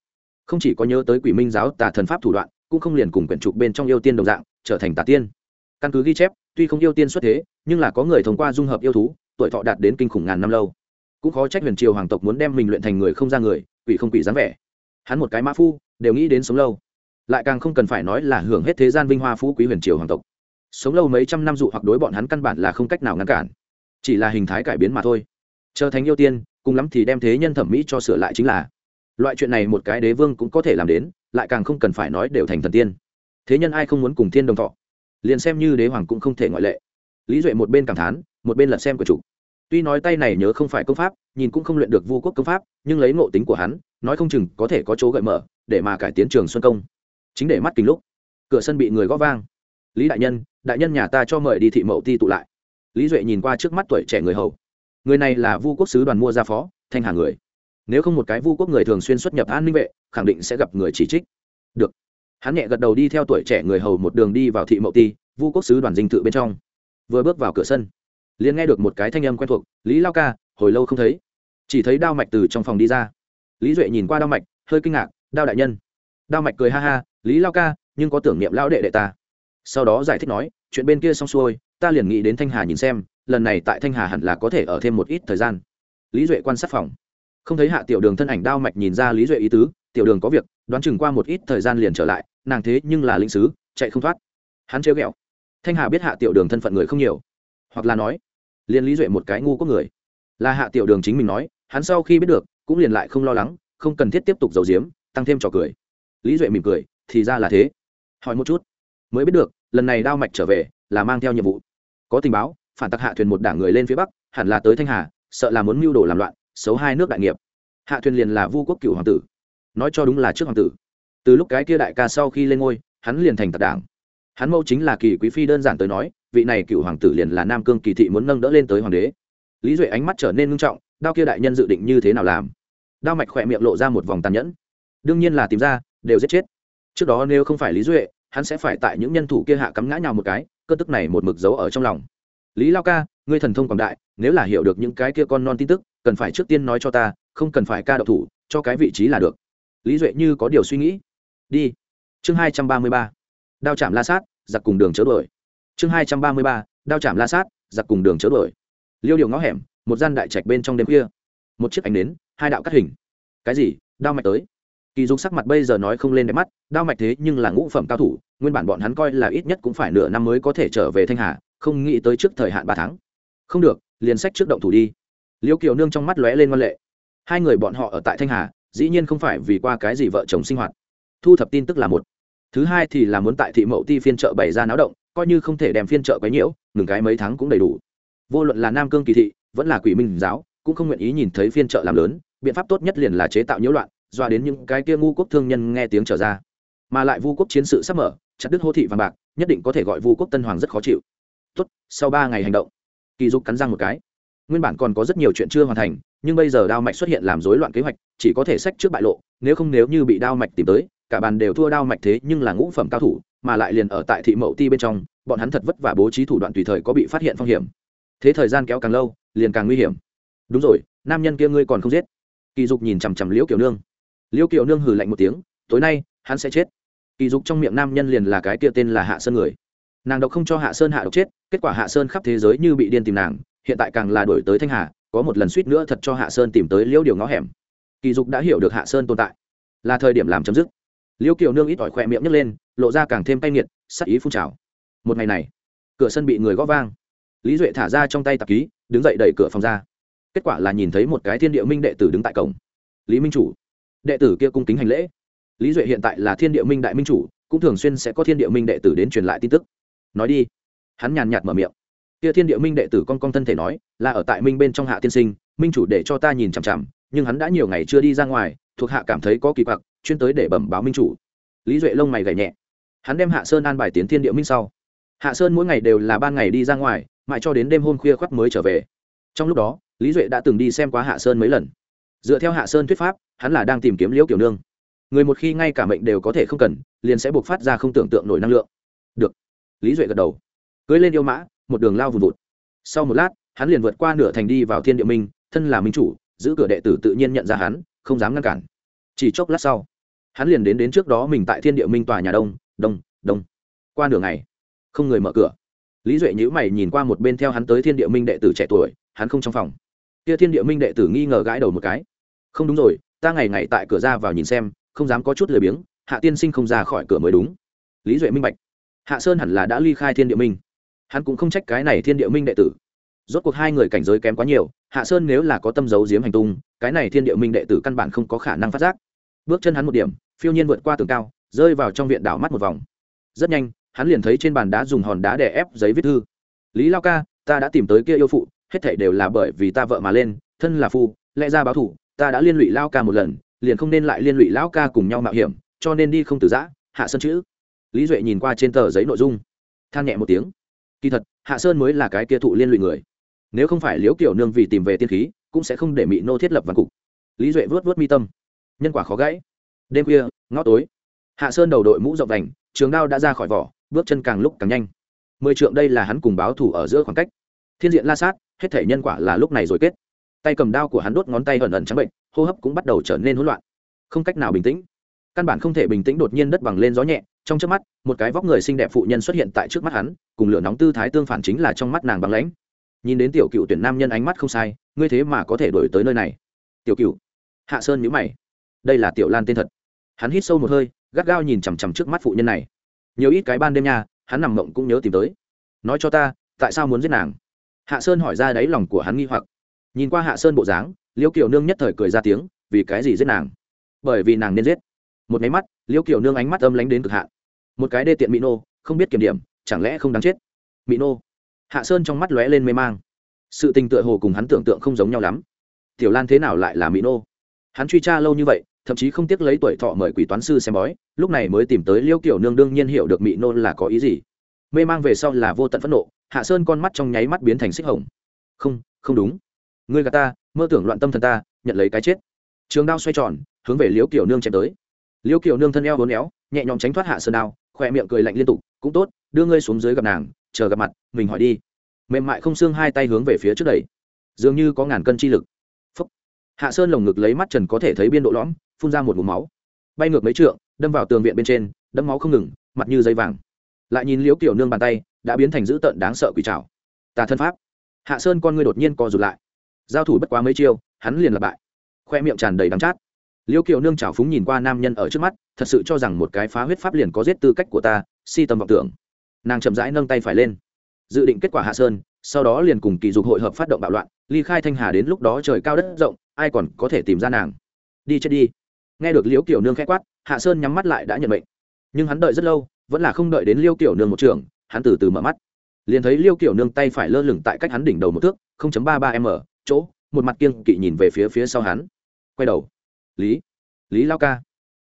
không chỉ có nhớ tới quỷ minh giáo tà thần pháp thủ đoạn, cũng không liền cùng quyển trục bên trong yêu tiên đồng dạng, trở thành tà tiên. Căn cứ ghi chép, tuy không yêu tiên xuất thế, nhưng là có người thông qua dung hợp yêu thú, tuổi thọ đạt đến kinh khủng ngàn năm lâu. Cũng khó trách huyền triều hoàng tộc muốn đem mình luyện thành người không ra người, quỷ không quỷ dáng vẻ. Hắn một cái mã phu, đều nghĩ đến sống lâu. Lại càng không cần phải nói là hưởng hết thế gian vinh hoa phú quý huyền triều hoàng tộc. Sống lâu mấy trăm năm dụ hoặc đối bọn hắn căn bản là không cách nào ngăn cản. Chỉ là hình thái cải biến mà thôi. Trở thành yêu tiên, cùng lắm thì đem thế nhân thẩm mỹ cho sửa lại chính là loại chuyện này một cái đế vương cũng có thể làm đến, lại càng không cần phải nói đều thành thần tiên. Thế nhân ai không muốn cùng thiên đồng thọ? Liền xem như đế hoàng cũng không thể ngoại lệ. Lý duệ một bên cảm thán, một bên lật xem của chủ. Tuy nói tay này nhớ không phải công pháp, nhìn cũng không luyện được vu quốc công pháp, nhưng lấy ngộ tính của hắn, nói không chừng có thể có chỗ gợi mở, để mà cải tiến trường xuân công. Chính để mắt kính lúc, cửa sân bị người gõ vang. Lý đại nhân đại nhân nhà ta cho mời đi thị mậu ti tụ lại. Lý duệ nhìn qua trước mắt tuổi trẻ người hầu. Người này là vu quốc sứ đoàn mua gia phó, thanh hà người nếu không một cái vu quốc người thường xuyên xuất nhập an ninh vệ, khẳng định sẽ gặp người chỉ trích. Được. Hắn nhẹ gật đầu đi theo tuổi trẻ người hầu một đường đi vào thị mậu ti, vu quốc sứ đoàn dinh tự bên trong. Vừa bước vào cửa sân, liền nghe được một cái thanh âm quen thuộc, lý lao ca, hồi lâu không thấy. Chỉ thấy đao mạch từ trong phòng đi ra. Lý duệ nhìn qua đao mạch, hơi kinh ngạc, đao đại nhân. Đao mạch cười ha ha, lý lao ca, nhưng có tưởng niệm lão đệ đệ ta. Sau đó giải thích nói, chuyện bên kia xong xuôi, ta liền nghĩ đến thanh hà nhìn xem, lần này tại thanh hà hẳn là có thể ở thêm một ít thời gian. Lý duệ quan sát phòng không thấy hạ tiểu đường thân ảnh đao mạch nhìn ra lý duệ ý tứ, tiểu đường có việc, đoán chừng qua một ít thời gian liền trở lại, nàng thế nhưng là linh sứ, chạy không thoát. Hắn trêu ghẹo. Thanh hà biết hạ tiểu đường thân phận người không nhiều, hoặc là nói, liền lý duệ một cái ngu có người. Là hạ tiểu đường chính mình nói, hắn sau khi biết được, cũng liền lại không lo lắng, không cần thiết tiếp tục giấu giếm, tăng thêm trò cười. Lý duệ mỉm cười, thì ra là thế. Hỏi một chút. Mới biết được, lần này đao mạch trở về, là mang theo nhiệm vụ. Có tình báo, phản tặc hạ thuyền một đảng người lên phía bắc, hẳn là tới thanh hà, sợ là muốn mưu đồ làm loạn xấu hai nước đại nghiệp. Hạ thuyền liền là vu quốc cựu hoàng tử. Nói cho đúng là trước hoàng tử. Từ lúc cái kia đại ca sau khi lên ngôi, hắn liền thành tạc đảng. Hắn mẫu chính là kỳ quý phi đơn giản tới nói, vị này cựu hoàng tử liền là nam cương kỳ thị muốn nâng đỡ lên tới hoàng đế. Lý duệ ánh mắt trở nên ngưng trọng, đao kia đại nhân dự định như thế nào làm? Đao mạch khỏe miệng lộ ra một vòng tàn nhẫn. Đương nhiên là tìm ra, đều giết chết. Trước đó nếu không phải lý duệ, hắn sẽ phải tại những nhân thủ kia hạ cắm ngã nhào một cái, cơn tức này một mực giấu ở trong lòng. Lý lao ca ngươi thần thông quảng đại, nếu là hiểu được những cái kia con non tin tức, cần phải trước tiên nói cho ta, không cần phải ca đậu thủ, cho cái vị trí là được. Lý duệ như có điều suy nghĩ. Đi. Chương hai trăm ba mươi ba. Đao chạm la sát, giặc cùng đường chớ đuổi. Chương hai trăm ba mươi ba. Đao chạm la sát, giặc cùng đường chớ đuổi. Liêu điều ngõ hẻm, một gian đại trạch bên trong đêm khuya. Một chiếc ánh nến, hai đạo cắt hình. Cái gì? Đao mạch tới. Kỳ dục sắc mặt bây giờ nói không lên đẹp mắt, đao mạch thế nhưng là ngũ phẩm cao thủ, nguyên bản bọn hắn coi là ít nhất cũng phải nửa năm mới có thể trở về thanh hà, không nghĩ tới trước thời hạn ba tháng không được, liền sách trước động thủ đi. Liêu kiều nương trong mắt lóe lên ngoan lệ. Hai người bọn họ ở tại thanh hà, dĩ nhiên không phải vì qua cái gì vợ chồng sinh hoạt. Thu thập tin tức là một. Thứ hai thì là muốn tại thị mậu ti phiên chợ bày ra náo động, coi như không thể đem phiên chợ quấy nhiễu, ngừng cái mấy tháng cũng đầy đủ. Vô luận là nam cương kỳ thị, vẫn là quỷ minh giáo, cũng không nguyện ý nhìn thấy phiên chợ làm lớn, biện pháp tốt nhất liền là chế tạo nhiễu loạn doa đến những cái kia ngu quốc thương nhân nghe tiếng trở ra. Mà lại vu quốc chiến sự sắp mở, chặt đứt hô thị vàng bạc, nhất định có thể gọi vu quốc tân hoàng rất khó chịu. Tốt, sau ba ngày hành động kỳ dục cắn răng một cái. Nguyên bản còn có rất nhiều chuyện chưa hoàn thành, nhưng bây giờ đao mạch xuất hiện làm rối loạn kế hoạch, chỉ có thể sách trước bại lộ, nếu không nếu như bị đao mạch tìm tới, cả bàn đều thua đao mạch thế nhưng là ngũ phẩm cao thủ, mà lại liền ở tại thị mậu ti bên trong, bọn hắn thật vất vả bố trí thủ đoạn tùy thời có bị phát hiện phong hiểm. Thế thời gian kéo càng lâu, liền càng nguy hiểm. Đúng rồi, nam nhân kia ngươi còn không giết. Kỳ dục nhìn chằm chằm liễu kiểu nương. Liễu kiểu nương hừ lạnh một tiếng, tối nay, hắn sẽ chết. Kỳ dục trong miệng nam nhân liền là cái kia tên là hạ sơn người nàng độc không cho hạ sơn hạ độc chết, kết quả hạ sơn khắp thế giới như bị điên tìm nàng, hiện tại càng là đổi tới thanh hà, có một lần suýt nữa thật cho hạ sơn tìm tới liễu điều ngõ hẻm. Kỳ dục đã hiểu được hạ sơn tồn tại. Là thời điểm làm chấm dứt. Liễu kiều nương ít ỏi khỏe miệng nhấc lên, lộ ra càng thêm tay nghiệt, sắc ý phun trào. Một ngày này, cửa sân bị người gõ vang. Lý duệ thả ra trong tay tạp ký, đứng dậy đẩy cửa phòng ra. Kết quả là nhìn thấy một cái thiên địa minh đệ tử đứng tại cổng. Lý minh chủ. Đệ tử kia cung kính hành lễ. Lý duệ hiện tại là thiên địa minh đại minh chủ, cũng thường xuyên sẽ có thiên địa minh đệ tử đến truyền lại tin tức nói đi. Hắn nhàn nhạt mở miệng. Kia thiên địa minh đệ tử con con thân thể nói, là ở tại minh bên trong hạ tiên sinh, minh chủ để cho ta nhìn chằm chằm, nhưng hắn đã nhiều ngày chưa đi ra ngoài, thuộc hạ cảm thấy có kỳ quặc, chuyên tới để bẩm báo minh chủ. Lý duệ lông mày gảy nhẹ. Hắn đem hạ sơn an bài tiến thiên địa minh sau. Hạ sơn mỗi ngày đều là ban ngày đi ra ngoài, mãi cho đến đêm hôm khuya khoắt mới trở về. Trong lúc đó, lý duệ đã từng đi xem qua hạ sơn mấy lần. Dựa theo hạ sơn thuyết pháp, hắn là đang tìm kiếm liễu kiểu nương. Người một khi ngay cả mệnh đều có thể không cần, liền sẽ buộc phát ra không tưởng tượng nổi năng lượng. Được lý duệ gật đầu. Cưới lên yêu mã, một đường lao vùn vụt. Sau một lát, hắn liền vượt qua nửa thành đi vào thiên địa minh, thân là minh chủ, giữ cửa đệ tử tự nhiên nhận ra hắn, không dám ngăn cản. Chỉ chốc lát sau, hắn liền đến đến trước đó mình tại thiên địa minh tòa nhà đông đông đông. Qua nửa ngày, không người mở cửa. Lý duệ nhữ mày nhìn qua một bên theo hắn tới thiên địa minh đệ tử trẻ tuổi, hắn không trong phòng. Kia thiên địa minh đệ tử nghi ngờ gãi đầu một cái. Không đúng rồi, ta ngày ngày tại cửa ra vào nhìn xem, không dám có chút lười biếng, hạ tiên sinh không ra khỏi cửa mới đúng. Lý duệ minh bạch hạ sơn hẳn là đã ly khai thiên địa minh. Hắn cũng không trách cái này thiên địa minh đệ tử. Rốt cuộc hai người cảnh giới kém quá nhiều, hạ sơn nếu là có tâm giấu giếm hành tung, cái này thiên địa minh đệ tử căn bản không có khả năng phát giác. Bước chân hắn một điểm, phiêu nhiên vượt qua tường cao, rơi vào trong viện đảo mắt một vòng. Rất nhanh, hắn liền thấy trên bàn đá dùng hòn đá để ép giấy viết thư. Lý lao ca, ta đã tìm tới kia yêu phụ, hết thảy đều là bởi vì ta vợ mà lên, thân là phu, lẽ ra báo thủ, ta đã liên lụy lao ca một lần, liền không nên lại liên lụy lão ca cùng nhau mạo hiểm, cho nên đi không từ giã, hạ sơn chữ lý duệ nhìn qua trên tờ giấy nội dung, than nhẹ một tiếng. Kỳ thật, hạ sơn mới là cái kia thụ liên lụy người. Nếu không phải liễu kiểu nương vì tìm về tiên khí, cũng sẽ không để mỹ nô thiết lập văn cục. Lý duệ vớt vớt mi tâm. Nhân quả khó gãy. Đêm khuya, ngõ tối, hạ sơn đầu đội mũ rộng đành trường đao đã ra khỏi vỏ, bước chân càng lúc càng nhanh. Mười trượng đây là hắn cùng báo thủ ở giữa khoảng cách. Thiên diện la sát, hết thể nhân quả là lúc này rồi kết. Tay cầm đao của hắn đốt ngón tay ẩn ẩn trắng bệnh, hô hấp cũng bắt đầu trở nên hỗn loạn. Không cách nào bình tĩnh. Căn bản không thể bình tĩnh đột nhiên đất bằng lên gió nhẹ trong trước mắt, một cái vóc người xinh đẹp phụ nhân xuất hiện tại trước mắt hắn, cùng lửa nóng tư thái tương phản chính là trong mắt nàng bằng lãnh. Nhìn đến tiểu cựu tuyển nam nhân ánh mắt không sai, ngươi thế mà có thể đổi tới nơi này. Tiểu cựu. Hạ sơn nhữ mày. Đây là tiểu lan tên thật. Hắn hít sâu một hơi, gắt gao nhìn chằm chằm trước mắt phụ nhân này. Nhiều ít cái ban đêm nha, hắn nằm mộng cũng nhớ tìm tới. Nói cho ta, tại sao muốn giết nàng? Hạ sơn hỏi ra đáy lòng của hắn nghi hoặc. Nhìn qua hạ sơn bộ dáng, liêu kiều nương nhất thời cười ra tiếng, vì cái gì giết nàng? Bởi vì nàng nên giết một máy mắt, liêu kiểu nương ánh mắt âm lánh đến cực hạn. Một cái đê tiện mỹ nô, không biết kiểm điểm, chẳng lẽ không đáng chết? Mỹ nô. Hạ sơn trong mắt lóe lên mê mang. Sự tình tựa hồ cùng hắn tưởng tượng không giống nhau lắm. Tiểu lan thế nào lại là mỹ nô? Hắn truy tra lâu như vậy, thậm chí không tiếc lấy tuổi thọ mời quỷ toán sư xem bói, lúc này mới tìm tới liêu kiểu nương đương nhiên hiểu được mỹ nô là có ý gì. Mê mang về sau là vô tận phẫn nộ, hạ sơn con mắt trong nháy mắt biến thành xích hồng. Không không đúng. Ngươi gà ta, mơ tưởng loạn tâm thần ta, nhận lấy cái chết. Trường đao xoay tròn, hướng về liễu kiểu nương chém tới liễu kiểu nương thân eo hốn éo, nhẹ nhõm tránh thoát hạ sơn đao khoe miệng cười lạnh liên tục, cũng tốt, đưa ngươi xuống dưới gặp nàng, chờ gặp mặt, mình hỏi đi. Mềm mại không xương hai tay hướng về phía trước đẩy. Dường như có ngàn cân chi lực. Phúc. hạ sơn lồng ngực lấy mắt trần có thể thấy biên độ lõm, phun ra một vùng máu. Bay ngược mấy trượng, đâm vào tường viện bên trên đâm máu không ngừng, mặt như dây vàng. Lại nhìn liễu kiểu nương bàn tay, đã biến thành dữ tợn đáng sợ quỷ trào tà thân pháp. Hạ sơn con ngươi đột nhiên co rụt lại. Giao thủ bất quá mấy chiêu, hắn liền lặp bại. Khoe miệng tràn đầy đắng chát liêu kiều nương trào phúng nhìn qua nam nhân ở trước mắt, thật sự cho rằng một cái phá huyết pháp liền có giết tư cách của ta, si tâm vọng tưởng. Nàng chậm rãi nâng tay phải lên. Dự định kết quả hạ sơn, sau đó liền cùng kỳ dục hội hợp phát động bạo loạn, ly khai thanh hà đến lúc đó trời cao đất rộng, ai còn có thể tìm ra nàng? Đi chết đi. Nghe được liễu kiểu nương khẽ quát, hạ sơn nhắm mắt lại đã nhận mệnh. Nhưng hắn đợi rất lâu, vẫn là không đợi đến liêu kiểu nương một trường, hắn từ từ mở mắt. Liền thấy liêu kiểu nương tay phải lơ lửng tại cách hắn đỉnh đầu một thước ba ba m, chỗ, một mặt kiêng kỵ nhìn về phía phía sau hắn. Quay đầu lý lý lao ca.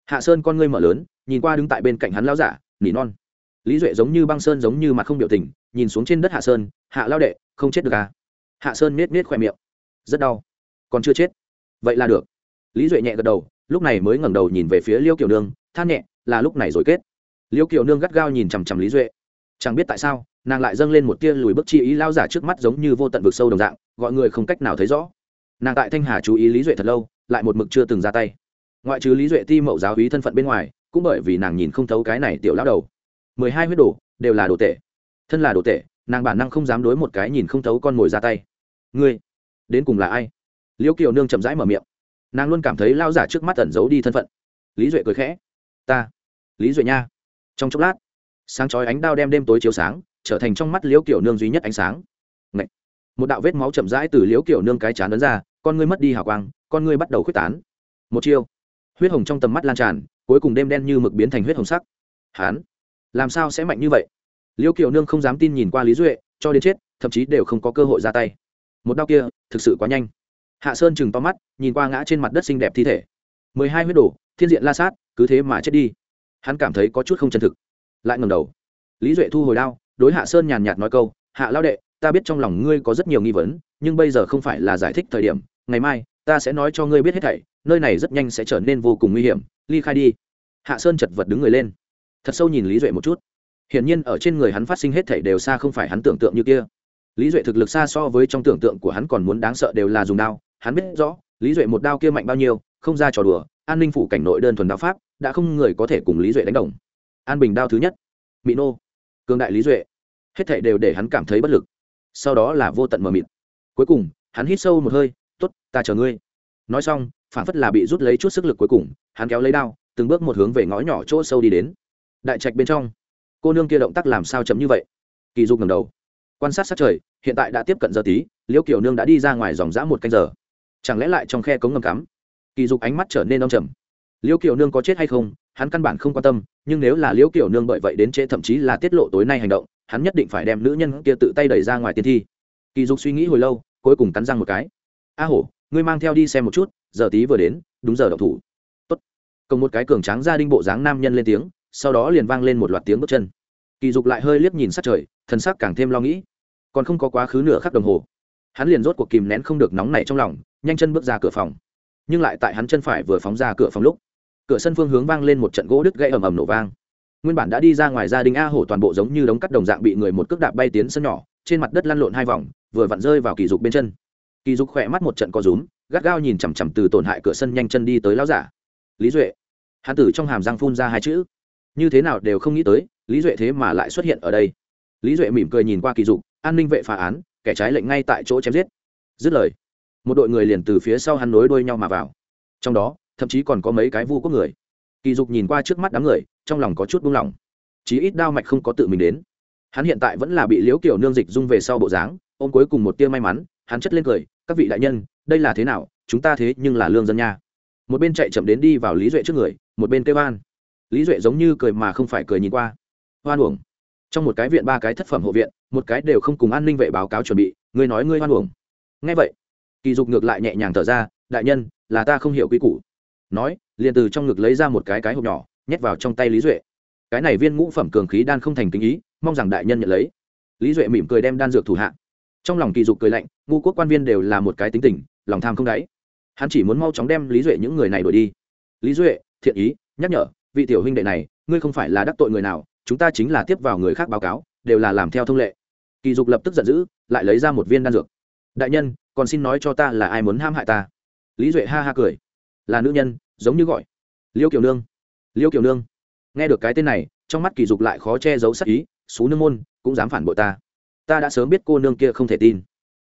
Hạ sơn con ngươi mở lớn, nhìn qua đứng tại bên cạnh hắn lao giả, nỉ non. Lý duệ giống như băng sơn giống như mặt không biểu tình, nhìn xuống trên đất hạ sơn, hạ lao đệ, không chết được à? Hạ sơn nết nết khoe miệng, rất đau. Còn chưa chết. Vậy là được. Lý duệ nhẹ gật đầu, lúc này mới ngẩng đầu nhìn về phía liêu kiều nương, than nhẹ, là lúc này rồi kết. Liêu kiều nương gắt gao nhìn chằm chằm lý duệ. Chẳng biết tại sao, nàng lại dâng lên một tia lùi bước chi ý lao giả trước mắt giống như vô tận vực sâu đồng dạng, gọi người không cách nào thấy rõ. Nàng tại thanh hà chú ý lý duệ thật lâu lại một mực chưa từng ra tay. Ngoại trừ lý duệ ti mậu giáo hí thân phận bên ngoài, cũng bởi vì nàng nhìn không thấu cái này tiểu lão đầu. Mười hai huyết đồ, đều là đồ tệ thân là đồ tệ nàng bản năng không dám đối một cái nhìn không thấu con mồi ra tay. Ngươi, đến cùng là ai? Liễu kiều nương chậm rãi mở miệng. Nàng luôn cảm thấy lao giả trước mắt ẩn giấu đi thân phận. Lý duệ cười khẽ. Ta, lý duệ nha. Trong chốc lát, sáng chói ánh đao đem đêm tối chiếu sáng, trở thành trong mắt liễu Kiều nương duy nhất ánh sáng. Ngậy. một đạo vết máu chậm rãi từ liễu Kiều nương cái chán ấn ra, con ngươi mất đi hào quang con ngươi bắt đầu khuếch tán. Một chiêu, huyết hồng trong tầm mắt lan tràn, cuối cùng đêm đen như mực biến thành huyết hồng sắc. Hán, làm sao sẽ mạnh như vậy? Liễu kiều nương không dám tin nhìn qua lý duệ, cho đến chết, thậm chí đều không có cơ hội ra tay. Một đau kia, thực sự quá nhanh. Hạ sơn chừng to mắt, nhìn qua ngã trên mặt đất xinh đẹp thi thể. Mười hai huyết đổ, thiên diện la sát, cứ thế mà chết đi. Hắn cảm thấy có chút không chân thực. Lại ngầm đầu. Lý duệ thu hồi đao, đối hạ sơn nhàn nhạt nói câu, hạ lao đệ, ta biết trong lòng ngươi có rất nhiều nghi vấn, nhưng bây giờ không phải là giải thích thời điểm, ngày mai ta sẽ nói cho ngươi biết hết thảy, nơi này rất nhanh sẽ trở nên vô cùng nguy hiểm, ly khai đi. Hạ sơn chật vật đứng người lên. Thật sâu nhìn lý duệ một chút. Hiển nhiên ở trên người hắn phát sinh hết thảy đều xa không phải hắn tưởng tượng như kia. Lý duệ thực lực xa so với trong tưởng tượng của hắn còn muốn đáng sợ đều là dùng đao. Hắn biết rõ, lý duệ một đao kia mạnh bao nhiêu, không ra trò đùa, an ninh phủ cảnh nội đơn thuần đao pháp, đã không người có thể cùng lý duệ đánh đồng. An bình đao thứ nhất mỹ nô, cường đại lý duệ. Hết thảy đều để hắn cảm thấy bất lực. Sau đó là vô tận mờ mịt. Cuối cùng, hắn hít sâu một hơi t ố t ta chờ ngươi. Nói xong, phản phất là bị rút lấy chút sức lực cuối cùng, hắn kéo lấy đao, từng bước một hướng về ngõ nhỏ chỗ sâu đi đến. Đại trạch bên trong, cô nương kia động tác làm sao chậm như vậy? Kỳ dục ngầm đầu, quan sát sát trời, hiện tại đã tiếp cận giờ tí, liễu kiểu nương đã đi ra ngoài dòng dã một canh giờ. Chẳng lẽ lại trong khe cống ngầm cắm? Kỳ dục ánh mắt trở nên đông trầm. Liễu kiểu nương có chết hay không, hắn căn bản không quan tâm, nhưng nếu là liễu kiểu nương bởi vậy đến trễ thậm chí là tiết lộ tối nay hành động, hắn nhất định phải đem nữ nhân kia tự tay đẩy ra ngoài tiên thi. Kỳ dục suy nghĩ hồi lâu, cuối cùng cắn răng một cái a hổ, ngươi mang theo đi xem một chút, giờ tí vừa đến, đúng giờ đậu thủ. Tốt. cùng một cái cường tráng gia đình bộ dáng nam nhân lên tiếng, sau đó liền vang lên một loạt tiếng bước chân. Kỳ dục lại hơi liếc nhìn sát trời, thần sắc càng thêm lo nghĩ. Còn không có quá khứ nửa khắc đồng hồ, hắn liền rốt cuộc kìm nén không được nóng này trong lòng, nhanh chân bước ra cửa phòng. Nhưng lại tại hắn chân phải vừa phóng ra cửa phòng lúc, cửa sân phương hướng vang lên một trận gỗ đứt gãy ầm ầm nổ vang. Nguyên bản đã đi ra ngoài gia đình a hổ toàn bộ giống như đống cắt đồng dạng bị người một cước đạp bay tiến sân nhỏ, trên mặt đất lăn lộn hai vòng, vừa vặn rơi vào kỳ dục bên chân kỳ dục khỏe mắt một trận co rúm, gắt gao nhìn chằm chằm từ tổn hại cửa sân nhanh chân đi tới lão giả. Lý duệ. Hắn tử trong hàm răng phun ra hai chữ. Như thế nào đều không nghĩ tới, lý duệ thế mà lại xuất hiện ở đây. Lý duệ mỉm cười nhìn qua kỳ dục, an ninh vệ phá án, kẻ trái lệnh ngay tại chỗ chém giết. Dứt lời, một đội người liền từ phía sau hắn nối đuôi nhau mà vào. Trong đó, thậm chí còn có mấy cái vu quốc người. Kỳ dục nhìn qua trước mắt đám người, trong lòng có chút buông lỏng. Chí ít đao mạch không có tự mình đến. Hắn hiện tại vẫn là bị liễu kiểu nương dịch dung về sau bộ dáng, ôm cuối cùng một tia may mắn hắn chất lên cười, các vị đại nhân, đây là thế nào? Chúng ta thế nhưng là lương dân nha. Một bên chạy chậm đến đi vào lý duệ trước người, một bên kêu an. Lý duệ giống như cười mà không phải cười nhìn qua. Hoan uổng. Trong một cái viện ba cái thất phẩm hộ viện, một cái đều không cùng an ninh vệ báo cáo chuẩn bị, ngươi nói ngươi hoan uổng. Ngay vậy, kỳ dục ngược lại nhẹ nhàng thở ra, đại nhân, là ta không hiểu quy củ. Nói, liền từ trong ngực lấy ra một cái cái hộp nhỏ, nhét vào trong tay lý duệ. Cái này viên ngũ phẩm cường khí đan không thành kinh ý, mong rằng đại nhân nhận lấy. Lý duệ mỉm cười đem đan dược thủ hạ trong lòng kỳ dục cười lạnh, ngu quốc quan viên đều là một cái tính tình, lòng tham không đáy. Hắn chỉ muốn mau chóng đem lý duệ những người này đuổi đi. Lý duệ, thiện ý, nhắc nhở, vị tiểu huynh đệ này, ngươi không phải là đắc tội người nào, chúng ta chính là tiếp vào người khác báo cáo, đều là làm theo thông lệ. Kỳ dục lập tức giận dữ, lại lấy ra một viên đan dược. Đại nhân, còn xin nói cho ta là ai muốn ham hại ta? Lý duệ ha ha cười. Là nữ nhân, giống như gọi. Liêu kiều nương. Liêu kiều nương. Nghe được cái tên này, trong mắt kỳ dục lại khó che giấu sắc ý, xú nương môn, cũng dám phản bội ta ta đã sớm biết cô nương kia không thể tin.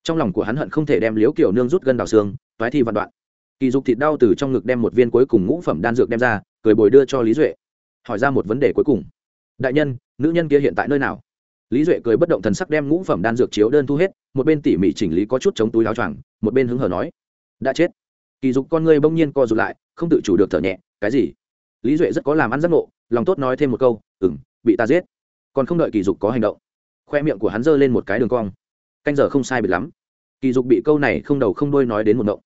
Trong lòng của hắn hận không thể đem liếu kiểu nương rút gân đào xương, toái thi vạn đoạn. Kỳ dục thịt đau từ trong ngực đem một viên cuối cùng ngũ phẩm đan dược đem ra, cười bồi đưa cho lý duệ. Hỏi ra một vấn đề cuối cùng. Đại nhân, nữ nhân kia hiện tại nơi nào? Lý duệ cười bất động thần sắc đem ngũ phẩm đan dược chiếu đơn thu hết, một bên tỉ mỉ chỉnh lý có chút chống túi áo choàng, một bên hứng hở nói. Đã chết. Kỳ dục con ngươi bỗng nhiên co rụt lại, không tự chủ được thở nhẹ, cái gì? Lý duệ rất có làm ăn giác ngộ, lòng tốt nói thêm một câu ừ m bị ta giết. Còn không đợi kỳ dục có hành động khoe miệng của hắn giơ lên một cái đường cong. Canh giờ không sai biệt lắm. Kỳ dục bị câu này không đầu không đôi nói đến một ngộng.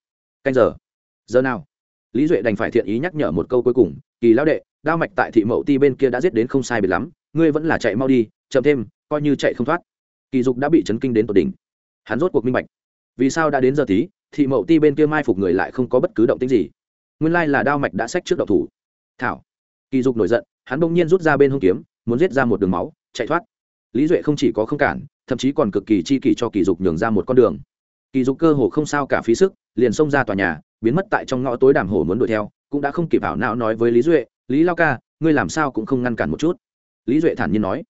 Canh giờ? Giờ nào? Lý duệ đành phải thiện ý nhắc nhở một câu cuối cùng, kỳ lão đệ, đao mạch tại thị mậu ti bên kia đã giết đến không sai biệt lắm, ngươi vẫn là chạy mau đi, chậm thêm, coi như chạy không thoát. Kỳ dục đã bị chấn kinh đến tột đỉnh. Hắn rốt cuộc minh bạch. Vì sao đã đến giờ tí, thị mậu ti bên kia mai phục người lại không có bất cứ động tính gì. Nguyên lai là đao mạch đã sách trước đậu thủ. Thảo. Kỳ dục nổi giận, hắn bỗng nhiên rút ra bên hông kiếm, muốn giết ra một đường máu, chạy thoát lý duệ không chỉ có không cản, thậm chí còn cực kỳ chi kỷ cho kỳ dục nhường ra một con đường. Kỳ dục cơ hồ không sao cả phí sức, liền xông ra tòa nhà, biến mất tại trong ngõ tối đàm hồ muốn đuổi theo, cũng đã không kịp ảo não nói với lý duệ, lý lao ca, ngươi làm sao cũng không ngăn cản một chút. Lý duệ thản nhiên nói,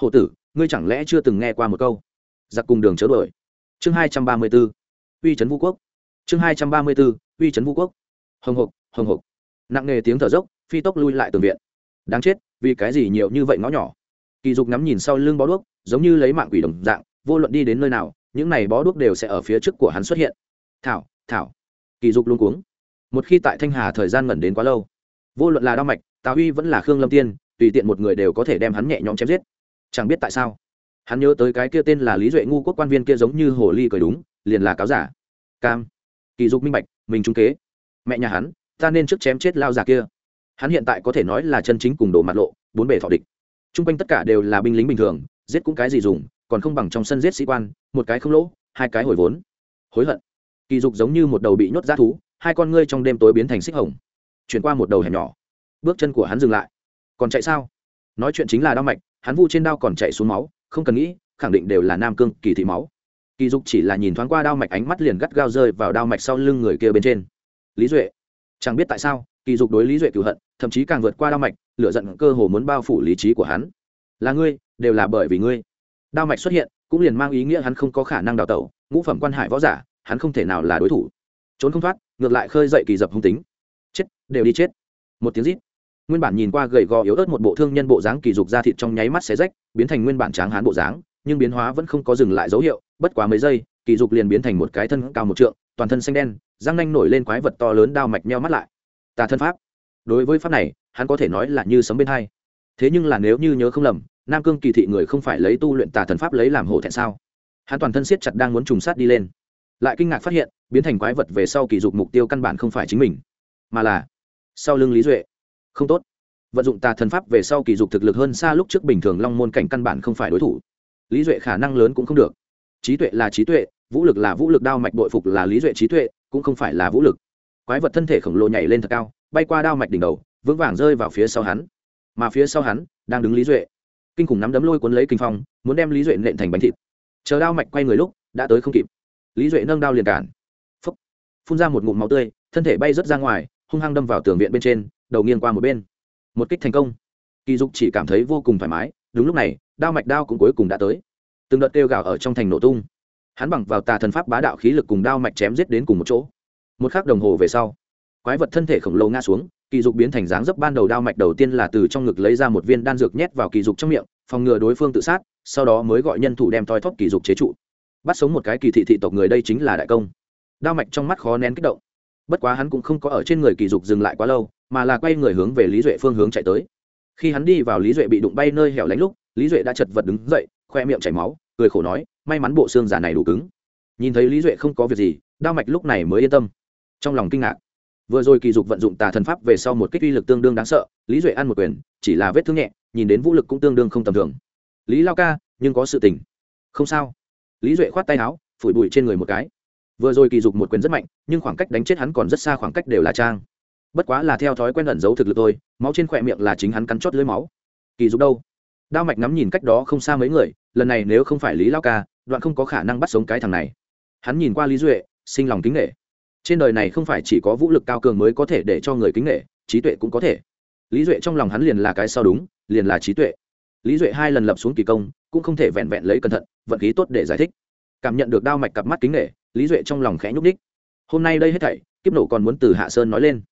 hổ tử, ngươi chẳng lẽ chưa từng nghe qua một câu, giặc cùng đường chớ đuổi. Chương hai trăm ba mươi b ố uy trấn vũ quốc. Chương hai trăm ba mươi b ố uy trấn vũ quốc. Hồng hộc hồng hộc. Nặng nề tiếng thở dốc, phi tốc lui lại tường viện. Đáng chết, vì cái gì nhiều như vậy ngõ nhỏ? Kỳ dục ngắm nhìn sau lưng bó đuốc, giống như lấy mạng quỷ đồng dạng, vô luận đi đến nơi nào, những này bó đuốc đều sẽ ở phía trước của hắn xuất hiện. Thảo thảo, kỳ dục luôn cuống. Một khi tại thanh hà thời gian ngẩn đến quá lâu, vô luận là đao mạch tào huy vẫn là khương lâm tiên, tùy tiện một người đều có thể đem hắn nhẹ nhõm chém giết. Chẳng biết tại sao, hắn nhớ tới cái kia tên là lý duệ ngu quốc quan viên kia giống như hồ ly cười đúng, liền là cáo giả. Cam. Kỳ dục minh bạch, mình trung kế. Mẹ nhà hắn, ta nên trước chém chết lao giả kia. Hắn hiện tại có thể nói là chân chính cùng đồ mặt lộ, bốn bề thọ địch t r u n g quanh tất cả đều là binh lính bình thường, giết cũng cái gì dùng, còn không bằng trong sân giết sĩ quan, một cái không lỗ, hai cái hồi vốn. Hối hận. Kỳ dục giống như một đầu bị nhốt g thú, hai con ngươi trong đêm tối biến thành xích hồng. Chuyển qua một đầu hẻm nhỏ. Bước chân của hắn dừng lại. Còn chạy sao? Nói chuyện chính là đau mạch, hắn vu trên đao còn chạy xuống máu, không cần nghĩ, khẳng định đều là nam cương, kỳ thị máu. Kỳ dục chỉ là nhìn thoáng qua đao mạch ánh mắt liền gắt gao rơi vào đao mạch sau lưng người kia bên trên. Lý duệ, chẳng biết tại sao kỳ dục đối lý duệ cựu hận, thậm chí càng vượt qua đao mạch lựa giận cơ hồ muốn bao phủ lý trí của hắn. Là ngươi, đều là bởi vì ngươi. Đao mạch xuất hiện, cũng liền mang ý nghĩa hắn không có khả năng đào tẩu, ngũ phẩm quan hải võ giả, hắn không thể nào là đối thủ. Trốn không thoát, ngược lại khơi dậy kỳ dập hung tính. Chết, đều đi chết. Một tiếng rít. Nguyên bản nhìn qua gầy gò yếu ớt một bộ thương nhân bộ dáng kỳ dục ra thịt trong nháy mắt xé rách, biến thành nguyên bản tráng hán bộ dáng, nhưng biến hóa vẫn không có dừng lại dấu hiệu, bất quá mấy giây, kỳ dục liền biến thành một cái thân cao một trượng, toàn thân xanh đen, răng nanh nổi lên quái vật to lớn đao mạch meo mắt lại tà thân pháp. Đối với pháp này, hắn có thể nói là như sấm bên hai. Thế nhưng là nếu như nhớ không lầm, nam cương kỳ thị người không phải lấy tu luyện tà thần pháp lấy làm hổ thẹn sao? Hắn toàn thân siết chặt đang muốn trùng sát đi lên. Lại kinh ngạc phát hiện, biến thành quái vật về sau kỳ dục mục tiêu căn bản không phải chính mình, mà là sau lưng lý duệ. Không tốt. Vận dụng tà thần pháp về sau kỳ dục thực lực hơn xa lúc trước bình thường long môn cảnh căn bản không phải đối thủ. Lý duệ khả năng lớn cũng không được. Trí tuệ là trí tuệ, vũ lực là vũ lực, đao mạch bội phục là lý duệ trí tuệ, cũng không phải là vũ lực quái vật thân thể khổng lồ nhảy lên thật cao, bay qua đao mạch đỉnh đầu, vững vàng rơi vào phía sau hắn. Mà phía sau hắn, đang đứng lý duệ. Kinh khủng nắm đấm lôi cuốn lấy kinh phong, muốn đem lý duệ nện thành bánh thịt. Chờ đao mạch quay người lúc, đã tới không kịp. Lý duệ nâng đao liền cản. Phúc. Phun ra một ngụm máu tươi, thân thể bay rớt ra ngoài, hung hăng đâm vào tường viện bên trên, đầu nghiêng qua một bên. Một kích thành công. Kỳ dục chỉ cảm thấy vô cùng thoải mái, đúng lúc này, đao mạch đao cũng cuối cùng đã tới. Từng đợt kêu gào ở trong thành nổ tung. Hắn bằng vào tà thần pháp bá đạo khí lực cùng đao mạch chém giết đến cùng một chỗ một khắc đồng hồ về sau, quái vật thân thể khổng lồ ngã xuống, kỳ dục biến thành dáng dấp ban đầu đao mạch đầu tiên là từ trong ngực lấy ra một viên đan dược nhét vào kỳ dục trong miệng, phòng ngừa đối phương tự sát, sau đó mới gọi nhân thủ đem toi thóp kỳ dục chế trụ. Bắt sống một cái kỳ thị thị tộc người đây chính là đại công. Đao mạch trong mắt khó nén kích động. Bất quá hắn cũng không có ở trên người kỳ dục dừng lại quá lâu, mà là quay người hướng về lý duệ phương hướng chạy tới. Khi hắn đi vào lý duệ bị đụng bay nơi hẻo lánh lúc, lý duệ đã chật vật đứng dậy, khoe miệng chảy máu, cười khổ nói, may mắn bộ xương giả này đủ cứng. Nhìn thấy lý duệ không có việc gì, đao mạch lúc này mới yên tâm trong lòng kinh ngạc. Vừa rồi kỳ dục vận dụng tà thần pháp về sau một kích uy lực tương đương đáng sợ, lý duệ ăn một quyền, chỉ là vết thương nhẹ, nhìn đến vũ lực cũng tương đương không tầm thường. Lý lao ca, nhưng có sự tình. Không sao. Lý duệ khoát tay áo, phủi bụi trên người một cái. Vừa rồi kỳ dục một quyền rất mạnh, nhưng khoảng cách đánh chết hắn còn rất xa khoảng cách đều là trang. Bất quá là theo thói quen ẩn giấu thực lực thôi, máu trên khỏe miệng là chính hắn cắn chót lưới máu. Kỳ dục đâu? Đao mạch ngắm nhìn cách đó không xa mấy người, lần này nếu không phải lý lao ca, đoạn không có khả năng bắt sống cái thằng này. Hắn nhìn qua lý duệ, sinh lòng kính nghệ trên đời này không phải chỉ có vũ lực cao cường mới có thể để cho người kính nghệ trí tuệ cũng có thể. Lý duệ trong lòng hắn liền là cái sao đúng, liền là trí tuệ. Lý duệ hai lần lập xuống kỳ công, cũng không thể vẹn vẹn lấy cẩn thận, vận khí tốt để giải thích. Cảm nhận được đao mạch cặp mắt kính nghệ lý duệ trong lòng khẽ nhúc ních hôm nay đây hết thảy, kiếp nổ còn muốn từ hạ sơn nói lên.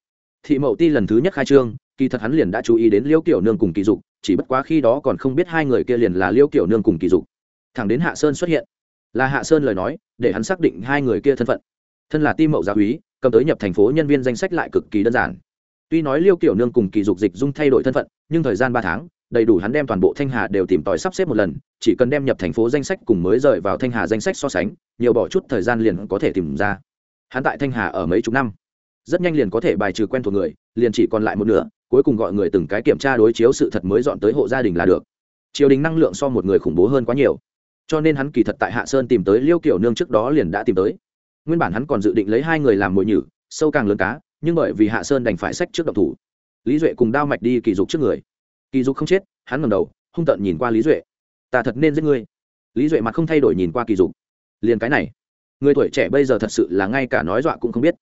Thị mậu ti lần thứ nhất khai trương, kỳ thật hắn liền đã chú ý đến liêu kiểu nương cùng kỳ dục, chỉ bất quá khi đó còn không biết hai người kia liền là liêu kiểu nương cùng kỳ dục. Thẳng đến hạ sơn xuất hiện, là hạ sơn lời nói, để hắn xác định hai người kia thân phận thân là ti mậu gia úy, cầm tới nhập thành phố nhân viên danh sách lại cực kỳ đơn giản. Tuy nói liêu kiểu nương cùng kỳ dục dịch dung thay đổi thân phận, nhưng thời gian ba tháng, đầy đủ hắn đem toàn bộ thanh hà đều tìm tòi sắp xếp một lần, chỉ cần đem nhập thành phố danh sách cùng mới rời vào thanh hà danh sách so sánh, nhiều bỏ chút thời gian liền có thể tìm ra. Hắn tại thanh hà ở mấy chục năm, rất nhanh liền có thể bài trừ quen thuộc người, liền chỉ còn lại một nửa, cuối cùng gọi người từng cái kiểm tra đối chiếu sự thật mới dọn tới hộ gia đình là được. Triều đình năng lượng so một người khủng bố hơn quá nhiều, cho nên hắn kỳ thật tại hạ sơn tìm tới liêu kiểu nương trước đó liền đã tìm tới nguyên bản hắn còn dự định lấy hai người làm mồi nhử, sâu càng lớn cá, nhưng bởi vì hạ sơn đành phải sách trước độc thủ. Lý duệ cùng đao mạch đi kỳ dục trước người. Kỳ dục không chết, hắn ngầm đầu, hung tợn nhìn qua lý duệ. Ta thật nên giết ngươi. Lý duệ mặt không thay đổi nhìn qua kỳ dục. Liền cái này, người tuổi trẻ bây giờ thật sự là ngay cả nói dọa cũng không biết.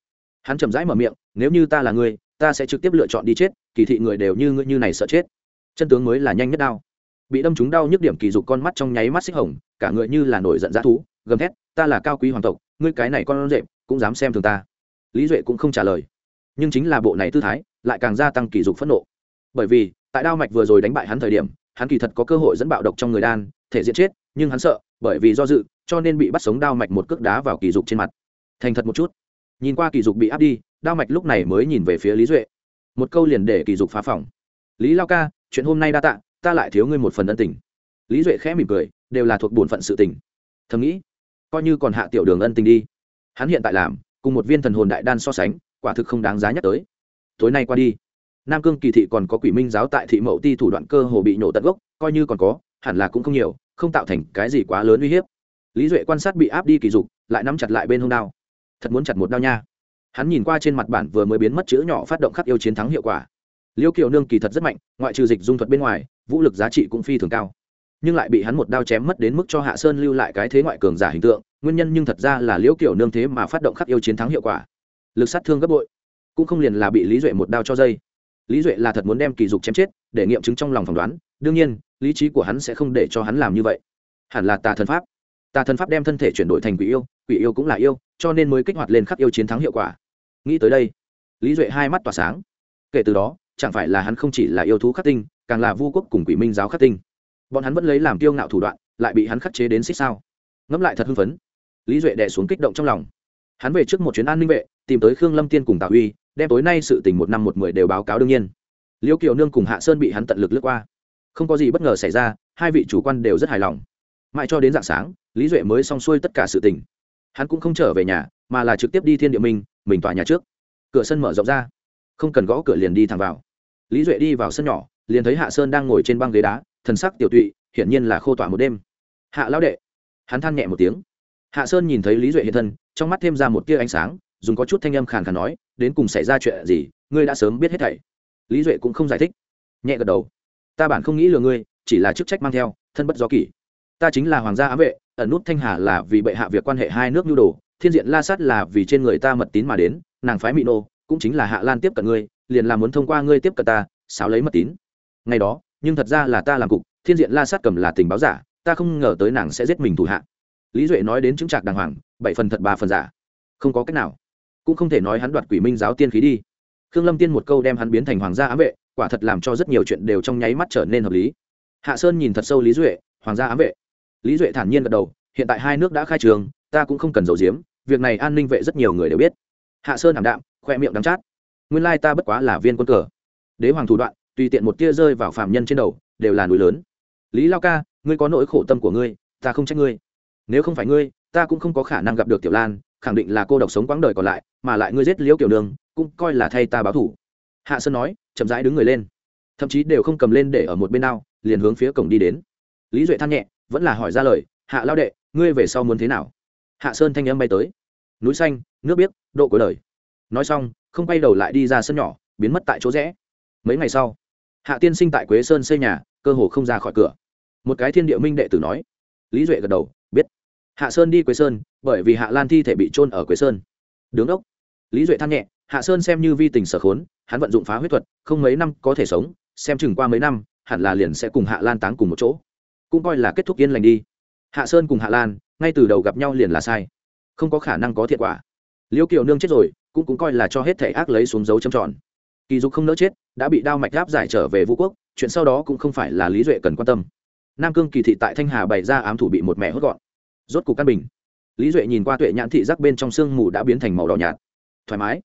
Hắn chậm rãi mở miệng, nếu như ta là ngươi, ta sẽ trực tiếp lựa chọn đi chết, kỳ thị người đều như ngươi như này sợ chết. Chân tướng mới là nhanh nhất đau. Bị đâm trúng đau nhức điểm kỳ dục con mắt trong nháy mắt xích hồng, cả người như là nổi giận dã thú, gầm thét, ta là cao quý hoàng tộc ngươi cái này con rệp cũng dám xem thường ta. Lý duệ cũng không trả lời. Nhưng chính là bộ này tư thái, lại càng gia tăng kỳ dục phẫn nộ. Bởi vì, tại đao mạch vừa rồi đánh bại hắn thời điểm, hắn kỳ thật có cơ hội dẫn bạo độc trong người đan, thể diện chết, nhưng hắn sợ, bởi vì do dự, cho nên bị bắt sống đao mạch một cước đá vào kỳ dục trên mặt. Thành thật một chút. Nhìn qua kỳ dục bị áp đi, đao mạch lúc này mới nhìn về phía lý duệ. Một câu liền để kỳ dục phá phòng. Lý lao ca, chuyện hôm nay đa tạ, ta lại thiếu ngươi một phần ân tình. Lý duệ khẽ mỉm cười, đều là thuộc bổn phận sự tình. Thầm nghĩ coi như còn hạ tiểu đường ân tình đi. Hắn hiện tại làm, cùng một viên thần hồn đại đan so sánh, quả thực không đáng giá nhắc tới. Tối nay qua đi, nam cương kỳ thị còn có quỷ minh giáo tại thị mậu ti thủ đoạn cơ hồ bị nhổ tận gốc, coi như còn có, hẳn là cũng không nhiều, không tạo thành cái gì quá lớn uy hiếp. Lý duệ quan sát bị áp đi kỳ dục, lại nắm chặt lại bên hông đao. Thật muốn chặt một đao nha. Hắn nhìn qua trên mặt bản vừa mới biến mất chữ nhỏ phát động khắc yêu chiến thắng hiệu quả. Liêu kiều nương kỳ thật rất mạnh, ngoại trừ dịch dung thuật bên ngoài, vũ lực giá trị cũng phi thường cao nhưng lại bị hắn một đao chém mất đến mức cho hạ sơn lưu lại cái thế ngoại cường giả hình tượng, nguyên nhân nhưng thật ra là liễu kiểu nương thế mà phát động khắc yêu chiến thắng hiệu quả. Lực sát thương gấp bội, cũng không liền là bị lý duệ một đao cho dây. Lý duệ là thật muốn đem kỳ dục chém chết, để nghiệm chứng trong lòng phỏng đoán, đương nhiên, lý trí của hắn sẽ không để cho hắn làm như vậy. Hẳn là tà thần pháp. Tà thần pháp đem thân thể chuyển đổi thành quỷ yêu quỷ yêu cũng là yêu, cho nên mới kích hoạt lên khắc yêu chiến thắng hiệu quả. Nghĩ tới đây, lý duệ hai mắt tỏa sáng. Kể từ đó, chẳng phải là hắn không chỉ là yêu thú khắc tinh, càng là vu quốc cùng quỷ minh giáo khắc tinh bọn hắn vẫn lấy làm kiêu ngạo thủ đoạn, lại bị hắn khắc chế đến xích sao. Ngẫm lại thật hưng phấn. Lý duệ đẻ xuống kích động trong lòng. Hắn về trước một chuyến an ninh vệ, tìm tới khương lâm tiên cùng tào uy, đem tối nay sự tình một năm một mười đều báo cáo đương nhiên. Liễu kiều nương cùng hạ sơn bị hắn tận lực lướt qua. Không có gì bất ngờ xảy ra, hai vị chủ quan đều rất hài lòng. Mãi cho đến d ạ n g sáng, lý duệ mới xong xuôi tất cả sự tình. Hắn cũng không trở về nhà, mà là trực tiếp đi thiên địa minh, mình tòa nhà trước. Cửa sân mở rộng ra. Không cần gõ cửa liền đi thẳng vào. Lý duệ đi vào sân nhỏ, liền thấy hạ sơn đang ngồi trên băng ghế đá thần sắc tiểu tụy, hiển nhiên là khô tỏa một đêm. Hạ lão đệ, hắn than nhẹ một tiếng. Hạ sơn nhìn thấy lý duệ hiện thân, trong mắt thêm ra một tia ánh sáng, dùng có chút thanh âm khàn khàn nói, đến cùng xảy ra chuyện gì, ngươi đã sớm biết hết thảy. Lý duệ cũng không giải thích. Nhẹ gật đầu. Ta bản không nghĩ lừa ngươi, chỉ là chức trách mang theo, thân bất do kỷ. Ta chính là hoàng gia ám vệ, ẩn nút thanh hà là vì bệ hạ việc quan hệ hai nước nhu đồ, thiên diện la sát là vì trên người ta mật tín mà đến, nàng phái mỹ nô, cũng chính là hạ lan tiếp cận ngươi, liền là muốn thông qua ngươi tiếp cận ta, xáo lấy mật tín. Ngày đó nhưng thật ra là ta làm cục, thiên diện la sát cầm là tình báo giả, ta không ngờ tới nàng sẽ giết mình thủ hạ. Lý duệ nói đến chứng trạc đàng hoàng, bảy phần thật ba phần giả. Không có cách nào. Cũng không thể nói hắn đoạt quỷ minh giáo tiên khí đi. Khương lâm tiên một câu đem hắn biến thành hoàng gia ám vệ, quả thật làm cho rất nhiều chuyện đều trong nháy mắt trở nên hợp lý. Hạ sơn nhìn thật sâu lý duệ, hoàng gia ám vệ. Lý duệ thản nhiên gật đầu, hiện tại hai nước đã khai trường, ta cũng không cần giấu giếm, việc này an ninh vệ rất nhiều người đều biết. Hạ sơn ảm đạm, khoe miệng đắm chát. Nguyên lai ta bất quá là viên quân cờ. Đế hoàng thủ đoạn tùy tiện một tia rơi vào phạm nhân trên đầu, đều là núi lớn. Lý lao ca, ngươi có nỗi khổ tâm của ngươi, ta không trách ngươi. Nếu không phải ngươi, ta cũng không có khả năng gặp được tiểu lan, khẳng định là cô độc sống quãng đời còn lại, mà lại ngươi giết liễu tiểu đường cũng coi là thay ta báo thủ. Hạ sơn nói, chậm rãi đứng người lên. Thậm chí đều không cầm lên để ở một bên nào, liền hướng phía cổng đi đến. Lý duệ than nhẹ, vẫn là hỏi ra lời, hạ lao đệ, ngươi về sau muốn thế nào? Hạ sơn thanh âm bay tới. Núi xanh, nước biếc, độ cuối đời. Nói xong, không quay đầu lại đi ra sân nhỏ, biến mất tại chỗ rẽ. Mấy ngày sau hạ tiên sinh tại quế sơn xây nhà, cơ hồ không ra khỏi cửa. Một cái thiên địa minh đệ tử nói. Lý duệ gật đầu, biết. Hạ sơn đi quế sơn, bởi vì hạ lan thi thể bị trôn ở quế sơn. Đứng đốc. Lý duệ than nhẹ, hạ sơn xem như vi tình sở khốn, hắn vận dụng phá huyết thuật, không mấy năm có thể sống, xem chừng qua mấy năm, hẳn là liền sẽ cùng hạ lan táng cùng một chỗ. Cũng coi là kết thúc yên lành đi. Hạ sơn cùng hạ lan, ngay từ đầu gặp nhau liền là sai. Không có khả năng có thiệt quả. Liễu kiều nương chết rồi, cũng cũng coi là cho hết thể ác lấy xuống dấu châm tròn kỳ dục không nỡ chết, đã bị đao mạch gáp giải trở về vũ quốc, chuyện sau đó cũng không phải là lý duệ cần quan tâm. Nam cương kỳ thị tại thanh hà bày ra ám thủ bị một mẹ hốt gọn. Rốt cục căn bình. Lý duệ nhìn qua tuệ nhãn thị giác bên trong sương mù đã biến thành màu đỏ nhạt. Thoải mái.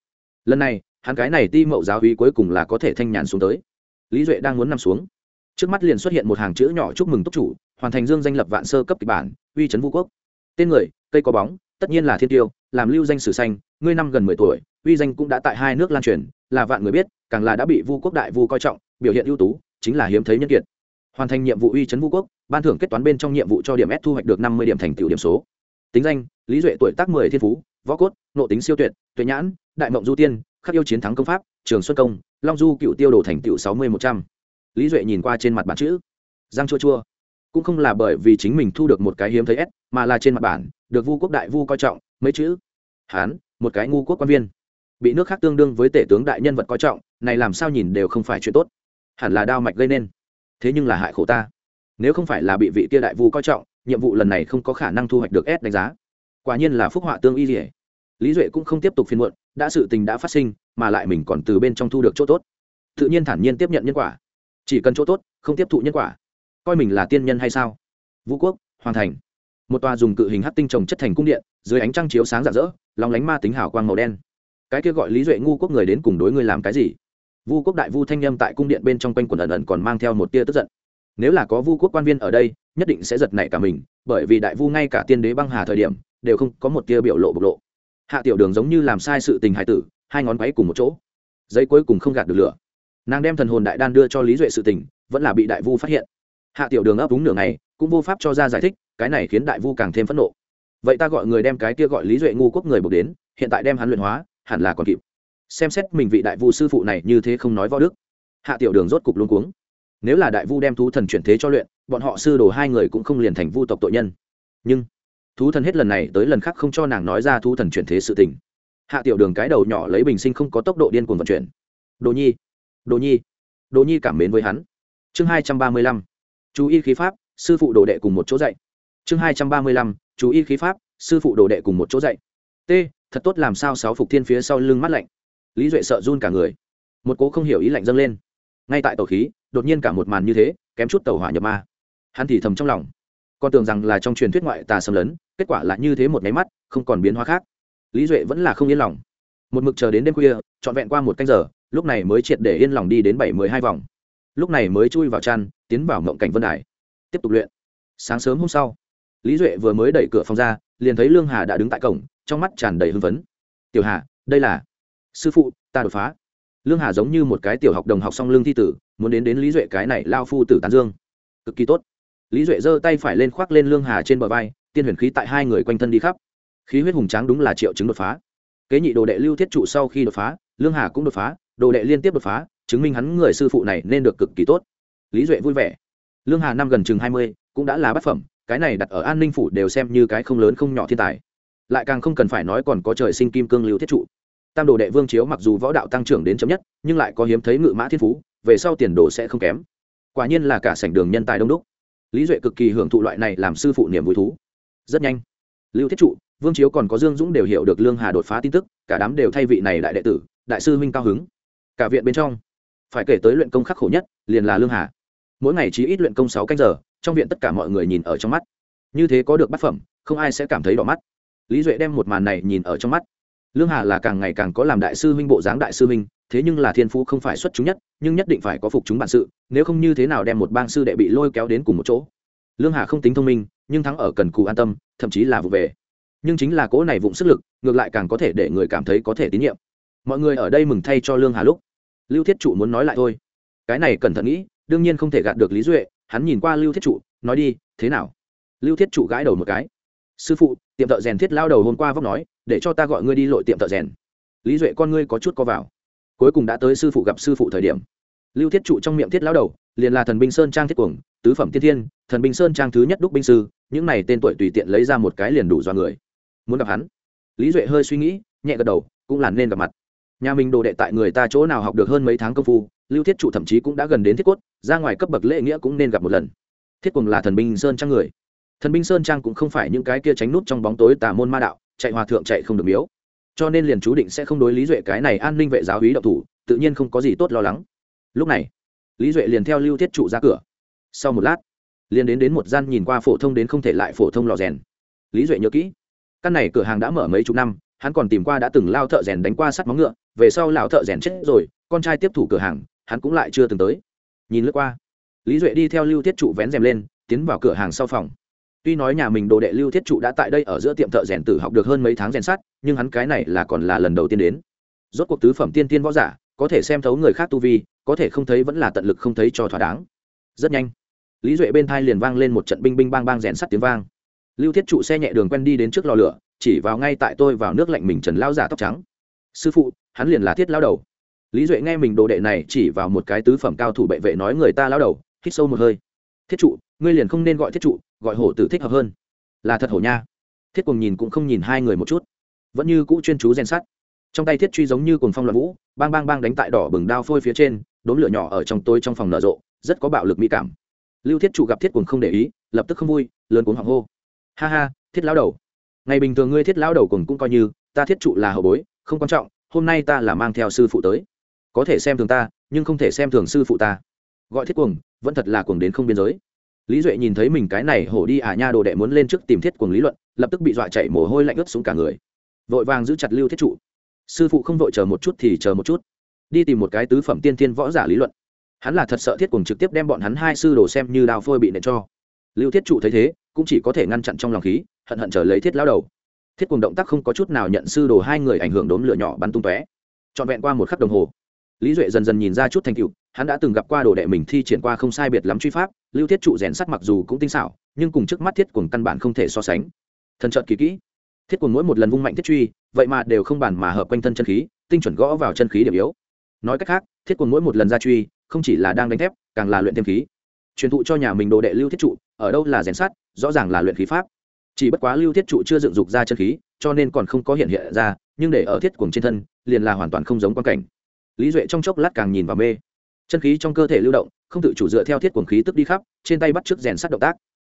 Lần này, hắn cái này ti mậu giáo hí cuối cùng là có thể thanh nhàn xuống tới. Lý duệ đang muốn nằm xuống. Trước mắt liền xuất hiện một hàng chữ nhỏ chúc mừng túc chủ, hoàn thành dương danh lập vạn sơ cấp kịch bản, uy trấn vũ quốc. Tên người, cây có bóng tất nhiên là thiên tiêu, làm lưu danh sử xanh ngươi năm gần mười tuổi, uy danh cũng đã tại hai nước lan truyền, là vạn người biết, càng là đã bị vu quốc đại vu coi trọng, biểu hiện ưu tú, chính là hiếm thấy nhân kiệt. Hoàn thành nhiệm vụ uy chấn Vu quốc, ban thưởng kết toán bên trong nhiệm vụ cho điểm s thu hoạch được năm mươi điểm thành tựu điểm số. Tính danh, lý duệ tuổi tác mười thiên phú, võ cốt, nộ tính siêu tuyệt, tuệ nhãn, đại mộng du tiên, khắc yêu chiến thắng công pháp, trường xuân công, long du cựu tiêu đồ thành tựu sáu mươi một trăm. Lý duệ nhìn qua trên mặt bản chữ, giang chua chua. Cũng không là bởi vì chính mình thu được một cái hiếm thấy s, mà là trên mặt bản được vu quốc đại vu coi trọng, mấy chữ. Hán, một cái ngu quốc quan viên. Bị nước khác tương đương với tể tướng đại nhân vật coi trọng, này làm sao nhìn đều không phải chuyện tốt. Hẳn là đao mạch gây nên. Thế nhưng là hại khổ ta. Nếu không phải là bị vị kia đại vu coi trọng, nhiệm vụ lần này không có khả năng thu hoạch được s đánh giá. Quả nhiên là phúc họa tương y dỉa lý duệ cũng không tiếp tục phiên muộn, đã sự tình đã phát sinh, mà lại mình còn từ bên trong thu được chỗ tốt. Tự nhiên thản nhiên tiếp nhận nhân quả. Chỉ cần chỗ tốt, không tiếp thụ nhân quả. Coi mình là tiên nhân hay sao? Vũ quốc, hoàn thành một tòa dùng cự hình hát tinh trồng chất thành cung điện, dưới ánh trăng chiếu sáng rạng rỡ lòng lánh ma tính hào quang màu đen. Cái kia gọi lý duệ ngu quốc người đến cùng đối ngươi làm cái gì? Vu quốc đại vu thanh â m tại cung điện bên trong quanh quần ẩn ẩn còn mang theo một tia tức giận. Nếu là có vu quốc quan viên ở đây, nhất định sẽ giật nảy cả mình, bởi vì đại vu ngay cả tiên đế băng hà thời điểm, đều không có một tia biểu lộ bộc lộ. Hạ tiểu đường giống như làm sai sự tình hải tử, hai ngón quấy cùng một chỗ. Giấy cuối cùng không gạt được lửa. Nàng đem thần hồn đại đan đưa cho lý duệ sự tình, vẫn là bị đại vu phát hiện. Hạ tiểu đường ấp úng nửa ngày, cũng vô pháp cho ra giải thích cái này khiến đại vu càng thêm phẫn nộ. Vậy ta gọi người đem cái kia gọi lý duệ ngu quốc người buộc đến, hiện tại đem hắn luyện hóa, hẳn là còn kịp. Xem xét mình vị đại vu sư phụ này như thế không nói võ đức. Hạ tiểu đường rốt cục luôn cuống. Nếu là đại vu đem thú thần chuyển thế cho luyện, bọn họ sư đồ hai người cũng không liền thành vu tộc tội nhân. Nhưng, thú thần hết lần này tới lần khác không cho nàng nói ra thú thần chuyển thế sự tình. Hạ tiểu đường cái đầu nhỏ lấy bình sinh không có tốc độ điên cuồng vận chuyển. Đồ nhi đồ nhi đồ nhi cảm mến với hắn. Chương hai trăm ba mươi lăm. Chú y khí pháp, sư phụ đồ đệ cùng một chỗ dạy chương hai trăm ba mươi lăm, chú y khí pháp, sư phụ đồ đệ cùng một chỗ dạy t, thật tốt, làm sao sáu phục thiên phía sau lưng mắt lạnh? Lý duệ sợ run cả người. Một cố không hiểu ý lạnh dâng lên. Ngay tại tàu khí, đột nhiên cả một màn như thế, kém chút tàu hỏa nhập ma. Hắn thì thầm trong lòng. Con tưởng rằng là trong truyền thuyết ngoại tà xâm lấn, kết quả là như thế một nháy mắt, không còn biến hóa khác. Lý duệ vẫn là không yên lòng. Một mực chờ đến đêm khuya, trọn vẹn qua một canh giờ, lúc này mới triệt để yên lòng đi đến bảy mười hai vòng. Lúc này mới chui vào chăn tiến vào mộng cảnh vân đài. Tiếp tục luyện. Sáng sớm hôm sau lý duệ vừa mới đẩy cửa phòng ra, liền thấy lương hà đã đứng tại cổng, trong mắt tràn đầy hưng phấn. Tiểu hà, đây là sư phụ, ta đột phá. Lương hà giống như một cái tiểu học đồng học song lương thi tử, muốn đến đến lý duệ cái này lao phu tử tán dương. Cực kỳ tốt. Lý duệ giơ tay phải lên khoác lên lương hà trên bờ vai, tiên huyền khí tại hai người quanh thân đi khắp. Khí huyết hùng tráng đúng là triệu chứng đột phá. Kế nhị đồ đệ lưu thiết trụ sau khi đột phá, lương hà cũng đột phá, đồ đệ liên tiếp đột phá, chứng minh hắn người sư phụ này nên được cực kỳ tốt. Lý duệ vui vẻ. Lương hà năm gần chừng hai mươi, cũng đã là bát phẩm cái này đặt ở an ninh phủ đều xem như cái không lớn không nhỏ thiên tài. Lại càng không cần phải nói còn có trời sinh kim cương lưu thiết trụ. Tam đồ đệ vương chiếu mặc dù võ đạo tăng trưởng đến chấm nhất, nhưng lại có hiếm thấy ngự mã thiên phú, về sau tiền đồ sẽ không kém. Quả nhiên là cả sảnh đường nhân tài đông đúc. Lý duệ cực kỳ hưởng thụ loại này làm sư phụ niềm vui thú. Rất nhanh, lưu thiết trụ, vương chiếu còn có dương dũng đều hiểu được lương hà đột phá tin tức, cả đám đều thay vị này đại đệ tử, đại sư huynh cao hứng. Cả viện bên trong, phải kể tới luyện công khắc khổ nhất, liền là lương hà. Mỗi ngày chỉ ít luyện công sáu canh giờ trong viện tất cả mọi người nhìn ở trong mắt. Như thế có được bát phẩm, không ai sẽ cảm thấy đỏ mắt. Lý duệ đem một màn này nhìn ở trong mắt. Lương hà là càng ngày càng có làm đại sư huynh bộ dáng đại sư huynh, thế nhưng là thiên phú không phải xuất chúng nhất, nhưng nhất định phải có phục chúng bản sự, nếu không như thế nào đem một bang sư đệ bị lôi kéo đến cùng một chỗ. Lương hà không tính thông minh, nhưng thắng ở cần cù an tâm, thậm chí là vụ về. Nhưng chính là cỗ này vụng sức lực, ngược lại càng có thể để người cảm thấy có thể tín nhiệm. Mọi người ở đây mừng thay cho lương hà lúc. Lưu thiết trụ muốn nói lại thôi. Cái này cẩn thận nghĩ, đương nhiên không thể gạt được lý duệ hắn nhìn qua lưu thiết trụ, nói đi, thế nào? Lưu thiết trụ gãi đầu một cái. Sư phụ, tiệm thợ rèn thiết lao đầu hôm qua vóc nói, để cho ta gọi ngươi đi lội tiệm thợ rèn. Lý duệ con ngươi có chút co vào. Cuối cùng đã tới sư phụ gặp sư phụ thời điểm. Lưu thiết trụ trong miệng thiết lao đầu, liền là thần binh sơn trang thiết cuồng, tứ phẩm tiên thiên, thần binh sơn trang thứ nhất đúc binh sư, những này tên tuổi tùy tiện lấy ra một cái liền đủ do người. Muốn gặp hắn, lý duệ hơi suy nghĩ, nhẹ gật đầu, cũng là nên gặp mặt nhà mình đồ đệ tại người ta chỗ nào học được hơn mấy tháng công phu, lưu thiết trụ thậm chí cũng đã gần đến thiết cốt, ra ngoài cấp bậc lễ nghĩa cũng nên gặp một lần. Thiết cùng là thần binh sơn trang người. Thần binh sơn trang cũng không phải những cái kia tránh nút trong bóng tối tà môn ma đạo, chạy hòa thượng chạy không được miếu. Cho nên liền chú định sẽ không đối lý duệ cái này an ninh vệ giáo hí đậu thủ, tự nhiên không có gì tốt lo lắng. Lúc này, lý duệ liền theo lưu thiết trụ ra cửa. Sau một lát, liền đến đến một gian nhìn qua phổ thông đến không thể lại phổ thông lò rèn. Lý duệ nhớ kỹ, căn này cửa hàng đã mở mấy chục năm hắn còn tìm qua đã từng lao thợ rèn đánh qua sắt móng ngựa, về sau lão thợ rèn chết rồi, con trai tiếp thủ cửa hàng, hắn cũng lại chưa từng tới. Nhìn lướt qua, lý duệ đi theo lưu thiết trụ vén rèm lên, tiến vào cửa hàng sau phòng. Tuy nói nhà mình đồ đệ lưu thiết trụ đã tại đây ở giữa tiệm thợ rèn tử học được hơn mấy tháng rèn sắt, nhưng hắn cái này là còn là lần đầu tiên đến. Rốt cuộc tứ phẩm tiên tiên võ giả, có thể xem thấu người khác tu vi, có thể không thấy vẫn là tận lực không thấy cho thỏa đáng. Rất nhanh, lý duệ bên thai liền vang lên một trận binh binh bang bang rèn sắt tiếng vang lưu thiết trụ xe nhẹ đường quen đi đến trước lò lửa, chỉ vào ngay tại tôi vào nước lạnh mình trần lao giả tóc trắng. Sư phụ, hắn liền là thiết lao đầu. Lý duệ nghe mình đồ đệ này chỉ vào một cái tứ phẩm cao thủ bệ vệ nói người ta lao đầu, hít sâu một hơi. Thiết trụ, ngươi liền không nên gọi thiết trụ, gọi hổ tử thích hợp hơn. Là thật hổ nha. Thiết cùng nhìn cũng không nhìn hai người một chút, vẫn như cũ chuyên chú rèn sắt. Trong tay thiết truy giống như cồn phong loạn vũ, bang bang bang đánh tại đỏ bừng đao phôi phía trên, đốm lửa nhỏ ở trong tôi trong phòng nở rộ, rất có bạo lực mỹ cảm. Lưu thiết trụ gặp thiết cùng không để ý, lập tức không vui, lớn cuốn hoàng hô ha ha, thiết lão đầu. Ngày bình thường ngươi thiết lão đầu cùng cũng coi như, ta thiết trụ là hậu bối, không quan trọng, hôm nay ta là mang theo sư phụ tới. Có thể xem thường ta, nhưng không thể xem thường sư phụ ta. Gọi thiết cuồng, vẫn thật là cuồng đến không biên giới. Lý duệ nhìn thấy mình cái này hổ đi à nha đồ đệ muốn lên trước tìm thiết cuồng lý luận, lập tức bị dọa chạy mồ hôi lạnh ướt xuống cả người. Vội vàng giữ chặt lưu thiết trụ. Sư phụ không vội chờ một chút thì chờ một chút. Đi tìm một cái tứ phẩm tiên thiên võ giả lý luận. Hắn là thật sợ thiết cuồng trực tiếp đem bọn hắn hai sư đồ xem như đào phôi bị nện cho lưu thiết trụ thấy thế, cũng chỉ có thể ngăn chặn trong lòng khí, hận hận chờ lấy thiết lao đầu. Thiết cuồng động tác không có chút nào nhận sư đồ hai người ảnh hưởng đốm lửa nhỏ bắn tung tóe. Trọn vẹn qua một khắc đồng hồ, lý duệ dần dần nhìn ra chút thành cựu hắn đã từng gặp qua đồ đệ mình thi triển qua không sai biệt lắm truy pháp, lưu thiết trụ rèn sắt mặc dù cũng tinh xảo, nhưng cùng trước mắt thiết cuồng căn bản không thể so sánh. Thần trợt kỳ kỹ, thiết cuồng mỗi một lần vung mạnh thiết truy, vậy mà đều không bàn mà hợp quanh thân chân khí, tinh chuẩn gõ vào chân khí điểm yếu. Nói cách khác, thiết cuồng mỗi một lần ra truy, không chỉ là đang đánh thép, càng là luyện thêm khí. Truyền thụ cho nhà mình đồ đệ lưu thiết trụ ở đâu là rèn sắt, rõ ràng là luyện khí pháp. Chỉ bất quá lưu thiết trụ chưa dựng dục ra chân khí, cho nên còn không có hiện hiện ra, nhưng để ở thiết cuồng trên thân, liền là hoàn toàn không giống quan cảnh. Lý duệ trong chốc lát càng nhìn vào mê. Chân khí trong cơ thể lưu động, không tự chủ dựa theo thiết cuồng khí tức đi khắp, trên tay bắt trước rèn sắt động tác.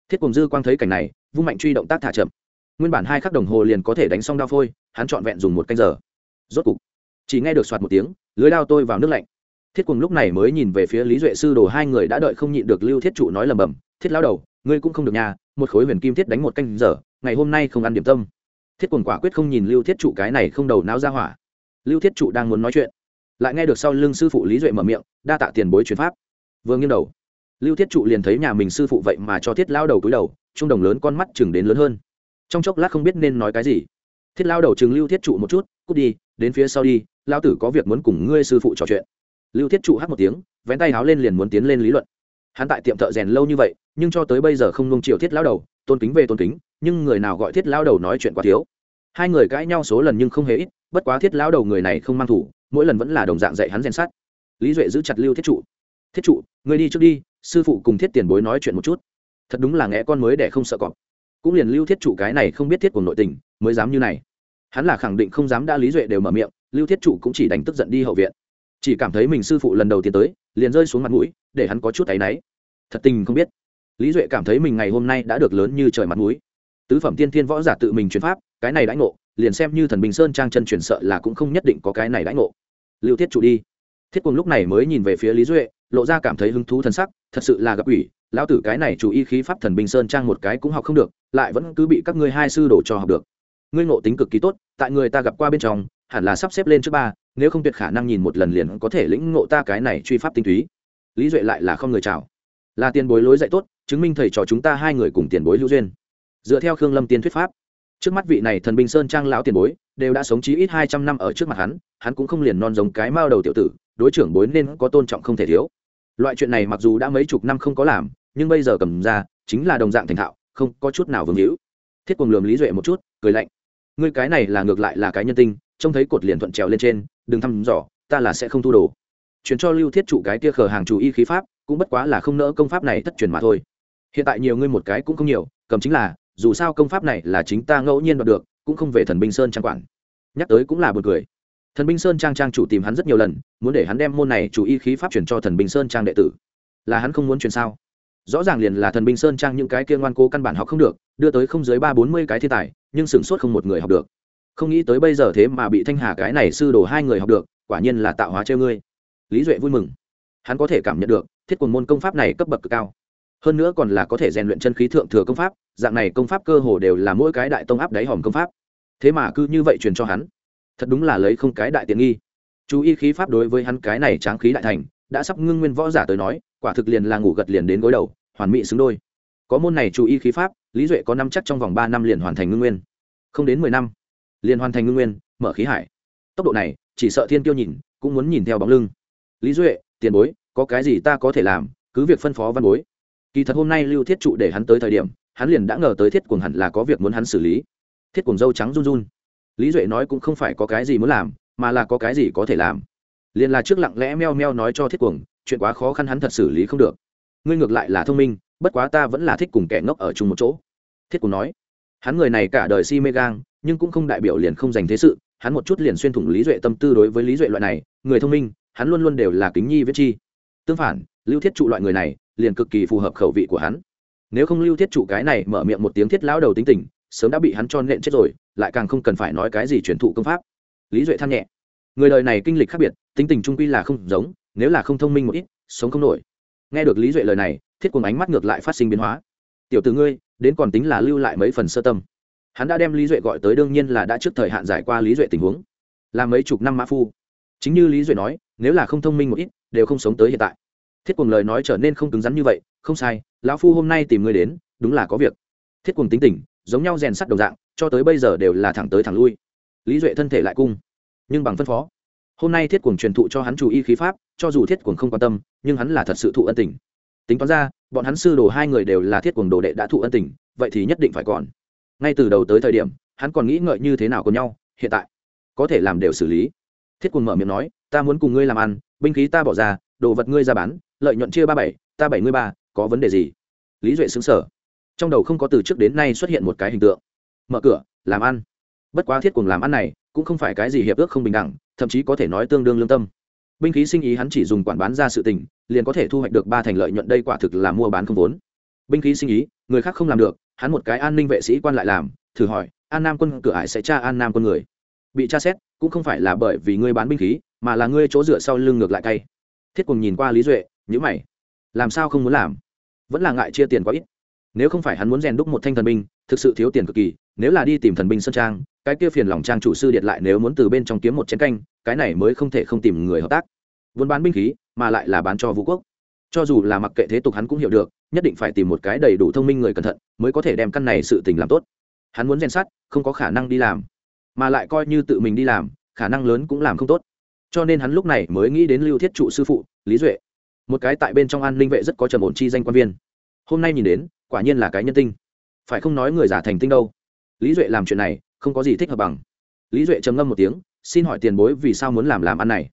Thiết cuồng dư quang thấy cảnh này, vung mạnh truy động tác thả chậm. Nguyên bản hai khắc đồng hồ liền có thể đánh xong đao phôi, hắn trọn vẹn dùng một canh giờ. Rốt cục, chỉ nghe được soạt một tiếng, lưới đao tôi vào nước lạnh. Thiết cuồng lúc này mới nhìn về phía lý duệ sư đồ hai người đã đợi không nhịn được lưu thiết trụ nói lầm bầm thiết lao đầu, ngươi cũng không được nhà, một khối huyền kim thiết đánh một canh giờ, ngày hôm nay không ăn điểm tâm. Thiết Quần quả quyết không nhìn lưu thiết trụ cái này không đầu não ra hỏa. Lưu thiết trụ đang muốn nói chuyện, lại nghe được sau lưng sư phụ lý duệ mở miệng, đa tạ tiền bối chuyển pháp. Vừa nghiêng đầu, lưu thiết trụ liền thấy nhà mình sư phụ vậy mà cho thiết lao đầu túi đầu, trung đồng lớn con mắt chừng đến lớn hơn. Trong chốc lát không biết nên nói cái gì. Thiết lao đầu chừng lưu thiết trụ một chút, cút đi, đến phía sau đi lao tử có việc muốn cùng ngươi sư phụ trò chuyện. Lưu thiết trụ hát một tiếng, vén tay háo lên liền muốn tiến lên lý luận hắn tại tiệm thợ rèn lâu như vậy, nhưng cho tới bây giờ không nung chiều thiết lao đầu, tôn kính về tôn kính, nhưng người nào gọi thiết lao đầu nói chuyện quá thiếu. Hai người cãi nhau số lần nhưng không hề ít, bất quá thiết lao đầu người này không mang thủ, mỗi lần vẫn là đồng dạng dạy hắn rèn sát lý duệ giữ chặt lưu thiết trụ. Thiết trụ người đi trước đi, sư phụ cùng thiết tiền bối nói chuyện một chút. Thật đúng là nghe con mới để không sợ cọp. Cũng liền lưu thiết trụ cái này không biết thiết của nội tình, mới dám như này. Hắn là khẳng định không dám đã lý duệ đều mở miệng, lưu thiết trụ cũng chỉ đánh tức giận đi hậu viện. Chỉ cảm thấy mình sư phụ lần đầu tiến tới liền rơi xuống mặt mũi, để hắn có chút áy náy. Thật tình không biết. Lý duệ cảm thấy mình ngày hôm nay đã được lớn như trời mặt mũi. Tứ phẩm tiên thiên võ giả tự mình truyền pháp, cái này đãi ngộ, liền xem như thần bình sơn trang chân truyền sợ là cũng không nhất định có cái này đãi ngộ. Lưu thiết chủ đi. Thiết quân lúc này mới nhìn về phía lý duệ, lộ ra cảm thấy hứng thú thần sắc, thật sự là gặp ủy, lão tử cái này chủ y khí pháp thần bình sơn trang một cái cũng học không được, lại vẫn cứ bị các ngươi hai sư đổ cho học được. Ngươi ngộ tính cực kỳ tốt, tại người ta gặp qua bên trong, hẳn là sắp xếp lên trước ba nếu không tuyệt khả năng nhìn một lần liền có thể lĩnh ngộ ta cái này truy pháp tinh túy. Lý duệ lại là không người chào. Là tiền bối lối dạy tốt, chứng minh thầy trò chúng ta hai người cùng tiền bối hữu duyên. Dựa theo khương lâm tiên thuyết pháp, trước mắt vị này thần binh sơn trang lão tiền bối, đều đã sống chí ít hai trăm năm ở trước mặt hắn hắn cũng không liền non giống cái mao đầu tiểu tử, đối trưởng bối nên có tôn trọng không thể thiếu. Loại chuyện này mặc dù đã mấy chục năm không có làm, nhưng bây giờ cầm ra, chính là đồng dạng thành thạo, không có chút nào vương hữu. Thiết cùng lườm lý duệ một chút, cười lạnh. Ngươi cái này là ngược lại là cái nhân tinh, trông thấy cột liền thuận trèo lên trên đừng thăm dò, ta là sẽ không thu đồ. Chuyển cho lưu thiết trụ cái tia khờ hàng chủ y khí pháp, cũng bất quá là không nỡ công pháp này thất truyền mà thôi. Hiện tại nhiều ngươi một cái cũng không nhiều, cầm chính là, dù sao công pháp này là chính ta ngẫu nhiên đoạt được, cũng không về thần binh sơn trang quản. Nhắc tới cũng là buồn cười. Thần binh sơn trang trang chủ tìm hắn rất nhiều lần, muốn để hắn đem môn này chủ y khí pháp chuyển cho thần binh sơn trang đệ tử. Là hắn không muốn chuyển sao? Rõ ràng liền là thần binh sơn trang những cái kia ngoan cố căn bản học không được, đưa tới không dưới ba bốn mươi cái thiên tài, nhưng sửng sốt không một người học được không nghĩ tới bây giờ thế mà bị thanh hà cái này sư đồ hai người học được, quả nhiên là tạo hóa treo ngươi. Lý duệ vui mừng. Hắn có thể cảm nhận được, thiết quần môn công pháp này cấp bậc cực cao. Hơn nữa còn là có thể rèn luyện chân khí thượng thừa công pháp, dạng này công pháp cơ hồ đều là mỗi cái đại tông áp đáy hòm công pháp. Thế mà cứ như vậy truyền cho hắn. Thật đúng là lấy không cái đại tiện nghi. Chú ý khí pháp đối với hắn cái này tráng khí đại thành, đã sắp ngưng nguyên võ giả tới nói, quả thực liền là ngủ gật liền đến gối đầu, hoàn mỹ xứng đôi. Có môn này chú ý khí pháp, lý duệ có năm chắc trong vòng ba năm liền hoàn thành ngưng nguyên. Không đến mười năm liền hoàn thành ngưng nguyên, mở khí hải. Tốc độ này, chỉ sợ thiên tiêu nhìn, cũng muốn nhìn theo bóng lưng. Lý duệ, tiền bối, có cái gì ta có thể làm, cứ việc phân phó văn bối. Kỳ thật hôm nay lưu thiết trụ để hắn tới thời điểm, hắn liền đã ngờ tới thiết cuồng hẳn là có việc muốn hắn xử lý. Thiết cuồng dâu trắng run run. Lý duệ nói cũng không phải có cái gì muốn làm, mà là có cái gì có thể làm. Liền là trước lặng lẽ meo meo nói cho thiết cuồng, chuyện quá khó khăn hắn thật xử lý không được. Ngươi ngược lại là thông minh, bất quá ta vẫn là thích cùng kẻ ngốc ở chung một chỗ. Thiết cùng nói hắn người này cả đời si mê gang, nhưng cũng không đại biểu liền không dành thế sự, hắn một chút liền xuyên thủng lý duệ tâm tư đối với lý duệ loại này, người thông minh, hắn luôn luôn đều là kính nhi viết chi. Tương phản, lưu thiết trụ loại người này, liền cực kỳ phù hợp khẩu vị của hắn. Nếu không lưu thiết trụ cái này mở miệng một tiếng thiết lão đầu tính tình, sớm đã bị hắn cho nện chết rồi, lại càng không cần phải nói cái gì truyền thụ công pháp. Lý duệ than nhẹ. Người đời này kinh lịch khác biệt, tính tình trung quy là không giống, nếu là không thông minh một ít, sống không nổi. Nghe được lý duệ lời này, thiết cùng ánh mắt ngược lại phát sinh biến hóa. Tiểu từ ngươi đến còn tính là lưu lại mấy phần sơ tâm. Hắn đã đem lý duệ gọi tới đương nhiên là đã trước thời hạn giải qua lý duệ tình huống. Là mấy chục năm mã phu. Chính như lý duệ nói, nếu là không thông minh một ít, đều không sống tới hiện tại. Thiết cùng lời nói trở nên không cứng rắn như vậy, không sai, lão phu hôm nay tìm người đến, đúng là có việc. Thiết cùng tính tình, giống nhau rèn sắt đồng dạng, cho tới bây giờ đều là thẳng tới thẳng lui. Lý duệ thân thể lại cung, nhưng bằng phân phó. Hôm nay thiết Quần truyền thụ cho hắn chủ y khí pháp, cho dù thiết Quần không quan tâm, nhưng hắn là thật sự thụ ân tình. Tính toán ra bọn hắn sư đồ hai người đều là thiết cuồng đồ đệ đã thụ ân tình, vậy thì nhất định phải còn. Ngay từ đầu tới thời điểm, hắn còn nghĩ ngợi như thế nào của nhau, hiện tại, có thể làm đều xử lý. Thiết cuồng mở miệng nói, ta muốn cùng ngươi làm ăn, binh khí ta bỏ ra, đồ vật ngươi ra bán, lợi nhuận chia ba bảy, ta bảy ngươi ba, có vấn đề gì? Lý duệ xứng sở trong đầu không có từ trước đến nay xuất hiện một cái hình tượng. Mở cửa, làm ăn. Bất quá thiết cùng làm ăn này cũng không phải cái gì hiệp ước không bình đẳng, thậm chí có thể nói tương đương lương tâm binh khí sinh ý hắn chỉ dùng quản bán ra sự tình, liền có thể thu hoạch được ba thành lợi nhuận, đây quả thực là mua bán không vốn. Binh khí sinh ý, người khác không làm được, hắn một cái an ninh vệ sĩ quan lại làm, thử hỏi, an nam quân cửa ải sẽ tra an nam quân người? Bị tra xét, cũng không phải là bởi vì ngươi bán binh khí, mà là ngươi chỗ dựa sau lưng ngược lại cay. Thiết cùng nhìn qua lý duệ nhữ mày. Làm sao không muốn làm? Vẫn là ngại chia tiền quá ít. Nếu không phải hắn muốn rèn đúc một thanh thần binh, thực sự thiếu tiền cực kỳ nếu là đi tìm thần binh sơn trang, cái kia phiền lòng trang chủ sư điện lại nếu muốn từ bên trong kiếm một chén canh, cái này mới không thể không tìm người hợp tác. Buôn bán binh khí, mà lại là bán cho vũ quốc. Cho dù là mặc kệ thế tục hắn cũng hiểu được, nhất định phải tìm một cái đầy đủ thông minh người cẩn thận mới có thể đem căn này sự tình làm tốt. Hắn muốn rèn sát không có khả năng đi làm, mà lại coi như tự mình đi làm, khả năng lớn cũng làm không tốt. Cho nên hắn lúc này mới nghĩ đến lưu thiết trụ sư phụ, lý duệ. Một cái tại bên trong an ninh vệ rất có trầm ổn chi danh quan viên. Hôm nay nhìn đến, quả nhiên là cái nhân tinh. Phải không nói người giả thành tinh đâu? Lý duệ làm chuyện này, không có gì thích hợp bằng. Lý duệ trầm ngâm một tiếng, xin hỏi tiền bối vì sao muốn làm làm ăn này?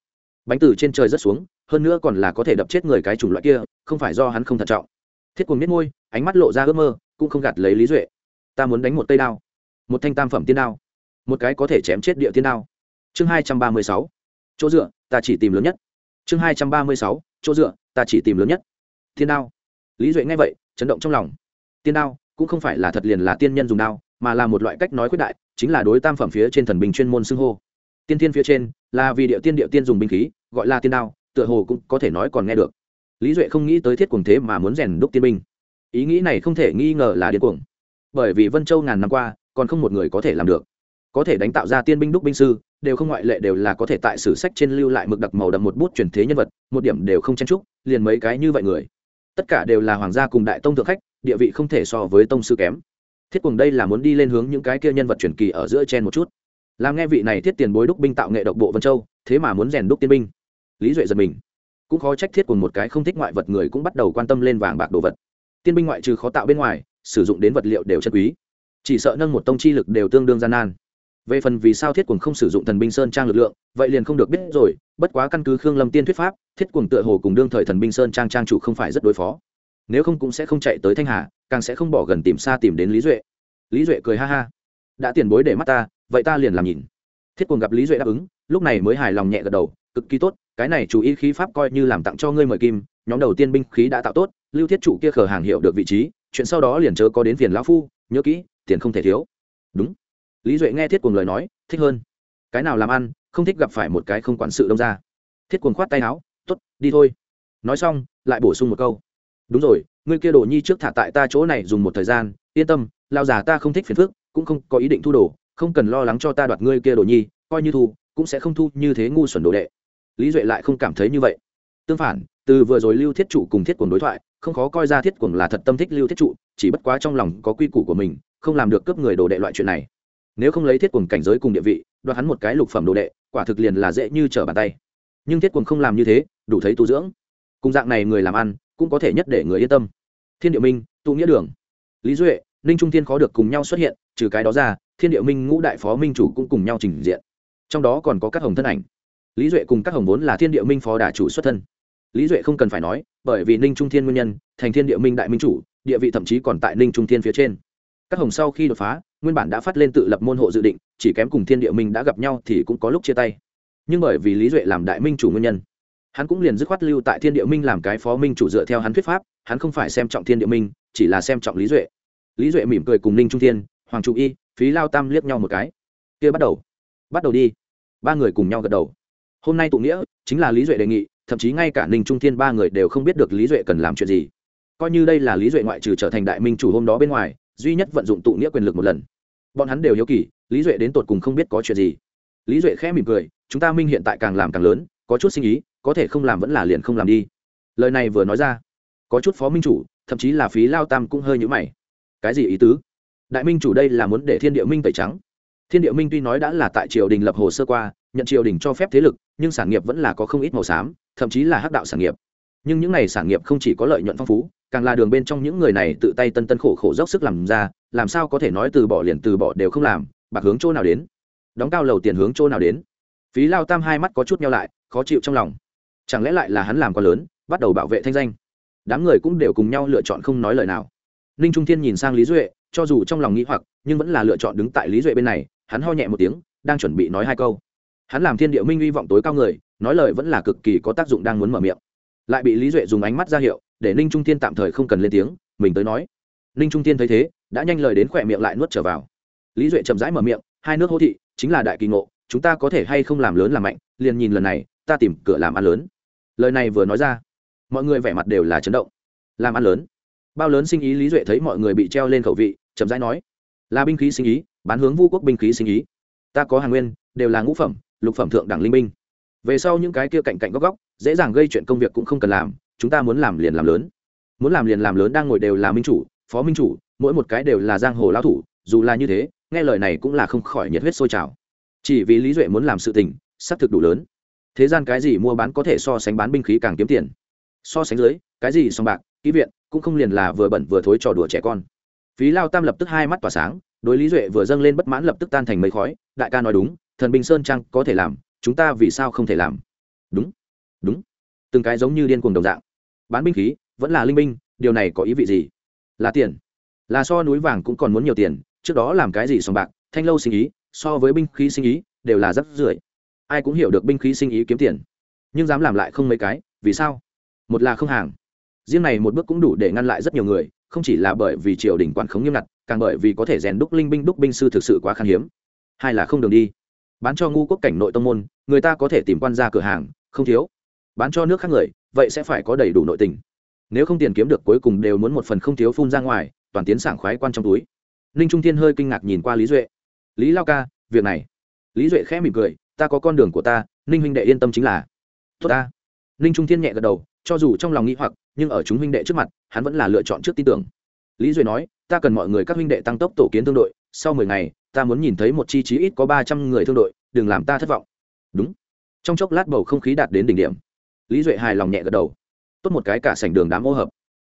Bánh từ trên trời rất xuống, hơn nữa còn là có thể đập chết người cái chủng loại kia, không phải do hắn không thận trọng. Thiết cùng biết môi, ánh mắt lộ ra ước mơ, cũng không gạt lấy lý duệ. Ta muốn đánh một cây đao. Một thanh tam phẩm tiên đao. Một cái có thể chém chết địa tiên đao. Chương hai trăm ba mươi sáu. Chỗ dựa, ta chỉ tìm lớn nhất. Chương hai trăm ba mươi sáu. Chỗ dựa, ta chỉ tìm lớn nhất. Thiên đao. Lý duệ nghe vậy, chấn động trong lòng. Tiên đao, cũng không phải là thật liền là tiên nhân dùng đao mà là một loại cách nói khuyết đại, chính là đối tam phẩm phía trên thần binh chuyên môn xưng hô. Tiên tiên phía trên là vì địa tiên địa tiên dùng binh khí, gọi là tiên đao, tựa hồ cũng có thể nói còn nghe được. Lý duệ không nghĩ tới thiết cuồng thế mà muốn rèn đúc tiên binh. Ý nghĩ này không thể nghi ngờ là điên cuồng. Bởi vì vân châu ngàn năm qua, còn không một người có thể làm được. Có thể đánh tạo ra tiên binh đúc binh sư, đều không ngoại lệ đều là có thể tại sử sách trên lưu lại mực đặc màu đậm một bút truyền thế nhân vật, một điểm đều không chen trúc liền mấy cái như vậy người. Tất cả đều là hoàng gia cùng đại tông thượng khách, địa vị không thể so với tông sư kém thiết cùng đây là muốn đi lên hướng những cái kia nhân vật truyền kỳ ở giữa chen một chút. Làm nghe vị này thiết tiền bối đúc binh tạo nghệ độc bộ vân châu, thế mà muốn rèn đúc tiên binh. Lý duệ giật mình. Cũng khó trách thiết cùng một cái không thích ngoại vật người cũng bắt đầu quan tâm lên vàng bạc đồ vật. Tiên binh ngoại trừ khó tạo bên ngoài, sử dụng đến vật liệu đều chân quý. Chỉ sợ nâng một tông chi lực đều tương đương gian nan. Về phần vì sao thiết quần không sử dụng thần binh sơn trang lực lượng, vậy liền không được biết rồi, bất quá căn cứ khương lâm tiên thuyết pháp, thiết quần tựa hồ cùng đương thời thần binh sơn trang trang chủ không phải rất đối phó nếu không cũng sẽ không chạy tới thanh hà, càng sẽ không bỏ gần tìm xa tìm đến lý duệ. Lý duệ cười ha ha. Đã tiền bối để mắt ta, vậy ta liền làm nhìn. Thiết quần gặp lý duệ đáp ứng, lúc này mới hài lòng nhẹ gật đầu, cực kỳ tốt, cái này chủ ý khí pháp coi như làm tặng cho ngươi mời kim, nhóm đầu tiên binh khí đã tạo tốt, lưu thiết chủ kia khở hàng hiệu được vị trí, chuyện sau đó liền chớ có đến phiền lão phu, nhớ kỹ, tiền không thể thiếu. Đúng. Lý duệ nghe thiết cuồng lời nói, thích hơn. Cái nào làm ăn, không thích gặp phải một cái không quản sự đông ra. Thiết cuồng khoát tay áo t ố t đi thôi. Nói xong, lại bổ sung một câu đúng rồi, ngươi kia đồ nhi trước thả tại ta chỗ này dùng một thời gian, yên tâm, lao già ta không thích phiền phức, cũng không có ý định thu đồ, không cần lo lắng cho ta đoạt ngươi kia đồ nhi, coi như thu, cũng sẽ không thu như thế ngu xuẩn đồ đệ. Lý duệ lại không cảm thấy như vậy. Tương phản, từ vừa rồi lưu thiết trụ cùng thiết Quần đối thoại, không khó coi ra thiết Quần là thật tâm thích lưu thiết trụ, chỉ bất quá trong lòng có quy củ của mình, không làm được cướp người đồ đệ loại chuyện này. Nếu không lấy thiết quần cảnh giới cùng địa vị, đoạt hắn một cái lục phẩm đồ đệ, quả thực liền là dễ như trở bàn tay. Nhưng thiết quần không làm như thế, đủ thấy tu dưỡng. Cùng dạng này người làm ăn cũng có thể nhất để người yên tâm. Thiên địa minh, tụ nghĩa đường. Lý duệ, ninh trung thiên khó được cùng nhau xuất hiện, trừ cái đó ra, thiên địa minh, ngũ đại phó minh chủ cũng cùng nhau trình diện. Trong đó còn có các hồng thân ảnh. Lý duệ cùng các hồng vốn là thiên địa minh phó đà chủ xuất thân. Lý duệ không cần phải nói, bởi vì ninh trung thiên nguyên nhân, thành thiên địa minh đại minh chủ, địa vị thậm chí còn tại ninh trung thiên phía trên. Các hồng sau khi đột phá, nguyên bản đã phát lên tự lập môn hộ dự định, chỉ kém cùng thiên địa minh đã gặp nhau thì cũng có lúc chia tay. Nhưng bởi vì lý duệ làm đại minh chủ nguyên nhân hắn cũng liền dứt khoát lưu tại thiên địa minh làm cái phó minh chủ dựa theo hắn thuyết pháp, hắn không phải xem trọng thiên địa minh, chỉ là xem trọng lý duệ. Lý duệ mỉm cười cùng ninh trung thiên, hoàng trụ y, phí lao tam liếc nhau một cái. Kia bắt đầu. Bắt đầu đi. Ba người cùng nhau gật đầu. Hôm nay tụ nghĩa, chính là lý duệ đề nghị, thậm chí ngay cả ninh trung thiên ba người đều không biết được lý duệ cần làm chuyện gì. Coi như đây là lý duệ ngoại trừ trở thành đại minh chủ hôm đó bên ngoài, duy nhất vận dụng tụ nghĩa quyền lực một lần. Bọn hắn đều hiếu kỳ, lý duệ đến tột cùng không biết có chuyện gì. Lý duệ khẽ mỉm cười, chúng ta minh hiện tại càng làm càng lớn, có chút sinh ý có thể không làm vẫn là liền không làm đi. Lời này vừa nói ra, có chút phó minh chủ, thậm chí là phí lao tam cũng hơi nhữ mày. Cái gì ý tứ? Đại minh chủ đây là muốn để thiên địa minh tẩy trắng. Thiên địa minh tuy nói đã là tại triều đình lập hồ sơ qua, nhận triều đình cho phép thế lực, nhưng sản nghiệp vẫn là có không ít màu xám, thậm chí là hắc đạo sản nghiệp. Nhưng những này sản nghiệp không chỉ có lợi nhuận phong phú, càng là đường bên trong những người này tự tay tân tân khổ khổ dốc sức làm ra, làm sao có thể nói từ bỏ liền từ bỏ đều không làm, bạc hướng chỗ nào đến? Đóng cao lầu tiền hướng chỗ nào đến? Phí lao tam hai mắt có chút nhau lại, khó chịu trong lòng chẳng lẽ lại là hắn làm quá lớn, bắt đầu bảo vệ thanh danh? Đám người cũng đều cùng nhau lựa chọn không nói lời nào. Ninh trung thiên nhìn sang lý duệ, cho dù trong lòng nghĩ hoặc, nhưng vẫn là lựa chọn đứng tại lý duệ bên này, hắn ho nhẹ một tiếng, đang chuẩn bị nói hai câu. Hắn làm thiên địa minh hy vọng tối cao người, nói lời vẫn là cực kỳ có tác dụng đang muốn mở miệng. Lại bị lý duệ dùng ánh mắt ra hiệu, để ninh trung thiên tạm thời không cần lên tiếng, mình tới nói. Ninh trung thiên thấy thế, đã nhanh lời đến khỏe miệng lại nuốt trở vào. Lý duệ chậm rãi mở miệng, hai nước hô thị, chính là đại kỳ ngộ, chúng ta có thể hay không làm lớn làm mạnh, liền nhìn lần này, ta tìm cửa làm ăn lớn lời này vừa nói ra, mọi người vẻ mặt đều là chấn động. Làm ăn lớn. Bao lớn sinh ý lý duệ thấy mọi người bị treo lên khẩu vị, chậm rãi nói, là binh khí sinh ý, bán hướng vũ quốc binh khí sinh ý. Ta có hàng nguyên, đều là ngũ phẩm, lục phẩm thượng đẳng linh binh. Về sau những cái kia cạnh cạnh góc góc, dễ dàng gây chuyện công việc cũng không cần làm, chúng ta muốn làm liền làm lớn. Muốn làm liền làm lớn đang ngồi đều là minh chủ, phó minh chủ, mỗi một cái đều là giang hồ lao thủ, dù là như thế, nghe lời này cũng là không khỏi nhiệt huyết sôi trào. Chỉ vì lý duệ muốn làm sự tình xác thực đủ lớn thế gian cái gì mua bán có thể so sánh bán binh khí càng kiếm tiền? So sánh dưới, cái gì song bạc kỹ viện, cũng không liền là vừa bẩn vừa thối trò đùa trẻ con. Phí lao tam lập tức hai mắt tỏa sáng, đối lý duệ vừa dâng lên bất mãn lập tức tan thành mây khói. Đại ca nói đúng, thần binh sơn trang có thể làm, chúng ta vì sao không thể làm? Đúng đúng. Từng cái giống như điên cuồng đồng dạng. Bán binh khí, vẫn là linh binh, điều này có ý vị gì? Là tiền. Là so núi vàng cũng còn muốn nhiều tiền, trước đó làm cái gì sòng bạc, thanh lâu sinh ý, so với binh khí sinh ý, đều là rất rưởi ai cũng hiểu được binh khí sinh ý kiếm tiền, nhưng dám làm lại không mấy cái, vì sao? Một là không hàng. Riêng này một bước cũng đủ để ngăn lại rất nhiều người, không chỉ là bởi vì triều đình quản khống nghiêm ngặt, càng bởi vì có thể rèn đúc linh binh đúc binh sư thực sự quá khan hiếm. Hai là không đường đi. Bán cho ngu quốc cảnh nội tông môn, người ta có thể tìm quan ra cửa hàng, không thiếu. Bán cho nước khác người, vậy sẽ phải có đầy đủ nội tình. Nếu không tiền kiếm được cuối cùng đều muốn một phần không thiếu phun ra ngoài, toàn tiến sảng khoái quan trong túi. Ninh trung thiên hơi kinh ngạc nhìn qua lý duệ. Lý lao ca, việc này. Lý duệ khẽ mỉm cười ta có con đường của ta, ninh huynh đệ yên tâm chính là tốt ta. Ninh trung thiên nhẹ gật đầu, cho dù trong lòng nghĩ hoặc, nhưng ở chúng huynh đệ trước mặt, hắn vẫn là lựa chọn trước tin tưởng. Lý duệ nói, ta cần mọi người các huynh đệ tăng tốc tổ kiến thương đội, sau mười ngày, ta muốn nhìn thấy một chi chí ít có ba trăm người thương đội, đừng làm ta thất vọng. Đúng. Trong chốc lát bầu không khí đạt đến đỉnh điểm. Lý duệ hài lòng nhẹ gật đầu. Tốt một cái cả sảnh đường đám ô hợp.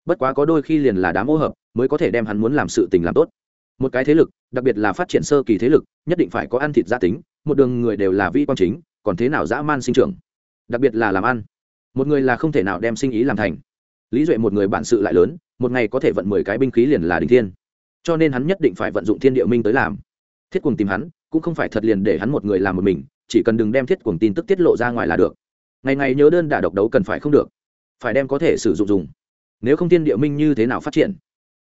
Bất quá có đôi khi liền là đám ô hợp, mới có thể đem hắn muốn làm sự tình làm tốt một cái thế lực, đặc biệt là phát triển sơ kỳ thế lực, nhất định phải có ăn thịt gia tính, một đường người đều là vi quan chính, còn thế nào dã man sinh trưởng? Đặc biệt là làm ăn. Một người là không thể nào đem sinh ý làm thành. Lý duệ một người bản sự lại lớn, một ngày có thể vận mười cái binh khí liền là đình thiên. Cho nên hắn nhất định phải vận dụng thiên địa minh tới làm. Thiết cùng tìm hắn, cũng không phải thật liền để hắn một người làm một mình, chỉ cần đừng đem thiết cùng tin tức tiết lộ ra ngoài là được. Ngày ngày nhớ đơn đả độc đấu cần phải không được. Phải đem có thể sử dụng dùng. Nếu không thiên địa minh như thế nào phát triển?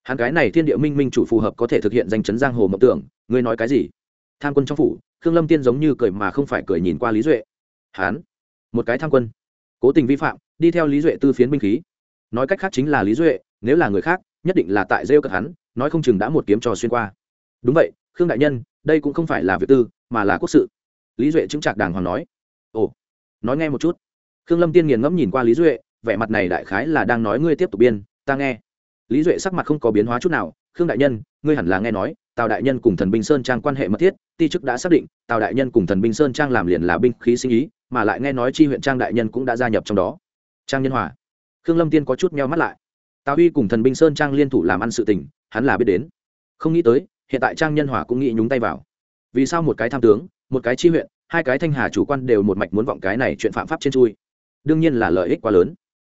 Hắn cái này thiên địa minh minh chủ phù hợp có thể thực hiện danh chấn giang hồ mộng tưởng, ngươi nói cái gì? Tham quân trong phủ, khương lâm tiên giống như cười mà không phải cười nhìn qua lý duệ. Hắn, một cái tham quân, cố tình vi phạm, đi theo lý duệ tư phiến binh khí. Nói cách khác chính là lý duệ, nếu là người khác, nhất định là tại rêu cật hắn, nói không chừng đã một kiếm trò xuyên qua. Đúng vậy, khương đại nhân, đây cũng không phải là việc tư, mà là quốc sự. Lý duệ chứng trạc đàng hoàng nói. Ồ, nói nghe một chút. Khương lâm tiên nghiền ngẫm nhìn qua lý duệ, vẻ mặt này đại khái là đang nói ngươi tiếp tục biên, ta nghe lý duệ sắc mặt không có biến hóa chút nào, khương đại nhân, ngươi hẳn là nghe nói, tào đại nhân cùng thần binh sơn trang quan hệ mật thiết, ti chức đã xác định, tào đại nhân cùng thần binh sơn trang làm liền là binh khí sinh ý, mà lại nghe nói chi huyện trang đại nhân cũng đã gia nhập trong đó. Trang nhân hòa. Khương lâm tiên có chút meo mắt lại. Tào Huy cùng thần binh sơn trang liên thủ làm ăn sự tình, hắn là biết đến. Không nghĩ tới, hiện tại trang nhân hòa cũng nghĩ nhúng tay vào. Vì sao một cái tham tướng, một cái chi huyện, hai cái thanh hà chủ quan đều một mạch muốn vọng cái này chuyện phạm pháp trên chui? Đương nhiên là lợi ích quá lớn.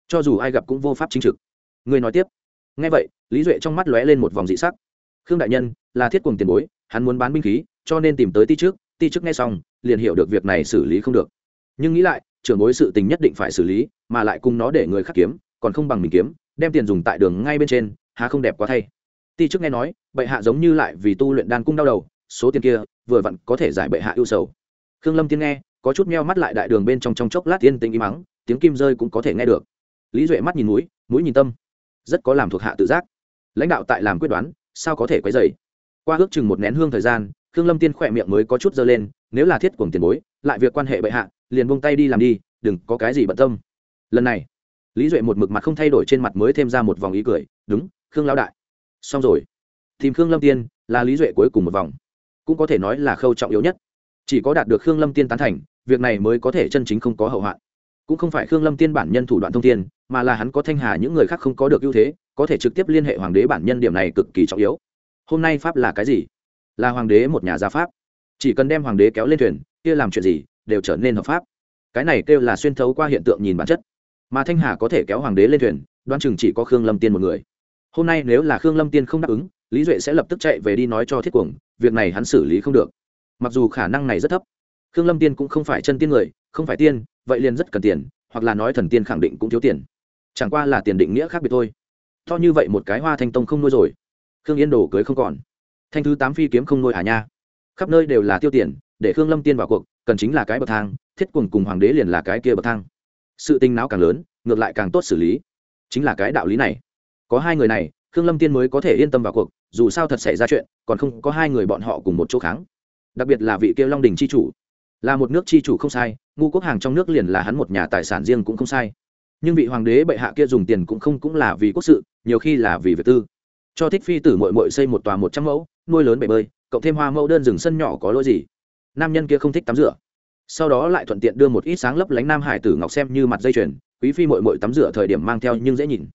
Cho dù ai gặp cũng vô pháp chính trực. Ngươi nói tiếp ngay vậy, lý duệ trong mắt lóe lên một vòng dị sắc. Khương đại nhân, là thiết cùng tiền bối, hắn muốn bán binh khí, cho nên tìm tới ti trước ti trước nghe xong, liền hiểu được việc này xử lý không được. Nhưng nghĩ lại, trưởng bối sự tình nhất định phải xử lý, mà lại cùng nó để người khác kiếm, còn không bằng mình kiếm, đem tiền dùng tại đường ngay bên trên, há không đẹp quá thay. Ti trước nghe nói, bệ hạ giống như lại vì tu luyện đan cung đau đầu, số tiền kia, vừa vặn có thể giải bệ hạ ưu sầu. Khương lâm tiên nghe, có chút meo mắt lại đại đường bên trong trong chốc lát tiên tình im mắng tiếng kim rơi cũng có thể nghe được. Lý duệ mắt nhìn mũi mũi nhìn tâm rất có làm thuộc hạ tự giác. Lãnh đạo tại làm quyết đoán, sao có thể quấy dày qua ước chừng một nén hương thời gian, khương lâm tiên khỏe miệng mới có chút dơ lên, nếu là thiết cuồng tiền bối, lại việc quan hệ bệ hạ, liền buông tay đi làm đi, đừng có cái gì bận tâm. Lần này, lý duệ một mực mặt không thay đổi trên mặt mới thêm ra một vòng ý cười, đúng, khương lao đại. Xong rồi. Tìm khương lâm tiên là lý duệ cuối cùng một vòng. Cũng có thể nói là khâu trọng yếu nhất. Chỉ có đạt được khương lâm tiên tán thành, việc này mới có thể chân chính không có hậu hoạn cũng không phải khương lâm tiên bản nhân thủ đoạn thông tiên mà là hắn có thanh hà những người khác không có được ưu thế, có thể trực tiếp liên hệ hoàng đế bản nhân điểm này cực kỳ trọng yếu. Hôm nay pháp là cái gì? Là hoàng đế một nhà gia pháp. Chỉ cần đem hoàng đế kéo lên thuyền, kia làm chuyện gì, đều trở nên hợp pháp. Cái này kêu là xuyên thấu qua hiện tượng nhìn bản chất. Mà thanh hà có thể kéo hoàng đế lên thuyền đoan chừng chỉ có khương lâm tiên một người. Hôm nay nếu là khương lâm tiên không đáp ứng, lý duệ sẽ lập tức chạy về đi nói cho thiết cuồng, việc này hắn xử lý không được. Mặc dù khả năng này rất thấp khương lâm tiên cũng không phải chân tiên người, không phải tiên, vậy liền rất cần tiền, hoặc là nói thần tiên khẳng định cũng thiếu tiền. Chẳng qua là tiền định nghĩa khác biệt thôi. To như vậy một cái hoa thanh tông không nuôi rồi. Khương yên đồ cưới không còn. Thanh thứ tám phi kiếm không nuôi à nha. Khắp nơi đều là tiêu tiền, để khương lâm tiên vào cuộc, cần chính là cái bậc thang, thiết quần cùng hoàng đế liền là cái kia bậc thang. Sự tinh não càng lớn, ngược lại càng tốt xử lý. Chính là cái đạo lý này. Có hai người này, khương lâm tiên mới có thể yên tâm vào cuộc, dù sao thật xảy ra chuyện, còn không có hai người bọn họ cùng một chỗ kháng. Đặc biệt là vị kia long đình c h i chủ là một nước chi chủ không sai, ngu quốc hàng trong nước liền là hắn một nhà tài sản riêng cũng không sai. Nhưng vị hoàng đế bệ hạ kia dùng tiền cũng không cũng là vì quốc sự, nhiều khi là vì việc tư. Cho thích phi tử mội mội xây một tòa một trăm mẫu, nuôi lớn bể bơi, cộng thêm hoa mẫu đơn rừng sân nhỏ có lỗi gì. Nam nhân kia không thích tắm rửa. Sau đó lại thuận tiện đưa một ít sáng lấp lánh nam hải tử ngọc xem như mặt dây chuyền, quý phi mội mội tắm rửa thời điểm mang theo nhưng dễ nhìn.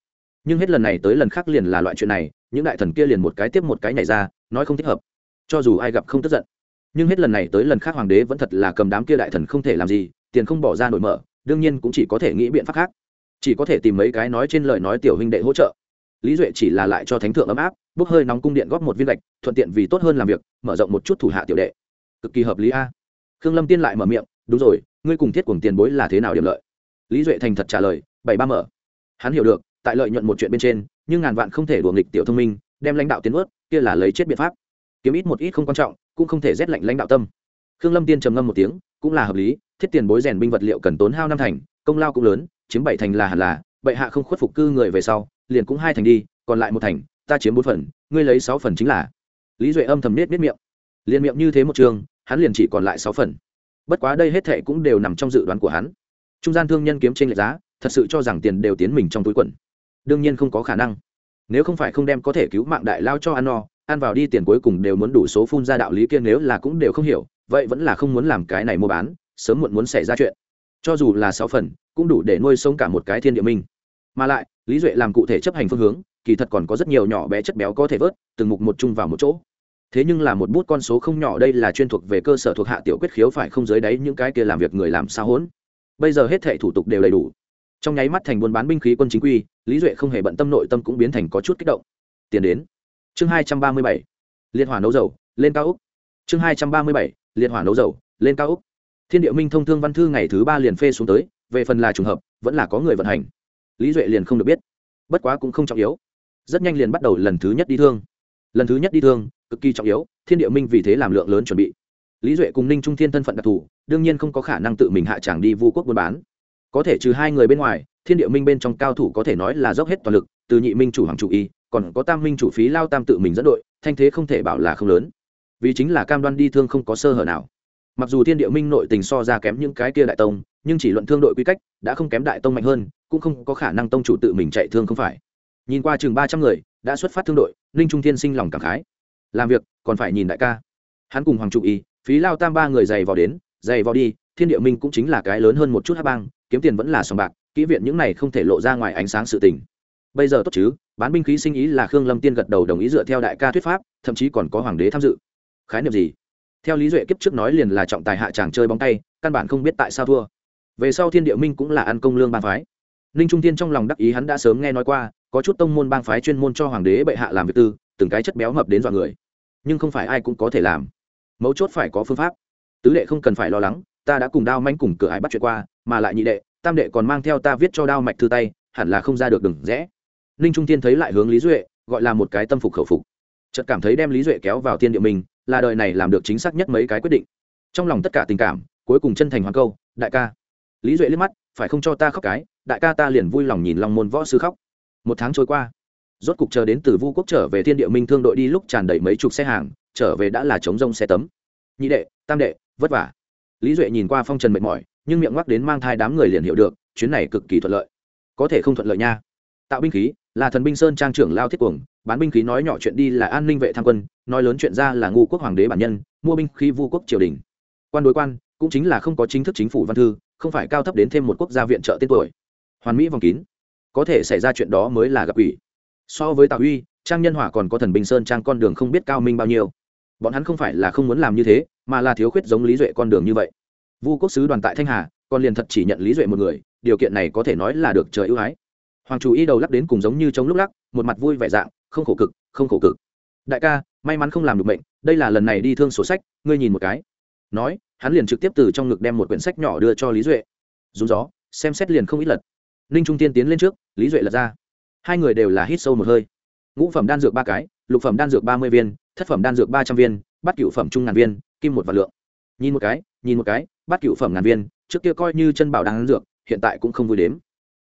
Nhưng hết lần này tới lần khác liền là loại chuyện này, những đại thần kia liền một cái tiếp một cái nhảy ra, nói không thích hợp. Cho dù ai gặp không tức giận nhưng hết lần này tới lần khác hoàng đế vẫn thật là cầm đám kia đại thần không thể làm gì, tiền không bỏ ra nổi mở, đương nhiên cũng chỉ có thể nghĩ biện pháp khác. Chỉ có thể tìm mấy cái nói trên lời nói tiểu huynh đệ hỗ trợ. Lý duệ chỉ là lại cho thánh thượng ấm áp, bốc hơi nóng cung điện góp một viên gạch, thuận tiện vì tốt hơn làm việc, mở rộng một chút thủ hạ tiểu đệ. Cực kỳ hợp lý a. Khương lâm tiên lại mở miệng, đúng rồi, ngươi cùng thiết cùng tiền bối là thế nào điểm lợi? Lý duệ thành thật trả lời, bảy ba mở. Hắn hiểu được, tại lợi nhuận một chuyện bên trên, nhưng ngàn vạn không thể đùa nghịch tiểu thông minh, đem lãnh đạo tiến ướt kia là lấy chết biện pháp. Kiếm ít một ít không quan trọng cũng không thể rét lạnh lãnh đạo tâm. Khương lâm tiên trầm ngâm một tiếng, cũng là hợp lý, thiết tiền bối rèn binh vật liệu cần tốn hao năm thành, công lao cũng lớn, chiếm bảy thành là hẳn là, bệ hạ không khuất phục cư người về sau, liền cũng hai thành đi, còn lại một thành, ta chiếm bốn phần, ngươi lấy sáu phần chính là. Lý duệ âm thầm nết nết miệng. Liền miệng như thế một trường, hắn liền chỉ còn lại sáu phần. Bất quá đây hết thệ cũng đều nằm trong dự đoán của hắn. Trung gian thương nhân kiếm trên lệch giá, thật sự cho rằng tiền đều tiến mình trong túi quần. Đương nhiên không có khả năng. Nếu không phải không đem có thể cứu mạng đại lao cho ăn no ăn vào đi tiền cuối cùng đều muốn đủ số phun ra đạo lý kia nếu là cũng đều không hiểu, vậy vẫn là không muốn làm cái này mua bán, sớm muộn muốn xảy ra chuyện. Cho dù là sáu phần, cũng đủ để nuôi sống cả một cái thiên địa minh. Mà lại, lý duệ làm cụ thể chấp hành phương hướng, kỳ thật còn có rất nhiều nhỏ bé chất béo có thể vớt, từng mục một chung vào một chỗ. Thế nhưng là một bút con số không nhỏ đây là chuyên thuộc về cơ sở thuộc hạ tiểu quyết khiếu phải không dưới đáy những cái kia làm việc người làm sao hỗn bây giờ hết thệ thủ tục đều đầy đủ. Trong nháy mắt thành buôn bán binh khí quân chính quy, lý duệ không hề bận tâm nội tâm cũng biến thành có chút kích động. Tiền đến chương hai trăm ba mươi bảy liên hỏa nấu dầu, lên cao úc. Chương hai trăm ba mươi bảy liên hỏa nấu dầu, lên cao úc. Thiên địa minh thông thương văn thư ngày thứ ba liền phê xuống tới, về phần là trùng hợp, vẫn là có người vận hành. Lý duệ liền không được biết. Bất quá cũng không trọng yếu. Rất nhanh liền bắt đầu lần thứ nhất đi thương. Lần thứ nhất đi thương, cực kỳ trọng yếu, thiên địa minh vì thế làm lượng lớn chuẩn bị. Lý duệ cùng ninh trung thiên thân phận đặc thù, đương nhiên không có khả năng tự mình hạ tràng đi vu quốc buôn bán. Có thể trừ hai người bên ngoài, thiên địa minh bên trong cao thủ có thể nói là dốc hết toàn lực, từ nhị minh chủ hoàng chủ y còn có tam minh chủ phí lao tam tự mình dẫn đội, thanh thế không thể bảo là không lớn. Vì chính là cam đoan đi thương không có sơ hở nào. Mặc dù thiên địa minh nội tình so ra kém những cái kia đại tông, nhưng chỉ luận thương đội quy cách, đã không kém đại tông mạnh hơn, cũng không có khả năng tông chủ tự mình chạy thương không phải. Nhìn qua chừng ba trăm người, đã xuất phát thương đội, ninh trung thiên sinh lòng cảm khái. Làm việc, còn phải nhìn đại ca. Hắn cùng hoàng trụ y, phí lao tam ba người dày vào đến dày vào đi, thiên địa minh cũng chính là cái lớn hơn một chút hát bang, kiếm tiền vẫn là sòng bạc, kỹ viện những này không thể lộ ra ngoài ánh sáng sự tình bây giờ tốt chứ, bán binh khí sinh ý là khương lâm tiên gật đầu đồng ý dựa theo đại ca thuyết pháp, thậm chí còn có hoàng đế tham dự. Khái niệm gì? Theo lý duệ kiếp trước nói liền là trọng tài hạ chàng chơi bóng tay, căn bản không biết tại sao thua. Về sau thiên địa minh cũng là ăn công lương ba phái. Ninh trung tiên trong lòng đắc ý hắn đã sớm nghe nói qua, có chút tông môn bang phái chuyên môn cho hoàng đế bệ hạ làm việc tư, từng cái chất béo mập đến dọa người. Nhưng không phải ai cũng có thể làm. Mấu chốt phải có phương pháp. Tứ đệ không cần phải lo lắng, ta đã cùng đao manh cùng cửa ải bắt chuyện qua, mà lại nhị đệ, tam đệ còn mang theo ta viết cho đao mạch thư tay, hẳn là không ra được đừng rẽ ninh trung tiên thấy lại hướng lý duệ, gọi là một cái tâm phục khẩu phục. Chợt cảm thấy đem lý duệ kéo vào thiên địa mình, là đời này làm được chính xác nhất mấy cái quyết định. Trong lòng tất cả tình cảm, cuối cùng chân thành hoàng câu, đại ca. Lý duệ liếc mắt, phải không cho ta khóc cái? Đại ca ta liền vui lòng nhìn lòng môn võ sư khóc. Một tháng trôi qua, rốt cục chờ đến từ vu quốc trở về thiên địa minh thương đội đi lúc tràn đầy mấy chục xe hàng, trở về đã là chống rông xe tấm. Nhị đệ, tam đệ, vất vả. Lý duệ nhìn qua phong trần mệt mỏi, nhưng miệng ngoắc đến mang thai đám người liền hiểu được, chuyến này cực kỳ thuận lợi. Có thể không thuận lợi nha. Tạo binh khí là thần binh sơn trang trưởng lao thiết cuồng, bán binh khí nói nhỏ chuyện đi là an ninh vệ tham quân, nói lớn chuyện ra là ngu quốc hoàng đế bản nhân, mua binh khí vu quốc triều đình. Quan đối quan, cũng chính là không có chính thức chính phủ văn thư, không phải cao thấp đến thêm một quốc gia viện trợ tên tuổi. Hoàn mỹ vòng kín. Có thể xảy ra chuyện đó mới là gặp ủy so với tào uy trang nhân hòa còn có thần binh sơn trang con đường không biết cao minh bao nhiêu. Bọn hắn không phải là không muốn làm như thế, mà là thiếu khuyết giống lý duệ con đường như vậy. Vu quốc sứ đoàn tại thanh hà, còn liền thật chỉ nhận lý duệ một người, điều kiện này có thể nói là được trời ưu ái hoàng chủ y đầu lắc đến cùng giống như trong lúc lắc một mặt vui vẻ dạng không khổ cực không khổ cực. Đại ca may mắn không làm được mệnh, đây là lần này đi thương sổ sách ngươi nhìn một cái. Nói hắn liền trực tiếp từ trong ngực đem một quyển sách nhỏ đưa cho lý duệ. Dùng gió xem xét liền không ít lật. Ninh trung tiên tiến lên trước lý duệ lật ra. Hai người đều là hít sâu một hơi. Ngũ phẩm đan dược ba cái lục phẩm đan dược ba mươi viên thất phẩm đan dược ba trăm viên bắt cựu phẩm trung ngàn viên kim một vạn lượng. Nhìn một cái nhìn một cái bắt cựu phẩm ngàn viên trước kia coi như chân bảo đan dược hiện tại cũng không vui đếm.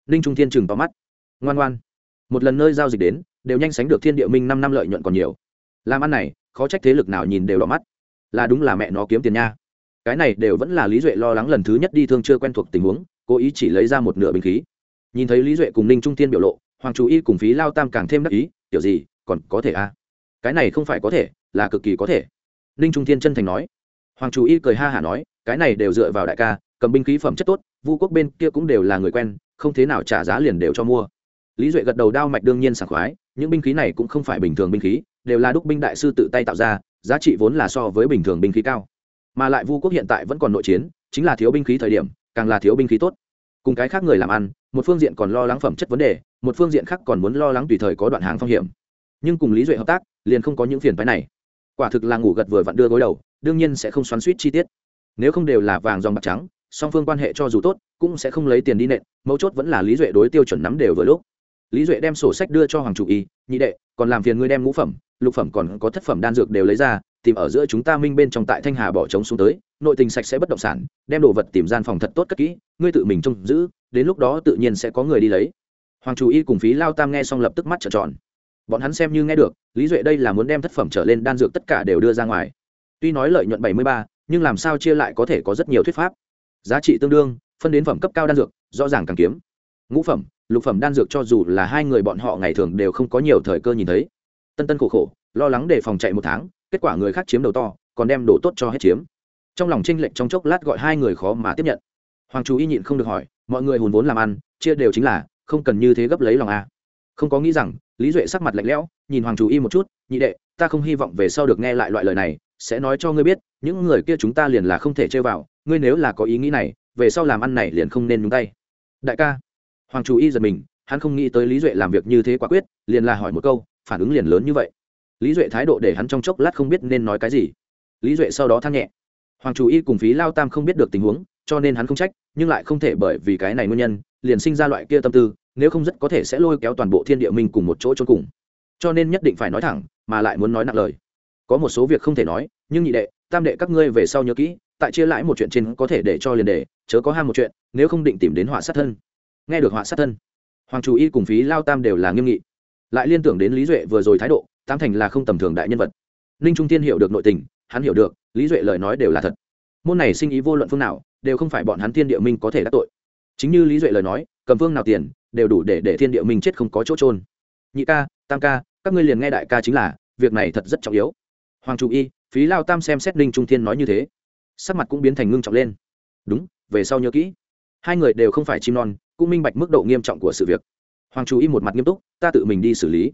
Ninh trung thiên chừng tóm mắt ngoan ngoan. Một lần nơi giao dịch đến, đều nhanh sánh được thiên địa minh năm năm lợi nhuận còn nhiều. Làm ăn này, khó trách thế lực nào nhìn đều đỏ mắt. Là đúng là mẹ nó kiếm tiền nha. Cái này đều vẫn là lý duệ lo lắng lần thứ nhất đi thương chưa quen thuộc tình huống, cố ý chỉ lấy ra một nửa bình khí. Nhìn thấy lý duệ cùng ninh trung tiên biểu lộ, hoàng chú y cùng phí lao tam càng thêm đắc ý kiểu gì, còn có thể a à? cái này không phải có thể, là cực kỳ có thể. Ninh trung tiên chân thành nói. Hoàng chú y cười ha hả nói, cái này đều dựa vào đại ca, cầm binh khí phẩm chất tốt, vu quốc bên kia cũng đều là người quen, không thế nào trả giá liền đều cho mua lý duệ gật đầu đao mạch đương nhiên sảng khoái, những binh khí này cũng không phải bình thường binh khí, đều là đúc binh đại sư tự tay tạo ra, giá trị vốn là so với bình thường binh khí cao. Mà lại vu quốc hiện tại vẫn còn nội chiến, chính là thiếu binh khí thời điểm, càng là thiếu binh khí tốt. Cùng cái khác người làm ăn, một phương diện còn lo lắng phẩm chất vấn đề, một phương diện khác còn muốn lo lắng tùy thời có đoạn hàng phong hiểm. Nhưng cùng lý duệ hợp tác, liền không có những phiền phái này. Quả thực là ngủ gật vừa vặn đưa gối đầu, đương nhiên sẽ không xoắn suýt chi tiết. Nếu không đều là vàng dòng bạc trắng, song phương quan hệ cho dù tốt, cũng sẽ không lấy tiền đi nện, mấu chốt vẫn là lý duệ đối tiêu chuẩn nắm đều vừa lúc lý duệ đem sổ sách đưa cho hoàng chủ y, nhị đệ, còn làm phiền ngươi đem ngũ phẩm, lục phẩm còn có thất phẩm đan dược đều lấy ra, tìm ở giữa chúng ta minh bên trong tại thanh hà bỏ trống xuống tới, nội tình sạch sẽ bất động sản, đem đồ vật tìm gian phòng thật tốt cất kỹ, ngươi tự mình trông giữ, đến lúc đó tự nhiên sẽ có người đi lấy. Hoàng chủ y cùng phí lao tam nghe xong lập tức mắt trợn tròn. Bọn hắn xem như nghe được, lý duệ đây là muốn đem thất phẩm trở lên đan dược tất cả đều đưa ra ngoài. Tuy nói lợi nhuận bảy mươi ba, nhưng làm sao chia lại có thể có rất nhiều thuyết pháp. Giá trị tương đương, phân đến phẩm cấp cao đan dược, rõ ràng càng kiếm ngũ phẩm, lục phẩm đan dược cho dù là hai người bọn họ ngày thường đều không có nhiều thời cơ nhìn thấy. Tân tân khổ khổ, lo lắng để phòng chạy một tháng, kết quả người khác chiếm đầu to, còn đem đồ tốt cho hết chiếm. Trong lòng tranh lệch trong chốc lát gọi hai người khó mà tiếp nhận. Hoàng chú y nhịn không được hỏi, mọi người hùn vốn làm ăn, chia đều chính là, không cần như thế gấp lấy lòng a không có nghĩ rằng, lý duệ sắc mặt lạnh lẽo, nhìn hoàng chú y một chút, nhị đệ, ta không hy vọng về sau được nghe lại loại lời này, sẽ nói cho ngươi biết, những người kia chúng ta liền là không thể chơi vào, ngươi nếu là có ý nghĩ này, về sau làm ăn này liền không nên nhúng tay. Đại ca hoàng chủ y giật mình, hắn không nghĩ tới lý duệ làm việc như thế quả quyết, liền là hỏi một câu, phản ứng liền lớn như vậy. Lý duệ thái độ để hắn trong chốc lát không biết nên nói cái gì. Lý duệ sau đó than nhẹ. Hoàng chủ y cùng phí lao tam không biết được tình huống, cho nên hắn không trách, nhưng lại không thể bởi vì cái này nguyên nhân, liền sinh ra loại kia tâm tư, nếu không rất có thể sẽ lôi kéo toàn bộ thiên địa minh cùng một chỗ trốn cùng. Cho nên nhất định phải nói thẳng, mà lại muốn nói nặng lời. Có một số việc không thể nói, nhưng nhị đệ, tam đệ các ngươi về sau nhớ kỹ, tại chia lãi một chuyện trên có thể để cho liền để, chớ có ham một chuyện, nếu không định tìm đến họa sát thân nghe được họa sát thân. Hoàng chủ y cùng phí lao tam đều là nghiêm nghị. Lại liên tưởng đến lý duệ vừa rồi thái độ, tam thành là không tầm thường đại nhân vật. Ninh trung tiên hiểu được nội tình, hắn hiểu được, lý duệ lời nói đều là thật. Môn này sinh ý vô luận phương nào, đều không phải bọn hắn thiên địa minh có thể đắc tội. Chính như lý duệ lời nói, cầm phương nào tiền, đều đủ để để thiên địa minh chết không có chỗ trôn nhị ca, tam ca, các ngươi liền nghe đại ca chính là, việc này thật rất trọng yếu. Hoàng chủ y, phí lao tam xem xét ninh trung thiên nói như thế, sắc mặt cũng biến thành ngưng trọng lên. Đúng, về sau nhớ kỹ. Hai người đều không phải chim non cũng minh bạch mức độ nghiêm trọng của sự việc. Hoàng chú y một mặt nghiêm túc, ta tự mình đi xử lý.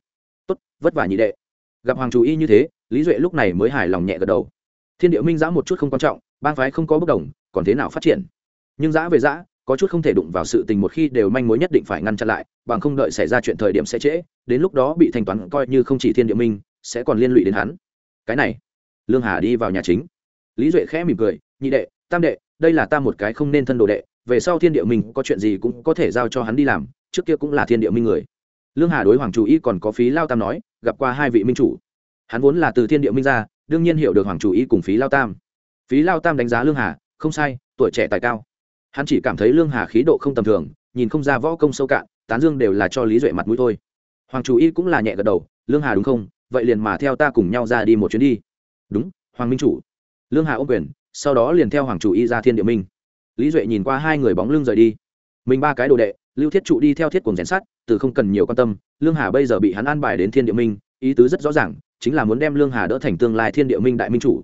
Tốt, vất vả nhị đệ. Gặp hoàng chú y như thế, lý duệ lúc này mới hài lòng nhẹ gật đầu. Thiên địa minh giã một chút không quan trọng, bang phái không có bất đồng, còn thế nào phát triển? Nhưng giã về giã, có chút không thể đụng vào sự tình một khi đều manh mối nhất định phải ngăn chặn lại, bằng không đợi xảy ra chuyện thời điểm sẽ trễ, đến lúc đó bị thanh toán coi như không chỉ thiên địa minh, sẽ còn liên lụy đến hắn. Cái này, lương hà đi vào nhà chính. Lý duệ khẽ mỉm cười, nhị đệ, tam đệ, đây là ta một cái không nên thân đồ đệ về sau thiên địa minh có chuyện gì cũng có thể giao cho hắn đi làm, trước kia cũng là thiên địa minh người. Lương hà đối hoàng chủ y còn có phí lao tam nói, gặp qua hai vị minh chủ. Hắn vốn là từ thiên địa minh ra, đương nhiên hiểu được hoàng chủ y cùng phí lao tam. Phí lao tam đánh giá lương hà, không sai, tuổi trẻ tài cao. Hắn chỉ cảm thấy lương hà khí độ không tầm thường, nhìn không ra võ công sâu cạn, tán dương đều là cho lý duệ mặt mũi thôi. Hoàng chủ y cũng là nhẹ gật đầu, lương hà đúng không? Vậy liền mà theo ta cùng nhau ra đi một chuyến đi. Đúng, hoàng minh chủ. Lương hà ô quyền, sau đó liền theo hoàng chủ y ra thiên địa minh lý duệ nhìn qua hai người bóng lưng rời đi. Mình ba cái đồ đệ, lưu thiết trụ đi theo thiết cùng rèn sát từ không cần nhiều quan tâm, lương hà bây giờ bị hắn an bài đến thiên địa minh, ý tứ rất rõ ràng, chính là muốn đem lương hà đỡ thành tương lai thiên địa minh đại minh chủ.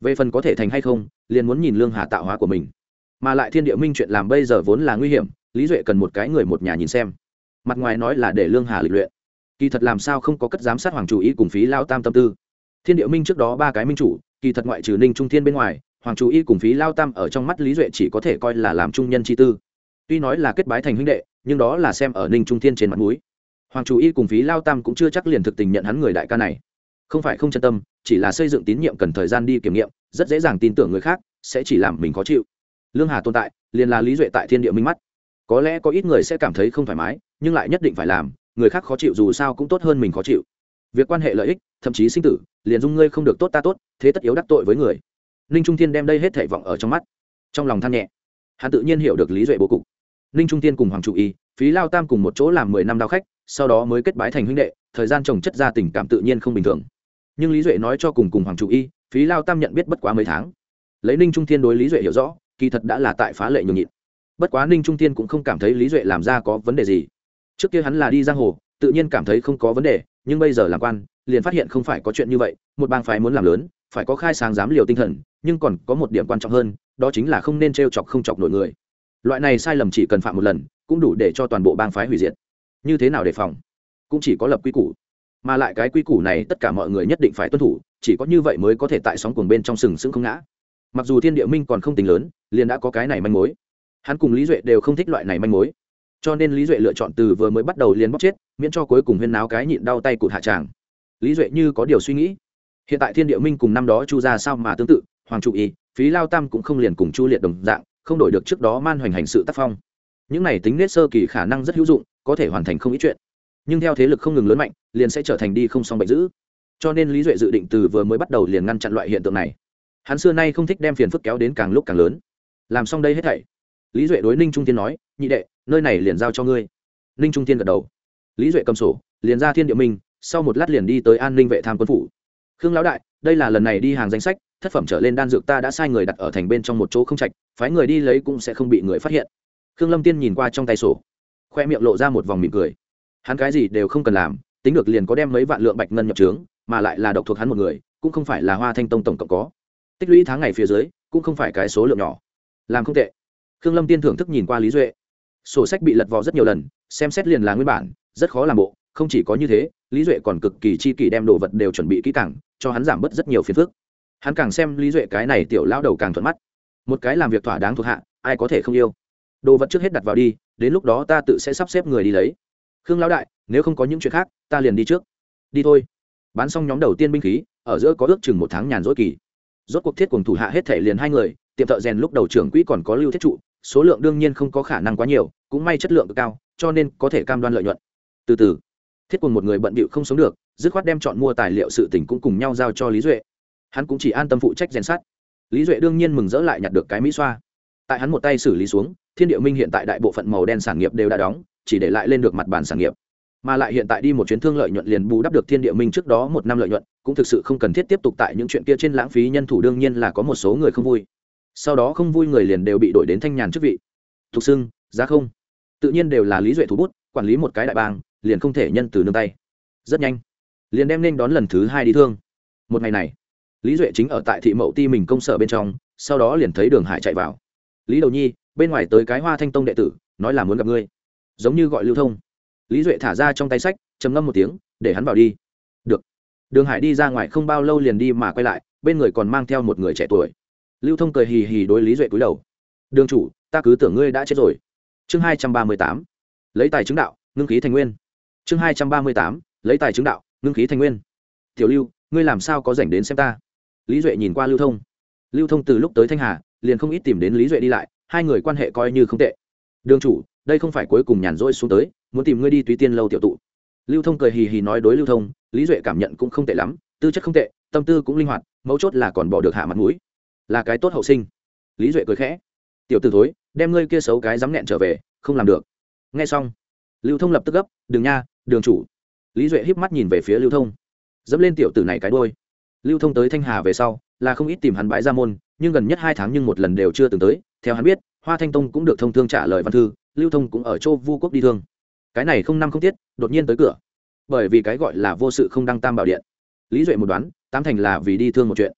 Về phần có thể thành hay không, liền muốn nhìn lương hà tạo hóa của mình. Mà lại thiên địa minh chuyện làm bây giờ vốn là nguy hiểm, lý duệ cần một cái người một nhà nhìn xem. Mặt ngoài nói là để lương hà lịch luyện. Kỳ thật làm sao không có cất giám sát hoàng chủ ý cùng phí lao tam tâm tư. Thiên địa minh trước đó ba cái minh chủ, kỳ thật ngoại trừ ninh trung thiên bên ngoài hoàng chủ y cùng phí lao tam ở trong mắt lý duệ chỉ có thể coi là làm trung nhân chi tư. Tuy nói là kết bái thành huynh đệ, nhưng đó là xem ở ninh trung thiên trên mặt mũi. hoàng chủ y cùng phí lao tam cũng chưa chắc liền thực tình nhận hắn người đại ca này. Không phải không chân tâm, chỉ là xây dựng tín nhiệm cần thời gian đi kiểm nghiệm, rất dễ dàng tin tưởng người khác sẽ chỉ làm mình khó chịu. Lương hà tồn tại, liền là lý duệ tại thiên địa minh mắt. Có lẽ có ít người sẽ cảm thấy không thoải mái, nhưng lại nhất định phải làm, người khác khó chịu dù sao cũng tốt hơn mình khó chịu. Việc quan hệ lợi ích, thậm chí sinh tử, liền dung ngươi không được tốt ta tốt, thế tất yếu đắc tội với người ninh trung thiên đem đây hết thảy vọng ở trong mắt. Trong lòng than nhẹ. Hắn tự nhiên hiểu được lý duệ bố cục. Ninh trung thiên cùng hoàng chủ y, phí lao tam cùng một chỗ làm mười năm đao khách, sau đó mới kết bái thành huynh đệ, thời gian trồng chất ra tình cảm tự nhiên không bình thường. Nhưng lý duệ nói cho cùng cùng hoàng chủ y, phí lao tam nhận biết bất quá mấy tháng. Lấy ninh trung thiên đối lý duệ hiểu rõ, kỳ thật đã là tại phá lệ nhường nhịn. Bất quá ninh trung thiên cũng không cảm thấy lý duệ làm ra có vấn đề gì. Trước kia hắn là đi giang hồ, tự nhiên cảm thấy không có vấn đề, nhưng bây giờ làm quan, liền phát hiện không phải có chuyện như vậy, một bang phái muốn làm lớn phải có khai sáng dám liều tinh thần, nhưng còn có một điểm quan trọng hơn, đó chính là không nên t r e o chọc không chọc nổi người. Loại này sai lầm chỉ cần phạm một lần, cũng đủ để cho toàn bộ bang phái hủy diệt. Như thế nào đề phòng? Cũng chỉ có lập quy củ. Mà lại cái quy củ này tất cả mọi người nhất định phải tuân thủ, chỉ có như vậy mới có thể tại sóng cuồng bên trong sừng sững không ngã. Mặc dù thiên địa minh còn không tính lớn, liền đã có cái này manh mối. Hắn cùng lý duệ đều không thích loại này manh mối. Cho nên lý duệ lựa chọn từ vừa mới bắt đầu liền bóc chết, miễn cho cuối cùng huyên náo cái nhịn đau tay cụt hạ tràng. Lý duệ như có điều suy nghĩ hiện tại thiên địa minh cùng năm đó chu ra sao mà tương tự, hoàng trụ y, phí lao tam cũng không liền cùng chu liệt đồng dạng, không đổi được trước đó man hoành hành sự tác phong. Những này tính nết sơ kỳ khả năng rất hữu dụng, có thể hoàn thành không ít chuyện. Nhưng theo thế lực không ngừng lớn mạnh, liền sẽ trở thành đi không song bệnh dữ. Cho nên lý duệ dự định từ vừa mới bắt đầu liền ngăn chặn loại hiện tượng này. Hắn xưa nay không thích đem phiền phức kéo đến càng lúc càng lớn. Làm xong đây hết thảy. Lý duệ đối ninh trung tiên nói, nhị đệ, nơi này liền giao cho ngươi. Ninh trung tiên gật đầu. Lý duệ cầm sổ, liền ra thiên địa minh, sau một lát liền đi tới an ninh vệ tham quân phủ khương lão đại, đây là lần này đi hàng danh sách, thất phẩm trở lên đan dược ta đã sai người đặt ở thành bên trong một chỗ không trạch, phái người đi lấy cũng sẽ không bị người phát hiện. Khương lâm tiên nhìn qua trong tay sổ, khoe miệng lộ ra một vòng mỉm cười. Hắn cái gì đều không cần làm, tính được liền có đem mấy vạn lượng bạch ngân nhập trướng, mà lại là độc thuộc hắn một người, cũng không phải là hoa thanh tông tổng cộng có. Tích lũy tháng ngày phía dưới, cũng không phải cái số lượng nhỏ. Làm không tệ. Khương lâm tiên thưởng thức nhìn qua lý duệ. Sổ sách bị lật vò rất nhiều lần, xem xét liền là nguyên bản, rất khó làm bộ không chỉ có như thế, lý duệ còn cực kỳ chi kỳ đem đồ vật đều chuẩn bị kỹ càng, cho hắn giảm bớt rất nhiều phiền phức. Hắn càng xem lý duệ cái này tiểu lao đầu càng thuận mắt. Một cái làm việc thỏa đáng thuộc hạ, ai có thể không yêu? Đồ vật trước hết đặt vào đi, đến lúc đó ta tự sẽ sắp xếp người đi lấy. Khương lão đại, nếu không có những chuyện khác, ta liền đi trước. Đi thôi. Bán xong nhóm đầu tiên binh khí, ở giữa có ước chừng một tháng nhàn rỗi kỳ. Rốt cuộc thiết cùng thủ hạ hết thể liền hai người, tiệm thợ rèn lúc đầu trưởng quỹ còn có lưu thiết trụ, số lượng đương nhiên không có khả năng quá nhiều, cũng may chất lượng cao, cho nên có thể cam đoan lợi nhuận. Từ từ thiết cùng một người bận bịu không sống được, dứt khoát đem chọn mua tài liệu sự tỉnh cũng cùng nhau giao cho lý duệ. Hắn cũng chỉ an tâm phụ trách rèn sắt. Lý duệ đương nhiên mừng rỡ lại nhặt được cái mỹ xoa. Tại hắn một tay xử lý xuống, thiên địa minh hiện tại đại bộ phận màu đen sản nghiệp đều đã đóng, chỉ để lại lên được mặt bàn sản nghiệp. Mà lại hiện tại đi một chuyến thương lợi nhuận liền bù đắp được thiên địa minh trước đó một năm lợi nhuận, cũng thực sự không cần thiết tiếp tục tại những chuyện kia trên lãng phí nhân thủ, đương nhiên là có một số người không vui. Sau đó không vui người liền đều bị đổi đến thanh nhàn chức vị. Thục xưng giá không. Tự nhiên đều là lý duệ thủ bút quản lý một cái đại bang, liền không thể nhân từ nương tay. Rất nhanh, liền đem nên đón lần thứ hai đi thương. Một ngày này, lý duệ chính ở tại thị mậu ti mình công sở bên trong, sau đó liền thấy đường hải chạy vào. Lý đầu nhi, bên ngoài tới cái hoa thanh tông đệ tử, nói là muốn gặp ngươi. Giống như gọi lưu thông. Lý duệ thả ra trong tay sách, trầm ngâm một tiếng, để hắn vào đi. Được. Đường hải đi ra ngoài không bao lâu liền đi mà quay lại, bên người còn mang theo một người trẻ tuổi. Lưu thông cười hì hì đối lý duệ cúi đầu. Đường chủ, ta cứ tưởng ngươi đã chết rồi. Chương hai trăm ba mươi tám lấy tài chứng đạo, ngưng khí thành nguyên. Chương hai trăm ba mươi tám, lấy tài chứng đạo, ngưng khí thành nguyên. Tiểu lưu, ngươi làm sao có dành đến xem ta? Lý duệ nhìn qua lưu thông. Lưu thông từ lúc tới thanh hà, liền không ít tìm đến lý duệ đi lại, hai người quan hệ coi như không tệ. Đường chủ, đây không phải cuối cùng nhàn rỗi xuống tới, muốn tìm ngươi đi túy tiên lâu tiểu tụ. Lưu thông cười hì hì nói đối lưu thông, lý duệ cảm nhận cũng không tệ lắm, tư chất không tệ, tâm tư cũng linh hoạt, mấu chốt là còn bỏ được hạ mặt mũi. Là cái tốt hậu sinh. Lý duệ cười khẽ. Tiểu t ử thối, đem ngươi kia xấu cái dám nghẹn trở về, không làm được nghe xong, lưu thông lập tức gấp đừng nha, đường chủ. Lý duệ híp mắt nhìn về phía lưu thông. Dẫm lên tiểu tử này cái đôi lưu thông tới thanh hà về sau, là không ít tìm hắn bãi ra môn, nhưng gần nhất hai tháng nhưng một lần đều chưa từng tới. Theo hắn biết, hoa thanh tông cũng được thông thương trả lời văn thư, lưu thông cũng ở châu vu quốc đi thương. Cái này không năm không tiết, đột nhiên tới cửa. Bởi vì cái gọi là vô sự không đăng tam bảo điện. Lý duệ một đoán, tám thành là vì đi thương một chuyện.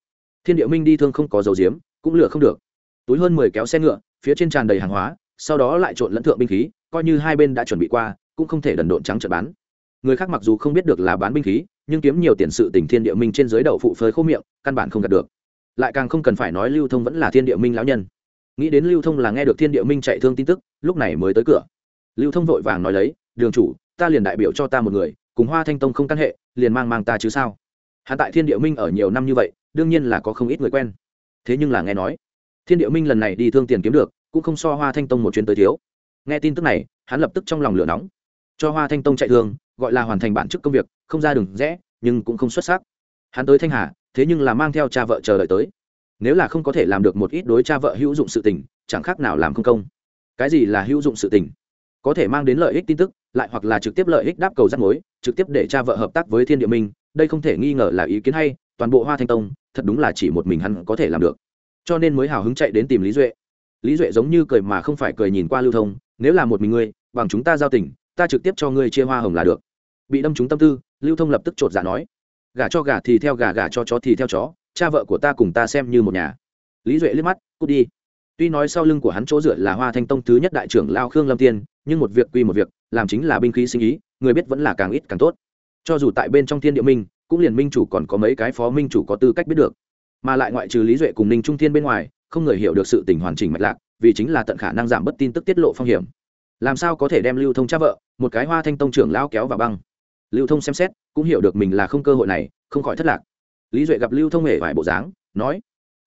Thiên địa minh đi thương không có dầu diếm, cũng lửa không được. Túi hơn mười kéo xe ngựa, phía trên tràn đầy hàng hóa, sau đó lại trộn lẫn thượng binh khí coi như hai bên đã chuẩn bị qua, cũng không thể đần độn trắng trợn bán. Người khác mặc dù không biết được là bán binh khí, nhưng kiếm nhiều tiền sự tình thiên địa minh trên dưới đậu phụ phơi khô miệng, căn bản không gạt được. Lại càng không cần phải nói lưu thông vẫn là thiên địa minh lão nhân. Nghĩ đến lưu thông là nghe được thiên địa minh chạy thương tin tức, lúc này mới tới cửa. Lưu thông vội vàng nói lấy, đường chủ, ta liền đại biểu cho ta một người, cùng hoa thanh tông không căn hệ, liền mang mang ta chứ sao? Hạ tại thiên địa minh ở nhiều năm như vậy, đương nhiên là có không ít người quen. Thế nhưng là nghe nói, thiên địa minh lần này đi thương tiền kiếm được, cũng không so hoa thanh tông một chuyến tới thiếu nghe tin tức này hắn lập tức trong lòng lửa nóng. Cho hoa thanh tông chạy thường, gọi là hoàn thành bản chức công việc không ra đường rẽ nhưng cũng không xuất sắc. Hắn tới thanh hà thế nhưng là mang theo cha vợ chờ đợi tới. Nếu là không có thể làm được một ít đối cha vợ hữu dụng sự tình chẳng khác nào làm không công. Cái gì là hữu dụng sự tình? Có thể mang đến lợi ích tin tức lại hoặc là trực tiếp lợi ích đáp cầu rắc mối trực tiếp để cha vợ hợp tác với thiên địa minh đây không thể nghi ngờ là ý kiến hay toàn bộ hoa thanh tông thật đúng là chỉ một mình hắn có thể làm được. Cho nên mới hào hứng chạy đến tìm lý duệ. Lý duệ giống như cười mà không phải cười nhìn qua lưu thông nếu là một mình ngươi, bằng chúng ta giao tình, ta trực tiếp cho ngươi chia hoa hồng là được. Bị đâm trúng tâm tư, lưu thông lập tức chột dạ nói. Gà cho gà thì theo gà gà cho chó thì theo chó, cha vợ của ta cùng ta xem như một nhà. Lý duệ liếc mắt, cút đi. Tuy nói sau lưng của hắn chỗ dựa là hoa thanh tông thứ nhất đại trưởng lao khương lâm tiên, nhưng một việc quy một việc, làm chính là binh khí sinh ý, người biết vẫn là càng ít càng tốt. Cho dù tại bên trong thiên địa minh, cũng liền minh chủ còn có mấy cái phó minh chủ có tư cách biết được. Mà lại ngoại trừ lý duệ cùng ninh trung thiên bên ngoài, không người hiểu được sự tình hoàn chỉnh mạch lạc vì chính là tận khả năng giảm bớt tin tức tiết lộ phong hiểm. Làm sao có thể đem lưu thông cha vợ, một cái hoa thanh tông trưởng lão kéo vào băng? Lưu thông xem xét, cũng hiểu được mình là không cơ hội này, không khỏi thất lạc. Lý duệ gặp lưu thông hề vải bộ dáng, nói,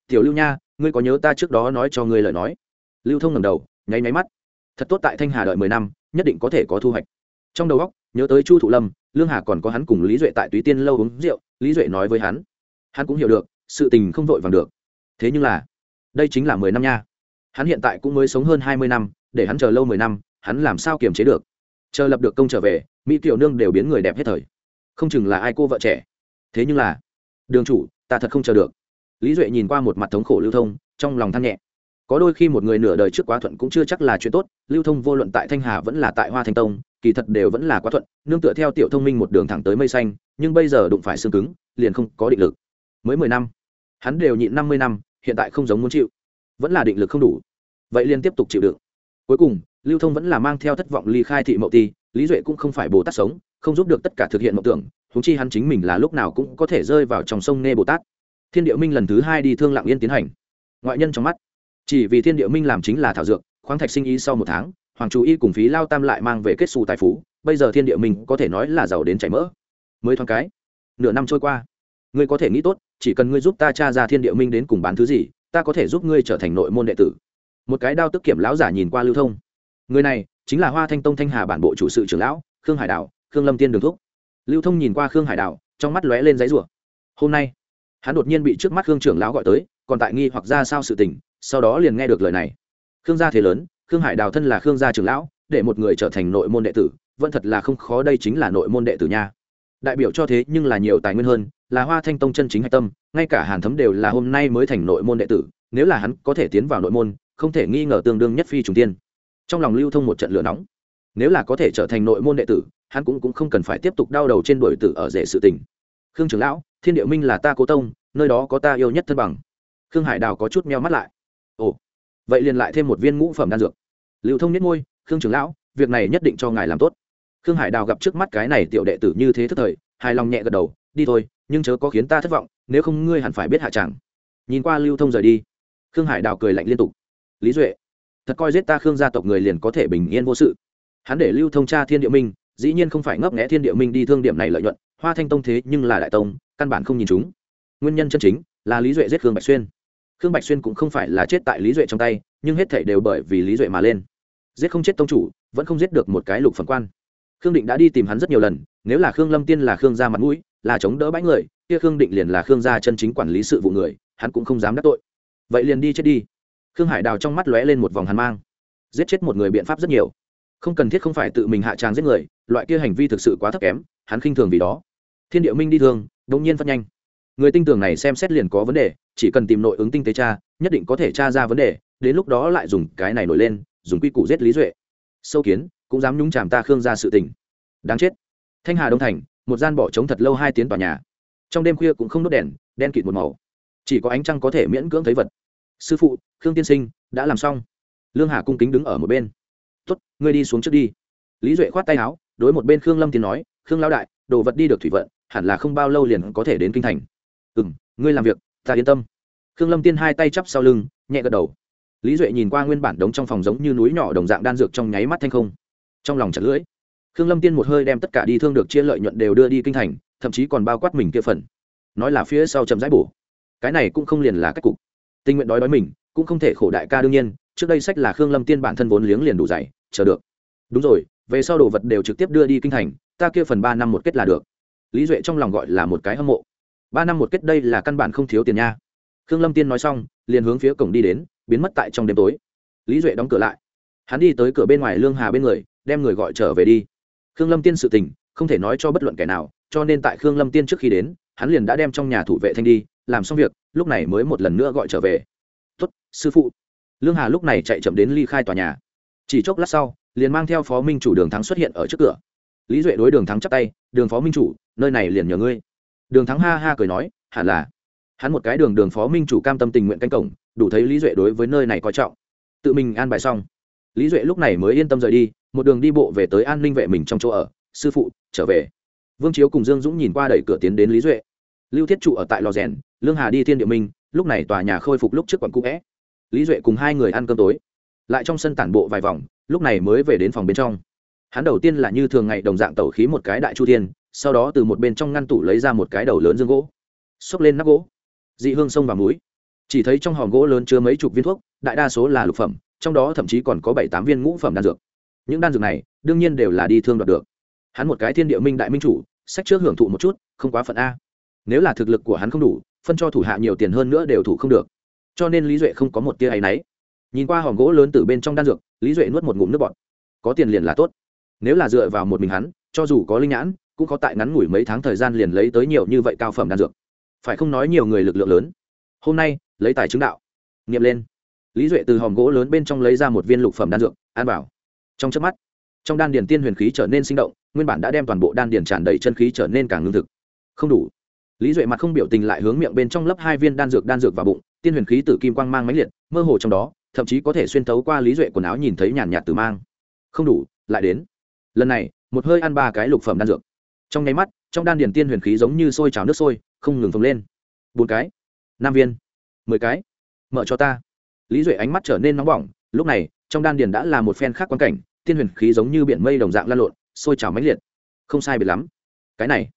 tiểu lưu nha, ngươi có nhớ ta trước đó nói cho ngươi lời nói? Lưu thông ngầm đầu, nháy máy mắt. Thật tốt tại thanh hà đợi mười năm, nhất định có thể có thu hoạch. Trong đầu góc nhớ tới chu thụ lâm, lương hà còn có hắn cùng lý duệ tại túy tiên lâu uống rượu, lý duệ nói với hắn. Hắn cũng hiểu được, sự tình không vội vàng được. Thế nhưng là, đây chính là mười năm nha hắn hiện tại cũng mới sống hơn hai mươi năm, để hắn chờ lâu mười năm, hắn làm sao kiềm chế được? Chờ lập được công trở về, mỹ tiểu nương đều biến người đẹp hết thời. Không chừng là ai cô vợ trẻ. Thế nhưng là, đường chủ, ta thật không chờ được. Lý duệ nhìn qua một mặt thống khổ lưu thông, trong lòng than nhẹ. Có đôi khi một người nửa đời trước quá thuận cũng chưa chắc là chuyện tốt, lưu thông vô luận tại thanh hà vẫn là tại hoa thanh tông, kỳ thật đều vẫn là quá thuận, nương tựa theo tiểu thông minh một đường thẳng tới mây xanh, nhưng bây giờ đụng phải xương cứng, liền không có định lực. Mới mười năm, hắn đều nhịn năm mươi năm, hiện tại không giống muốn chịu vẫn là định lực không đủ. Vậy liền tiếp tục chịu đựng. Cuối cùng, lưu thông vẫn là mang theo thất vọng ly khai thị mậu ti, lý duệ cũng không phải bồ tát sống, không giúp được tất cả thực hiện mộng tưởng húng chi hắn chính mình là lúc nào cũng có thể rơi vào trong sông nê bồ tát. Thiên địa minh lần thứ hai đi thương lặng yên tiến hành. Ngoại nhân trong mắt, chỉ vì thiên địa minh làm chính là thảo dược, khoáng thạch sinh ý sau một tháng, hoàng chú y cùng phí lao tam lại mang về kết xù tài phú, bây giờ thiên địa minh có thể nói là giàu đến chảy mỡ. Mới thoáng cái, nửa năm trôi qua, ngươi có thể nghĩ tốt, chỉ cần ngươi giúp ta tra ra thiên địa minh đến cùng bán thứ gì ta có thể giúp ngươi trở thành nội môn đệ tử. Một cái đao tức kiểm lão giả nhìn qua lưu thông. Người này chính là hoa thanh tông thanh hà bản bộ chủ sự trưởng lão, khương hải đảo, khương lâm tiên đường thúc. Lưu thông nhìn qua khương hải đảo, trong mắt lóe lên giấy rủa hôm nay, hắn đột nhiên bị trước mắt khương trưởng lão gọi tới, còn tại nghi hoặc ra sao sự tình, sau đó liền nghe được lời này. Khương gia thế lớn, khương hải đào thân là khương gia trưởng lão, để một người trở thành nội môn đệ tử, vẫn thật là không khó, đây chính là nội môn đệ tử nha đại biểu cho thế nhưng là nhiều tài nguyên hơn là hoa thanh tông chân chính hạch tâm ngay cả hàn thấm đều là hôm nay mới thành nội môn đệ tử nếu là hắn có thể tiến vào nội môn không thể nghi ngờ tương đương nhất phi trùng tiên. Trong lòng lưu thông một trận lửa nóng. Nếu là có thể trở thành nội môn đệ tử hắn cũng, cũng không cần phải tiếp tục đau đầu trên đổi tử ở rể sự tình. Khương trưởng lão thiên địa minh là ta cố tông nơi đó có ta yêu nhất thân bằng. Khương hải đào có chút meo mắt lại. Ồ vậy liền lại thêm một viên ngũ phẩm đan dược. Lưu thông nhất ngôi khương trưởng lão việc này nhất định cho ngài làm tốt khương hải đào gặp trước mắt cái này tiểu đệ tử như thế thức thời, hài lòng nhẹ gật đầu, đi thôi, nhưng chớ có khiến ta thất vọng, nếu không ngươi hẳn phải biết hạ chẳng. Nhìn qua lưu thông rời đi, khương hải đào cười lạnh liên tục, lý duệ, thật coi giết ta khương gia tộc người liền có thể bình yên vô sự. Hắn để lưu thông tra thiên địa minh, dĩ nhiên không phải ngấp nghẽ thiên địa minh đi thương điểm này lợi nhuận, hoa thanh tông thế nhưng là đại tông, căn bản không nhìn chúng. Nguyên nhân chân chính là lý duệ giết khương bạch xuyên. Khương bạch xuyên cũng không phải là chết tại lý duệ trong tay, nhưng hết thể đều bởi vì lý duệ mà lên. Giết không chết tông chủ, vẫn không giết được một cái lục phẩm quan khương định đã đi tìm hắn rất nhiều lần, nếu là khương lâm tiên là khương gia mặt mũi, là chống đỡ bãi người, kia khương định liền là khương gia chân chính quản lý sự vụ người, hắn cũng không dám đắc tội. Vậy liền đi chết đi. Khương hải đào trong mắt lóe lên một vòng hàn mang. Giết chết một người biện pháp rất nhiều. Không cần thiết không phải tự mình hạ tràng giết người, loại kia hành vi thực sự quá thấp kém, hắn khinh thường vì đó. Thiên địa minh đi thương đ ỗ n g nhiên phát nhanh. Người tinh tường này xem xét liền có vấn đề, chỉ cần tìm nội ứng tinh tế cha nhất định có thể tra ra vấn đề, đến lúc đó lại dùng cái này nổi lên, dùng quy củ giết lý duệ. Sâu kiến cũng dám nhúng chàm ta khương ra sự tình. Đáng chết. Thanh hà đông thành, một gian bỏ trống thật lâu hai tiếng tòa nhà. Trong đêm khuya cũng không đốt đèn, đen kịt một màu. Chỉ có ánh trăng có thể miễn cưỡng thấy vật. Sư phụ, khương tiên sinh, đã làm xong. Lương hà cung kính đứng ở một bên. Tuất ngươi đi xuống trước đi. Lý duệ khoát tay áo, đối một bên khương lâm tiến nói, khương lao đại, đồ vật đi được thủy vận, hẳn là không bao lâu liền có thể đến kinh thành. Ừ m ngươi làm việc, ta yên tâm. Khương lâm tiên hai tay chắp sau lưng, nhẹ gật đầu. Lý duệ nhìn qua nguyên bản đống trong phòng giống như núi nhỏ đồng dạng đan dược trong nháy mắt thanh không trong lòng chặt lưỡi. Khương lâm tiên một hơi đem tất cả đi thương được chia lợi nhuận đều đưa đi kinh thành, thậm chí còn bao quát mình kia phần. Nói là phía sau chậm rãi bổ. Cái này cũng không liền là cách cục. Tình nguyện đói đói mình, cũng không thể khổ đại ca đương nhiên, trước đây sách là khương lâm tiên bản thân vốn liếng liền đủ dày chờ được. Đúng rồi, về sau đồ vật đều trực tiếp đưa đi kinh thành, ta kia phần ba năm một kết là được. Lý duệ trong lòng gọi là một cái hâm mộ. Ba năm một kết đây là căn bản không thiếu tiền nha. Khương lâm tiên nói xong, liền hướng phía cổng đi đến, biến mất tại trong đêm tối. Lý duệ đóng cửa lại. Hắn đi tới cửa bên ngoài lương hà bên người đem người gọi trở về đi. Khương lâm tiên sự tình, không thể nói cho bất luận kẻ nào, cho nên tại khương lâm tiên trước khi đến, hắn liền đã đem trong nhà thủ vệ thanh đi, làm xong việc, lúc này mới một lần nữa gọi trở về. Tuất sư phụ. Lương hà lúc này chạy chậm đến ly khai tòa nhà. Chỉ chốc lát sau, liền mang theo phó minh chủ đường thắng xuất hiện ở trước cửa. Lý duệ đối đường thắng chắp tay, đường phó minh chủ, nơi này liền nhờ ngươi. Đường thắng ha ha cười nói, hẳn là. Hắn một cái đường đường phó minh chủ cam tâm tình nguyện canh cổng, đủ thấy lý duệ đối với nơi này coi trọng. Tự mình an bài xong lý duệ lúc này mới yên tâm rời đi, một đường đi bộ về tới an ninh vệ mình trong chỗ ở, sư phụ, trở về. Vương chiếu cùng dương dũng nhìn qua đẩy cửa tiến đến lý duệ. Lưu thiết trụ ở tại lò rèn, lương hà đi thiên địa minh, lúc này tòa nhà khôi phục lúc trước quận cũ vẽ. Lý duệ cùng hai người ăn cơm tối. Lại trong sân tản bộ vài vòng, lúc này mới về đến phòng bên trong. Hắn đầu tiên là như thường ngày đồng dạng tẩu khí một cái đại chu thiên, sau đó từ một bên trong ngăn tủ lấy ra một cái đầu lớn dương gỗ. Xốc lên nắp gỗ. Dị hương sông và múi chỉ thấy trong hòm gỗ lớn chứa mấy chục viên thuốc, đại đa số là lục phẩm trong đó thậm chí còn có bảy tám viên ngũ phẩm đan dược. Những đan dược này, đương nhiên đều là đi thương đoạt được. Hắn một cái thiên địa minh đại minh chủ, sách trước hưởng thụ một chút, không quá phận a. Nếu là thực lực của hắn không đủ, phân cho thủ hạ nhiều tiền hơn nữa đều thủ không được. Cho nên lý duệ không có một tia áy náy. Nhìn qua hòm gỗ lớn từ bên trong đan dược, lý duệ nuốt một ngụm nước bọt. Có tiền liền là tốt. Nếu là dựa vào một mình hắn, cho dù có linh nhãn, cũng có tại ngắn ngủi mấy tháng thời gian liền lấy tới nhiều như vậy cao phẩm đan dược. Phải không nói nhiều người lực lượng lớn. Hôm nay, lấy tài chứng đạo. Nghiệm lên lý duệ từ hòm gỗ lớn bên trong lấy ra một viên lục phẩm đan dược an bảo trong trước mắt, trong đan điền tiên huyền khí trở nên sinh động, nguyên bản đã đem toàn bộ đan điền tràn đầy chân khí trở nên càng lương thực. Không đủ. Lý duệ mặt không biểu tình lại hướng miệng bên trong lấp hai viên đan dược đan dược vào bụng, tiên huyền khí từ kim quang mang máy liệt, mơ hồ trong đó, thậm chí có thể xuyên tấu qua lý duệ quần áo nhìn thấy nhàn nhạt từ mang. Không đủ, lại đến. Lần này, một hơi ăn ba cái lục phẩm đan dược. Trong nháy mắt, trong đan điền tiên huyền khí giống như sôi trào nước sôi, không ngừng phồng lên. Bốn cái. Năm viên. Mười cái. Mở cho ta lý duệ ánh mắt trở nên nóng bỏng, lúc này, trong đan điền đã là một phen khác quan cảnh, tiên huyền khí giống như biển mây đồng dạng lan lộn, sôi trào mãnh liệt. Không sai biệt lắm. Cái này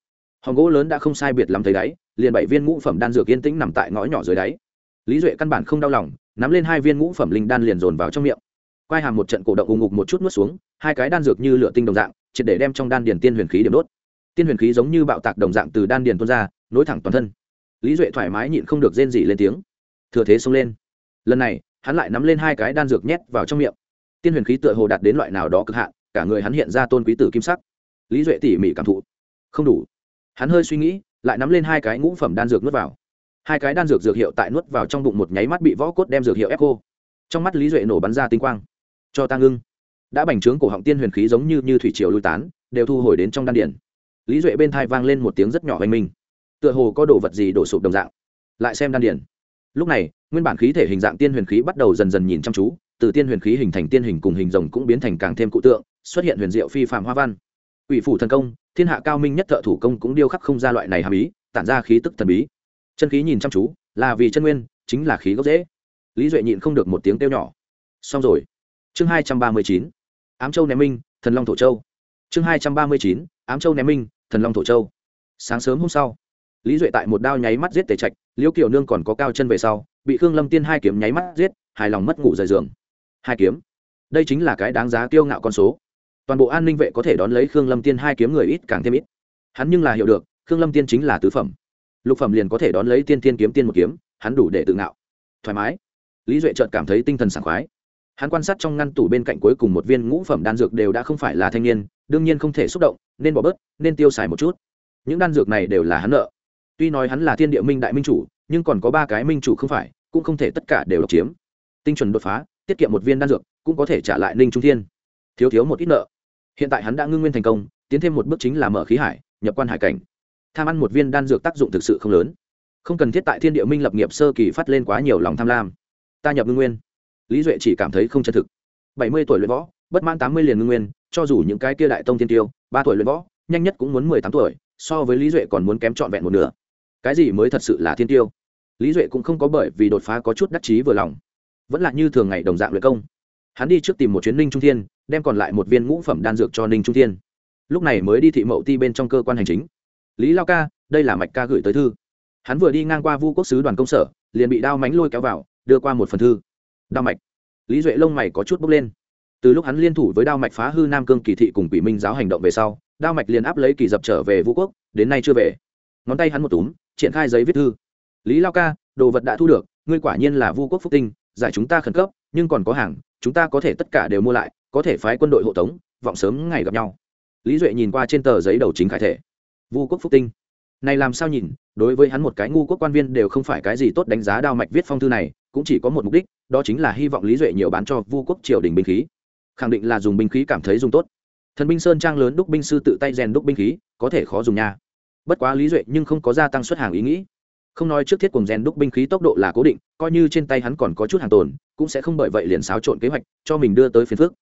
hòn gỗ lớn đã không sai biệt lắm thấy đáy liền bảy viên ngũ phẩm đan dược yên tĩnh nằm tại ngõ nhỏ dưới đáy. Lý duệ căn bản không đau lòng, nắm lên hai viên ngũ phẩm linh đan liền dồn vào trong miệng. Quai hàm một trận cổ động ù ngục một chút nuốt xuống, hai cái đan dược như lửa tinh đồng dạng, triệt để đem trong đan điền tiên huyền khí điểm đốt. Tiên huyền khí giống như bạo tạc đồng dạng từ đan điền tuôn ra, nối thẳng toàn thân. Lý duệ thoải mái nhịn không được rên dỉ lên tiếng. Thừa thế xông lên. Lần này hắn lại nắm lên hai cái đan dược nhét vào trong miệng. Tiên huyền khí tựa hồ đạt đến loại nào đó cực hạn, cả người hắn hiện ra tôn quý tử kim sắc. Lý duệ tỉ mỉ cảm thụ. Không đủ. Hắn hơi suy nghĩ, lại nắm lên hai cái ngũ phẩm đan dược nuốt vào. Hai cái đan dược dược hiệu tại nuốt vào trong bụng một nháy mắt bị võ cốt đem dược hiệu ép cô trong mắt lý duệ nổ bắn ra tinh quang. Cho ta ngưng. Đã bành trướng cổ họng tiên huyền khí giống như như thủy triều lui tán, đều thu hồi đến trong đan điển lý duệ bên thai vang lên một tiếng rất nhỏ hoành minh. Tựa hồ có đồ vật gì đổ sụp đồng dạng. Lại xem đan điển lúc này, nguyên bản khí thể hình dạng tiên huyền khí bắt đầu dần dần nhìn chăm chú, từ tiên huyền khí hình thành tiên hình cùng hình rồng cũng biến thành càng thêm cụ tượng, xuất hiện huyền diệu phi phạm hoa văn. Ủy phủ thần công, thiên hạ cao minh nhất thợ thủ công cũng điêu khắc không ra loại này hàm ý, tản ra khí tức thần bí. Chân khí nhìn chăm chú, là vì chân nguyên, chính là khí gốc dễ lý duệ nhịn không được một tiếng kêu nhỏ. Xong rồi. Chương hai trăm ba mươi chín, ám châu ném minh, thần long thổ châu. Chương hai trăm ba mươi chín, ám châu ném minh, thần long thổ châu. Sáng sớm hôm sau, lý duệ tại một đao nháy mắt giết tề trạch liễu kiều nương còn có cao chân về sau, bị khương lâm tiên hai kiếm nháy mắt giết, hài lòng mất ngủ rời giường. Hai kiếm. Đây chính là cái đáng giá kiêu ngạo con số. Toàn bộ an ninh vệ có thể đón lấy khương lâm tiên hai kiếm người ít càng thêm ít. Hắn nhưng là hiểu được, khương lâm tiên chính là tứ phẩm. Lục phẩm liền có thể đón lấy tiên tiên kiếm tiên một kiếm, hắn đủ để tự ngạo. Thoải mái. Lý duệ trợt cảm thấy tinh thần sảng khoái. Hắn quan sát trong ngăn tủ bên cạnh cuối cùng một viên ngũ phẩm đan dược đều đã không phải là thanh niên, đương nhiên không thể xúc động, nên bỏ bớt, nên tiêu xài một chút. Những đan dược này đều là hắn nợ tuy nói hắn là thiên địa minh đại minh chủ, nhưng còn có ba cái minh chủ không phải, cũng không thể tất cả đều độc chiếm. Tinh chuẩn đột phá, tiết kiệm một viên đan dược, cũng có thể trả lại ninh trung thiên. Thiếu thiếu một ít nợ. Hiện tại hắn đã ngưng nguyên thành công, tiến thêm một bước chính là mở khí hải, nhập quan hải cảnh. Tham ăn một viên đan dược tác dụng thực sự không lớn. Không cần thiết tại thiên địa minh lập nghiệp sơ kỳ phát lên quá nhiều lòng tham lam. Ta nhập ngưng nguyên. Lý duệ chỉ cảm thấy không chân thực. Bảy mươi tuổi luyện võ, bất mãn tám mươi liền ngưng nguyên, cho dù những cái kia đại tông tiên tiêu, ba tuổi luyện võ, nhanh nhất cũng muốn mười tám tuổi, so với lý duệ còn muốn kém trọn vẹn một nửa cái gì mới thật sự là thiên tiêu? Lý duệ cũng không có bởi vì đột phá có chút đắc chí vừa lòng. Vẫn là như thường ngày đồng dạng luyện công. Hắn đi trước tìm một chuyến ninh trung thiên, đem còn lại một viên ngũ phẩm đan dược cho ninh trung thiên. Lúc này mới đi thị mậu ti bên trong cơ quan hành chính. Lý lao ca, đây là mạch ca gửi tới thư. Hắn vừa đi ngang qua vu quốc sứ đoàn công sở, liền bị đao mánh lôi kéo vào, đưa qua một phần thư. Đao mạch. Lý duệ lông mày có chút bốc lên. Từ lúc hắn liên thủ với đao mạch phá hư nam cương kỳ thị cùng quỷ minh giáo hành động về sau, đao mạch liền áp lấy kỳ dập trở về vũ quốc, đến nay chưa về. Ngón tay hắn một túm triển khai giấy viết thư. Lý lao ca, đồ vật đã thu được, ngươi quả nhiên là vu quốc phúc tinh, giải chúng ta khẩn cấp, nhưng còn có hàng, chúng ta có thể tất cả đều mua lại, có thể phái quân đội hộ tống, vọng sớm ngày gặp nhau. Lý duệ nhìn qua trên tờ giấy đầu chính khải thể. Vu quốc phúc tinh. Này làm sao nhìn, đối với hắn một cái ngu quốc quan viên đều không phải cái gì tốt đánh giá đao mạch viết phong thư này, cũng chỉ có một mục đích, đó chính là hy vọng lý duệ nhiều bán cho vu quốc triều đình binh khí. Khẳng định là dùng binh khí cảm thấy dùng tốt. Thần binh sơn trang lớn đúc binh sư tự tay rèn đúc binh khí, có thể khó dùng nha bất quá lý duệ nhưng không có gia tăng xuất hàng ý nghĩ. Không nói trước thiết cùng rèn đúc binh khí tốc độ là cố định, coi như trên tay hắn còn có chút hàng tồn, cũng sẽ không bởi vậy liền xáo trộn kế hoạch, cho mình đưa tới phiền phước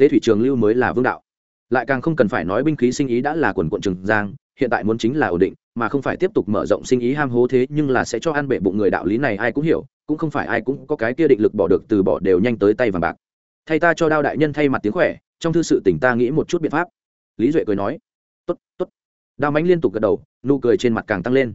tế thủy trường lưu mới là vương đạo. Lại càng không cần phải nói binh khí sinh ý đã là quần quận trường giang, hiện tại muốn chính là ổn định, mà không phải tiếp tục mở rộng sinh ý ham hố thế nhưng là sẽ cho ăn bể bụng người đạo lý này ai cũng hiểu, cũng không phải ai cũng có cái kia định lực bỏ được từ bỏ đều nhanh tới tay vàng bạc. Thay ta cho đao đại nhân thay mặt tiếng khỏe, trong thư sự tỉnh ta nghĩ một chút biện pháp. Lý duệ cười nói, tốt tốt đao mánh liên tục gật đầu, nụ cười trên mặt càng tăng lên.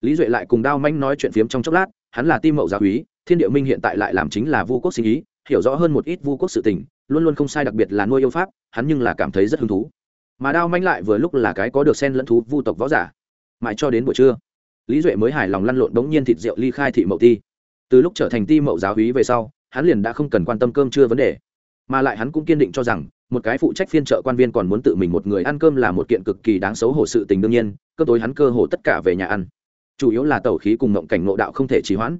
Lý duệ lại cùng đao mánh nói chuyện phiếm trong chốc lát, hắn là tim mậu gia úy, thiên địa minh hiện tại lại làm chính là vu quốc sinh ý, hiểu rõ hơn một ít vu quốc sự tình, luôn luôn không sai đặc biệt là nuôi yêu pháp, hắn nhưng là cảm thấy rất hứng thú. Mà đao manh lại vừa lúc là cái có được sen lẫn thú vu tộc võ giả. Mãi cho đến buổi trưa, lý duệ mới hài lòng lăn lộn đống nhiên thịt rượu ly khai thị mậu ti. Từ lúc trở thành ti mậu giáo húy về sau, hắn liền đã không cần quan tâm cơm trưa vấn đề. Mà lại hắn cũng kiên định cho rằng một cái phụ trách phiên trợ quan viên còn muốn tự mình một người ăn cơm là một kiện cực kỳ đáng xấu hổ sự tình đương nhiên, cơm tối hắn cơ hồ tất cả về nhà ăn. Chủ yếu là tẩu khí cùng mộng cảnh ngộ đạo không thể trì hoãn.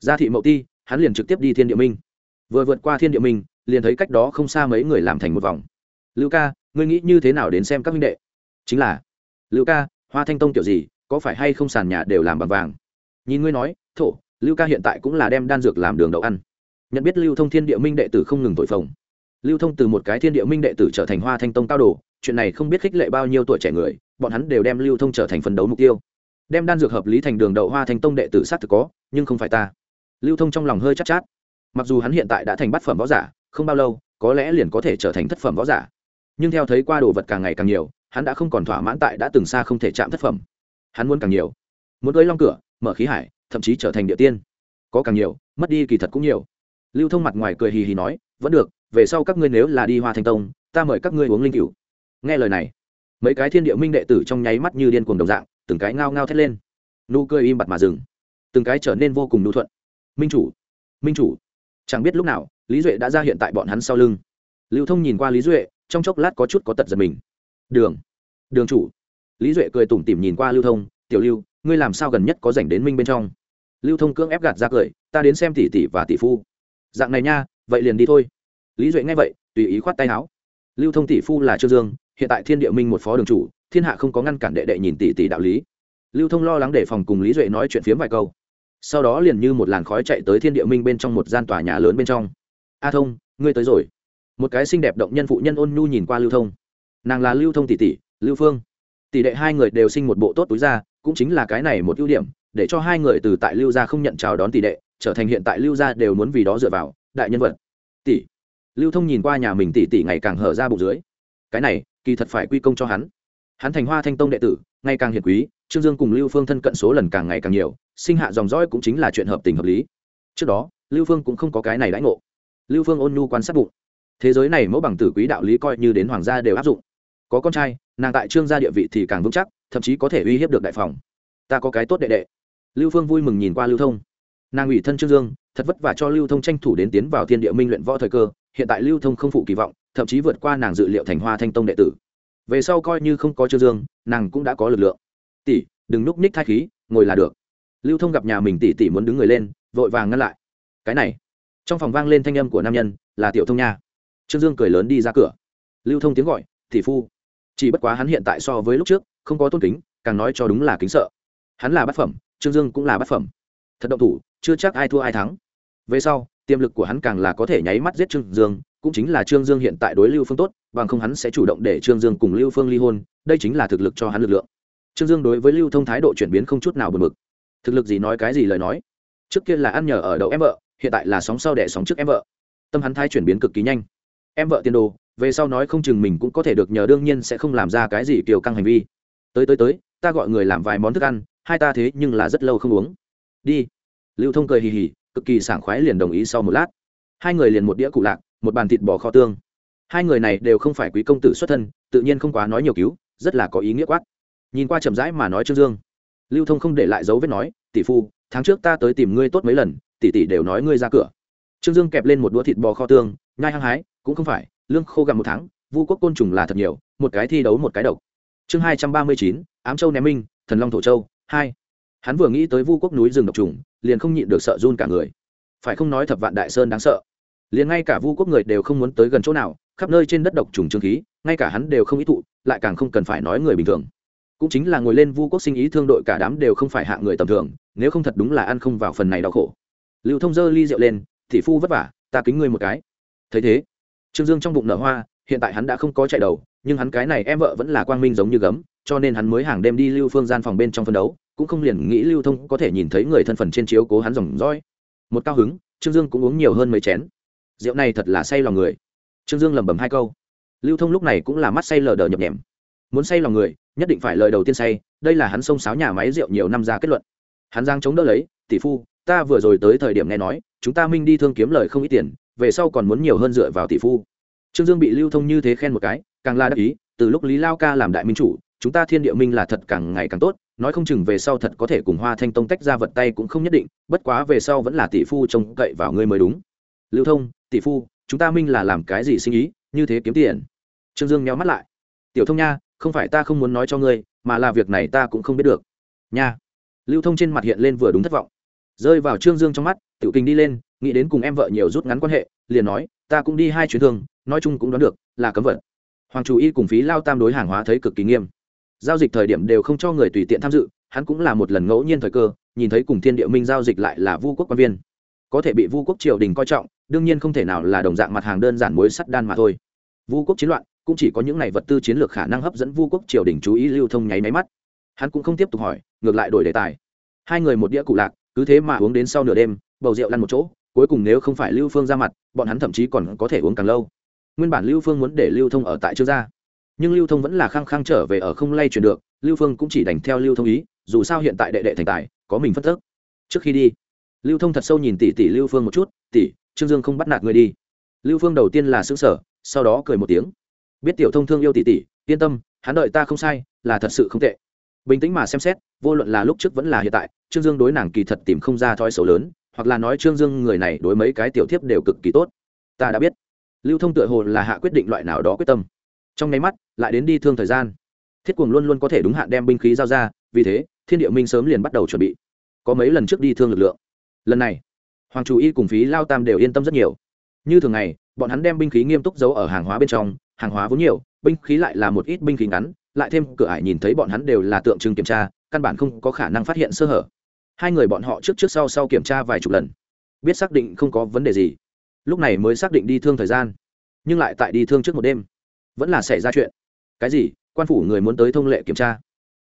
Ra thị mậu ti, hắn liền trực tiếp đi thiên địa minh. Vừa vượt qua thiên địa minh, liền thấy cách đó không xa mấy người làm thành một vòng. Lưu ca, ngươi nghĩ như thế nào đến xem các minh đệ? Chính là. Lưu ca, hoa thanh tông kiểu gì, có phải hay không sàn nhà đều làm bằng vàng? Nhìn ngươi nói, thổ, lưu ca hiện tại cũng là đem đan dược làm đường đậu ăn. Nhận biết lưu thông thiên địa minh đệ tử không ngừng tội phồng lưu thông từ một cái thiên địa minh đệ tử trở thành hoa thanh tông cao đồ chuyện này không biết khích lệ bao nhiêu tuổi trẻ người bọn hắn đều đem lưu thông trở thành phấn đấu mục tiêu. Đem đan dược hợp lý thành đường đậu hoa thanh tông đệ tử sát thực có nhưng không phải ta. Lưu thông trong lòng hơi chắc chát, chát. Mặc dù hắn hiện tại đã thành bát phẩm võ giả không bao lâu có lẽ liền có thể trở thành thất phẩm võ giả. Nhưng theo thấy qua đồ vật càng ngày càng nhiều hắn đã không còn thỏa mãn tại đã từng xa không thể chạm thất phẩm. Hắn muốn càng nhiều. Muốn tới long cửa mở khí hải thậm chí trở thành địa tiên. Có càng nhiều mất đi kỳ thật cũng nhiều. Lưu thông mặt ngoài cười hì hì nói vẫn được về sau các ngươi nếu là đi hoa thanh tông, ta mời các ngươi uống linh cựu nghe lời này, mấy cái thiên địa minh đệ tử trong nháy mắt như điên cuồng đồng dạng, từng cái ngao ngao thét lên. Nụ cười im bặt mà dừng. Từng cái trở nên vô cùng nụ thuận. Minh chủ minh chủ. Chẳng biết lúc nào, lý duệ đã ra hiện tại bọn hắn sau lưng. Lưu thông nhìn qua lý duệ, trong chốc lát có chút có tật giật mình. Đường đường chủ. Lý duệ cười tủm tỉm nhìn qua lưu thông, tiểu lưu, ngươi làm sao gần nhất có dành đến minh bên trong? Lưu thông cưỡng ép gạt ra cười, ta đến xem tỷ tỷ và tỷ phu. Dạng này nha, vậy liền đi thôi lý duệ nghe vậy, tùy ý khoát tay áo. Lưu thông tỷ phu là trương dương, hiện tại thiên địa minh một phó đường chủ, thiên hạ không có ngăn cản đệ đệ nhìn tỷ tỷ đạo lý. Lưu thông lo lắng để phòng cùng lý duệ nói chuyện phiếm vài câu. Sau đó liền như một làn khói chạy tới thiên địa minh bên trong một gian tòa nhà lớn bên trong. A thông, ngươi tới rồi. Một cái xinh đẹp động nhân phụ nhân ôn nhu nhìn qua lưu thông. Nàng là lưu thông tỷ tỷ, lưu phương. Tỷ đệ hai người đều sinh một bộ tốt túi ra cũng chính là cái này một ưu điểm, để cho hai người từ tại lưu gia không nhận chào đón tỷ đệ, trở thành hiện tại lưu gia đều muốn vì đó dựa vào, đại nhân vật. Tỷ lưu thông nhìn qua nhà mình tỉ tỉ ngày càng hở ra bụng dưới. Cái này, kỳ thật phải quy công cho hắn. Hắn thành hoa thanh tông đệ tử, ngày càng hiền quý, trương dương cùng lưu phương thân cận số lần càng ngày càng nhiều, sinh hạ dòng dõi cũng chính là chuyện hợp tình hợp lý. Trước đó, lưu phương cũng không có cái này đãi ngộ. Lưu phương ôn nhu quan sát bụng. Thế giới này mẫu bằng tử quý đạo lý coi như đến hoàng gia đều áp dụng. Có con trai, nàng tại trương gia địa vị thì càng vững chắc, thậm chí có thể uy hiếp được đại phòng. Ta có cái tốt đệ đệ. Lưu phương vui mừng nhìn qua lưu thông. Nàng ủy thân trương dương, thật vất vả cho lưu thông tranh thủ đến tiến vào thiên địa minh luyện võ thời cơ hiện tại lưu thông không phụ kỳ vọng, thậm chí vượt qua nàng dự liệu thành hoa thanh tông đệ tử. Về sau coi như không có trương dương, nàng cũng đã có lực lượng. Tỷ, đừng núp ních thai khí, ngồi là được. Lưu thông gặp nhà mình tỷ tỷ muốn đứng người lên, vội vàng ngăn lại. Cái này, trong phòng vang lên thanh âm của nam nhân, là tiểu thông nha. Trương dương cười lớn đi ra cửa. Lưu thông tiếng gọi, tỷ phu. Chỉ bất quá hắn hiện tại so với lúc trước, không có tôn kính, càng nói cho đúng là kính sợ. Hắn là bát phẩm, trương dương cũng là bát phẩm. Thật động thủ, chưa chắc ai thua ai thắng. Về sau tiềm lực của hắn càng là có thể nháy mắt giết trương dương, cũng chính là trương dương hiện tại đối lưu phương tốt, bằng không hắn sẽ chủ động để trương dương cùng lưu phương ly hôn, đây chính là thực lực cho hắn lực lượng. Trương dương đối với lưu thông thái độ chuyển biến không chút nào buồn mực thực lực gì nói cái gì lời nói? Trước kia là ăn nhờ ở đậu em vợ, hiện tại là sóng sau đẻ sóng trước em vợ. Tâm hắn thái chuyển biến cực kỳ nhanh. Em vợ tiền đồ, về sau nói không chừng mình cũng có thể được nhờ đương nhiên sẽ không làm ra cái gì kiều căng hành vi. Tới tới tới, ta gọi người làm vài món thức ăn, hai ta thế nhưng là rất lâu không uống. Đi. Lưu thông cười hì hì cực kỳ sảng khoái liền đồng ý sau một lát. Hai người liền một đĩa cụ lạc, một bàn thịt bò kho tương. Hai người này đều không phải quý công tử xuất thân, tự nhiên không quá nói nhiều cứu, rất là có ý nghĩa quát. Nhìn qua chậm rãi mà nói trương dương. Lưu thông không để lại dấu vết nói, tỷ phu, tháng trước ta tới tìm ngươi tốt mấy lần, tỷ tỷ đều nói ngươi ra cửa. Trương dương kẹp lên một đũa thịt bò kho tương, nhai hăng hái, cũng không phải, lương khô gặm một tháng, vu quốc côn trùng là thật nhiều, một cái thi đấu một cái độc. Chương hai trăm ba mươi chín, ám châu ném minh, thần long thổ châu, hai hắn vừa nghĩ tới vu quốc núi rừng độc trùng, liền không nhịn được sợ run cả người. Phải không nói thập vạn đại sơn đáng sợ? Liền ngay cả vu quốc người đều không muốn tới gần chỗ nào, khắp nơi trên đất độc trùng trương khí, ngay cả hắn đều không ý thụ, lại càng không cần phải nói người bình thường. Cũng chính là ngồi lên vu quốc sinh ý thương đội cả đám đều không phải hạ người tầm thường, nếu không thật đúng là ăn không vào phần này đau khổ. Lưu thông dơ ly rượu lên thị phu vất vả, ta kính ngươi một cái. Thấy thế, trương dương trong bụng nở hoa, hiện tại hắn đã không có chạy đầu, nhưng hắn cái này em vợ vẫn là quang minh giống như gấm, cho nên hắn mới hàng đêm đi lưu phương gian phòng bên trong phân đấu cũng không liền nghĩ lưu thông có thể nhìn thấy người thân phần trên chiếu cố hắn dòng roi một cao hứng, trương dương cũng uống nhiều hơn mấy chén. Rượu này thật là say lòng người. Trương dương lẩm bẩm hai câu. Lưu thông lúc này cũng là mắt say lờ đờ nhập nhèm. Muốn say lòng người, nhất định phải lời đầu tiên say, đây là hắn xông sáo nhà máy rượu nhiều năm ra kết luận. Hắn giang chống đỡ lấy, tỷ phu, ta vừa rồi tới thời điểm nghe nói, chúng ta minh đi thương kiếm lời không ít tiền, về sau còn muốn nhiều hơn dựa vào tỷ phu. Trương dương bị lưu thông như thế khen một cái, càng la đắc ý, từ lúc lý lao ca làm đại minh chủ chúng ta thiên địa minh là thật càng ngày càng tốt, nói không chừng về sau thật có thể cùng hoa thanh tông tách ra vật tay cũng không nhất định, bất quá về sau vẫn là tỷ phu trông cậy vào ngươi mới đúng. Lưu thông, tỷ phu, chúng ta minh là làm cái gì sinh ý, như thế kiếm tiền? Trương dương nheo mắt lại. Tiểu thông nha, không phải ta không muốn nói cho ngươi, mà là việc này ta cũng không biết được. Nha. Lưu thông trên mặt hiện lên vừa đúng thất vọng. Rơi vào trương dương trong mắt, tiểu kinh đi lên, nghĩ đến cùng em vợ nhiều rút ngắn quan hệ, liền nói, ta cũng đi hai chuyến thương, nói chung cũng đoán được, là cấm vật hoàng chủ y cùng phí lao tam đối hàng hóa thấy cực kỳ nghiêm giao dịch thời điểm đều không cho người tùy tiện tham dự, hắn cũng là một lần ngẫu nhiên thời cơ, nhìn thấy cùng thiên địa minh giao dịch lại là vu quốc quan viên. Có thể bị vu quốc triều đình coi trọng, đương nhiên không thể nào là đồng dạng mặt hàng đơn giản muối sắt đan mà thôi. Vu quốc chiến loạn, cũng chỉ có những này vật tư chiến lược khả năng hấp dẫn vu quốc triều đình chú ý lưu thông nháy máy mắt. Hắn cũng không tiếp tục hỏi, ngược lại đổi đề tài. Hai người một đĩa cụ lạc, cứ thế mà uống đến sau nửa đêm, bầu rượu lăn một chỗ, cuối cùng nếu không phải lưu phương ra mặt, bọn hắn thậm chí còn có thể uống càng lâu. Nguyên bản lưu phương muốn để lưu thông ở tại trương gia nhưng lưu thông vẫn là khăng khăng trở về ở không lay chuyển được, lưu phương cũng chỉ đành theo lưu thông ý, dù sao hiện tại đệ đệ thành tài, có mình phất tức. trước khi đi, lưu thông thật sâu nhìn tỷ tỷ lưu phương một chút, tỷ, trương dương không bắt nạt người đi. Lưu phương đầu tiên là xứng sở sau đó cười một tiếng. Biết tiểu thông thương yêu tỷ tỷ, yên tâm, hắn đợi ta không sai, là thật sự không tệ. Bình tĩnh mà xem xét, vô luận là lúc trước vẫn là hiện tại, trương dương đối nàng kỳ thật tìm không ra thói xấu lớn, hoặc là nói trương dương người này đối mấy cái tiểu thiếp đều cực kỳ tốt. Ta đã biết. Lưu thông tựa hồ là hạ quyết định loại nào đó quyết tâm trong nháy mắt, lại đến đi thương thời gian. Thiết cuồng luôn luôn có thể đúng hạn đem binh khí giao ra, vì thế, thiên địa minh sớm liền bắt đầu chuẩn bị. Có mấy lần trước đi thương lực lượng. Lần này, hoàng chủ y cùng phí lao tam đều yên tâm rất nhiều. Như thường ngày, bọn hắn đem binh khí nghiêm túc giấu ở hàng hóa bên trong, hàng hóa vốn nhiều, binh khí lại là một ít binh khí ngắn, lại thêm cửa ải nhìn thấy bọn hắn đều là tượng trưng kiểm tra, căn bản không có khả năng phát hiện sơ hở. Hai người bọn họ trước trước sau sau kiểm tra vài chục lần, biết xác định không có vấn đề gì. Lúc này mới xác định đi thương thời gian, nhưng lại tại đi thương trước một đêm vẫn là xảy ra chuyện. Cái gì? Quan phủ người muốn tới thông lệ kiểm tra.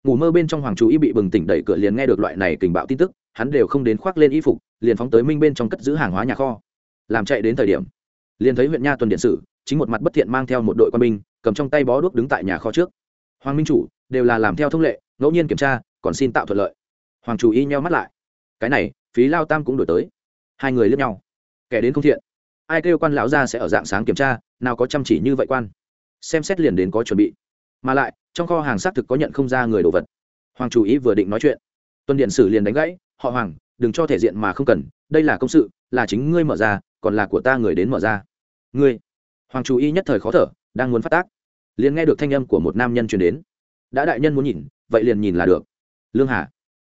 Ngủ mơ bên trong hoàng chú y bị bừng tỉnh đẩy cửa liền nghe được loại này tình bạo tin tức, hắn đều không đến khoác lên y phục, liền phóng tới minh bên trong cất giữ hàng hóa nhà kho. Làm chạy đến thời điểm, liền thấy huyện nha tuần điện sử, chính một mặt bất thiện mang theo một đội quân binh, cầm trong tay bó đuốc đứng tại nhà kho trước. Hoàng minh chủ, đều là làm theo thông lệ, ngẫu nhiên kiểm tra, còn xin tạo thuận lợi. Hoàng chủ y nheo mắt lại. Cái này, phí lao tam cũng đổi tới. Hai người lướt nhau. Kẻ đến không thiện. Ai kêu quan lão ra sẽ ở dạng sáng kiểm tra, nào có chăm chỉ như vậy quan xem xét liền đến có chuẩn bị. Mà lại, trong kho hàng xác thực có nhận không ra người đồ vật. Hoàng chủ ý vừa định nói chuyện. Tuân điện sử liền đánh gãy, họ hoàng, đừng cho thể diện mà không cần, đây là công sự, là chính ngươi mở ra, còn là của ta người đến mở ra. Ngươi? Hoàng chủ y nhất thời khó thở, đang muốn phát tác. Liền nghe được thanh âm của một nam nhân truyền đến. Đã đại nhân muốn nhìn, vậy liền nhìn là được. Lương hà?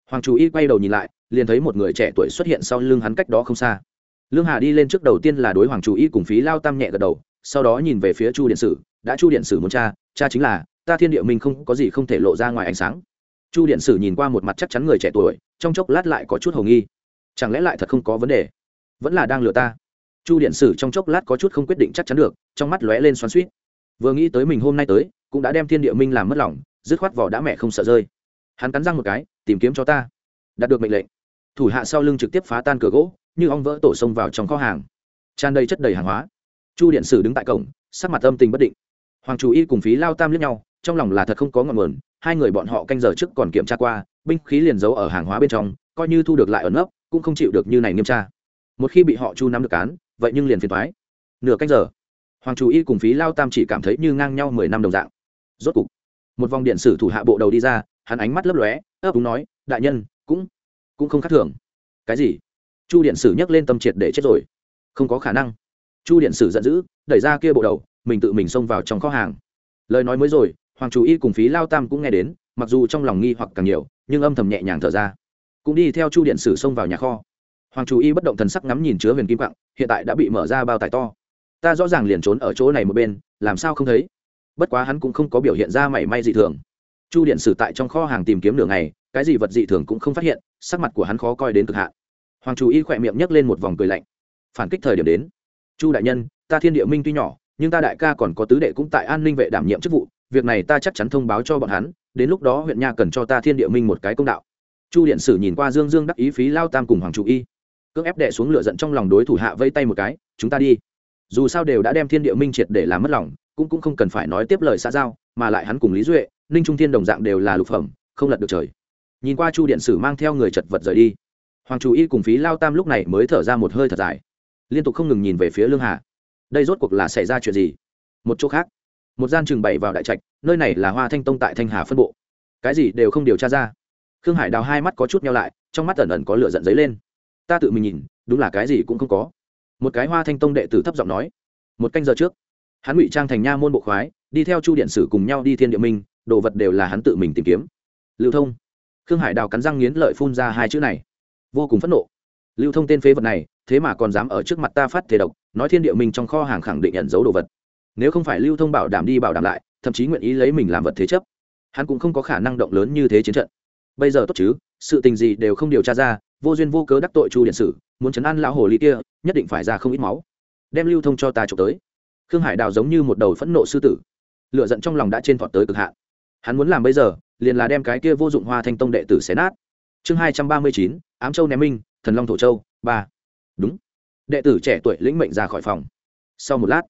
Hoàng chủ y quay đầu nhìn lại, liền thấy một người trẻ tuổi xuất hiện sau lưng hắn cách đó không xa. Lương hà đi lên trước đầu tiên là đối hoàng chủ y cùng phí lao tam nhẹ gật đầu, sau đó nhìn về phía chu điện sử đã chu điện sử muốn cha cha chính là, ta thiên địa minh không có gì không thể lộ ra ngoài ánh sáng. Chu điện sử nhìn qua một mặt chắc chắn người trẻ tuổi, trong chốc lát lại có chút hầu nghi. Chẳng lẽ lại thật không có vấn đề? Vẫn là đang lừa ta. Chu điện sử trong chốc lát có chút không quyết định chắc chắn được, trong mắt lóe lên xoắn suýt vừa nghĩ tới mình hôm nay tới, cũng đã đem thiên địa minh làm mất lòng, dứt khoát vỏ đã mẹ không sợ rơi. Hắn cắn răng một cái, tìm kiếm cho ta. Đạt được mệnh lệnh. Thủ hạ sau lưng trực tiếp phá tan cửa gỗ, như ong vỡ tổ xông vào trong kho hàng. Tràn đầy chất đầy hàng hóa. Chu điện sử đứng tại cổng, sắc mặt âm tình bất định hoàng chủ y cùng phí lao tam lướt nhau, trong lòng là thật không có ngọn nguồn, hai người bọn họ canh giờ trước còn kiểm tra qua, binh khí liền giấu ở hàng hóa bên trong, coi như thu được lại ẩn ấp cũng không chịu được như này nghiêm tra. Một khi bị họ chu nắm được cán vậy nhưng liền phiền thoái nửa canh giờ, hoàng chủ y cùng phí lao tam chỉ cảm thấy như ngang nhau mười năm đồng dạng. Rốt cục, một vòng điện sử thủ hạ bộ đầu đi ra, hắn ánh mắt lấp lóe, ấp úng nói, đại nhân, cũng cũng không khác thường. Cái gì? Chu điện sử nhấc lên tâm triệt để chết rồi. Không có khả năng. Chu điện sử giận dữ, đẩy ra kia bộ đầu mình tự mình xông vào trong kho hàng. Lời nói mới rồi, hoàng chủ y cùng phí lao tam cũng nghe đến, mặc dù trong lòng nghi hoặc càng nhiều, nhưng âm thầm nhẹ nhàng thở ra. Cũng đi theo chu điện sử xông vào nhà kho. Hoàng chủ y bất động thần sắc ngắm nhìn chứa huyền kim quặng hiện tại đã bị mở ra bao tải to. Ta rõ ràng liền trốn ở chỗ này một bên, làm sao không thấy? Bất quá hắn cũng không có biểu hiện ra mảy may dị thường. Chu điện sử tại trong kho hàng tìm kiếm nửa ngày, cái gì vật dị thường cũng không phát hiện, sắc mặt của hắn khó coi đến cực hạn. Hoàng chủ y khỏe miệng nhấc lên một vòng cười lạnh. Phản kích thời điểm đến. Chu đại nhân, ta thiên địa minh tuy nhỏ nhưng ta đại ca còn có tứ đệ cũng tại an ninh vệ đảm nhiệm chức vụ, việc này ta chắc chắn thông báo cho bọn hắn, đến lúc đó huyện nha cần cho ta thiên địa minh một cái công đạo. Chu điện sử nhìn qua dương dương đắc ý phí lao tam cùng hoàng chủ y. Cưỡng ép đệ xuống lửa giận trong lòng đối thủ hạ vây tay một cái, chúng ta đi. Dù sao đều đã đem thiên địa minh triệt để làm mất lòng, cũng cũng không cần phải nói tiếp lời xã giao, mà lại hắn cùng lý duệ, ninh trung thiên đồng dạng đều là lục phẩm, không lật được trời. Nhìn qua chu điện sử mang theo người chật vật rời đi. Hoàng chủ y cùng phí lao tam lúc này mới thở ra một hơi thật dài. Liên tục không ngừng nhìn về phía lương hà đây rốt cuộc là xảy ra chuyện gì? Một chỗ khác. Một gian trường bày vào đại trạch, nơi này là hoa thanh tông tại thanh hà phân bộ. Cái gì đều không điều tra ra. Khương hải đào hai mắt có chút nhau lại, trong mắt ẩn ẩn có lửa giận dấy lên. Ta tự mình nhìn, đúng là cái gì cũng không có. Một cái hoa thanh tông đệ tử thấp giọng nói, một canh giờ trước, hắn ngụy trang thành nha môn bộ khoái, đi theo chu điện sử cùng nhau đi thiên địa minh, đồ vật đều là hắn tự mình tìm kiếm. Lưu thông. Khương hải đào cắn răng nghiến lợi phun ra hai chữ này. Vô cùng phẫn nộ. Lưu thông tên phế vật này thế mà còn dám ở trước mặt ta phát thể độc, nói thiên địa minh trong kho hàng khẳng định nhận dấu đồ vật. Nếu không phải lưu thông bảo đảm đi bảo đảm lại, thậm chí nguyện ý lấy mình làm vật thế chấp, hắn cũng không có khả năng động lớn như thế chiến trận. Bây giờ tốt chứ, sự tình gì đều không điều tra ra, vô duyên vô cớ đắc tội chu điện sử, muốn chấn an lão hồ ly kia, nhất định phải ra không ít máu. Đem lưu thông cho ta trộm tới. Khương hải đào giống như một đầu phẫn nộ sư tử. Lựa giận trong lòng đã trên thọt tới cực hạn. Hắn muốn làm bây giờ, liền là đem cái kia vô dụng hoa thanh tông đệ tử xé nát. Chương hai trăm ba mươi chín, ám châu ném minh, thần long thổ châu, ba đúng. Đệ tử trẻ tuổi lĩnh mệnh ra khỏi phòng. Sau một lát,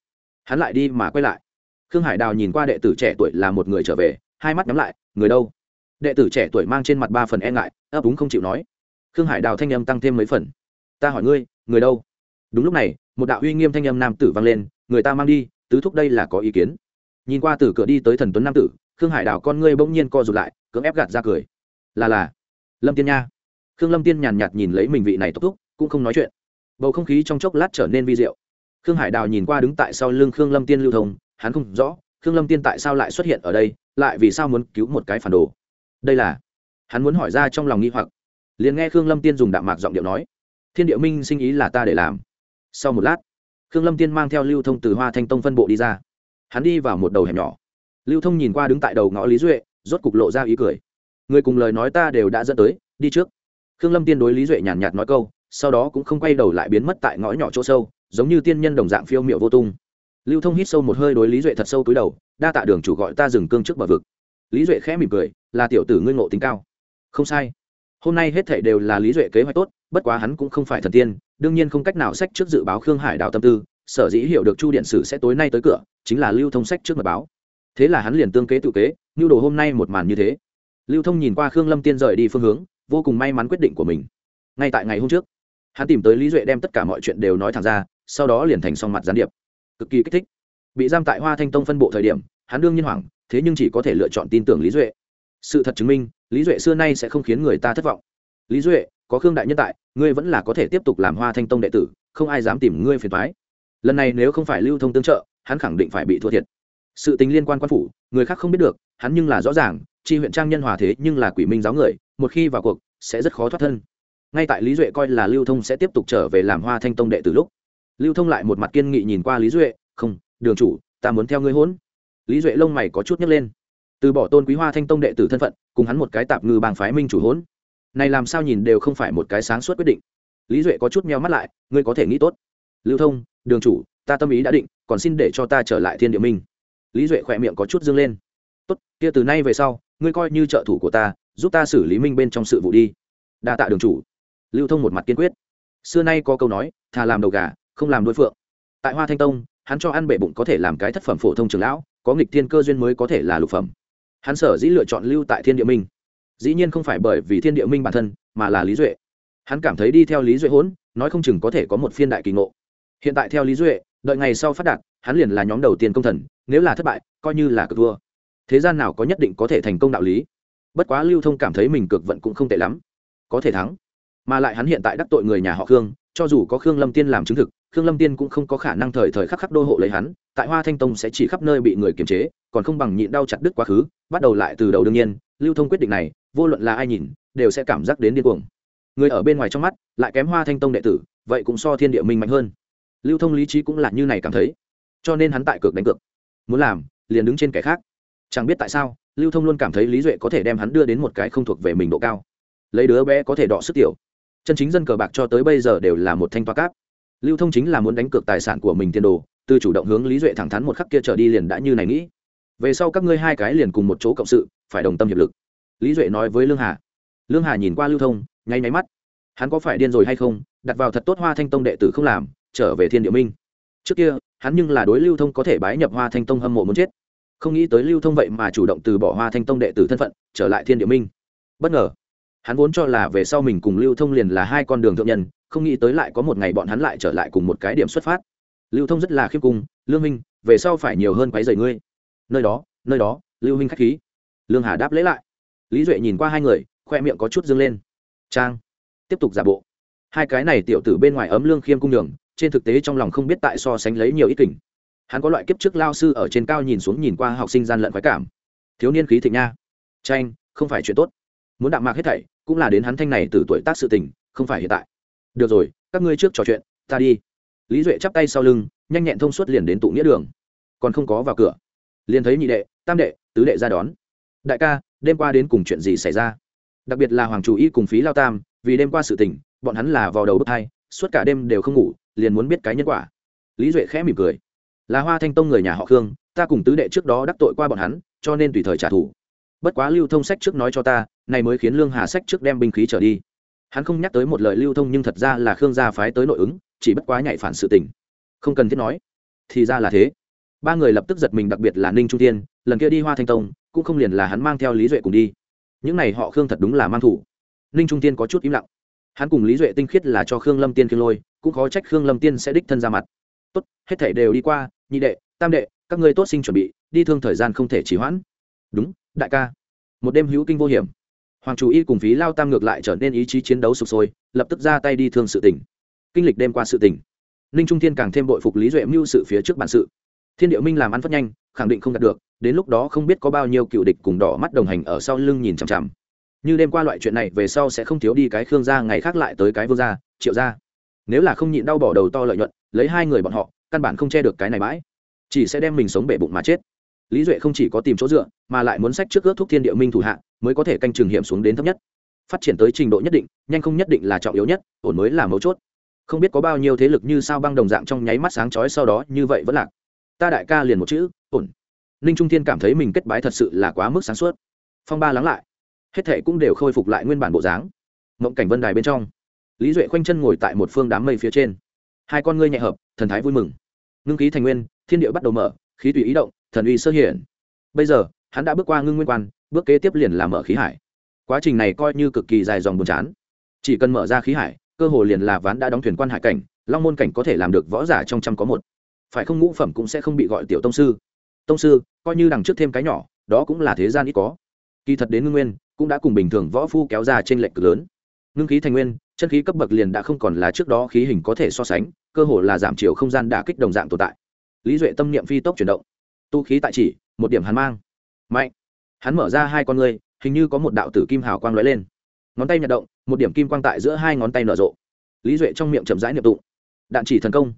hắn lại đi mà quay lại. Khương hải đào nhìn qua đệ tử trẻ tuổi là một người trở về, hai mắt nhắm lại, người đâu? Đệ tử trẻ tuổi mang trên mặt ba phần e ngại, ấp úng không chịu nói. Khương hải đào thanh âm tăng thêm mấy phần. Ta hỏi ngươi, người đâu? Đúng lúc này, một đạo uy nghiêm thanh âm nam tử vang lên, người ta mang đi, tứ thúc đây là có ý kiến. Nhìn qua từ cửa đi tới thần tuấn nam tử, khương hải đào con ngươi bỗng nhiên co rụt lại, cưỡng ép gạt ra cười. Là là, lâm tiên nha. Khương lâm tiên nhàn nhạt nhìn lấy mình vị này tốc thúc, cũng không nói chuyện bầu không khí trong chốc lát trở nên vi diệu. Khương hải đào nhìn qua đứng tại sau lưng khương lâm tiên lưu thông, hắn không rõ, khương lâm tiên tại sao lại xuất hiện ở đây, lại vì sao muốn cứu một cái phản đồ. Đây là, hắn muốn hỏi ra trong lòng nghi hoặc. Liền nghe khương lâm tiên dùng đạm mạc giọng điệu nói, thiên địa minh sinh ý là ta để làm. Sau một lát, khương lâm tiên mang theo lưu thông từ hoa thanh tông phân bộ đi ra. Hắn đi vào một đầu hẻm nhỏ. Lưu thông nhìn qua đứng tại đầu ngõ lý duệ, rốt cục lộ ra ý cười. Người cùng lời nói ta đều đã dẫn tới, đi trước. Khương lâm tiên đối lý duệ nhàn nhạt nói câu sau đó cũng không quay đầu lại biến mất tại ngõ nhỏ chỗ sâu, giống như tiên nhân đồng dạng phiêu miệu vô tung. Lưu thông hít sâu một hơi đối lý duệ thật sâu túi đầu, đa tạ đường chủ gọi ta dừng cương trước bờ vực. Lý duệ khẽ mỉm cười, là tiểu tử ngươi ngộ tính cao. Không sai. Hôm nay hết thể đều là lý duệ kế hoạch tốt, bất quá hắn cũng không phải thần tiên, đương nhiên không cách nào sách trước dự báo khương hải đào tâm tư, sở dĩ hiểu được chu điện sử sẽ tối nay tới cửa, chính là lưu thông sách trước mật báo. Thế là hắn liền tương kế tự kế như đồ hôm nay một màn như thế. Lưu thông nhìn qua khương lâm tiên rời đi phương hướng, vô cùng may mắn quyết định của mình. Ngay tại ngày hôm trước hắn tìm tới lý duệ đem tất cả mọi chuyện đều nói thẳng ra, sau đó liền thành xong mặt gián điệp. Cực kỳ kích thích. Bị giam tại hoa thanh tông phân bộ thời điểm, hắn đương nhiên hoảng, thế nhưng chỉ có thể lựa chọn tin tưởng lý duệ. Sự thật chứng minh, lý duệ xưa nay sẽ không khiến người ta thất vọng. Lý duệ, có khương đại nhân tại, ngươi vẫn là có thể tiếp tục làm hoa thanh tông đệ tử, không ai dám tìm ngươi phiền thoái lần này nếu không phải lưu thông tương trợ, hắn khẳng định phải bị thua thiệt. Sự tính liên quan quan phủ, người khác không biết được, hắn nhưng là rõ ràng, chi huyện trang nhân hòa thế nhưng là quỷ minh giáo người, một khi vào cuộc, sẽ rất khó thoát thân ngay tại lý duệ coi là lưu thông sẽ tiếp tục trở về làm hoa thanh tông đệ từ lúc, lưu thông lại một mặt kiên nghị nhìn qua lý duệ, không, đường chủ, ta muốn theo ngươi hỗn. Lý duệ lông mày có chút nhấc lên. Từ bỏ tôn quý hoa thanh tông đệ tử thân phận, cùng hắn một cái tạp ngư bang phái minh chủ hỗn. Này làm sao nhìn đều không phải một cái sáng suốt quyết định. Lý duệ có chút meo mắt lại, ngươi có thể nghĩ tốt. Lưu thông, đường chủ, ta tâm ý đã định, còn xin để cho ta trở lại thiên địa minh. Lý duệ khỏe miệng có chút dâng lên. Tốt, kia từ nay về sau, ngươi coi như trợ thủ của ta, giúp ta xử lý minh bên trong sự vụ đi. Đa tạ đường chủ lưu thông một mặt kiên quyết. Xưa nay có câu nói, thà làm đầu gà, không làm đối phượng. Tại hoa thanh tông, hắn cho ăn bệ bụng có thể làm cái thất phẩm phổ thông trường lão, có nghịch thiên cơ duyên mới có thể là lục phẩm. Hắn sở dĩ lựa chọn lưu tại thiên địa minh. Dĩ nhiên không phải bởi vì thiên địa minh bản thân, mà là lý duệ. Hắn cảm thấy đi theo lý duệ hỗn nói không chừng có thể có một phiên đại kỳ ngộ. Hiện tại theo lý duệ, đợi ngày sau phát đạt, hắn liền là nhóm đầu tiên công thần, nếu là thất bại, coi như là cực thua thế gian nào có nhất định có thể thành công đạo lý? Bất quá lưu thông cảm thấy mình cực vận cũng không tệ lắm. Có thể thắng mà lại hắn hiện tại đắc tội người nhà họ khương, cho dù có khương lâm tiên làm chứng thực, khương lâm tiên cũng không có khả năng thời thời khắc khắc đô hộ lấy hắn, tại hoa thanh tông sẽ chỉ khắp nơi bị người kiềm chế, còn không bằng nhịn đau chặt đứt quá khứ, bắt đầu lại từ đầu đương nhiên, lưu thông quyết định này, vô luận là ai nhìn, đều sẽ cảm giác đến điên cuồng. Người ở bên ngoài trong mắt, lại kém hoa thanh tông đệ tử, vậy cũng so thiên địa minh mạnh hơn. Lưu thông lý trí cũng là như này cảm thấy. Cho nên hắn tại cược đánh cược. Muốn làm, liền đứng trên kẻ khác. Chẳng biết tại sao, lưu thông luôn cảm thấy lý duệ có thể đem hắn đưa đến một cái không thuộc về mình độ cao. Lấy đứa bé có thể đọ sức tiểu chân chính dân cờ bạc cho tới bây giờ đều là một thanh toa cáp. Lưu thông chính là muốn đánh cược tài sản của mình tiền đồ, từ chủ động hướng lý duệ thẳng thắn một khắc kia trở đi liền đã như này nghĩ. Về sau các ngươi hai cái liền cùng một chỗ cộng sự, phải đồng tâm hiệp lực. Lý duệ nói với lương hà. Lương hà nhìn qua lưu thông, nháy máy mắt. Hắn có phải điên rồi hay không? Đặt vào thật tốt hoa thanh tông đệ tử không làm, trở về thiên địa minh. Trước kia, hắn nhưng là đối lưu thông có thể bái nhập hoa thanh tông hâm mộ muốn chết. Không nghĩ tới lưu thông vậy mà chủ động từ bỏ hoa thanh tông đệ tử thân phận, trở lại thiên địa minh. Bất ngờ hắn vốn cho là về sau mình cùng lưu thông liền là hai con đường thượng nhân, không nghĩ tới lại có một ngày bọn hắn lại trở lại cùng một cái điểm xuất phát. Lưu thông rất là khiêm cung, lương minh, về sau phải nhiều hơn quái dày ngươi. Nơi đó nơi đó, lưu minh k h á c h khí. Lương hà đáp lễ lại. Lý duệ nhìn qua hai người, khoe miệng có chút dâng lên. Trang, tiếp tục giả bộ. Hai cái này tiểu tử bên ngoài ấm lương khiêm cung đường trên thực tế trong lòng không biết tại so sánh lấy nhiều ít kỉnh hắn có loại kiếp trước lao sư ở trên cao nhìn xuống nhìn qua học sinh gian lận khoái cảm. Thiếu niên khí thịnh nha. Tranh không phải chuyện tốt muốn đạm mạc hết thảy, cũng là đến hắn thanh này từ tuổi tác sự tình, không phải hiện tại. Được rồi, các ngươi trước trò chuyện, ta đi. Lý duệ chắp tay sau lưng, nhanh nhẹn thông suốt liền đến tụ nghĩa đường. Còn không có vào cửa. Liền thấy nhị đệ, tam đệ, tứ đệ ra đón. Đại ca, đêm qua đến cùng chuyện gì xảy ra? Đặc biệt là hoàng chủ y cùng phí lao tam, vì đêm qua sự tình, bọn hắn là vào đầu bước hai suốt cả đêm đều không ngủ, liền muốn biết cái nhân quả. Lý duệ khẽ mỉm cười. Là hoa thanh tông người nhà họ khương, ta cùng tứ đệ trước đó đắc tội qua bọn hắn, cho nên tùy thời trả thù bất quá lưu thông sách trước nói cho ta, này mới khiến lương hà sách trước đem binh khí trở đi. Hắn không nhắc tới một lời lưu thông nhưng thật ra là khương gia phái tới nội ứng, chỉ bất quá nhạy phản sự tình. Không cần thiết nói. Thì ra là thế. Ba người lập tức giật mình đặc biệt là ninh trung tiên lần kia đi hoa thanh tông, cũng không liền là hắn mang theo lý duệ cùng đi. Những n à y họ khương thật đúng là mang thủ. Ninh trung tiên có chút im lặng. Hắn cùng lý duệ tinh khiết là cho khương lâm tiên khiêng lôi, cũng khó trách khương lâm tiên sẽ đích thân ra mặt. Tốt, hết thể đều đi qua, nhị đệ, tam đệ, các ngươi tốt sinh chuẩn bị, đi thương thời gian không thể trì hoãn. Đúng đại ca. Một đêm hữu kinh vô hiểm. Hoàng chủ y cùng phí lao tam ngược lại trở nên ý chí chiến đấu sụp sôi, lập tức ra tay đi thương sự tỉnh kinh lịch đêm qua sự tỉnh ninh trung thiên càng thêm bội phục lý duệ mưu sự phía trước bản sự. Thiên điệu minh làm ăn phát nhanh, khẳng định không đạt được, đến lúc đó không biết có bao nhiêu cựu địch cùng đỏ mắt đồng hành ở sau lưng nhìn chằm chằm. Như đêm qua loại chuyện này về sau sẽ không thiếu đi cái khương gia, ngày khác lại tới cái vương gia, triệu gia. Nếu là không nhịn đau bỏ đầu to lợi nhuận, lấy hai người bọn họ, căn bản không che được cái này mãi. Chỉ sẽ đem mình sống bể bụng mà chết lý duệ không chỉ có tìm chỗ dựa, mà lại muốn sách trước ước thúc thiên địa minh thủ hạ, mới có thể canh trường hiểm xuống đến thấp nhất. Phát triển tới trình độ nhất định, nhanh không nhất định là trọng yếu nhất, ổn mới là mấu chốt. Không biết có bao nhiêu thế lực như sao băng đồng dạng trong nháy mắt sáng chói sau đó như vậy vẫn lạc. Ta đại ca liền một chữ, ổn. Ninh trung thiên cảm thấy mình kết bái thật sự là quá mức sáng suốt. Phong ba lắng lại. Hết thệ cũng đều khôi phục lại nguyên bản bộ dáng. Mộng cảnh vân đài bên trong. Lý duệ khoanh chân ngồi tại một phương đám mây phía trên. Hai con ngươi nhẹ hợp, thần thái vui mừng. Ngưng khí thành nguyên, thiên địa bắt đầu mở, khí tùy ý động thần uy sơ hiển. Bây giờ, hắn đã bước qua ngưng nguyên quan, bước kế tiếp liền là mở khí hải. Quá trình này coi như cực kỳ dài dòng buồn chán. Chỉ cần mở ra khí hải, cơ hồ liền là ván đã đóng thuyền quan hải cảnh, long môn cảnh có thể làm được võ giả trong trăm có một. Phải không ngũ phẩm cũng sẽ không bị gọi tiểu tông sư? Tông sư, coi như đằng trước thêm cái nhỏ, đó cũng là thế gian ít có. Kỳ thật đến ngưng nguyên, cũng đã cùng bình thường võ phu kéo ra trên lệnh cực lớn. Ngưng khí thành nguyên, chân khí cấp bậc liền đã không còn là trước đó khí hình có thể so sánh, cơ hồ là giảm chiều không gian đả kích đồng dạng tồn tại. Lý duệ tâm niệm phi tốc chuyển động tu khí tại chỉ, một điểm hắn mang. Mạnh. Hắn mở ra hai con ngươi, hình như có một đạo tử kim hào quang lóe lên. Ngón tay nhật động, một điểm kim quang tại giữa hai ngón tay nở rộ. Lý duệ trong miệng chậm rãi niệm tụng. Đạn chỉ thần công.